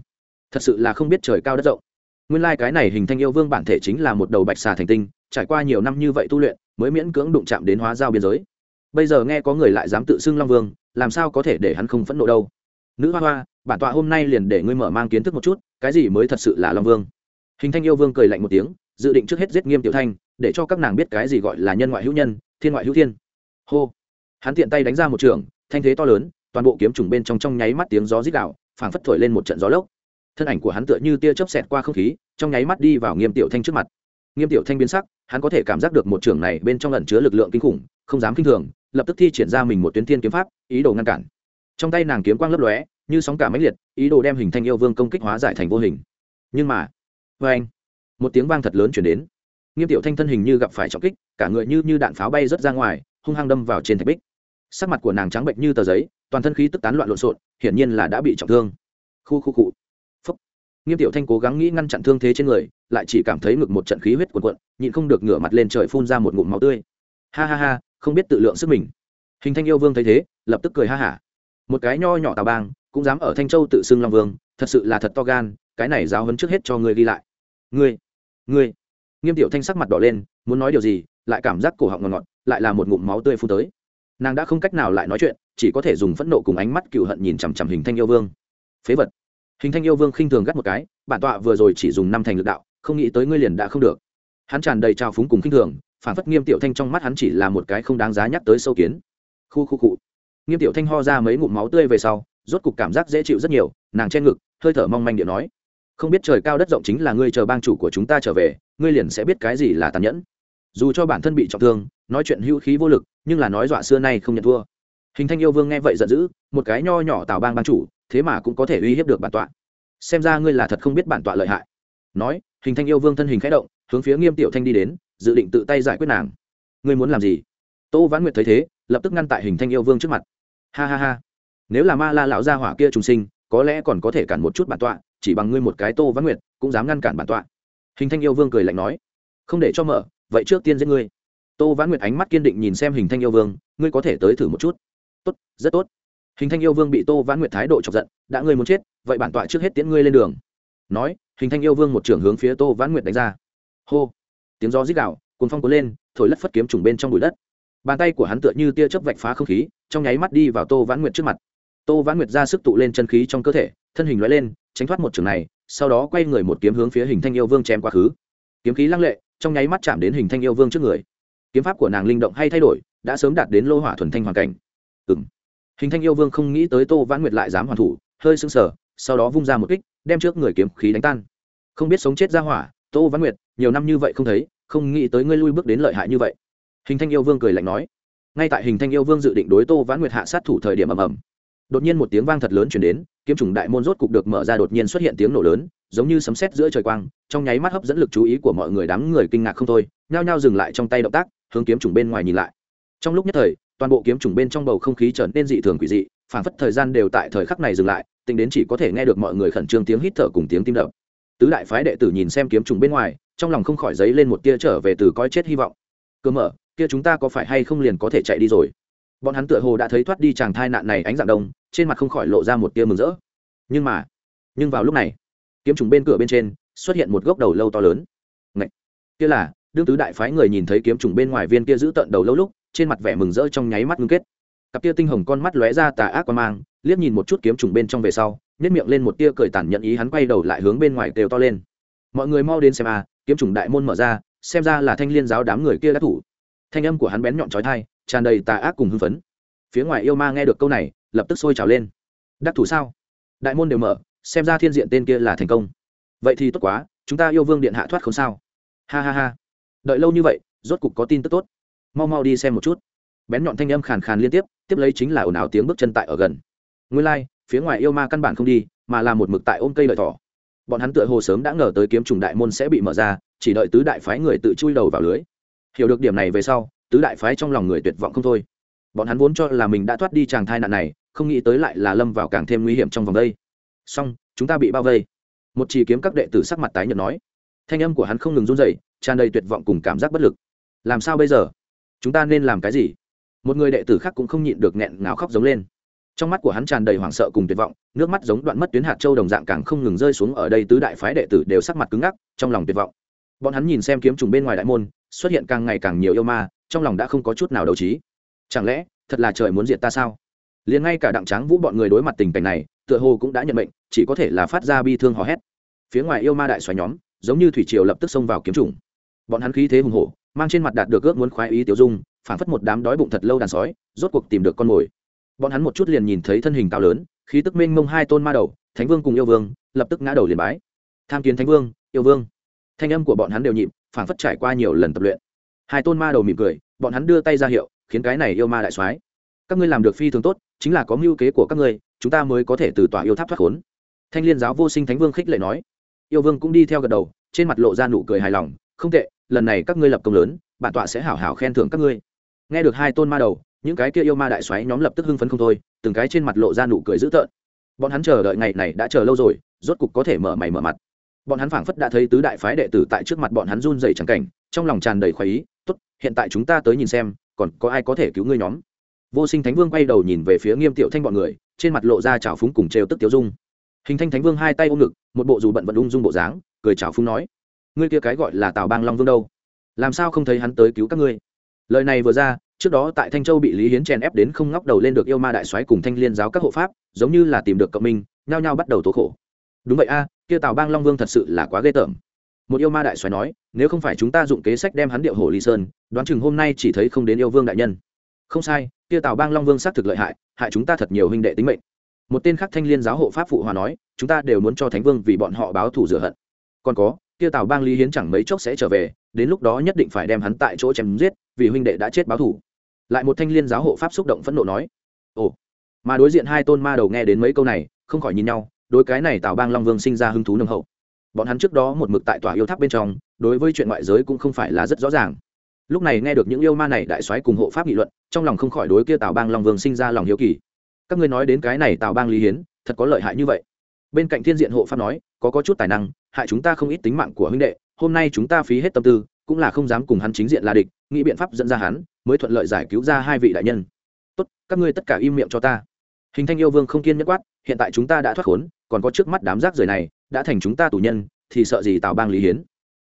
Thật sự là không biết trời cao đất rộng. Nguyên lai、like、cái này hình thanh yêu vương bản thể chính là một đầu bạch xà thành tinh, trải qua nhiều năm như vậy tu luyện, mới miễn cưỡng đụng chạm đến hóa giao biên giới. Bây giờ nghe có người lại dám tự xưng long vương, làm sao có thể để hắn không phẫn nộ đâu? Nữ hoa hoa, bản tọa hôm nay liền để ngươi mở mang kiến thức một chút, cái gì mới thật sự là long vương? Hình thanh yêu vương cười lạnh một tiếng, dự định trước hết giết nghiêm tiểu thanh, để cho các nàng biết cái gì gọi là nhân ngoại hữu nhân, thiên ngoại hữu thiên. Hô hắn tiện tay đánh ra một trường, thanh thế to lớn, toàn bộ kiếm trùng bên trong trong nháy mắt tiếng gió rít đạo phảng phất thổi lên một trận gió lốc. Thân ảnh của hắn tựa như tia chớp xẹt qua không khí, trong nháy mắt đi vào nghiêm tiểu thanh trước mặt. Nghiêm tiểu thanh biến sắc, hắn có thể cảm giác được một trường này bên trong ẩn chứa lực lượng kinh khủng, không dám kinh thường, lập tức thi triển ra mình một tuyến thiên kiếm pháp, ý đồ ngăn cản. Trong tay nàng kiếm quang lấp lóe, như sóng cả mãnh liệt, ý đồ đem hình thanh yêu vương công kích hóa giải thành vô hình. Nhưng mà vê anh, một tiếng vang thật lớn chuyển đến. Nghiêm tiểu thanh thân hình như gặp phải trọng kích, cả người như như đạn pháo bay rớt ra ngoài, hung hăng đâm vào trên thạch bích sắc mặt của nàng trắng bệnh như tờ giấy, toàn thân khí tức tán loạn lộn xộn, hiển nhiên là đã bị trọng thương. Khu khu cụ phúc. Nghiêm tiểu thanh cố gắng nghĩ ngăn chặn thương thế trên người, lại chỉ cảm thấy ngực một trận khí huyết cuồn cuộn, nhịn không được ngửa mặt lên trời phun ra một ngụm máu tươi. Ha ha ha, không biết tự lượng sức mình. Hình thanh yêu vương thấy thế, lập tức cười ha hả. Một cái nho nhỏ tào bang, cũng dám ở thanh châu tự xưng long vương, thật sự là thật to gan, cái này giáo hấn trước hết cho ngươi đi lại. Ngươi ngươi. Nghiêm tiểu thanh sắc mặt đỏ lên, muốn nói điều gì, lại cảm giác cổ họng ngọt ngọt, lại là một ngụm máu tươi phun tới nàng đã không cách nào lại nói chuyện, chỉ có thể dùng phẫn nộ cùng ánh mắt cựu hận nhìn chằm chằm hình thanh yêu vương. Phế vật. Hình thanh yêu vương khinh thường gắt một cái, bản tọa vừa rồi chỉ dùng năm thành lực đạo, không nghĩ tới ngươi liền đã không được. Hắn tràn đầy trào phúng cùng khinh thường, phản phất nghiêm tiểu thanh trong mắt hắn chỉ là một cái không đáng giá nhắc tới sâu kiến. Khu khu cụ nghiêm tiểu thanh ho ra mấy ngụm máu tươi về sau, rốt cục cảm giác dễ chịu rất nhiều, nàng che ngực, hơi thở mong manh điện nói, không biết trời cao đất rộng chính là ngươi chờ bang chủ của chúng ta trở về, ngươi liền sẽ biết cái gì là tàn nhẫn. Dù cho bản thân bị trọng thương, nói chuyện hữu khí vô lực nhưng là nói dọa xưa nay không nhận thua. Hình thanh yêu vương nghe vậy giận dữ, một cái nho nhỏ tào bang ban chủ, thế mà cũng có thể uy hiếp được bản tọa. Xem ra ngươi là thật không biết bản tọa lợi hại. Nói, hình thanh yêu vương thân hình khẽ động, hướng phía nghiêm tiểu thanh đi đến, dự định tự tay giải quyết nàng. Ngươi muốn làm gì? Tô vãn nguyệt thấy thế, lập tức ngăn tại hình thanh yêu vương trước mặt. Ha ha ha. Nếu là ma la lão gia hỏa kia trùng sinh, có lẽ còn có thể cản một chút bản tọa, chỉ bằng ngươi một cái tô vãn nguyệt, cũng dám ngăn cản bản tọa. Hình thanh yêu vương cười lạnh nói, không để cho mở, vậy trước tiên giết ngươi tô vãn nguyệt ánh mắt kiên định nhìn xem hình thanh yêu vương, ngươi có thể tới thử một chút. Tốt, rất tốt. Hình thanh yêu vương bị tô vãn nguyệt thái độ chọc giận, đã ngươi muốn chết, vậy bản tọa trước hết tiễn ngươi lên đường. Nói, hình thanh yêu vương một trưởng hướng phía tô vãn nguyệt đánh ra. Hô! Tiếng gió rít đạo cuốn phong cuốn lên, thổi lất phất kiếm trùng bên trong bụi đất. Bàn tay của hắn tựa như tia chớp vạch phá không khí, trong nháy mắt đi vào tô vãn nguyệt trước mặt. Tô vãn nguyệt ra sức tụ lên chân khí trong cơ thể, thân hình loại lên, tránh thoát một trường này, sau đó quay người một kiếm hướng phía hình thanh yêu vương chém quá khứ. Kiếm khí lăng lệ, trong nháy mắt chạm đến hình thanh yêu vương trước người kiếm pháp của nàng linh động hay thay đổi, đã sớm đạt đến lô hỏa thuần thanh hoàn cảnh. Ừ m hình thanh yêu vương không nghĩ tới tô vãn nguyệt lại dám hoàn thủ, hơi sưng sờ, sau đó vung ra một kích, đem trước người kiếm khí đánh tan. Không biết sống chết ra hỏa, tô vãn nguyệt, nhiều năm như vậy không thấy, không nghĩ tới ngươi lui bước đến lợi hại như vậy. Hình thanh yêu vương cười lạnh nói. Ngay tại hình thanh yêu vương dự định đối tô vãn nguyệt hạ sát thủ thời điểm ầm ầm, đột nhiên một tiếng vang thật lớn chuyển đến, kiếm trùng đại môn rốt cục được mở ra đột nhiên xuất hiện tiếng nổ lớn, giống như sấm sét giữa trời quang, trong nháy mắt hấp dẫn lực chú ý của mọi người đám người kinh ngạc không thôi, nhao nhao dừng lại trong tay động tác hướng kiếm trùng bên ngoài nhìn lại. Trong lúc nhất thời, toàn bộ kiếm trùng bên trong bầu không khí trở nên dị thường quỷ dị, phản phất thời gian đều tại thời khắc này dừng lại, tính đến chỉ có thể nghe được mọi người khẩn trương tiếng hít thở cùng tiếng tim đập. Tứ đại phái đệ tử nhìn xem kiếm trùng bên ngoài, trong lòng không khỏi dấy lên một tia trở về từ coi chết hy vọng. Cơ mở, kia chúng ta có phải hay không liền có thể chạy đi rồi? Bọn hắn tựa hồ đã thấy thoát đi chàng thai nạn này ánh dạng đông, trên mặt không khỏi lộ ra một tia mừng rỡ. Nhưng mà, nhưng vào lúc này, kiếm trùng bên cửa bên trên xuất hiện một gốc đầu lâu to lớn. Ngậy! kia là đương tứ đại phái người nhìn thấy kiếm trùng bên ngoài viên kia giữ tận đầu lâu lúc, trên mặt vẻ mừng rỡ trong nháy mắt ngưng kết. Cặp tia tinh hồng con mắt lóe ra tà ác qua mang, liếc nhìn một chút kiếm trùng bên trong về sau nếp miệng lên một tia cười tản nhận ý hắn quay đầu lại hướng bên ngoài kêu to lên. Mọi người mau đến xem à kiếm trùng đại môn mở ra, xem ra là thanh liên giáo đám người kia đã thủ. Thanh âm của hắn bén nhọn trói thai tràn đầy tà ác cùng hưng phấn. Phía ngoài yêu ma nghe được câu này, lập tức sôi trào lên. Đắc thủ sao? Đại môn đều mở, xem ra thiên diện tên kia là thành công. Vậy thì tốt quá, chúng ta yêu vương điện hạ thoát không sao? Ha ha ha đợi lâu như vậy rốt cục có tin tức tốt. Mau mau đi xem một chút. Bén nhọn thanh âm khàn khàn liên tiếp tiếp lấy chính là ồn ào tiếng bước chân tại ở gần. Nguyên lai、like, phía ngoài yêu ma căn bản không đi mà là một mực tại ôm cây lợi thỏ. Bọn hắn tựa hồ sớm đã ngờ tới kiếm trùng đại môn sẽ bị mở ra chỉ đợi tứ đại phái người tự chui đầu vào lưới. Hiểu được điểm này về sau tứ đại phái trong lòng người tuyệt vọng không thôi. Bọn hắn vốn cho là mình đã thoát đi chàng thai nạn này không nghĩ tới lại là lâm vào càng thêm nguy hiểm trong vòng đây. Song chúng ta bị bao vây. Một chỉ kiếm các đệ tử sắc mặt tái nhợt nói thanh âm của hắn không ngừng run rẩy, tràn đầy tuyệt vọng cùng cảm giác bất lực. Làm sao bây giờ? Chúng ta nên làm cái gì? Một người đệ tử khác cũng không nhịn được nghẹn ngào khóc giống lên. Trong mắt của hắn tràn đầy hoảng sợ cùng tuyệt vọng, nước mắt giống đoạn mất tuyến hạt châu đồng dạng càng không ngừng rơi xuống ở đây, tứ đại phái đệ tử đều sắc mặt cứng ngắc, trong lòng tuyệt vọng. Bọn hắn nhìn xem kiếm trùng bên ngoài đại môn, xuất hiện càng ngày càng nhiều yêu ma, trong lòng đã không có chút nào đấu trí. Chẳng lẽ, thật là trời muốn diệt ta sao? Liền ngay cả đặng tráng vũ bọn người đối mặt tình cảnh này, tựa hồ cũng đã nhận mệnh, chỉ có thể là phát ra bi thương hò hét. Phía ngoài yêu ma đại xoáy nhóm giống như thủy triều lập tức xông vào kiếm trùng bọn hắn khí thế hùng hổ, mang trên mặt đạt được ước muốn khoái ý tiểu dung phản phất một đám đói bụng thật lâu đàn sói, rốt cuộc tìm được con mồi. Bọn hắn một chút liền nhìn thấy thân hình cao lớn, khí tức mênh mông hai tôn ma đầu, thánh vương cùng yêu vương, lập tức ngã đầu liền bái. Tham kiến thánh vương, yêu vương. Thanh âm của bọn hắn đều nhịp phản phất trải qua nhiều lần tập luyện. Hai tôn ma đầu mỉm cười, bọn hắn đưa tay ra hiệu, khiến cái này yêu ma đại soái. Các ngươi làm được phi thường tốt, chính là có mưu kế của các ngươi, chúng ta mới có thể từ tòa yêu tháp thoát khốn. Thanh liên giáo vô sinh thánh vương khích lệ nói yêu vương cũng đi theo gật đầu, trên mặt lộ ra nụ cười hài lòng, không tệ, lần này các ngươi lập công lớn, bản tọa sẽ hảo hảo khen thưởng các ngươi. Nghe được hai tôn ma đầu, những cái kia yêu ma đại xoáy nhóm lập tức hưng phấn không thôi, từng cái trên mặt lộ ra nụ cười dữ tợn. Bọn hắn chờ đợi ngày này đã chờ lâu rồi, rốt cục có thể mở mày mở mặt. Bọn hắn phảng phất đã thấy tứ đại phái đệ tử tại trước mặt bọn hắn run dày trắng cảnh, trong lòng tràn đầy khoái ý, tốt, hiện tại chúng ta tới nhìn xem, còn có ai có thể cứu ngươi nhóm? Vô sinh thánh vương quay đầu nhìn về phía nghiêm tiểu thanh bọn người, trên mặt lộ ra trào phúng cùng trêu tức tiêu dung hình thanh thánh vương hai tay ôm ngực, một bộ dù bận vận ung dung bộ dáng, cười chào phung nói, ngươi kia cái gọi là tào bang long vương đâu? Làm sao không thấy hắn tới cứu các ngươi? Lời này vừa ra, trước đó tại thanh châu bị lý hiến chèn ép đến không ngóc đầu lên được yêu ma đại soái cùng thanh liên giáo các hộ pháp, giống như là tìm được cộng minh, nhao nhao bắt đầu tố khổ. Đúng vậy a, kia tào bang long vương thật sự là quá ghê tởm. Một yêu ma đại soái nói, nếu không phải chúng ta dụng kế sách đem hắn điệu hồ ly sơn, đoán chừng hôm nay chỉ thấy không đến yêu vương đại nhân. Không sai, kia tào bang long vương xác thực lợi hại hại chúng ta thật nhiều huynh đệ tính mệnh một tên khác thanh liên giáo hộ pháp phụ hòa nói, chúng ta đều muốn cho thánh vương vì bọn họ báo thù rửa hận. Còn có, kia tào bang lý hiến chẳng mấy chốc sẽ trở về, đến lúc đó nhất định phải đem hắn tại chỗ chém giết, vì huynh đệ đã chết báo thù. Lại một thanh liên giáo hộ pháp xúc động phẫn nộ nói, ồ. Mà đối diện hai tôn ma đầu nghe đến mấy câu này, không khỏi nhìn nhau, đối cái này tào bang long vương sinh ra hứng thú nồng hậu. Bọn hắn trước đó một mực tại tòa yêu tháp bên trong, đối với chuyện ngoại giới cũng không phải là rất rõ ràng. Lúc này nghe được những yêu ma này đại soái cùng hộ pháp nghị luận, trong lòng không khỏi đối kia tào bang long vương sinh ra lòng hiếu kỳ các ngươi nói đến cái này tào bang lý hiến, thật có lợi hại như vậy. Bên cạnh thiên diện hộ pháp nói, có có chút tài năng, hại chúng ta không ít tính mạng của huynh đệ, hôm nay chúng ta phí hết tâm tư, cũng là không dám cùng hắn chính diện là địch, nghĩ biện pháp dẫn ra hắn, mới thuận lợi giải cứu ra hai vị đại nhân. Tốt, các ngươi tất cả im miệng cho ta. Hình thanh yêu vương không kiên nhất quát, hiện tại chúng ta đã thoát khốn, còn có trước mắt đám rác rưởi này, đã thành chúng ta tù nhân, thì sợ gì tào bang lý hiến?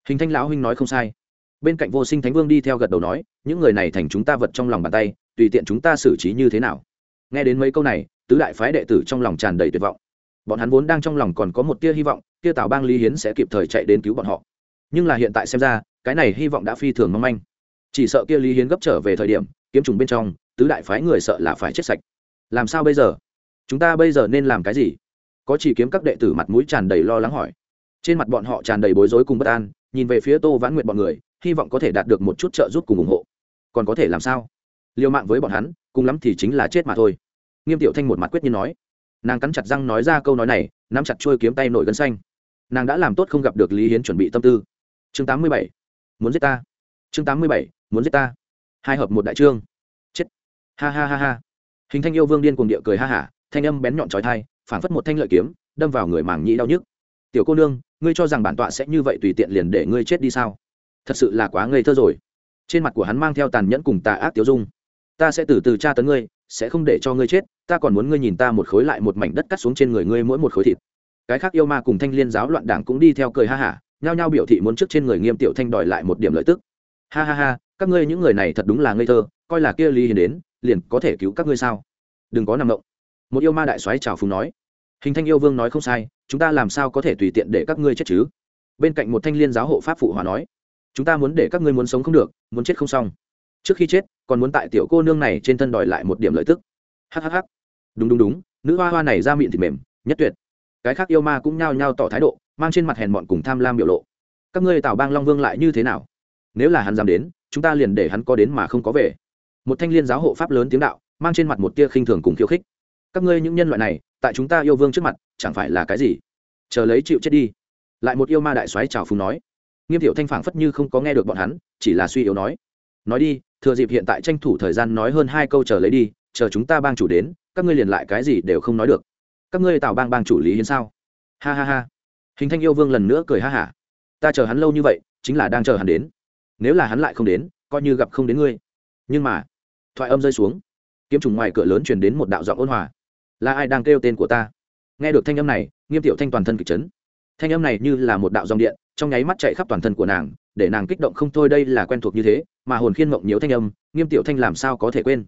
Hình thanh lão huynh nói không sai. Bên cạnh vô sinh thánh vương đi theo gật đầu nói, những người này thành chúng ta vật trong lòng bàn tay, tùy tiện chúng ta xử trí như thế nào? Nghe đến mấy câu này, tứ đại phái đệ tử trong lòng tràn đầy tuyệt vọng. Bọn hắn vốn đang trong lòng còn có một tia hy vọng tia tào bang lý hiến sẽ kịp thời chạy đến cứu bọn họ. Nhưng là hiện tại xem ra, cái này hy vọng đã phi thường mong manh. Chỉ sợ kia lý hiến gấp trở về thời điểm, kiếm trùng bên trong, tứ đại phái người sợ là phải chết sạch. Làm sao bây giờ? Chúng ta bây giờ nên làm cái gì? Có chỉ kiếm các đệ tử mặt mũi tràn đầy lo lắng hỏi. Trên mặt bọn họ tràn đầy bối rối cùng bất an, nhìn về phía tô vãn nguyện bọn người, hy vọng có thể đạt được một chút trợ giúp cùng ủng hộ. Còn có thể làm sao? Liều mạng với bọn hắn cùng lắm thì chính là chết mà thôi. Nghiêm tiểu thanh một mặt quyết nhiên nói. Nàng cắn chặt răng nói ra câu nói này, nắm chặt trôi kiếm tay nổi gân xanh. Nàng đã làm tốt không gặp được lý hiến chuẩn bị tâm tư. Chương tám mươi bảy. Muốn giết ta. Chương tám mươi bảy. Muốn giết ta. Hai hợp một đại trương. Chết. Ha ha ha ha. Hình thanh yêu vương điên cùng địa cười ha hả, thanh âm bén nhọn trói thai phảng phất một thanh lợi kiếm, đâm vào người màng nhĩ đau nhức. Tiểu cô nương, ngươi cho rằng bản tọa sẽ như vậy tùy tiện liền để ngươi chết đi sao? Thật sự là quá ngây thơ rồi. Trên mặt của hắn mang theo tàn nhẫn cùng tà ác tiêu dung ta sẽ từ từ tra tấn ngươi, sẽ không để cho ngươi chết, ta còn muốn ngươi nhìn ta một khối lại một mảnh đất cắt xuống trên người ngươi mỗi một khối thịt. Cái khác yêu ma cùng thanh liên giáo loạn đảng cũng đi theo cười ha hả, nhao nhao biểu thị muốn trước trên người nghiêm tiểu thanh đòi lại một điểm lợi tức. Ha ha ha, các ngươi những người này thật đúng là ngây thơ, coi là kia lý hiền đến, liền có thể cứu các ngươi sao? Đừng có nằm động. Một yêu ma đại soái chào phúng nói. Hình thanh yêu vương nói không sai, chúng ta làm sao có thể tùy tiện để các ngươi chết chứ? Bên cạnh một thanh liên giáo hộ pháp phụ hòa nói. Chúng ta muốn để các ngươi muốn sống không được, muốn chết không xong trước khi chết, còn muốn tại tiểu cô nương này trên thân đòi lại một điểm lợi tức. Hhh đúng đúng đúng, nữ hoa hoa này ra miệng thịt mềm, nhất tuyệt. Cái khác yêu ma cũng nhao nhao tỏ thái độ, mang trên mặt hèn mọn cùng tham lam biểu lộ. Các ngươi tào bang long vương lại như thế nào? Nếu là hắn dám đến, chúng ta liền để hắn có đến mà không có về. Một thanh liên giáo hộ pháp lớn tiếng đạo, mang trên mặt một tia khinh thường cùng khiêu khích. Các ngươi những nhân loại này, tại chúng ta yêu vương trước mặt, chẳng phải là cái gì? Chờ lấy chịu chết đi. Lại một yêu ma đại soái chào phúng nói. Nghiêm thiệu thanh phảng phất như không có nghe được bọn hắn, chỉ là suy yếu nói. Nói đi thừa dịp hiện tại tranh thủ thời gian nói hơn hai câu chờ lấy đi, chờ chúng ta bang chủ đến, các ngươi liền lại cái gì đều không nói được. Các ngươi tạo bang bang chủ lý hiến sao? Ha ha ha. Hình thanh yêu vương lần nữa cười ha hả. Ta chờ hắn lâu như vậy, chính là đang chờ hắn đến. Nếu là hắn lại không đến, coi như gặp không đến ngươi. Nhưng mà, thoại âm rơi xuống. Kiếm trùng ngoài cửa lớn truyền đến một đạo giọng ôn hòa. Là ai đang kêu tên của ta? Nghe được thanh âm này, nghiêm tiểu thanh toàn thân kịch chấn. Thanh âm này như là một đạo dòng điện, trong nháy mắt chạy khắp toàn thân của nàng để nàng kích động không thôi, đây là quen thuộc như thế, mà hồn khiên mộng nhiễu thanh âm, nghiêm tiểu thanh làm sao có thể quên.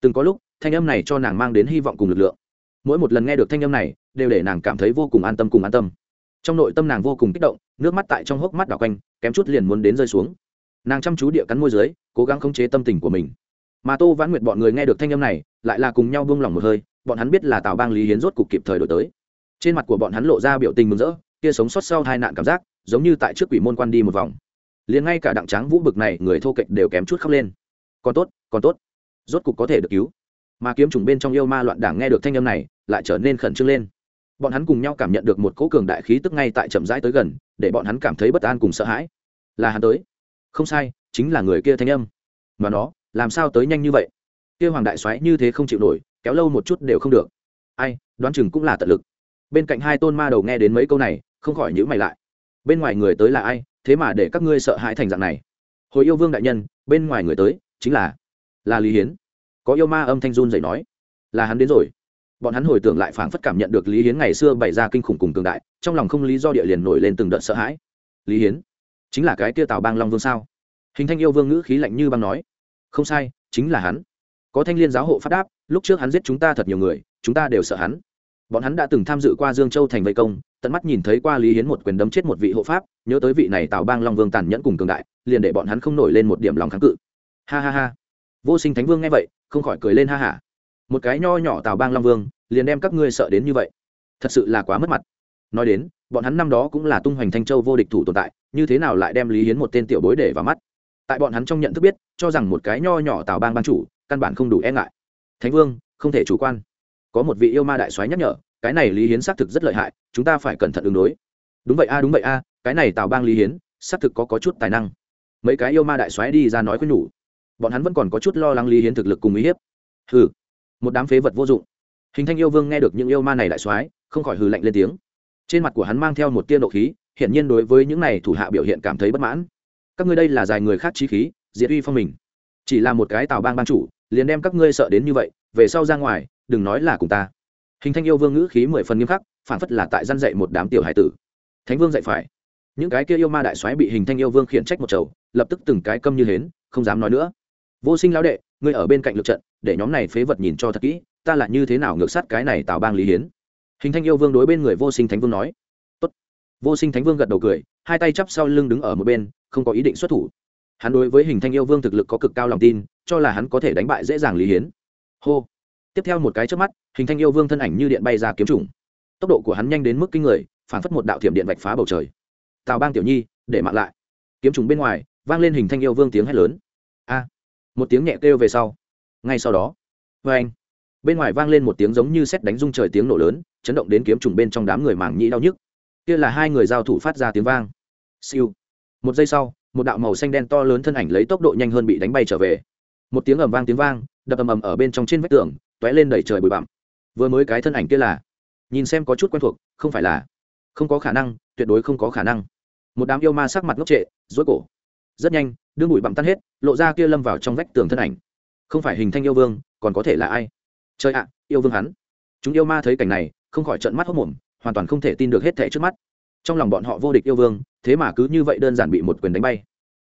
Từng có lúc, thanh âm này cho nàng mang đến hy vọng cùng lực lượng. Mỗi một lần nghe được thanh âm này, đều để nàng cảm thấy vô cùng an tâm cùng an tâm. Trong nội tâm nàng vô cùng kích động, nước mắt tại trong hốc mắt đảo quanh, kém chút liền muốn đến rơi xuống. Nàng chăm chú địa cắn môi dưới, cố gắng khống chế tâm tình của mình. Mà tô vãn nguyệt bọn người nghe được thanh âm này, lại là cùng nhau buông lỏng một hơi, bọn hắn biết là tào bang lý hiến rốt cục kịp thời đổi tới. Trên mặt của bọn hắn lộ ra biểu tình mừng rỡ, kia sống sót sau hai nạn cảm giác, giống như tại trước quỷ môn quan đi một vòng liền ngay cả đặng tráng vũ bực này người thô kệch đều kém chút khóc lên. Còn tốt còn tốt. Rốt cục có thể được cứu. Mà kiếm trùng bên trong yêu ma loạn đảng nghe được thanh âm này, lại trở nên khẩn trương lên. Bọn hắn cùng nhau cảm nhận được một cỗ cường đại khí tức ngay tại chậm rãi tới gần, để bọn hắn cảm thấy bất an cùng sợ hãi. Là hắn tới. Không sai, chính là người kia thanh âm. Mà nó, làm sao tới nhanh như vậy? Kia hoàng đại xoáy như thế không chịu nổi, kéo lâu một chút đều không được. Ai, đoán chừng cũng là tận lực. Bên cạnh hai tôn ma đầu nghe đến mấy câu này, không khỏi nhữ mày lại. Bên ngoài người tới là ai? Thế mà để các ngươi sợ hãi thành dạng này. Hồi yêu vương đại nhân, bên ngoài người tới, chính là là lý hiến. Có yêu ma âm thanh run dậy nói, là hắn đến rồi. Bọn hắn hồi tưởng lại phảng phất cảm nhận được lý hiến ngày xưa bày ra kinh khủng cùng cường đại, trong lòng không lý do địa liền nổi lên từng đợt sợ hãi. Lý hiến, chính là cái kia tào bang long vương sao? Hình thanh yêu vương ngữ khí lạnh như băng nói, không sai, chính là hắn. Có thanh liên giáo hộ phát đáp, lúc trước hắn giết chúng ta thật nhiều người, chúng ta đều sợ hắn. Bọn hắn đã từng tham dự qua dương châu thành vây công tận mắt nhìn thấy qua lý hiến một quyền đấm chết một vị hộ pháp, nhớ tới vị này tào bang long vương tàn nhẫn cùng cường đại, liền để bọn hắn không nổi lên một điểm lòng kháng cự. Ha ha ha. Vô sinh thánh vương nghe vậy, không khỏi cười lên ha hả một cái nho nhỏ tào bang long vương, liền đem các ngươi sợ đến như vậy. Thật sự là quá mất mặt. Nói đến, bọn hắn năm đó cũng là tung hoành thanh châu vô địch thủ tồn tại, như thế nào lại đem lý hiến một tên tiểu bối để vào mắt? Tại bọn hắn trong nhận thức biết, cho rằng một cái nho nhỏ tào bang ban chủ, căn bản không đủ e ngại. Thánh vương, không thể chủ quan. Có một vị yêu ma đại soái nhắc nhở cái này lý hiến xác thực rất lợi hại chúng ta phải cẩn thận ứng đối. Đúng vậy a đúng vậy a cái này tào bang lý hiến xác thực có, có chút tài năng. Mấy cái yêu ma đại soái đi ra nói với nhủ. Bọn hắn vẫn còn có chút lo lắng lý hiến thực lực cùng uy hiếp. Hừ một đám phế vật vô dụng. Hình thanh yêu vương nghe được những yêu ma này đại soái không khỏi hừ lạnh lên tiếng. Trên mặt của hắn mang theo một tia nộ khí hiển nhiên đối với những này thủ hạ biểu hiện cảm thấy bất mãn. Các ngươi đây là dài người khác trí khí diệt uy phong mình. Chỉ là một cái tào bang ban chủ liền đem các ngươi sợ đến như vậy về sau ra ngoài đừng nói là cùng ta hình thanh yêu vương ngữ khí mười phần nghiêm khắc phản phất là tại gian dạy một đám tiểu hải tử. Thánh vương dạy phải. Những cái kia yêu ma đại soái bị hình thanh yêu vương khiển trách một chầu, lập tức từng cái câm như hến, không dám nói nữa. Vô sinh lão đệ, ngươi ở bên cạnh lực trận, để nhóm này phế vật nhìn cho thật kỹ, ta là như thế nào ngược sát cái này tào bang lý hiến? Hình thanh yêu vương đối bên người vô sinh thánh vương nói. Tốt. vô sinh thánh vương gật đầu cười, hai tay chắp sau lưng đứng ở một bên, không có ý định xuất thủ. Hắn đối với hình thanh yêu vương thực lực có cực cao lòng tin, cho là hắn có thể đánh bại dễ dàng lý hiến. Hô tiếp theo một cái trước mắt, hình thanh yêu vương thân ảnh như điện bay ra kiếm trùng. Tốc độ của hắn nhanh đến mức kinh người, phản phất một đạo thiểm điện vạch phá bầu trời. Tào bang tiểu nhi, để mạng lại. Kiếm trùng bên ngoài, vang lên hình thanh yêu vương tiếng hét lớn. A! Một tiếng nhẹ kêu về sau. Ngay sau đó vê anh bên ngoài vang lên một tiếng giống như xét đánh rung trời tiếng nổ lớn, chấn động đến kiếm trùng bên trong đám người mảng nhĩ đau nhức. Kia là hai người giao thủ phát ra tiếng vang. Siêu. Một giây sau, một đạo màu xanh đen to lớn thân ảnh lấy tốc độ nhanh hơn bị đánh bay trở về. Một tiếng ầm vang tiếng vang, đập ầm ầm ở bên trong trên vách tường t ó é lên đẩy trời bụi bặm. Vừa mới cái thân ảnh kia là, nhìn xem có chút quen thuộc, không phải là, không có khả năng, tuyệt đối không có khả năng. Một đám yêu ma sắc mặt ngốc trệ, rối cổ. Rất nhanh, đương bụi bặm tan hết, lộ ra kia lâm vào trong vách tường thân ảnh. Không phải hình thanh yêu vương, còn có thể là ai? Chơi ạ, yêu vương hắn. Chúng yêu ma thấy cảnh này, không khỏi trận mắt hốc mồm, hoàn toàn không thể tin được hết thẻ trước mắt. Trong lòng bọn họ vô địch yêu vương, thế mà cứ như vậy đơn giản bị một quyền đánh bay.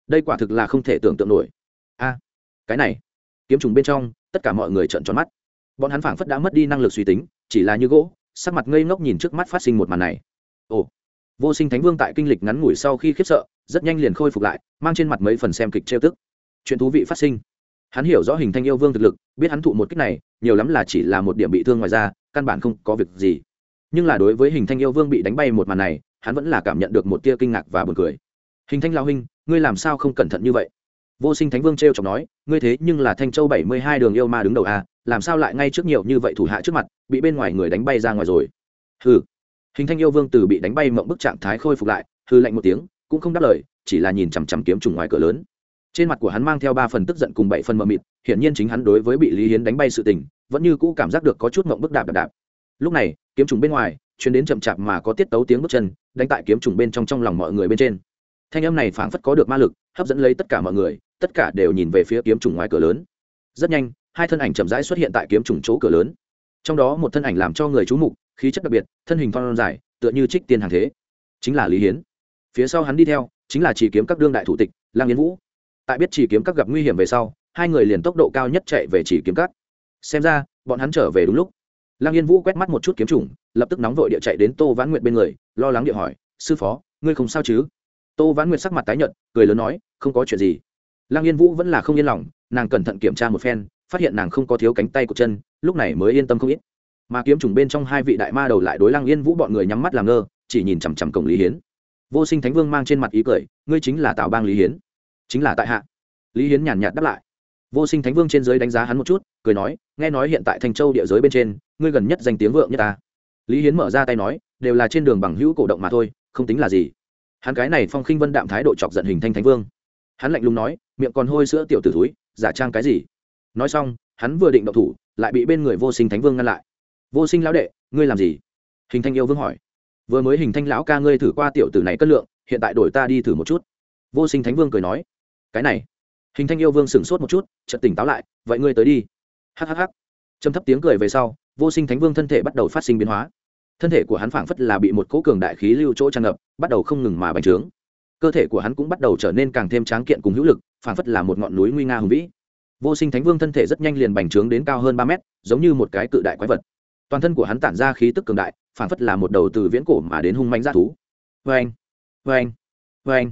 Đây quả thực là không thể tưởng tượng nổi. A, cái này. Kiếm trùng bên trong, tất cả mọi người trợn tròn mắt bọn hắn phảng phất đã mất đi năng lực suy tính, chỉ là như gỗ, sắc mặt ngây ngốc nhìn trước mắt phát sinh một màn này. Ồ, vô sinh thánh vương tại kinh lịch ngắn ngủi sau khi khiếp sợ, rất nhanh liền khôi phục lại, mang trên mặt mấy phần xem kịch trêu tức. Chuyện thú vị phát sinh. Hắn hiểu rõ hình thanh yêu vương thực lực, biết hắn thụ một cách này, nhiều lắm là chỉ là một điểm bị thương ngoài ra căn bản không có việc gì. Nhưng là đối với hình thanh yêu vương bị đánh bay một màn này, hắn vẫn là cảm nhận được một tia kinh ngạc và buồn cười. Hình thanh lao huynh, ngươi làm sao không cẩn thận như vậy? Vô sinh thánh vương t r e o chọc nói, ngươi thế nhưng là thanh châu bảy mươi hai đường yêu ma đứng đầu à làm sao lại ngay trước nhiều như vậy thủ hạ trước mặt, bị bên ngoài người đánh bay ra ngoài rồi? Hừ. Hình thanh yêu vương từ bị đánh bay mộng bức trạng thái khôi phục lại hư lạnh một tiếng, cũng không đáp lời, chỉ là nhìn chằm chằm kiếm trùng ngoài cửa lớn. Trên mặt của hắn mang theo ba phần tức giận cùng bảy phần mờ mịt, hiển nhiên chính hắn đối với bị lý hiến đánh bay sự tình, vẫn như cũ cảm giác được có chút mộng bức đạp đạp đạp. Lúc này, kiếm trùng bên ngoài chuyến đến chậm chạp mà có tiết tấu tiếng bước chân, đánh tại kiếm trùng bên trong trong lòng mọi người bên trên. Thanh âm này phảng phất có được ma lực, hấp dẫn lấy tất cả mọi người, tất cả đều nhìn về phía kiếm trùng ngoài cửa lớn. Rất nhanh hai thân ảnh chậm rãi xuất hiện tại kiếm trùng chỗ cửa lớn. Trong đó một thân ảnh làm cho người chú mục, khí chất đặc biệt, thân hình phong dài, tựa như trích tiên hàng thế. Chính là lý hiến. Phía sau hắn đi theo, chính là chỉ kiếm các đương đại thủ tịch lang yến vũ. Tại biết chỉ kiếm các gặp nguy hiểm về sau, hai người liền tốc độ cao nhất chạy về chỉ kiếm các. Xem ra, bọn hắn trở về đúng lúc. Lăng yên vũ quét mắt một chút kiếm trùng, lập tức nóng vội địa chạy đến tô vãn nguyệt bên người, lo lắng địa hỏi, sư phó, ngươi không sao chứ? Tô vãn nguyệt sắc mặt tái nhợt, cười lớn nói, không có chuyện gì. Lăng yên vũ vẫn là không yên lòng, nàng cẩn thận kiểm tra một phen phát hiện nàng không có thiếu cánh tay của chân, lúc này mới yên tâm không ít. Mà kiếm trùng bên trong hai vị đại ma đầu lại đối lăng yên vũ bọn người nhắm mắt làm ngơ, chỉ nhìn chằm chằm cổng lý hiến. Vô sinh thánh vương mang trên mặt ý cười, ngươi chính là tào bang lý hiến. Chính là tại hạ. Lý hiến nhàn nhạt đáp lại. Vô sinh thánh vương trên giới đánh giá hắn một chút, cười nói, nghe nói hiện tại thanh châu địa giới bên trên, ngươi gần nhất danh tiếng vượng nhất ta. Lý hiến mở ra tay nói, đều là trên đường bằng hữu cổ động mà thôi, không tính là gì. Hắn cái này phong khinh vân đạm thái độ chọc giận hình thanh thánh vương. Hắn lạnh lùng nói, miệng còn hôi sữa tiểu tử thúi, giả trang cái gì? Nói xong, hắn vừa định động thủ, lại bị bên người vô sinh thánh vương ngăn lại. Vô sinh lão đệ, ngươi làm gì? Hình thanh yêu vương hỏi. Vừa mới hình thanh lão ca ngươi thử qua tiểu tử này cất lượng, hiện tại đổi ta đi thử một chút. Vô sinh thánh vương cười nói. Cái này. Hình thanh yêu vương sửng sốt một chút, chợt tỉnh táo lại. Vậy ngươi tới đi. Hhh châm thấp tiếng cười về sau, vô sinh thánh vương thân thể bắt đầu phát sinh biến hóa. Thân thể của hắn phảng phất là bị một cỗ cường đại khí lưu chỗ tràn ngập, bắt đầu không ngừng mà bành trướng. Cơ thể của hắn cũng bắt đầu trở nên càng thêm tráng kiện cùng hữu lực, phảng phất là một ngọn núi nguy nga hùng vĩ vô sinh thánh vương thân thể rất nhanh liền bành trướng đến cao hơn ba mét, giống như một cái cự đại quái vật. Toàn thân của hắn tản ra khí tức cường đại, phảng phất là một đầu từ viễn cổ mà đến hung manh g thú. Vê anh vê anh vê anh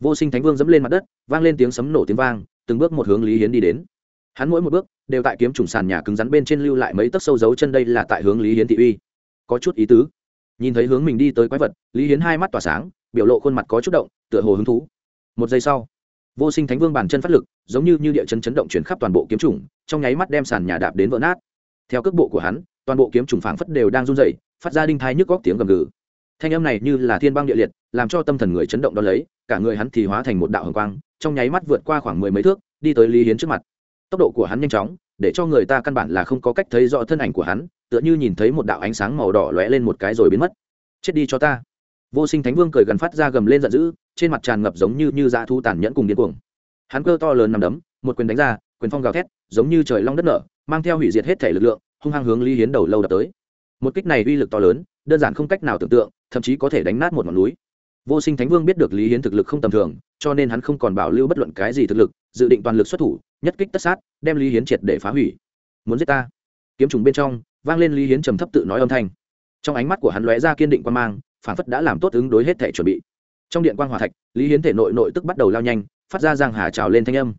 vô sinh thánh vương dẫm lên mặt đất, vang lên tiếng sấm nổ tiếng vang, từng bước một hướng lý hiến đi đến. Hắn mỗi một bước, đều tại kiếm trùng sàn nhà cứng rắn bên trên lưu lại mấy tấc sâu dấu chân đây là tại hướng lý hiến thị uy. Có chút ý tứ. Nhìn thấy hướng mình đi tới quái vật, lý hiến hai mắt tỏa sáng, biểu lộ khuôn mặt có chút động, tựa hồ hứng thú. Một giây sau vô sinh thánh vương bàn chân phát lực giống như, như địa chân chấn động chuyển khắp toàn bộ kiếm trùng trong nháy mắt đem sàn nhà đạp đến vỡ nát. Theo cước bộ của hắn toàn bộ kiếm trùng phảng phất đều đang run rẩy phát ra đinh thai nhức góc tiếng gầm gừ. Thanh âm này như là thiên băng địa liệt làm cho tâm thần người chấn động đo lấy cả người hắn thì hóa thành một đạo hồng quang trong nháy mắt vượt qua khoảng mười mấy thước đi tới lý hiến trước mặt. Tốc độ của hắn nhanh chóng để cho người ta căn bản là không có cách thấy rõ thân ảnh của hắn tựa như nhìn thấy một đạo ánh sáng màu đỏ lóe lên một cái rồi biến mất. Chết đi cho ta. Vô sinh thánh vương cười gần phát ra gầm lên giận dữ trên mặt tràn ngập giống như như dã thu tàn nhẫn cùng điên cuồng. Hắn cơ to lớn nằm đấm, một quyền đánh ra, quyền phong gào thét, giống như trời long đất nở, mang theo hủy diệt hết thể lực lượng, hung hăng hướng lý hiến đầu lâu đập tới. Một kích này uy lực to lớn, đơn giản không cách nào tưởng tượng, thậm chí có thể đánh nát một ngọn núi. Vô sinh thánh vương biết được lý hiến thực lực không tầm thường, cho nên hắn không còn bảo lưu bất luận cái gì thực lực, dự định toàn lực xuất thủ, nhất kích tất sát, đem lý hiến triệt để phá hủy. Muốn giết ta? Kiếm trùng bên trong, vang lên lý hiến trầm thấp tự nói âm thanh. Trong ánh mắt của hắn lóe ra kiên định quan mang, phản phất đã làm tốt ứng đối hết thể chuẩn bị trong điện quan hòa thạch, lý hiến thể nội nội tức bắt đầu lao nhanh, phát ra giang hà trào lên thanh âm.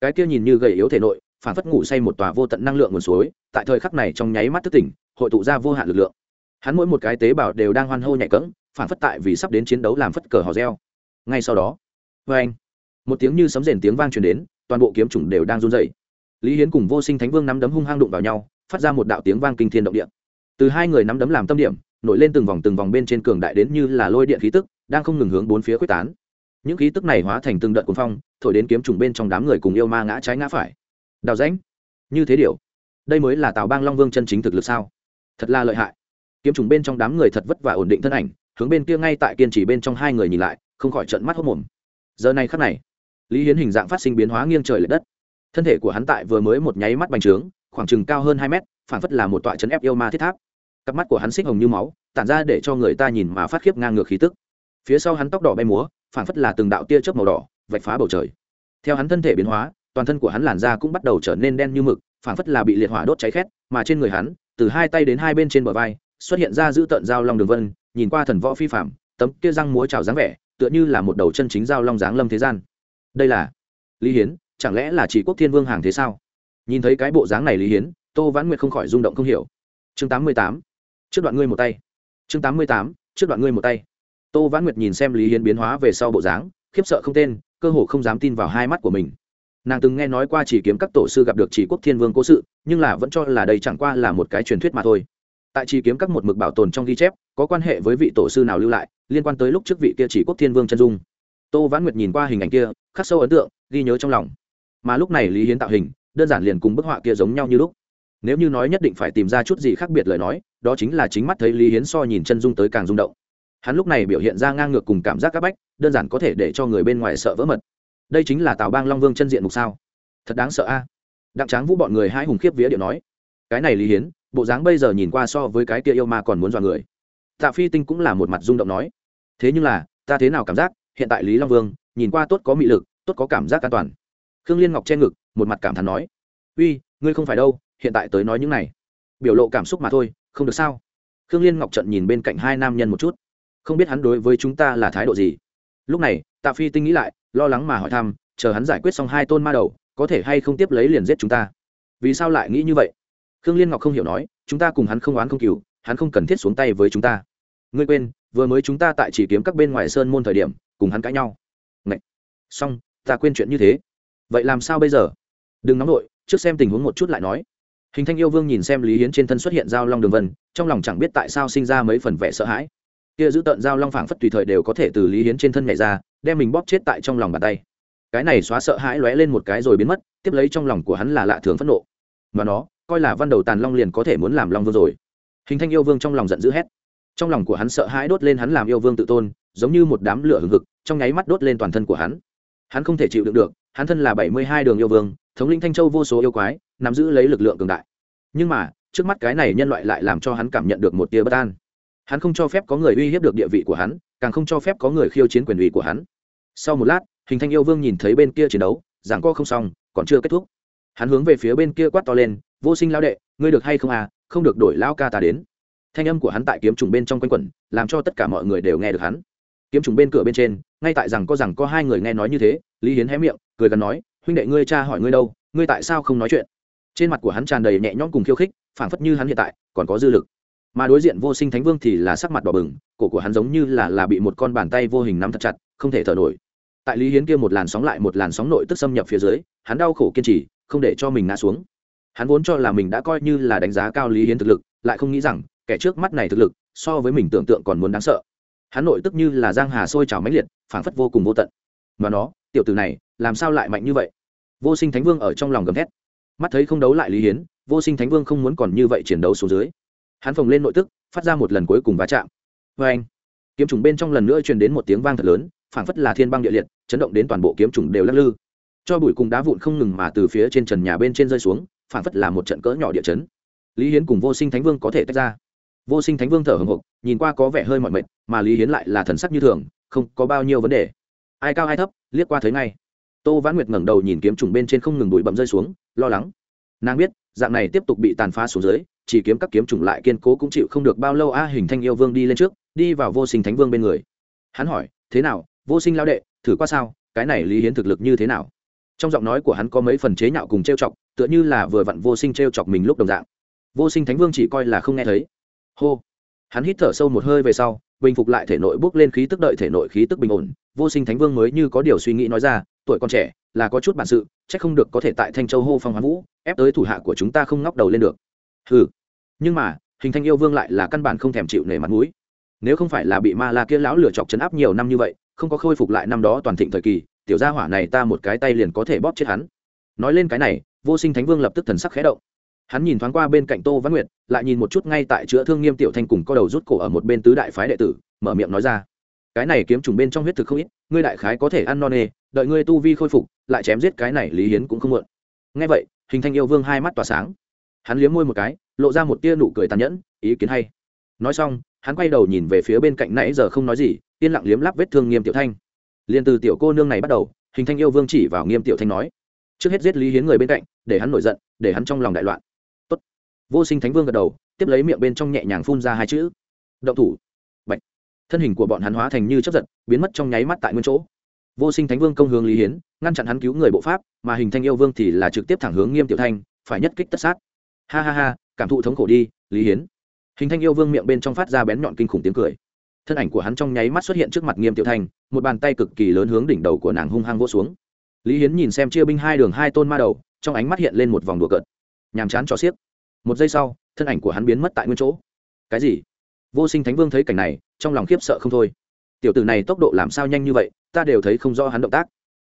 Cái kia nhìn như gầy yếu thể nội, phản phất ngủ say một tòa vô tận năng lượng nguồn suối, tại thời khắc này trong nháy mắt thức tỉnh, hội tụ ra vô hạn lực lượng. Hắn mỗi một cái tế bào đều đang hoan hô nhạy cẫng, phản phất tại vì sắp đến chiến đấu làm phất cờ hò reo. Ngay sau đó vê anh một tiếng như sấm rền tiếng vang truyền đến, toàn bộ kiếm chủng đều đang run rẩy. Lý hiến cùng vô sinh thánh vương nắm đấm hung hăng đụng vào nhau, phát ra một đạo tiếng vang kinh thiên động địa. Từ hai người nắm đấm làm tâm điểm, nổi lên từng vòng từng vòng bên trên cường đại đến như là lôi điện khí tức đang không ngừng hướng bốn phía quyết tán. Những khí tức này hóa thành từng đợt cuồng phong, thổi đến kiếm trùng bên trong đám người cùng yêu ma ngã trái ngã phải. Đào rãnh, như thế điều? Đây mới là tào bang long vương chân chính thực lực sao? Thật là lợi hại. Kiếm trùng bên trong đám người thật vất vả ổn định thân ảnh, hướng bên kia ngay tại kiên trì bên trong hai người nhìn lại, không khỏi trận mắt hốc mồm. Giờ này khắc này, lý hiến hình dạng phát sinh biến hóa nghiêng trời l ệ đất. Thân thể của hắn tại vừa mới một nháy mắt bành trướng, khoảng chừng cao hơn hai mét, phản phất là một tọa chấn ép yêu ma thiết tháp. Cặp mắt của hắn xích hồng như máu, tản ra để cho người ta nhìn mà phát khiếp ngang ngược khí tức phía sau hắn tóc đỏ bay múa, phảng phất là từng đạo tia chớp màu đỏ, vạch phá bầu trời. Theo hắn thân thể biến hóa, toàn thân của hắn làn da cũng bắt đầu trở nên đen như mực, phảng phất là bị liệt hỏa đốt cháy khét, mà trên người hắn, từ hai tay đến hai bên trên bờ vai, xuất hiện ra giữ tận dao long đường vân, nhìn qua thần võ phi phạm tấm kia răng múa trào dáng vẻ, tựa như là một đầu chân chính dao long dáng lâm thế gian. Đây là lý hiến, chẳng lẽ là chỉ quốc thiên vương hàng thế sao? Nhìn thấy cái bộ dáng này lý hiến, tô vãn nguyệt không khỏi rung động không hiểu. Chương tám mươi tám, trước đoạn ngươi một tay. Chương tám mươi tám, trước đoạn ngươi một tay tô vãn nguyệt nhìn xem lý hiến biến hóa về sau bộ dáng, khiếp sợ không tên, cơ hồ không dám tin vào hai mắt của mình. Nàng từng nghe nói qua chỉ kiếm các tổ sư gặp được chỉ quốc thiên vương cố sự, nhưng là vẫn cho là đây chẳng qua là một cái truyền thuyết mà thôi. Tại chỉ kiếm các một mực bảo tồn trong ghi chép, có quan hệ với vị tổ sư nào lưu lại, liên quan tới lúc trước vị kia chỉ quốc thiên vương chân dung. Tô vãn nguyệt nhìn qua hình ảnh kia, khắc sâu ấn tượng, ghi nhớ trong lòng. Mà lúc này lý hiến tạo hình, đơn giản liền cùng bức họa kia giống nhau như lúc. Nếu như nói nhất định phải tìm ra chút gì khác biệt lời nói, đó chính là chính mắt thấy lý hiến so nhìn chân dung tới càng rung động hắn lúc này biểu hiện ra ngang ngược cùng cảm giác c áp bách, đơn giản có thể để cho người bên ngoài sợ vỡ mật. Đây chính là tào bang long vương chân diện mục sao? Thật đáng sợ a. À? đặng tráng vũ bọn người hai hùng khiếp vía điệu nói. Cái này lý hiến, bộ dáng bây giờ nhìn qua so với cái kia yêu ma còn muốn dọa người. Tạ phi tinh cũng là một mặt rung động nói. Thế nhưng là, ta thế nào cảm giác, hiện tại lý long vương, nhìn qua tốt có mị lực, tốt có cảm giác an toàn. Khương liên ngọc che ngực, một mặt cảm thán nói. Uy, ngươi không phải đâu, hiện tại tới nói những này. Biểu lộ cảm xúc mà thôi, không được sao? Khương liên ngọc trận nhìn bên cạnh hai nam nhân một chút không biết hắn đối với chúng ta là thái độ gì. Lúc này, tạ phi tinh nghĩ lại, lo lắng mà hỏi thăm, chờ hắn giải quyết xong hai tôn ma đầu, có thể hay không tiếp lấy liền giết chúng ta? Vì sao lại nghĩ như vậy? Khương liên ngọc không hiểu nói, chúng ta cùng hắn không oán không cừu, hắn không cần thiết xuống tay với chúng ta. Ngươi quên, vừa mới chúng ta tại chỉ kiếm các bên ngoài sơn môn thời điểm, cùng hắn cãi nhau. Ngậy! xong, ta quên chuyện như thế. Vậy làm sao bây giờ? Đừng nóng nổi trước xem tình huống một chút lại nói. Hình thanh yêu vương nhìn xem lý hiến trên thân xuất hiện giao long đường vân, trong lòng chẳng biết tại sao sinh ra mấy phần vẻ sợ hãi kia giữ tận giao long phảng phất tùy thời đều có thể từ lý hiến trên thân nhảy ra, đem mình bóp chết tại trong lòng bàn tay. Cái này xóa sợ hãi lóe lên một cái rồi biến mất, tiếp lấy trong lòng của hắn là lạ thường phẫn nộ. Và nó, coi là văn đầu tàn long liền có thể muốn làm long vương rồi. Hình thanh yêu vương trong lòng giận dữ hét. Trong lòng của hắn sợ hãi đốt lên hắn làm yêu vương tự tôn, giống như một đám lửa hừng hực, trong nháy mắt đốt lên toàn thân của hắn. Hắn không thể chịu đựng được, hắn thân là bảy mươi hai đường yêu vương, thống linh thanh châu vô số yêu quái, nắm giữ lấy lực lượng cường đại. Nhưng mà, trước mắt cái này nhân loại lại làm cho hắn cảm nhận được một tia bất an hắn không cho phép có người uy hiếp được địa vị của hắn, càng không cho phép có người khiêu chiến quyền uy của hắn. Sau một lát, hình thanh yêu vương nhìn thấy bên kia chiến đấu, giảng co không xong, còn chưa kết thúc. Hắn hướng về phía bên kia quát to lên, vô sinh lao đệ, ngươi được hay không à? Không được đổi lao ca ta đến. Thanh âm của hắn tại kiếm trùng bên trong quanh quẩn, làm cho tất cả mọi người đều nghe được hắn. Kiếm trùng bên cửa bên trên, ngay tại rằng có rằng có hai người nghe nói như thế, lý hiến hé miệng, cười gần nói, huynh đệ ngươi cha hỏi ngươi đâu, ngươi tại sao không nói chuyện? Trên mặt của hắn tràn đầy nhẹ nhõm cùng khiêu khích, phảng phất như hắn hiện tại, còn có dư lực mà đối diện vô sinh thánh vương thì là sắc mặt đỏ bừng, cổ của hắn giống như là là bị một con bàn tay vô hình nắm thật chặt, không thể thở nổi. Tại lý hiến kia một làn sóng lại một làn sóng nội tức xâm nhập phía dưới, hắn đau khổ kiên trì, không để cho mình ngã xuống. Hắn vốn cho là mình đã coi như là đánh giá cao lý hiến thực lực, lại không nghĩ rằng, kẻ trước mắt này thực lực, so với mình tưởng tượng còn muốn đáng sợ. Hắn nội tức như là giang hà sôi trào mãnh liệt, phảng phất vô cùng vô tận. Mà nó, tiểu tử này, làm sao lại mạnh như vậy? Vô sinh thánh vương ở trong lòng gầm thét. Mắt thấy không đấu lại lý hiến, vô sinh thánh vương không muốn còn như vậy chiến đấu xuống dưới hắn phồng lên nội tức, phát ra một lần cuối cùng va chạm. Vê anh, kiếm trùng bên trong lần nữa truyền đến một tiếng vang thật lớn, phảng phất là thiên băng địa liệt, chấn động đến toàn bộ kiếm trùng đều lắc lư. Cho bụi cùng đá vụn không ngừng mà từ phía trên trần nhà bên trên rơi xuống, phảng phất là một trận cỡ nhỏ địa chấn. Lý hiến cùng vô sinh thánh vương có thể tách ra. Vô sinh thánh vương thở hồng hộc, nhìn qua có vẻ hơi mọi mệt, mà lý hiến lại là thần sắc như thường, không có bao nhiêu vấn đề. Ai cao ai thấp, liếc qua thấy ngay. Tô vãn nguyệt ngẩng đầu nhìn kiếm trùng bên trên không ngừng bụi bậm rơi xuống, lo lắng. Nàng biết, dạng này tiếp tục bị tàn phá xuống dưới chỉ kiếm các kiếm trùng lại kiên cố cũng chịu không được bao lâu a hình thanh yêu vương đi lên trước, đi vào vô sinh thánh vương bên người. Hắn hỏi, thế nào, vô sinh lao đệ, thử qua sao? Cái này lý hiến thực lực như thế nào? Trong giọng nói của hắn có mấy phần chế nhạo cùng trêu chọc, tựa như là vừa vặn vô sinh trêu chọc mình lúc đồng dạng. Vô sinh thánh vương chỉ coi là không nghe thấy. Hô. Hắn hít thở sâu một hơi về sau, bình phục lại thể nội bước lên khí tức đợi thể nội khí tức bình ổn. Vô sinh thánh vương mới như có điều suy nghĩ nói ra, tuổi con trẻ, là có chút bản sự, chắc không được có thể tại thanh châu hô phong hoán vũ, ép tới thủ hạ của chúng ta không ngóc đầu lên được. Hừ nhưng mà, hình thanh yêu vương lại là căn bản không thèm chịu nể mặt mũi. Nếu không phải là bị ma la kia lão lửa chọc chấn áp nhiều năm như vậy, không có khôi phục lại năm đó toàn thịnh thời kỳ, tiểu gia hỏa này ta một cái tay liền có thể bóp chết hắn. Nói lên cái này, vô sinh thánh vương lập tức thần sắc khẽ động. Hắn nhìn thoáng qua bên cạnh tô văn nguyệt, lại nhìn một chút ngay tại chữa thương nghiêm tiểu thanh cùng có đầu rút cổ ở một bên tứ đại phái đệ tử, mở miệng nói ra. Cái này kiếm trùng bên trong huyết thực không ít, ngươi đại khái có thể ăn non nê, đợi ngươi tu vi khôi phục, lại chém giết cái này lý hiến cũng không mượn ngay vậy, hình thanh yêu vương hai mắt tỏa sáng hắn liếm môi một cái, lộ ra một tia nụ cười tàn nhẫn, ý kiến hay. Nói xong, hắn quay đầu nhìn về phía bên cạnh nãy giờ không nói gì, yên lặng liếm lắp vết thương nghiêm tiểu thanh. Liền từ tiểu cô nương này bắt đầu, hình thanh yêu vương chỉ vào nghiêm tiểu thanh nói, trước hết giết lý hiến người bên cạnh, để hắn nổi giận, để hắn trong lòng đại loạn. Tốt. vô sinh thánh vương gật đầu, tiếp lấy miệng bên trong nhẹ nhàng phun ra hai chữ, động thủ. Bạch. thân hình của bọn hắn hóa thành như chấp giật, biến mất trong nháy mắt tại nguyên chỗ. Vô sinh thánh vương công hướng lý hiến, ngăn chặn hắn cứu người bộ pháp, mà hình thanh yêu vương thì là trực tiếp thẳng hướng nghiêm tiểu thanh, phải nhất kích tất sát ha ha ha, cảm thụ thống khổ đi, lý hiến. Hình thanh yêu vương miệng bên trong phát ra bén nhọn kinh khủng tiếng cười. Thân ảnh của hắn trong nháy mắt xuất hiện trước mặt nghiêm tiểu thanh một bàn tay cực kỳ lớn hướng đỉnh đầu của nàng hung hăng vỗ xuống. Lý hiến nhìn xem chia binh hai đường hai tôn ma đầu, trong ánh mắt hiện lên một vòng đùa cợt. Nhàm chán cho xiếc. Một giây sau, thân ảnh của hắn biến mất tại nguyên chỗ. Cái gì? Vô sinh thánh vương thấy cảnh này, trong lòng khiếp sợ không thôi. Tiểu tử này tốc độ làm sao nhanh như vậy, ta đều thấy không rõ hắn động tác.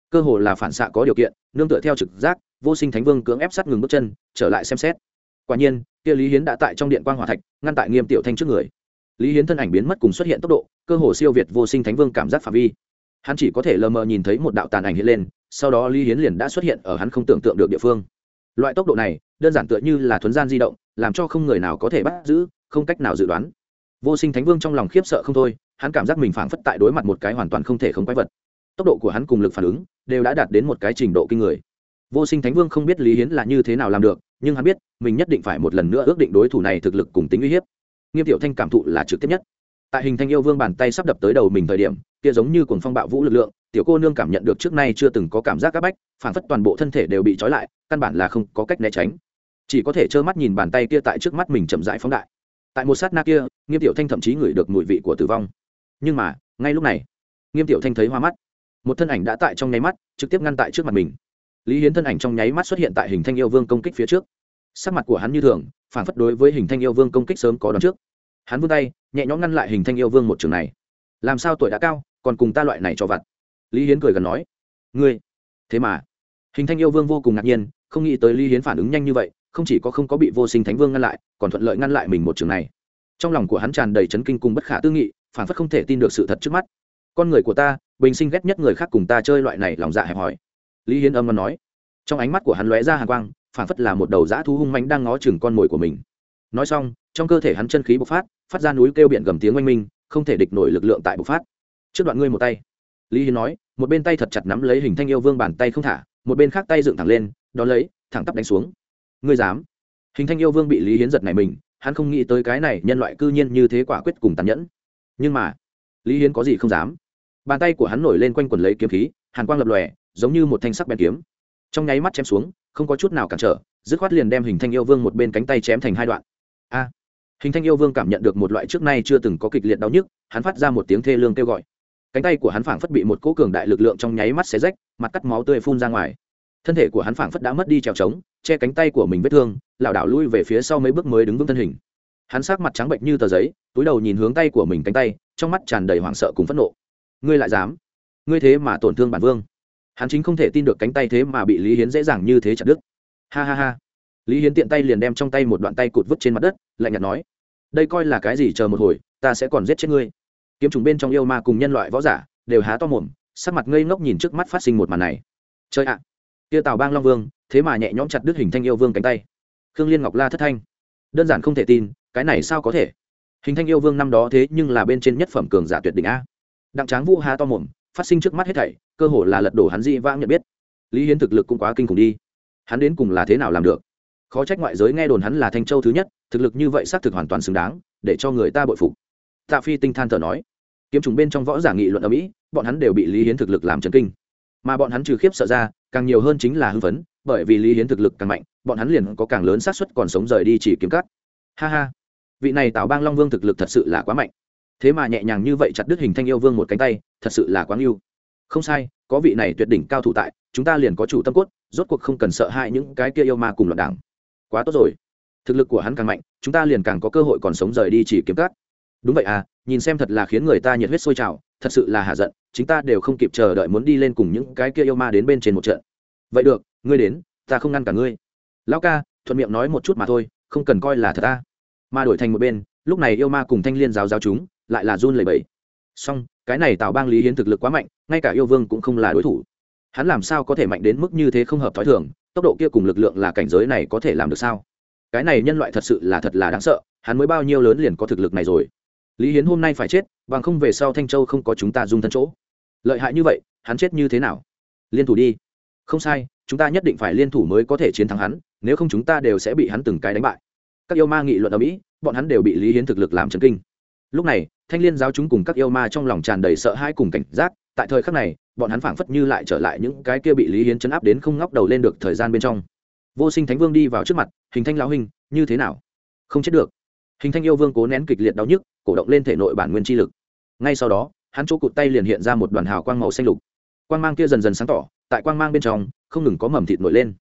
Cơ hồ là phản xạ có điều kiện, nương tựa theo trực giác, vô sinh thánh vương cưỡng ép sát ngừng bước chân, trở lại xem xét quả nhiên, kia lý hiến đã tại trong điện quan hòa thạch, ngăn tại nghiêm tiểu thanh trước người. Lý hiến thân ảnh biến mất cùng xuất hiện tốc độ, cơ hồ siêu việt vô sinh thánh vương cảm giác phạm vi. Hắn chỉ có thể lờ mờ nhìn thấy một đạo tàn ảnh hiện lên, sau đó lý hiến liền đã xuất hiện ở hắn không tưởng tượng được địa phương. Loại tốc độ này, đơn giản tựa như là thuấn gian di động, làm cho không người nào có thể bắt giữ, không cách nào dự đoán. Vô sinh thánh vương trong lòng khiếp sợ không thôi, hắn cảm giác mình phảng phất tại đối mặt một cái hoàn toàn không thể không quái vật. Tốc độ của hắn cùng lực phản ứng, đều đã đạt đến một cái trình độ kinh người. Vô sinh thánh vương không biết lý hiến là như thế nào làm được nhưng hắn biết, mình nhất định phải một lần nữa ước định đối thủ này thực lực cùng tính uy hiếp. Nghiêm tiểu thanh cảm thụ là trực tiếp nhất. Tại hình thanh yêu vương bàn tay sắp đập tới đầu mình thời điểm, kia giống như cuồng phong bạo vũ lực lượng, tiểu cô nương cảm nhận được trước nay chưa từng có cảm giác áp bách, phản phất toàn bộ thân thể đều bị trói lại, căn bản là không có cách né tránh. Chỉ có thể trơ mắt nhìn bàn tay kia tại trước mắt mình chậm rãi phóng đại. Tại một sát na kia, nghiêm tiểu thanh thậm chí ngửi được mùi vị của tử vong. Nhưng mà, ngay lúc này, nghiêm tiểu thanh thấy hoa mắt. Một thân ảnh đã tại trong nháy mắt, trực tiếp ngăn tại trước mặt mình lý hiến thân ảnh trong nháy mắt xuất hiện tại hình thanh yêu vương công kích phía trước. Sắc mặt của hắn như thường, phản phất đối với hình thanh yêu vương công kích sớm có đón trước. Hắn vươn tay, nhẹ nhõm ngăn lại hình thanh yêu vương một trường này. Làm sao tuổi đã cao, còn cùng ta loại này cho vặt? Lý hiến cười gần nói. Ngươi? Thế mà. Hình thanh yêu vương vô cùng ngạc nhiên, không nghĩ tới lý hiến phản ứng nhanh như vậy, không chỉ có không có bị vô sinh thánh vương ngăn lại, còn thuận lợi ngăn lại mình một trường này. Trong lòng của hắn tràn đầy chấn kinh cùng bất khả tư nghị, phản phất không thể tin được sự thật trước mắt. Con người của ta, bình sinh ghét nhất người khác cùng ta chơi loại này, lòng dạ hẹp hòi lý hiến âm ngon nói. Trong ánh mắt của hắn lóe ra hàng quang phản phất là một đầu dã thú hung manh đang ngó chừng con mồi của mình. Nói xong, trong cơ thể hắn chân khí bộc phát phát ra núi kêu biển gầm tiếng oanh minh, không thể địch nổi lực lượng tại bộc phát. Trước đoạn ngươi một tay. Lý hiến nói, một bên tay thật chặt nắm lấy hình thanh yêu vương bàn tay không thả, một bên khác tay dựng thẳng lên, đón lấy, thẳng tắp đánh xuống. Ngươi dám? Hình thanh yêu vương bị lý hiến giật này mình, hắn không nghĩ tới cái này nhân loại cư nhiên như thế quả quyết cùng tàn nhẫn. Nhưng mà, lý hiến có gì không dám? Bàn tay của hắn nổi lên quanh quần lấy kiếm khí, hàn quang lập lòe giống như một thanh sắc bèn kiếm. Trong nháy mắt chém xuống, không có chút nào cản trở, dứt khoát liền đem hình thanh yêu vương một bên cánh tay chém thành hai đoạn. A! Hình thanh yêu vương cảm nhận được một loại trước nay chưa từng có kịch liệt đau nhức, hắn phát ra một tiếng thê lương kêu gọi. Cánh tay của hắn phảng phất bị một cỗ cường đại lực lượng trong nháy mắt xé rách, mặt cắt máu tươi phun ra ngoài. Thân thể của hắn phảng phất đã mất đi trèo trống, che cánh tay của mình vết thương, lảo đảo lui về phía sau mấy bước mới đứng vững thân hình. Hắn sắc mặt trắng bệnh như tờ giấy, túi đầu nhìn hướng tay của mình cánh tay, trong mắt tràn đầy hoảng sợ cùng phẫn nộ. Ngươi lại dám? Ngươi thế mà tổn thương bản vương hắn chính không thể tin được cánh tay thế mà bị lý hiến dễ dàng như thế chặt đứt. Ha ha ha. Lý hiến tiện tay liền đem trong tay một đoạn tay cụt vứt trên mặt đất, lạnh nhạt nói, đây coi là cái gì chờ một hồi, ta sẽ còn giết chết ngươi. Kiếm trùng bên trong yêu ma cùng nhân loại võ giả đều há to mồm, sắc mặt ngây ngốc nhìn trước mắt phát sinh một màn này. Chơi ạ. Kia tào bang long vương, thế mà nhẹ nhõm chặt đứt hình thanh yêu vương cánh tay. Khương liên ngọc la thất thanh. Đơn giản không thể tin, cái này sao có thể? Hình thanh yêu vương năm đó thế nhưng là bên trên nhất phẩm cường giả tuyệt đỉnh a. Đặng tráng vũ há to mồm phát sinh trước mắt hết thảy, cơ hồ là lật đổ hắn di vãng nhận biết. Lý hiến thực lực cũng quá kinh khủng đi. Hắn đến cùng là thế nào làm được? Khó trách ngoại giới nghe đồn hắn là thanh châu thứ nhất, thực lực như vậy xác thực hoàn toàn xứng đáng, để cho người ta bội phục. Tạ phi tinh than thở nói. Kiếm trùng bên trong võ giả nghị luận ở mỹ, bọn hắn đều bị lý hiến thực lực làm chấn kinh. Mà bọn hắn trừ khiếp sợ ra, càng nhiều hơn chính là hưng phấn, bởi vì lý hiến thực lực càng mạnh, bọn hắn liền có càng lớn xác suất còn sống rời đi chỉ kiếm cắt ha ha. Vị này tạo bang long vương thực lực thật sự là quá mạnh. Thế mà nhẹ nhàng như vậy chặt đứt hình thanh yêu vương một cánh tay thật sự là quá yêu. Không sai, có vị này tuyệt đỉnh cao thủ tại, chúng ta liền có chủ tâm cốt, rốt cuộc không cần sợ hãi những cái kia yêu ma cùng loạn đảng. Quá tốt rồi. Thực lực của hắn càng mạnh, chúng ta liền càng có cơ hội còn sống rời đi chỉ kiếm cắt đúng vậy à nhìn xem thật là khiến người ta nhiệt huyết sôi trào, thật sự là hạ giận chúng ta đều không kịp chờ đợi muốn đi lên cùng những cái kia yêu ma đến bên trên một trận. Vậy được, ngươi đến, ta không ngăn cả ngươi. Lão ca, thuận miệng nói một chút mà thôi, không cần coi là thật ta. Mà đổi thành một bên, lúc này yêu ma cùng thanh liên giáo giáo chúng, lại là run lẩy bẩy. Song cái này Tào bang lý hiến thực lực quá mạnh, ngay cả yêu vương cũng không là đối thủ. Hắn làm sao có thể mạnh đến mức như thế không hợp t h ó i thường, tốc độ kia cùng lực lượng là cảnh giới này có thể làm được sao? Cái này nhân loại thật sự là thật là đáng sợ, hắn mới bao nhiêu lớn liền có thực lực này rồi. Lý hiến hôm nay phải chết, bằng không về sau thanh châu không có chúng ta dung thân chỗ. Lợi hại như vậy, hắn chết như thế nào? Liên thủ đi. Không sai, chúng ta nhất định phải liên thủ mới có thể chiến thắng hắn, nếu không chúng ta đều sẽ bị hắn từng cái đánh bại. Các yêu ma nghị luận ở mỹ, bọn hắn đều bị lý hiến thực lực làm chấn kinh. Lúc này thanh liên giáo chúng cùng các yêu ma trong lòng tràn đầy sợ hãi cùng cảnh giác, tại thời khắc này, bọn hắn phảng phất như lại trở lại những cái kia bị lý hiến chấn áp đến không ngóc đầu lên được thời gian bên trong. Vô sinh thánh vương đi vào trước mặt, hình thanh lão hình như thế nào? Không chết được. Hình thanh yêu vương cố nén kịch liệt đau nhức, cổ động lên thể nội bản nguyên chi lực. Ngay sau đó, hắn chỗ cụt tay liền hiện ra một đoàn hào quang màu xanh lục. Quang mang kia dần dần sáng tỏ, tại quang mang bên trong, không ngừng có mầm thịt nổi lên.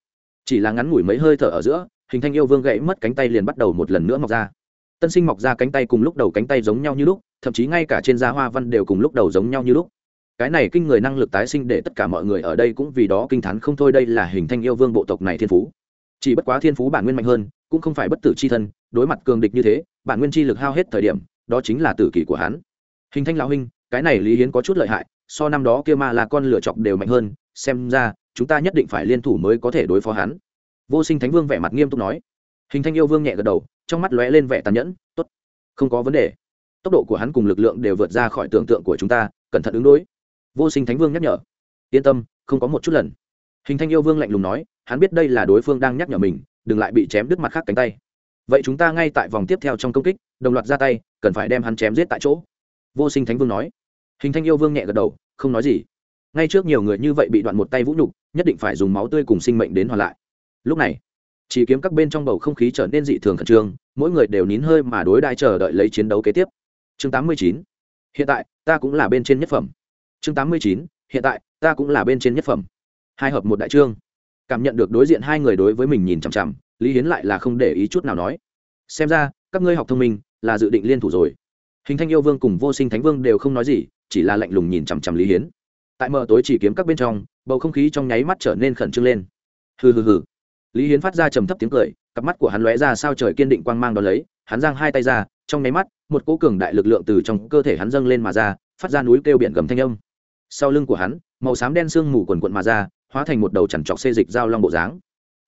Chỉ là ngắn ngủi mấy hơi thở ở giữa, hình thanh yêu vương gãy mất cánh tay liền bắt đầu một lần nữa mọc ra tân sinh mọc ra cánh tay cùng lúc đầu cánh tay giống nhau như lúc, thậm chí ngay cả trên da hoa văn đều cùng lúc đầu giống nhau như lúc. Cái này kinh người năng lực tái sinh để tất cả mọi người ở đây cũng vì đó kinh t h á n không thôi đây là hình thanh yêu vương bộ tộc này thiên phú. Chỉ bất quá thiên phú bản nguyên mạnh hơn, cũng không phải bất tử c h i thân, đối mặt cường địch như thế, bản nguyên chi lực hao hết thời điểm, đó chính là tử kỷ của hắn. Hình thanh lão huynh, cái này lý hiến có chút lợi hại, so năm đó kia ma là con lựa chọc đều mạnh hơn, xem ra, chúng ta nhất định phải liên thủ mới có thể đối phó hắn. Vô sinh thánh vương vẻ mặt nghiêm túc nói hình thanh yêu vương nhẹ gật đầu, trong mắt lóe lên vẻ tàn nhẫn t ố t không có vấn đề. Tốc độ của hắn cùng lực lượng đều vượt ra khỏi tưởng tượng của chúng ta, cẩn thận ứng đối. Vô sinh thánh vương nhắc nhở, yên tâm, không có một chút lần. Hình thanh yêu vương lạnh lùng nói, hắn biết đây là đối phương đang nhắc nhở mình, đừng lại bị chém đứt mặt khác cánh tay. Vậy chúng ta ngay tại vòng tiếp theo trong công kích, đồng loạt ra tay, cần phải đem hắn chém giết tại chỗ. Vô sinh thánh vương nói. Hình thanh yêu vương nhẹ gật đầu, không nói gì. Ngay trước nhiều người như vậy bị đoạn một tay vũ nhục, nhất định phải dùng máu tươi cùng sinh mệnh đến hoàn lại. Lúc này chỉ kiếm các bên trong bầu không khí trở nên dị thường khẩn trương, mỗi người đều nín hơi mà đối đai chờ đợi lấy chiến đấu kế tiếp. Chương 89. hiện tại, ta cũng là bên trên nhất phẩm. Chương tám mươi chín. Hiện tại, ta cũng là bên trên nhất phẩm. Hai hợp một đại trương. Cảm nhận được đối diện hai người đối với mình nhìn chằm chằm, lý hiến lại là không để ý chút nào nói. Xem ra, các ngươi học thông minh, là dự định liên thủ rồi. Hình thanh yêu vương cùng vô sinh thánh vương đều không nói gì, chỉ là lạnh lùng nhìn chằm chằm lý hiến. Tại mờ tối chỉ kiếm các bên trong, bầu không khí trong nháy mắt trở nên khẩn trương lên. Hừ hừ hừ lý hiến phát ra trầm thấp tiếng cười, cặp mắt của hắn lóe ra sao trời kiên định quang mang đ ó lấy, hắn giang hai tay ra, trong nháy mắt, một cỗ cường đại lực lượng từ trong cơ thể hắn dâng lên mà ra, phát ra núi kêu biển gầm thanh âm. Sau lưng của hắn, màu xám đen sương mù quần quận mà ra, hóa thành một đầu chằn trọc xê dịch dao long bộ dáng.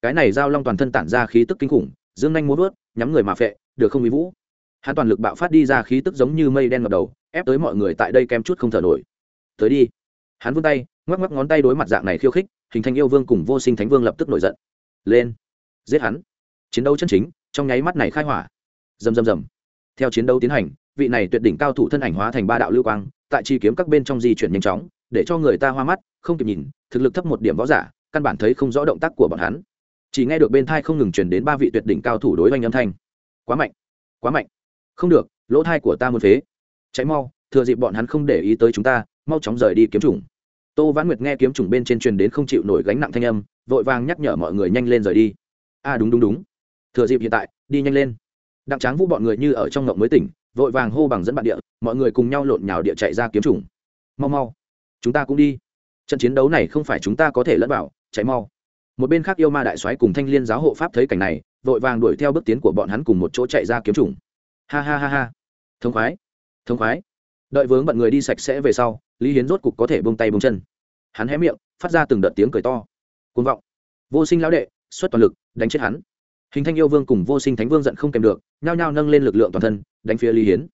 Cái này dao long toàn thân tản ra khí tức kinh khủng, dương nhanh muốn vớt, nhắm người mà phệ, được không ý vũ? Hắn toàn lực bạo phát đi ra khí tức giống như mây đen ngập đầu, ép tới mọi người tại đây kem chút không thở nổi. Tới đi. Hắn vươn tay, ngoắc ngoắc ngón tay đối mặt dạng này khiêu khích, hình thành yêu vương cùng vô sinh thánh vương lập tức nổi giận lên, giết hắn. Chiến đấu chân chính, trong nháy mắt này khai hỏa. Rầm rầm rầm. Theo chiến đấu tiến hành, vị này tuyệt đỉnh cao thủ thân ảnh hóa thành ba đạo lưu quang, tại chi kiếm các bên trong di chuyển nhanh chóng, để cho người ta hoa mắt, không kịp nhìn, thực lực thấp một điểm võ giả, căn bản thấy không rõ động tác của bọn hắn. Chỉ nghe được bên thai không ngừng chuyển đến ba vị tuyệt đỉnh cao thủ đối với anh âm thanh. Quá mạnh quá mạnh. Không được, lỗ thai của ta muốn phế. Cháy mau, thừa dịp bọn hắn không để ý tới chúng ta, mau chóng rời đi kiếm chủng tô vãn nguyệt nghe kiếm trùng bên trên truyền đến không chịu nổi gánh nặng thanh âm vội vàng nhắc nhở mọi người nhanh lên rời đi. A à, đúng đúng đúng. Thừa dịp hiện tại đi nhanh lên. Đặng tráng vũ bọn người như ở trong ngộng mới tỉnh vội vàng hô bằng dẫn bạn địa mọi người cùng nhau lộn nhào địa chạy ra kiếm trùng. mau mau. Chúng ta cũng đi. Trận chiến đấu này không phải chúng ta có thể lẫn vào chạy mau. Một bên khác yêu ma đại soái cùng thanh liên giáo hộ pháp thấy cảnh này vội vàng đuổi theo bước tiến của bọn hắn cùng một chỗ chạy ra kiếm trùng. ha ha ha ha. Thông khoái. Thông khoái. Đợi vướng bận người đi sạch sẽ về sau lý hiến rốt cục có thể bông tay bông chân. Hắn hé miệng, phát ra từng đợt tiếng cười to. Côn vọng. Vô sinh lão đệ, xuất toàn lực, đánh chết hắn. Hình thanh yêu vương cùng vô sinh thánh vương giận không kèm được, nhao nhao nâng lên lực lượng toàn thân, đánh phía lý hiến.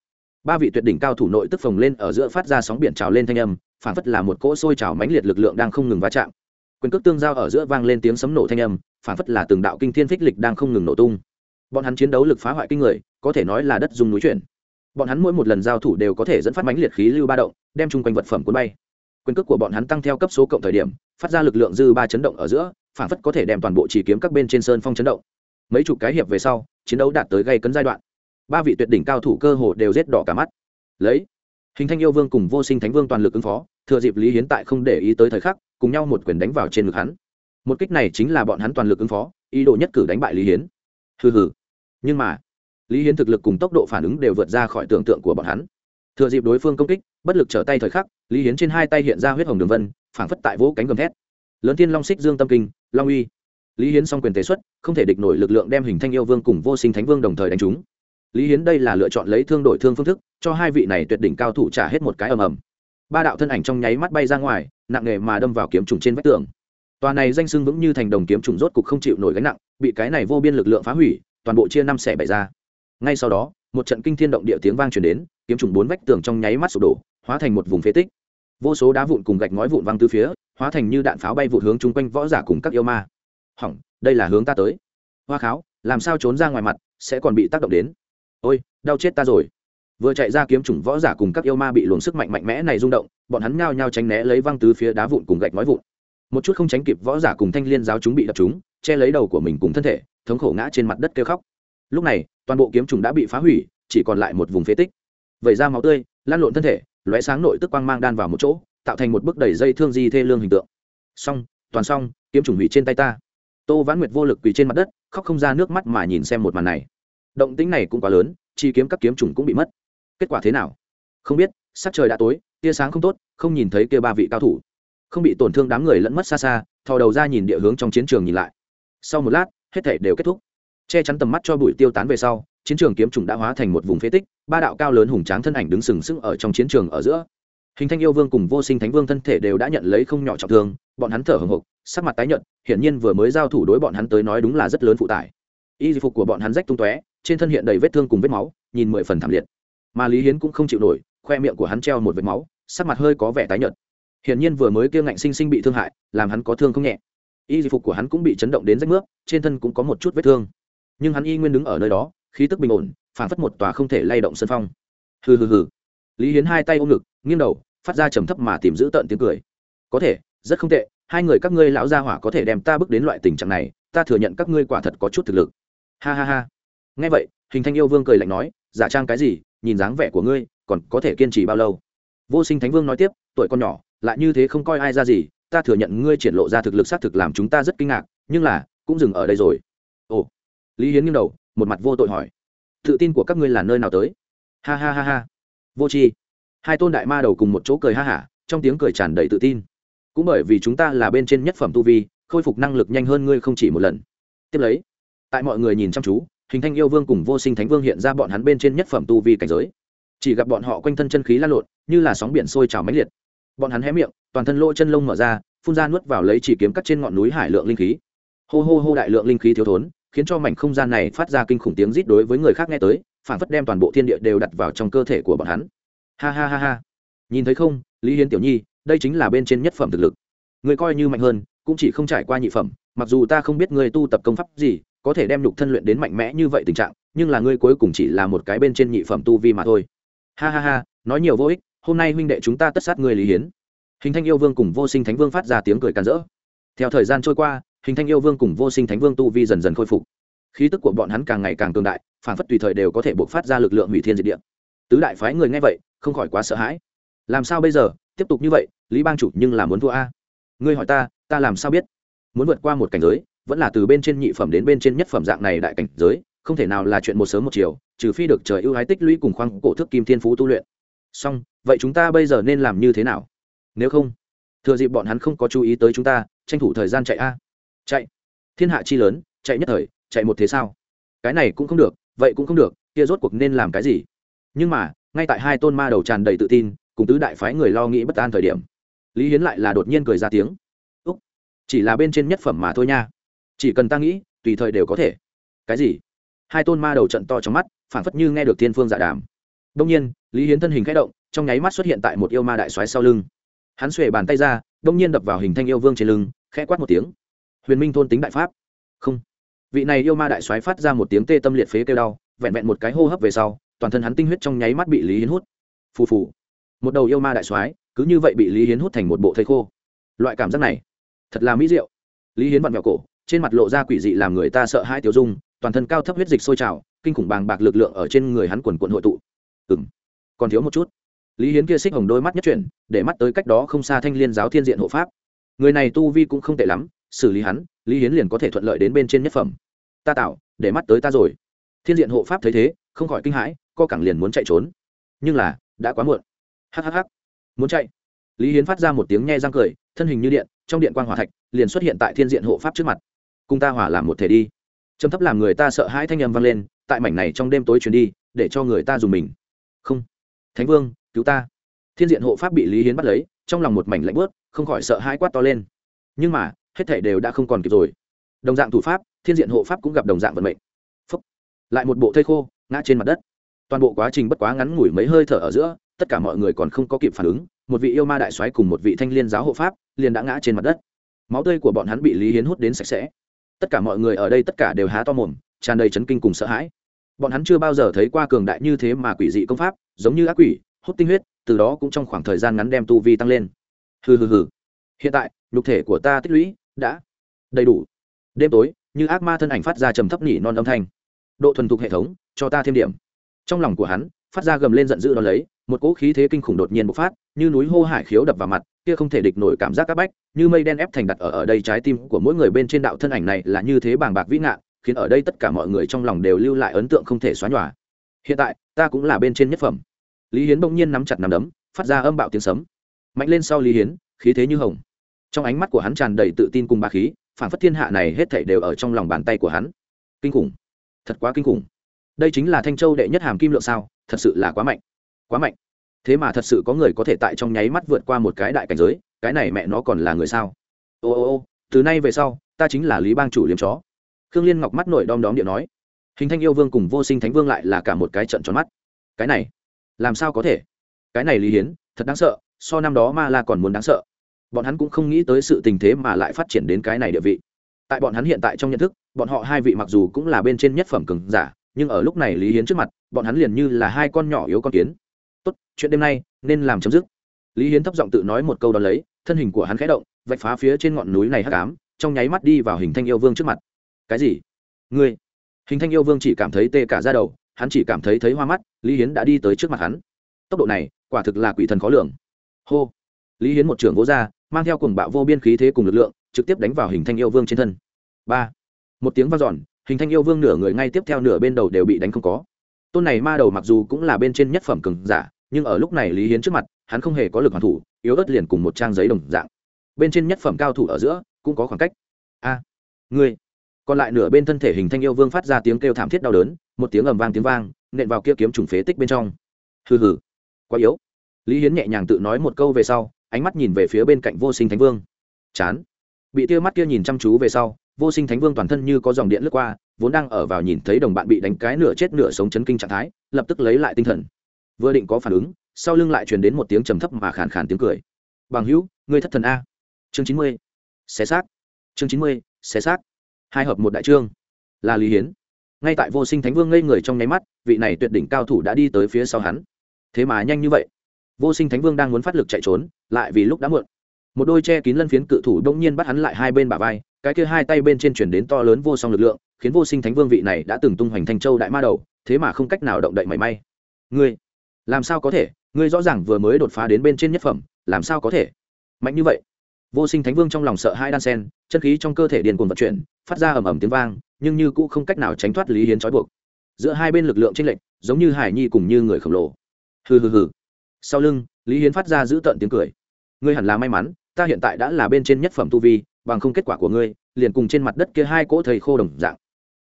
Ba vị tuyệt đỉnh cao thủ nội tức phồng lên ở giữa phát ra sóng biển trào lên thanh âm, phản phất là một cỗ sôi trào mãnh liệt lực lượng đang không ngừng va chạm. Quyền cước tương giao ở giữa vang lên tiếng sấm nổ thanh âm, phản phất là từng đạo kinh thiên phích lịch đang không ngừng nổ tung. Bọn hắn chiến đấu lực phá hoại kinh người, có thể nói là đất dùng núi chuyển bọn hắn mỗi một lần giao thủ đều có thể dẫn phát mãnh liệt khí lưu ba động, đem chung quanh vật phẩm cuốn bay. Quyền cước của bọn hắn tăng theo cấp số cộng thời điểm, phát ra lực lượng dư ba chấn động ở giữa, phản phất có thể đem toàn bộ chỉ kiếm các bên trên sơn phong chấn động. Mấy chục cái hiệp về sau, chiến đấu đạt tới gây cấn giai đoạn. Ba vị tuyệt đỉnh cao thủ cơ hồ đều rết đỏ cả mắt. Lấy, hình thanh yêu vương cùng vô sinh thánh vương toàn lực ứng phó, thừa dịp lý hiến tại không để ý tới thời khắc, cùng nhau một quyền đánh vào trên ngực hắn. Một kích này chính là bọn hắn toàn lực ứng phó, ý đồ nhất cử đánh bại lý hiến. Hừ hừ. Nhưng mà lý hiến thực lực cùng tốc độ phản ứng đều vượt ra khỏi tưởng tượng của bọn hắn. Thừa dịp đối phương công kích, bất lực trở tay thời khắc, lý hiến trên hai tay hiện ra huyết hồng đường vân, phảng phất tại vỗ cánh gầm thét. Lớn tiên long xích dương tâm kinh, long uy. Lý hiến song quyền tế xuất, không thể địch nổi lực lượng đem hình thanh yêu vương cùng vô sinh thánh vương đồng thời đánh trúng. Lý hiến đây là lựa chọn lấy thương đổi thương phương thức, cho hai vị này tuyệt đỉnh cao thủ trả hết một cái ầm ầm. Ba đạo thân ảnh trong nháy mắt bay ra ngoài, nặng nghề mà đâm vào kiếm trùng trên vách tường. Tòa này danh sưng vững như thành đồng kiếm trùng rốt cục không chịu nổi gánh nặng, bị cái này vô biên lực lượng phá hủy, toàn bộ chia năm xẻ bảy ra ngay sau đó, một trận kinh thiên động địa tiếng vang truyền đến, kiếm trùng bốn vách tường trong nháy mắt sụp đổ, hóa thành một vùng phế tích. Vô số đá vụn cùng gạch ngói vụn văng từ phía, hóa thành như đạn pháo bay vụt hướng chung quanh võ giả cùng các yêu ma. Hỏng, đây là hướng ta tới. Hoa kháo, làm sao trốn ra ngoài mặt, sẽ còn bị tác động đến. Ôi, đau chết ta rồi. Vừa chạy ra kiếm chủng võ giả cùng các yêu ma bị luồng sức mạnh mạnh mẽ này rung động, bọn hắn nhao nhao tránh né lấy văng từ phía đá vụn cùng gạch nói vụn. Một chút không tránh kịp võ giả cùng thanh liên giáo chúng bị đập chúng, che lấy đầu của mình cùng thân thể, thống khổ ngã trên mặt đất kêu khóc lúc này, toàn bộ kiếm trùng đã bị phá hủy, chỉ còn lại một vùng phế tích. Vẩy ra máu tươi, lan lộn thân thể, lóe sáng nội tức quang mang đan vào một chỗ, tạo thành một bức đầy dây thương di thê lương hình tượng. Xong, toàn xong, kiếm trùng hủy trên tay ta. Tô vãn nguyệt vô lực quỳ trên mặt đất, khóc không ra nước mắt mà nhìn xem một màn này. Động tính này cũng quá lớn, chi kiếm các kiếm trùng cũng bị mất. Kết quả thế nào? Không biết, sắc trời đã tối, tia sáng không tốt, không nhìn thấy kia ba vị cao thủ. Không bị tổn thương đám người lẫn mất xa xa, thò đầu ra nhìn địa hướng trong chiến trường nhìn lại. Sau một lát, hết thể đều kết thúc che chắn tầm mắt cho bụi tiêu tán về sau, chiến trường kiếm trùng đã hóa thành một vùng phế tích, ba đạo cao lớn hùng tráng thân ảnh đứng sừng sững ở trong chiến trường ở giữa. Hình thanh yêu vương cùng vô sinh thánh vương thân thể đều đã nhận lấy không nhỏ trọng thương, bọn hắn thở hồng hộc, sắc mặt tái nhợt, hiển nhiên vừa mới giao thủ đối bọn hắn tới nói đúng là rất lớn phụ tải. Y phục của bọn hắn rách tung tóe, trên thân hiện đầy vết thương cùng vết máu, nhìn mười phần thảm liệt. Mà lý hiến cũng không chịu nổi, khoe miệng của hắn treo một vết máu, sắc mặt hơi có vẻ tái nhợt. Hiển nhiên vừa mới kia ngạnh sinh sinh bị thương hại, làm hắn có thương không nhẹ. Y phục của hắn cũng bị chấn động đến rách nước, trên thân cũng có một chút vết thương nhưng hắn y nguyên đứng ở nơi đó, khí tức bình ổn phản phất một tòa không thể lay động sân phong. Hừ hừ hừ. Lý hiến hai tay ôm ngực, nghiêng đầu, phát ra trầm thấp mà tìm giữ tợn tiếng cười. Có thể, rất không tệ, hai người các ngươi lão gia hỏa có thể đem ta bước đến loại tình trạng này, ta thừa nhận các ngươi quả thật có chút thực lực. Ha ha ha. Nghe vậy, hình thanh yêu vương cười lạnh nói, giả trang cái gì, nhìn dáng vẻ của ngươi, còn có thể kiên trì bao lâu? Vô sinh thánh vương nói tiếp, tuổi con nhỏ, lại như thế không coi ai ra gì, ta thừa nhận ngươi triển lộ ra thực lực xác thực làm chúng ta rất kinh ngạc, nhưng là, cũng dừng ở đây rồi lý hiến nghiêng đầu, một mặt vô tội hỏi, tự tin của các ngươi là nơi nào tới? Ha ha ha ha. Vô tri. Hai tôn đại ma đầu cùng một chỗ cười ha hả, trong tiếng cười tràn đầy tự tin. Cũng bởi vì chúng ta là bên trên nhất phẩm tu vi, khôi phục năng lực nhanh hơn ngươi không chỉ một lần. Tiếp lấy, tại mọi người nhìn chăm chú, hình thanh yêu vương cùng vô sinh thánh vương hiện ra bọn hắn bên trên nhất phẩm tu vi cảnh giới. Chỉ gặp bọn họ quanh thân chân khí lan lộn, như là sóng biển sôi trào mãnh liệt. Bọn hắn hé miệng, toàn thân lỗ chân lông mở ra, phun ra nuốt vào lấy chỉ kiếm cắt trên ngọn núi hải lượng linh khí. Hô hô hô đại lượng linh khí thiếu thốn khiến cho mảnh không gian này phát ra kinh khủng tiếng rít đối với người khác nghe tới phản phất đem toàn bộ thiên địa đều đặt vào trong cơ thể của bọn hắn. Ha ha ha ha. Nhìn thấy không, lý hiến tiểu nhi, đây chính là bên trên nhất phẩm thực lực. Người coi như mạnh hơn, cũng chỉ không trải qua nhị phẩm, mặc dù ta không biết ngươi tu tập công pháp gì, có thể đem nhục thân luyện đến mạnh mẽ như vậy tình trạng, nhưng là ngươi cuối cùng chỉ là một cái bên trên nhị phẩm tu vi mà thôi. Ha ha ha, nói nhiều vô ích, hôm nay huynh đệ chúng ta tất sát ngươi lý hiến. Hình thanh yêu vương cùng vô sinh thánh vương phát ra tiếng cười càn rỡ. Theo thời gian trôi qua hình thanh yêu vương cùng vô sinh thánh vương tu vi dần dần khôi phục. Khí tức của bọn hắn càng ngày càng cường đại, phản phất tùy thời đều có thể buộc phát ra lực lượng hủy thiên diệt địa. Tứ đại phái người nghe vậy, không khỏi quá sợ hãi. Làm sao bây giờ? Tiếp tục như vậy, lý bang chủ nhưng là muốn thua a. Ngươi hỏi ta ta làm sao biết? Muốn vượt qua một cảnh giới, vẫn là từ bên trên nhị phẩm đến bên trên nhất phẩm dạng này đại cảnh giới, không thể nào là chuyện một sớm một chiều, trừ phi được trời ưu ái tích lũy cùng khoang cổ thức kim thiên phú tu luyện. Xong, vậy chúng ta bây giờ nên làm như thế nào? Nếu không, thừa dịp bọn hắn không có chú ý tới chúng ta, tranh thủ thời gian chạy a chạy. Thiên hạ chi lớn, chạy nhất thời, chạy một thế sao? Cái này cũng không được, vậy cũng không được, kia rốt cuộc nên làm cái gì? Nhưng mà, ngay tại hai tôn ma đầu tràn đầy tự tin, cùng tứ đại phái người lo nghĩ bất an thời điểm, lý hiến lại là đột nhiên cười ra tiếng. Úc, chỉ là bên trên nhất phẩm mà thôi nha. Chỉ cần ta nghĩ, tùy thời đều có thể. Cái gì? Hai tôn ma đầu trận to trong mắt phản phất như nghe được thiên phương dạ đàm. Đông nhiên, lý hiến thân hình k h ẽ động, trong nháy mắt xuất hiện tại một yêu ma đại xoáy sau lưng. Hắn xuề bàn tay ra, đông nhiên đập vào hình thanh yêu vương trên lưng, khẽ quát một tiếng huyền minh thôn tính đại pháp. Không. Vị này yêu ma đại soái phát ra một tiếng tê tâm liệt phế kêu đau, vẹn vẹn một cái hô hấp về sau, toàn thân hắn tinh huyết trong nháy mắt bị lý hiến hút. Phù phù. Một đầu yêu ma đại soái, cứ như vậy bị lý hiến hút thành một bộ thây khô. Loại cảm giác này, thật là mỹ diệu. Lý hiến vặn vẹo cổ, trên mặt lộ ra quỷ dị làm người ta sợ hai tiểu dung, toàn thân cao thấp huyết dịch sôi trào, kinh khủng bàng bạc lực lượng ở trên người hắn quần quận hội tụ. Ừng còn thiếu một chút. Lý hiến kia xích hồng đôi mắt nhất chuyển, để mắt tới cách đó không xa thanh liên giáo thiên diện hộ pháp. Người này tu vi cũng không tệ lắm xử lý hắn, lý hiến liền có thể thuận lợi đến bên trên nhất phẩm. Ta tạo, để mắt tới ta rồi. Thiên diện hộ pháp thấy thế, không khỏi kinh hãi, co cẳng liền muốn chạy trốn. Nhưng là, đã quá muộn. Hhh muốn chạy. Lý hiến phát ra một tiếng nghe răng cười, thân hình như điện, trong điện quan g hỏa thạch, liền xuất hiện tại thiên diện hộ pháp trước mặt. Cùng ta hỏa làm một thể đi. Trầm thấp làm người ta sợ hãi thanh â m vang lên, tại mảnh này trong đêm tối chuyển đi, để cho người ta dùng mình. Không. Thánh vương, cứu ta. Thiên diện hộ pháp bị lý hiến bắt lấy, trong lòng một mảnh lạnh bớt không khỏi sợ hãi quát to lên. Nhưng mà hết thể đều đã không còn kịp rồi. Đồng dạng thủ pháp, thiên diện hộ pháp cũng gặp đồng dạng vận mệnh. Phúc. lại một bộ thây khô, ngã trên mặt đất. Toàn bộ quá trình bất quá ngắn ngủi mấy hơi thở ở giữa, tất cả mọi người còn không có kịp phản ứng, một vị yêu ma đại soái cùng một vị thanh liên giáo hộ pháp liền đã ngã trên mặt đất. Máu tươi của bọn hắn bị lý hiến hút đến sạch sẽ. Tất cả mọi người ở đây tất cả đều há to mồm, tràn đầy chấn kinh cùng sợ hãi. Bọn hắn chưa bao giờ thấy qua cường đại như thế mà quỷ dị công pháp, giống như ác quỷ, hút tinh huyết, từ đó cũng trong khoảng thời gian ngắn đem tu vi tăng lên. Hừ hừ hừ. Hiện tại, nhục thể của ta tích lũy đã. Đầy đủ. Đêm tối, như ác ma thân ảnh phát ra trầm thấp nỉ non âm thanh. Độ thuần thục hệ thống, cho ta thêm điểm. Trong lòng của hắn, phát ra gầm lên giận dữ đón lấy, một cỗ khí thế kinh khủng đột nhiên bộc phát, như núi hô hải khiếu đập vào mặt, kia không thể địch nổi cảm giác các bách, như mây đen ép thành đặt ở ở đây trái tim của mỗi người bên trên đạo thân ảnh này là như thế bàng bạc vĩ ngạn khiến ở đây tất cả mọi người trong lòng đều lưu lại ấn tượng không thể xóa nhòa. Hiện tại, ta cũng là bên trên nhất phẩm. Lý hiến bỗng nhiên nắm chặt nắm đấm, phát ra âm bạo tiếng sấm. Mạnh lên sau lý hiến, khí thế như hồng trong ánh mắt của hắn tràn đầy tự tin cùng ba khí, phản phất thiên hạ này hết thảy đều ở trong lòng bàn tay của hắn. Kinh khủng. Thật quá kinh khủng. Đây chính là thanh châu đệ nhất hàm kim lượng sao, thật sự là quá mạnh. Quá mạnh. Thế mà thật sự có người có thể tại trong nháy mắt vượt qua một cái đại cảnh giới, cái này mẹ nó còn là người sao? Ô ô ô, từ nay về sau, ta chính là lý bang chủ liếm chó. Khương liên ngọc mắt nổi đom đóm điện nói. Hình thanh yêu vương cùng vô sinh thánh vương lại là cả một cái trận tròn mắt. Cái này, làm sao có thể? Cái này lý hiến, thật đáng sợ, so năm đó ma la còn muốn đáng sợ bọn hắn cũng không nghĩ tới sự tình thế mà lại phát triển đến cái này địa vị. Tại bọn hắn hiện tại trong nhận thức, bọn họ hai vị mặc dù cũng là bên trên nhất phẩm cường giả, nhưng ở lúc này lý hiến trước mặt, bọn hắn liền như là hai con nhỏ yếu con kiến. Tốt, chuyện đêm nay nên làm chấm dứt. Lý hiến thấp giọng tự nói một câu đó lấy, thân hình của hắn khẽ động, vạch phá phía trên ngọn núi này hắc ám, trong nháy mắt đi vào hình thanh yêu vương trước mặt. Cái gì? Ngươi? Hình thanh yêu vương chỉ cảm thấy tê cả ra đầu, hắn chỉ cảm thấy thấy hoa mắt, lý hiến đã đi tới trước mặt hắn. Tốc độ này, quả thực là quỷ thần khó lường. Hô. Lý hiến một trưởng vỗ ra mang theo cùng bạo vô biên khí thế cùng lực lượng, trực tiếp đánh vào hình thanh yêu vương trên thân. Ba. Một tiếng vang dọn, hình thanh yêu vương nửa người ngay tiếp theo nửa bên đầu đều bị đánh không có. Tôn này ma đầu mặc dù cũng là bên trên nhất phẩm cường giả, nhưng ở lúc này lý hiến trước mặt, hắn không hề có lực hoàn thủ, yếu ớt liền cùng một trang giấy đồng dạng. Bên trên nhất phẩm cao thủ ở giữa, cũng có khoảng cách. A. Người còn lại nửa bên thân thể hình thanh yêu vương phát ra tiếng kêu thảm thiết đau đớn, một tiếng ầm vang tiếng vang, nện vào kia kiếm trùng phế tích bên trong. Hừ hừ. Quá yếu. Lý hiến nhẹ nhàng tự nói một câu về sau ánh mắt nhìn về phía bên cạnh vô sinh thánh vương. Chán. Bị tia mắt kia nhìn chăm chú về sau, vô sinh thánh vương toàn thân như có dòng điện lướt qua, vốn đang ở vào nhìn thấy đồng bạn bị đánh cái nửa chết nửa sống chấn kinh trạng thái, lập tức lấy lại tinh thần. Vừa định có phản ứng, sau lưng lại truyền đến một tiếng trầm thấp mà khàn khàn tiếng cười. Bằng hữu người thất thần a. Chương chín mươi. Xé xác. Chương chín mươi, xé xác. Hai hợp một đại trương. Là lý hiến. Ngay tại vô sinh thánh vương ngây người trong nháy mắt, vị này tuyệt đỉnh cao thủ đã đi tới phía sau hắn. Thế mà nhanh như vậy. Vô sinh thánh vương đang muốn phát lực chạy trốn lại vì lúc đã muộn. Một đôi che kín lân phiến cự thủ đông nhiên bắt hắn lại hai bên bả vai, cái kia hai tay bên trên chuyển đến to lớn vô song lực lượng, khiến vô sinh thánh vương vị này đã từng tung hoành thanh châu đại ma đầu, thế mà không cách nào động đậy mảy may. Ngươi, làm sao có thể? Ngươi rõ ràng vừa mới đột phá đến bên trên nhất phẩm, làm sao có thể? Mạnh như vậy. Vô sinh thánh vương trong lòng sợ hai đan sen, chân khí trong cơ thể điền cuồng vận chuyển, phát ra ầm ầm tiếng vang, nhưng như cũ không cách nào tránh thoát lý hiến trói buộc. Giữa hai bên lực lượng tranh lệch, giống như hải nhi cùng như người khổng lồ. Hừ hừ hừ sau lưng, lý hiến phát ra giữ tợn tiếng cười. Ngươi hẳn là may mắn, ta hiện tại đã là bên trên nhất phẩm tu vi, bằng không kết quả của ngươi, liền cùng trên mặt đất kia hai cỗ thầy khô đồng dạng.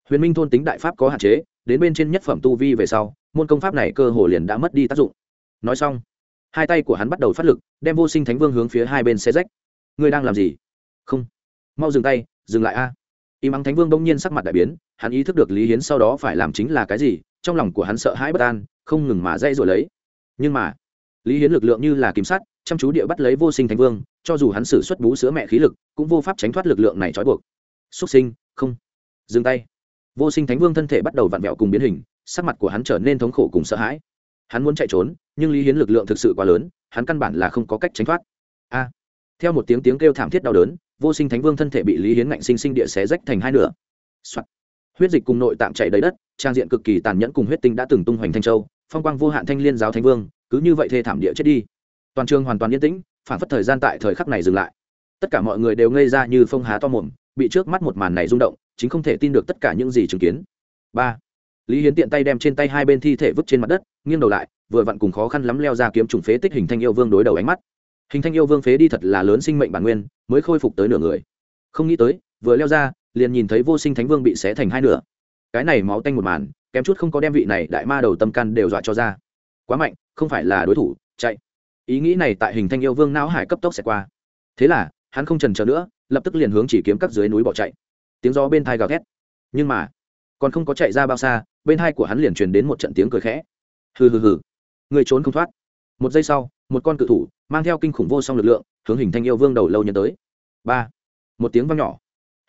Huyền minh thôn tính đại pháp có hạn chế, đến bên trên nhất phẩm tu vi về sau, môn công pháp này cơ hồ liền đã mất đi tác dụng. Nói xong, hai tay của hắn bắt đầu phát lực, đem vô sinh thánh vương hướng phía hai bên xe rách. Ngươi đang làm gì? Không. Mau dừng tay, dừng lại a. À. im ắng thánh vương đông nhiên sắc mặt đại biến, hắn ý thức được lý hiến sau đó phải làm chính là cái gì, trong lòng của hắn sợ hãi bất an, không ngừng mà dây rồi lấy. Nhưng mà lý hiến lực lượng như là kim sắt, chăm chú địa bắt lấy vô sinh thánh vương, cho dù hắn xử xuất bú sữa mẹ khí lực, cũng vô pháp tránh thoát lực lượng này trói buộc. Xúc sinh, không. Dừng tay. Vô sinh thánh vương thân thể bắt đầu vặn vẹo cùng biến hình, sắc mặt của hắn trở nên thống khổ cùng sợ hãi. Hắn muốn chạy trốn, nhưng lý hiến lực lượng thực sự quá lớn, hắn căn bản là không có cách tránh thoát. A. Theo một tiếng tiếng kêu thảm thiết đau đớn, vô sinh thánh vương thân thể bị lý hiến ngạnh sinh sinh địa xé rách thành hai nửa、Soạn. huyết dịch cùng nội tạng chảy đầy đất, trang diện cực kỳ tàn nhẫn cùng huyết tinh đã từng tung hoành thanh châu, phong quang vô hạn thanh liên giáo thánh vương cứ như vậy thê thảm địa chết đi. Toàn trường hoàn toàn yên tĩnh, phản phất thời gian tại thời khắc này dừng lại. Tất cả mọi người đều ngây ra như phong há to mồm, bị trước mắt một màn này rung động, chính không thể tin được tất cả những gì chứng kiến. Ba, lý hiến tiện tay đem trên tay hai bên thi thể vứt trên mặt đất, nghiêng đầu lại, vừa vặn cùng khó khăn lắm leo ra kiếm trùng phế tích hình thanh yêu vương đối đầu ánh mắt. Hình thanh yêu vương phế đi thật là lớn sinh mệnh bản nguyên, mới khôi phục tới nửa người. Không nghĩ tới, vừa leo ra, liền nhìn thấy vô sinh thánh vương bị xé thành hai nửa. Cái này máu tanh một màn, kém chút không có đem vị này đại ma đầu tâm can đều dọa cho ra quá mạnh, không phải là đối thủ, chạy. Ý nghĩ này tại hình thanh yêu vương não hải cấp tốc sẽ qua. Thế là, hắn không trần trờ nữa, lập tức liền hướng chỉ kiếm các dưới núi bỏ chạy. Tiếng gió bên thai gào thét. Nhưng mà, còn không có chạy ra bao xa, bên hai của hắn liền truyền đến một trận tiếng cười khẽ. Hừ hừ hừ. Người trốn không thoát. Một giây sau, một con cự thủ, mang theo kinh khủng vô song lực lượng, hướng hình thanh yêu vương đầu lâu nhận tới. Ba. Một tiếng vang nhỏ.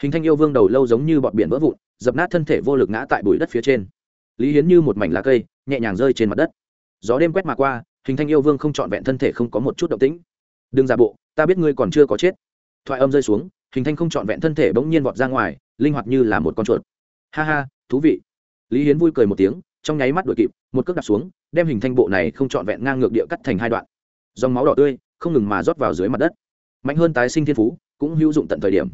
Hình thanh yêu vương đầu lâu giống như bọt biển vỡ vụn, dập nát thân thể vô lực ngã tại bụi đất phía trên. Lý hiến như một mảnh lá cây, nhẹ nhàng rơi trên mặt đất gió đêm quét mà qua, hình thanh yêu vương không trọn vẹn thân thể không có một chút động tĩnh. Đừng giả bộ, ta biết ngươi còn chưa có chết. Thoại âm rơi xuống, hình thanh không trọn vẹn thân thể bỗng nhiên vọt ra ngoài, linh hoạt như là một con chuột. Ha ha, thú vị. Lý hiến vui cười một tiếng, trong nháy mắt đuổi kịp, một cước đặt xuống, đem hình thanh bộ này không trọn vẹn ngang ngược địa cắt thành hai đoạn. Dòng máu đỏ tươi, không ngừng mà rót vào dưới mặt đất. Mạnh hơn tái sinh thiên phú, cũng hữu dụng tận thời điểm.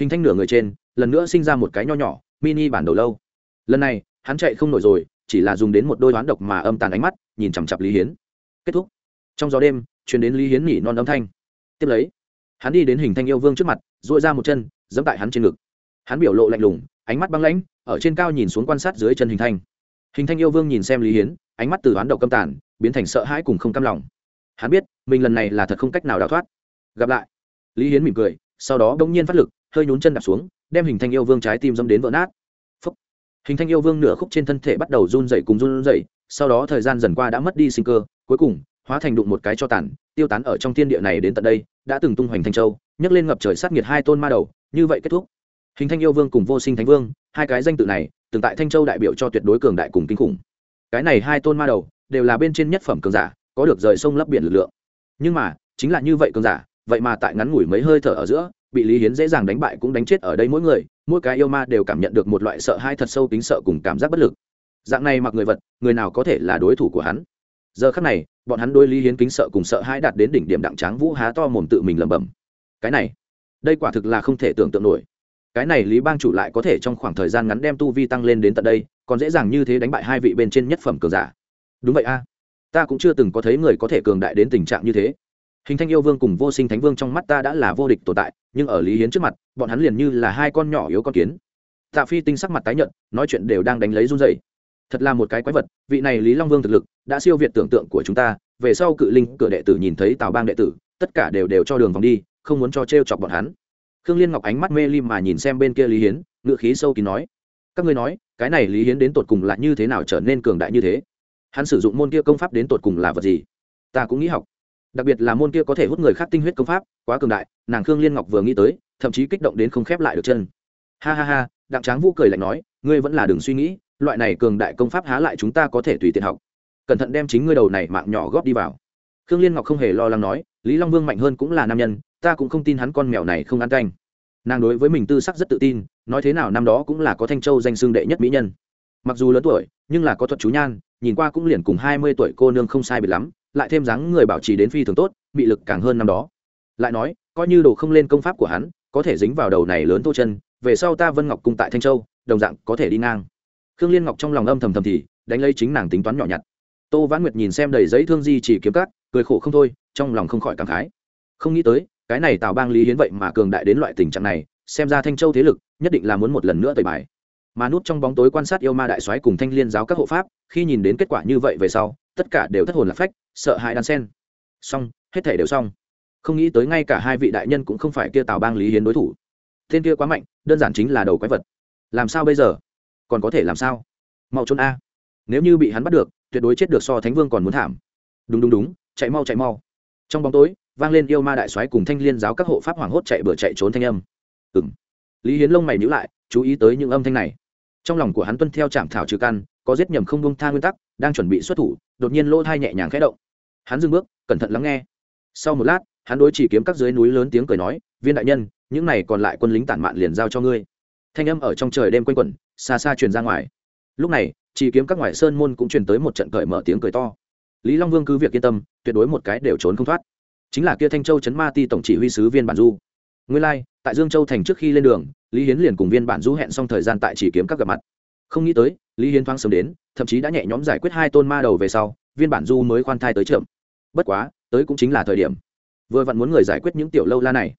Hình thanh nửa người trên, lần nữa sinh ra một cái nho nhỏ, mini bản đầu lâu. Lần này, hắn chạy không nổi rồi, chỉ là dùng đến một đôi đoán độc mà âm tàn ánh mắt nhìn chằm chặp lý hiến. Kết thúc. Trong gió đêm chuyển đến lý hiến nỉ non âm thanh. Tiếp lấy hắn đi đến hình thanh yêu vương trước mặt dội ra một chân dẫm tại hắn trên ngực. Hắn biểu lộ lạnh lùng ánh mắt băng lãnh ở trên cao nhìn xuống quan sát dưới chân hình thanh. Hình thanh yêu vương nhìn xem lý hiến ánh mắt từ hoán độc câm tản, biến thành sợ hãi cùng không cam lòng. Hắn biết mình lần này là thật không cách nào đào thoát. Gặp lại. Lý hiến mỉm cười sau đó đ ỗ n g nhiên phát lực hơi nhún chân đạp xuống đem hình thanh yêu vương trái tim dâm đến vỡ nát hình thanh yêu vương nửa khúc trên thân thể bắt đầu run dậy cùng run dậy sau đó thời gian dần qua đã mất đi sinh cơ, cuối cùng, hóa thành đụng một cái cho tàn, tiêu tán ở trong thiên địa này đến tận đây, đã từng tung hoành thanh châu, nhấc lên ngập trời sát nghiệt hai tôn ma đầu, như vậy kết thúc. Hình thanh yêu vương cùng vô sinh thánh vương, hai cái danh tự này, từng tại thanh châu đại biểu cho tuyệt đối cường đại cùng kinh khủng. Cái này hai tôn ma đầu, đều là bên trên nhất phẩm cường giả, có được rời sông lấp biển lực lượng. Nhưng mà, chính là như vậy cường giả, vậy mà tại ngắn ngủi mấy hơi thở ở giữa, bị lý hiến dễ dàng đánh bại cũng đánh chết ở đây mỗi người mỗi cái yêu ma đều cảm nhận được một loại sợ hai thật sâu tính sợ cùng cảm giác bất lực. Dạng này mặc người vật, người nào có thể là đối thủ của hắn? Giờ khắc này, bọn hắn đối lý hiến kính sợ cùng sợ hai đạt đến đỉnh điểm đặng tráng vũ há to mồm tự mình lẩm bẩm. Cái này, đây quả thực là không thể tưởng tượng nổi. Cái này lý bang chủ lại có thể trong khoảng thời gian ngắn đem tu vi tăng lên đến tận đây, còn dễ dàng như thế đánh bại hai vị bên trên nhất phẩm cường giả. Đúng vậy a. Ta cũng chưa từng có thấy người có thể cường đại đến tình trạng như thế. Hình thanh yêu vương cùng vô sinh thánh vương trong mắt ta đã là vô địch tồn tại nhưng ở lý hiến trước mặt, bọn hắn liền như là hai con nhỏ yếu con kiến. Tạ phi tinh sắc mặt tái nhận nói chuyện đều đang đánh lấy run dày thật là một cái quái vật, vị này lý long vương thực lực, đã siêu việt tưởng tượng của chúng ta, về sau cự linh cửa đệ tử nhìn thấy tào bang đệ tử, tất cả đều đều cho đường vòng đi, không muốn cho t r e o chọc bọn hắn. Khương liên ngọc ánh mắt mê lim mà nhìn xem bên kia lý hiến, ngựa khí sâu kín nói, các ngươi nói, cái này lý hiến đến tột cùng là như thế nào trở nên cường đại như thế? Hắn sử dụng môn kia công pháp đến tột cùng là vật gì? Ta cũng nghĩ học đặc biệt là môn kia có thể hút người khác tinh huyết công pháp, quá cường đại, nàng khương liên ngọc vừa nghĩ tới, thậm chí kích động đến không khép lại được chân. Ha ha ha, đặng tráng vũ cười lạnh nói, ngươi vẫn là đừng suy nghĩ, loại này cường đại công pháp há lại chúng ta có thể tùy tiện học. Cẩn thận đem chính ngươi đầu này mạng nhỏ góp đi vào. Khương liên ngọc không hề lo lắng nói, lý long vương mạnh hơn cũng là nam nhân, ta cũng không tin hắn con mèo này không ăn canh. Nàng đối với mình tư sắc rất tự tin, nói thế nào năm đó cũng là có thanh châu danh xương đệ nhất mỹ nhân. Mặc dù lớn tuổi, nhưng là có thuật chú nhan, nhìn qua cũng liền cùng hai mươi tuổi cô nương không sai biệt lắm lại thêm dáng người bảo trì đến phi thường tốt bị lực càng hơn năm đó. Lại nói, coi như đồ không lên công pháp của hắn, có thể dính vào đầu này lớn tô chân, về sau ta vân ngọc cung tại thanh châu, đồng dạng có thể đi ngang. Khương liên ngọc trong lòng âm thầm thầm thì, đánh lấy chính nàng tính toán nhỏ nhặt. Tô vãn nguyệt nhìn xem đầy giấy thương di chỉ kiếm cắt cười khổ không thôi, trong lòng không khỏi cảm khái. Không nghĩ tới, cái này tào bang lý hiến vậy mà cường đại đến loại tình trạng này, xem ra thanh châu thế lực, nhất định là muốn một lần nữa tẩy bài. Mà nút trong bóng tối quan sát yêu ma đại soái cùng thanh liên giáo các hộ pháp, khi nhìn đến kết quả như vậy về sau tất cả đều thất hồn lạc phách, sợ hãi đan sen. Xong, hết thể đều xong. Không nghĩ tới ngay cả hai vị đại nhân cũng không phải kia tào bang lý hiến đối thủ. Tên kia quá mạnh, đơn giản chính là đầu quái vật. Làm sao bây giờ? Còn có thể làm sao? Mau trốn a. Nếu như bị hắn bắt được, tuyệt đối chết được so thánh vương còn muốn thảm. Đúng đúng đúng, chạy mau chạy mau. Trong bóng tối, vang lên yêu ma đại soái cùng thanh liên giáo các hộ pháp hoảng hốt chạy bừa chạy trốn thanh âm. Ừ lý hiến lông mày nhữ lại, chú ý tới những âm thanh này. Trong lòng của hắn tuân theo trạm thảo trừ căn có giết nhầm không bông tha nguyên tắc, đang chuẩn bị xuất thủ, đột nhiên lỗ thai nhẹ nhàng khẽ động. Hắn dừng bước, cẩn thận lắng nghe. Sau một lát, hắn đối chỉ kiếm các dưới núi lớn tiếng cười nói, viên đại nhân, những này còn lại quân lính tản mạn liền giao cho ngươi. Thanh âm ở trong trời đêm quanh quẩn, xa xa truyền ra ngoài. Lúc này, chỉ kiếm các ngoại sơn môn cũng truyền tới một trận cởi mở tiếng cười to. Lý long vương cứ việc yên tâm, tuyệt đối một cái đều trốn không thoát. Chính là kia thanh châu chấn ma ti tổng chỉ huy sứ viên bản du. Nguyên lai, tại dương châu thành trước khi lên đường, lý hiến liền cùng viên bản du hẹn xong thời gian tại chỉ kiếm các gặp mặt không nghĩ tới, lý hiến thoáng sớm đến, thậm chí đã nhẹ nhõm giải quyết hai tôn ma đầu về sau, viên bản du mới khoan thai tới trượm bất quá, tới cũng chính là thời điểm. Vừa vặn muốn người giải quyết những tiểu lâu la này.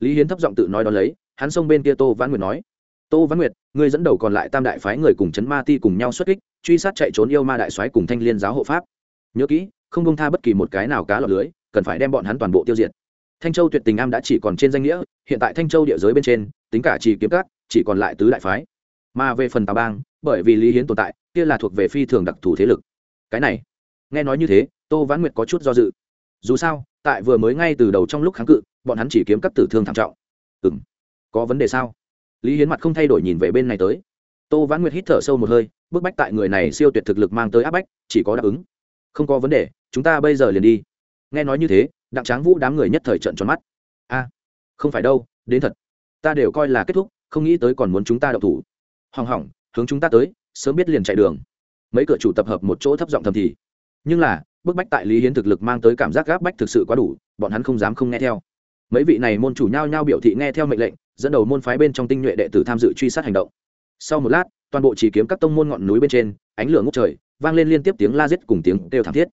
Lý hiến thấp giọng tự nói đ ó lấy, hắn xông bên kia tô văn nguyệt nói. Tô văn nguyệt người dẫn đầu còn lại tam đại phái người cùng chấn ma ti cùng nhau xuất kích, truy sát chạy trốn yêu ma đại soái cùng thanh liên giáo hộ pháp. Nhớ kỹ, không công tha bất kỳ một cái nào cá lọc lưới, cần phải đem bọn hắn toàn bộ tiêu diệt. Thanh châu tuyệt tình am đã chỉ còn trên danh nghĩa, hiện tại thanh châu địa giới bên trên, tính cả chỉ kiếm cát chỉ còn lại tứ đại phái. Mà về phần tà bang bởi vì lý hiến tồn tại, kia là thuộc về phi thường đặc thù thế lực. Cái này, nghe nói như thế, tô vãn nguyệt có chút do dự. Dù sao, tại vừa mới ngay từ đầu trong lúc kháng cự, bọn hắn chỉ kiếm các tử thương thảm trọng. Ừ m có vấn đề sao? Lý hiến mặt không thay đổi nhìn về bên này tới. Tô vãn nguyệt hít thở sâu một hơi, bức bách tại người này siêu tuyệt thực lực mang tới áp bách, chỉ có đáp ứng. Không có vấn đề, chúng ta bây giờ liền đi. Nghe nói như thế, đặng tráng vũ đám người nhất thời trận tròn mắt. A, không phải đâu, đến thật. Ta đều coi là kết thúc, không nghĩ tới còn muốn chúng ta đậu thủ. Hỏng hỏng hướng chúng ta tới, sớm biết liền chạy đường. Mấy cửa chủ tập hợp một chỗ thấp giọng thầm thì. Nhưng là, bức bách tại lý hiến thực lực mang tới cảm giác gáp bách thực sự quá đủ, bọn hắn không dám không nghe theo. Mấy vị này môn chủ nhau nhau biểu thị nghe theo mệnh lệnh, dẫn đầu môn phái bên trong tinh nhuệ đệ tử tham dự truy sát hành động. Sau một lát, toàn bộ chỉ kiếm các tông môn ngọn núi bên trên, ánh lửa ngốc trời, vang lên liên tiếp tiếng la giết cùng tiếng kêu thảm thiết.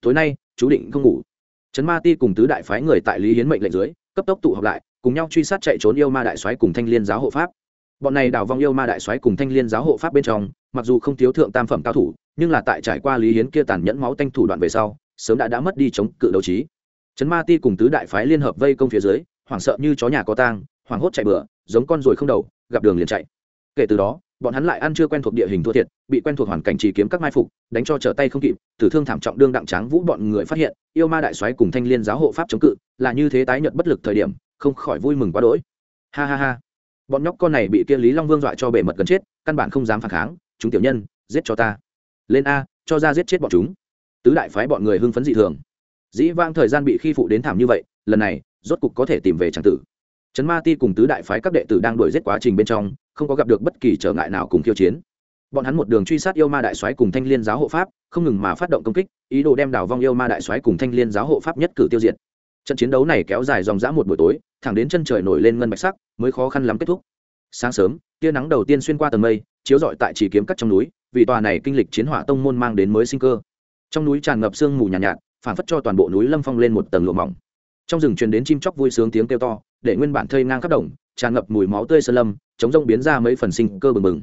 Tối nay, chú định không ngủ. Trấn ma ti cùng tứ đại phái người tại lý hiến mệnh lệnh dưới, cấp tốc tụ họp lại, cùng nhau truy sát chạy trốn yêu ma đại soái cùng thanh liên giáo hộ pháp bọn này đào vong yêu ma đại soái cùng thanh liên giáo hộ pháp bên trong, mặc dù không thiếu thượng tam phẩm cao thủ, nhưng là tại trải qua lý hiến kia tàn nhẫn máu tanh thủ đoạn về sau, sớm đã đã mất đi chống cự đấu trí. Trấn ma ti cùng tứ đại phái liên hợp vây công phía dưới, hoảng sợ như chó nhà có tang, hoảng hốt chạy bừa, giống con ruồi không đầu, gặp đường liền chạy. Kể từ đó, bọn hắn lại ăn chưa quen thuộc địa hình thua thiệt, bị quen thuộc hoàn cảnh chỉ kiếm các mai phục, đánh cho trở tay không kịp, tử thương thảm trọng đương đặng tráng vũ bọn người phát hiện, yêu ma đại soái cùng thanh liên giáo hộ pháp chống cự, là như thế tái nhợt bất lực thời điểm, không khỏi vui mừng quá đỗi. Ha ha ha bọn nhóc con này bị kia lý long vương dọa cho bể mật gần chết căn bản không dám phản kháng chúng tiểu nhân giết cho ta lên a cho ra giết chết bọn chúng tứ đại phái bọn người hưng phấn dị thường dĩ vang thời gian bị khi phụ đến thảm như vậy lần này rốt cục có thể tìm về tràng tử trấn ma ti cùng tứ đại phái các đệ tử đang đuổi giết quá trình bên trong không có gặp được bất kỳ trở ngại nào cùng khiêu chiến bọn hắn một đường truy sát yêu ma đại soái cùng thanh liên giáo hộ pháp không ngừng mà phát động công kích ý đồ đem đảo vong yêu ma đại soái cùng thanh liên giáo hộ pháp nhất cử tiêu diệt trận chiến đấu này kéo dài dòng dã một buổi tối thẳng đến chân trời nổi lên ngân bạch sắc mới khó khăn lắm kết thúc. Sáng sớm tia nắng đầu tiên xuyên qua tầng mây chiếu rọi tại chỉ kiếm cắt trong núi vì tòa này kinh lịch chiến hỏa tông môn mang đến mới sinh cơ. Trong núi tràn ngập sương mù nhàn nhạt, nhạt phản phất cho toàn bộ núi lâm phong lên một tầng lụa mỏng. Trong rừng truyền đến chim chóc vui sướng tiếng kêu to để nguyên bản thây ngang khắp đồng tràn ngập mùi máu tươi sơn lâm chống rông biến ra mấy phần sinh cơ bừng bừng.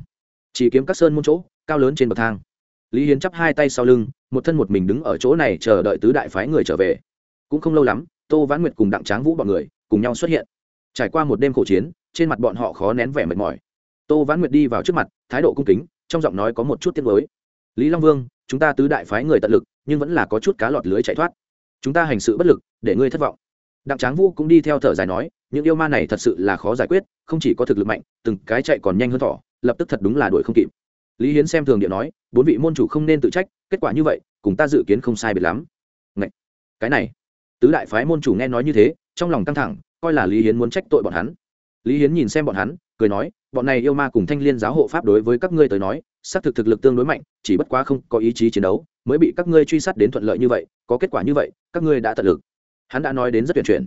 Chỉ kiếm các sơn môn chỗ cao lớn trên bậc thang. Lý hiến chắp hai tay sau lưng một thân một mình đứng ở chỗ này chờ đợi tứ đại phái người trở về. Cũng không lâu lắm tô vãn nguyệt cùng đặng tráng vũ bọn người cùng nhau xuất hiện. Trải qua một đêm khổ chiến, trên mặt bọn họ khó nén vẻ mệt mỏi. Tô vãn nguyệt đi vào trước mặt, thái độ cung kính, trong giọng nói có một chút tiếc mới lý long vương, chúng ta tứ đại phái người tận lực, nhưng vẫn là có chút cá lọt lưới chạy thoát. Chúng ta hành sự bất lực, để ngươi thất vọng. Đặng tráng vũ cũng đi theo thở dài nói, những yêu ma này thật sự là khó giải quyết, không chỉ có thực lực mạnh, từng cái chạy còn nhanh hơn thỏ, lập tức thật đúng là đuổi không kịp. Lý hiến xem thường điện nói, bốn vị môn chủ không nên tự trách, kết quả như vậy, cùng ta dự kiến không sai biệt lắm. Ngậy! cái này tứ đại phái môn chủ nghe nói như thế, trong lòng căng thẳng, coi là lý hiến muốn trách tội bọn hắn. Lý hiến nhìn xem bọn hắn, cười nói, bọn này yêu ma cùng thanh liên giáo hộ pháp đối với các ngươi tới nói, xác thực thực lực tương đối mạnh, chỉ bất quá không có ý chí chiến đấu, mới bị các ngươi truy sát đến thuận lợi như vậy, có kết quả như vậy, các ngươi đã tận lực. Hắn đã nói đến rất tuyển chuyển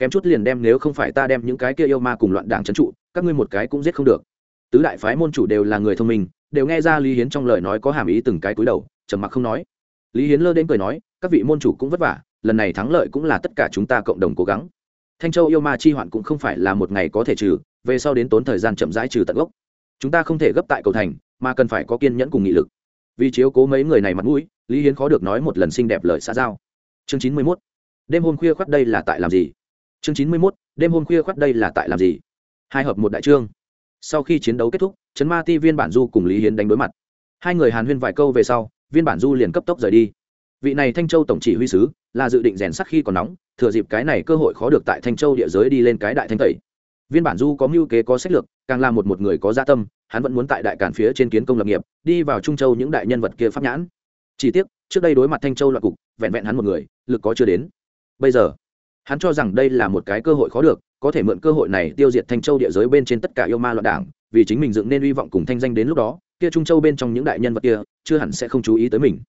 kém chút liền đem nếu không phải ta đem những cái kia yêu ma cùng loạn đảng trấn trụ, các ngươi một cái cũng giết không được. Tứ đại phái môn chủ đều là người thông minh, đều nghe ra lý hiến trong lời nói có hàm ý từng cái cúi đầu, trầm mặc không nói. Lý hiến lơ đến cười nói, các vị môn chủ cũng vất vả lần này thắng lợi cũng là tất cả chúng ta cộng đồng cố gắng. Thanh châu yêu ma chi hoạn cũng không phải là một ngày có thể trừ, về sau đến tốn thời gian chậm rãi trừ tận gốc. Chúng ta không thể gấp tại cầu thành, mà cần phải có kiên nhẫn cùng nghị lực. Vì chiếu cố mấy người này mặt mũi, lý hiến khó được nói một lần xinh đẹp lời xã giao. Chương chín mươi mốt. Đêm hôm khuya khoắt đây là tại làm gì? Chương chín mươi mốt. Đêm hôm khuya khoắt đây là tại làm gì? Hai hợp một đại trương. Sau khi chiến đấu kết thúc, trấn ma ti, viên bản du cùng lý hiến đánh đối mặt. Hai người hàn huyên vài câu về sau, viên bản du liền cấp tốc rời đi vị này thanh châu tổng chỉ huy sứ là dự định rèn sắc khi còn nóng, thừa dịp cái này cơ hội khó được tại thanh châu địa giới đi lên cái đại thanh tẩy. Viên bản du có mưu kế có sách lược, càng là một một người có gia tâm, hắn vẫn muốn tại đại cản phía trên kiến công lập nghiệp, đi vào trung châu những đại nhân vật kia pháp nhãn. Chỉ tiếc, trước đây đối mặt thanh châu loạn cục, vẹn vẹn hắn một người, lực có chưa đến. Bây giờ, hắn cho rằng đây là một cái cơ hội khó được, có thể mượn cơ hội này tiêu diệt thanh châu địa giới bên trên tất cả yêu ma loạn đảng, vì chính mình dựng nên hy vọng cùng thanh danh đến lúc đó, kia trung châu bên trong những đại nhân vật kia, chưa hẳn sẽ không chú ý tới mình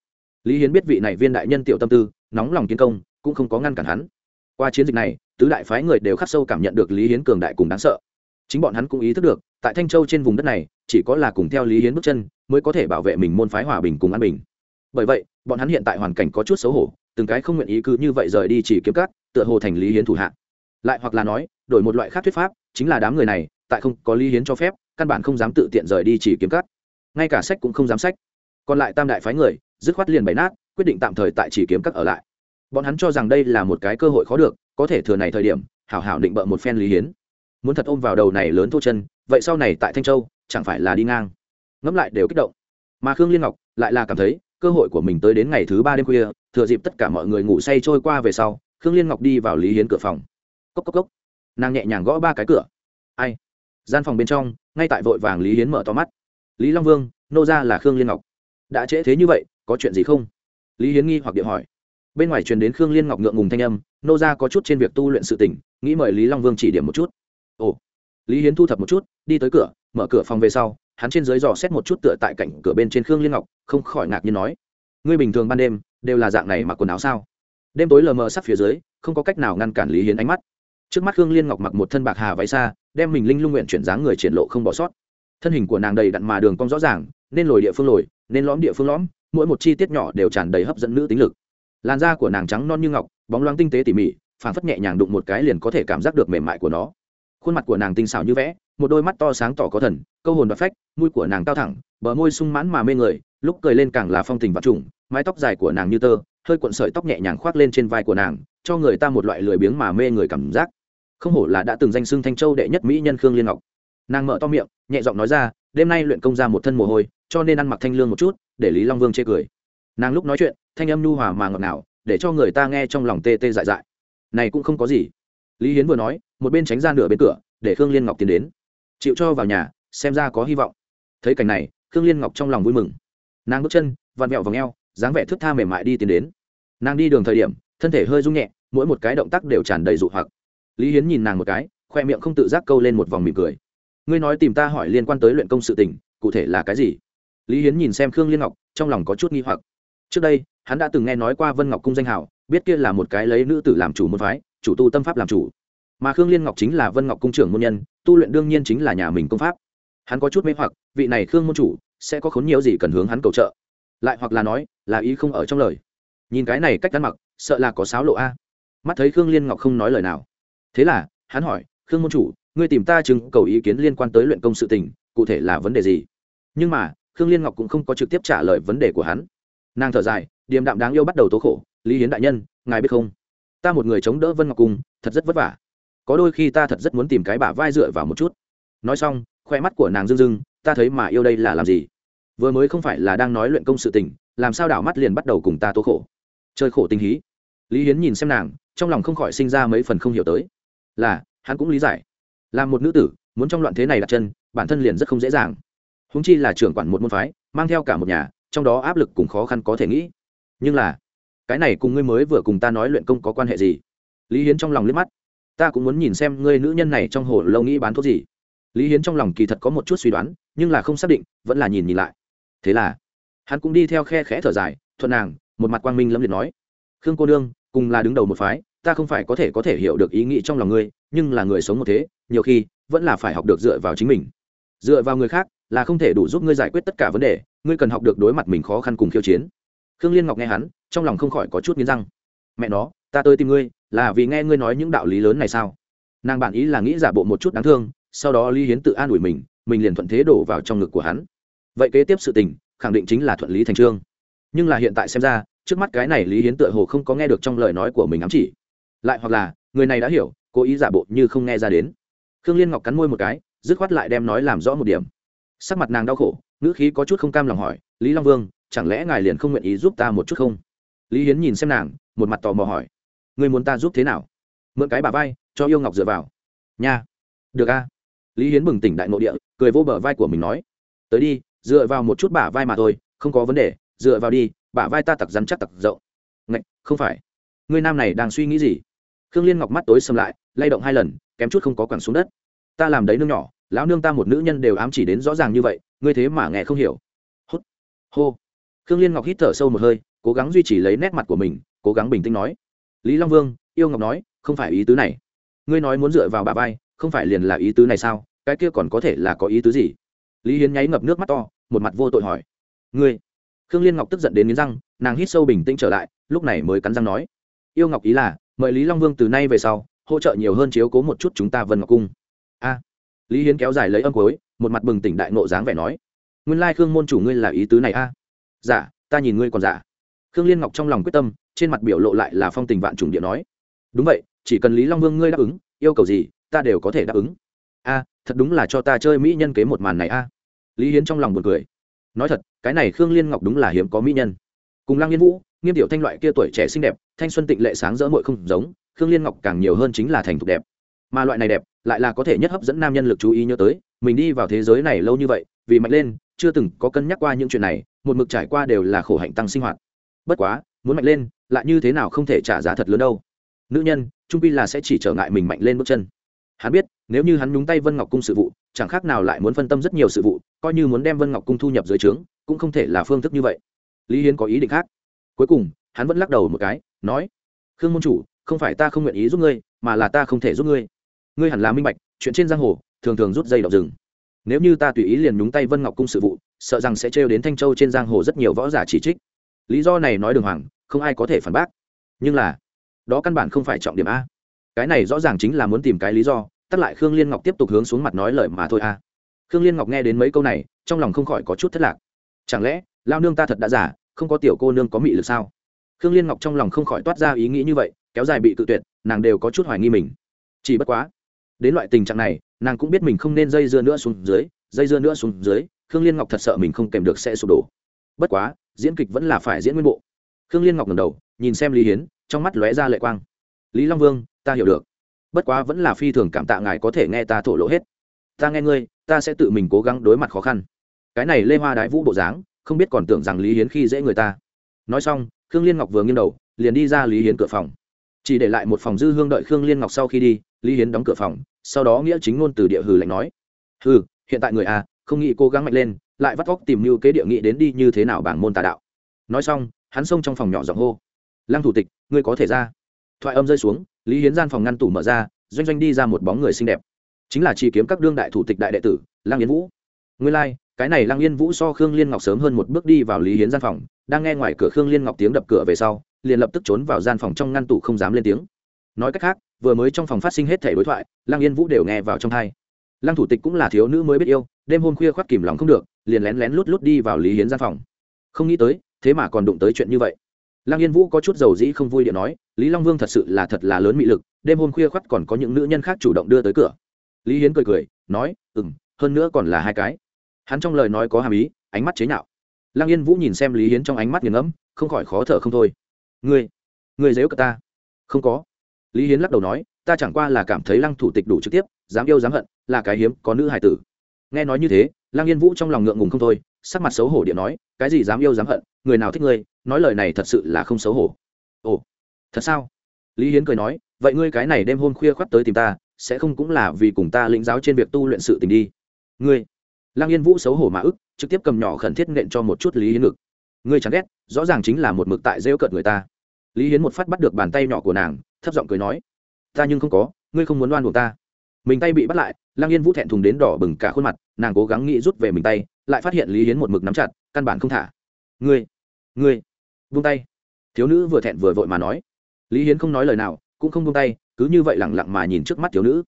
lý hiến biết vị này viên đại nhân tiểu tâm tư, nóng lòng tiến công, cũng không có ngăn cản hắn. Qua chiến dịch này, tứ đại phái người đều khắc sâu cảm nhận được lý hiến cường đại cùng đáng sợ. Chính bọn hắn cũng ý thức được, tại thanh châu trên vùng đất này, chỉ có là cùng theo lý hiến bước chân, mới có thể bảo vệ mình môn phái hòa bình cùng an bình. Bởi vậy, bọn hắn hiện tại hoàn cảnh có chút xấu hổ, từng cái không nguyện ý cứ như vậy rời đi chỉ kiếm cắt tựa hồ thành lý hiến thủ hạ. Lại hoặc là nói, đổi một loại khác thuyết pháp, chính là đám người này, tại không có lý hiến cho phép, căn bản không dám tự tiện rời đi chỉ kiếm cắt ngay cả sách cũng không dám sách. Còn lại tam đại phái người dứt khoát liền bày nát, quyết định tạm thời tại chỉ kiếm các ở lại. Bọn hắn cho rằng đây là một cái cơ hội khó được, có thể thừa này thời điểm, hảo hảo định bợ một phen lý hiến. Muốn thật ôm vào đầu này lớn thô chân, vậy sau này tại thanh châu, chẳng phải là đi ngang. Ngẫm lại đều kích động. Mà khương liên ngọc lại là cảm thấy, cơ hội của mình tới đến ngày thứ ba đêm khuya, thừa dịp tất cả mọi người ngủ say trôi qua về sau, khương liên ngọc đi vào lý hiến cửa phòng. Cốc cốc cốc. Nàng nhẹ nhàng gõ ba cái cửa. Ai? Gian phòng bên trong, ngay tại vội vàng lý hiến mở to mắt. Lý long vương, nô ra là khương liên ngọc. Đã trễ thế như vậy có chuyện gì không? Lý hiến nghi hoặc điệu hỏi. Bên ngoài truyền đến khương liên ngọc ngượng ngùng thanh âm, nô ra có chút trên việc tu luyện sự tỉnh nghĩ mời lý long vương chỉ điểm một chút. Ồ. Lý hiến thu thập một chút, đi tới cửa, mở cửa phòng về sau, hắn trên dưới dò xét một chút tựa tại cạnh cửa bên trên khương liên ngọc, không khỏi ngạc nhiên nói, ngươi bình thường ban đêm, đều là dạng này mặc quần áo sao? Đêm tối lờ mờ sắp phía dưới, không có cách nào ngăn cản lý hiến ánh mắt. Trước mắt khương liên ngọc mặc một thân bạc hà váy xa đem mình linh lung nguyện chuyển dáng người triển lộ không bỏ sót. Thân hình của nàng đầy đặn mà đường cong rõ ràng, nên lồi địa phương lồi, nên lõm địa phương lõm mỗi một chi tiết nhỏ đều tràn đầy hấp dẫn nữ tính lực. Làn da của nàng trắng non như ngọc, bóng loáng tinh tế tỉ mỉ phản phất nhẹ nhàng đụng một cái liền có thể cảm giác được mềm mại của nó. Khuôn mặt của nàng tinh xảo như vẽ, một đôi mắt to sáng tỏ có thần, câu hồn và phách, mũi của nàng cao thẳng, bờ môi sung mãn mà mê người, lúc cười lên càng là phong tình và trùng, mái tóc dài của nàng như tơ, hơi cuộn sợi tóc nhẹ nhàng khoác lên trên vai của nàng, cho người ta một loại lười biếng mà mê người cảm giác. Không hổ là đã từng danh xưng thanh châu đệ nhất mỹ nhân khương liên ngọc. Nàng mở to miệng, nhẹ giọng nói ra, đêm nay luyện công ra một thân mồ hôi, cho nên ăn mặc thanh lương một chút để lý long vương chê cười. Nàng lúc nói chuyện thanh âm nhu hòa mà ngọt ngào để cho người ta nghe trong lòng tê tê dại dại. Này cũng không có gì. Lý hiến vừa nói một bên tránh ra nửa bên cửa để khương liên ngọc tiến đến. Chịu cho vào nhà xem ra có hy vọng. Thấy cảnh này khương liên ngọc trong lòng vui mừng. Nàng bước chân vặn vẹo vòng eo, dáng vẻ thước tha mềm mại đi tiến đến. Nàng đi đường thời điểm thân thể hơi rung nhẹ mỗi một cái động tác đều tràn đầy dụ hoặc. Lý hiến nhìn nàng một cái khoe miệng không tự giác câu lên một vòng mỉm cười. Ngươi nói tìm ta hỏi liên quan tới luyện công sự tình cụ thể là cái gì? Lý hiến nhìn xem khương liên ngọc, trong lòng có chút nghi hoặc. Trước đây, hắn đã từng nghe nói qua vân ngọc cung danh hảo biết kia là một cái lấy nữ tử làm chủ môn phái, chủ tu tâm pháp làm chủ. Mà khương liên ngọc chính là vân ngọc cung trưởng môn nhân, tu luyện đương nhiên chính là nhà mình công pháp. Hắn có chút mê hoặc, vị này khương môn chủ sẽ có khốn nhiều gì cần hướng hắn cầu trợ. Lại hoặc là nói, là ý không ở trong lời. Nhìn cái này cách ăn mặc, sợ là có sáo lộ a. Mắt thấy khương liên ngọc không nói lời nào. Thế là, hắn hỏi, khương môn chủ, ngươi tìm ta chứng cầu ý kiến liên quan tới luyện công sự tình, cụ thể là vấn đề gì? Nhưng mà khương liên ngọc cũng không có trực tiếp trả lời vấn đề của hắn. Nàng thở dài, điềm đạm đáng yêu bắt đầu tố khổ, lý hiến đại nhân, ngài biết không? Ta một người chống đỡ vân ngọc cung, thật rất vất vả. Có đôi khi ta thật rất muốn tìm cái bả vai dựa vào một chút. Nói xong, khoe mắt của nàng rưng rưng, ta thấy mà yêu đây là làm gì? Vừa mới không phải là đang nói luyện công sự tình, làm sao đảo mắt liền bắt đầu cùng ta tố khổ? Chơi khổ tinh hí. Lý hiến nhìn xem nàng, trong lòng không khỏi sinh ra mấy phần không hiểu tới. Là, hắn cũng lý giải. Làm một nữ tử, muốn trong loạn thế này đặt chân, bản thân liền rất không dễ dàng húng chi là trưởng quản một môn phái, mang theo cả một nhà, trong đó áp lực cùng khó khăn có thể nghĩ. Nhưng là, cái này cùng ngươi mới vừa cùng ta nói luyện công có quan hệ gì? Lý hiến trong lòng liếc mắt. Ta cũng muốn nhìn xem ngươi nữ nhân này trong hồ lâu nghĩ bán thuốc gì. Lý hiến trong lòng kỳ thật có một chút suy đoán, nhưng là không xác định, vẫn là nhìn nhìn lại. Thế là, hắn cũng đi theo khe khẽ thở dài, thuận nàng, một mặt quang minh lâm liệt nói, khương cô đương, cùng là đứng đầu một phái, ta không phải có thể có thể hiểu được ý nghĩ trong lòng ngươi, nhưng là người sống một thế, nhiều khi, vẫn là phải học được dựa vào chính mình. Dựa vào người khác là không thể đủ giúp ngươi giải quyết tất cả vấn đề, ngươi cần học được đối mặt mình khó khăn cùng khiêu chiến. Khương liên ngọc nghe hắn, trong lòng không khỏi có chút nghiến răng. Mẹ nó, ta tới tìm ngươi, là vì nghe ngươi nói những đạo lý lớn này sao? Nàng bản ý là nghĩ giả bộ một chút đáng thương, sau đó lý hiến tự an ủi mình mình liền thuận thế đổ vào trong ngực của hắn. Vậy kế tiếp sự tình, khẳng định chính là thuận lý thành trương. Nhưng là hiện tại xem ra, trước mắt cái này lý hiến tựa hồ không có nghe được trong lời nói của mình ám chỉ. Lại hoặc là, người này đã hiểu, cố ý giả bộ như không nghe ra đến. Khương liên ngọc cắn môi một cái, dứt khoát lại đem nói làm rõ một điểm sắc mặt nàng đau khổ, ngữ khí có chút không cam lòng hỏi, lý long vương, chẳng lẽ ngài liền không nguyện ý giúp ta một chút không? Lý hiến nhìn xem nàng, một mặt tò mò hỏi người muốn ta giúp thế nào? Mượn cái bà vai, cho yêu ngọc dựa vào. Nha, được a. Lý hiến bừng tỉnh đại nội địa, cười vô bờ vai của mình nói, tới đi, dựa vào một chút bả vai mà thôi, không có vấn đề, dựa vào đi, bả vai ta tặc rắn chắc tặc rộng. Ngạch, không phải. Người nam này đang suy nghĩ gì? Khương liên ngọc mắt tối xâm lại, lay động hai lần, kém chút không có quẳng xuống đất. Ta làm đấy nương nhỏ lão nương ta một nữ nhân đều ám chỉ đến rõ ràng như vậy, ngươi thế mà nghe không hiểu. Hốt hô. Khương liên ngọc hít thở sâu một hơi, cố gắng duy trì lấy nét mặt của mình, cố gắng bình tĩnh nói. Lý long vương, yêu ngọc nói, không phải ý tứ này. Ngươi nói muốn dựa vào bà vai, không phải liền là ý tứ này sao? Cái kia còn có thể là có ý tứ gì? Lý hiến nháy ngập nước mắt to, một mặt vô tội hỏi. Ngươi. Khương liên ngọc tức giận đến nghiến răng, nàng hít sâu bình tĩnh trở lại, lúc này mới cắn răng nói. Yêu ngọc ý là, mời lý long vương từ nay về sau, hỗ trợ nhiều hơn chiếu cố một chút chúng ta vân ngọc cung. A lý hiến kéo dài lấy âm cối một mặt bừng tỉnh đại nộ dáng vẻ nói, nguyên lai khương môn chủ ngươi là ý tứ này a? À? dạ ta nhìn ngươi còn dạ. Khương liên ngọc trong lòng quyết tâm, trên mặt biểu lộ lại là phong tình vạn trùng điện nói, đúng vậy, chỉ cần lý long vương ngươi đáp ứng, yêu cầu gì, ta đều có thể đáp ứng. A, thật đúng là cho ta chơi mỹ nhân kế một màn này a. Lý hiến trong lòng buồn cười. Nói thật, cái này khương liên ngọc đúng là hiếm có mỹ nhân. Cùng lăng yên vũ, nghiêm tiểu thanh loại kia tuổi trẻ xinh đẹp, thanh xuân tịnh lệ sáng rỡ mội không giống, khương liên ngọc càng nhiều hơn chính là thành thục đẹp. Mà loại này đẹp lại là có thể nhất hấp dẫn nam nhân lực chú ý nhớ tới, mình đi vào thế giới này lâu như vậy, vì mạnh lên, chưa từng có cân nhắc qua những chuyện này, một mực trải qua đều là khổ hạnh tăng sinh hoạt. Bất quá, muốn mạnh lên, lại như thế nào không thể trả giá thật lớn đâu. Nữ nhân, trung pi là sẽ chỉ trở ngại mình mạnh lên bước chân. Hắn biết, nếu như hắn nhúng tay vân ngọc cung sự vụ, chẳng khác nào lại muốn phân tâm rất nhiều sự vụ, coi như muốn đem vân ngọc cung thu nhập dưới trướng, cũng không thể là phương thức như vậy. Lý hiến có ý định khác. Cuối cùng, hắn vẫn lắc đầu một cái, nói, khương môn chủ, không phải ta không nguyện ý giúp ngươi, mà là ta không thể giúp ngươi ngươi hẳn là minh bạch, chuyện trên giang hồ thường thường rút dây đọc rừng. Nếu như ta tùy ý liền nhúng tay vân ngọc cung sự vụ, sợ rằng sẽ trêu đến thanh châu trên giang hồ rất nhiều võ giả chỉ trích. Lý do này nói đường hoàng, không ai có thể phản bác. Nhưng là, đó căn bản không phải trọng điểm a. Cái này rõ ràng chính là muốn tìm cái lý do, tắt lại khương liên ngọc tiếp tục hướng xuống mặt nói lời mà thôi a. Khương liên ngọc nghe đến mấy câu này, trong lòng không khỏi có chút thất lạc. Chẳng lẽ, lao nương ta thật đã giả không có tiểu cô nương có mị lực sao? Khương liên ngọc trong lòng không khỏi toát ra ý nghĩ như vậy, kéo dài bị cự tuyệt, nàng đều có chút hoài nghi mình. Chỉ bất quá đến loại tình trạng này, nàng cũng biết mình không nên dây dưa nữa xuống dưới, dây dưa nữa xuống dưới, khương liên ngọc thật sợ mình không kèm được sẽ sụp đổ. Bất quá, diễn kịch vẫn là phải diễn nguyên bộ. Khương liên ngọc ngầm đầu, nhìn xem lý hiến, trong mắt lóe ra lệ quang. Lý long vương, ta hiểu được. Bất quá vẫn là phi thường cảm tạ ngài có thể nghe ta thổ lộ hết. Ta nghe ngươi, ta sẽ tự mình cố gắng đối mặt khó khăn. Cái này lê hoa đái vũ bộ dáng, không biết còn tưởng rằng lý hiến khi dễ người ta. Nói xong, khương liên ngọc vừa nghiêng đầu, liền đi ra lý hiến cửa phòng. Chỉ để lại một phòng dư hương đợi khương liên ngọc sau khi đi, lý hiến đóng cửa phòng sau đó nghĩa chính ngôn từ địa hừ lạnh nói hừ hiện tại người a không nghĩ cố gắng mạnh lên lại vắt vóc tìm mưu kế địa nghị đến đi như thế nào bảng môn tà đạo. Nói xong hắn xông trong phòng nhỏ giọng hô lăng thủ tịch ngươi có thể ra. Thoại âm rơi xuống lý hiến gian phòng ngăn tủ mở ra doanh doanh đi ra một bóng người xinh đẹp. Chính là chỉ kiếm các đương đại thủ tịch đại đệ tử lăng yến vũ. Nguyên lai、like, cái này lăng yên vũ so khương liên ngọc sớm hơn một bước đi vào lý hiến gian phòng đang nghe ngoài cửa khương liên ngọc tiếng đập cửa về sau liền lập tức trốn vào gian phòng trong ngăn tủ không dám lên tiếng. Nói cách khác vừa mới trong phòng phát sinh hết thể đối thoại, lăng yên vũ đều nghe vào trong thai lăng thủ tịch cũng là thiếu nữ mới biết yêu, đêm hôm khuya khoác kìm lòng không được, liền lén lén lút lút đi vào lý hiến gian phòng. Không nghĩ tới, thế mà còn đụng tới chuyện như vậy. Lăng yên vũ có chút dầu dĩ không vui điện nói, lý long vương thật sự là thật là lớn mị lực, đêm hôm khuya khoắt còn có những nữ nhân khác chủ động đưa tới cửa. Lý hiến cười cười, nói ừ m hơn nữa còn là hai cái. Hắn trong lời nói có hàm ý, ánh mắt chế nhạo. Lăng yên vũ nhìn xem lý hiến trong ánh mắt nghiền ngẫm, không khỏi khó thở không thôi. Ngươi ngươi dếu cờ ta. Không có lý hiến lắc đầu nói, ta chẳng qua là cảm thấy lăng thủ tịch đủ trực tiếp, dám yêu dám hận, là cái hiếm, có nữ hài tử. Nghe nói như thế, lăng yên vũ trong lòng ngượng ngùng không thôi, sắc mặt xấu hổ điện nói, cái gì dám yêu dám hận, người nào thích ngươi, nói lời này thật sự là không xấu hổ. Ồ, thật sao? Lý hiến cười nói, vậy ngươi cái này đêm hôm khuya khoắt tới tìm ta, sẽ không cũng là vì cùng ta lĩnh giáo trên việc tu luyện sự tình đi? Ngươi? Lăng yên vũ xấu hổ mà ức, trực tiếp cầm nhỏ khẩn thiết nện cho một chút lý hiến ngực. Ngươi chẳng ghét, rõ ràng chính là một mực tại rêu cợt người ta. Lý hiến một phát bắt được bàn tay nhỏ của nàng thấp giọng cười nói, ta nhưng không có, ngươi không muốn đoan buộc ta. Mình tay bị bắt lại, lăng yên vũ thẹn thùng đến đỏ bừng cả khuôn mặt, nàng cố gắng nghĩ rút về mình tay, lại phát hiện lý hiến một mực nắm chặt, căn bản không thả. Ngươi ngươi vung tay. Thiếu nữ vừa thẹn vừa vội mà nói. Lý hiến không nói lời nào, cũng không vung tay, cứ như vậy lẳng lặng mà nhìn trước mắt thiếu nữ.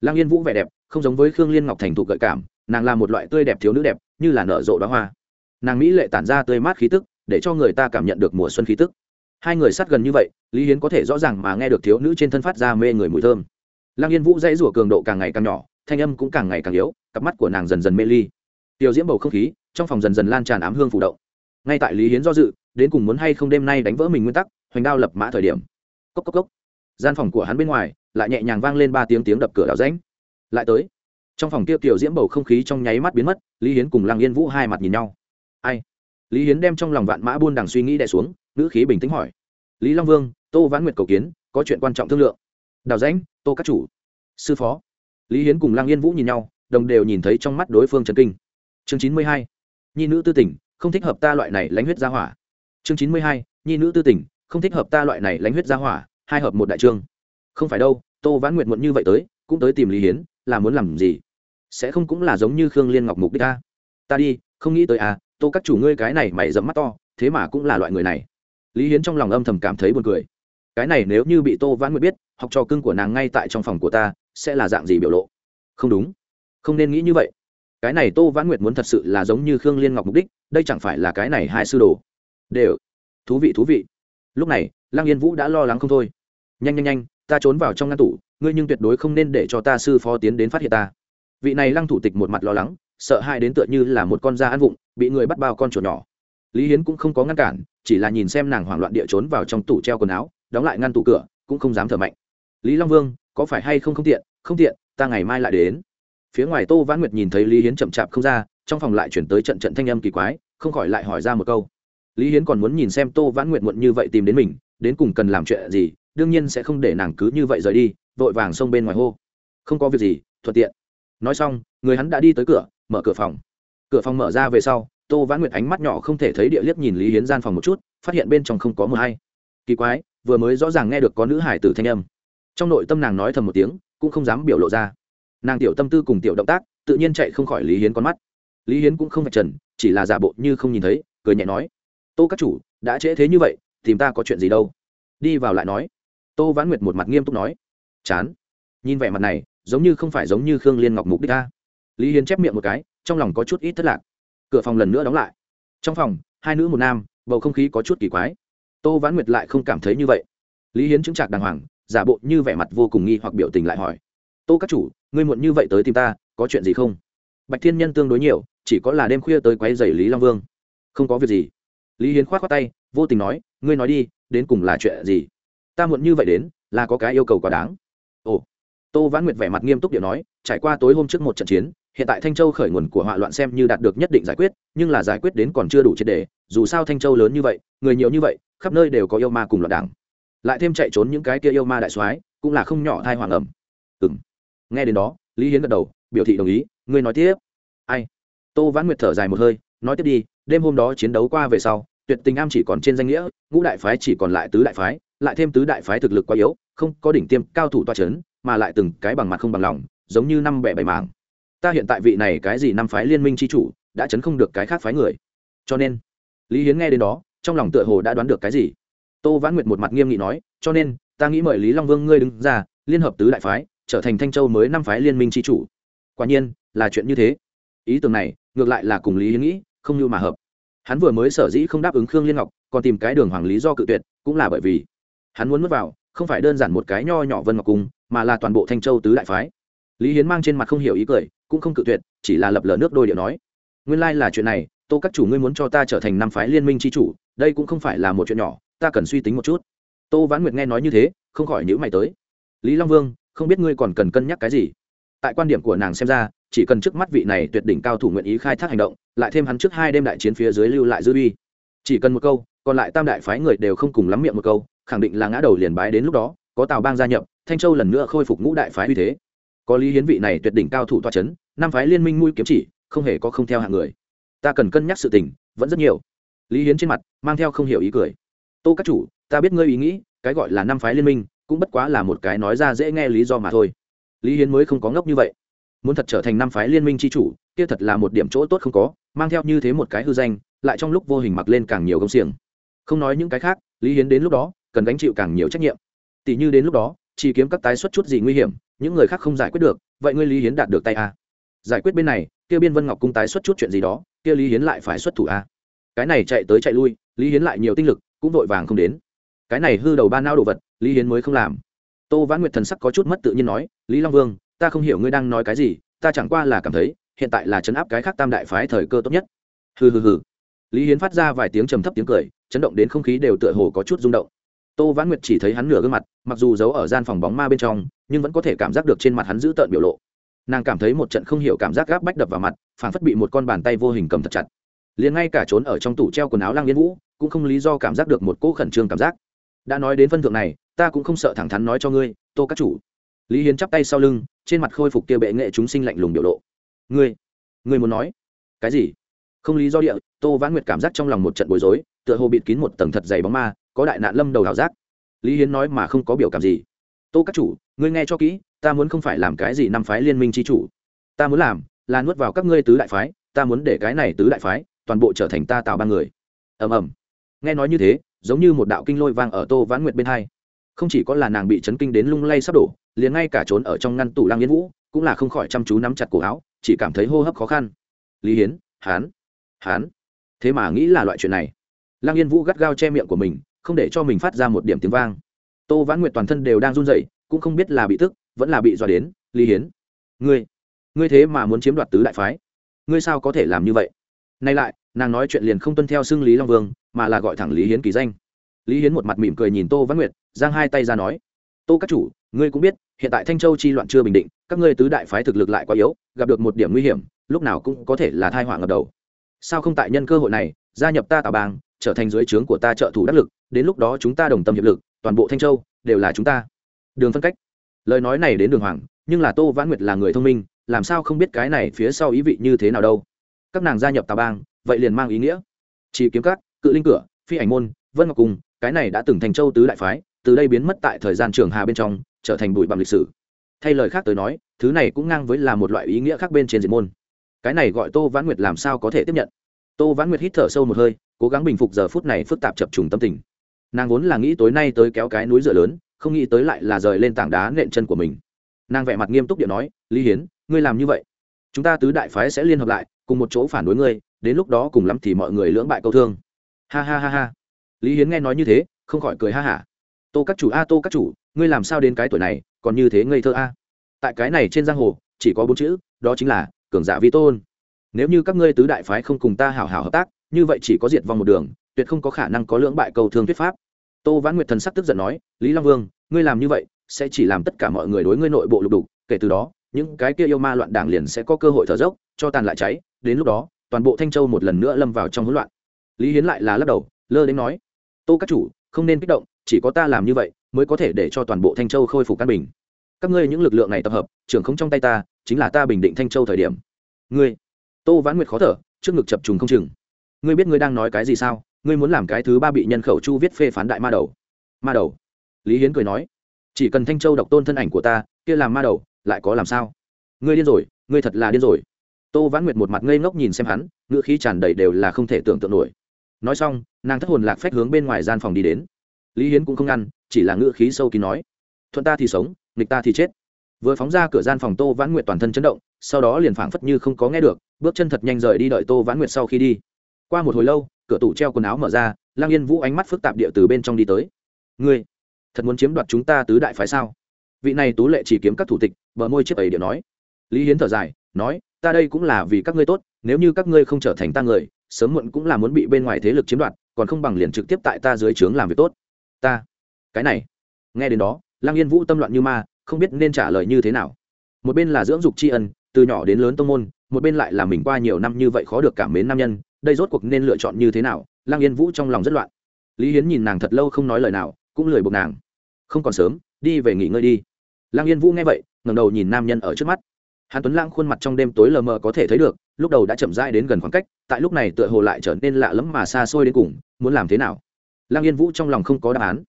Lăng yên vũ vẻ đẹp, không giống với khương liên ngọc thành thụ gợi cảm, nàng là một loại tươi đẹp thiếu nữ đẹp, như là nở rộ đoá hoa. Nàng mỹ lệ tản ra tươi mát khí tức, để cho người ta cảm nhận được mùa xuân khí tức hai người sát gần như vậy, lý hiến có thể rõ ràng mà nghe được thiếu nữ trên thân phát ra mê người mùi thơm. Lăng yên vũ dãy rủa cường độ càng ngày càng nhỏ, thanh âm cũng càng ngày càng yếu, cặp mắt của nàng dần dần mê ly. Tiểu diễm bầu không khí, trong phòng dần dần lan tràn ám hương phụ động. Ngay tại lý hiến do dự, đến cùng muốn hay không đêm nay đánh vỡ mình nguyên tắc, hoành đao lập mã thời điểm. Cốc cốc cốc. Gian phòng của hắn bên ngoài, lại nhẹ nhàng vang lên ba tiếng tiếng đập cửa đảo ránh lại tới. Trong phòng tiêu tiểu diễm bầu không khí trong nháy mắt biến mất, lý hiến cùng lăng yên vũ hai mặt nhìn nhau. Ai? Lý hiến đem trong lòng vạn mã buôn đằng suy nghĩ đè xuống ngữ khí bình tĩnh hỏi. Lý long vương, tô vãn nguyệt cầu kiến, có chuyện quan trọng thương lượng. Đào rãnh, tô các chủ. Sư phó. Lý hiến cùng Lang yên vũ nhìn nhau, đồng đều nhìn thấy trong mắt đối phương trần kinh. Chương chín mươi hai. Nhi nữ tư tỉnh không thích hợp ta loại này lãnh huyết gia hỏa. Chương chín mươi hai. Nhi nữ tư tỉnh không thích hợp ta loại này lãnh huyết gia hỏa, hai hợp một đại trương. Không phải đâu, tô vãn nguyện muộn như vậy tới, cũng tới tìm lý hiến, là muốn làm gì? Sẽ không cũng là giống như khương liên ngọc mục đích ta. Ta đi, không nghĩ tới à tô các chủ ngươi cái này mày dẫm mắt to, thế mà cũng là loại người này lý hiến trong lòng âm thầm cảm thấy buồn cười. Cái này nếu như bị tô vãn nguyệt biết, học trò cưng của nàng ngay tại trong phòng của ta, sẽ là dạng gì biểu lộ? Không đúng. Không nên nghĩ như vậy. Cái này tô vãn nguyệt muốn thật sự là giống như khương liên ngọc mục đích, đây chẳng phải là cái này hai sư đồ. Đều. Thú vị thú vị. Lúc này, lăng yên vũ đã lo lắng không thôi. Nhanh nhanh nhanh, ta trốn vào trong ngăn tủ, ngươi nhưng tuyệt đối không nên để cho ta sư phó tiến đến phát hiện ta. Vị này lăng thủ tịch một mặt lo lắng, sợ hai đến tựa như là một con da ăn vụng, bị người bắt bao con chuột nhỏ. Lý hiến cũng không có ngăn cản chỉ là nhìn xem nàng hoảng loạn địa trốn vào trong tủ treo quần áo, đóng lại ngăn tủ cửa, cũng không dám thở mạnh. Lý long vương, có phải hay không không tiện? Không tiện, ta ngày mai lại đến. Phía ngoài tô vãn nguyệt nhìn thấy lý hiến chậm chạp không ra, trong phòng lại chuyển tới trận trận thanh âm kỳ quái, không khỏi lại hỏi ra một câu. Lý hiến còn muốn nhìn xem tô vãn nguyện muộn như vậy tìm đến mình, đến cùng cần làm chuyện gì, đương nhiên sẽ không để nàng cứ như vậy rời đi, vội vàng xông bên ngoài hô. Không có việc gì, thuận tiện. Nói xong, người hắn đã đi tới cửa, mở cửa phòng. Cửa phòng mở ra về sau tô vãn nguyệt ánh mắt nhỏ không thể thấy địa liếc nhìn lý hiến gian phòng một chút, phát hiện bên trong không có mờ hay. Kỳ quái, vừa mới rõ ràng nghe được có nữ hải tử thanh âm. Trong nội tâm nàng nói thầm một tiếng, cũng không dám biểu lộ ra. Nàng tiểu tâm tư cùng tiểu động tác, tự nhiên chạy không khỏi lý hiến con mắt. Lý hiến cũng không phải trần, chỉ là giả bộ như không nhìn thấy, cười nhẹ nói. Tô các chủ, đã trễ thế như vậy, tìm ta có chuyện gì đâu? Đi vào lại nói. Tô vãn nguyệt một mặt nghiêm túc nói. Chán. Nhìn vẻ mặt này, giống như không phải giống như khương liên ngọc mục đích ta. Lý hiến chép miệng một cái, trong lòng có chút ít thất lạc cửa phòng lần nữa đóng lại. Trong phòng, hai nữ một nam, bầu không khí có chút kỳ quái. Tô vãn nguyệt lại không cảm thấy như vậy. Lý hiến chứng trạc đàng hoàng, giả bộ như vẻ mặt vô cùng nghi hoặc biểu tình lại hỏi. Tô các chủ, ngươi muộn như vậy tới tìm ta, có chuyện gì không? Bạch thiên nhân tương đối nhiều, chỉ có là đêm khuya tới quấy dày lý long vương. Không có việc gì. Lý hiến k h o á t khoác tay, vô tình nói, ngươi nói đi, đến cùng là chuyện gì? Ta muộn như vậy đến, là có cái yêu cầu quá đáng. Ồ. Tô vãn nguyệt vẻ mặt nghiêm túc điệu nói, trải qua tối hôm trước một trận chiến hiện tại thanh châu khởi nguồn của họa loạn xem như đạt được nhất định giải quyết, nhưng là giải quyết đến còn chưa đủ triệt đề dù sao thanh châu lớn như vậy, người nhiều như vậy, khắp nơi đều có yêu ma cùng loạn đảng. Lại thêm chạy trốn những cái kia yêu ma đại soái, cũng là không nhỏ thai hoàng ẩm. Ừng nghe đến đó, lý hiến gật đầu, biểu thị đồng ý, ngươi nói tiếp. Ai? Tô vãn nguyệt thở dài một hơi, nói tiếp đi, đêm hôm đó chiến đấu qua về sau, tuyệt tình am chỉ còn trên danh nghĩa, ngũ đại phái chỉ còn lại tứ đại phái, lại thêm tứ đại phái thực lực quá yếu, không có đỉnh tiêm, cao thủ toa c h ấ n mà lại từng cái bằng mặt không bằng lòng, giống như năm bẻ bảy mảng ta hiện tại vị này cái gì năm phái liên minh c h i chủ, đã chấn không được cái khác phái người. Cho nên, lý hiến nghe đến đó, trong lòng tựa hồ đã đoán được cái gì. Tô vãn nguyệt một mặt nghiêm nghị nói, cho nên, ta nghĩ mời lý long vương ngươi đứng ra, liên hợp tứ đại phái, trở thành thanh châu mới năm phái liên minh c chủ. Quả nhiên, là chuyện như thế. Ý tưởng này, ngược lại là cùng lý hiến nghĩ, không như mà hợp. Hắn vừa mới sở dĩ không đáp ứng khương liên ngọc, còn tìm cái đường hoàng lý do cự tuyệt, cũng là bởi vì hắn muốn mất vào, không phải đơn giản một cái nho nhỏ vân ngọc cung, mà là toàn bộ thanh châu tứ đại phái. Lý hiến mang trên mặt không hiểu ý cười cũng không cự tuyệt, chỉ là lập lờ nước đôi điệu nói. Nguyên lai、like、là chuyện này, tô các chủ ngươi muốn cho ta trở thành năm phái liên minh tri chủ, đây cũng không phải là một chuyện nhỏ, ta cần suy tính một chút. Tô vãn nguyệt nghe nói như thế, không khỏi nhữ mày tới. Lý long vương, không biết ngươi còn cần cân nhắc cái gì? Tại quan điểm của nàng xem ra, chỉ cần trước mắt vị này tuyệt đỉnh cao thủ nguyện ý khai thác hành động, lại thêm hắn trước hai đêm đại chiến phía dưới lưu lại dư uy. Chỉ cần một câu, còn lại tam đại phái người đều không cùng lắm miệng một câu, khẳng định là ngã đầu liền bái đến lúc đó, có tào bang gia nhập, thanh châu lần nữa khôi phục ngũ đại phái uy thế có lý hiến vị này tuyệt đỉnh cao thủ toa c h ấ n năm phái liên minh mũi kiếm chỉ, không hề có không theo hạng người. Ta cần cân nhắc sự tình, vẫn rất nhiều. Lý hiến trên mặt mang theo không hiểu ý cười. Tô các chủ, ta biết ngươi ý nghĩ, cái gọi là năm phái liên minh, cũng bất quá là một cái nói ra dễ nghe lý do mà thôi. Lý hiến mới không có ngốc như vậy. Muốn thật trở thành năm phái liên minh c h i chủ, kia thật là một điểm chỗ tốt không có, mang theo như thế một cái hư danh, lại trong lúc vô hình mặc lên càng nhiều công xiềng. Không nói những cái khác, lý hiến đến lúc đó, cần gánh chịu càng nhiều trách nhiệm. Tỷ như đến lúc đó, chỉ kiếm các tái xuất chút gì nguy hiểm những người khác không giải quyết được, vậy ngươi lý hiến đạt được tay a. Giải quyết bên này, kia biên vân ngọc cung tái xuất chút chuyện gì đó, kia lý hiến lại phải xuất thủ a. Cái này chạy tới chạy lui, lý hiến lại nhiều tinh lực, cũng vội vàng không đến. Cái này hư đầu ba nao đồ vật, lý hiến mới không làm. Tô vãn nguyệt thần sắc có chút mất tự nhiên nói, lý long vương, ta không hiểu ngươi đang nói cái gì, ta chẳng qua là cảm thấy, hiện tại là chấn áp cái khác tam đại phái thời cơ tốt nhất. Hừ hừ hừ. Lý hiến phát ra vài tiếng trầm thấp tiếng cười, chấn động đến không khí đều tựa hồ có chút rung động tô vãn nguyệt chỉ thấy hắn nửa gương mặt, mặc dù giấu ở gian phòng bóng ma bên trong, nhưng vẫn có thể cảm giác được trên mặt hắn giữ tợn biểu lộ. Nàng cảm thấy một trận không hiểu cảm giác gáp bách đập vào mặt phản phất bị một con bàn tay vô hình cầm thật chặt. Liền ngay cả trốn ở trong tủ treo quần áo lang liên vũ, cũng không lý do cảm giác được một cỗ khẩn trương cảm giác. Đã nói đến phân thượng này, ta cũng không sợ thẳng thắn nói cho ngươi, tô các chủ. Lý hiến chắp tay sau lưng, trên mặt khôi phục kia bệ nghệ chúng sinh lạnh lùng biểu lộ. Ngươi ngươi muốn nói? Cái gì? Không lý do địa, tô vãn nguyệt cảm giác trong lòng một trận bối rối, tựa hồ bịt kín một tầng thật dày bóng ma có đại nạn lâm đầu đảo giác. Lý hiến nói mà không có biểu cảm gì. Tô các chủ, ngươi nghe cho kỹ, ta muốn không phải làm cái gì năm phái liên minh tri chủ. Ta muốn làm là nuốt vào các ngươi tứ đại phái, ta muốn để cái này tứ đại phái toàn bộ trở thành ta tạo ba người. Ầm ầm. Nghe nói như thế, giống như một đạo kinh lôi vang ở tô vãn nguyệt bên hai. Không chỉ có là nàng bị chấn kinh đến lung lay sắp đổ, liền ngay cả trốn ở trong ngăn tủ lang yên vũ, cũng là không khỏi chăm chú nắm chặt cổ áo, chỉ cảm thấy hô hấp khó khăn. Lý hiến, hán hán. Thế mà nghĩ là loại chuyện này. Lang yên vũ gắt gao che miệng của mình không để cho mình phát ra một điểm tiếng vang. Tô vãn nguyệt toàn thân đều đang run rẩy, cũng không biết là bị tức, vẫn là bị dọa đến, lý hiến. Ngươi ngươi thế mà muốn chiếm đoạt tứ đại phái. Ngươi sao có thể làm như vậy? Nay lại, nàng nói chuyện liền không tuân theo xưng lý long vương, mà là gọi thẳng lý hiến kỳ danh. Lý hiến một mặt mỉm cười nhìn tô vãn nguyệt, giang hai tay ra nói, tô các chủ, ngươi cũng biết, hiện tại thanh châu chi loạn chưa bình định, các ngươi tứ đại phái thực lực lại quá yếu, gặp được một điểm nguy hiểm, lúc nào cũng có thể là thai họa ngập đầu. Sao không tại nhân cơ hội này, gia nhập ta tào bang trở thành dưới trướng của ta trợ thủ đắc lực, đến lúc đó chúng ta đồng tâm hiệp lực, toàn bộ thanh châu đều là chúng ta. Đường phân cách. Lời nói này đến đường hoàng, nhưng là tô vãn nguyệt là người thông minh, làm sao không biết cái này phía sau ý vị như thế nào đâu. Các nàng gia nhập tà bang, vậy liền mang ý nghĩa. Chỉ kiếm cát cự linh cửa, phi ảnh môn, vân ngọc cùng, cái này đã từng thành châu tứ đại phái, từ đây biến mất tại thời gian trường hà bên trong, trở thành bụi bằng lịch sử. Thay lời khác tới nói, thứ này cũng ngang với là một loại ý nghĩa khác bên trên diệt môn. Cái này gọi tô vãn nguyệt làm sao có thể tiếp nhận? Tô vãn nguyệt hít thở sâu một hơi cố gắng bình phục giờ phút này phức tạp chập trùng tâm tình. Nàng vốn là nghĩ tối nay tới kéo cái núi dựa lớn, không nghĩ tới lại là rời lên tảng đá nện chân của mình. Nàng vẻ mặt nghiêm túc điện nói, lý hiến, ngươi làm như vậy, chúng ta tứ đại phái sẽ liên hợp lại, cùng một chỗ phản đối ngươi, đến lúc đó cùng lắm thì mọi người lưỡng bại câu thương. Ha ha ha ha. Lý hiến nghe nói như thế, không khỏi cười ha hả. Tô các chủ a, tô các chủ, ngươi làm sao đến cái tuổi này, còn như thế ngây thơ a? Tại cái này trên giang hồ, chỉ có bốn chữ, đó chính là cường giả vi tôn. Nếu như các ngươi tứ đại phái không cùng ta hảo hảo hợp tác như vậy chỉ có diệt vong một đường, tuyệt không có khả năng có lưỡng bại cầu thương thuyết pháp. Tô vãn nguyệt thần sắc tức giận nói, lý long vương, ngươi làm như vậy sẽ chỉ làm tất cả mọi người đối ngươi nội bộ lục đục, kể từ đó, những cái kia yêu ma loạn đảng liền sẽ có cơ hội thở dốc, cho tàn lại cháy, đến lúc đó, toàn bộ thanh châu một lần nữa lâm vào trong hỗn loạn. Lý hiến lại là lắc đầu, lơ đến nói, tô các chủ, không nên kích động, chỉ có ta làm như vậy mới có thể để cho toàn bộ thanh châu khôi phục căn bình. Các ngươi những lực lượng này tập hợp, trưởng không trong tay ta, chính là ta bình định thanh châu thời điểm. Ngươi? Tô vãn nguyệt khó thở, trước ngực chập trùng không chừng ngươi biết ngươi đang nói cái gì sao? Ngươi muốn làm cái thứ ba bị nhân khẩu chu viết phê phán đại ma đầu. Ma đầu. Lý hiến cười nói, chỉ cần thanh châu độc tôn thân ảnh của ta, kia làm ma đầu, lại có làm sao? Ngươi điên rồi, ngươi thật là điên rồi. Tô vãn nguyệt một mặt ngây ngốc nhìn xem hắn ngựa khí tràn đầy đều là không thể tưởng tượng nổi. Nói xong, nàng thất hồn lạc phách hướng bên ngoài gian phòng đi đến. Lý hiến cũng không ngăn, chỉ là ngựa khí sâu kín nói, thuận ta thì sống, nghịch ta thì chết. Vừa phóng ra cửa gian phòng, tô vãn nguyệt toàn thân chấn động, sau đó liền phảng phất như không có nghe được, bước chân thật nhanh rời đi đợi tô vãn nguyệt sau khi đi qua một hồi lâu, cửa tủ treo quần áo mở ra lang yên vũ ánh mắt phức tạp địa từ bên trong đi tới. Ngươi, thật muốn chiếm đoạt chúng ta tứ đại phái sao? Vị này tú lệ chỉ kiếm các thủ tịch, bờ môi chiếc ấy điệu nói. Lý hiến thở dài, nói, ta đây cũng là vì các ngươi tốt, nếu như các ngươi không trở thành ta người, sớm muộn cũng là muốn bị bên ngoài thế lực chiếm đoạt, còn không bằng liền trực tiếp tại ta dưới trướng làm việc tốt. Ta, cái này. Nghe đến đó lang yên vũ tâm loạn như ma, không biết nên trả lời như thế nào. Một bên là dưỡng dục tri ân, từ nhỏ đến lớn tông môn, một bên lại là mình qua nhiều năm như vậy khó được cảm mến nam nhân đây rốt cuộc nên lựa chọn như thế nào? Lang yên vũ trong lòng rất loạn. Lý hiến nhìn nàng thật lâu không nói lời nào, cũng lười buộc nàng. Không còn sớm, đi về nghỉ ngơi đi. Lang yên vũ nghe vậy, ngẩng đầu nhìn nam nhân ở trước mắt. Hàn tuấn lang khuôn mặt trong đêm tối lờ mờ có thể thấy được, lúc đầu đã chậm rãi đến gần khoảng cách, tại lúc này tựa hồ lại trở nên lạ lẫm mà xa xôi đến cùng, muốn làm thế nào? Lang yên vũ trong lòng không có đáp án.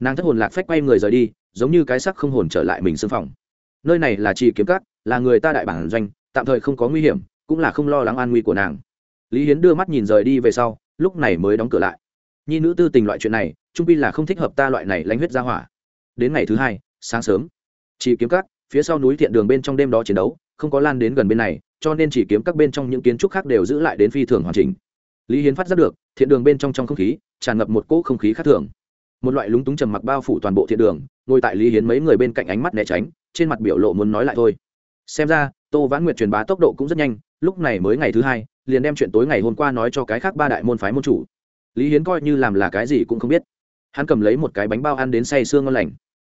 Nàng thất hồn lạc phách quay người rời đi, giống như cái sắc không hồn trở lại mình xương phòng. Nơi này là trì kiếm cát là người ta đại bản doanh, tạm thời không có nguy hiểm, cũng là không lo lắng an nguy của nàng lý hiến đưa mắt nhìn rời đi về sau, lúc này mới đóng cửa lại. Nhi nữ tư tình loại chuyện này, trung pi là không thích hợp ta loại này lanh huyết ra hỏa. Đến ngày thứ hai, sáng sớm, chỉ kiếm các, phía sau núi thiện đường bên trong đêm đó chiến đấu, không có lan đến gần bên này, cho nên chỉ kiếm các bên trong những kiến trúc khác đều giữ lại đến phi thường hoàn chỉnh. Lý hiến phát giác được, thiện đường bên trong trong không khí, tràn ngập một cỗ không khí khác thường. Một loại lúng túng trầm mặc bao phủ toàn bộ thiện đường, ngồi tại lý hiến mấy người bên cạnh ánh mắt né tránh, trên mặt biểu lộ muốn nói lại thôi. Xem ra, tô vãn nguyệt truyền bá tốc độ cũng rất nhanh, lúc này mới ngày thứ hai liền đem chuyện tối ngày hôm qua nói cho cái khác ba đại môn phái môn chủ. Lý hiến coi như làm là cái gì cũng không biết. Hắn cầm lấy một cái bánh bao ăn đến say sương ngon lành.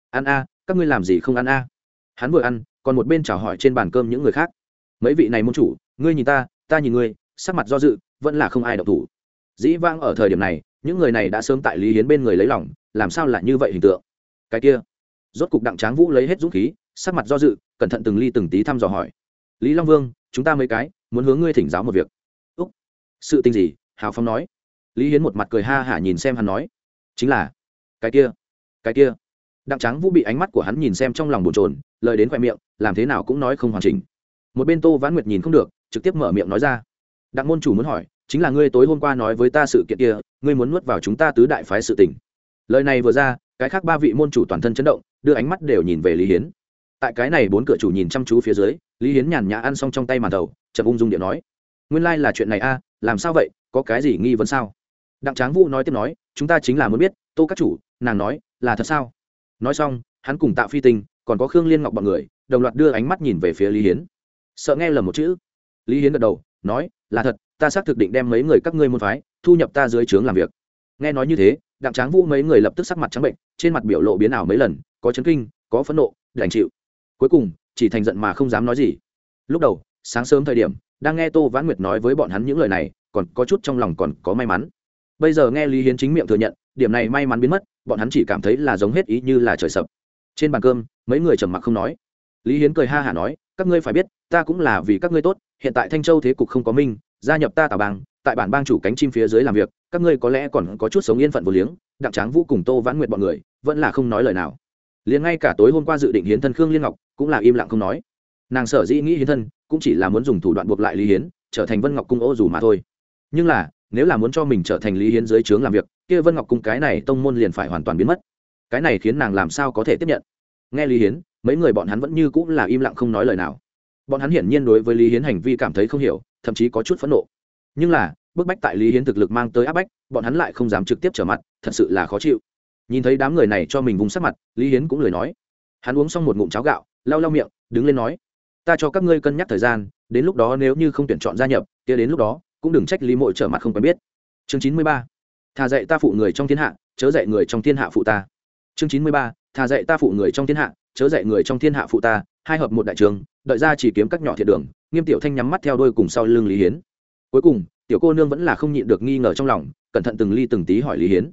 Ăn a, các ngươi làm gì không ăn a? Hắn vừa ăn, còn một bên chào hỏi trên bàn cơm những người khác. Mấy vị này môn chủ, ngươi nhìn ta ta nhìn ngươi, sắc mặt do dự, vẫn là không ai độc thủ. Dĩ vang ở thời điểm này, những người này đã sớm tại lý hiến bên người lấy lòng, làm sao lại như vậy hình tượng? Cái kia, rốt cục đặng tráng vũ lấy hết dũng khí, sắc mặt do dự, cẩn thận từng ly từng tí thăm dò hỏi. Lý long vương, chúng ta mấy cái, muốn hướng ngươi thỉnh giáo một việc sự tình gì? Hào phong nói. Lý hiến một mặt cười ha hả nhìn xem hắn nói. Chính là, cái kia cái kia. Đặng trắng vũ bị ánh mắt của hắn nhìn xem trong lòng bồn trồn lời đến khoe miệng, làm thế nào cũng nói không hoàn chỉnh. Một bên tô vãn nguyệt nhìn không được, trực tiếp mở miệng nói ra. Đặng môn chủ muốn hỏi, chính là ngươi tối hôm qua nói với ta sự kiện kia, ngươi muốn nuốt vào chúng ta tứ đại phái sự tình. Lời này vừa ra, cái khác ba vị môn chủ toàn thân chấn động, đưa ánh mắt đều nhìn về lý hiến. Tại cái này bốn cửa chủ nhìn chăm chú phía dưới, lý hiến nhàn nhã ăn xong trong tay màn đầu, chậm ung dung điện nói. Nguyên lai、like、là chuyện này a làm sao vậy? Có cái gì nghi vấn sao? Đặng tráng vũ nói tiếp nói, chúng ta chính là muốn biết, tô các chủ, nàng nói, là thật sao? Nói xong, hắn cùng tạo phi tinh, còn có khương liên ngọc b ọ n người, đồng loạt đưa ánh mắt nhìn về phía lý hiến. Sợ nghe lầm một chữ. Lý hiến gật đầu, nói, là thật, ta xác thực định đem mấy người các ngươi môn phái, thu nhập ta dưới trướng làm việc. Nghe nói như thế, đặng tráng vũ mấy người lập tức sắc mặt trắng bệnh, trên mặt biểu lộ biến ảo mấy lần, có chấn kinh, có phẫn nộ, đành chịu. Cuối cùng, chỉ thành giận mà không dám nói gì. Lúc đầu, sáng sớm thời điểm đang nghe tô vãn nguyệt nói với bọn hắn những lời này, còn có chút trong lòng còn có may mắn. Bây giờ nghe lý hiến chính miệng thừa nhận, điểm này may mắn biến mất, bọn hắn chỉ cảm thấy là giống hết ý như là trời sập. Trên bàn cơm, mấy người trầm mặc không nói. Lý hiến cười ha hả nói, các ngươi phải biết, ta cũng là vì các ngươi tốt, hiện tại thanh châu thế cục không có minh, gia nhập ta tào bang, tại bản bang chủ cánh chim phía dưới làm việc, các ngươi có lẽ còn có chút sống yên phận vô liếng, đặng tráng vũ cùng tô vãn nguyện bọn người, vẫn là không nói lời nào. Liền ngay cả tối hôm qua dự định hiến thân khương liên ngọc, cũng là im lặng không nói nàng sở dĩ nghĩ hiến thân cũng chỉ là muốn dùng thủ đoạn buộc lại lý hiến, trở thành vân ngọc cung ô dù mà thôi. Nhưng là, nếu là muốn cho mình trở thành lý hiến dưới trướng làm việc, kia vân ngọc cung cái này tông môn liền phải hoàn toàn biến mất. Cái này khiến nàng làm sao có thể tiếp nhận? Nghe lý hiến, mấy người bọn hắn vẫn như cũng là im lặng không nói lời nào. Bọn hắn hiển nhiên đối với lý hiến hành vi cảm thấy không hiểu, thậm chí có chút phẫn nộ. Nhưng là, bức bách tại lý hiến thực lực mang tới áp bách, bọn hắn lại không dám trực tiếp trở mặt, thật sự là khó chịu. Nhìn thấy đám người này cho mình vùng sắc mặt, lý hiến cũng lời nói. Hắn uống xong một ngụm cháo gạo, lau lau miệng, đứng lên nói ta cho các ngươi cân nhắc thời gian, đến lúc đó nếu như không tuyển chọn gia nhập, kia đến lúc đó, cũng đừng trách lý mội trở mặt không quen biết. Chương chín mươi ba, thà dạy ta phụ người trong thiên hạ, chớ dạy người trong thiên hạ phụ ta. Chương chín mươi ba, thà dạy ta phụ người trong thiên hạ, chớ dạy người trong thiên hạ phụ ta. Hai hợp một đại trường, đợi ra chỉ kiếm các nhỏ thiệt đường, nghiêm tiểu thanh nhắm mắt theo đôi cùng sau lưng lý hiến. Cuối cùng, tiểu cô nương vẫn là không nhịn được nghi ngờ trong lòng, cẩn thận từng ly từng tí hỏi lý hiến.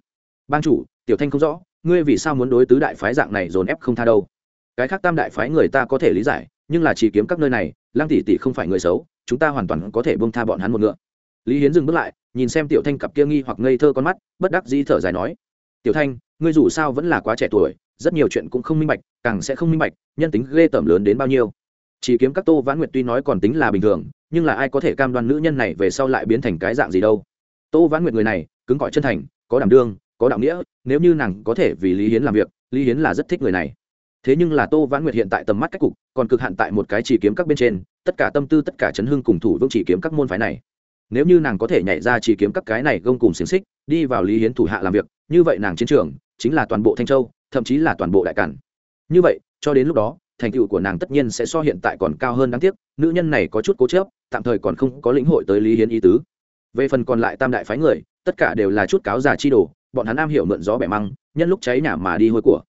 Ban chủ, tiểu thanh không rõ, ngươi vì sao muốn đối tứ đại phái dạng này dồn ép không tha đâu? Cái khác tam đại phái người ta có thể lý giải nhưng là chỉ kiếm các nơi này lang tỷ tỷ không phải người xấu, chúng ta hoàn toàn có thể bông tha bọn hắn một ngựa. Lý hiến dừng bước lại, nhìn xem tiểu thanh cặp kia nghi hoặc ngây thơ con mắt, bất đắc dĩ thở dài nói, tiểu thanh, ngươi dù sao vẫn là quá trẻ tuổi, rất nhiều chuyện cũng không minh bạch, càng sẽ không minh bạch, nhân tính ghê tởm lớn đến bao nhiêu. Chỉ kiếm các tô vãn nguyệt tuy nói còn tính là bình thường, nhưng là ai có thể cam đoan nữ nhân này về sau lại biến thành cái dạng gì đâu? Tô vãn nguyệt người này, cứng cỏi chân thành, có đảm đương, có đạo nghĩa, nếu như nàng có thể vì lý hiến làm việc, lý hiến là rất thích người này thế nhưng là tô vãn nguyệt hiện tại tầm mắt cách cục, còn cực hạn tại một cái chỉ kiếm các bên trên, tất cả tâm tư, tất cả chấn hưng cùng thủ vững chỉ kiếm các môn phái này. Nếu như nàng có thể nhảy ra chỉ kiếm các cái này gông cùng xiềng xích, đi vào lý hiến thủ hạ làm việc, như vậy nàng chiến trường chính là toàn bộ thanh châu, thậm chí là toàn bộ đại cản. Như vậy, cho đến lúc đó, thành tựu của nàng tất nhiên sẽ so hiện tại còn cao hơn đáng tiếc, nữ nhân này có chút cố chớp tạm thời còn không có lĩnh hội tới lý hiến ý tứ. Về phần còn lại tam đại phái người, tất cả đều là chút cáo già chi đồ, bọn hắn am hiểu mượn gió bẻ măng, nhân lúc cháy nhà mà đi hôi của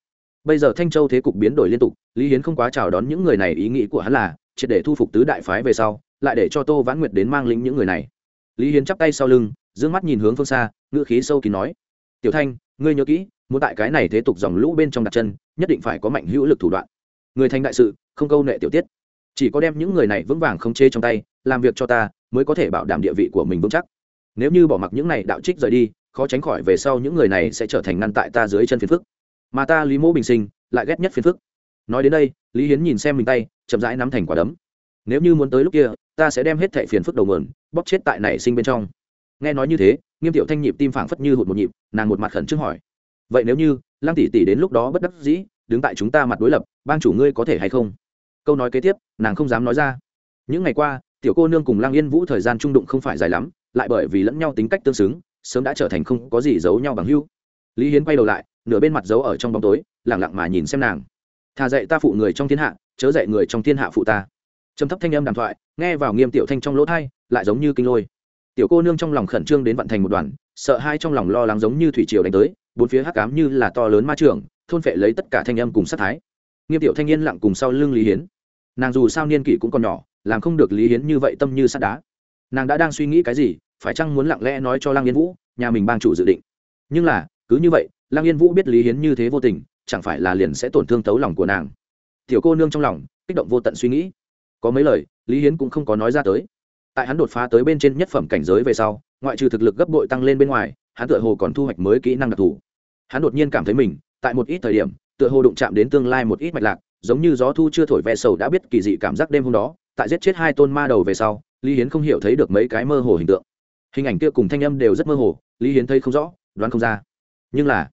bây giờ thanh châu thế cục biến đổi liên tục, lý hiến không quá chào đón những người này, ý nghĩ của hắn là, triệt để thu phục tứ đại phái về sau, lại để cho tô vãn nguyệt đến mang lĩnh những người này. Lý hiến chắp tay sau lưng d mắt nhìn hướng phương xa, ngữ khí sâu kín nói, tiểu thanh, ngươi nhớ kỹ, muốn tại cái này thế tục dòng lũ bên trong đặt chân, nhất định phải có mạnh hữu lực thủ đoạn. Người thành đại sự, không câu nệ tiểu tiết. Chỉ có đem những người này vững vàng không chê trong tay, làm việc cho ta, mới có thể bảo đảm địa vị của mình vững chắc. Nếu như bỏ mặc những này đạo trích rời đi, khó tránh khỏi về sau những người này sẽ trở thành ngăn tại ta dưới chân phiền phức mà ta lý mô bình sinh lại ghét nhất phiền phức nói đến đây lý hiến nhìn xem mình tay chậm rãi nắm thành quả đấm nếu như muốn tới lúc kia ta sẽ đem hết thệ phiền phức đầu mườn bóc chết tại nảy sinh bên trong nghe nói như thế nghiêm tiểu thanh nhịp tim phảng phất như hụt một nhịp nàng một mặt khẩn trương hỏi vậy nếu như lăng tỷ tỷ đến lúc đó bất đắc dĩ đứng tại chúng ta mặt đối lập bang chủ ngươi có thể hay không câu nói kế tiếp nàng không dám nói ra những ngày qua tiểu cô nương cùng lăng yên vũ thời gian trung đụng không phải dài lắm lại bởi vì lẫn nhau tính cách tương xứng sớm đã trở thành không có gì giấu nhau bằng hưu lý hiến quay đầu lại nửa bên mặt giấu ở trong bóng tối, lẳng lặng mà nhìn xem nàng. Thà dạy ta phụ người trong thiên hạ, chớ dạy người trong thiên hạ phụ ta. Trầm thấp thanh âm đàm thoại, nghe vào nghiêm tiểu thanh trong lỗ thai, lại giống như kinh lôi. Tiểu cô nương trong lòng khẩn trương đến vận thành một đoàn, sợ hai trong lòng lo lắng giống như thủy triều đánh tới, bốn phía hắc cám như là to lớn ma trường, thôn phệ lấy tất cả thanh âm cùng sát thái. Nghiêm tiểu thanh niên lặng cùng sau lưng lý hiến. Nàng dù sao niên kỷ cũng còn nhỏ, làm không được lý hiến như vậy tâm như sắt đá. Nàng đã đang suy nghĩ cái gì, phải chăng muốn lặng lẽ nói cho lăng yên vũ, nhà mình bang chủ dự định. Nhưng là, cứ như vậy lăng yên vũ biết lý hiến như thế vô tình, chẳng phải là liền sẽ tổn thương tấu lòng của nàng. Tiểu cô nương trong lòng, kích động vô tận suy nghĩ. Có mấy lời, lý hiến cũng không có nói ra tới. Tại hắn đột phá tới bên trên nhất phẩm cảnh giới về sau, ngoại trừ thực lực gấp bội tăng lên bên ngoài, hắn tựa hồ còn thu hoạch mới kỹ năng đặc thù. Hắn đột nhiên cảm thấy mình, tại một ít thời điểm, tựa hồ đụng chạm đến tương lai một ít mạch lạc, giống như gió thu chưa thổi ve sầu đã biết kỳ dị cảm giác đêm hôm đó, tại giết chết hai tôn ma đầu về sau, lý hiến không hiểu thấy được mấy cái mơ hồ hình tượng. Hình ảnh kia cùng thanh âm đều rất mơ hồ, lý hiến thấy không rõ, đoán không ra. Nhưng là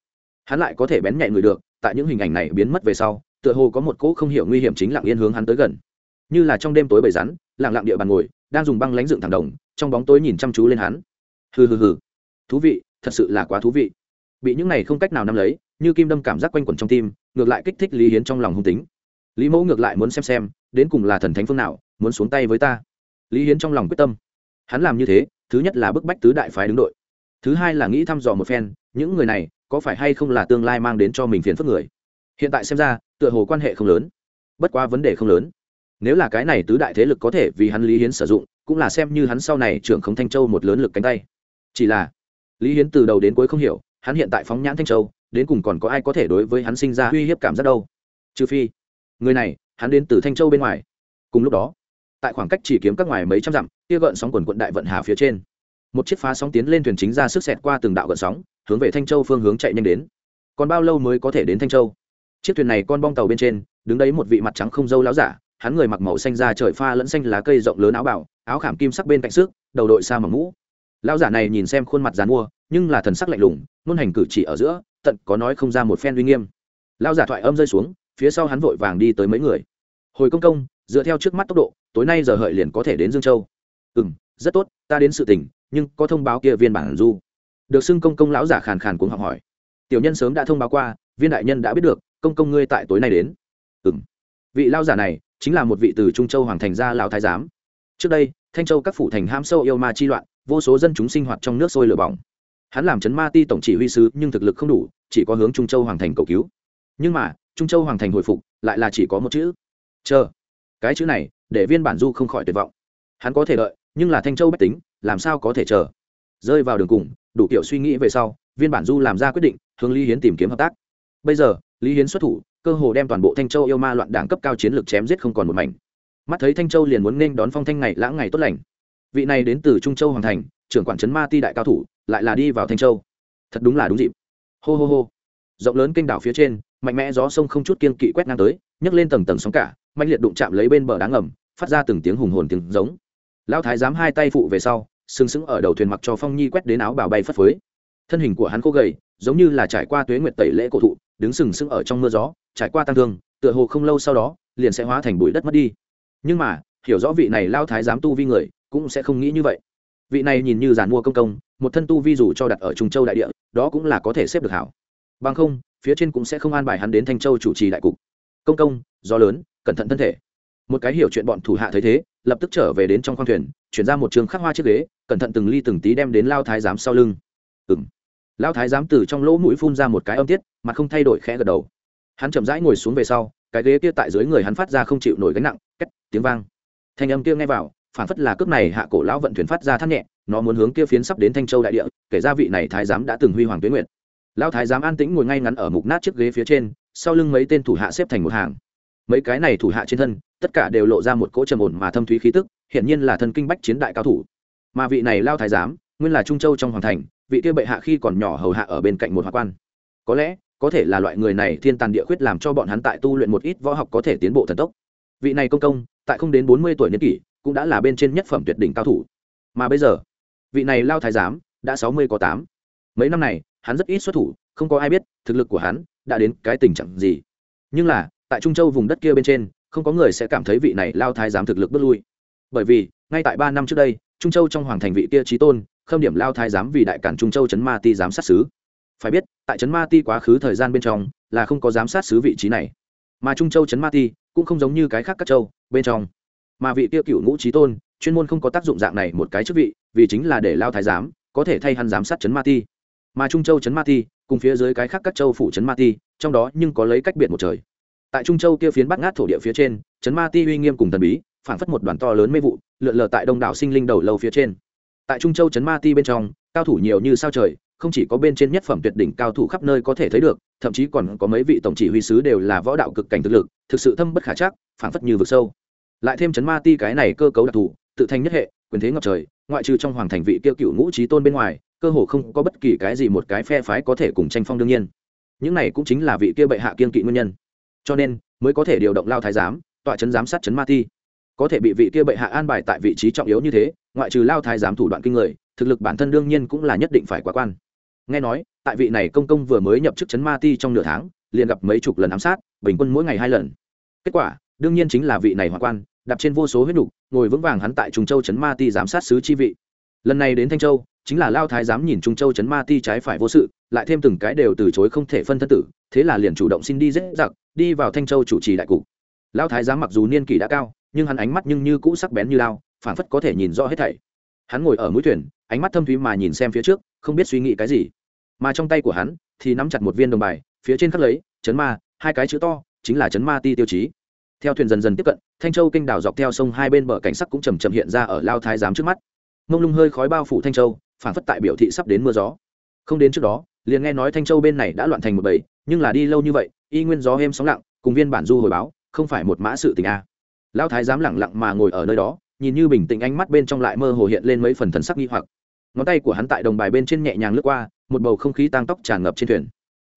hắn lại có thể bén nhạy người được, tại những hình ảnh này biến mất về sau, tựa hồ có một cỗ không hiểu nguy hiểm chính lặng yên hướng hắn tới gần. Như là trong đêm tối bầy rắn, lặng lặng địa bàn ngồi, đang dùng băng lánh dựng thẳng đồng, trong bóng tối nhìn chăm chú lên hắn. Hừ hừ hừ. Thú vị, thật sự là quá thú vị. Bị những này không cách nào nắm lấy, như kim đâm cảm giác quanh quẩn trong tim, ngược lại kích thích lý hiến trong lòng hung tính. Lý mẫu ngược lại muốn xem xem, đến cùng là thần thánh phương nào, muốn xuống tay với ta. Lý hiến trong lòng quyết tâm. Hắn làm như thế, thứ nhất là bức bách tứ đại phái đứng đội. Thứ hai là nghĩ thăm dò một phen, những người này có phải hay không là tương lai mang đến cho mình phiền phức người? Hiện tại xem ra, tựa hồ quan hệ không lớn. Bất quá vấn đề không lớn. Nếu là cái này tứ đại thế lực có thể vì hắn lý hiến sử dụng, cũng là xem như hắn sau này trưởng không thanh châu một lớn lực cánh tay. Chỉ là, lý hiến từ đầu đến cuối không hiểu, hắn hiện tại phóng nhãn thanh châu, đến cùng còn có ai có thể đối với hắn sinh ra uy hiếp cảm giác đâu? Trừ phi, người này, hắn đến từ thanh châu bên ngoài. Cùng lúc đó, tại khoảng cách chỉ kiếm các ngoài mấy trăm dặm, kia gợn sóng quần quận đại vận hà phía trên. Một chiếc phá sóng tiến lên thuyền chính ra sức xẹt qua từng đạo gợn sóng hướng về thanh châu phương hướng chạy nhanh đến. Còn bao lâu mới có thể đến thanh châu? Chiếc thuyền này con bong tàu bên trên, đứng đấy một vị mặt trắng không dâu láo giả, hắn người mặc màu xanh da trời pha lẫn xanh lá cây rộng lớn áo bảo, áo khảm kim sắc bên cạnh sức đầu đội xa mỏng mũ. Lão giả này nhìn xem khuôn mặt dán mua, nhưng là thần sắc lạnh lùng, luôn hành cử chỉ ở giữa, tận có nói không ra một phen uy nghiêm. Lão giả thoại âm rơi xuống, phía sau hắn vội vàng đi tới mấy người. Hồi công công, dựa theo trước mắt tốc độ, tối nay giờ hợi liền có thể đến dương châu. Ừ m rất tốt, ta đến sự tình, nhưng có thông báo kia viên bản du được xưng công công lão giả khàn khàn cuống học hỏi. Tiểu nhân sớm đã thông báo qua, viên đại nhân đã biết được, công công ngươi tại tối nay đến. Ừ m vị lao giả này chính là một vị từ trung châu hoàng thành ra lão thái giám. Trước đây, thanh châu các phủ thành ham sâu yêu ma chi loạn, vô số dân chúng sinh hoạt trong nước sôi lửa bỏng. Hắn làm chấn ma ti tổng chỉ huy sứ, nhưng thực lực không đủ, chỉ có hướng trung châu hoàng thành cầu cứu. Nhưng mà, trung châu hoàng thành hồi phục, lại là chỉ có một chữ. Chờ. Cái chữ này, để viên bản du không khỏi tuyệt vọng. Hắn có thể đợi, nhưng là thanh châu bách tính, làm sao có thể chờ? Rơi vào đường cùng, đủ kiểu suy nghĩ về sau, viên bản du làm ra quyết định, hướng lý hiến tìm kiếm hợp tác. Bây giờ, lý hiến xuất thủ, cơ hồ đem toàn bộ thanh châu yêu ma loạn đảng cấp cao chiến lược chém giết không còn một mảnh. Mắt thấy thanh châu liền muốn nên đón phong thanh ngày lãng ngày tốt lành. Vị này đến từ trung châu hoàng thành, trưởng quản trấn ma ti đại cao thủ, lại là đi vào thanh châu. Thật đúng là đúng dịp. Hô hô hô. Rộng lớn kênh đảo phía trên, mạnh mẽ gió sông không chút kiên kỵ quét ngang tới, nhấc lên tầng tầng sóng cả mạnh liệt đụng chạm lấy bên bờ đá ngầm, phát ra từng tiếng hùng hồn tiếng giống. Lão thái giám hai tay phụ về sau sừng sững ở đầu thuyền mặc cho phong nhi quét đến áo bào bay phất phới. Thân hình của hắn khô gầy, giống như là trải qua tuế nguyệt tẩy lễ cổ thụ, đứng sừng sững ở trong mưa gió, trải qua tăng thương, tựa hồ không lâu sau đó, liền sẽ hóa thành bụi đất mất đi. Nhưng mà, hiểu rõ vị này lao thái giám tu vi người, cũng sẽ không nghĩ như vậy. Vị này nhìn như giàn mua công công, một thân tu vi dù cho đặt ở trung châu đại địa, đó cũng là có thể xếp được hảo. Bằng không, phía trên cũng sẽ không an bài hắn đến thanh châu chủ trì đại cục. Công công, gió lớn, cẩn thận thân thể. Một cái hiểu chuyện bọn thủ hạ thấy thế, lập tức trở về đến trong khoang thuyền, chuyển ra một trường khắc hoa chiếc ghế cẩn thận từng ly từng tí đem đến lao thái giám sau lưng. Ừng lao thái giám từ trong lỗ mũi phun ra một cái âm tiết, mà không thay đổi khẽ gật đầu. Hắn chậm rãi ngồi xuống về sau, cái ghế kia tại dưới người hắn phát ra không chịu nổi gánh nặng cách tiếng vang. Thanh âm kia nghe vào, phản phất là cướp này hạ cổ lão vận thuyền phát ra thắt nhẹ, nó muốn hướng kia phiến sắp đến thanh châu đại địa, kể ra vị này thái giám đã từng huy hoàng tuyến nguyện. Lao thái giám an tĩnh ngồi ngay ngắn ở mục nát chiếc ghế phía trên, sau lưng mấy tên thủ hạ xếp thành một hàng. Mấy cái này thủ hạ trên thân, tất cả đều lộ ra một cỗ trầm ổn mà thâm thúy khí tức, hiển nhiên là thân kinh bách chiến đại cao thủ mà vị này lao thái giám, nguyên là trung châu trong hoàng thành, vị kia bệ hạ khi còn nhỏ hầu hạ ở bên cạnh một hoa quan. Có lẽ, có thể là loại người này thiên tàn địa khuyết làm cho bọn hắn tại tu luyện một ít võ học có thể tiến bộ thần tốc. Vị này công công, tại không đến bốn mươi tuổi niên kỷ, cũng đã là bên trên nhất phẩm tuyệt đỉnh cao thủ. Mà bây giờ, vị này lao thái giám đã sáu mươi có tám. Mấy năm này, hắn rất ít xuất thủ, không có ai biết thực lực của hắn đã đến cái tình trạng gì. Nhưng là, tại trung châu vùng đất kia bên trên, không có người sẽ cảm thấy vị này lao thái giám thực lực bước lui. Bởi vì, ngay tại ba năm trước đây trung châu trong hoàng thành vị kia trí tôn, khâm điểm lao thái giám vì đại cản trung châu Trấn ma ti giám sát sứ. Phải biết, tại Trấn ma ti quá khứ thời gian bên trong, là không có giám sát sứ vị trí này. Mà trung châu Trấn ma ti cũng không giống như cái khác các châu bên trong. Mà vị kia cựu ngũ trí tôn, chuyên môn không có tác dụng dạng này một cái chức vị, vì chính là để lao thái giám có thể thay hắn giám sát Trấn ma ti. Mà trung châu Trấn ma ti, cùng phía dưới cái khác các châu phủ Trấn ma ti, trong đó nhưng có lấy cách biệt một trời. Tại trung châu kia phiến bắt ngát thổ địa phía trên Trấn ma ti uy nghiêm cùng thần bí phản phất một đoàn to lớn mê vụ lượn lờ tại đông đảo sinh linh đầu lâu phía trên. Tại trung châu Trấn ma ti bên trong, cao thủ nhiều như sao trời, không chỉ có bên trên nhất phẩm tuyệt đỉnh cao thủ khắp nơi có thể thấy được, thậm chí còn có mấy vị tổng chỉ huy sứ đều là võ đạo cực cảnh thực lực, thực sự thâm bất khả chắc phản phất như vực sâu. Lại thêm Trấn ma ti cái này cơ cấu đặc thù, tự thành nhất hệ, quyền thế ngập trời, ngoại trừ trong hoàng thành vị kia cựu ngũ trí tôn bên ngoài, cơ hồ không có bất kỳ cái gì một cái phe phái có thể cùng tranh phong đương nhiên. Những này cũng chính là vị kia bệ hạ kiên kỵ nguyên nhân. Cho nên, mới có thể điều động lao thái giám, tọa chấn giám sát chấn ma ti có thể bị vị kia bệ hạ an bài tại vị trí trọng yếu như thế, ngoại trừ lao thái giám thủ đoạn kinh người, thực lực bản thân đương nhiên cũng là nhất định phải quá quan. Nghe nói, tại vị này công công vừa mới nhập chức chấn ma ti trong nửa tháng, liền gặp mấy chục lần ám sát, bình quân mỗi ngày hai lần. Kết quả, đương nhiên chính là vị này hoạn quan, đạp trên vô số huyết nục, ngồi vững vàng hắn tại trung châu chấn ma ti giám sát sứ chi vị. Lần này đến thanh châu, chính là lao thái giám nhìn trung châu chấn ma ti trái phải vô sự, lại thêm từng cái đều từ chối không thể phân thân tử, thế là liền chủ động xin đi dễ dặc đi vào thanh châu chủ trì đại cục. Lao thái giám mặc dù niên kỷ đã cao nhưng hắn ánh mắt nhưng như cũ sắc bén như lao, phảng phất có thể nhìn rõ hết thảy. Hắn ngồi ở mũi thuyền, ánh mắt thâm thúy mà nhìn xem phía trước, không biết suy nghĩ cái gì. Mà trong tay của hắn thì nắm chặt một viên đồng bài, phía trên khắc lấy, chấn ma, hai cái chữ to, chính là chấn ma ti tiêu chí. Theo thuyền dần dần tiếp cận, thanh châu kinh đảo dọc theo sông hai bên bờ cảnh sắc cũng chầm chậm hiện ra ở lao thái giám trước mắt. Mông lung hơi khói bao phủ thanh châu phản phất tại biểu thị sắp đến mưa gió. Không đến trước đó, liền nghe nói thanh châu bên này đã loạn thành một bầy, nhưng là đi lâu như vậy, y nguyên gió êm sóng lặng, cùng viên bản du hồi báo, không phải một mã sự tình a lao thái giám lẳng lặng mà ngồi ở nơi đó, nhìn như bình tĩnh ánh mắt bên trong lại mơ hồ hiện lên mấy phần thần sắc nghi hoặc. Ngón tay của hắn tại đồng bài bên trên nhẹ nhàng lướt qua, một bầu không khí tăng tóc tràn ngập trên thuyền.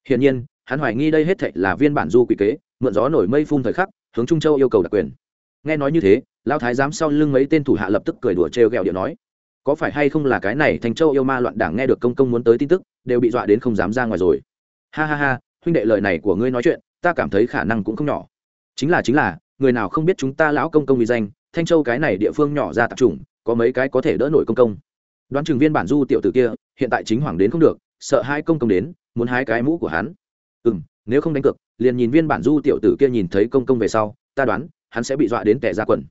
Hiển nhiên, hắn hoài nghi đây hết thệ là viên bản du quỷ kế, mượn gió nổi mây phun thời khắc, hướng trung châu yêu cầu đặc quyền. Nghe nói như thế lao thái giám sau lưng mấy tên thủ hạ lập tức cười đùa trêu ghẹo điệu nói, có phải hay không là cái này thành châu yêu ma loạn đảng nghe được công công muốn tới tin tức, đều bị dọa đến không dám ra ngoài rồi. Ha ha ha, huynh đệ lời này của ngươi nói chuyện, ta cảm thấy khả năng cũng không nhỏ. Chính là chính là người nào không biết chúng ta lão công công vì danh, thanh châu cái này địa phương nhỏ ra tạp chủng, có mấy cái có thể đỡ nổi công công. Đoán chừng viên bản du tiểu tử kia, hiện tại chính hoàng đến không được, sợ hai công công đến, muốn hái cái mũ của hắn. Ừ m nếu không đánh cược, liền nhìn viên bản du tiểu tử kia nhìn thấy công công về sau, ta đoán, hắn sẽ bị dọa đến tẻ ra quần.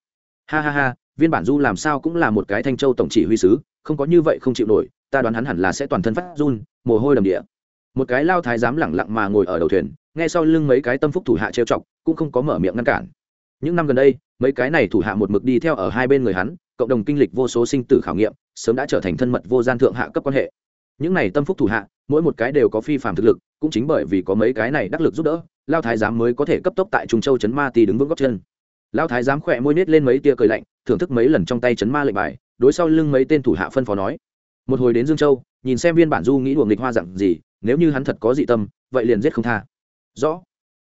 Ha ha ha, viên bản du làm sao cũng là một cái thanh châu tổng chỉ huy sứ, không có như vậy không chịu nổi, ta đoán hắn hẳn là sẽ toàn thân phát run, mồ hôi đầm địa. Một cái lao thái dám lẳng lặng mà ngồi ở đầu thuyền, nghe sau lưng mấy cái tâm phúc thủ hạ trêu chọc, cũng không có mở miệng ngăn cản những năm gần đây, mấy cái này thủ hạ một mực đi theo ở hai bên người hắn, cộng đồng kinh lịch vô số sinh tử khảo nghiệm, sớm đã trở thành thân mật vô gian thượng hạ cấp quan hệ. Những này tâm phúc thủ hạ, mỗi một cái đều có phi phạm thực lực, cũng chính bởi vì có mấy cái này đắc lực giúp đỡ, lao thái giám mới có thể cấp tốc tại trung châu chấn ma tì đứng vững góc chân. Lao thái giám khỏe môi nết lên mấy tia cười lạnh, thưởng thức mấy lần trong tay chấn ma lệnh bài, đối sau lưng mấy tên thủ hạ phân phó nói. Một hồi đến dương châu, nhìn xem viên bản du nghĩ đuồng nghịch hoa dặn gì, nếu như hắn thật có dị tâm, vậy liền giết không tha. Rõ.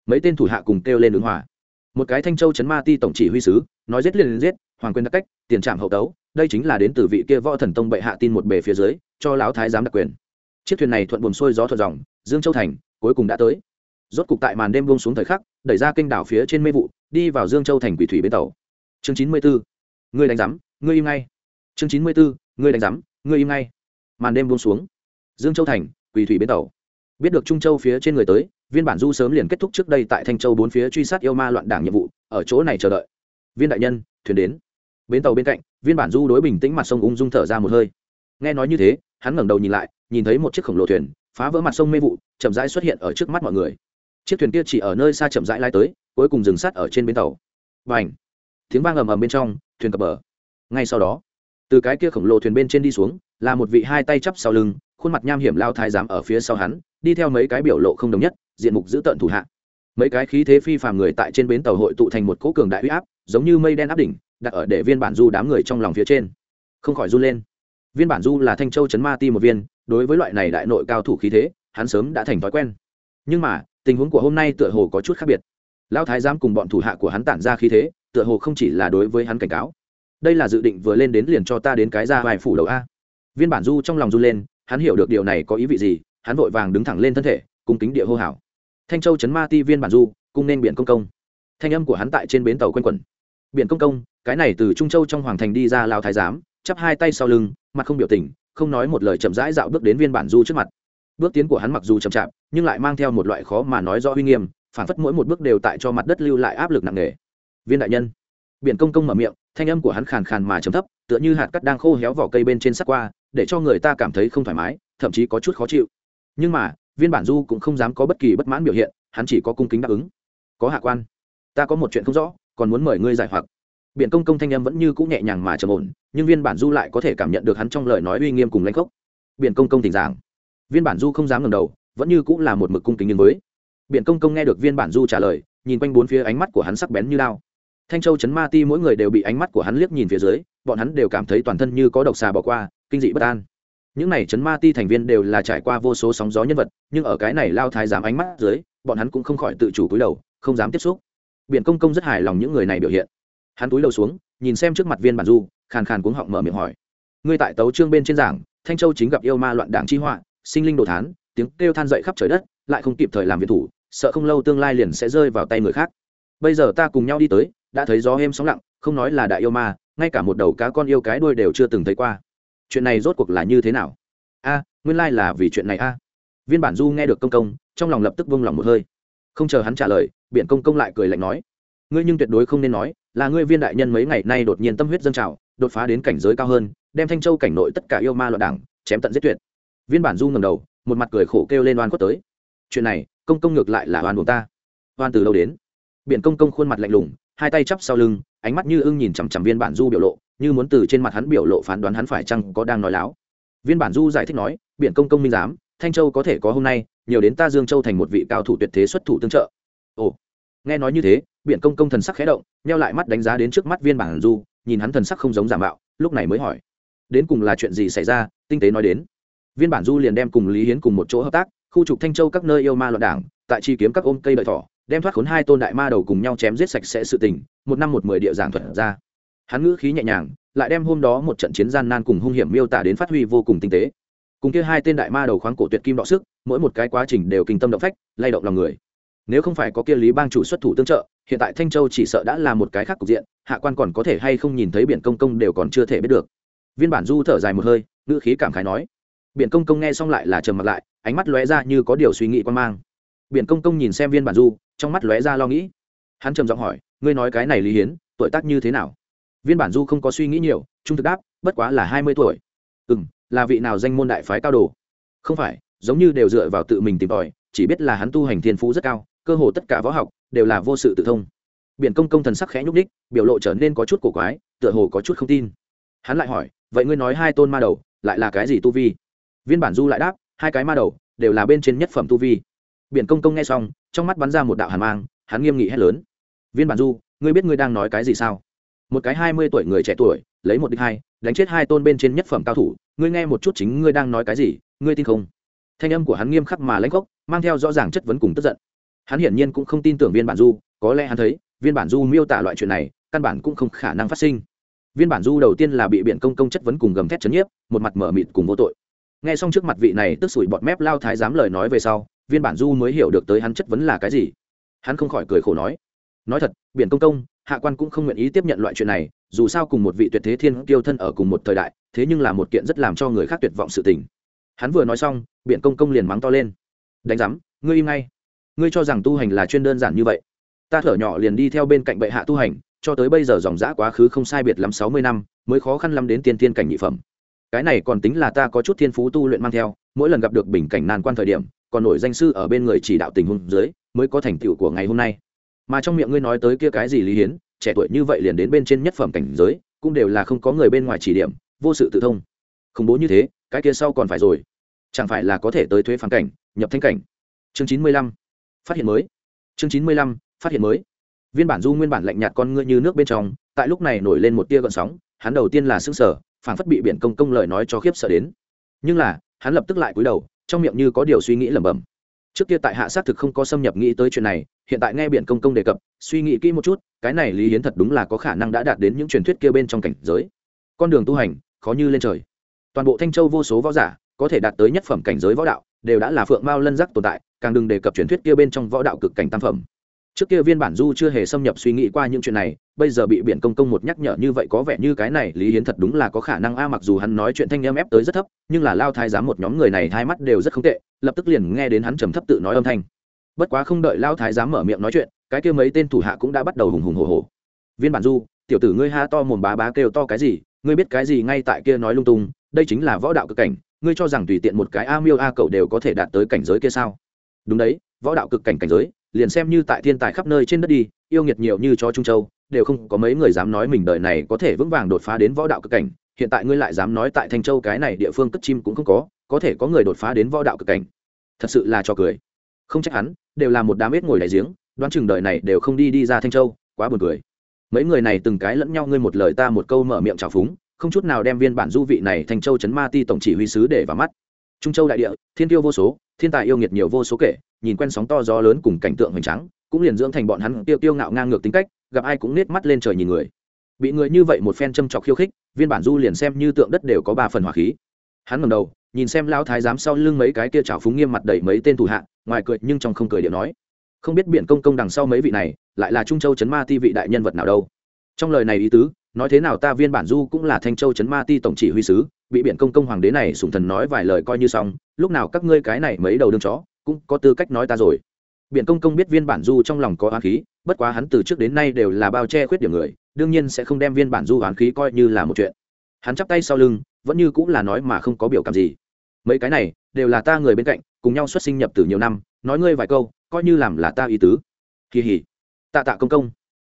Mấy tên thủ hạ cùng kêu lên ứng hòa một cái thanh châu chấn ma ti tổng chỉ huy sứ, nói giết liền giết, hoàng quyền đặc cách, tiền trạm hậu tấu, đây chính là đến từ vị kia võ thần tông bệ hạ tin một bề phía dưới, cho lão thái giám đặc quyền. Chiếc thuyền này thuận buồn xuôi gió thuận dòng, dương châu thành, cuối cùng đã tới. Rốt cục tại màn đêm buông xuống thời khắc, đẩy ra kênh đảo phía trên mê vụ, đi vào dương châu thành quỷ thủy bến tàu. Chương chín mươi bốn ngươi đánh giám, ngươi im ngay. Chương chín mươi bốn ngươi đánh giám, ngươi im ngay. Màn đêm buông xuống. Dương châu thành, quỷ thủy bến tàu biết được trung châu phía trên người tới, viên bản du sớm liền kết thúc trước đây tại thanh châu bốn phía truy sát yêu ma loạn đảng nhiệm vụ, ở chỗ này chờ đợi. Viên đại nhân, thuyền đến. Bến tàu bên cạnh, viên bản du đối bình tĩnh mặt sông ung dung thở ra một hơi. Nghe nói như thế, hắn ngẩng đầu nhìn lại, nhìn thấy một chiếc khổng lồ thuyền, phá vỡ mặt sông mê vụ, chậm rãi xuất hiện ở trước mắt mọi người. Chiếc thuyền kia chỉ ở nơi xa chậm rãi lai tới, cuối cùng dừng sát ở trên bến tàu. Và ảnh tiếng vang ầm ầm bên trong, thuyền cập bờ. Ngay sau đó, từ cái kia khổng lồ thuyền bên trên đi xuống, là một vị hai tay chắp sau lưng khuôn mặt nham hiểm lao thái giám ở phía sau hắn, đi theo mấy cái biểu lộ không đồng nhất, diện mục giữ tợn thủ hạ. Mấy cái khí thế phi phàm người tại trên bến tàu hội tụ thành một cỗ cường đại huy áp, giống như mây đen áp đỉnh, đặt ở để viên bản du đám người trong lòng phía trên. Không khỏi run lên. Viên bản du là thanh châu chấn ma ti một viên, đối với loại này đại nội cao thủ khí thế, hắn sớm đã thành thói quen. Nhưng mà, tình huống của hôm nay tựa hồ có chút khác biệt. Lão thái giám cùng bọn thủ hạ của hắn tản ra khí thế, tựa hồ không chỉ là đối với hắn cảnh cáo. Đây là dự định vừa lên đến liền cho ta đến cái ra vài phủ đầu a. Viên bản du trong lòng run lên hắn hiểu được điều này có ý vị gì, hắn vội vàng đứng thẳng lên thân thể, cung kính địa hô hào. Thanh châu chấn ma ti viên bản du, cung nên biển công công. Thanh âm của hắn tại trên bến tàu quanh quẩn. Biển công công, cái này từ trung châu trong hoàng thành đi ra lao thái giám, chắp hai tay sau lưng, mặt không biểu tình, không nói một lời chậm rãi dạo bước đến viên bản du trước mặt. Bước tiến của hắn mặc dù chậm chạp, nhưng lại mang theo một loại khó mà nói rõ uy nghiêm, phản phất mỗi một bước đều tại cho mặt đất lưu lại áp lực nặng nề. Viên đại nhân. Biển công công mở miệng, thanh âm của hắn khàn khàn mà chấm thấp, tựa như hạt cắt đang khô héo vỏ cây bên trên sắc qua để cho người ta cảm thấy không thoải mái, thậm chí có chút khó chịu. Nhưng mà, viên bản du cũng không dám có bất kỳ bất mãn biểu hiện, hắn chỉ có cung kính đáp ứng. Có hạ quan. Ta có một chuyện không rõ, còn muốn mời ngươi giải hoặc. Biện công công thanh em vẫn như cũ nhẹ nhàng mà trầm ổn, nhưng viên bản du lại có thể cảm nhận được hắn trong lời nói uy nghiêm cùng lãnh khốc. Biện công công thỉnh giảng. Viên bản du không dám ngẩng đầu, vẫn như cũng là một mực cung kính nhưng với. Biện công công nghe được viên bản du trả lời, nhìn quanh bốn phía ánh mắt của hắn sắc bén như lao thanh châu chấn ma ti mỗi người đều bị ánh mắt của hắn liếc nhìn phía dưới, bọn hắn đều cảm thấy toàn thân như có độc xà bỏ qua kinh dị bất an. Những này chấn ma ti thành viên đều là trải qua vô số sóng gió nhân vật, nhưng ở cái này lao thái giám ánh mắt dưới, bọn hắn cũng không khỏi tự chủ cúi đầu, không dám tiếp xúc. Biện công công rất hài lòng những người này biểu hiện. Hắn túi đầu xuống, nhìn xem trước mặt viên bản du, khàn khàn cuống họng mở miệng hỏi. Ngươi tại tấu trương bên trên giảng, thanh châu chính gặp yêu ma loạn đảng chi họa, sinh linh đồ thán, tiếng kêu than dậy khắp trời đất, lại không kịp thời làm việc thủ, sợ không lâu tương lai liền sẽ rơi vào tay người khác. Bây giờ ta cùng nhau đi tới, đã thấy gió êm sóng lặng, không nói là đại yêu ma, ngay cả một đầu cá con yêu cái đuôi đều chưa từng thấy qua chuyện này rốt cuộc là như thế nào? A, nguyên lai là vì chuyện này a. Viên bản du nghe được công công, trong lòng lập tức vung lòng một hơi. Không chờ hắn trả lời biện công công lại cười lạnh nói, ngươi nhưng tuyệt đối không nên nói, là ngươi viên đại nhân mấy ngày nay đột nhiên tâm huyết dân trào, đột phá đến cảnh giới cao hơn, đem thanh châu cảnh nội tất cả yêu ma loạn đảng, chém tận giết tuyệt. Viên bản du ngầm đầu, một mặt cười khổ kêu lên oan quất tới, chuyện này, công công ngược lại là oan buộc ta. Oan từ lâu đến? Biện công công khuôn mặt lạnh lùng hai tay chắp sau lưng, ánh mắt như ưng nhìn chằm chằm viên bản du biểu lộ, như muốn từ trên mặt hắn biểu lộ phán đoán hắn phải chăng có đang nói láo. Viên bản du giải thích nói biện công công minh giám, thanh châu có thể có hôm nay, nhiều đến ta dương châu thành một vị cao thủ tuyệt thế xuất thủ tương trợ. Ồ, nghe nói như thế biện công công thần sắc khẽ động neo lại mắt đánh giá đến trước mắt viên bản du, nhìn hắn thần sắc không giống giả mạo, lúc này mới hỏi, đến cùng là chuyện gì xảy ra? Tinh tế nói đến. Viên bản du liền đem cùng lý hiến cùng một chỗ hợp tác, khu trục thanh châu các nơi yêu ma loạn đảng, tại chi kiếm các ôm cây đợi thỏ đem thoát khốn hai tôn đại ma đầu cùng nhau chém giết sạch sẽ sự tình, một năm một mười địa giảng thuật ra. Hắn ngữ khí nhẹ nhàng, lại đem hôm đó một trận chiến gian nan cùng hung hiểm miêu tả đến phát huy vô cùng tinh tế. Cùng kia hai tên đại ma đầu khoáng cổ tuyệt kim đọ sức, mỗi một cái quá trình đều kinh tâm động phách, lay động lòng người. Nếu không phải có kia lý bang chủ xuất thủ tương trợ, hiện tại thanh châu chỉ sợ đã là một cái khác cục diện, hạ quan còn có thể hay không nhìn thấy biển công công đều còn chưa thể biết được. Viên bản du thở dài một hơi, ngữ khí cảm khái nói. Biển công công nghe xong lại là trầm mặt lại, ánh mắt lóe ra như có điều suy nghĩ quan mang biển công công nhìn xem viên bản du, trong mắt lóe ra lo nghĩ. Hắn trầm giọng hỏi, ngươi nói cái này lý hiến, tuổi tác như thế nào? Viên bản du không có suy nghĩ nhiều, trung thực đáp, bất quá là hai mươi tuổi. Ừ m là vị nào danh môn đại phái cao đồ? Không phải, giống như đều dựa vào tự mình tìm tòi, chỉ biết là hắn tu hành thiên phú rất cao, cơ hồ tất cả võ học đều là vô sự tự thông. Biển công công thần sắc khẽ nhúc ních biểu lộ trở nên có chút cổ quái, tựa hồ có chút không tin. Hắn lại hỏi, vậy ngươi nói hai tôn ma đầu, lại là cái gì tu vi? Viên bản du lại đáp, hai cái ma đầu đều là bên trên nhất phẩm tu vi biển công công nghe xong, trong mắt bắn ra một đạo hàn mang, hắn nghiêm nghị hét lớn. Viên bản du, ngươi biết ngươi đang nói cái gì sao? Một cái hai mươi tuổi người trẻ tuổi, lấy một đích hai, đánh chết hai tôn bên trên nhất phẩm cao thủ, ngươi nghe một chút chính ngươi đang nói cái gì, ngươi tin không? Thanh âm của hắn nghiêm khắc mà lãnh gốc, mang theo rõ ràng chất vấn cùng tức giận. Hắn hiển nhiên cũng không tin tưởng viên bản du, có lẽ hắn thấy, viên bản du miêu tả loại chuyện này, căn bản cũng không khả năng phát sinh. Viên bản du đầu tiên là bị biện công công chất vấn cùng gầm thét chấn nhiếp, một mặt mở mịt cùng vô tội. Nghe xong trước mặt vị này tức sủi bọt mép lao thái dám lời nói về sau viên bản du mới hiểu được tới hắn chất vấn là cái gì. Hắn không khỏi cười khổ nói nói thật, biển công công, hạ quan cũng không nguyện ý tiếp nhận loại chuyện này, dù sao cùng một vị tuyệt thế thiên kiêu thân ở cùng một thời đại, thế nhưng là một kiện rất làm cho người khác tuyệt vọng sự tình. Hắn vừa nói xong biện công công liền mắng to lên, đánh giám, ngươi im ngay. Ngươi cho rằng tu hành là chuyên đơn giản như vậy. Ta thở nhỏ liền đi theo bên cạnh bệ hạ tu hành, cho tới bây giờ dòng dã quá khứ không sai biệt lắm sáu mươi năm, mới khó khăn lắm đến tiên tiên cảnh nhị phẩm. Cái này còn tính là ta có chút thiên phú tu luyện mang theo, mỗi lần gặp được bình cảnh nan quan thời điểm còn nổi danh sư ở bên người chỉ đạo tình huống dưới, mới có thành tựu của ngày hôm nay. Mà trong miệng ngươi nói tới kia cái gì lý hiến, trẻ tuổi như vậy liền đến bên trên nhất phẩm cảnh giới, cũng đều là không có người bên ngoài chỉ điểm, vô sự tự thông. Khủng bố như thế, cái kia sau còn phải rồi. Chẳng phải là có thể tới thuế phản cảnh, nhập thanh cảnh. Chương chín mươi lăm, phát hiện mới. Chương chín mươi lăm, phát hiện mới. Viên bản du nguyên bản lạnh nhạt con ngươi như nước bên trong, tại lúc này nổi lên một tia gợn sóng, hắn đầu tiên là xương sở phản phất bị biển công công lời nói cho khiếp sợ đến. Nhưng là, hắn lập tức lại cúi đầu trong miệng như có điều suy nghĩ lẩm bẩm. Trước kia tại hạ xác thực không có xâm nhập nghĩ tới chuyện này, hiện tại nghe biển công công đề cập, suy nghĩ kỹ một chút, cái này lý hiến thật đúng là có khả năng đã đạt đến những truyền thuyết kia bên trong cảnh giới. Con đường tu hành, khó như lên trời. Toàn bộ thanh châu vô số võ giả, có thể đạt tới nhất phẩm cảnh giới võ đạo, đều đã là phượng mao lân giác tồn tại, càng đừng đề cập truyền thuyết kia bên trong võ đạo cực cảnh tam phẩm trước kia viên bản du chưa hề xâm nhập suy nghĩ qua những chuyện này, bây giờ bị biển công công một nhắc nhở như vậy có vẻ như cái này lý hiến thật đúng là có khả năng a, mặc dù hắn nói chuyện thanh em ép tới rất thấp, nhưng là lao thái giám một nhóm người này hai mắt đều rất không tệ, lập tức liền nghe đến hắn trầm thấp tự nói âm thanh. Bất quá không đợi lao thái giám mở miệng nói chuyện, cái kia mấy tên thủ hạ cũng đã bắt đầu hùng hùng hồ hồ viên bản du, tiểu tử ngươi ha to mồm bá bá kêu to cái gì, ngươi biết cái gì ngay tại kia nói lung tung, đây chính là võ đạo cực cảnh, ngươi cho rằng tùy tiện một cái a miêu a cậu đều có thể đạt tới cảnh giới kia sao? Đúng đấy, võ đạo cực cảnh cảnh giới liền xem như tại thiên tài khắp nơi trên đất đi, yêu nghiệt nhiều như cho trung châu, đều không có mấy người dám nói mình đời này có thể vững vàng đột phá đến võ đạo cực cảnh, hiện tại ngươi lại dám nói tại thanh châu cái này địa phương cất chim cũng không có có thể có người đột phá đến võ đạo cực cảnh. Thật sự là cho cười. Không trách hắn, đều là một đám ếch ngồi đại giếng, đoán chừng đời này đều không đi đi ra thanh châu, quá buồn cười. Mấy người này từng cái lẫn nhau ngươi một lời ta một câu mở miệng trào phúng, không chút nào đem viên bản du vị này thanh châu chấn ma ti tổng chỉ huy sứ để vào mắt trung châu đại địa, thiên tiêu vô số, thiên tài yêu nghiệt nhiều vô số kể, nhìn quen sóng to gió lớn cùng cảnh tượng hoành trắng cũng liền dưỡng thành bọn hắn tiêu tiêu ngạo ngang ngược tính cách, gặp ai cũng nết mắt lên trời nhìn người. Bị người như vậy một phen châm chọc khiêu khích, viên bản du liền xem như tượng đất đều có ba phần hỏa khí. Hắn ngầm đầu, nhìn xem lão thái giám sau lưng mấy cái kia chảo phúng nghiêm mặt đẩy mấy tên thủ hạ, ngoài cười nhưng trong không cười điệu nói. Không biết biện công công đằng sau mấy vị này, lại là trung châu chấn ma ti vị đại nhân vật nào đâu. Trong lời này ý tứ, nói thế nào ta viên bản du cũng là thanh châu chấn ma ti tổng chỉ huy sứ bị biển công công hoàng đế này sùng thần nói vài lời coi như xong, lúc nào các ngươi cái này mấy đầu đương chó, cũng có tư cách nói ta rồi. Biển công công biết viên bản du trong lòng có oán khí, bất quá hắn từ trước đến nay đều là bao che khuyết điểm người, đương nhiên sẽ không đem viên bản du oán khí coi như là một chuyện. Hắn chắp tay sau lưng, vẫn như cũng là nói mà không có biểu cảm gì. Mấy cái này, đều là ta người bên cạnh, cùng nhau xuất sinh nhập từ nhiều năm, nói ngươi vài câu, coi như làm là ta ý tứ. Kỳ hỉ. Tạ tạ công công.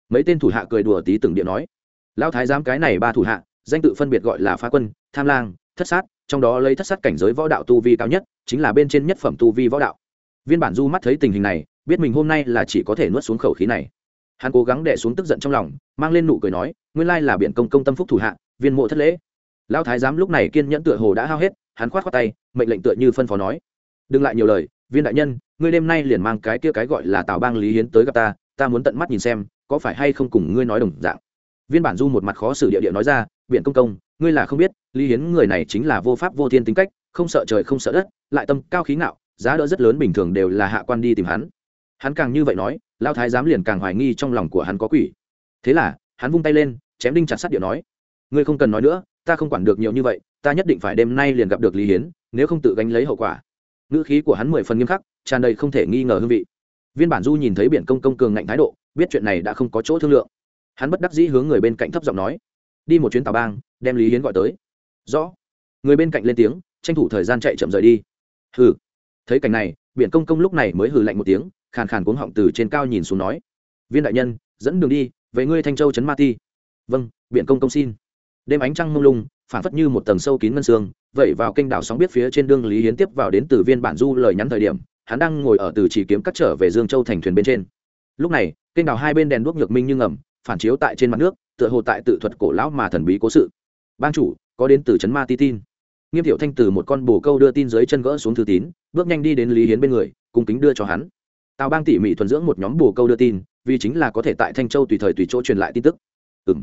Mấy tên thủ hạ cười đùa tí từng điện nói. Lão thái giám cái này ba thủ hạ danh tự phân biệt gọi là phá quân, tham lang, thất sát, trong đó lấy thất sát cảnh giới võ đạo tu vi cao nhất, chính là bên trên nhất phẩm tu vi võ đạo. Viên bản du mắt thấy tình hình này, biết mình hôm nay là chỉ có thể nuốt xuống khẩu khí này. Hắn cố gắng đè xuống tức giận trong lòng, mang lên nụ cười nói, nguyên lai là biện công công tâm phúc thủ hạ, viên mộ thất lễ. Lão thái giám lúc này kiên nhẫn tựa hồ đã hao hết, hắn khoát khoát tay, mệnh lệnh tựa như phân phó nói, đừng lại nhiều lời, viên đại nhân, ngươi đêm nay liền mang cái kia cái gọi là tào bang lý hiến tới gặp ta ta muốn tận mắt nhìn xem, có phải hay không cùng ngươi nói đồng dạng. Viên bản du một mặt khó xử địa địa nói ra biện công công, ngươi là không biết, lý hiến người này chính là vô pháp vô thiên tính cách, không sợ trời không sợ đất, lại tâm cao khí ngạo, giá đỡ rất lớn bình thường đều là hạ quan đi tìm hắn. Hắn càng như vậy nói lao thái giám liền càng hoài nghi trong lòng của hắn có quỷ. Thế là, hắn vung tay lên, chém đinh chặt sắt điệu nói, ngươi không cần nói nữa, ta không quản được nhiều như vậy, ta nhất định phải đêm nay liền gặp được lý hiến, nếu không tự gánh lấy hậu quả. Ngữ khí của hắn mười phần nghiêm khắc, tràn đầy không thể nghi ngờ hương vị. Viên bản du nhìn thấy biển công công cường ngạnh thái độ, biết chuyện này đã không có chỗ thương lượng. Hắn bất đắc dĩ hướng người bên cạnh thấp giọng nói đi một chuyến tàu bang, đem lý hiến gọi tới. Rõ. Người bên cạnh lên tiếng, tranh thủ thời gian chạy chậm rời đi. Hừ. Thấy cảnh này, biển công công lúc này mới hừ lạnh một tiếng, khàn khàn cuống họng từ trên cao nhìn xuống nói. Viên đại nhân, dẫn đường đi, về ngươi thanh châu trấn ma ti. Vâng biển công công xin. Đêm ánh trăng mông lung, phản phất như một tầng sâu kín ngân xương vậy vào kênh đảo sóng biết phía trên đường lý hiến tiếp vào đến từ viên bản du lời nhắn thời điểm, hắn đang ngồi ở từ chỉ kiếm cắt trở về dương châu thành thuyền bên trên. Lúc này, kênh đảo hai bên đèn đuốc nhược minh như ngầm, phản chiếu tại trên mặt nước tựa hồ tại tự thuật cổ lão mà thần bí cố sự. Ban chủ, có đến từ trấn ma ti tin. Nghiêm thiệu thanh từ một con bồ câu đưa tin dưới chân gỡ xuống thư tín, bước nhanh đi đến lý hiến bên người, cung kính đưa cho hắn. Tào bang tỉ mỉ thuần dưỡng một nhóm bồ câu đưa tin, vì chính là có thể tại thanh châu tùy thời tùy chỗ truyền lại tin tức. Ừ m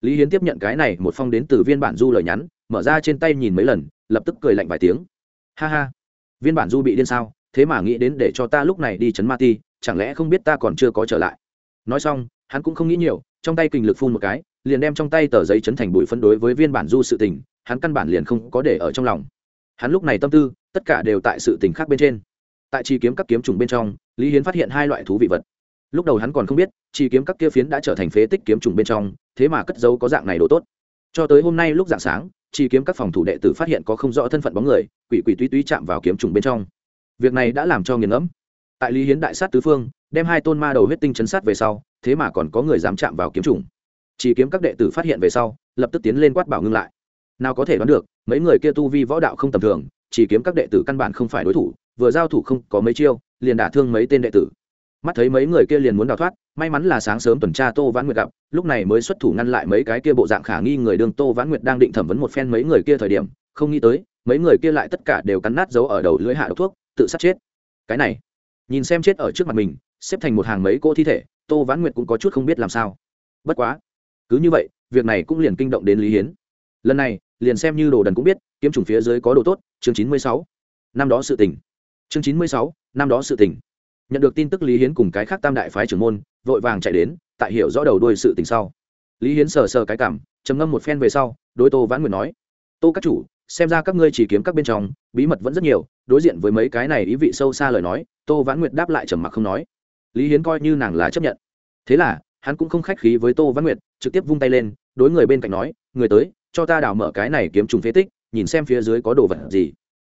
lý hiến tiếp nhận cái này, một phong đến từ viên bản du lời nhắn, mở ra trên tay nhìn mấy lần, lập tức cười lạnh vài tiếng. Ha ha. Viên bản du bị điên sao? Thế mà nghĩ đến để cho ta lúc này đi chấn ma ti, chẳng lẽ không biết ta còn chưa có trở lại? Nói xong, hắn cũng không nghĩ nhiều trong tay kình lực phun một cái, liền đem trong tay tờ giấy chấn thành bụi phân đối với viên bản du sự tình, hắn căn bản liền không có để ở trong lòng. Hắn lúc này tâm tư, tất cả đều tại sự tình khác bên trên. Tại chi kiếm các kiếm trùng bên trong, lý hiến phát hiện hai loại thú vị vật. Lúc đầu hắn còn không biết, chi kiếm các kia phiến đã trở thành phế tích kiếm trùng bên trong, thế mà cất dấu có dạng này đồ tốt. Cho tới hôm nay lúc dạng sáng, chi kiếm các phòng thủ đệ tử phát hiện có không rõ thân phận bóng người, quỷ quỷ túy túy chạm vào kiếm trùng bên trong. Việc này đã làm cho nghiền ngẫm. Tại lý hiến đại sát tứ phương, đem hai tôn ma đầu huyết tinh chấn sát về sau thế mà còn có người dám chạm vào kiếm trùng chỉ kiếm các đệ tử phát hiện về sau, lập tức tiến lên quát bảo ngưng lại. Nào có thể đoán được, mấy người kia tu vi võ đạo không tầm thường, chỉ kiếm các đệ tử căn bản không phải đối thủ, vừa giao thủ không có mấy chiêu, liền đả thương mấy tên đệ tử. Mắt thấy mấy người kia liền muốn đào thoát, may mắn là sáng sớm tuần tra tô vãn nguyệt gặp, lúc này mới xuất thủ ngăn lại mấy cái kia bộ dạng khả nghi người đương tô vãn nguyệt đang định thẩm vấn một phen mấy người kia thời điểm, không nghĩ tới, mấy người kia lại tất cả đều cắn nát dấu ở đầu lưỡi hạ độc thuốc, tự sát chết. Cái này, nhìn xem chết ở trước mặt mình, xếp thành một hàng mấy cô thi thể tô vãn nguyệt cũng có chút không biết làm sao. Bất quá, cứ như vậy, việc này cũng liền kinh động đến lý hiến. Lần này, liền xem như đồ đần cũng biết, kiếm trùng phía dưới có đồ tốt, chương chín mươi sáu. Năm đó sự tỉnh chương chín mươi sáu, năm đó sự tỉnh nhận được tin tức lý hiến cùng cái khác tam đại phái trưởng môn, vội vàng chạy đến, tại hiểu rõ đầu đuôi sự tình sau. Lý hiến sờ sờ cái cảm, trầm ngâm một phen về sau, đối tô vãn nguyệt nói, tô các chủ, xem ra các ngươi chỉ kiếm các bên trong, bí mật vẫn rất nhiều. Đối diện với mấy cái này ý vị sâu xa lời nói, tô vãn nguyệt đáp lại trầm mặc không nói lý hiến coi như nàng là chấp nhận. Thế là, hắn cũng không khách khí với tô Văn nguyệt, trực tiếp vung tay lên, đối người bên cạnh nói, người tới, cho ta đào mở cái này kiếm trùng phế tích, nhìn xem phía dưới có đồ vật gì.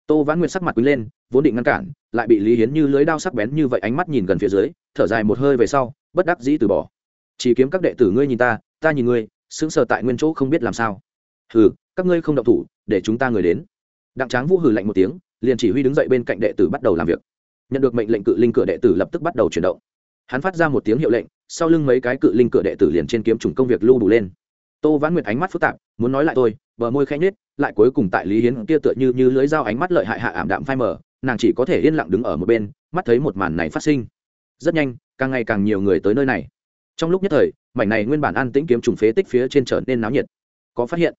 Tô Văn nguyệt sắc mặt quý lên, vốn định ngăn cản, lại bị lý hiến như lưới đao sắc bén như vậy ánh mắt nhìn gần phía dưới, thở dài một hơi về sau, bất đắc dĩ từ bỏ. Chỉ kiếm các đệ tử ngươi nhìn ta ta nhìn ngươi, sững sờ tại nguyên chỗ không biết làm sao. Hừ, các ngươi không động thủ, để chúng ta người đến. Đặng tráng vũ hừ lạnh một tiếng, liền chỉ huy đứng dậy bên cạnh đệ tử bắt đầu làm việc. Nhận được mệnh lệnh cự linh cửa đệ tử lập tức bắt đầu chuyển động hắn phát ra một tiếng hiệu lệnh, sau lưng mấy cái cự linh cửa đệ tử liền trên kiếm trùng công việc lưu đủ lên. Tô vãn nguyệt ánh mắt phức tạp, muốn nói lại tôi bờ môi khẽ nhết lại cuối cùng tại lý hiến kia tựa như như lưới dao ánh mắt lợi hại hạ ảm đạm phai mờ, nàng chỉ có thể yên lặng đứng ở một bên, mắt thấy một màn này phát sinh. Rất nhanh, càng ngày càng nhiều người tới nơi này. Trong lúc nhất thời, mảnh này nguyên bản an tĩnh kiếm trùng phế tích phía trên trở nên náo nhiệt. Có phát hiện?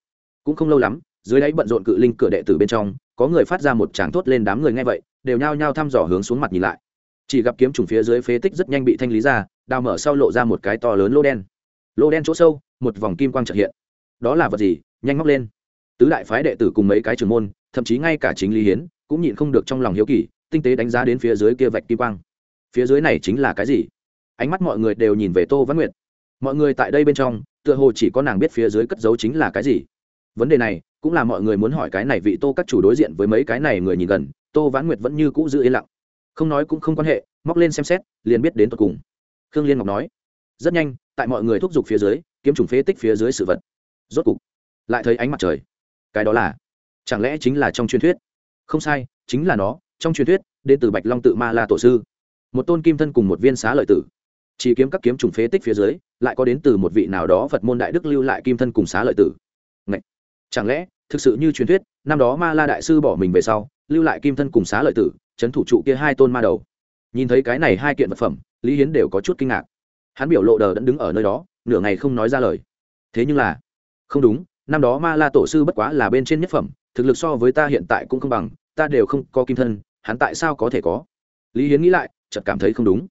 Cũng không lâu lắm, dưới đáy bận rộn cự linh cửa đệ tử bên trong, có người phát ra một tràng thốt lên đám người nghe vậy, đều nhao nhao thăm dò hướng xuống mặt nhìn lại chỉ gặp kiếm trùng phía dưới phế tích rất nhanh bị thanh lý ra, đào mở sau lộ ra một cái to lớn lô đen. Lô đen chỗ sâu, một vòng kim quang trợ hiện. Đó là vật gì? Nhanh móc lên. Tứ đại phái đệ tử cùng mấy cái trưởng môn, thậm chí ngay cả chính lý hiến, cũng nhịn không được trong lòng hiếu kỳ, tinh tế đánh giá đến phía dưới kia vạch kim quang. Phía dưới này chính là cái gì? Ánh mắt mọi người đều nhìn về tô văn nguyệt. Mọi người tại đây bên trong, tựa hồ chỉ có nàng biết phía dưới cất giấu chính là cái gì. Vấn đề này, cũng là mọi người muốn hỏi cái này vị tô các chủ đối diện với mấy cái này người nhìn gần, tô vãn nguyệt vẫn như cũ giữ yên lặng không nói cũng không quan hệ, móc lên xem xét, liền biết đến tột cùng. Khương liên ngọc nói, rất nhanh, tại mọi người thúc giục phía dưới, kiếm trùng phế tích phía dưới sự vật. Rốt cục, lại thấy ánh mặt trời. Cái đó là, chẳng lẽ chính là trong truyền thuyết? Không sai, chính là nó, trong truyền thuyết, đến từ bạch long tự ma la tổ sư. Một tôn kim thân cùng một viên xá lợi tử. Chỉ kiếm các kiếm trùng phế tích phía dưới, lại có đến từ một vị nào đó phật môn đại đức lưu lại kim thân cùng xá lợi tử. Ngậy! chẳng lẽ, thực sự như truyền thuyết, năm đó ma la đại sư bỏ mình về sau, lưu lại kim thân cùng xá lợi tử chấn thủ trụ kia hai tôn ma đầu. Nhìn thấy cái này hai kiện vật phẩm, lý hiến đều có chút kinh ngạc. Hắn biểu lộ đờ đẫn đứng ở nơi đó, nửa ngày không nói ra lời. Thế nhưng là, không đúng, năm đó ma la tổ sư bất quá là bên trên nhất phẩm, thực lực so với ta hiện tại cũng không bằng, ta đều không có kim thân, hắn tại sao có thể có? Lý hiến nghĩ lại, chợt cảm thấy không đúng.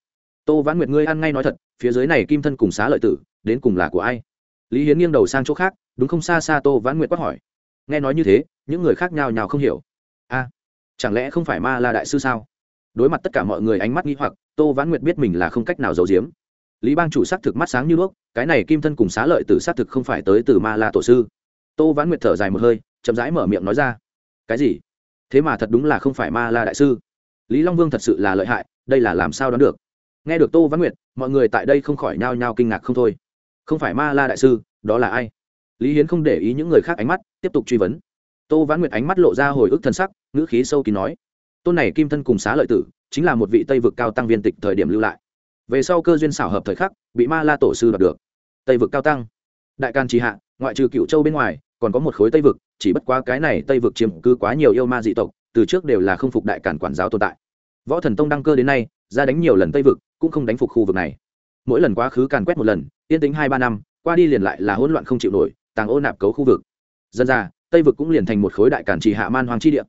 Tô vãn nguyệt ngươi ăn ngay nói thật, phía dưới này kim thân cùng xá lợi tử, đến cùng là của ai? Lý hiến nghiêng đầu sang chỗ khác, đúng không? Xa xa tô vãn nguyệt quát hỏi. Nghe nói như thế, những người khác nhào nhào không hiểu chẳng lẽ không phải ma la đại sư sao? Đối mặt tất cả mọi người ánh mắt nghi hoặc, tô vãn nguyệt biết mình là không cách nào giấu giếm. Lý bang chủ s á c thực mắt sáng như đuốc, cái này kim thân cùng xá lợi từ s á c thực không phải tới từ ma la tổ sư. Tô vãn nguyệt thở dài một hơi, chậm rãi mở miệng nói ra. Cái gì? Thế mà thật đúng là không phải ma la đại sư. Lý long vương thật sự là lợi hại, đây là làm sao đoán được? Nghe được tô vãn nguyệt, mọi người tại đây không khỏi nhao nhao kinh ngạc không thôi. Không phải ma la đại sư, đó là ai? Lý hiến không để ý những người khác ánh mắt, tiếp tục truy vấn tô vãn nguyệt ánh mắt lộ ra hồi ức thân sắc, ngữ khí sâu kín nói, tôn này kim thân cùng xá lợi tử, chính là một vị tây vực cao tăng viên tịch thời điểm lưu lại. Về sau cơ duyên xảo hợp thời khắc, bị ma la tổ sư đoạt được. Tây vực cao tăng, đại can trì hạ, ngoại trừ cựu châu bên ngoài, còn có một khối tây vực, chỉ bất quá cái này tây vực chiếm cứ quá nhiều yêu ma dị tộc, từ trước đều là không phục đại cản quản giáo tồn tại. Võ thần tông đăng cơ đến nay, ra đánh nhiều lần tây vực, cũng không đánh phục khu vực này. Mỗi lần quá khứ càn quét một lần, yên tính hai ba năm, qua đi liền lại là hỗn loạn không chịu nổi, tàng ô nạp cấu khu vực. Dân ra tây vực cũng liền thành một khối đại cản trì hạ man hoàng chi địa.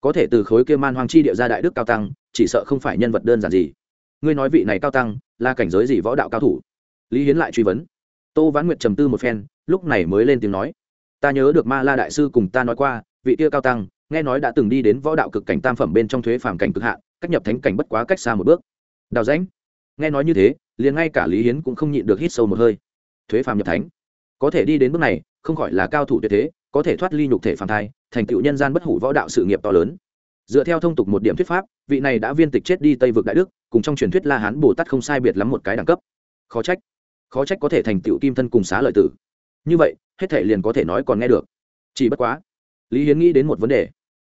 Có thể từ khối kia man hoàng chi địa ra đại đức cao tăng, chỉ sợ không phải nhân vật đơn giản gì. Ngươi nói vị này cao tăng, là cảnh giới gì võ đạo cao thủ? Lý hiến lại truy vấn. Tô vãn nguyệt trầm tư một phen, lúc này mới lên tiếng nói. Ta nhớ được ma la đại sư cùng ta nói qua, vị kia cao tăng, nghe nói đã từng đi đến võ đạo cực cảnh tam phẩm bên trong thuế phàm cảnh cực hạ cách nhập thánh cảnh bất quá cách xa một bước. Đào ránh nghe nói như thế, liền ngay cả lý hiến cũng không nhịn được hít sâu một hơi. Thuế phàm nhập thánh, có thể đi đến bước này, không khỏi là cao thủ tuyệt thế có thể thoát ly nhục thể phàm thai, thành tựu nhân gian bất hủ võ đạo sự nghiệp to lớn. Dựa theo thông tục một điểm thuyết pháp, vị này đã viên tịch chết đi tây vực đại đức, cùng trong truyền thuyết la hán bồ tát không sai biệt lắm một cái đẳng cấp. Khó trách khó trách có thể thành tựu kim thân cùng xá lợi tử. Như vậy, hết thể liền có thể nói còn nghe được. Chỉ bất quá, lý hiến nghĩ đến một vấn đề.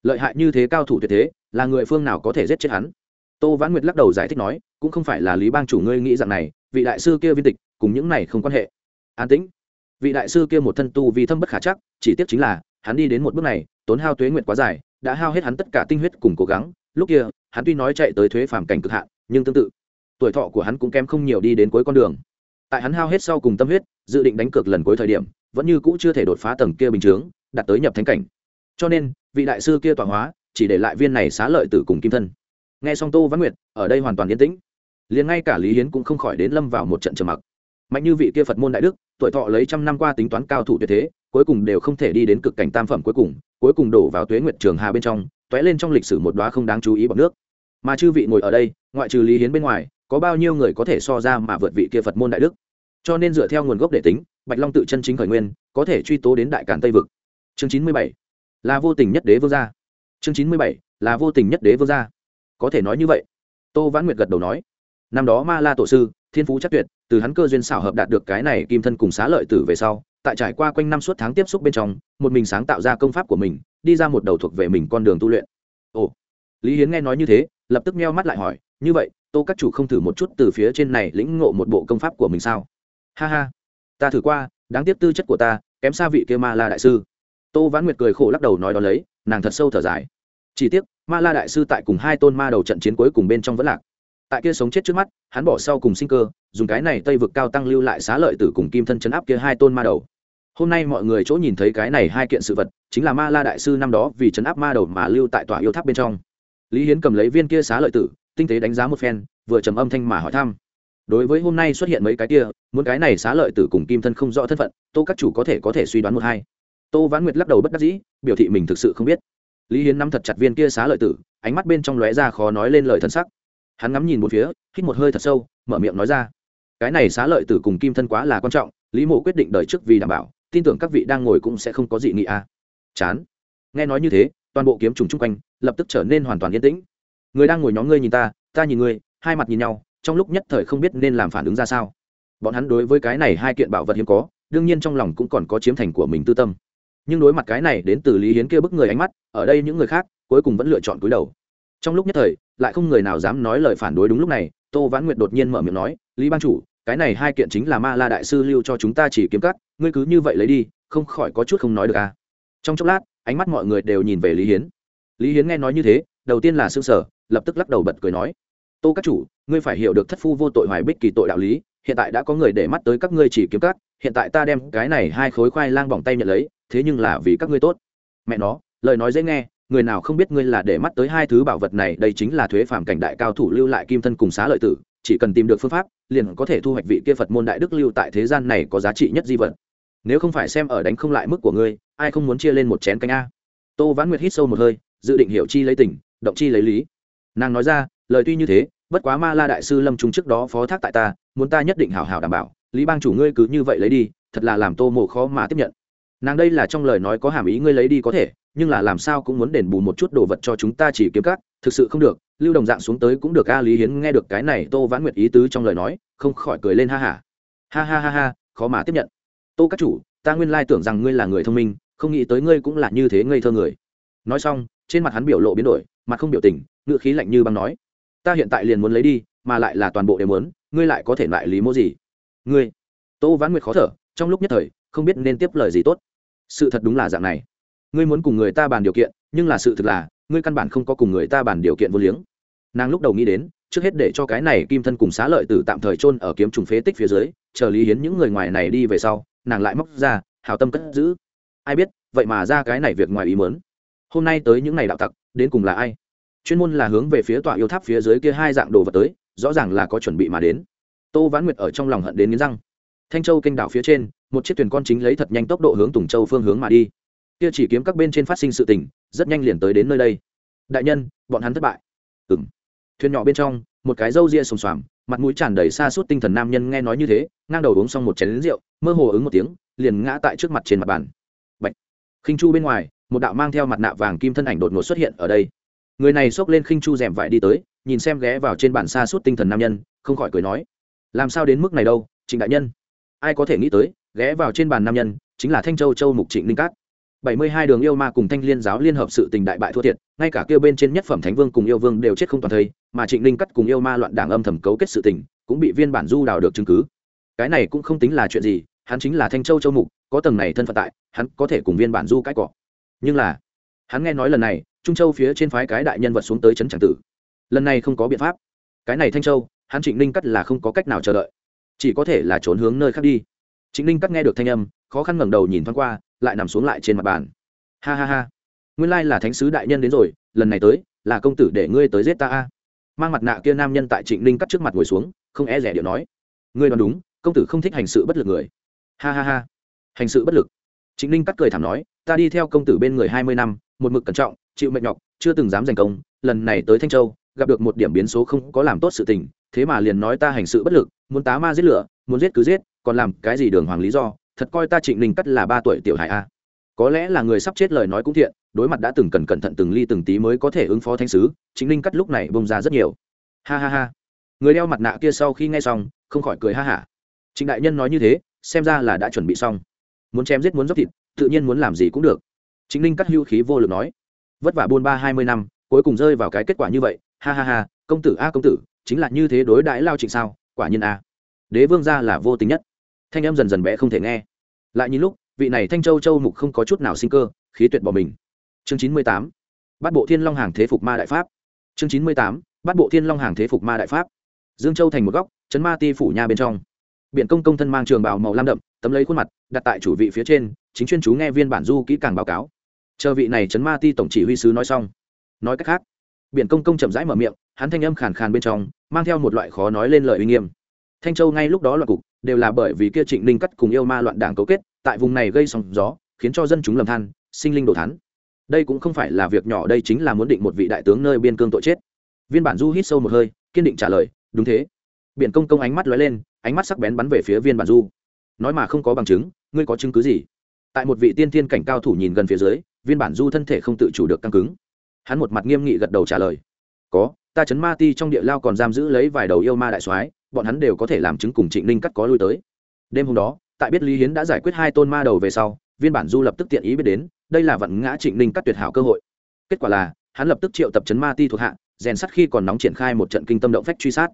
Lợi hại như thế cao thủ tuyệt thế, là người phương nào có thể giết chết hắn? Tô vãn nguyệt lắc đầu giải thích nói, cũng không phải là lý bang chủ ngươi nghĩ rằng này, vị đại sư kia viên tịch, cùng những này không quan hệ. An tĩnh vị đại sư kia một thân tu vì thâm bất khả chắc, chỉ tiếc chính là, hắn đi đến một bước này, tốn hao tuế nguyện quá dài, đã hao hết hắn tất cả tinh huyết cùng cố gắng. Lúc kia, hắn tuy nói chạy tới thuế phàm cảnh cực hạn, nhưng tương tự, tuổi thọ của hắn cũng kém không nhiều đi đến cuối con đường. Tại hắn hao hết sau cùng tâm huyết, dự định đánh cược lần cuối thời điểm, vẫn như cũ chưa thể đột phá tầng kia bình chướng, đạt tới nhập thánh cảnh. Cho nên, vị đại sư kia tọa hóa, chỉ để lại viên này xá lợi tử cùng kim thân. Nghe xong tô văn nguyệt, ở đây hoàn toàn yên tĩnh. Liền ngay cả lý hiến cũng không khỏi đến lâm vào một trận trầm mặc. Mạnh như vị kia phật môn đại đức tuổi thọ lấy trăm năm qua tính toán cao thủ tuyệt thế, cuối cùng đều không thể đi đến cực cảnh tam phẩm cuối cùng cuối cùng đổ vào tuế nguyệt trường hà bên trong t lên trong lịch sử một đoá không đáng chú ý bọc nước. Mà chư vị ngồi ở đây, ngoại trừ lý hiến bên ngoài, có bao nhiêu người có thể so ra mà vượt vị kia phật môn đại đức? Cho nên dựa theo nguồn gốc để tính, bạch long tự chân chính khởi nguyên, có thể truy tố đến đại cản tây vực. Chương chín mươi bảy, là vô tình nhất đế vương gia. Chương chín mươi bảy, là vô tình nhất đế vương gia. Có thể nói như vậy. Tô vãn nguyệt gật đầu nói, năm đó ma la tổ sư thiên phú chắc tuyệt, từ hắn cơ duyên xảo hợp đạt được cái này kim thân cùng xá lợi tử về sau, tại trải qua quanh năm suốt tháng tiếp xúc bên trong, một mình sáng tạo ra công pháp của mình, đi ra một đầu thuộc về mình con đường tu luyện. Ồ, lý hiến nghe nói như thế, lập tức meo mắt lại hỏi, như vậy, tô các chủ không thử một chút từ phía trên này lĩnh ngộ một bộ công pháp của mình sao? Ha ha, ta thử qua, đáng tiếc tư chất của ta kém xa vị kia ma la đại sư. Tô vãn nguyệt cười khổ lắc đầu nói đó lấy, nàng thật sâu thở dài. Chỉ tiếc, ma la đại sư tại cùng hai tôn ma đầu trận chiến cuối cùng bên trong vẫn lạc tại kia sống chết trước mắt, hắn bỏ sau cùng sinh cơ, dùng cái này tây vực cao tăng lưu lại xá lợi tử cùng kim thân chấn áp kia hai tôn ma đầu. Hôm nay mọi người chỗ nhìn thấy cái này hai kiện sự vật, chính là ma la đại sư năm đó vì chấn áp ma đầu mà lưu tại tòa yêu tháp bên trong. Lý hiến cầm lấy viên kia xá lợi tử, tinh tế đánh giá một phen, vừa trầm âm thanh mà hỏi thăm. Đối với hôm nay xuất hiện mấy cái kia, muốn cái này xá lợi tử cùng kim thân không rõ thân phận, tô các chủ có thể có thể suy đoán một hai. Tô vãn nguyệt lắc đầu bất đắc dĩ, biểu thị mình thực sự không biết. Lý hiến nắm thật chặt viên kia xá lợi tử, ánh mắt bên trong lóe ra khó nói lên lời thân sắc hắn ngắm nhìn một phía, hít một hơi thật sâu, mở miệng nói ra. Cái này xá lợi tử cùng kim thân quá là quan trọng, lý mộ quyết định đời trước vì đảm bảo, tin tưởng các vị đang ngồi cũng sẽ không có gì nghị a à. chán. Nghe nói như thế, toàn bộ kiếm trùng chung quanh, lập tức trở nên hoàn toàn yên tĩnh. Người đang ngồi nhóm ngươi nhìn ta ta nhìn ngươi, hai mặt nhìn nhau, trong lúc nhất thời không biết nên làm phản ứng ra sao. Bọn hắn đối với cái này hai kiện bảo vật hiếm có, đương nhiên trong lòng cũng còn có chiếm thành của mình tư tâm. Nhưng đối mặt cái này đến từ lý hiến kia bức người ánh mắt, ở đây những người khác, cuối cùng vẫn lựa chọn cúi đầu trong lúc nhất thời, lại không người nào dám nói lời phản đối đúng lúc này, tô vãn nguyệt đột nhiên mở miệng nói, lý ban chủ, cái này hai kiện chính là ma la đại sư lưu cho chúng ta chỉ kiếm cắt ngươi cứ như vậy lấy đi, không khỏi có chút không nói được à. Trong chốc lát, ánh mắt mọi người đều nhìn về lý hiến. Lý hiến nghe nói như thế, đầu tiên là s ư ơ n g sở lập tức lắc đầu bật cười nói, tô các chủ, ngươi phải hiểu được thất phu vô tội hoài bích kỳ tội đạo lý, hiện tại đã có người để mắt tới các ngươi chỉ kiếm cắt hiện tại ta đem cái này hai khối khoai lang bỏng tay nhận lấy, thế nhưng là vì các ngươi tốt. Mẹ nó, lời nói dễ nghe người nào không biết ngươi là để mắt tới hai thứ bảo vật này, đây chính là thuế phạm cảnh đại cao thủ lưu lại kim thân cùng xá lợi tử, chỉ cần tìm được phương pháp, liền có thể thu hoạch vị kia phật môn đại đức lưu tại thế gian này có giá trị nhất di vật. Nếu không phải xem ở đánh không lại mức của ngươi, ai không muốn chia lên một chén canh a? Tô vãn nguyệt hít sâu một hơi, dự định hiểu chi lấy tình, động chi lấy lý. Nàng nói ra, lời tuy như thế, bất quá ma la đại sư lâm trung trước đó phó thác tại ta, muốn ta nhất định hảo hảo đảm bảo, lý bang chủ ngươi cứ như vậy lấy đi, thật là làm tô mộ khó mà tiếp nhận. Nàng đây là trong lời nói có hàm ý ngươi lấy đi có thể nhưng là làm sao cũng muốn đền bù một chút đồ vật cho chúng ta chỉ kiếm cắt thực sự không được, lưu đồng dạng xuống tới cũng được, a lý hiến nghe được cái này, tô vãn nguyệt ý tứ trong lời nói, không khỏi cười lên ha hả ha. ha ha ha ha, khó mà tiếp nhận. Tô các chủ, ta nguyên lai tưởng rằng ngươi là người thông minh, không nghĩ tới ngươi cũng là như thế ngây thơ người. Nói xong, trên mặt hắn biểu lộ biến đổi, mặt không biểu tình ngựa khí lạnh như băng nói, ta hiện tại liền muốn lấy đi, mà lại là toàn bộ đều muốn, ngươi lại có thể lại lý mô gì? Ngươi? Tô vãn nguyệt khó thở, trong lúc nhất thời, không biết nên tiếp lời gì tốt. Sự thật đúng là dạng này ngươi muốn cùng người ta bàn điều kiện, nhưng là sự thực là, ngươi căn bản không có cùng người ta bàn điều kiện vô liếng. Nàng lúc đầu nghĩ đến, trước hết để cho cái này kim thân cùng xá lợi tử tạm thời chôn ở kiếm trùng phế tích phía dưới, chờ lý hiến những người ngoài này đi về sau, nàng lại móc ra, hào tâm cất giữ. Ai biết, vậy mà ra cái này việc ngoài ý mớn hôm nay tới những ngày đạo tặc, đến cùng là ai? Chuyên môn là hướng về phía tọa yêu tháp phía dưới kia hai dạng đồ vật tới, rõ ràng là có chuẩn bị mà đến. Tô vãn nguyệt ở trong lòng hận đến nghiến răng. Thanh châu kênh đảo phía trên, một chiếc thuyền con chính lấy thật nhanh tốc độ hướng tùng châu phương hướng mà đi kia chỉ kiếm các bên trên phát sinh sự tình, rất nhanh liền tới đến nơi đây. Đại nhân, bọn hắn thất bại. Ừng thuyền nhỏ bên trong, một cái râu ria sùng xoàm, mặt mũi tràn đầy xa suốt tinh thần nam nhân nghe nói như thế, ngang đầu uống xong một chén lính rượu, mơ hồ ứng một tiếng, liền ngã tại trước mặt trên mặt bàn. Bạch. khinh chu bên ngoài, một đạo mang theo mặt nạ vàng kim thân ảnh đột ngột xuất hiện ở đây. Người này xốc lên khinh chu rèm vải đi tới, nhìn xem ghé vào trên bàn xa suốt tinh thần nam nhân, không khỏi cười nói. Làm sao đến mức này đâu, trịnh đại nhân? Ai có thể nghĩ tới, ghé vào trên bàn nam nhân, chính là thanh châu châu mục trịnh linh cát bảy mươi hai đường yêu ma cùng thanh liên giáo liên hợp sự tình đại bại thua thiệt, ngay cả kêu bên trên nhất phẩm thánh vương cùng yêu vương đều chết không toàn thây, mà trịnh linh cắt cùng yêu ma loạn đảng âm thầm cấu kết sự tình, cũng bị viên bản du đào được chứng cứ. Cái này cũng không tính là chuyện gì, hắn chính là thanh châu châu mục, có tầng này thân phận tại, hắn có thể cùng viên bản du cãi cọ. Nhưng là, hắn nghe nói lần này, trung châu phía trên phái cái đại nhân vật xuống tới trấn chẳng tử. Lần này không có biện pháp. Cái này thanh châu, hắn trịnh linh cắt là không có cách nào chờ đợi. Chỉ có thể là trốn hướng nơi khác đi. Trịnh linh cắt nghe được thanh âm, khó khăn ngẩng đầu nhìn thoáng qua lại nằm xuống lại trên mặt bàn. Ha ha ha. Nguyên lai là thánh sứ đại nhân đến rồi, lần này tới, là công tử để ngươi tới giết ta a. Mang mặt nạ kia nam nhân tại trịnh ninh cắt trước mặt ngồi xuống, không e rẻ điệu nói. Ngươi đoán đúng, công tử không thích hành sự bất lực người. Ha ha ha. Hành sự bất lực. Trịnh ninh cắt cười thảm nói, ta đi theo công tử bên người hai mươi năm, một mực cẩn trọng, chịu mệt nhọc, chưa từng dám giành công, lần này tới thanh châu, gặp được một điểm biến số không có làm tốt sự tình, thế mà liền nói ta hành sự bất lực, muốn tá ma giết lửa, muốn giết cứ giết, còn làm cái gì đường hoàng lý do thật coi ta trịnh ninh cắt là ba tuổi tiểu hải a. Có lẽ là người sắp chết lời nói cũng thiện, đối mặt đã từng cần cẩn thận từng ly từng tí mới có thể ứng phó thanh sứ chính ninh cắt lúc này bông ra rất nhiều. Ha ha ha. Người đeo mặt nạ kia sau khi nghe xong, không khỏi cười ha hả. Trịnh đại nhân nói như thế, xem ra là đã chuẩn bị xong. Muốn chém giết muốn dốc thịt, tự nhiên muốn làm gì cũng được. Chính ninh cắt hưu khí vô lực nói. Vất vả buôn ba hai mươi năm, cuối cùng rơi vào cái kết quả như vậy. Ha ha ha, công tử a công tử, chính là như thế đối đãi lao trịnh sao? Quả nhiên a. Đế vương gia là vô tình nhất. Thanh em dần dần bé không thể nghe lại nhìn lúc, vị này thanh châu châu mục không có chút nào sinh cơ, khí tuyệt bỏ mình. Chương chín mươi tám, bắt bộ thiên long hàng thế phục ma đại pháp. Chương chín mươi tám, bắt bộ thiên long hàng thế phục ma đại pháp. Dương châu thành một góc chấn ma ti phủ nha bên trong. Biện công công thân mang trường bào màu lam đậm, tấm lấy khuôn mặt, đặt tại chủ vị phía trên, chính chuyên chú nghe viên bản du kỹ càng báo cáo. Chờ vị này chấn ma ti tổng chỉ huy sứ nói xong. Nói cách khác biện công công chậm rãi mở miệng, hắn thanh âm khàn khàn bên trong, mang theo một loại khó nói lên lời uy nghiêm. Thanh châu ngay lúc đó là cục đều là bởi vì kia trịnh ninh cắt cùng yêu ma loạn đảng cấu kết, tại vùng này gây sóng gió, khiến cho dân chúng lầm than, sinh linh đồ thán. Đây cũng không phải là việc nhỏ, đây chính là muốn định một vị đại tướng nơi biên cương tội chết. Viên bản du hít sâu một hơi, kiên định trả lời, đúng thế. Biển công công ánh mắt lóe lên, ánh mắt sắc bén bắn về phía viên bản du. Nói mà không có bằng chứng, ngươi có chứng cứ gì? Tại một vị tiên thiên cảnh cao thủ nhìn gần phía dưới, viên bản du thân thể không tự chủ được căng cứng. Hắn một mặt nghiêm nghị gật đầu trả lời, có, ta chấn ma ti trong địa lao còn giam giữ lấy vài đầu yêu ma đại soái bọn hắn đều có thể làm chứng cùng trịnh ninh cắt có lui tới. Đêm hôm đó, tại biết lý hiến đã giải quyết hai tôn ma đầu về sau, viên bản du lập tức tiện ý biết đến, đây là vận ngã trịnh ninh cắt tuyệt hảo cơ hội. Kết quả là, hắn lập tức triệu tập chấn ma ti thuộc hạ, rèn sắt khi còn nóng triển khai một trận kinh tâm động phách truy sát.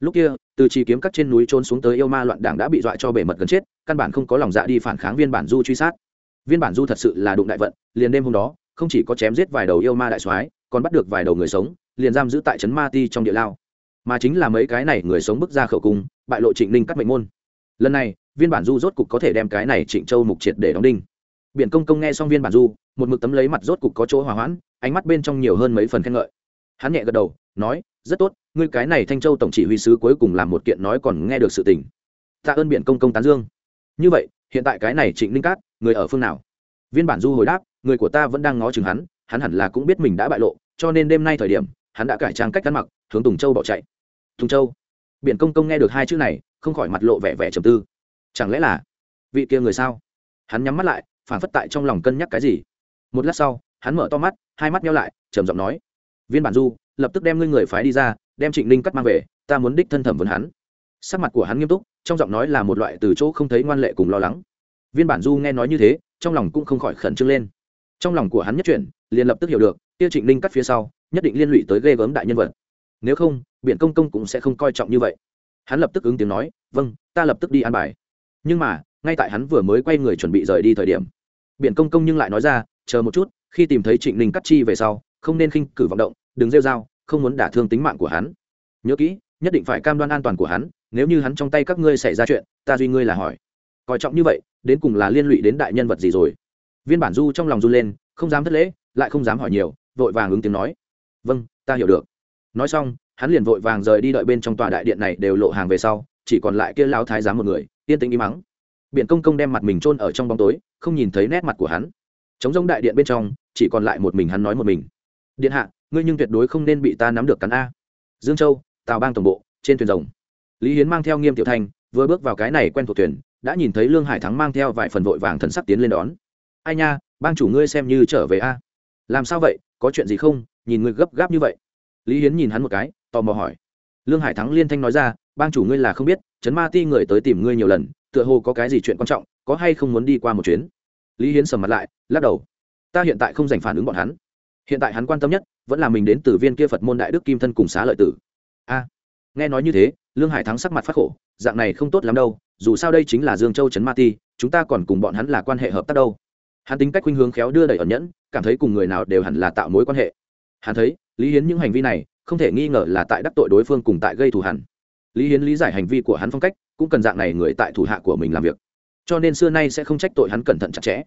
Lúc kia, từ chi kiếm cắt trên núi trốn xuống tới yêu ma loạn đảng đã bị dọa cho bể mật gần chết, căn bản không có lòng dạ đi phản kháng viên bản du truy sát. Viên bản du thật sự là đụng đại vận, liền đêm hôm đó, không chỉ có chém giết vài đầu yêu ma đại soái, còn bắt được vài đầu người sống, liền giam giữ tại trấn ma ti trong địa lao mà chính là mấy cái này người sống bước ra khẩu cung, bại lộ trịnh ninh cắt mệnh môn. Lần này, viên bản du rốt cục có thể đem cái này trịnh châu mục triệt để đóng đinh. Biển công công nghe xong viên bản du, một mực tấm lấy mặt rốt cục có chỗ hòa hoãn, ánh mắt bên trong nhiều hơn mấy phần khen ngợi. Hắn nhẹ gật đầu, nói, rất tốt, ngươi cái này thanh châu tổng chỉ huy sứ cuối cùng làm một kiện nói còn nghe được sự tình. Tạ ơn biển công công tán dương. Như vậy, hiện tại cái này trịnh ninh cát, người ở phương nào? Viên bản du hồi đáp, người của ta vẫn đang ngó chừng hắn hắn hẳn là cũng biết mình đã bại lộ, cho nên đêm nay thời điểm, hắn đã cải trang cách ăn mặc, hướng tùng châu bỏ chạy thùng châu. Biển công công nghe được hai chữ này, không khỏi mặt lộ vẻ vẻ trầm tư. Chẳng lẽ là vị kia người sao? Hắn nhắm mắt lại, phản phất tại trong lòng cân nhắc cái gì. Một lát sau, hắn mở to mắt, hai mắt nhau lại, trầm giọng nói, viên bản du, lập tức đem ngươi người phái đi ra, đem trịnh ninh cắt mang về, ta muốn đích thân thẩm vấn hắn. Sắc mặt của hắn nghiêm túc, trong giọng nói là một loại từ chỗ không thấy ngoan lệ cùng lo lắng. Viên bản du nghe nói như thế, trong lòng cũng không khỏi khẩn trương lên. Trong lòng của hắn nhất chuyển, liền lập tức hiểu được tiêu trịnh ninh cắt phía sau, nhất định liên lụy tới ghê gớm đại nhân vật nếu không biện công công cũng sẽ không coi trọng như vậy. Hắn lập tức ứng tiếng nói vâng ta lập tức đi an bài. Nhưng mà, ngay tại hắn vừa mới quay người chuẩn bị rời đi thời điểm biện công công nhưng lại nói ra, chờ một chút, khi tìm thấy trịnh ninh cắt chi về sau, không nên khinh cử vọng động, đừng rêu r a o không muốn đả thương tính mạng của hắn. Nhớ kỹ, nhất định phải cam đoan an toàn của hắn, nếu như hắn trong tay các ngươi xảy ra chuyện, ta duy ngươi là hỏi. Coi trọng như vậy, đến cùng là liên lụy đến đại nhân vật gì rồi? Viên bản du trong lòng run lên, không dám thất lễ, lại không dám hỏi nhiều, vội vàng ứng tiếng nói vâng ta hiểu được nói xong, hắn liền vội vàng rời đi đợi bên trong tòa đại điện này đều lộ hàng về sau, chỉ còn lại kia lao thái giám một người, yên tĩnh im mắng. Biện công công đem mặt mình chôn ở trong bóng tối, không nhìn thấy nét mặt của hắn. Chống rông đại điện bên trong, chỉ còn lại một mình hắn nói một mình. Điện hạ, ngươi nhưng tuyệt đối không nên bị ta nắm được cắn a. Dương châu, tào bang tổng bộ, trên thuyền rồng. Lý hiến mang theo nghiêm tiểu thanh, vừa bước vào cái này quen thuộc thuyền, đã nhìn thấy lương hải thắng mang theo vài phần vội vàng thần sắc tiến lên đón. Ai nha, bang chủ ngươi xem như trở về a. Làm sao vậy, có chuyện gì không? Nhìn ngươi gấp gáp như vậy lý hiến nhìn hắn một cái, tò mò hỏi. Lương hải thắng liên thanh nói ra, bang chủ ngươi là không biết, trấn ma ti người tới tìm ngươi nhiều lần, tựa hồ có cái gì chuyện quan trọng, có hay không muốn đi qua một chuyến? Lý hiến sầm mặt lại, lắc đầu. Ta hiện tại không dành phản ứng bọn hắn. Hiện tại hắn quan tâm nhất, vẫn là mình đến từ viên kia phật môn đại đức kim thân cùng xá lợi tử. A. Nghe nói như thế, lương hải thắng sắc mặt phát khổ, dạng này không tốt lắm đâu, dù sao đây chính là dương châu trấn ma ti, chúng ta còn cùng bọn hắn là quan hệ hợp tác đâu. Hắn tính cách khuynh hướng khéo đưa đẩy ẩn nhẫn, cảm thấy cùng người nào đều hẳn là tạo mối quan hệ. Hắn thấy lý hiến những hành vi này, không thể nghi ngờ là tại đắc tội đối phương cùng tại gây thù hẳn lý hiến lý giải hành vi của hắn phong cách, cũng cần dạng này người tại thủ hạ của mình làm việc. Cho nên xưa nay sẽ không trách tội hắn cẩn thận chặt chẽ.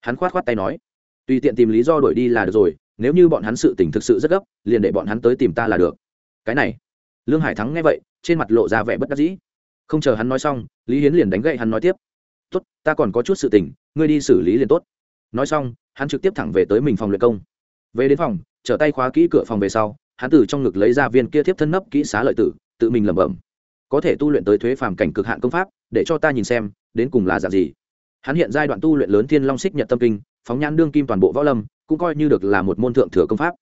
Hắn khoát khoát tay nói, tùy tiện tìm lý do đổi đi là được rồi, nếu như bọn hắn sự tình thực sự rất gấp, liền để bọn hắn tới tìm ta là được. Cái này, lương hải thắng nghe vậy, trên mặt lộ ra vẻ bất đắc dĩ. Không chờ hắn nói xong, lý hiến liền đánh gậy hắn nói tiếp, tốt, ta còn có chút sự tình, ngươi đi xử lý liền tốt. Nói xong, hắn trực tiếp thẳng về tới mình phòng luyện công. Về đến phòng trở tay khóa kỹ cửa phòng về sau, hắn từ trong ngực lấy ra viên kia tiếp thân nấp kỹ xá lợi tử, tự mình lẩm bẩm. Có thể tu luyện tới thuế phàm cảnh cực hạn công pháp, để cho ta nhìn xem, đến cùng là dạng gì. Hắn hiện giai đoạn tu luyện lớn thiên long xích nhật tâm kinh, phóng nhãn đương kim toàn bộ võ lâm, cũng coi như được là một môn thượng thừa công pháp.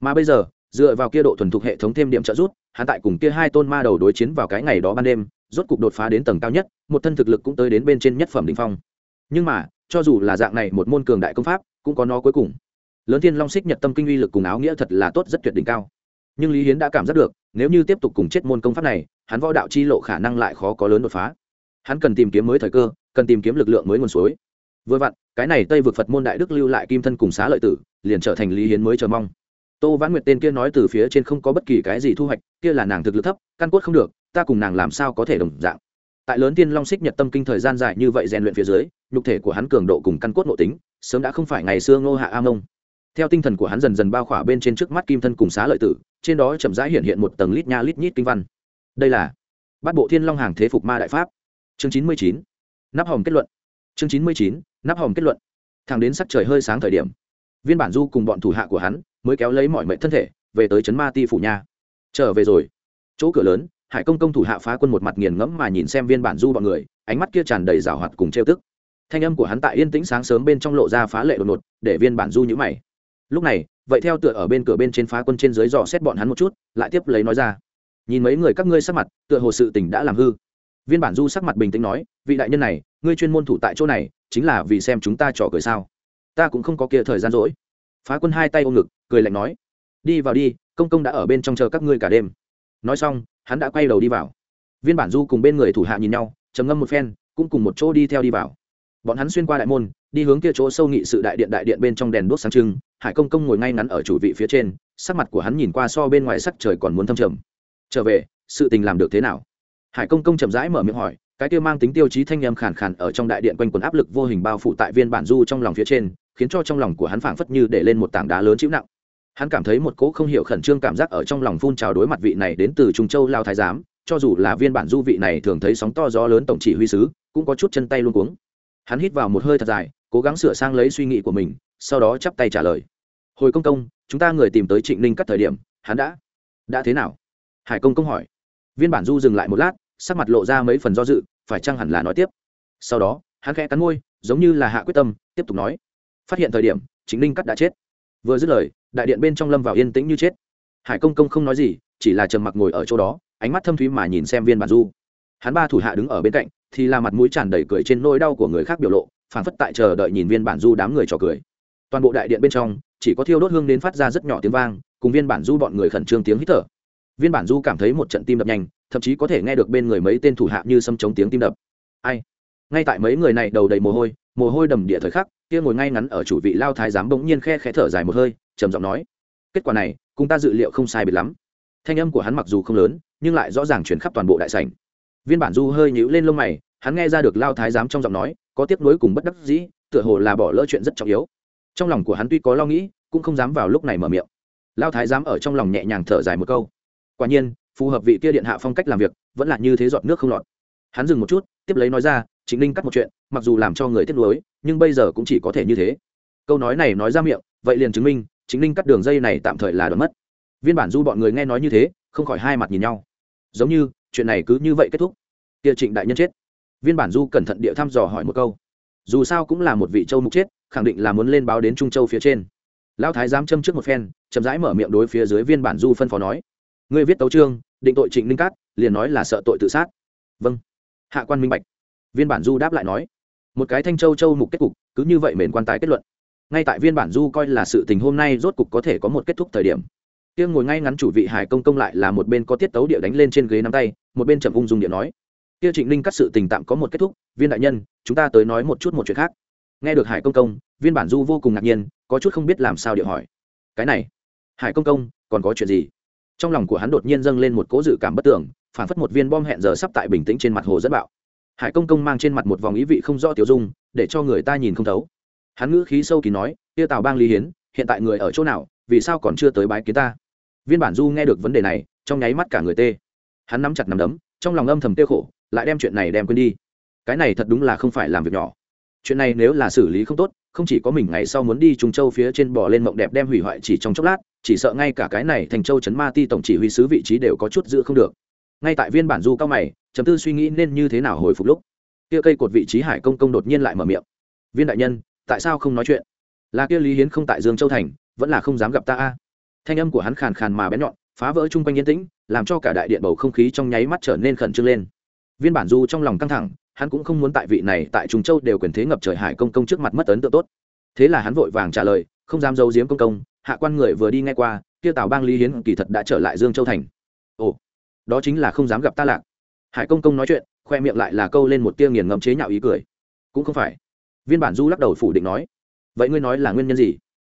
Mà bây giờ, dựa vào kia độ thuần thục hệ thống thêm điểm trợ rút hắn tại cùng kia hai tôn ma đầu đối chiến vào cái ngày đó ban đêm, rốt cục đột phá đến tầng cao nhất, một thân thực lực cũng tới đến bên trên nhất phẩm đ ỉ n h phong. Nhưng mà, cho dù là dạng này một môn cường đại công pháp, cũng có nó cuối cùng lớn thiên long xích nhật tâm kinh uy lực cùng áo nghĩa thật là tốt rất tuyệt đỉnh cao. Nhưng lý hiến đã cảm giác được, nếu như tiếp tục cùng chết môn công pháp này, hắn võ đạo chi lộ khả năng lại khó có lớn đột phá. Hắn cần tìm kiếm mới thời cơ, cần tìm kiếm lực lượng mới nguồn suối. Vừa vặn, cái này tây vực phật môn đại đức lưu lại kim thân cùng xá lợi tử, liền trở thành lý hiến mới chờ mong. Tô vãn nguyệt tên kia nói từ phía trên không có bất kỳ cái gì thu hoạch, kia là nàng thực lực thấp, căn cốt không được, ta cùng nàng làm sao có thể đồng dạng. Tại lớn tiên long xích nhật tâm kinh thời gian dài như vậy rèn luyện phía dưới, nhục thể của hắn cường độ cùng căn cốt nội tính, sớm đã không phải ngày xưa ngô hạ a mông theo tinh thần của hắn dần dần bao khỏa bên trên trước mắt kim thân cùng xá lợi tử, trên đó chậm rãi hiện hiện một tầng lít nha lít nhít kinh văn. Đây là bát bộ thiên long hàng thế phục ma đại pháp. Chương chín mươi chín. Nắp hồng kết luận. Chương chín mươi chín. Nắp hồng kết luận. Thẳng đến sắc trời hơi sáng thời điểm, viên bản du cùng bọn thủ hạ của hắn mới kéo lấy mọi mệnh thân thể, về tới trấn ma ti phủ nha trở về rồi. Chỗ cửa lớn, hải công công thủ hạ phá quân một mặt nghiền ngẫm mà nhìn xem viên bản du bọn người, ánh mắt kia tràn đầy rào hoạt cùng trêu tức. Thanh âm của hắn tại yên tĩnh sáng sớm bên trong lộ ra phá lệ đột ngột, để viên bản du nhữ mày lúc này, vậy theo tựa ở bên cửa bên trên phá quân trên dưới dò xét bọn hắn một chút, lại tiếp lấy nói ra. Nhìn mấy người các ngươi sắc mặt, tựa hồ sự tình đã làm hư. Viên bản du sắc mặt bình tĩnh nói, vị đại nhân này, ngươi chuyên môn thủ tại chỗ này, chính là vì xem chúng ta trò cười sao. Ta cũng không có kia thời gian rỗi. Phá quân hai tay ôm ngực, cười lạnh nói. Đi vào đi, công công đã ở bên trong chờ các ngươi cả đêm. Nói xong, hắn đã quay đầu đi vào. Viên bản du cùng bên người thủ hạ nhìn nhau, trầm ngâm một phen, cũng cùng một chỗ đi theo đi vào. Bọn hắn xuyên qua đại môn, đi hướng kia chỗ sâu nghị sự đại điện đại điện bên trong đèn đuốc sáng trưng hải công công ngồi ngay ngắn ở chủ vị phía trên, sắc mặt của hắn nhìn qua so bên ngoài sắc trời còn muốn thâm trầm. Trở về, sự tình làm được thế nào? Hải công công chậm rãi mở miệng hỏi, cái kia mang tính tiêu chí thanh âm khàn khàn ở trong đại điện quanh quần áp lực vô hình bao phủ tại viên bản du trong lòng phía trên, khiến cho trong lòng của hắn phảng phất như để lên một tảng đá lớn chịu nặng. Hắn cảm thấy một cỗ không hiểu khẩn trương cảm giác ở trong lòng phun trào đối mặt vị này đến từ trung châu lao thái giám, cho dù là viên bản du vị này thường thấy sóng to gió lớn tổng chỉ huy sứ, cũng có chút chân tay luôn cuống. Hắn hít vào một hơi thật dài cố gắng sửa sang lấy suy nghĩ của mình, sau đó chắp tay trả lời. Hồi công công, chúng ta người tìm tới trịnh ninh cắt thời điểm, hắn đã đã thế nào? Hải công công hỏi. Viên bản du dừng lại một lát, sắc mặt lộ ra mấy phần do dự, phải chăng hẳn là nói tiếp. Sau đó, hắn khẽ cắn môi, giống như là hạ quyết tâm, tiếp tục nói. Phát hiện thời điểm chính ninh cắt đã chết. Vừa dứt lời, đại điện bên trong lâm vào yên tĩnh như chết. Hải công công không nói gì, chỉ là trầm mặc ngồi ở chỗ đó, ánh mắt thâm thúy mà nhìn xem viên bản du. Hắn ba thủ hạ đứng ở bên cạnh, thì là mặt mũi tràn đầy cười trên nỗi đau của người khác biểu lộ phảng phất tại chờ đợi nhìn viên bản du đám người trò cười. Toàn bộ đại điện bên trong, chỉ có thiêu đốt hương đến phát ra rất nhỏ tiếng vang, cùng viên bản du bọn người khẩn trương tiếng hít thở. Viên bản du cảm thấy một trận tim đập nhanh, thậm chí có thể nghe được bên người mấy tên thủ hạ như xâm chống tiếng tim đập. Ai? Ngay tại mấy người này đầu đầy mồ hôi mồ hôi đầm địa thời khắc, kia ngồi ngay ngắn ở chủ vị lao thái giám bỗng nhiên khe khẽ thở dài một hơi, trầm giọng nói, kết quả này, cùng ta dự liệu không sai biệt lắm. Thanh âm của hắn mặc dù không lớn, nhưng lại rõ ràng chuyển khắp toàn bộ đại sảnh. Viên bản du hơi nhíu lên lông mày hắn nghe ra được lao thái giám trong giọng nói, có tiếc nuối cùng bất đắc dĩ, tựa hồ là bỏ lỡ chuyện rất trọng yếu. Trong lòng của hắn tuy có lo nghĩ, cũng không dám vào lúc này mở miệng. Lao thái giám ở trong lòng nhẹ nhàng thở dài một câu. Quả nhiên, phù hợp vị kia điện hạ phong cách làm việc, vẫn là như thế giọt nước không lọt. Hắn dừng một chút, tiếp lấy nói ra chính linh cắt một chuyện, mặc dù làm cho người tiếc nuối, nhưng bây giờ cũng chỉ có thể như thế. Câu nói này nói ra miệng, vậy liền chứng minh chính linh cắt đường dây này tạm thời là đoán mất. Viên bản du bọn người nghe nói như thế, không khỏi hai mặt nhìn nhau. Giống như, chuyện này cứ như vậy kết thúc. Kia trịnh đại nhân chết viên bản du cẩn thận địa thăm dò hỏi một câu. Dù sao cũng là một vị châu mục chết, khẳng định là muốn lên báo đến trung châu phía trên. Lão thái giám châm trước một phen, chậm rãi mở miệng đối phía dưới viên bản du phân phó nói. Ngươi viết tấu trương định tội trịnh ninh cát, liền nói là sợ tội tự sát. Vâng. Hạ quan minh bạch. Viên bản du đáp lại nói. Một cái thanh châu châu mục kết cục, cứ như vậy mền quan tài kết luận. Ngay tại viên bản du coi là sự tình hôm nay rốt cục có thể có một kết thúc thời điểm. Tiêng ngồi ngay ngắn chủ vị hải công công lại là một bên có tiết tấu địa đánh lên trên ghế nắm tay, một bên chậm ung dung địa nói kia trịnh ninh cắt sự tình tạm có một kết thúc, viên đại nhân, chúng ta tới nói một chút một chuyện khác. Nghe được hải công công, viên bản du vô cùng ngạc nhiên, có chút không biết làm sao địa hỏi. Cái này, hải công công, còn có chuyện gì? Trong lòng của hắn đột nhiên dâng lên một cố dự cảm bất tưởng phản phất một viên bom hẹn giờ sắp tại bình tĩnh trên mặt hồ rất bạo. Hải công công mang trên mặt một vòng ý vị không rõ tiểu dung, để cho người ta nhìn không thấu. Hắn ngữ khí sâu kỳ nói tia tào bang lý hiến, hiện tại người ở chỗ nào, vì sao còn chưa tới bái kiến ta? Viên bản du nghe được vấn đề này, trong nháy mắt cả người tê. Hắn nắm chặt nắm đấm, trong lòng âm thầm tiêu khổ lại đem chuyện này đem quên đi. Cái này thật đúng là không phải làm việc nhỏ. Chuyện này nếu là xử lý không tốt, không chỉ có mình ngày sau muốn đi trung châu phía trên bò lên mộng đẹp đem hủy hoại chỉ trong chốc lát, chỉ sợ ngay cả cái này thành châu chấn ma ti tổng chỉ huy sứ vị trí đều có chút giữ không được. Ngay tại viên bản du cao mày chấm tư suy nghĩ nên như thế nào hồi phục lúc, kia cây cột vị trí hải công công đột nhiên lại mở miệng. Viên đại nhân, tại sao không nói chuyện? Là kia lý hiến không tại dương châu thành, vẫn là không dám gặp ta a? Thanh âm của hắn khàn khàn mà bén nhọn, phá vỡ chung quanh yên tĩnh, làm cho cả đại điện bầu không khí trong nháy mắt trở nên khẩn trương lên viên bản du trong lòng căng thẳng, hắn cũng không muốn tại vị này tại trung châu đều quyền thế ngập trời hải công công trước mặt mất ấn tượng tốt. Thế là hắn vội vàng trả lời, không dám giấu giếm công công, hạ quan người vừa đi ngay qua, kia tào bang lý hiến kỳ thật đã trở lại dương châu thành. Ồ, đó chính là không dám gặp ta lạc. Hải công công nói chuyện, khoe miệng lại là câu lên một tia nghiền ngẫm chế nhạo ý cười. Cũng không phải. Viên bản du lắc đầu phủ định nói, vậy ngươi nói là nguyên nhân gì?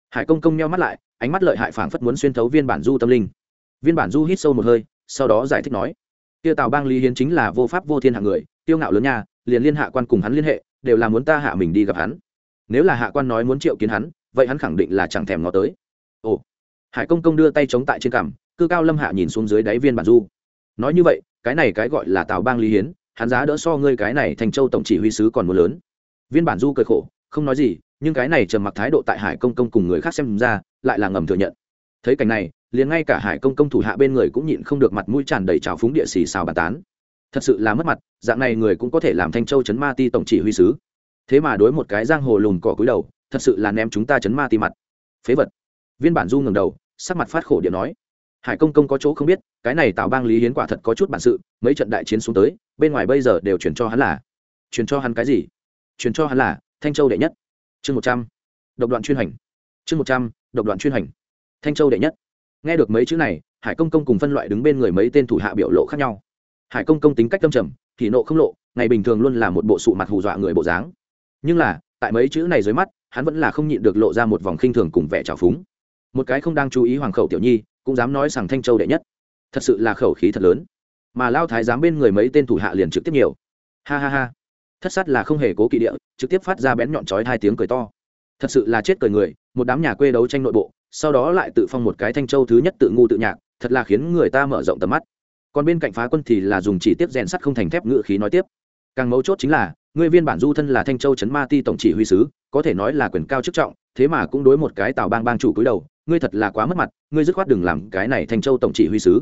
Hải công công nheo mắt lại, ánh mắt lợi hại phảng phất muốn xuyên thấu viên bản du tâm linh. Viên bản du hít sâu một hơi, sau đó giải thích nói kia tào bang lý hiến chính là vô pháp vô thiên hạng người tiêu ngạo lớn nha, liền liên hạ quan cùng hắn liên hệ, đều là muốn ta hạ mình đi gặp hắn. Nếu là hạ quan nói muốn triệu kiến hắn, vậy hắn khẳng định là chẳng thèm ngó tới. Ồ, hải công công đưa tay chống tại trên cằm, cư cao lâm hạ nhìn xuống dưới đáy viên bản du. Nói như vậy, cái này cái gọi là tào bang lý hiến, hắn giá đỡ so ngươi cái này thành châu tổng chỉ huy sứ còn muốn lớn. Viên bản du cười khổ, không nói gì, nhưng cái này trầm mặc thái độ tại hải công công cùng người khác xem ra, lại là ngầm thừa nhận thấy cảnh này, liền ngay cả hải công công thủ hạ bên người cũng nhịn không được mặt mũi tràn đầy trào phúng địa xì xào bàn tán. Thật sự là mất mặt, dạng này người cũng có thể làm thanh châu chấn ma ti tổng chỉ huy sứ. Thế mà đối một cái giang hồ lùn cỏ cúi đầu, thật sự là ném chúng ta chấn ma ti mặt. Phế vật. Viên bản du ngừng đầu, sắc mặt phát khổ điện nói. Hải công công có chỗ không biết, cái này tạo bang lý hiến quả thật có chút bản sự, mấy trận đại chiến xuống tới, bên ngoài bây giờ đều chuyển cho hắn là. Chuyển cho hắn cái gì? Chuyển cho hắn là, thanh châu đệ nhất. Chương một trăm. Độc đoạn chuyên hành. Chương một trăm. Độc đoạn chuyên hành thanh châu đệ nhất. Nghe được mấy chữ này, hải công công cùng phân loại đứng bên người mấy tên thủ hạ biểu lộ khác nhau. Hải công công tính cách tâm trầm, thì nộ không lộ, ngày bình thường luôn là một bộ sụ mặt hù dọa người bộ dáng. Nhưng là, tại mấy chữ này dưới mắt, hắn vẫn là không nhịn được lộ ra một vòng khinh thường cùng vẻ trào phúng. Một cái không đang chú ý hoàng khẩu tiểu nhi, cũng dám nói rằng thanh châu đệ nhất. Thật sự là khẩu khí thật lớn. Mà lao thái dám bên người mấy tên thủ hạ liền trực tiếp nhiều. Ha ha ha. Thất sát là không hề cố kỵ địa, trực tiếp phát ra bén nhọn chói hai tiếng cười to. Thật sự là chết cười người một đám nhà quê đấu tranh nội bộ, sau đó lại tự phong một cái thanh châu thứ nhất tự ngu tự nhạc, thật là khiến người ta mở rộng tầm mắt. Còn bên cạnh phá quân thì là dùng chỉ tiếp rèn sắt không thành thép ngự khí nói tiếp. Càng mấu chốt chính là, người viên bản du thân là thanh châu trấn ma ti tổng chỉ huy sứ, có thể nói là quyền cao chức trọng, thế mà cũng đối một cái tào bang bang chủ cúi đầu, ngươi thật là quá mất mặt, ngươi dứt khoát đừng làm cái này thanh châu tổng chỉ huy sứ.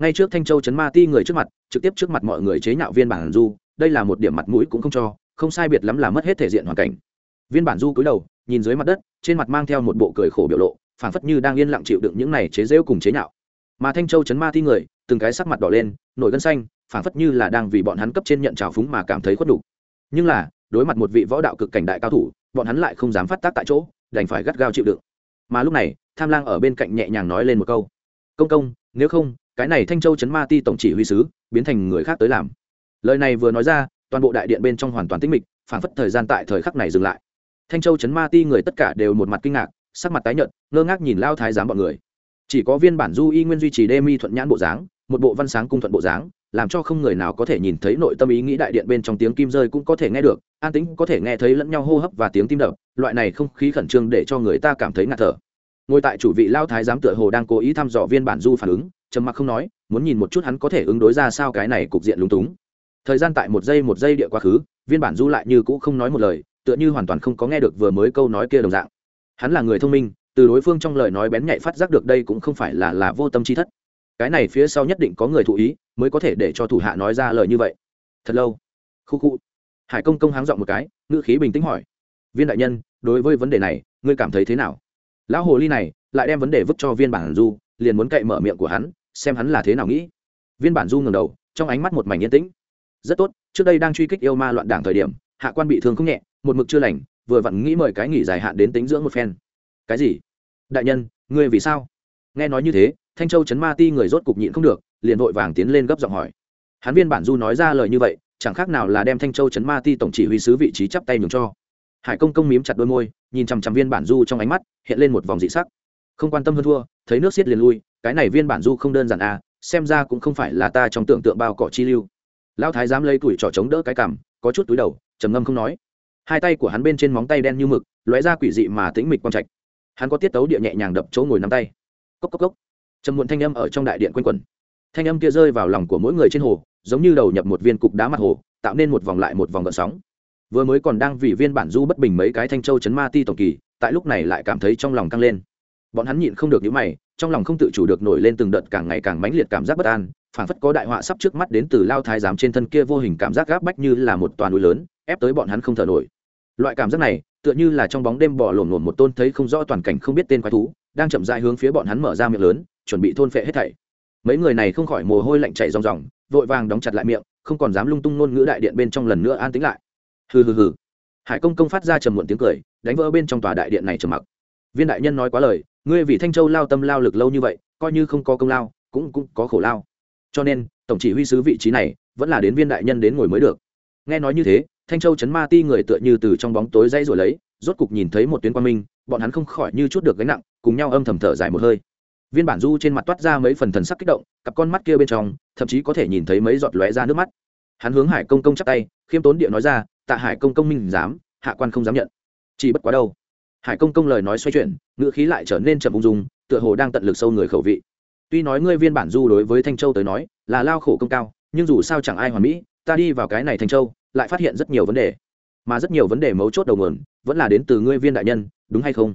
Ngay trước thanh châu trấn ma ti người trước mặt, trực tiếp trước mặt mọi người chế nhạo viên bản du, đây là một điểm mặt mũi cũng không cho, không sai biệt lắm là mất hết thể diện hoàn cảnh viên bản du cúi đầu, nhìn dưới mặt đất, trên mặt mang theo một bộ cười khổ biểu lộ, phảng phất như đang yên lặng chịu đựng những này chế rêu cùng chế nhạo. Mà thanh châu chấn ma thi người, từng cái sắc mặt đỏ lên, nổi gân xanh, phảng phất như là đang vì bọn hắn cấp trên nhận trào phúng mà cảm thấy khuất đủ. nhưng là, đối mặt một vị võ đạo cực cảnh đại cao thủ, bọn hắn lại không dám phát tác tại chỗ, đành phải gắt gao chịu đựng. Mà lúc này, tham lang ở bên cạnh nhẹ nhàng nói lên một câu. Công công, nếu không, cái này thanh châu chấn ma ti tổng chỉ huy sứ, biến thành người khác tới làm. Lời này vừa nói ra, toàn bộ đại điện bên trong hoàn toàn tĩnh mịch, phảng phất thời gian tại thời khắc này dừng lại thanh châu chấn ma ti người tất cả đều một mặt kinh ngạc, sắc mặt tái nhợt, ngơ ngác nhìn lao thái giám bọn người. Chỉ có viên bản du y nguyên duy trì đê mi thuận nhãn bộ dáng, một bộ văn sáng cung thuận bộ dáng, làm cho không người nào có thể nhìn thấy nội tâm ý nghĩ đại điện bên trong tiếng kim rơi cũng có thể nghe được, an tĩnh có thể nghe thấy lẫn nhau hô hấp và tiếng tim đập, loại này không khí khẩn trương để cho người ta cảm thấy ngạt thở. Ngồi tại chủ vị lao thái giám tựa hồ đang cố ý thăm dò viên bản du phản ứng, trầm mặc không nói, muốn nhìn một chút hắn có thể ứng đối ra sao cái này cục diện lúng túng. Thời gian tại một giây một giây địa quá khứ, viên bản du lại như cũ không nói một lời tựa như hoàn toàn không có nghe được vừa mới câu nói kia đồng dạng. Hắn là người thông minh, từ đối phương trong lời nói bén nhạy phát giác được đây cũng không phải là là vô tâm chi thất. Cái này phía sau nhất định có người thụ ý, mới có thể để cho thủ hạ nói ra lời như vậy. Thật lâu. Khu khu. Hải công công háng dọn một cái, ngữ khí bình tĩnh hỏi. Viên đại nhân, đối với vấn đề này, ngươi cảm thấy thế nào? Lão hồ ly này, lại đem vấn đề vứt cho viên bản du, liền muốn cậy mở miệng của hắn, xem hắn là thế nào nghĩ. Viên bản du ngầm đầu, trong ánh mắt một mảnh yên tĩnh. Rất tốt, trước đây đang truy kích yêu ma loạn đảng thời điểm, hạ quan bị thương không nhẹ một mực chưa lành, vừa vặn nghĩ mời cái nghỉ dài hạn đến tính dưỡng một phen. Cái gì? Đại nhân, ngươi vì sao? Nghe nói như thế, thanh châu chấn ma ti người rốt cục nhịn không được, liền vội vàng tiến lên gấp giọng hỏi. Hắn viên bản du nói ra lời như vậy, chẳng khác nào là đem thanh châu chấn ma ti tổng chỉ huy sứ vị trí chắp tay nhường cho. Hải công công mím chặt đôi môi, nhìn chằm chằm viên bản du trong ánh mắt, hiện lên một vòng dị sắc. Không quan tâm hơn thua, thấy nước xiết liền lui, cái này viên bản du không đơn giản à xem ra cũng không phải là ta trong tưởng tượng bao cỏ chi lưu. Lão thái dám lấy tuổi trò chống đỡ cái cảm có chút túi đầu, trầm ngâm không nói hai tay của hắn bên trên móng tay đen như mực, lóe ra quỷ dị mà tĩnh mịch quang trạch. Hắn có tiết tấu địa nhẹ nhàng đập chỗ ngồi nắm tay. Cốc cốc cốc. Trầm muộn thanh âm ở trong đại điện quanh quẩn. Thanh âm kia rơi vào lòng của mỗi người trên hồ, giống như đầu nhập một viên cục đá mặt hồ, tạo nên một vòng lại một vòng gợn sóng. Vừa mới còn đang vì viên bản du bất bình mấy cái thanh châu chấn ma ti tổng kỳ, tại lúc này lại cảm thấy trong lòng căng lên. Bọn hắn nhịn không được những mày, trong lòng không tự chủ được nổi lên từng đợt càng ngày càng mãnh liệt cảm giác bất an, phảng phất có đại họa sắp trước mắt đến từ lao thái giám trên thân kia vô hình cảm giác gáp bách như là một toàn núi lớn, ép tới bọn hắn không thở nổi loại cảm giác này, tựa như là trong bóng đêm bỏ lổn lổn một tôn thấy không rõ toàn cảnh không biết tên quái thú, đang chậm dại hướng phía bọn hắn mở ra miệng lớn, chuẩn bị thôn phệ hết thảy. Mấy người này không khỏi mồ hôi lạnh chảy ròng ròng, vội vàng đóng chặt lại miệng, không còn dám lung tung ngôn ngữ đại điện bên trong lần nữa an tĩnh lại. Hừ hừ hừ. Hải công công phát ra trầm muộn tiếng cười, đánh vỡ bên trong tòa đại điện này trầm mặc. Viên đại nhân nói quá lời, ngươi vì thanh châu lao tâm lao lực lâu như vậy, coi như không có công lao, cũng cũng có khổ lao. Cho nên, tổng chỉ huy sứ vị trí này, vẫn là đến viên đại nhân đến ngồi mới được. Nghe nói như thế thanh châu chấn ma ti người tựa như từ trong bóng tối dây rồi lấy, rốt cục nhìn thấy một tuyến quan minh, bọn hắn không khỏi như chút được gánh nặng, cùng nhau âm thầm thở dài một hơi. Viên bản du trên mặt toát ra mấy phần thần sắc kích động, cặp con mắt kia bên trong, thậm chí có thể nhìn thấy mấy giọt lóe ra nước mắt. Hắn hướng hải công công chắp tay, khiêm tốn địa nói ra, tạ hải công công minh dám hạ quan không dám nhận. Chỉ bất quá đâu. Hải công công lời nói xoay chuyển, ngữ khí lại trở nên chậm ung dung, tựa hồ đang tận lực sâu người khẩu vị. Tuy nói ngươi viên bản du đối với thanh châu tới nói, là lao khổ công cao, nhưng dù sao chẳng ai hoàn mỹ, ta đi vào cái này thanh châu lại phát hiện rất nhiều vấn đề. Mà rất nhiều vấn đề mấu chốt đầu nguồn vẫn là đến từ ngươi viên đại nhân, đúng hay không?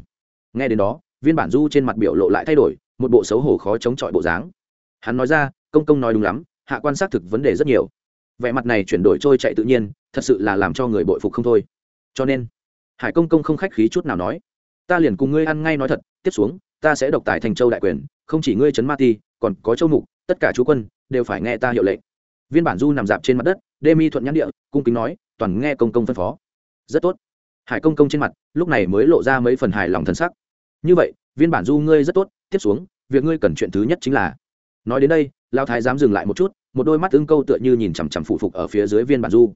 Nghe đến đó, viên bản du trên mặt biểu lộ lại thay đổi, một bộ xấu hổ khó chống chọi bộ dáng. Hắn nói ra, công công nói đúng lắm, hạ quan sát thực vấn đề rất nhiều. Vẻ mặt này chuyển đổi trôi chạy tự nhiên, thật sự là làm cho người bội phục không thôi. Cho nên, hải công công không khách khí chút nào nói, ta liền cùng ngươi ăn ngay nói thật, tiếp xuống, ta sẽ độc tài thành châu đại quyền, không chỉ ngươi trấn ma ti, còn có châu mục, tất cả chú quân, đều phải nghe ta hiệu lệnh. Viên bản du nằm dạp trên mặt đất đê mi thuận nhãn địa, cung kính nói, toàn nghe công công phân phó. Rất tốt. Hải công công trên mặt, lúc này mới lộ ra mấy phần hài lòng thân sắc. Như vậy, viên bản du ngươi rất tốt, tiếp xuống, việc ngươi cần chuyện thứ nhất chính là. Nói đến đây lao thái dám dừng lại một chút, một đôi mắt ưng câu tựa như nhìn chằm chằm phụ phục ở phía dưới viên bản du.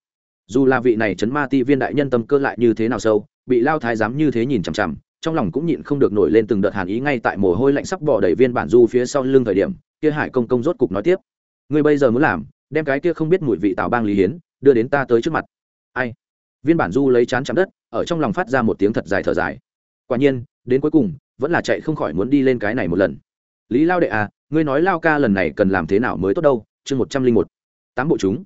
Dù là vị này chấn ma ti viên đại nhân tâm cơ lại như thế nào sâu, bị lao thái dám như thế nhìn chằm chằm, trong lòng cũng nhịn không được nổi lên từng đợt hàn ý ngay tại mồ hôi lạnh sắp bỏ đầy viên bản du phía sau lưng thời điểm, kia hải công công rốt cục nói tiếp. Ngươi bây giờ muốn làm đem cái kia không biết mùi vị tào bang lý hiến đưa đến ta tới trước mặt. Ai? Viên bản du lấy chán chạm đất, ở trong lòng phát ra một tiếng thật dài thở dài. Quả nhiên, đến cuối cùng, vẫn là chạy không khỏi muốn đi lên cái này một lần. Lý lao đệ à ngươi nói lao ca lần này cần làm thế nào mới tốt đâu? Chương một trăm linh một. Tám bộ chúng.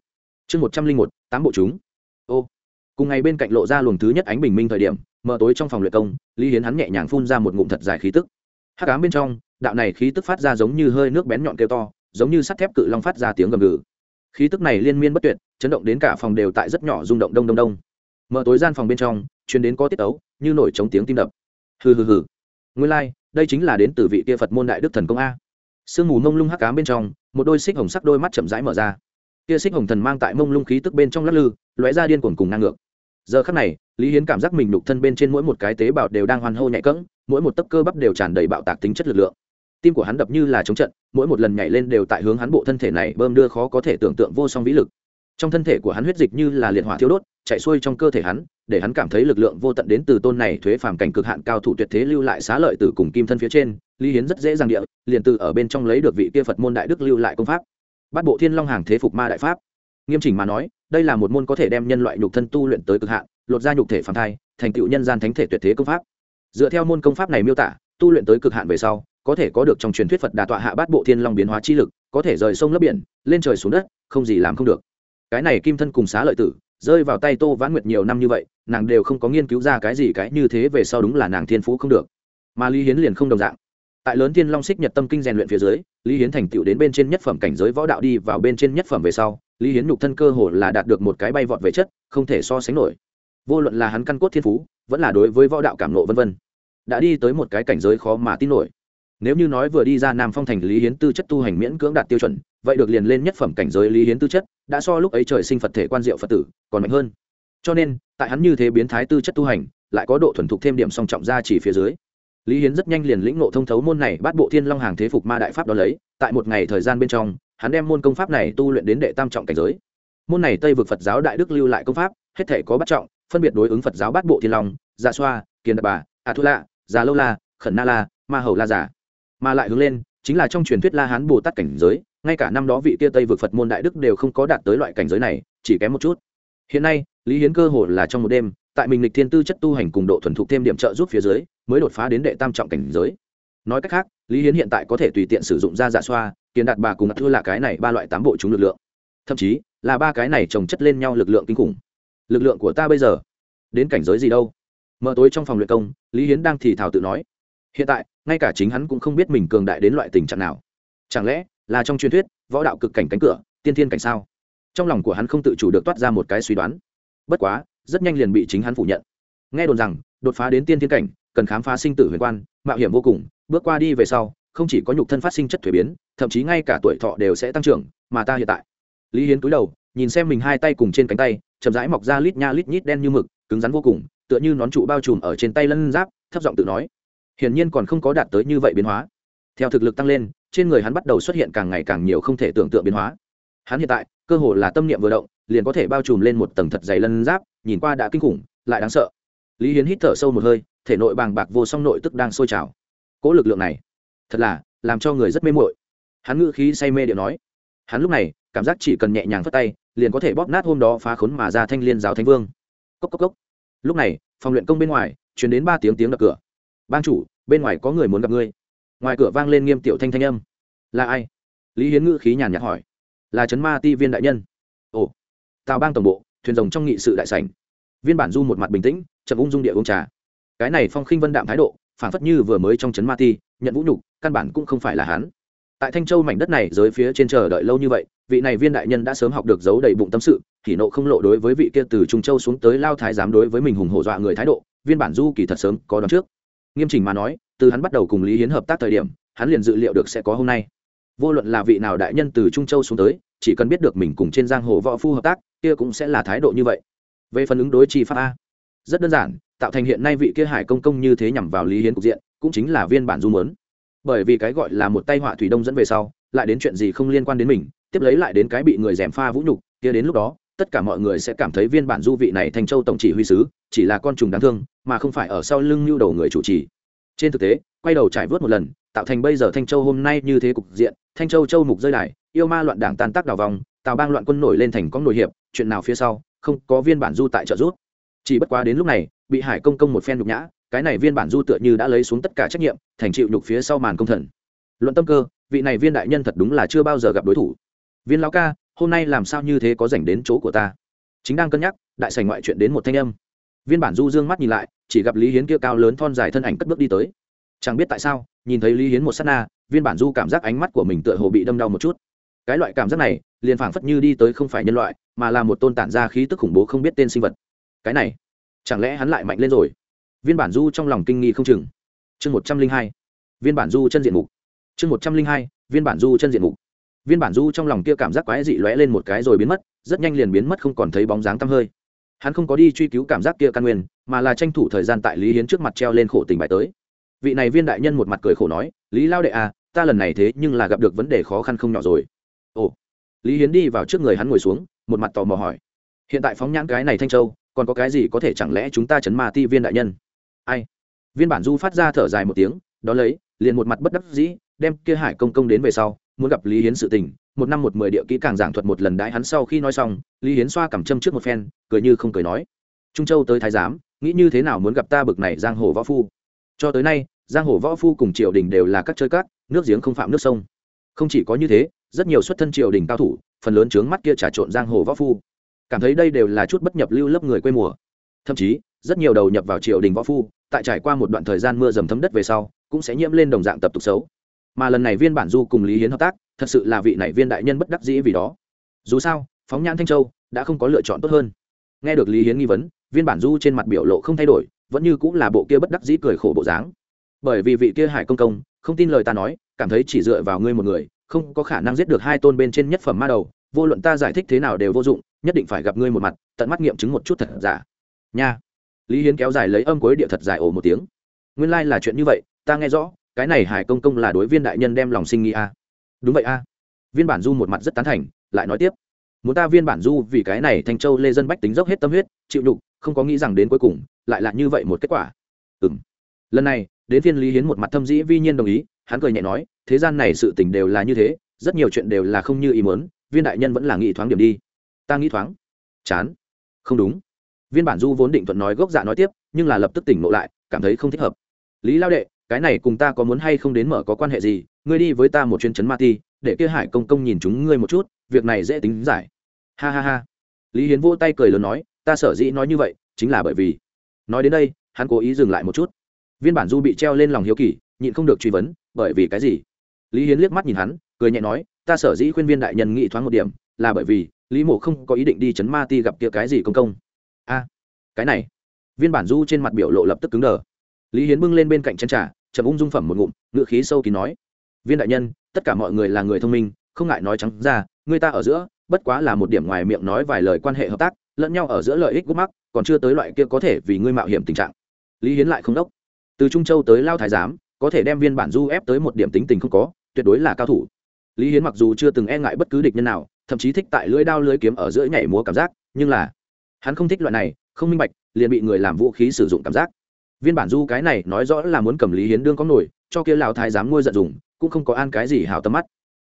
Chương một trăm linh một, tám bộ chúng. Ô. Cùng ngày bên cạnh lộ ra luồng thứ nhất ánh bình minh thời điểm, mở tối trong phòng luyện công, lý hiến hắn nhẹ nhàng phun ra một ngụm thật dài khí tức. Hắc ám bên trong, đạo này khí tức phát ra giống như hơi nước bén nhọn kêu to, giống như sắt thép cự long phát ra tiếng gầm gừ khí tức này liên miên bất tuyệt chấn động đến cả phòng đều tại rất nhỏ rung động đông đông đông. Mở tối gian phòng bên trong chuyến đến có tiết ấu như nổi chống tiếng tim đập. Hừ hừ hừ. Nguyên lai、like, đây chính là đến từ vị kia phật môn đại đức thần công a. Sương mù mông lung hắc cám bên trong một đôi xích hồng sắc đôi mắt chậm rãi mở ra. Kia xích hồng thần mang tại mông lung khí tức bên trong lắc lư lóe ra điên cuồng cùng ngang ngược. Giờ khắc này lý hiến cảm giác mình đục thân bên trên mỗi một cái tế bào đều đang hoàn hô nhạy cẫng mỗi một tấc cơ bắp đều tràn đầy bạo tạc tính chất lực lượng tim của hắn đập như là chống trận, mỗi một lần nhảy lên đều tại hướng hắn bộ thân thể này bơm đưa khó có thể tưởng tượng vô song vĩ lực. Trong thân thể của hắn huyết dịch như là liệt hỏa thiêu đốt, chạy xuôi trong cơ thể hắn, để hắn cảm thấy lực lượng vô tận đến từ tôn này thuế phàm cảnh cực hạn cao thủ tuyệt thế lưu lại xá lợi từ cùng kim thân phía trên, lý hiến rất dễ dàng địa, liền từ ở bên trong lấy được vị kia phật môn đại đức lưu lại công pháp. Bắt bộ thiên long hàng thế phục ma đại pháp. Nghiêm chỉnh mà nói, đây là một môn có thể đem nhân loại nhục thân tu luyện tới cực hạn, lột ra nhục thể phàm thai, thành tựu nhân gian thánh thể tuyệt thế công pháp. Dựa theo môn công pháp này miêu tả, tu luyện tới cực hạn về sau có thể có được trong truyền thuyết phật đà tọa hạ bát bộ thiên long biến hóa chi lực, có thể rời sông lấp biển, lên trời xuống đất, không gì làm không được. Cái này kim thân cùng xá lợi tử, rơi vào tay tô vãn nguyệt nhiều năm như vậy, nàng đều không có nghiên cứu ra cái gì cái như thế về sau đúng là nàng thiên phú không được. Mà lý hiến liền không đồng dạng. Tại lớn thiên long xích nhật tâm kinh rèn luyện phía dưới, lý hiến thành tựu đến bên trên nhất phẩm cảnh giới võ đạo đi vào bên trên nhất phẩm về sau, lý hiến nhục thân cơ hồ là đạt được một cái bay vọt về chất, không thể so sánh nổi. Vô luận là hắn căn cốt thiên phú, vẫn là đối với võ đạo cảm nộ vân vân, đã đi tới một cái cảnh giới khó mà tin nổi nếu như nói vừa đi ra nam phong thành lý hiến tư chất tu hành miễn cưỡng đạt tiêu chuẩn, vậy được liền lên nhất phẩm cảnh giới lý hiến tư chất, đã so lúc ấy trời sinh phật thể quan diệu phật tử còn mạnh hơn. Cho nên, tại hắn như thế biến thái tư chất tu hành, lại có độ thuần thục thêm điểm song trọng ra chỉ phía dưới. Lý hiến rất nhanh liền lĩnh ngộ thông thấu môn này, bắt bộ thiên long hàng thế phục ma đại pháp đó lấy, tại một ngày thời gian bên trong, hắn đem môn công pháp này tu luyện đến đệ tam trọng cảnh giới. Môn này tây vực phật giáo đại đức lưu lại công pháp, hết thể có bắt trọng, phân biệt đối ứng phật giáo bát bộ thiên long giả xoa, kiền đập bà a thu lạ già lâu la, khẩn na la, ma hầu la giả mà lại hướng lên, chính là trong truyền thuyết la hán bồ tát cảnh giới, ngay cả năm đó vị tia tây vực phật môn đại đức đều không có đạt tới loại cảnh giới này, chỉ kém một chút. Hiện nay, lý hiến cơ hồ là trong một đêm, tại mình lịch thiên tư chất tu hành cùng độ thuần thục thêm điểm trợ giúp phía dưới, mới đột phá đến đệ tam trọng cảnh giới. Nói cách khác, lý hiến hiện tại có thể tùy tiện sử dụng da dạ xoa kiến đạt bà cùng đặt thưa là cái này ba loại tám bộ chúng lực lượng. Thậm chí, là ba cái này trồng chất lên nhau lực lượng kinh khủng. Lực lượng của ta bây giờ, đến cảnh giới gì đâu? Mờ tối trong phòng luyện công, lý hiến đang thì thảo tự nói hiện tại, ngay cả chính hắn cũng không biết mình cường đại đến loại tình trạng nào. Chẳng lẽ là trong truyền thuyết, võ đạo cực cảnh cánh cửa, tiên thiên cảnh sao? Trong lòng của hắn không tự chủ được toát ra một cái suy đoán. Bất quá, rất nhanh liền bị chính hắn phủ nhận. Nghe đồn rằng, đột phá đến tiên thiên cảnh, cần khám phá sinh tử huyền quan, mạo hiểm vô cùng, bước qua đi về sau, không chỉ có nhục thân phát sinh chất thuế biến, thậm chí ngay cả tuổi thọ đều sẽ tăng trưởng, mà ta hiện tại. Lý hiến cúi đầu, nhìn xem mình hai tay cùng trên cánh tay, chậm rãi mọc ra lít nha lít nhít đen như mực, cứng rắn vô cùng, tựa như nón trụ bao trùm ở trên tay lân giáp, thấp giọng tự nói hiển nhiên còn không có đạt tới như vậy biến hóa. Theo thực lực tăng lên, trên người hắn bắt đầu xuất hiện càng ngày càng nhiều không thể tưởng tượng biến hóa. Hắn hiện tại, cơ hồ là tâm niệm vừa động, liền có thể bao trùm lên một tầng thật dày lân giáp, nhìn qua đã kinh khủng, lại đáng sợ. Lý hiến hít thở sâu một hơi, thể nội bàng bạc vô song nội tức đang sôi trào. Cỗ lực lượng này, thật là, làm cho người rất mê mội hắn ngự khí say mê điệu nói. Hắn lúc này, cảm giác chỉ cần nhẹ nhàng phất tay, liền có thể bóp nát hôm đó phá khốn mà ra thanh liên giáo thánh vương. Cốc cốc cốc. Lúc này, phòng luyện công bên ngoài chuyển đến ba tiếng tiếng đập cửa ban chủ, bên ngoài có người muốn gặp ngươi. Ngoài cửa vang lên nghiêm tiểu thanh thanh âm. Là ai? Lý hiến ngữ khí nhàn nhạt hỏi. Là trấn ma ti viên đại nhân. Ồ, tào bang tổng bộ, thuyền rồng trong nghị sự đại sảnh. Viên bản du một mặt bình tĩnh, chậm ung dung địa uống trà. Cái này phong khinh vân đạm thái độ phản phất như vừa mới trong trấn ma ti, nhận vũ nhục, căn bản cũng không phải là hắn. Tại thanh châu mảnh đất này dưới phía trên chờ đợi lâu như vậy, vị này viên đại nhân đã sớm học được giấu đầy bụng tâm sự thì nộ không lộ đối với vị kia từ trung châu xuống tới lao thái giám đối với mình hùng hổ dọa người thái độ, viên bản du kỳ thật sớm có đón trước nghiêm chỉnh mà nói, từ hắn bắt đầu cùng lý hiến hợp tác thời điểm, hắn liền dự liệu được sẽ có hôm nay. Vô luận là vị nào đại nhân từ trung châu xuống tới, chỉ cần biết được mình cùng trên giang hồ võ phu hợp tác, kia cũng sẽ là thái độ như vậy. Về phần ứng đối chi pháp a, rất đơn giản, tạo thành hiện nay vị kia hải công công như thế nhằm vào lý hiến cục diện, cũng chính là viên bản du mớn. Bởi vì cái gọi là một tay họa thủy đông dẫn về sau, lại đến chuyện gì không liên quan đến mình, tiếp lấy lại đến cái bị người dèm pha vũ nhục, kia đến lúc đó tất cả mọi người sẽ cảm thấy viên bản du vị này thành châu tổng chỉ huy sứ chỉ là con trùng đáng thương, mà không phải ở sau lưng mưu đầu người chủ trì. Trên thực tế, quay đầu trải vớt một lần, tạo thành bây giờ thanh châu hôm nay như thế cục diện, thanh châu châu mục rơi đài yêu ma loạn đảng tàn tác đào vòng, tào bang loạn quân nổi lên thành con nổi hiệp, chuyện nào phía sau, không có viên bản du tại trợ giúp. Chỉ bất quá đến lúc này, bị hải công công một phen nhục nhã, cái này viên bản du tựa như đã lấy xuống tất cả trách nhiệm, thành chịu nhục phía sau màn công thần. Luận tâm cơ, vị này viên đại nhân thật đúng là chưa bao giờ gặp đối thủ. Viên lão ca hôm nay làm sao như thế có dành đến chỗ của ta? Chính đang cân nhắc, đại sảnh ngoại chuyện đến một thanh âm. Viên bản du dương mắt nhìn lại, chỉ gặp lý hiến kia cao lớn thon dài thân ảnh cất bước đi tới. Chẳng biết tại sao, nhìn thấy lý hiến một s á t na, viên bản du cảm giác ánh mắt của mình tựa hồ bị đâm đau một chút. Cái loại cảm giác này, liền phảng phất như đi tới không phải nhân loại, mà là một tôn tản ra khí tức khủng bố không biết tên sinh vật. Cái này, chẳng lẽ hắn lại mạnh lên rồi? Viên bản du trong lòng kinh nghi không chừng. Chương một trăm linh hai, viên bản du chân diện mục. Chương một trăm linh hai, viên bản du chân diện mục viên bản du trong lòng kia cảm giác quái dị lóe lên một cái rồi biến mất, rất nhanh liền biến mất không còn thấy bóng dáng tăm hơi. Hắn không có đi truy cứu cảm giác kia căn nguyên, mà là tranh thủ thời gian tại lý hiến trước mặt treo lên khổ tình bài tới. Vị này viên đại nhân một mặt cười khổ nói, lý lao đệ à ta lần này thế nhưng là gặp được vấn đề khó khăn không nhỏ rồi. Ồ. Lý hiến đi vào trước người hắn ngồi xuống, một mặt tò mò hỏi, hiện tại phóng nhãn cái này thanh châu, còn có cái gì có thể chẳng lẽ chúng ta chấn ma ti viên đại nhân? Ai? Viên bản du phát ra thở dài một tiếng đó lấy, liền một mặt bất đắc dĩ, đem kia hải công công đến về sau muốn gặp lý hiến sự tình, một năm một mười địa kỹ càng giảng thuật một lần đãi hắn sau khi nói xong, lý hiến xoa cảm châm trước một phen, cười như không cười nói. Trung châu tới thái giám, nghĩ như thế nào muốn gặp ta bực này giang hồ võ phu? Cho tới nay, giang hồ võ phu cùng triều đình đều là các chơi cát nước giếng không phạm nước sông. Không chỉ có như thế, rất nhiều xuất thân triều đình cao thủ, phần lớn trướng mắt kia trà trộn giang hồ võ phu. Cảm thấy đây đều là chút bất nhập lưu lớp người quê mùa. Thậm chí, rất nhiều đầu nhập vào triều đình võ phu, tại trải qua một đoạn thời gian mưa dầm thấm đất về sau, cũng sẽ nhiễm lên đồng dạng tập tục xấu mà lần này viên bản du cùng lý hiến hợp tác, thật sự là vị này viên đại nhân bất đắc dĩ vì đó. Dù sao, phóng nhãn thanh châu đã không có lựa chọn tốt hơn. Nghe được lý hiến nghi vấn, viên bản du trên mặt biểu lộ không thay đổi, vẫn như cũng là bộ kia bất đắc dĩ cười khổ bộ dáng. Bởi vì vị kia hải công công, không tin lời ta nói, cảm thấy chỉ dựa vào ngươi một người, không có khả năng giết được hai tôn bên trên nhất phẩm ma đầu, vô luận ta giải thích thế nào đều vô dụng, nhất định phải gặp ngươi một mặt, tận mắt nghiệm chứng một chút thật giả. Nha. Lý hiến kéo dài lấy âm cuối địa thật dài ồ một tiếng. Nguyên lai、like、là chuyện như vậy, ta nghe rõ cái này hải công công là đối viên đại nhân đem lòng sinh nghi a. Đúng vậy a. Viên bản du một mặt rất tán thành, lại nói tiếp. Muốn ta viên bản du vì cái này thanh châu lê dân bách tính dốc hết tâm huyết, chịu nhục, không có nghĩ rằng đến cuối cùng, lại là như vậy một kết quả. Ừ m lần này, đến viên lý hiến một mặt thâm dĩ vi nhiên đồng ý, hắn cười nhẹ nói, thế gian này sự tình đều là như thế, rất nhiều chuyện đều là không như ý muốn, viên đại nhân vẫn là nghĩ thoáng điểm đi. Ta nghĩ thoáng. Chán. Không đúng. Viên bản du vốn định thuận nói gốc dạ nói tiếp, nhưng là lập tức tỉnh ngộ lại, cảm thấy không thích hợp. Lý lao đệ cái này cùng ta có muốn hay không đến mở có quan hệ gì, ngươi đi với ta một chuyên chấn ma ti, để kia hải công công nhìn chúng ngươi một chút, việc này dễ tính giải. Ha ha ha. Lý hiến vỗ tay cười lớn nói, ta sở dĩ nói như vậy, chính là bởi vì, nói đến đây, hắn cố ý dừng lại một chút. Viên bản du bị treo lên lòng hiếu kỳ, nhịn không được truy vấn, bởi vì cái gì? Lý hiến liếc mắt nhìn hắn, cười nhẹ nói, ta sở dĩ khuyên viên đại nhân nghị thoáng một điểm, là bởi vì, lý mộ không có ý định đi chấn ma ti gặp kia cái gì công công. A, cái này. Viên bản du trên mặt biểu lộ lập tức cứng đờ. Lý hiến bưng lên bên cạnh chân trà chậm ung dung phẩm một ngụm ngựa khí sâu kín nói. Viên đại nhân, tất cả mọi người là người thông minh, không ngại nói trắng ra, người ta ở giữa, bất quá là một điểm ngoài miệng nói vài lời quan hệ hợp tác, lẫn nhau ở giữa lợi ích gút mắc, còn chưa tới loại kia có thể vì ngươi mạo hiểm tình trạng. Lý hiến lại không đốc. Từ trung châu tới lao thái giám, có thể đem viên bản du ép tới một điểm tính tình không có, tuyệt đối là cao thủ. Lý hiến mặc dù chưa từng e ngại bất cứ địch nhân nào, thậm chí thích tại lưỡi đao lưỡi kiếm ở giữa nhảy múa cảm giác, nhưng là hắn không thích loại này, không minh bạch, liền bị người làm vũ khí sử dụng cảm giác viên bản du cái này nói rõ là muốn cầm lý hiến đương có nổi, cho kia lão thái giám nuôi giận dùng, cũng không có an cái gì hào tâm mắt.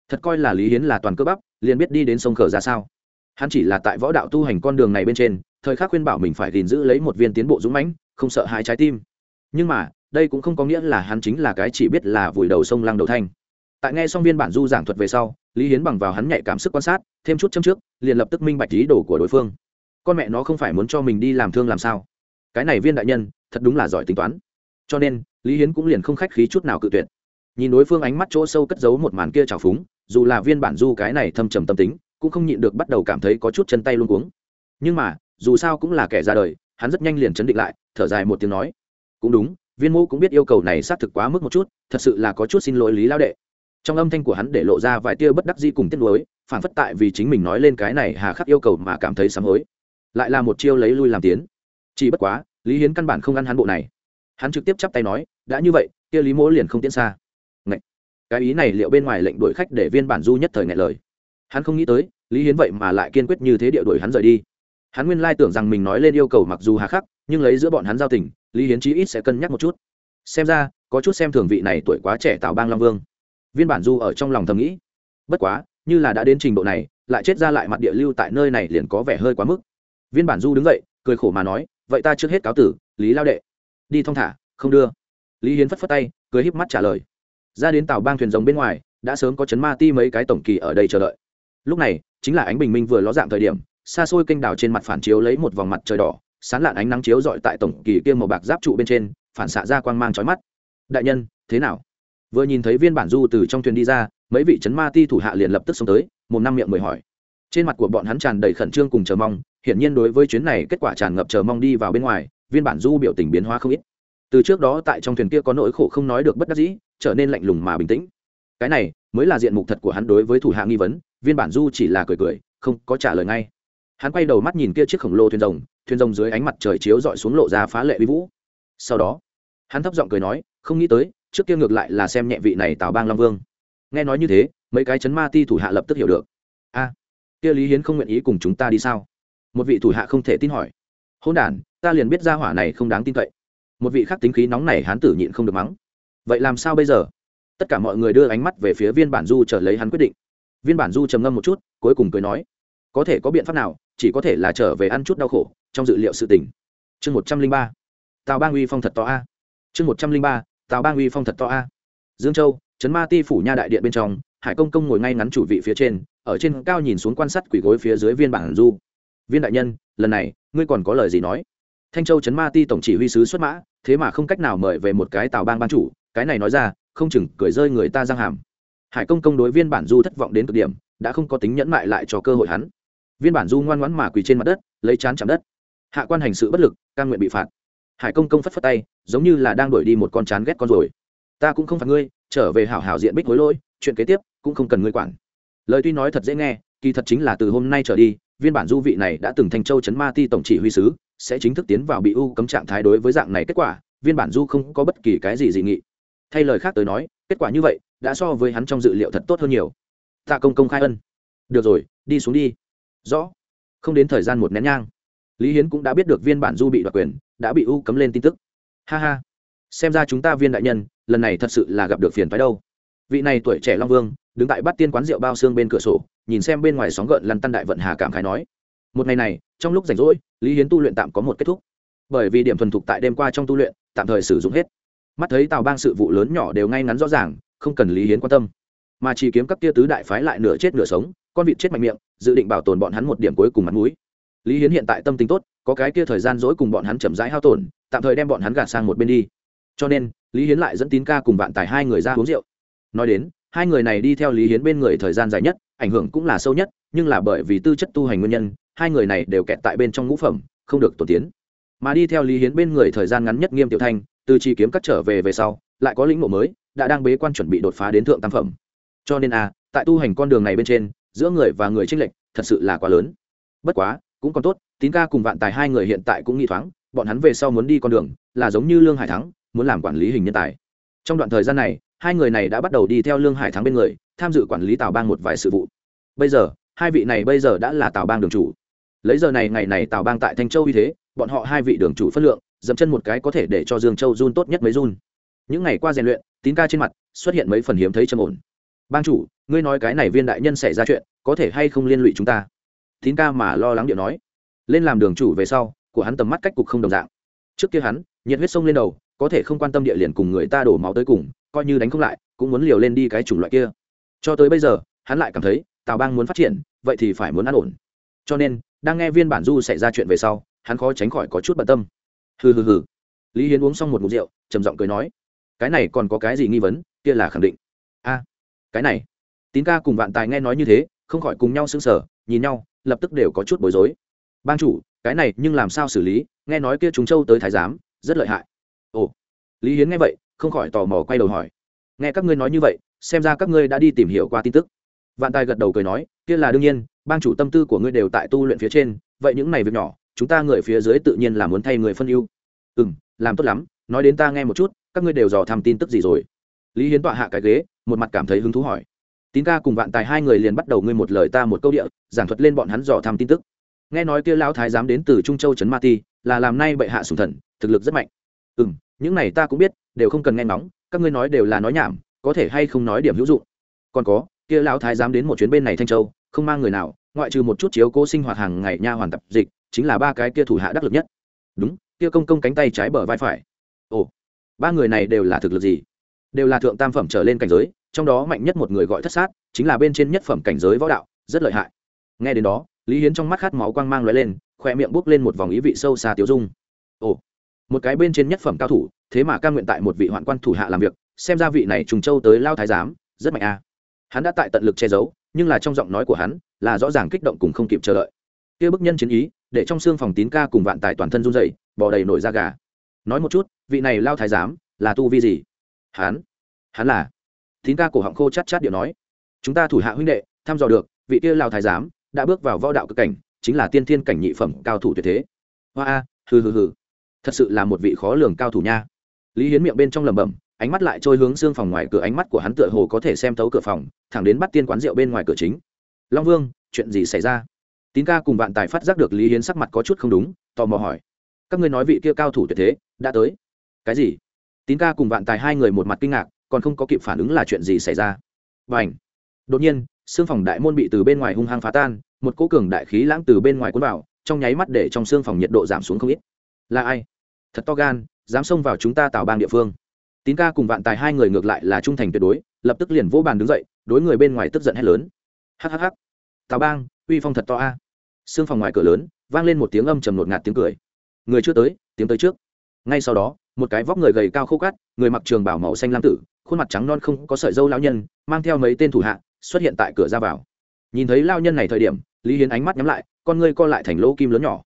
Thật coi là lý hiến là toàn cơ bắp, liền biết đi đến sông khở ra sao. Hắn chỉ là tại võ đạo tu hành con đường này bên trên, thời khắc khuyên bảo mình phải gìn giữ lấy một viên tiến bộ dũng mãnh, không sợ hai trái tim. Nhưng mà, đây cũng không có nghĩa là hắn chính là cái chỉ biết là vùi đầu sông lăng đầu thanh. Tại nghe xong viên bản du giảng thuật về sau, lý hiến bằng vào hắn nhạy cảm sức quan sát, thêm chút châm trước, liền lập tức minh bạch ý đồ của đối phương. Con mẹ nó không phải muốn cho mình đi làm thương làm sao cái này viên đại nhân, thật đúng là giỏi tính toán. Cho nên, lý hiến cũng liền không khách khí chút nào cự tuyệt. Nhìn đối phương ánh mắt chỗ sâu cất giấu một màn kia trào phúng, dù là viên bản du cái này thâm trầm tâm tính, cũng không nhịn được bắt đầu cảm thấy có chút chân tay luôn cuống. Nhưng mà, dù sao cũng là kẻ ra đời, hắn rất nhanh liền chấn định lại, thở dài một tiếng nói, cũng đúng, viên mô cũng biết yêu cầu này xác thực quá mức một chút, thật sự là có chút xin lỗi lý lao đệ. Trong âm thanh của hắn để lộ ra vài tia bất đắc di cùng tiếc nuối, phản phất tại vì chính mình nói lên cái này hà khắc yêu cầu mà cảm thấy sám hối. Lại là một chiêu lấy lui làm tiến chỉ bất quá, lý hiến căn bản không ăn hắn bộ này. Hắn trực tiếp chắp tay nói, đã như vậy, kia lý mỗ liền không tiến xa. Ngậy! cái ý này liệu bên ngoài lệnh đuổi khách để viên bản du nhất thời ngại lời. Hắn không nghĩ tới, lý hiến vậy mà lại kiên quyết như thế địa đuổi hắn rời đi. Hắn nguyên lai tưởng rằng mình nói lên yêu cầu mặc dù hà khắc, nhưng lấy giữa bọn hắn giao tình, lý hiến chí ít sẽ cân nhắc một chút. Xem ra, có chút xem thường vị này tuổi quá trẻ tạo bang long vương. Viên bản du ở trong lòng thầm nghĩ. Bất quá, như là đã đến trình độ này, lại chết ra lại mặt địa lưu tại nơi này liền có vẻ hơi quá mức. Viên bản du đứng dậy, cười khổ mà nói vậy ta trước hết cáo tử, lý lao đệ. Đi thong thả, không đưa. Lý hiến phất phất tay, cười híp mắt trả lời. Ra đến tàu bang thuyền rồng bên ngoài, đã sớm có chấn ma ti mấy cái tổng kỳ ở đây chờ đợi. Lúc này, chính là ánh bình minh vừa ló dạng thời điểm, xa xôi kênh đảo trên mặt phản chiếu lấy một vòng mặt trời đỏ sán lạn ánh nắng chiếu dọi tại tổng kỳ kia màu bạc giáp trụ bên trên, phản xạ ra quang mang trói mắt. Đại nhân, thế nào? Vừa nhìn thấy viên bản du từ trong thuyền đi ra, mấy vị chấn ma ti thủ hạ liền lập tức xông tới một năm miệng mời hỏi. Trên mặt của bọn hắn tràn đầy khẩn trương cùng chờ mong hiển nhiên đối với chuyến này kết quả tràn ngập chờ mong đi vào bên ngoài, viên bản du biểu tình biến hóa không ít. Từ trước đó tại trong thuyền kia có nỗi khổ không nói được bất đắc dĩ, trở nên lạnh lùng mà bình tĩnh. Cái này mới là diện mục thật của hắn đối với thủ hạ nghi vấn, viên bản du chỉ là cười cười, không có trả lời ngay. Hắn quay đầu mắt nhìn kia chiếc khổng lồ thuyền rồng thuyền rồng dưới ánh mặt trời chiếu dọi xuống lộ ra phá lệ vi vũ. Sau đó, hắn thấp giọng cười nói, không nghĩ tới, trước kia ngược lại là xem nhẹ vị này tào bang long vương. Nghe nói như thế, mấy cái chấn ma ti thủ hạ lập tức hiểu được. A, kia lý hiến không nguyện ý cùng chúng ta đi sao? Một vị thủ hạ không thể tin hỏi. Hôn đản, ta liền biết ra hỏa này không đáng tin cậy. Một vị khác tính khí nóng này hán tử nhịn không được mắng. Vậy làm sao bây giờ? Tất cả mọi người đưa ánh mắt về phía viên bản du trở lấy hắn quyết định. Viên bản du trầm ngâm một chút, cuối cùng cười nói, có thể có biện pháp nào, chỉ có thể là trở về ăn chút đau khổ, trong dự liệu sự tình. Chương một trăm linh ba. Tào bang uy phong thật to a. Chương một trăm linh ba. Tào bang uy phong thật to a. Dương châu, trấn ma ti phủ nha đại điện bên trong, hải công công ngồi ngay ngắn chủ vị phía trên, ở trên cao nhìn xuống quan sát quỷ gối phía dưới viên bản du viên đại nhân, lần này, ngươi còn có lời gì nói? Thanh châu trấn ma ti tổng chỉ huy sứ xuất mã, thế mà không cách nào mời về một cái tào bang ban chủ, cái này nói ra, không chừng cười rơi người ta giang hàm. Hải công công đối viên bản du thất vọng đến cực điểm, đã không có tính nhẫn mại lại cho cơ hội hắn. Viên bản du ngoan ngoãn mà quỳ trên mặt đất, lấy chán chạm đất. Hạ quan hành sự bất lực căn nguyện bị phạt. Hải công công phất phất tay, giống như là đang đuổi đi một con chán ghét con rồi ta cũng không phạt ngươi, trở về hảo hảo diện bích hối lỗi, chuyện kế tiếp, cũng không cần ngươi quản. Lời tuy nói thật dễ nghe, kỳ thật chính là từ hôm nay trở đi viên bản du vị này đã từng thành châu chấn ma ti tổng chỉ huy sứ, sẽ chính thức tiến vào bị u cấm trạng thái đối với dạng này kết quả, viên bản du không có bất kỳ cái gì dị nghị. Thay lời khác tới nói, kết quả như vậy đã so với hắn trong dự liệu thật tốt hơn nhiều. Tạ công công khai ân. Được rồi, đi xuống đi. Rõ. Không đến thời gian một nén nhang, lý hiến cũng đã biết được viên bản du bị đoạt quyền, đã bị u cấm lên tin tức. Ha ha. Xem ra chúng ta viên đại nhân, lần này thật sự là gặp được phiền phái đâu. Vị này tuổi trẻ long vương đứng tại Bát tiên quán rượu bao xương bên cửa sổ, nhìn xem bên ngoài sóng gợn lăn tăn đại vận hà cảm khái nói, một ngày này, trong lúc rảnh rỗi, lý hiến tu luyện tạm có một kết thúc. Bởi vì điểm thuần thục tại đêm qua trong tu luyện, tạm thời sử dụng hết. Mắt thấy tào bang sự vụ lớn nhỏ đều ngay ngắn rõ ràng, không cần lý hiến quan tâm. Mà chỉ kiếm các tia tứ đại phái lại nửa chết nửa sống, con vịt chết mạnh miệng, dự định bảo tồn bọn hắn một điểm cuối cùng mặt mũi. Lý hiến hiện tại tâm tính tốt, có cái kia thời gian dỗi cùng bọn hắn chậm rãi hao tổn, tạm thời đem bọn hắn gạt sang một bên đi. Cho nên, lý hiến lại dẫn tín ca cùng bạn tài hai người ra uống rượu. Nói đến hai người này đi theo lý hiến bên người thời gian dài nhất, ảnh hưởng cũng là sâu nhất, nhưng là bởi vì tư chất tu hành nguyên nhân, hai người này đều kẹt tại bên trong ngũ phẩm, không được tổ tiến. Mà đi theo lý hiến bên người thời gian ngắn nhất nghiêm tiểu thanh, từ chi kiếm cắt trở về về sau, lại có lĩnh ngộ mới, đã đang bế quan chuẩn bị đột phá đến thượng tam phẩm. Cho nên a, tại tu hành con đường này bên trên, giữa người và người tranh lệch thật sự là quá lớn. Bất quá, cũng còn tốt, tín ca cùng vạn tài hai người hiện tại cũng nghi thoáng, bọn hắn về sau muốn đi con đường, là giống như lương hải thắng, muốn làm quản lý hình nhân tài. Trong đoạn thời gian này hai người này đã bắt đầu đi theo lương hải thắng bên người tham dự quản lý tào bang một vài sự vụ bây giờ hai vị này bây giờ đã là tào bang đường chủ lấy giờ này ngày này tào bang tại thanh châu uy thế bọn họ hai vị đường chủ phất lượng dẫm chân một cái có thể để cho dương châu run tốt nhất mấy run những ngày qua rèn luyện tín ca trên mặt xuất hiện mấy phần hiếm thấy trầm ổn bang chủ ngươi nói cái này viên đại nhân xảy ra chuyện có thể hay không liên lụy chúng ta tín ca mà lo lắng điệu nói lên làm đường chủ về sau của hắn tầm mắt cách cục không đồng dạng trước kia hắn nhiệt huyết sông lên đầu có thể không quan tâm địa liền cùng người ta đổ máu tới cùng coi như đánh không lại, cũng muốn liều lên đi cái chủng loại kia. Cho tới bây giờ, hắn lại cảm thấy, tào bang muốn phát triển, vậy thì phải muốn an ổn. Cho nên, đang nghe viên bản du xảy ra chuyện về sau, hắn khó tránh khỏi có chút bận tâm. Hừ hừ hừ. Lý hiến uống xong một mục rượu, trầm giọng cười nói, cái này còn có cái gì nghi vấn, kia là khẳng định. A, cái này. Tín ca cùng vạn tài nghe nói như thế, không khỏi cùng nhau sững sờ, nhìn nhau, lập tức đều có chút bối rối. Ban chủ, cái này nhưng làm sao xử lý? Nghe nói kia chúng châu tới thái giám, rất lợi hại. Ồ. Lý hiến nghe vậy không khỏi tò mò quay đầu hỏi. Nghe các ngươi nói như vậy, xem ra các ngươi đã đi tìm hiểu qua tin tức. Vạn tài gật đầu cười nói, kia là đương nhiên, bang chủ tâm tư của ngươi đều tại tu luyện phía trên, vậy những này việc nhỏ, chúng ta người phía dưới tự nhiên là muốn thay người phân ưu. Ừ m làm tốt lắm, nói đến ta nghe một chút, các ngươi đều dò thăm tin tức gì rồi? Lý hiến tọa hạ cái ghế, một mặt cảm thấy hứng thú hỏi. Tín ca cùng vạn tài hai người liền bắt đầu ngươi một lời ta một câu địa, giảng thuật lên bọn hắn dò thăm tin tức. Nghe nói kia lão thái giám đến từ trung châu trấn ma ti, là làm nay bệ hạ sùng thần, thực lực rất mạnh. Ừ m những này ta cũng biết đều không cần nghe ngóng, các ngươi nói đều là nói nhảm, có thể hay không nói điểm hữu dụng. Còn có, kia lão thái giám đến một chuyến bên này thanh châu, không mang người nào, ngoại trừ một chút chiếu cố sinh hoạt hàng ngày nha hoàn tập dịch, chính là ba cái kia thủ hạ đắc lực nhất. Đúng, kia công công cánh tay trái bờ vai phải. Ồ, ba người này đều là thực lực gì? Đều là thượng tam phẩm trở lên cảnh giới, trong đó mạnh nhất một người gọi thất sát, chính là bên trên nhất phẩm cảnh giới võ đạo, rất lợi hại. Nghe đến đó, lý hiến trong mắt khát máu quang mang l lên khoe miệng bốc lên một vòng ý vị sâu xa tiêu dung. Ồ, một cái bên trên nhất phẩm cao thủ thế mà ca nguyện tại một vị hoạn quan thủ hạ làm việc, xem ra vị này trùng châu tới lao thái giám, rất mạnh a. Hắn đã tại tận lực che giấu, nhưng là trong giọng nói của hắn, là rõ ràng kích động cùng không kịp chờ đợi. Kia bức nhân chiến ý, để trong xương phòng tín ca cùng vạn tài toàn thân run dậy bò đầy nổi da gà. Nói một chút, vị này lao thái giám, là tu vi gì? Hắn? Hắn là? Tín ca cổ họng khô chát chát điệu nói. Chúng ta thủ hạ huynh đệ, thăm dò được, vị kia lao thái giám đã bước vào võ đạo cực cảnh, chính là tiên thiên cảnh nhị phẩm cao thủ tuyệt thế. Hoa a, hừ hừ hừ. Thật sự là một vị khó lường cao thủ nha lý hiến miệng bên trong lẩm bẩm, ánh mắt lại trôi hướng xương phòng ngoài cửa, ánh mắt của hắn tựa hồ có thể xem thấu cửa phòng, thẳng đến bắt tiên quán rượu bên ngoài cửa chính. Long vương, chuyện gì xảy ra? Tín ca cùng vạn tài phát giác được lý hiến sắc mặt có chút không đúng, tò mò hỏi. Các ngươi nói vị kia cao thủ tuyệt thế, đã tới. Cái gì? Tín ca cùng vạn tài hai người một mặt kinh ngạc, còn không có kịp phản ứng là chuyện gì xảy ra. Và ảnh đột nhiên, xương phòng đại môn bị từ bên ngoài hung hăng phá tan, một cỗ cường đại khí lãng từ bên ngoài cuốn vào, trong nháy mắt để trong xương phòng nhiệt độ giảm xuống không ít. Là ai? Thật to gan dám xông vào chúng ta tạo bang địa phương. Tín ca cùng vạn tài hai người ngược lại là trung thành tuyệt đối, lập tức liền vỗ bàn đứng dậy, đối người bên ngoài tức giận hét lớn. Hhh tào bang, uy phong thật to a. Xương phòng ngoài cửa lớn, vang lên một tiếng âm trầm nột ngạt tiếng cười. Người chưa tới tiếng tới trước. Ngay sau đó, một cái vóc người gầy cao khô cát, người mặc trường bảo màu xanh lam tử, khuôn mặt trắng non không có sợi dâu lao nhân, mang theo mấy tên thủ hạ, xuất hiện tại cửa ra vào. Nhìn thấy lao nhân này thời điểm, lý hiến ánh mắt nhắm lại, con ngươi co lại thành lỗ kim lớn nhỏ.